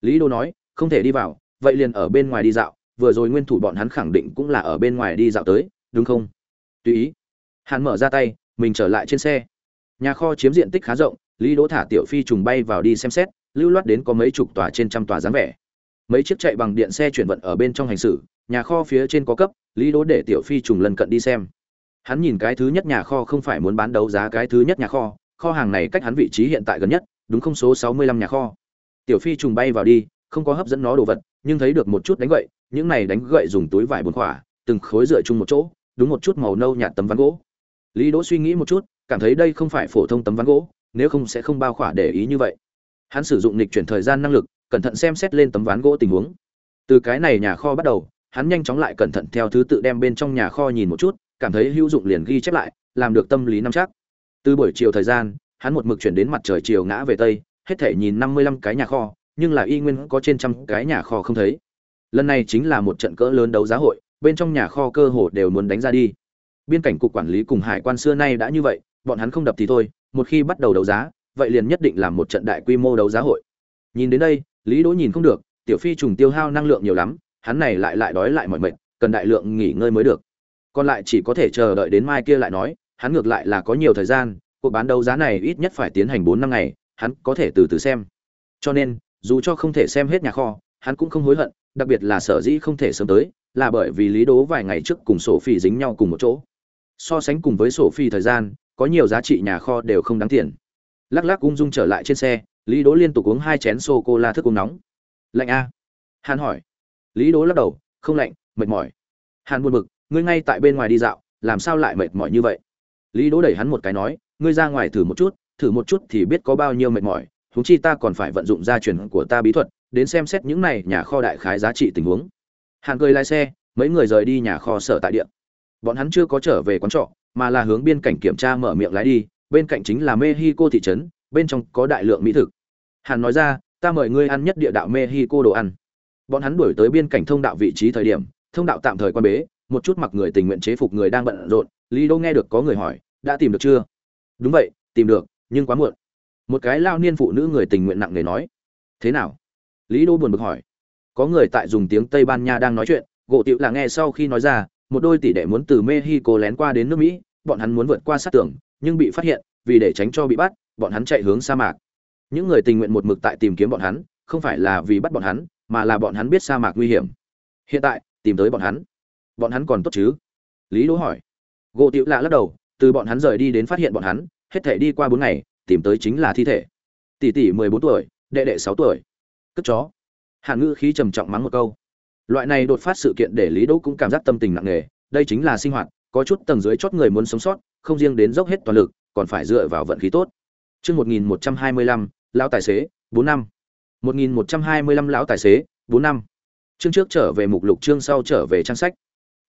Lý đô nói, không thể đi vào, vậy liền ở bên ngoài đi dạo, vừa rồi nguyên thủ bọn hắn khẳng định cũng là ở bên ngoài đi dạo tới, đúng không? Tùy ý. Hàn mở ra tay, mình trở lại trên xe. Nhà kho chiếm diện tích khá rộng lý đỗ thả tiểu phi trùng bay vào đi xem xét, lưu loát đến có mấy chục tòa trên trăm tòa dáng vẻ. Mấy chiếc chạy bằng điện xe chuyển vận ở bên trong hành xử, nhà kho phía trên có cấp, lý đỗ để tiểu phi trùng lần cận đi xem. Hắn nhìn cái thứ nhất nhà kho không phải muốn bán đấu giá cái thứ nhất nhà kho kho hàng này cách hắn vị trí hiện tại gần nhất, đúng không số sáu mươi lăm nhà kho. Tiểu phi trùng bay vào đi, không có hấp dẫn nó đồ vật, nhưng thấy được một chút đánh gậy, những này đánh gậy dùng túi vải buồn khỏa, từng khối dựa chung một chỗ, đúng một chút màu nâu nhạt tấm ván gỗ. Lý đỗ suy nghĩ một chút, cảm thấy đây không phải phổ thông tấm ván gỗ nếu không sẽ không bao khỏa để ý như vậy. Hắn sử dụng lịch chuyển thời gian năng lực, cẩn thận xem xét lên tấm ván gỗ tình huống. Từ cái này nhà kho bắt đầu, hắn nhanh chóng lại cẩn thận theo thứ tự đem bên trong nhà kho nhìn một chút, cảm thấy hữu dụng liền ghi chép lại, làm được tâm lý nắm chắc. Từ buổi chiều thời gian, hắn một mực chuyển đến mặt trời chiều ngã về tây, hết thể nhìn năm mươi lăm cái nhà kho, nhưng là y nguyên có trên trăm cái nhà kho không thấy. Lần này chính là một trận cỡ lớn đấu giá hội, bên trong nhà kho cơ hồ đều muốn đánh ra đi. Biên cảnh cục quản lý cùng hải quan xưa nay đã như vậy, bọn hắn không đập thì thôi một khi bắt đầu đấu giá, vậy liền nhất định làm một trận đại quy mô đấu giá hội. Nhìn đến đây, lý đỗ nhìn không được, tiểu phi trùng tiêu hao năng lượng nhiều lắm, hắn này lại lại đói lại mỏi mệt, cần đại lượng nghỉ ngơi mới được. Còn lại chỉ có thể chờ đợi đến mai kia lại nói, hắn ngược lại là có nhiều thời gian, cuộc bán đấu giá này ít nhất phải tiến hành bốn năm ngày, hắn có thể từ từ xem. Cho nên, dù cho không thể xem hết nhà kho, hắn cũng không hối hận, đặc biệt là sở dĩ không thể sớm tới, là bởi vì lý Đỗ vài ngày trước cùng Sophie phi dính nhau cùng một chỗ. So sánh cùng với Sophie phi thời gian có nhiều giá trị nhà kho đều không đáng tiền. Lắc lắc ung dung trở lại trên xe, lý Đỗ liên tục uống hai chén sô cô la thức uống nóng. Lạnh a? Hàn hỏi. Lý Đỗ lắc đầu, không lạnh, mệt mỏi. Hàn buồn bực, ngươi ngay tại bên ngoài đi dạo, làm sao lại mệt mỏi như vậy? Lý Đỗ đẩy hắn một cái nói, ngươi ra ngoài thử một chút, thử một chút thì biết có bao nhiêu mệt mỏi, huống chi ta còn phải vận dụng gia truyền của ta bí thuật, đến xem xét những này nhà kho đại khái giá trị tình huống. Hàn cười lái xe, mấy người rời đi nhà kho sở tại địa. Bọn hắn chưa có trở về quán trọ mà là hướng biên cảnh kiểm tra mở miệng lái đi, bên cạnh chính là mexico thị trấn, bên trong có đại lượng mỹ thực. Hàn nói ra, ta mời ngươi ăn nhất địa đạo mexico đồ ăn. Bọn hắn đuổi tới biên cảnh thông đạo vị trí thời điểm, thông đạo tạm thời quan bế, một chút mặc người tình nguyện chế phục người đang bận rộn, lý đô nghe được có người hỏi, đã tìm được chưa? Đúng vậy, tìm được, nhưng quá muộn. Một cái lao niên phụ nữ người tình nguyện nặng nề nói, thế nào? Lý đô buồn bực hỏi, có người tại dùng tiếng tây ban nha đang nói chuyện. Gỗ tiệu là nghe sau khi nói ra một đôi tỷ đệ muốn từ mexico lén qua đến nước mỹ, bọn hắn muốn vượt qua sát tường, nhưng bị phát hiện, vì để tránh cho bị bắt, bọn hắn chạy hướng sa mạc. Những người tình nguyện một mực tại tìm kiếm bọn hắn, không phải là vì bắt bọn hắn, mà là bọn hắn biết sa mạc nguy hiểm. Hiện tại, tìm tới bọn hắn. Bọn hắn còn tốt chứ? Lý đỗ hỏi. Gỗ tiểu lạ lắc đầu, từ bọn hắn rời đi đến phát hiện bọn hắn, hết thể đi qua bốn ngày, tìm tới chính là thi thể. Tỷ tỷ mười bốn tuổi, đệ đệ sáu tuổi. Cất chó. Hàn ngữ khí trầm trọng mắng một câu loại này đột phát sự kiện để lý đỗ cũng cảm giác tâm tình nặng nề, đây chính là sinh hoạt, có chút tầng dưới chót người muốn sống sót, không riêng đến dốc hết toàn lực, còn phải dựa vào vận khí tốt. Chương một nghìn một trăm hai mươi lăm, lão tài xế, bốn năm. một nghìn một trăm hai mươi lăm, lão tài xế, bốn năm. Chương trước trở về mục lục, chương sau trở về trang sách.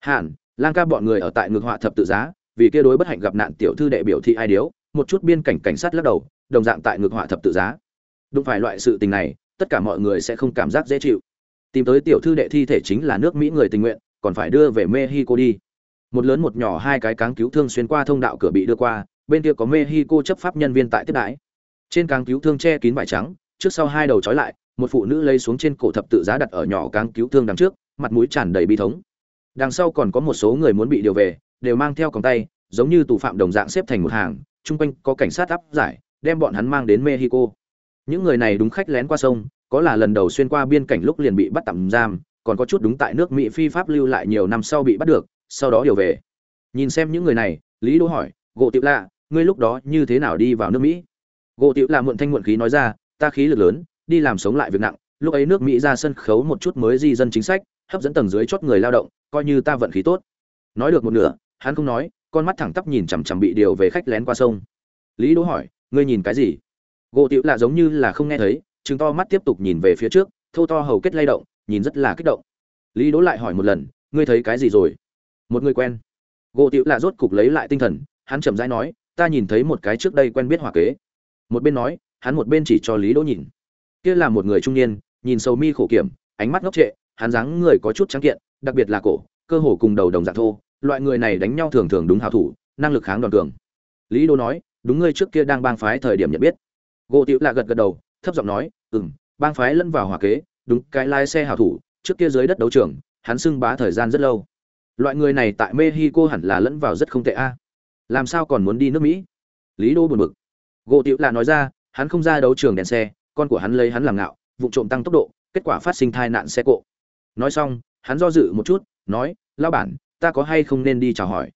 Hạn lang ca bọn người ở tại ngược họa thập tự giá, vì kia đối bất hạnh gặp nạn tiểu thư đệ biểu thị ai điếu, một chút biên cảnh cảnh sát lắc đầu, đồng dạng tại ngược họa thập tự giá. Đúng phải loại sự tình này, tất cả mọi người sẽ không cảm giác dễ chịu tìm tới tiểu thư đệ thi thể chính là nước mỹ người tình nguyện, còn phải đưa về mexico đi. Một lớn một nhỏ hai cái cáng cứu thương xuyên qua thông đạo cửa bị đưa qua, bên kia có mexico chấp pháp nhân viên tại tiếp đãi. Trên cáng cứu thương che kín vải trắng, trước sau hai đầu trói lại, một phụ nữ lấy xuống trên cổ thập tự giá đặt ở nhỏ cáng cứu thương đằng trước, mặt mũi tràn đầy bi thống. Đằng sau còn có một số người muốn bị điều về, đều mang theo còng tay, giống như tù phạm đồng dạng xếp thành một hàng, chung quanh có cảnh sát áp giải, đem bọn hắn mang đến mexico. Những người này đúng khách lén qua sông có là lần đầu xuyên qua biên cảnh lúc liền bị bắt tạm giam, còn có chút đúng tại nước mỹ phi pháp lưu lại nhiều năm sau bị bắt được, sau đó điều về. Nhìn xem những người này, lý đỗ hỏi gỗ Tự lạ, ngươi lúc đó như thế nào đi vào nước mỹ? Gỗ Tự lạ muộn thanh muộn khí nói ra, ta khí lực lớn, đi làm sống lại việc nặng, lúc ấy nước mỹ ra sân khấu một chút mới di dân chính sách, hấp dẫn tầng dưới chót người lao động, coi như ta vận khí tốt. Nói được một nửa, hắn không nói, con mắt thẳng tắp nhìn chằm chằm bị điều về khách lén qua sông. Lý đỗ hỏi, ngươi nhìn cái gì? Gỗ Tự lạ giống như là không nghe thấy chứng to mắt tiếp tục nhìn về phía trước, thô to hầu kết lay động, nhìn rất là kích động. Lý đỗ lại hỏi một lần, ngươi thấy cái gì rồi? Một người quen. Gỗ tiểu lạ rốt cục lấy lại tinh thần, hắn chậm rãi nói, ta nhìn thấy một cái trước đây quen biết hòa kế. Một bên nói, hắn một bên chỉ cho lý đỗ nhìn. Kia là một người trung niên, nhìn sầu mi khổ kiểm, ánh mắt ngốc trệ, hắn dáng người có chút trắng kiện, đặc biệt là cổ, cơ hồ cùng đầu đồng dạng thô, loại người này đánh nhau thường thường đúng hảo thủ, năng lực kháng đòn cường. Lý đỗ nói, đúng ngươi trước kia đang bang phái thời điểm nhận biết. Gỗ tiểu lạ gật gật đầu thấp giọng nói, ừm, bang phái lẫn vào hòa kế, đúng cái lái xe hảo thủ, trước kia dưới đất đấu trường, hắn xưng bá thời gian rất lâu. Loại người này tại mexico hẳn là lẫn vào rất không tệ a. Làm sao còn muốn đi nước mỹ? Lý đô buồn bực. Gỗ tiểu là nói ra, hắn không ra đấu trường đèn xe, con của hắn lấy hắn làm ngạo, vụ trộm tăng tốc độ, kết quả phát sinh tai nạn xe cộ. Nói xong, hắn do dự một chút, nói lao bản, ta có hay không nên đi chào hỏi?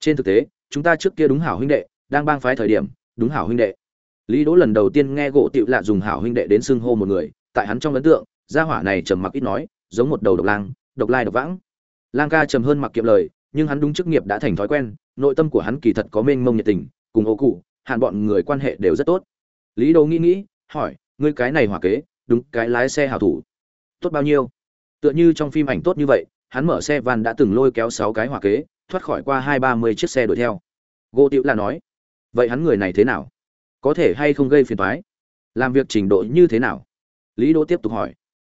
Trên thực tế, chúng ta trước kia đúng hảo huynh đệ, đang bang phái thời điểm, đúng hảo huynh đệ lý đỗ lần đầu tiên nghe gỗ tựu lạ dùng hảo huynh đệ đến xưng hô một người, tại hắn trong ấn tượng, gia hỏa này trầm mặc ít nói, giống một đầu độc lang, độc lai độc vãng. Lang ca trầm hơn mặc kiệm lời, nhưng hắn đúng chức nghiệp đã thành thói quen, nội tâm của hắn kỳ thật có mênh mông nhiệt tình, cùng ô cụ, hạn bọn người quan hệ đều rất tốt. Lý đỗ nghĩ nghĩ, hỏi, ngươi cái này hỏa kế, đúng cái lái xe hảo thủ, tốt bao nhiêu? Tựa như trong phim ảnh tốt như vậy, hắn mở xe van đã từng lôi kéo sáu cái hỏa kế, thoát khỏi qua hai ba mươi chiếc xe đuổi theo. Gỗ tựu là nói, vậy hắn người này thế nào? Có thể hay không gây phiền toái? Làm việc trình độ như thế nào? Lý đỗ tiếp tục hỏi.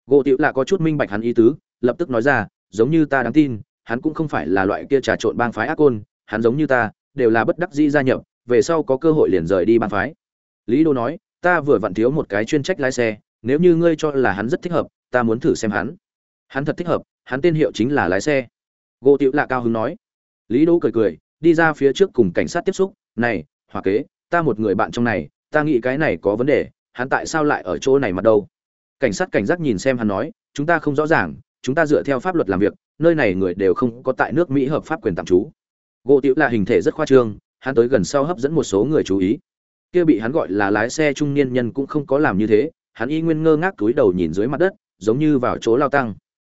Gỗ tiểu là có chút minh bạch hắn ý tứ, lập tức nói ra, giống như ta đáng tin, hắn cũng không phải là loại kia trà trộn bang phái ác côn, hắn giống như ta, đều là bất đắc dĩ gia nhập, về sau có cơ hội liền rời đi bang phái. Lý đỗ nói, ta vừa vặn thiếu một cái chuyên trách lái xe, nếu như ngươi cho là hắn rất thích hợp, ta muốn thử xem hắn. Hắn thật thích hợp, hắn tên hiệu chính là lái xe. Gỗ tiểu là cao hứng nói. Lý đỗ cười cười, đi ra phía trước cùng cảnh sát tiếp xúc, này, hòa kế ta một người bạn trong này, ta nghĩ cái này có vấn đề, hắn tại sao lại ở chỗ này mà đâu? Cảnh sát cảnh giác nhìn xem hắn nói, chúng ta không rõ ràng, chúng ta dựa theo pháp luật làm việc, nơi này người đều không có tại nước mỹ hợp pháp quyền tạm trú. Gỗ tiểu là hình thể rất khoa trương, hắn tới gần sau hấp dẫn một số người chú ý. Kia bị hắn gọi là lái xe trung niên nhân cũng không có làm như thế, hắn y nguyên ngơ ngác túi đầu nhìn dưới mặt đất, giống như vào chỗ lao tăng.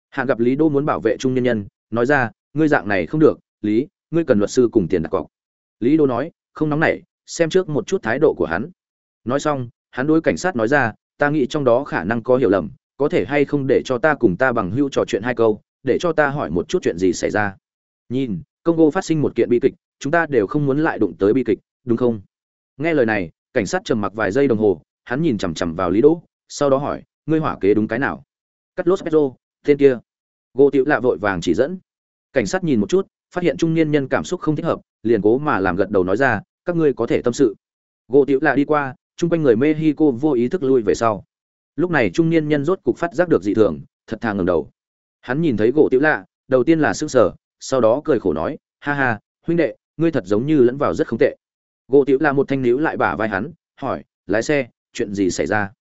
Hạng gặp lý đô muốn bảo vệ trung niên nhân, nói ra, ngươi dạng này không được, lý, ngươi cần luật sư cùng tiền đặt cọc. Lý đô nói, không nóng nảy xem trước một chút thái độ của hắn. Nói xong, hắn đối cảnh sát nói ra, ta nghĩ trong đó khả năng có hiểu lầm, có thể hay không để cho ta cùng ta bằng hưu trò chuyện hai câu, để cho ta hỏi một chút chuyện gì xảy ra. Nhìn, congo phát sinh một kiện bi kịch, chúng ta đều không muốn lại đụng tới bi kịch, đúng không? Nghe lời này, cảnh sát trầm mặc vài giây đồng hồ, hắn nhìn chằm chằm vào lý đỗ, sau đó hỏi, ngươi hỏa kế đúng cái nào? Cắt lốt petro tên kia. Gỗ tiểu lạ vội vàng chỉ dẫn. Cảnh sát nhìn một chút, phát hiện trung niên nhân cảm xúc không thích hợp, liền cố mà làm gật đầu nói ra các ngươi có thể tâm sự. Gỗ tiểu lạ đi qua, chung quanh người mexico vô ý thức lui về sau. Lúc này trung niên nhân rốt cục phát giác được dị thường, thật thà ngầm đầu. Hắn nhìn thấy gỗ tiểu lạ, đầu tiên là sức sở sau đó cười khổ nói, ha ha, huynh đệ, ngươi thật giống như lẫn vào rất không tệ. Gỗ tiểu lạ một thanh níu lại bả vai hắn, hỏi, lái xe, chuyện gì xảy ra?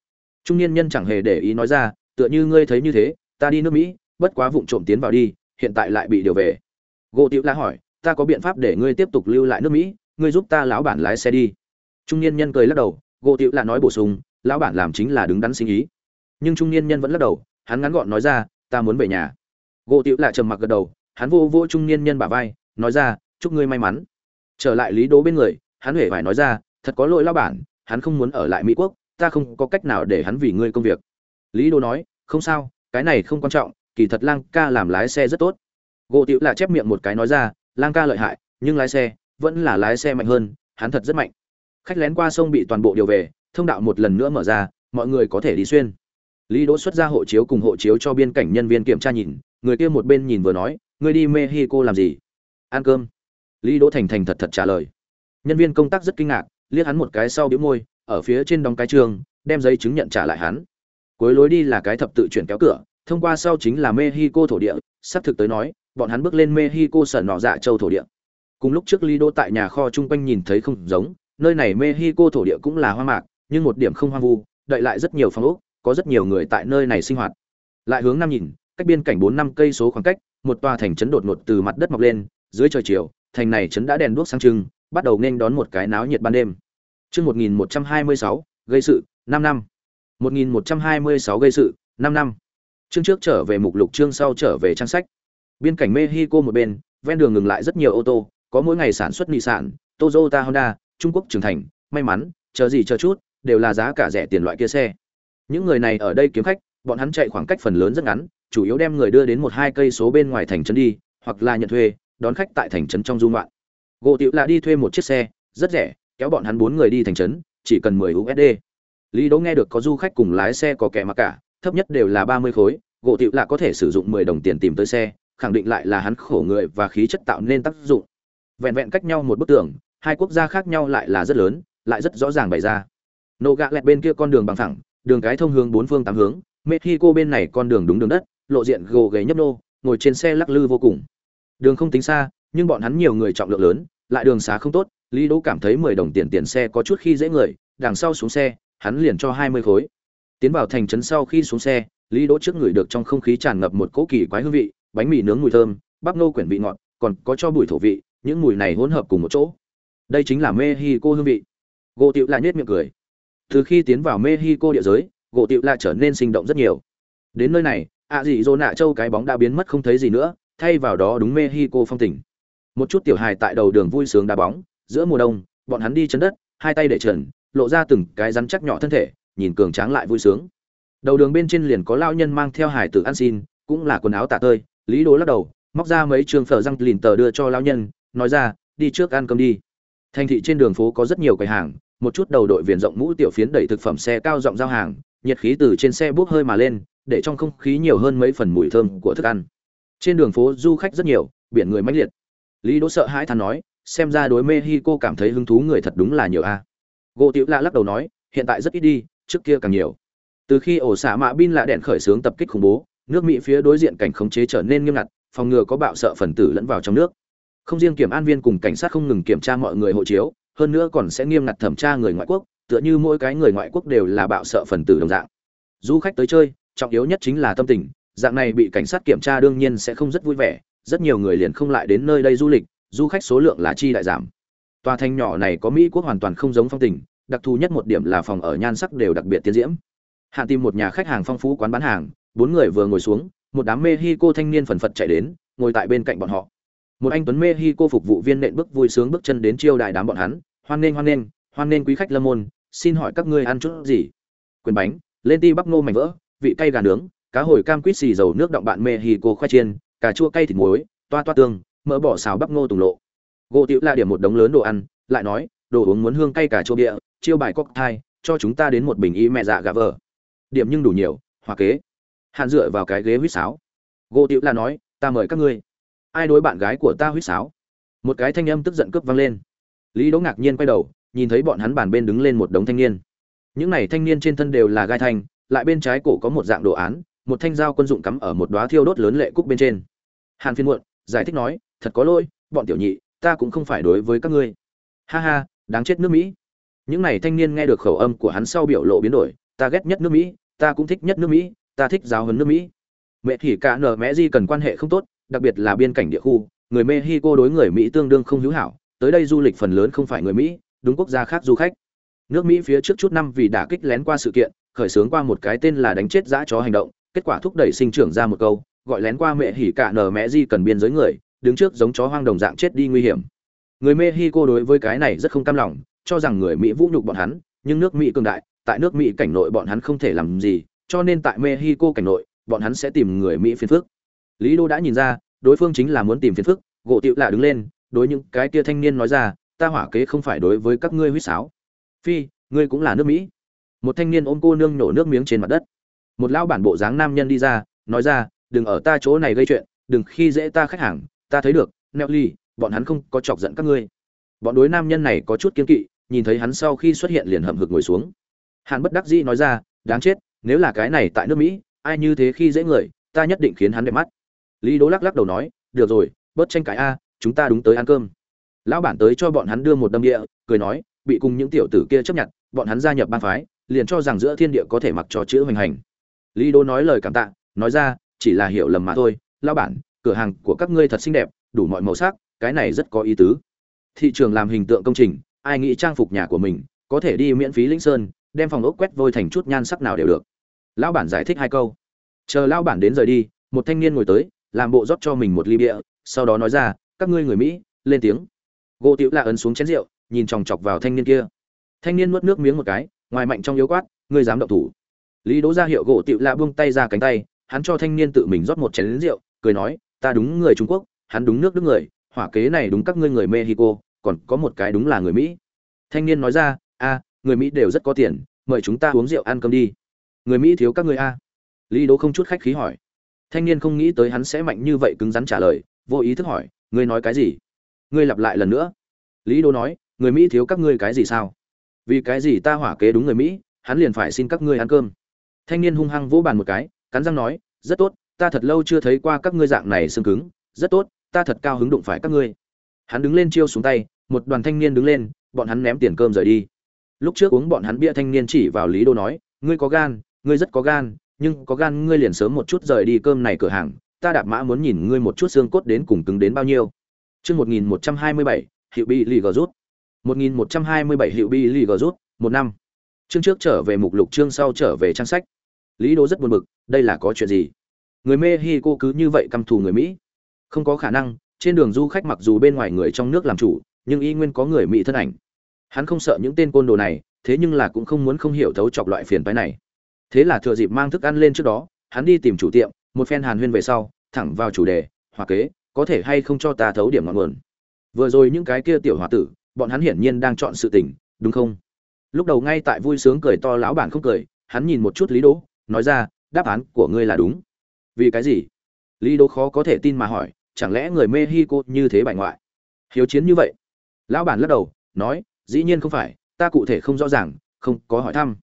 Trung niên nhân chẳng hề để ý nói ra, tựa như ngươi thấy như thế, ta đi nước mỹ, bất quá vụng trộm tiến vào đi, hiện tại lại bị điều về. Gỗ tiểu lạ hỏi, ta có biện pháp để ngươi tiếp tục lưu lại nước mỹ? Ngươi giúp ta lão bản lái xe đi. Trung niên nhân cười lắc đầu, gỗ tiệu la nói bổ sung, lão bản làm chính là đứng đắn sinh ý. Nhưng trung niên nhân vẫn lắc đầu, hắn ngắn gọn nói ra, ta muốn về nhà. Gỗ tiệu la trầm mặc gật đầu, hắn vô vô trung niên nhân bả vai, nói ra, chúc ngươi may mắn. Trở lại lý đố bên người, hắn huệ phải nói ra, thật có lỗi lão bản, hắn không muốn ở lại mỹ quốc, ta không có cách nào để hắn vì ngươi công việc. Lý đố nói, không sao, cái này không quan trọng, kỳ thật lang ca làm lái xe rất tốt. Gỗ tiệu là chép miệng một cái nói ra, lang ca lợi hại, nhưng lái xe vẫn là lái xe mạnh hơn, hắn thật rất mạnh. Khách lén qua sông bị toàn bộ điều về, thông đạo một lần nữa mở ra, mọi người có thể đi xuyên. Lý đỗ xuất ra hộ chiếu cùng hộ chiếu cho biên cảnh nhân viên kiểm tra nhìn, người kia một bên nhìn vừa nói người đi mexico làm gì? Ăn cơm. Lý đỗ thành thành thật thật trả lời. Nhân viên công tác rất kinh ngạc, liếc hắn một cái sau bĩu môi, ở phía trên đóng cái trường, đem giấy chứng nhận trả lại hắn. Cuối lối đi là cái thập tự chuyển kéo cửa, thông qua sau chính là mexico thổ địa sắp thực tới nói, bọn hắn bước lên mexico sở nọ dạ châu thổ địa cùng lúc trước lido tại nhà kho chung quanh nhìn thấy không giống, nơi này mexico thổ địa cũng là hoang mạc, nhưng một điểm không hoang vu đợi lại rất nhiều phòng ốc, có rất nhiều người tại nơi này sinh hoạt. Lại hướng nam nhìn, cách biên cảnh bốn năm cây số khoảng cách, một tòa thành trấn đột ngột từ mặt đất mọc lên, dưới trời chiều, thành này trấn đã đèn đuốc sáng trưng, bắt đầu nên đón một cái náo nhiệt ban đêm. Chương một nghìn một trăm hai mươi sáu, gây sự, năm năm. một nghìn một trăm hai mươi sáu, gây sự, năm năm. Chương trước trở về mục lục, chương sau trở về trang sách. Biên cảnh mexico một bên, ven đường ngừng lại rất nhiều ô tô có mỗi ngày sản xuất nị sản toyota, honda, trung quốc trưởng thành, may mắn, chờ gì chờ chút, đều là giá cả rẻ tiền loại kia xe. Những người này ở đây kiếm khách, bọn hắn chạy khoảng cách phần lớn rất ngắn, chủ yếu đem người đưa đến một hai cây số bên ngoài thành trấn đi, hoặc là nhận thuê, đón khách tại thành trấn trong dung loạn gỗ tiểu là đi thuê một chiếc xe, rất rẻ, kéo bọn hắn bốn người đi thành trấn, chỉ cần mười usd. Lý đỗ nghe được có du khách cùng lái xe có kẻ mặc cả, thấp nhất đều là ba mươi khối, gỗ tiểu là có thể sử dụng mười đồng tiền tìm tới xe, khẳng định lại là hắn khổ người và khí chất tạo nên tác dụng vẹn vẹn cách nhau một bức tường, hai quốc gia khác nhau lại là rất lớn, lại rất rõ ràng bày ra. Nô gạ lẹt bên kia con đường bằng thẳng đường cái thông hướng bốn phương tám hướng, mexico bên này con đường đúng đường đất, lộ diện gồ ghề nhấp nô, ngồi trên xe lắc lư vô cùng. Đường không tính xa, nhưng bọn hắn nhiều người trọng lượng lớn, lại đường xá không tốt, lý đỗ cảm thấy mười đồng tiền tiền xe có chút khi dễ người, đằng sau xuống xe, hắn liền cho hai mươi khối. Tiến vào thành trấn sau khi xuống xe, lý đỗ trước người được trong không khí tràn ngập một cỗ kỳ quái hương vị, bánh mì nướng mùi thơm, bắp nô quyển vị ngọt, còn có cho bùi thổ vị những mùi này hỗn hợp cùng một chỗ. Đây chính là mexico hương vị. Gỗ tiệu lại nhếch miệng cười. Từ khi tiến vào mexico địa giới, gỗ tiệu lại trở nên sinh động rất nhiều. Đến nơi này, ạ dị dỗ nạ châu cái bóng đã biến mất không thấy gì nữa, thay vào đó đúng mexico phong tình. Một chút tiểu hài tại đầu đường vui sướng đá bóng, giữa mùa đông, bọn hắn đi chân đất, hai tay để trần, lộ ra từng cái rắn chắc nhỏ thân thể, nhìn cường tráng lại vui sướng. Đầu đường bên trên liền có lao nhân mang theo hải tử ăn xin, cũng là quần áo tạ tơi, lý đố lắc đầu, móc ra mấy trường phở răng lìn tờ đưa cho lao nhân nói ra, đi trước ăn cơm đi. Thành thị trên đường phố có rất nhiều quầy hàng, một chút đầu đội viền rộng mũ tiểu phiến đẩy thực phẩm xe cao rộng giao hàng, nhiệt khí từ trên xe bốc hơi mà lên, để trong không khí nhiều hơn mấy phần mùi thơm của thức ăn. Trên đường phố du khách rất nhiều, biển người mãnh liệt. Lý đỗ sợ hãi than nói, xem ra đối mexico cảm thấy hứng thú người thật đúng là nhiều a. Gỗ tiểu lạ lắc đầu nói, hiện tại rất ít đi, trước kia càng nhiều. Từ khi ổ xả mạ bin lạ đèn khởi xướng tập kích khủng bố, nước mỹ phía đối diện cảnh khống chế trở nên nghiêm ngặt, phòng ngừa có bạo sợ phần tử lẫn vào trong nước không riêng kiểm an viên cùng cảnh sát không ngừng kiểm tra mọi người hộ chiếu, hơn nữa còn sẽ nghiêm ngặt thẩm tra người ngoại quốc, tựa như mỗi cái người ngoại quốc đều là bạo sợ phần tử đồng dạng. Du khách tới chơi, trọng yếu nhất chính là tâm tình, dạng này bị cảnh sát kiểm tra đương nhiên sẽ không rất vui vẻ, rất nhiều người liền không lại đến nơi đây du lịch, du khách số lượng là chi đại giảm. Tòa thành nhỏ này có mỹ quốc hoàn toàn không giống phong tình, đặc thù nhất một điểm là phòng ở nhan sắc đều đặc biệt tiến diễm. Hạ tìm một nhà khách hàng phong phú quán bán hàng, bốn người vừa ngồi xuống, một đám mexico thanh niên phần phật chạy đến, ngồi tại bên cạnh bọn họ một anh tuấn mexico phục vụ viên nện bước vui sướng bước chân đến chiêu đại đám bọn hắn. Hoan nghênh hoan nghênh hoan nghênh quý khách lâm môn. Xin hỏi các ngươi ăn chút gì? Quyền bánh, lên ti bắp ngô mảnh vỡ, vị cay gà nướng, cá hồi cam quýt xì dầu nước động bạn mexico khoai chiên, cà chua cay thịt muối, toa toa tương, mỡ bỏ xào bắp ngô tùng lộ. Gỗ tiểu là điểm một đống lớn đồ ăn, lại nói, đồ uống muốn hương cay cà chua bịa, chiêu bài cocktail, cho chúng ta đến một bình y mẹ dạ gà vờ điểm nhưng đủ nhiều, hòa kế. Hạn dựa vào cái ghế huýt sáo. Gỗ tiểu là nói, ta mời các ngươi ai đối bạn gái của ta huýt sáo? Một cái thanh âm tức giận cướp vang lên. Lý đỗ ngạc nhiên quay đầu, nhìn thấy bọn hắn bàn bên đứng lên một đống thanh niên. Những này thanh niên trên thân đều là gai thanh, lại bên trái cổ có một dạng đồ án, một thanh dao quân dụng cắm ở một đóa thiêu đốt lớn lệ cúc bên trên. Hàn phiên muộn, giải thích nói, thật có lỗi, bọn tiểu nhị, ta cũng không phải đối với các ngươi. Ha ha, đáng chết nước mỹ. Những này thanh niên nghe được khẩu âm của hắn sau biểu lộ biến đổi, ta ghét nhất nước mỹ, ta cũng thích nhất nước mỹ, ta thích giáo huấn nước mỹ. Mẹ thì cả nở mẹ di cần quan hệ không tốt đặc biệt là biên cảnh địa khu, người mexico đối người mỹ tương đương không hữu hảo, tới đây du lịch phần lớn không phải người mỹ, đúng quốc gia khác du khách. Nước mỹ phía trước chút năm vì đã kích lén qua sự kiện, khởi xướng qua một cái tên là đánh chết dã chó hành động, kết quả thúc đẩy sinh trưởng ra một câu, gọi lén qua mẹ hỉ cả nở mẹ gì cần biên giới người, đứng trước giống chó hoang đồng dạng chết đi nguy hiểm. Người mexico đối với cái này rất không cam lòng, cho rằng người mỹ vũ nhục bọn hắn, nhưng nước mỹ cường đại, tại nước mỹ cảnh nội bọn hắn không thể làm gì, cho nên tại mexico cảnh nội, bọn hắn sẽ tìm người mỹ phiền phức. Lý đô đã nhìn ra đối phương chính là muốn tìm phiền phức, gỗ tiệu lạ đứng lên, đối những cái kia thanh niên nói ra, ta hỏa kế không phải đối với các ngươi huýt sáo. Phi, ngươi cũng là nước mỹ. Một thanh niên ôm cô nương nổ nước miếng trên mặt đất. Một lão bản bộ dáng nam nhân đi ra, nói ra, đừng ở ta chỗ này gây chuyện, đừng khi dễ ta khách hàng, ta thấy được, neo ly, bọn hắn không có chọc giận các ngươi. Bọn đối nam nhân này có chút kiên kỵ, nhìn thấy hắn sau khi xuất hiện liền hậm hực ngồi xuống. Hàn bất đắc dĩ nói ra, đáng chết, nếu là cái này tại nước mỹ, ai như thế khi dễ người, ta nhất định khiến hắn đẹp mắt lý đỗ lắc lắc đầu nói, được rồi, bớt tranh cãi a, chúng ta đúng tới ăn cơm. Lão bản tới cho bọn hắn đưa một đâm địa, cười nói, bị cùng những tiểu tử kia chấp nhận, bọn hắn gia nhập bang phái, liền cho rằng giữa thiên địa có thể mặc cho chữ hoành hành. Lý đô nói lời cảm tạ, nói ra, chỉ là hiểu lầm mà thôi, lão bản, cửa hàng của các ngươi thật xinh đẹp, đủ mọi màu sắc, cái này rất có ý tứ. Thị trường làm hình tượng công trình, ai nghĩ trang phục nhà của mình, có thể đi miễn phí lĩnh sơn, đem phòng ốc quét vôi thành chút nhan sắc nào đều được. Lão bản giải thích hai câu. Chờ lão bản đến rời đi, một thanh niên ngồi tới làm bộ rót cho mình một ly bia, sau đó nói ra, các ngươi người mỹ, lên tiếng. Gỗ tiểu lạ ấn xuống chén rượu, nhìn chòng chọc vào thanh niên kia. Thanh niên nuốt nước miếng một cái, ngoài mạnh trong yếu quát, ngươi dám động thủ. Lý đỗ ra hiệu gỗ tiểu lạ buông tay ra cánh tay, hắn cho thanh niên tự mình rót một chén rượu, cười nói, ta đúng người trung quốc, hắn đúng nước đức người, hỏa kế này đúng các ngươi người mexico, còn có một cái đúng là người mỹ. Thanh niên nói ra, a, người mỹ đều rất có tiền, mời chúng ta uống rượu ăn cơm đi. Người mỹ thiếu các ngươi a? Lý đỗ không chút khách khí hỏi thanh niên không nghĩ tới hắn sẽ mạnh như vậy cứng rắn trả lời, vô ý thức hỏi, ngươi nói cái gì? Ngươi lặp lại lần nữa. Lý đô nói, người mỹ thiếu các ngươi cái gì sao? Vì cái gì ta hỏa kế đúng người mỹ, hắn liền phải xin các ngươi ăn cơm. Thanh niên hung hăng vỗ bàn một cái, cắn răng nói, rất tốt, ta thật lâu chưa thấy qua các ngươi dạng này xương cứng, rất tốt, ta thật cao hứng đụng phải các ngươi. Hắn đứng lên chiêu xuống tay, một đoàn thanh niên đứng lên, bọn hắn ném tiền cơm rời đi. Lúc trước uống bọn hắn bia thanh niên chỉ vào lý đô nói, ngươi có gan, ngươi rất có gan nhưng có gan ngươi liền sớm một chút rời đi cơm này cửa hàng, ta đạp mã muốn nhìn ngươi một chút xương cốt đến cùng cứng đến bao nhiêu. Chương một nghìn một trăm hai mươi bảy hiệu bị lì gờ rút. Một nghìn một trăm hai mươi bảy hiệu bị lì gờ rút, một năm. Chương trước trở về mục lục, chương sau trở về trang sách. Lý đỗ rất buồn bực, đây là có chuyện gì? Người mexico cứ như vậy căm thù người mỹ? Không có khả năng, trên đường du khách mặc dù bên ngoài người trong nước làm chủ, nhưng y nguyên có người mỹ thân ảnh. Hắn không sợ những tên côn đồ này, thế nhưng là cũng không muốn không hiểu thấu chọc loại phiền phái này thế là thừa dịp mang thức ăn lên trước đó, hắn đi tìm chủ tiệm, một phen hàn huyên về sau, thẳng vào chủ đề hòa kế, có thể hay không cho ta thấu điểm ngọn nguồn? Vừa rồi những cái kia tiểu hòa tử, bọn hắn hiển nhiên đang chọn sự tình, đúng không? Lúc đầu ngay tại vui sướng cười to lão bản không cười, hắn nhìn một chút lý đỗ, nói ra, đáp án của ngươi là đúng. Vì cái gì? Lý đỗ khó có thể tin mà hỏi, chẳng lẽ người mexico như thế bại ngoại? Hiếu chiến như vậy. Lão bản lắc đầu, nói, dĩ nhiên không phải, ta cụ thể không rõ ràng, không có hỏi thăm.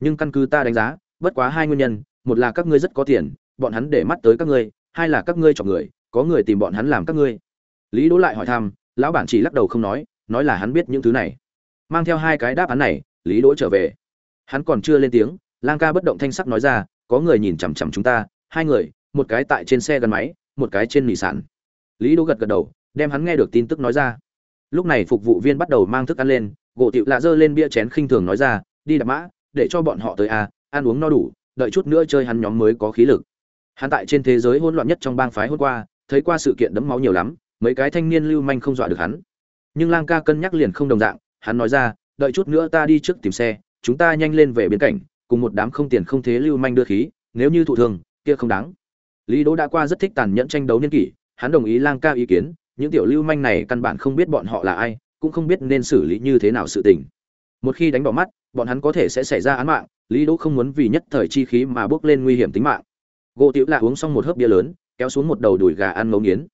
Nhưng căn cứ ta đánh giá bất quá hai nguyên nhân, một là các ngươi rất có tiền, bọn hắn để mắt tới các ngươi, hai là các ngươi chọn người, có người tìm bọn hắn làm các ngươi. Lý đỗ lại hỏi thăm, lão bản chỉ lắc đầu không nói nói là hắn biết những thứ này. Mang theo hai cái đáp án này, lý đỗ trở về. Hắn còn chưa lên tiếng, lang ca bất động thanh sắc nói ra, có người nhìn chằm chằm chúng ta, hai người, một cái tại trên xe gắn máy, một cái trên mì sản lý đỗ gật gật đầu, đem hắn nghe được tin tức nói ra. Lúc này phục vụ viên bắt đầu mang thức ăn lên, gỗ tiệu lạ dơ lên bia chén khinh thường nói ra, đi đạp mã, để cho bọn họ tới a ăn uống no đủ đợi chút nữa chơi hắn nhóm mới có khí lực. Hắn tại trên thế giới hỗn loạn nhất trong bang phái hôm qua thấy qua sự kiện đẫm máu nhiều lắm mấy cái thanh niên lưu manh không dọa được hắn. Nhưng lang ca cân nhắc liền không đồng dạng hắn nói ra đợi chút nữa ta đi trước tìm xe chúng ta nhanh lên về biên cảnh cùng một đám không tiền không thế lưu manh đưa khí nếu như thụ thường, kia không đáng. Lý đỗ đã qua rất thích tàn nhẫn tranh đấu niên kỷ hắn đồng ý lang ca ý kiến những tiểu lưu manh này căn bản không biết bọn họ là ai cũng không biết nên xử lý như thế nào sự tình. Một khi đánh bỏ mắt bọn hắn có thể sẽ xảy ra án mạng lý đỗ không muốn vì nhất thời chi khí mà bước lên nguy hiểm tính mạng. Gỗ tiểu lạ uống xong một hớp bia lớn, kéo xuống một đầu đùi gà ăn ngấu nghiến.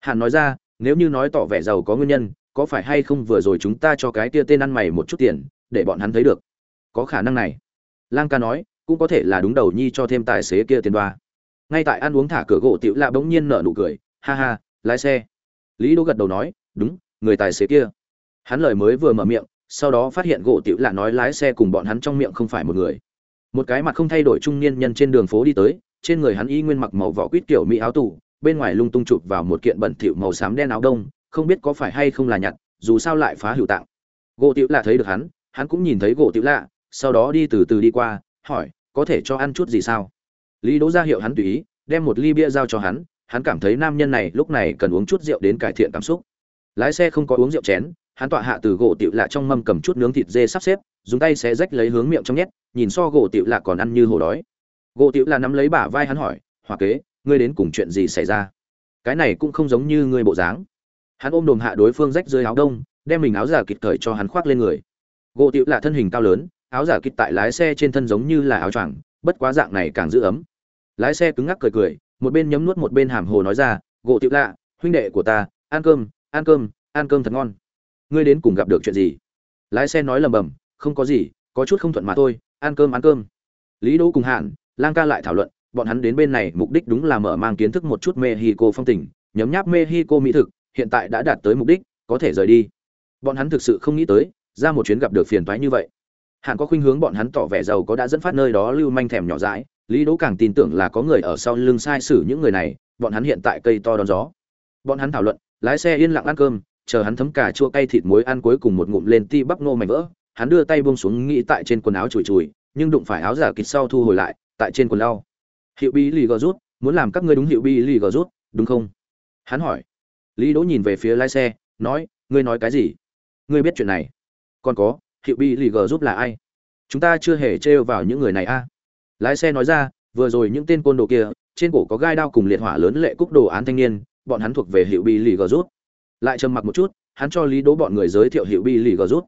Hàn nói ra, nếu như nói tỏ vẻ giàu có nguyên nhân, có phải hay không vừa rồi chúng ta cho cái tia tên ăn mày một chút tiền, để bọn hắn thấy được? Có khả năng này. Lang ca nói, cũng có thể là đúng đầu nhi cho thêm tài xế kia tiền đoa. Ngay tại ăn uống thả cửa gỗ tiểu lạ bỗng nhiên nở nụ cười, ha ha, lái xe. Lý đỗ gật đầu nói, đúng, người tài xế kia. Hắn lời mới vừa mở miệng sau đó phát hiện gỗ tiểu lạ nói lái xe cùng bọn hắn trong miệng không phải một người. Một cái mặt không thay đổi trung niên nhân trên đường phố đi tới, trên người hắn y nguyên mặc màu vỏ quýt kiểu mỹ áo tù, bên ngoài lung tung chụp vào một kiện bẩn thỉu màu xám đen áo đông, không biết có phải hay không là nhặt, dù sao lại phá hữu tạng. Gỗ tiểu lạ thấy được hắn hắn cũng nhìn thấy gỗ tiểu lạ, sau đó đi từ từ đi qua, hỏi, có thể cho ăn chút gì sao? Lý đỗ ra hiệu hắn tùy ý, đem một ly bia giao cho hắn hắn cảm thấy nam nhân này lúc này cần uống chút rượu đến cải thiện cảm xúc. Lái xe không có uống rượu chén hắn tọa hạ từ gỗ tiểu lạ trong mâm cầm chút nướng thịt dê sắp xếp, dùng tay xé rách lấy hướng miệng trong nhét, nhìn so gỗ tiểu lạ còn ăn như hổ đói. Gỗ tiểu lạ nắm lấy bả vai hắn hỏi hoặc kế, ngươi đến cùng chuyện gì xảy ra? Cái này cũng không giống như ngươi bộ dáng. Hắn ôm đồm hạ đối phương rách dưới áo đông, đem mình áo giả kịp thời cho hắn khoác lên người. Gỗ tiểu lạ thân hình cao lớn, áo giả kịp tại lái xe trên thân giống như là áo choàng, bất quá dạng này càng giữ ấm. Lái xe cứng ngắc cười cười, một bên nhấm nuốt một bên hàm hồ nói ra, gỗ tiểu lạ, huynh đệ của ta, ăn cơm ăn cơm ăn cơm thật ngon ngươi đến cùng gặp được chuyện gì? Lái xe nói lầm bầm, không có gì, có chút không thuận mà thôi, ăn cơm ăn cơm. Lý đỗ cùng hạn lang ca lại thảo luận, bọn hắn đến bên này mục đích đúng là mở mang kiến thức một chút mexico phong tình, nhấm nháp mexico mỹ thực, hiện tại đã đạt tới mục đích, có thể rời đi. Bọn hắn thực sự không nghĩ tới, ra một chuyến gặp được phiền toái như vậy. Hạn có khuynh hướng bọn hắn tỏ vẻ giàu có đã dẫn phát nơi đó lưu manh thèm nhỏ dãi, lý đỗ càng tin tưởng là có người ở sau lưng sai sử những người này, bọn hắn hiện tại cây to đón gió. Bọn hắn thảo luận, lái xe yên lặng ăn cơm chờ hắn thấm cà chua cay thịt muối ăn cuối cùng một ngụm lên ti bắp nô mảnh vỡ, hắn đưa tay buông xuống nghĩ tại trên quần áo chùi chùi, nhưng đụng phải áo giả kịt sau thu hồi lại, tại trên quần lau. Hiệu bi lì gờ rút, muốn làm các ngươi đúng hiệu bi lì gờ rút, đúng không? Hắn hỏi. Lý đỗ nhìn về phía lái xe, nói, ngươi nói cái gì? Ngươi biết chuyện này? Còn có, hiệu bi lì gờ rút là ai? Chúng ta chưa hề trêu vào những người này a lái xe nói ra, vừa rồi những tên côn đồ kia, trên cổ có gai đao cùng liệt hỏa lớn lệ cúc đồ án thanh niên, bọn hắn thuộc về hiệu bi lì gờ rút lại trầm mặc một chút, hắn cho lý đỗ bọn người giới thiệu hiệu bi lì gờ rút.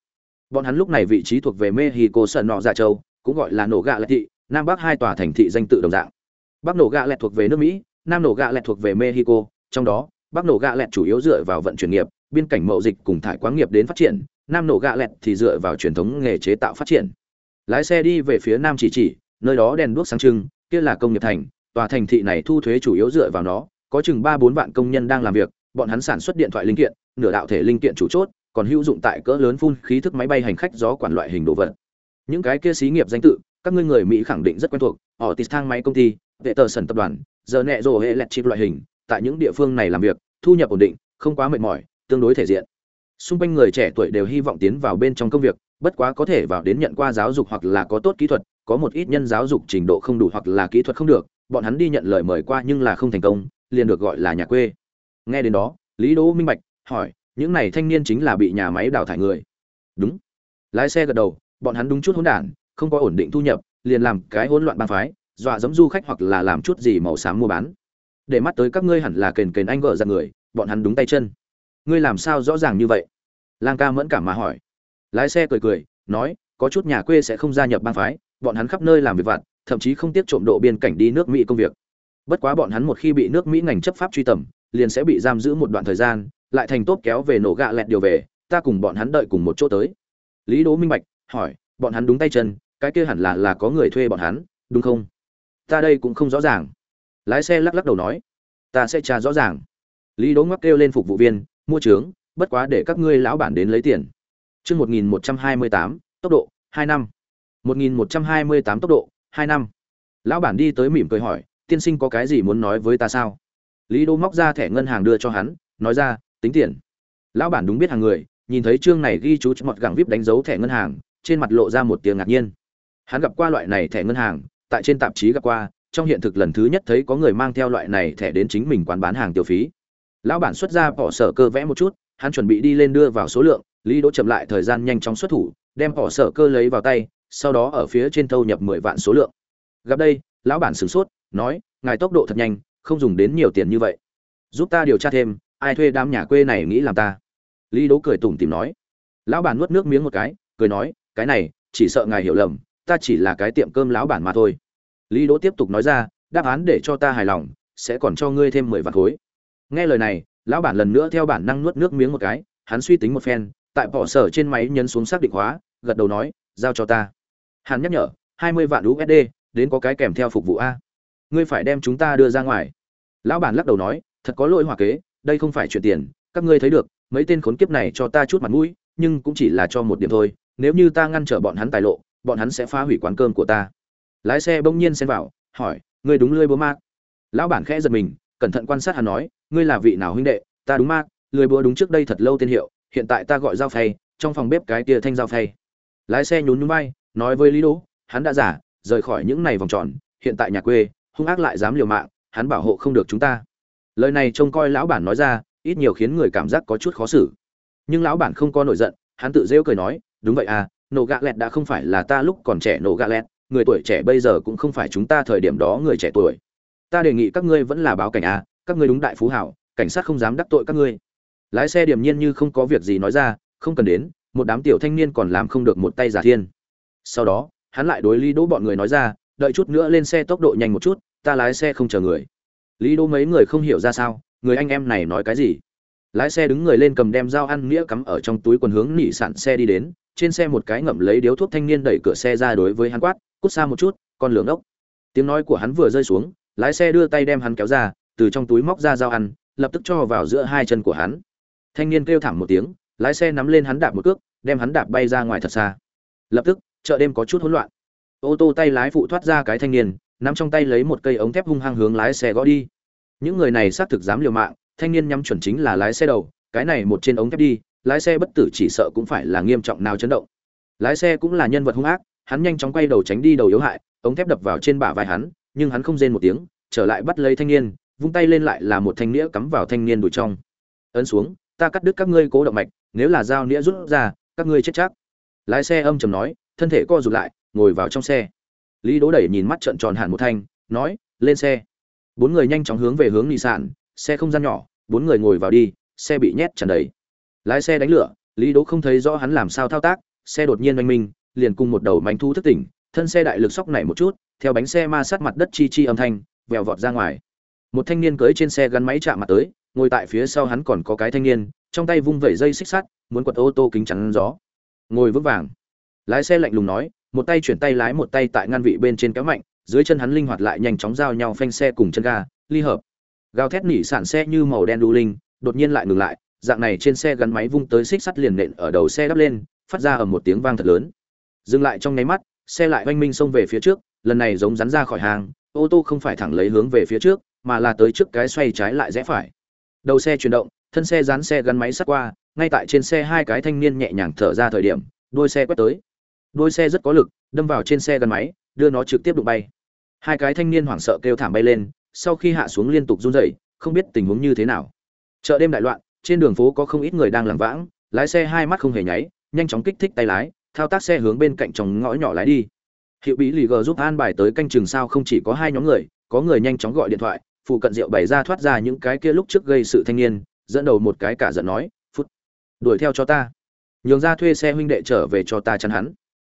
Bọn hắn lúc này vị trí thuộc về mexico sơn nọ dạ châu, cũng gọi là nổ gạ lệ thị, nam bắc hai tòa thành thị danh tự đồng dạng. Bắc nổ gạ lẹt thuộc về nước mỹ, nam nổ gạ lẹt thuộc về mexico, trong đó, bắc nổ gạ lẹt chủ yếu dựa vào vận chuyển nghiệp, biên cảnh mậu dịch cùng thải quán nghiệp đến phát triển, nam nổ gạ lẹt thì dựa vào truyền thống nghề chế tạo phát triển. Lái xe đi về phía nam chỉ chỉ, nơi đó đèn đuốc sáng trưng, kia là công nghiệp thành, tòa thành thị này thu thuế chủ yếu dựa vào nó, có chừng ba bốn vạn công nhân đang làm việc bọn hắn sản xuất điện thoại linh kiện, nửa đạo thể linh kiện chủ chốt, còn hữu dụng tại cỡ lớn phun khí thức máy bay hành khách gió quản loại hình đồ vật. Những cái kia xí nghiệp danh tự, các ngươi người mỹ khẳng định rất quen thuộc họ tít thang máy công ty vệ tờ sẩn tập đoàn giờ nẹ rồ hệ lẹt chip loại hình, tại những địa phương này làm việc, thu nhập ổn định, không quá mệt mỏi, tương đối thể diện. Xung quanh người trẻ tuổi đều hy vọng tiến vào bên trong công việc, bất quá có thể vào đến nhận qua giáo dục hoặc là có tốt kỹ thuật, có một ít nhân giáo dục trình độ không đủ hoặc là kỹ thuật không được, bọn hắn đi nhận lời mời qua nhưng là không thành công, liền được gọi là nhà quê nghe đến đó, lý đỗ minh bạch, hỏi, những này thanh niên chính là bị nhà máy đào thải người? Đúng. Lái xe gật đầu, bọn hắn đúng chút hỗn đản, không có ổn định thu nhập, liền làm cái hỗn loạn bang phái, dọa dẫm du khách hoặc là làm chút gì màu xám mua bán. Để mắt tới các ngươi hẳn là kền kền anh gỡ ra người, bọn hắn đúng tay chân. Ngươi làm sao rõ ràng như vậy? Lang ca mẫn cảm mà hỏi. Lái xe cười cười, nói, có chút nhà quê sẽ không gia nhập bang phái, bọn hắn khắp nơi làm việc vặt, thậm chí không tiếc trộm độ biên cảnh đi nước mỹ công việc. Bất quá bọn hắn một khi bị nước mỹ ngành chấp pháp truy tầm liền sẽ bị giam giữ một đoạn thời gian, lại thành tốt kéo về nổ gạ lẹt điều về, ta cùng bọn hắn đợi cùng một chỗ tới. Lý đỗ minh bạch, hỏi, bọn hắn đúng tay chân, cái kia hẳn là là có người thuê bọn hắn, đúng không? Ta đây cũng không rõ ràng. Lái xe lắc lắc đầu nói, ta sẽ trả rõ ràng. Lý đỗ ngoắc kêu lên phục vụ viên, mua trướng, bất quá để các ngươi lão bản đến lấy tiền. Chương một nghìn một trăm hai mươi tám, tốc độ, hai năm. một nghìn một trăm hai mươi tám tốc độ, hai năm. Lão bản đi tới mỉm cười hỏi, tiên sinh có cái gì muốn nói với ta sao? Lý đỗ móc ra thẻ ngân hàng đưa cho hắn, nói ra, tính tiền. Lão bản đúng biết hàng người, nhìn thấy chương này ghi chú mọt gẳng vip đánh dấu thẻ ngân hàng, trên mặt lộ ra một tiếng ngạc nhiên. Hắn gặp qua loại này thẻ ngân hàng, tại trên tạp chí gặp qua, trong hiện thực lần thứ nhất thấy có người mang theo loại này thẻ đến chính mình quán bán hàng tiêu phí. Lão bản xuất ra bỏ sở cơ vẽ một chút, hắn chuẩn bị đi lên đưa vào số lượng, lý đỗ chậm lại thời gian nhanh chóng xuất thủ, đem bỏ sở cơ lấy vào tay, sau đó ở phía trên thâu nhập mười vạn số lượng. Gặp đây, lão bản sửng sốt, nói, ngài tốc độ thật nhanh không dùng đến nhiều tiền như vậy. Giúp ta điều tra thêm, ai thuê đám nhà quê này nghĩ làm ta. Lý đỗ cười tủm tỉm nói. Lão bản nuốt nước miếng một cái, cười nói, cái này, chỉ sợ ngài hiểu lầm, ta chỉ là cái tiệm cơm lão bản mà thôi. Lý đỗ tiếp tục nói ra, đáp án để cho ta hài lòng, sẽ còn cho ngươi thêm mười vạn khối. Nghe lời này, lão bản lần nữa theo bản năng nuốt nước miếng một cái, hắn suy tính một phen, tại bỏ sở trên máy nhấn xuống xác định hóa, gật đầu nói, giao cho ta. Hắn nhắc nhở, hai mươi vạn usd đến có cái kèm theo phục vụ a ngươi phải đem chúng ta đưa ra ngoài. Lão bản lắc đầu nói, thật có lỗi hòa kế, đây không phải chuyện tiền, các ngươi thấy được, mấy tên khốn kiếp này cho ta chút mặt mũi, nhưng cũng chỉ là cho một điểm thôi, nếu như ta ngăn trở bọn hắn tài lộ, bọn hắn sẽ phá hủy quán cơm của ta. Lái xe bỗng nhiên xen vào, hỏi, ngươi đúng lưới búa mạc? Lão bản khẽ giật mình, cẩn thận quan sát hắn nói, ngươi là vị nào huynh đệ? Ta đúng mạc, lưới búa đúng trước đây thật lâu tên hiệu, hiện tại ta gọi dao phay, trong phòng bếp cái kia thanh dao phay. Lái xe nhún nhún bay nói với lý đỗ, hắn đã giả, rời khỏi những này vòng tròn, hiện tại nhà quê hung ác lại dám liều mạng, hắn bảo hộ không được chúng ta. Lời này trông coi lão bản nói ra, ít nhiều khiến người cảm giác có chút khó xử. Nhưng lão bản không có nổi giận, hắn tự rêu cười nói, đúng vậy à nổ gạ lẹt đã không phải là ta lúc còn trẻ nổ gạ lẹt, người tuổi trẻ bây giờ cũng không phải chúng ta thời điểm đó người trẻ tuổi. Ta đề nghị các ngươi vẫn là báo cảnh à các ngươi đúng đại phú hảo, cảnh sát không dám đắc tội các ngươi. Lái xe điềm nhiên như không có việc gì nói ra, không cần đến, một đám tiểu thanh niên còn làm không được một tay giả thiên. Sau đó, hắn lại đối lý đỗ bọn người nói ra đợi chút nữa lên xe tốc độ nhanh một chút, ta lái xe không chờ người. Lý đỗ mấy người không hiểu ra sao, người anh em này nói cái gì? Lái xe đứng người lên cầm đem dao ăn nghĩa cắm ở trong túi quần hướng nỉ sản xe đi đến, trên xe một cái ngậm lấy điếu thuốc thanh niên đẩy cửa xe ra đối với hắn quát, cút xa một chút, con lường ốc. Tiếng nói của hắn vừa rơi xuống, lái xe đưa tay đem hắn kéo ra, từ trong túi móc ra dao ăn, lập tức cho vào giữa hai chân của hắn. Thanh niên kêu thảm một tiếng, lái xe nắm lên hắn đạp một cước, đem hắn đạp bay ra ngoài thật xa. Lập tức, chợ đêm có chút hỗn loạn ô tô tay lái phụ thoát ra cái thanh niên, nắm trong tay lấy một cây ống thép hung hăng hướng lái xe gõ đi. Những người này xác thực dám liều mạng, thanh niên nhắm chuẩn chính là lái xe đầu, cái này một trên ống thép đi, lái xe bất tử chỉ sợ cũng phải là nghiêm trọng nào chấn động. Lái xe cũng là nhân vật hung ác, hắn nhanh chóng quay đầu tránh đi đầu yếu hại, ống thép đập vào trên bả vai hắn, nhưng hắn không rên một tiếng, trở lại bắt lấy thanh niên, vung tay lên lại là một thanh nĩa cắm vào thanh niên đùi trong. Ấn xuống, ta cắt đứt các ngươi cố động mạch, nếu là dao nĩa rút ra, các ngươi chết chắc. Lái xe âm trầm nói, thân thể co rụt lại ngồi vào trong xe. Lý đỗ đẩy nhìn mắt trợn tròn hẳn một thanh, nói, lên xe. Bốn người nhanh chóng hướng về hướng nị sản xe không gian nhỏ, bốn người ngồi vào đi, xe bị nhét tràn đầy. Lái xe đánh lửa, lý đỗ không thấy rõ hắn làm sao thao tác, xe đột nhiên oanh minh, liền cùng một đầu bánh thu thức tỉnh, thân xe đại lực sóc nảy một chút, theo bánh xe ma sát mặt đất chi chi âm thanh, vèo vọt ra ngoài. Một thanh niên cưới trên xe gắn máy chạm mặt tới, ngồi tại phía sau hắn còn có cái thanh niên, trong tay vung vẩy dây xích sắt, muốn quật ô tô kính chắn gió. Ngồi vững vàng. Lái xe lạnh lùng nói một tay chuyển tay lái một tay tại ngăn vị bên trên kéo mạnh, dưới chân hắn linh hoạt lại nhanh chóng giao nhau phanh xe cùng chân ga, ly hợp. Gào thét nỉ sản xe như màu đen đu linh, đột nhiên lại ngừng lại, dạng này trên xe gắn máy vung tới xích sắt liền nện ở đầu xe đắp lên, phát ra ở một tiếng vang thật lớn. Dừng lại trong nháy mắt, xe lại oanh minh xông về phía trước, lần này giống rắn ra khỏi hàng, ô tô không phải thẳng lấy hướng về phía trước, mà là tới trước cái xoay trái lại rẽ phải. Đầu xe chuyển động, thân xe dán xe gắn máy sắt qua, ngay tại trên xe hai cái thanh niên nhẹ nhàng thở ra thời điểm đôi xe quét tới đôi xe rất có lực, đâm vào trên xe gắn máy, đưa nó trực tiếp đụng bay. Hai cái thanh niên hoảng sợ kêu thảm bay lên, sau khi hạ xuống liên tục run rẩy, không biết tình huống như thế nào. Chợ đêm đại loạn, trên đường phố có không ít người đang lảng vãng, lái xe hai mắt không hề nháy, nhanh chóng kích thích tay lái, thao tác xe hướng bên cạnh trong ngõ nhỏ lái đi. Hiệu bí lì gờ giúp an bài tới canh chừng sao không chỉ có hai nhóm người, có người nhanh chóng gọi điện thoại, phụ cận rượu bày ra thoát ra những cái kia lúc trước gây sự thanh niên, dẫn đầu một cái cả giận nói, phút, đuổi theo cho ta. Nhường ra thuê xe huynh đệ trở về cho ta chắn hắn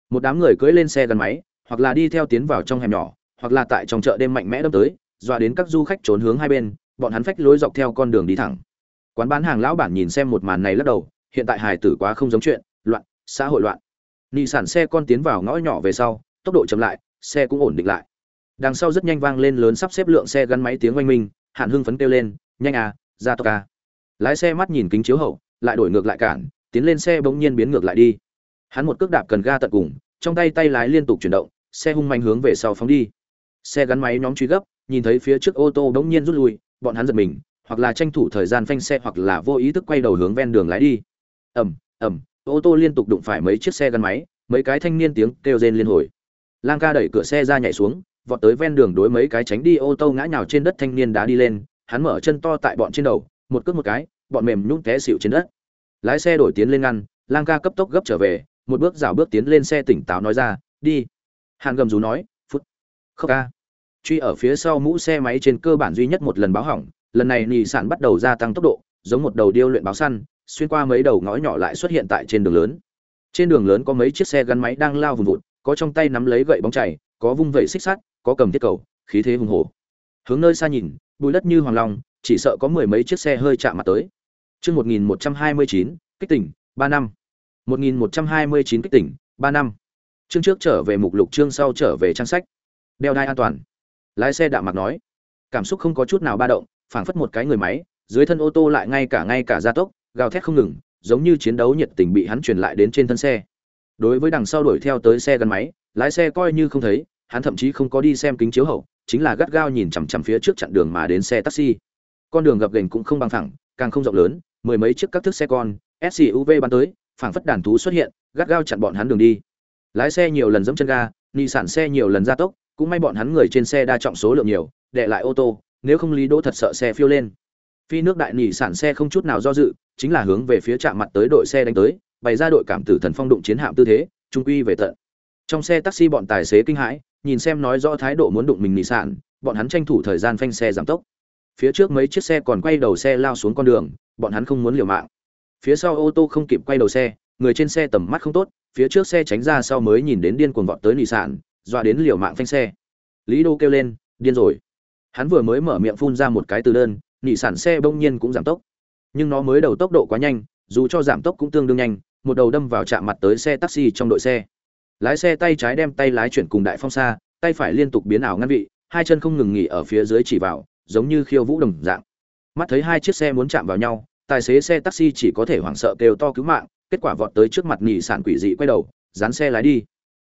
một đám người cưỡi lên xe gắn máy, hoặc là đi theo tiến vào trong hẻm nhỏ, hoặc là tại trong chợ đêm mạnh mẽ đâm tới, dọa đến các du khách trốn hướng hai bên, bọn hắn phách lối dọc theo con đường đi thẳng. Quán bán hàng lão bản nhìn xem một màn này lắc đầu, hiện tại hài tử quá không giống chuyện, loạn, xã hội loạn. Nị sản xe con tiến vào ngõ nhỏ về sau, tốc độ chậm lại, xe cũng ổn định lại. Đằng sau rất nhanh vang lên lớn sắp xếp lượng xe gắn máy tiếng oanh minh, hạn hưng phấn kêu lên, nhanh à ra tốc à. lái xe mắt nhìn kính chiếu hậu, lại đổi ngược lại cản, tiến lên xe bỗng nhiên biến ngược lại đi hắn một cước đạp cần ga tận cùng, trong tay tay lái liên tục chuyển động, xe hung mạnh hướng về sau phóng đi. Xe gắn máy nhóm truy gấp, nhìn thấy phía trước ô tô bỗng nhiên rút lui, bọn hắn giật mình, hoặc là tranh thủ thời gian phanh xe, hoặc là vô ý thức quay đầu hướng ven đường lái đi. Ầm ầm, ô tô liên tục đụng phải mấy chiếc xe gắn máy, mấy cái thanh niên tiếng kêu rên liên hồi. Lang ca đẩy cửa xe ra nhảy xuống, vọt tới ven đường đối mấy cái tránh đi ô tô ngã nhào trên đất thanh niên đá đi lên, hắn mở chân to tại bọn trên đầu, một cước một cái, bọn mềm nhũng té xịu trên đất. Lái xe đổi tiến lên ngăn, lang ca cấp tốc gấp trở về một bước rảo bước tiến lên xe tỉnh táo nói ra, đi. Hàn gầm rú nói, phút, khóc ca. Truy ở phía sau mũ xe máy trên cơ bản duy nhất một lần báo hỏng, lần này nị sản bắt đầu gia tăng tốc độ, giống một đầu điêu luyện báo săn, xuyên qua mấy đầu ngõ nhỏ lại xuất hiện tại trên đường lớn. Trên đường lớn có mấy chiếc xe gắn máy đang lao vùng vụt, có trong tay nắm lấy gậy bóng chảy có vung vẩy xích sắt, có cầm thiết cầu, khí thế hùng hổ. Hướng nơi xa nhìn, bụi đất như hoàng long, chỉ sợ có mười mấy chiếc xe hơi chạm mặt tới. Chương một nghìn một trăm hai mươi chín, kích tỉnh, ba năm một nghìn một trăm hai mươi chín kích tỉnh, ba năm. Chương trước trở về mục lục, chương sau trở về trang sách. Đeo đai an toàn. Lái xe đạm mặt nói. Cảm xúc không có chút nào ba động, phảng phất một cái người máy, dưới thân ô tô lại ngay cả ngay cả gia tốc, gào thét không ngừng, giống như chiến đấu nhiệt tình bị hắn truyền lại đến trên thân xe. Đối với đằng sau đuổi theo tới xe gắn máy, lái xe coi như không thấy, hắn thậm chí không có đi xem kính chiếu hậu, chính là gắt gao nhìn chằm chằm phía trước chặn đường mà đến xe taxi. Con đường gập ghềnh cũng không bằng thẳng càng không rộng lớn, mười mấy chiếc các thước xe con suv bắn tới phảng phất đàn thú xuất hiện, gắt gao chặn bọn hắn đường đi. Lái xe nhiều lần dẫm chân ga, nị sản xe nhiều lần gia tốc, cũng may bọn hắn người trên xe đa trọng số lượng nhiều đệ lại ô tô, nếu không lý đỗ thật sợ xe phiêu lên. Phi nước đại nị sản xe không chút nào do dự, chính là hướng về phía chạm mặt tới đội xe đánh tới, bày ra đội cảm tử thần phong đụng chiến hạm tư thế, trung quy về tận. Trong xe taxi bọn tài xế kinh hãi, nhìn xem nói rõ thái độ muốn đụng mình nị sản, bọn hắn tranh thủ thời gian phanh xe giảm tốc. Phía trước mấy chiếc xe còn quay đầu xe lao xuống con đường, bọn hắn không muốn liều mạng phía sau ô tô không kịp quay đầu xe, người trên xe tầm mắt không tốt, phía trước xe tránh ra sau mới nhìn đến điên cuồng vọt tới nị sản, dọa đến liều mạng phanh xe. Lý đô kêu lên, điên rồi. Hắn vừa mới mở miệng phun ra một cái từ đơn, nị sản xe bỗng nhiên cũng giảm tốc. Nhưng nó mới đầu tốc độ quá nhanh, dù cho giảm tốc cũng tương đương nhanh, một đầu đâm vào chạm mặt tới xe taxi trong đội xe. Lái xe tay trái đem tay lái chuyển cùng đại phong xa, tay phải liên tục biến ảo ngăn vị, hai chân không ngừng nghỉ ở phía dưới chỉ vào, giống như khiêu vũ đồng dạng. Mắt thấy hai chiếc xe muốn chạm vào nhau tài xế xe taxi chỉ có thể hoảng sợ kêu to cứu mạng, kết quả vọt tới trước mặt nghỉ sản quỷ dị quay đầu, dán xe lái đi.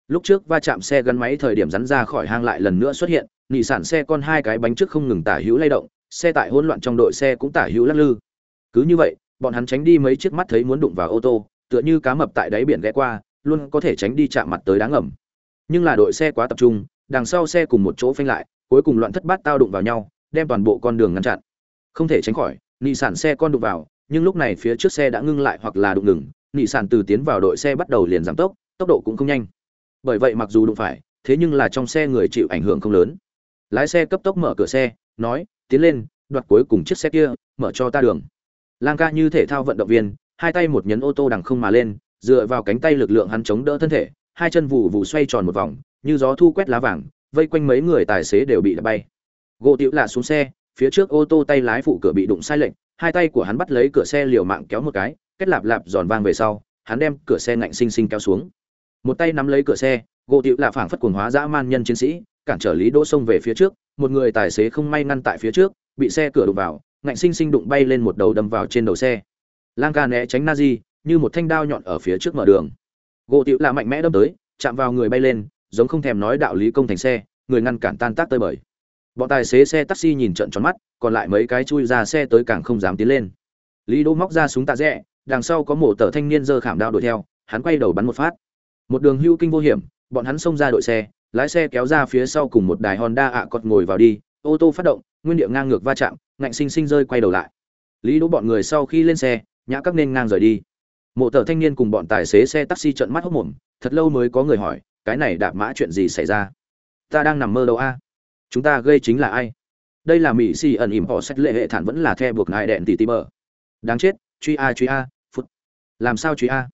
Lúc trước va chạm xe gắn máy thời điểm rắn ra khỏi hang lại lần nữa xuất hiện, nghỉ sản xe con hai cái bánh trước không ngừng tả hữu lay động, xe tải hỗn loạn trong đội xe cũng tả hữu lắc lư. Cứ như vậy, bọn hắn tránh đi mấy chiếc mắt thấy muốn đụng vào ô tô, tựa như cá mập tại đáy biển ghé qua, luôn có thể tránh đi chạm mặt tới đáng ngầm. Nhưng là đội xe quá tập trung, đằng sau xe cùng một chỗ phanh lại, cuối cùng loạn thất bát tao đụng vào nhau, đem toàn bộ con đường ngăn chặn. Không thể tránh khỏi nị sản xe con đụng vào, nhưng lúc này phía trước xe đã ngưng lại hoặc là đụng ngừng, nị sản từ tiến vào đội xe bắt đầu liền giảm tốc tốc độ cũng không nhanh. Bởi vậy mặc dù đụng phải, thế nhưng là trong xe người chịu ảnh hưởng không lớn. Lái xe cấp tốc mở cửa xe, nói, tiến lên, đoạt cuối cùng chiếc xe kia, mở cho ta đường. Lang ca như thể thao vận động viên, hai tay một nhấn ô tô đằng không mà lên, dựa vào cánh tay lực lượng hắn chống đỡ thân thể, hai chân vụ vụ xoay tròn một vòng, như gió thu quét lá vàng, vây quanh mấy người tài xế đều bị đập bay. Gỗ tiểu lạ xuống xe phía trước ô tô tay lái phụ cửa bị đụng sai lệch, hai tay của hắn bắt lấy cửa xe liều mạng kéo một cái, kết lạp lạp giòn vang về sau, hắn đem cửa xe ngạnh xinh xinh kéo xuống. Một tay nắm lấy cửa xe, gỗ tiểu là phảng phất cuồng hóa dã man nhân chiến sĩ, cản trở lý đỗ xông về phía trước, một người tài xế không may ngăn tại phía trước, bị xe cửa đụng vào, ngạnh sinh sinh đụng bay lên một đầu đâm vào trên đầu xe. Lang ca né tránh na di như một thanh đao nhọn ở phía trước mở đường. Gỗ tiểu là mạnh mẽ đâm tới, chạm vào người bay lên, giống không thèm nói đạo lý công thành xe, người ngăn cản tan tác tơi bời bọn tài xế xe taxi nhìn trận tròn mắt, còn lại mấy cái chui ra xe tới càng không dám tiến lên. Lý đỗ móc ra súng tạ rẽ, đằng sau có một tờ thanh niên giơ khảm đao đuổi theo, hắn quay đầu bắn một phát. Một đường hưu kinh vô hiểm, bọn hắn xông ra đội xe, lái xe kéo ra phía sau cùng một đài honda ạ cọt ngồi vào đi, ô tô phát động, nguyên điệu ngang ngược va chạm, ngạnh sinh sinh rơi quay đầu lại. Lý đỗ bọn người sau khi lên xe, nhã các nên ngang rời đi. Mộ tờ thanh niên cùng bọn tài xế xe taxi trợn mắt hốc mồm, thật lâu mới có người hỏi, cái này đạp mã chuyện gì xảy ra? Ta đang nằm mơ đâu a chúng ta gây chính là ai? Đây là mỹ si ẩn ỉm họ sách lệ hệ thản vẫn là the buộc ngại đèn tỉ tỉ mờ đáng chết, truy a truy a, phút. Làm sao truy a?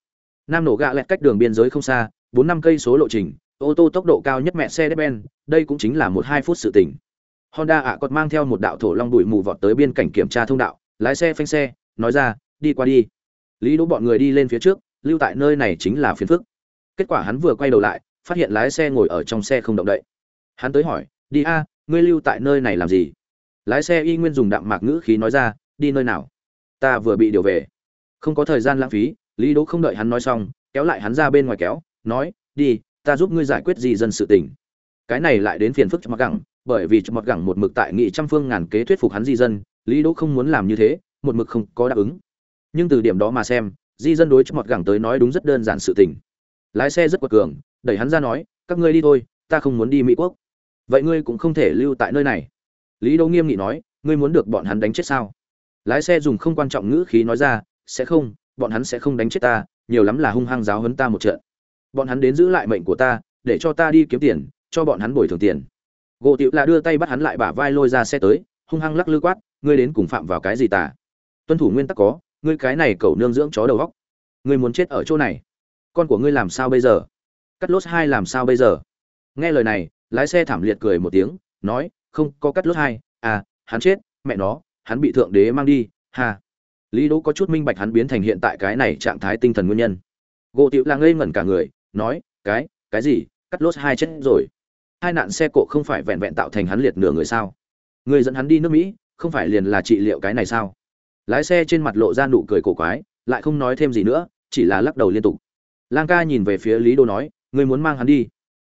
Nam nổ gạ lẹt cách đường biên giới không xa, bốn năm cây số lộ trình, ô tô tốc độ cao nhất mẹ xe ben, đây cũng chính là một hai phút sự tỉnh honda ạ còn mang theo một đạo thổ long đuổi mù vọt tới biên cảnh kiểm tra thông đạo, lái xe phanh xe, nói ra, đi qua đi. Lý đỗ bọn người đi lên phía trước, lưu tại nơi này chính là phiền phức. Kết quả hắn vừa quay đầu lại, phát hiện lái xe ngồi ở trong xe không động đậy. Hắn tới hỏi đi a, ngươi lưu tại nơi này làm gì? Lái xe y nguyên dùng đạm mạc ngữ khí nói ra, đi nơi nào? Ta vừa bị điều về. Không có thời gian lãng phí, lý đỗ không đợi hắn nói xong, kéo lại hắn ra bên ngoài kéo, nói, đi, ta giúp ngươi giải quyết gì dân sự tình. Cái này lại đến phiền phức cho mặc gẳng, bởi vì cho mặc gẳng một mực tại nghị trăm phương ngàn kế thuyết phục hắn di dân, lý đỗ không muốn làm như thế, một mực không có đáp ứng. Nhưng từ điểm đó mà xem, di dân đối cho mặc gẳng tới nói đúng rất đơn giản sự tình. Lái xe rất quật cường, đẩy hắn ra nói, các ngươi đi thôi, ta không muốn đi mỹ quốc vậy ngươi cũng không thể lưu tại nơi này. Lý đỗ nghiêm nghị nói, ngươi muốn được bọn hắn đánh chết sao? Lái xe dùng không quan trọng ngữ khí nói ra, sẽ không, bọn hắn sẽ không đánh chết ta, nhiều lắm là hung hăng giáo huấn ta một trận. Bọn hắn đến giữ lại mệnh của ta, để cho ta đi kiếm tiền, cho bọn hắn bồi thường tiền. Gỗ tiệu là đưa tay bắt hắn lại bả vai lôi ra xe tới, hung hăng lắc lư quát, ngươi đến cùng phạm vào cái gì ta tuân thủ nguyên tắc có, ngươi cái này cầu nương dưỡng chó đầu góc ngươi muốn chết ở chỗ này. Con của ngươi làm sao bây giờ? Cắt lốt hai làm sao bây giờ? Nghe lời này lái xe thảm liệt cười một tiếng, nói, không, có cắt lốt hai à hắn chết, mẹ nó, hắn bị thượng đế mang đi, ha. Lý đỗ có chút minh bạch hắn biến thành hiện tại cái này trạng thái tinh thần nguyên nhân. Gỗ tiểu là ngây ngẩn cả người, nói, cái cái gì, cắt lốt hai chết rồi. Hai nạn xe cộ không phải vẹn vẹn tạo thành hắn liệt nửa người sao? Người dẫn hắn đi nước mỹ, không phải liền là trị liệu cái này sao? Lái xe trên mặt lộ ra nụ cười cổ quái, lại không nói thêm gì nữa, chỉ là lắc đầu liên tục. Lang ca nhìn về phía lý đô nói ngươi muốn mang hắn đi.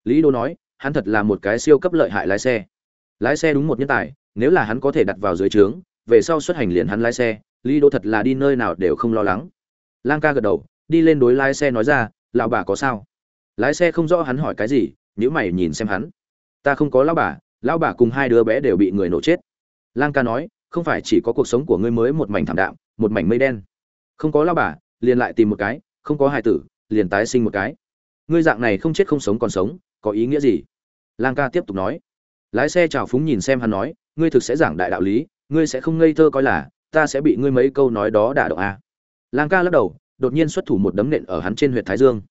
Lý đô nói hắn thật là một cái siêu cấp lợi hại lái xe. Lái xe đúng một nhân tài, nếu là hắn có thể đặt vào dưới trướng, về sau xuất hành liền hắn lái xe, lý đô thật là đi nơi nào đều không lo lắng. Lang ca gật đầu, đi lên đối lái xe nói ra, lão bà có sao? Lái xe không rõ hắn hỏi cái gì nếu mày nhìn xem hắn. Ta không có lão bà lão bà cùng hai đứa bé đều bị người nổ chết. Lang ca nói, không phải chỉ có cuộc sống của ngươi mới một mảnh thảm đạm, một mảnh mây đen. Không có lão bà, liền lại tìm một cái, không có hài tử, liền tái sinh một cái. Ngươi dạng này không chết không sống còn sống, có ý nghĩa gì? Lang ca tiếp tục nói. Lái xe chào phúng nhìn xem hắn nói, ngươi thực sẽ giảng đại đạo lý, ngươi sẽ không ngây thơ coi là, ta sẽ bị ngươi mấy câu nói đó đả động à. lang ca lắc đầu, đột nhiên xuất thủ một đấm nện ở hắn trên huyệt thái dương.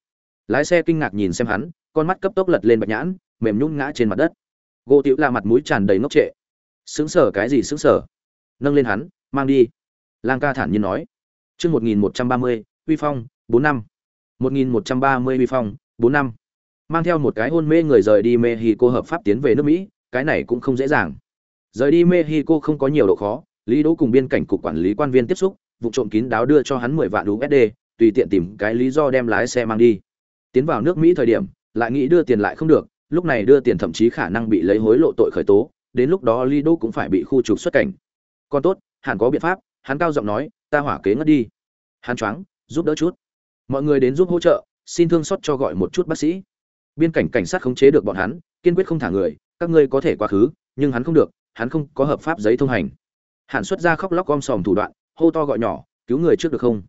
Lái xe kinh ngạc nhìn xem hắn, con mắt cấp tốc lật lên bạch nhãn, mềm nhún ngã trên mặt đất. Gỗ tiểu là mặt mũi tràn đầy ngốc trệ. Xứng sở cái gì xứng sở nâng lên hắn, mang đi. Lang ca thản nhiên nói. Chương một nghìn một trăm ba mươi, uy phong, bốn năm. Một nghìn một trăm ba mươi uy phong, bốn năm mang theo một cái hôn mê người rời đi mexico hợp pháp tiến về nước mỹ, cái này cũng không dễ dàng. Rời đi mexico không có nhiều độ khó, lý đỗ cùng biên cảnh cục quản lý quan viên tiếp xúc, vụ trộm kín đáo đưa cho hắn mười vạn usd tùy tiện tìm cái lý do đem lái xe mang đi. Tiến vào nước mỹ thời điểm, lại nghĩ đưa tiền lại không được, lúc này đưa tiền thậm chí khả năng bị lấy hối lộ tội khởi tố, đến lúc đó lý đỗ cũng phải bị khu trục xuất cảnh. Còn tốt, hẳn có biện pháp, hắn cao giọng nói, ta hỏa kế ngất đi. Hắn choáng, giúp đỡ chút. Mọi người đến giúp hỗ trợ, xin thương xót cho gọi một chút bác sĩ biên cảnh cảnh sát khống chế được bọn hắn, kiên quyết không thả người, các ngươi có thể quá khứ, nhưng hắn không được, hắn không có hợp pháp giấy thông hành. Hạn xuất ra khóc lóc om sòm thủ đoạn, hô to gọi nhỏ, cứu người trước được không?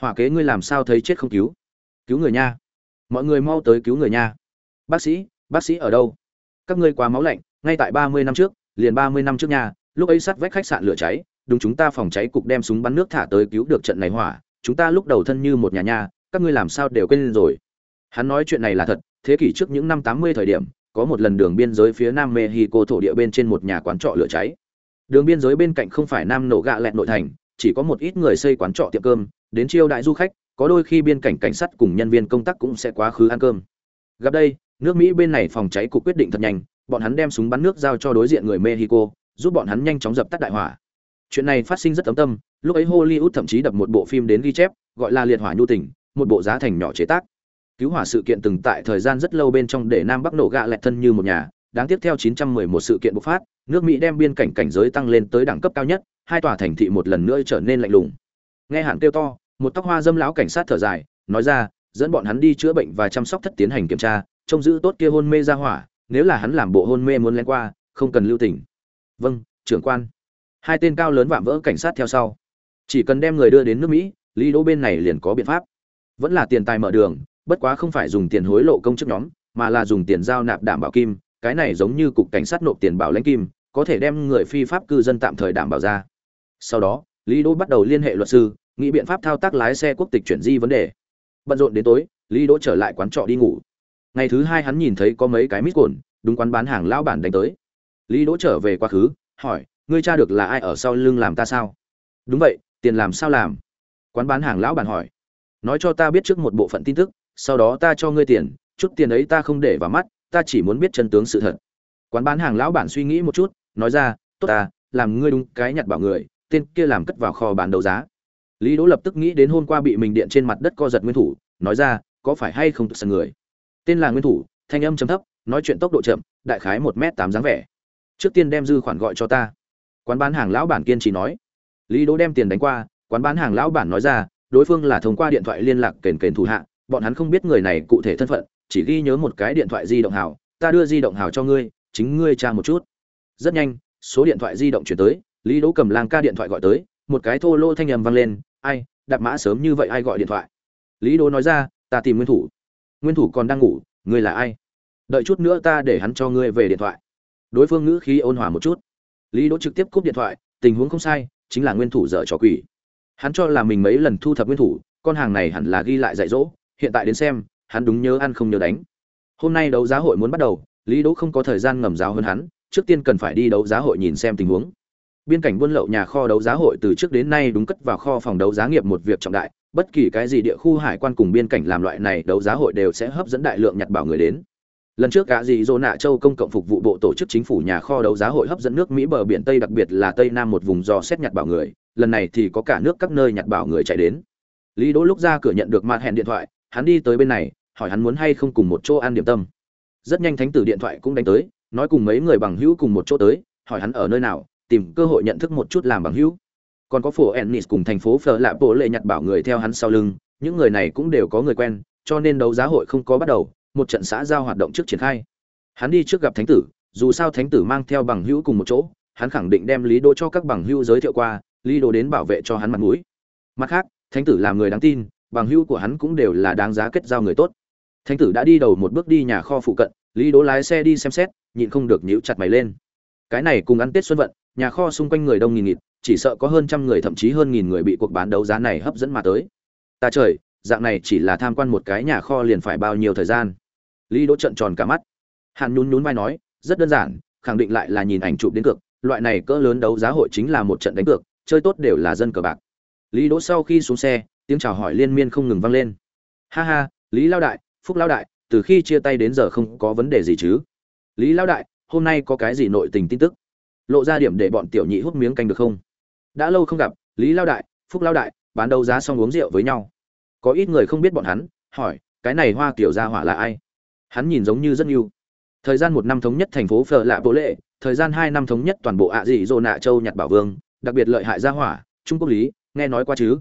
Hỏa kế ngươi làm sao thấy chết không cứu? Cứu người nha. Mọi người mau tới cứu người nha. Bác sĩ bác sĩ ở đâu? Các ngươi quá máu lạnh, ngay tại ba mươi năm trước, liền ba mươi năm trước nhà lúc ấy sắt vách khách sạn lửa cháy, đúng chúng ta phòng cháy cục đem súng bắn nước thả tới cứu được trận này hỏa, chúng ta lúc đầu thân như một nhà nhà các ngươi làm sao đều quên rồi. Hắn nói chuyện này là thật thế kỷ trước những năm tám mươi thời điểm, có một lần đường biên giới phía nam mexico thổ địa bên trên một nhà quán trọ lửa cháy. Đường biên giới bên cạnh không phải nam nổ gạ lẹt nội thành, chỉ có một ít người xây quán trọ tiệm cơm, đến chiêu đại du khách, có đôi khi biên cảnh cảnh sát cùng nhân viên công tác cũng sẽ quá khứ ăn cơm. Gặp đây, nước mỹ bên này phòng cháy cục quyết định thật nhanh, bọn hắn đem súng bắn nước giao cho đối diện người mexico, giúp bọn hắn nhanh chóng dập tắt đại hỏa. Chuyện này phát sinh rất ấm tâm, lúc ấy hollywood thậm chí đập một bộ phim đến ghi chép, gọi là liệt hỏa nhu tình, một bộ giá thành nhỏ chế tác cứu hỏa sự kiện từng tại thời gian rất lâu bên trong để nam bắc nổ gạ lẹt thân như một nhà. Đáng tiếp theo 911 sự kiện bộc phát, nước mỹ đem biên cảnh cảnh giới tăng lên tới đẳng cấp cao nhất, hai tòa thành thị một lần nữa trở nên lạnh lùng. Nghe hẳn kêu to, một tóc hoa dâm lão cảnh sát thở dài, nói ra, dẫn bọn hắn đi chữa bệnh và chăm sóc thất tiến hành kiểm tra, trông giữ tốt kia hôn mê ra hỏa, nếu là hắn làm bộ hôn mê muốn len qua, không cần lưu tình. Vâng trưởng quan. Hai tên cao lớn vạm vỡ cảnh sát theo sau. Chỉ cần đem người đưa đến nước mỹ, lý đỗ bên này liền có biện pháp. Vẫn là tiền tài mở đường bất quá không phải dùng tiền hối lộ công chức nhóm, mà là dùng tiền giao nạp đảm bảo kim, cái này giống như cục cảnh sát nộp tiền bảo lãnh kim, có thể đem người phi pháp cư dân tạm thời đảm bảo ra. Sau đó, lý đỗ bắt đầu liên hệ luật sư, nghĩ biện pháp thao tác lái xe quốc tịch chuyển di vấn đề. Bận rộn đến tối, lý đỗ trở lại quán trọ đi ngủ. Ngày thứ hai hắn nhìn thấy có mấy cái mít cồn đúng quán bán hàng lão bản đánh tới. Lý đỗ trở về quá khứ, hỏi, ngươi cha được là ai ở sau lưng làm ta sao? Đúng vậy, tiền làm sao làm? Quán bán hàng lão bản hỏi. Nói cho ta biết trước một bộ phận tin tức sau đó ta cho ngươi tiền, chút tiền ấy ta không để vào mắt, ta chỉ muốn biết chân tướng sự thật. Quán bán hàng lão bản suy nghĩ một chút, nói ra, tốt ta, làm ngươi đúng cái nhặt bảo người, tên kia làm cất vào kho bán đấu giá. Lý đỗ lập tức nghĩ đến hôm qua bị mình điện trên mặt đất co giật nguyên thủ, nói ra, có phải hay không tự sân người? Tên là nguyên thủ, thanh âm chấm thấp, nói chuyện tốc độ chậm, đại khái một m tám dáng vẻ. Trước tiên đem dư khoản gọi cho ta. Quán bán hàng lão bản kiên trì nói. Lý đỗ đem tiền đánh qua, quán bán hàng lão bản nói ra, đối phương là thông qua điện thoại liên lạc kền kền thủ hạ bọn hắn không biết người này cụ thể thân phận, chỉ ghi nhớ một cái điện thoại di động hào, ta đưa di động hào cho ngươi, chính ngươi tra một chút. Rất nhanh, số điện thoại di động chuyển tới, lý đỗ cầm lang ca điện thoại gọi tới, một cái thô lô thanh âm vang lên, ai, đạp mã sớm như vậy ai gọi điện thoại? Lý đỗ nói ra, ta tìm nguyên thủ. Nguyên thủ còn đang ngủ, ngươi là ai? Đợi chút nữa ta để hắn cho ngươi về điện thoại. Đối phương ngữ khí ôn hòa một chút. Lý đỗ trực tiếp cúp điện thoại, tình huống không sai, chính là nguyên thủ dở trò quỷ. Hắn cho là mình mấy lần thu thập nguyên thủ, con hàng này hẳn là ghi lại dạy dỗ hiện tại đến xem, hắn đúng nhớ ăn không nhớ đánh. Hôm nay đấu giá hội muốn bắt đầu, lý đỗ không có thời gian ngầm giáo hơn hắn, trước tiên cần phải đi đấu giá hội nhìn xem tình huống. Biên cảnh buôn lậu nhà kho đấu giá hội từ trước đến nay đúng cất vào kho phòng đấu giá nghiệp một việc trọng đại, bất kỳ cái gì địa khu hải quan cùng biên cảnh làm loại này đấu giá hội đều sẽ hấp dẫn đại lượng nhặt bảo người đến. Lần trước cả gì dô nạ châu công cộng phục vụ bộ tổ chức chính phủ nhà kho đấu giá hội hấp dẫn nước mỹ bờ biển tây đặc biệt là tây nam một vùng do xét nhặt bảo người, lần này thì có cả nước các nơi nhặt bảo người chạy đến. Lý đỗ lúc ra cửa nhận được mặt hẹn điện thoại hắn đi tới bên này, hỏi hắn muốn hay không cùng một chỗ ăn điểm tâm. Rất nhanh thánh tử điện thoại cũng đánh tới, nói cùng mấy người bằng hữu cùng một chỗ tới, hỏi hắn ở nơi nào, tìm cơ hội nhận thức một chút làm bằng hữu. Còn có phố ennis cùng thành phố phở lạ bộ lệ nhặt bảo người theo hắn sau lưng, những người này cũng đều có người quen, cho nên đấu giá hội không có bắt đầu, một trận xã giao hoạt động trước triển khai. Hắn đi trước gặp thánh tử, dù sao thánh tử mang theo bằng hữu cùng một chỗ, hắn khẳng định đem lý đô cho các bằng hữu giới thiệu qua, lý đô đến bảo vệ cho hắn mặt mũi. Mặt khác, thánh tử làm người đáng tin bằng hữu của hắn cũng đều là đáng giá kết giao người tốt. Thánh tử đã đi đầu một bước đi nhà kho phụ cận, lý đỗ lái xe đi xem xét, nhịn không được nhíu chặt mày lên. Cái này cùng ăn tết xuân vận, nhà kho xung quanh người đông nghìn nghịt, chỉ sợ có hơn trăm người thậm chí hơn nghìn người bị cuộc bán đấu giá này hấp dẫn mà tới. Ta trời, dạng này chỉ là tham quan một cái nhà kho liền phải bao nhiêu thời gian? Lý đỗ trợn tròn cả mắt. Hàn nhún nhún vai nói, rất đơn giản, khẳng định lại là nhìn ảnh chụp đến cược, loại này cỡ lớn đấu giá hội chính là một trận đánh cược, chơi tốt đều là dân cờ bạc. Lý đỗ sau khi xuống xe tiếng chào hỏi liên miên không ngừng vang lên. Ha ha, lý lao đại, phúc lao đại, từ khi chia tay đến giờ không có vấn đề gì chứ? Lý lao đại, hôm nay có cái gì nội tình tin tức? Lộ ra điểm để bọn tiểu nhị hút miếng canh được không? Đã lâu không gặp, lý lao đại, phúc lao đại, bán đấu giá xong uống rượu với nhau. Có ít người không biết bọn hắn, hỏi, cái này hoa kiểu gia hỏa là ai? Hắn nhìn giống như rất yêu. Thời gian một năm thống nhất thành phố phở lạ bố lệ, thời gian hai năm thống nhất toàn bộ ạ dị dô nạ châu nhặt bảo vương, đặc biệt lợi hại gia hỏa, trung quốc lý, nghe nói qua chứ?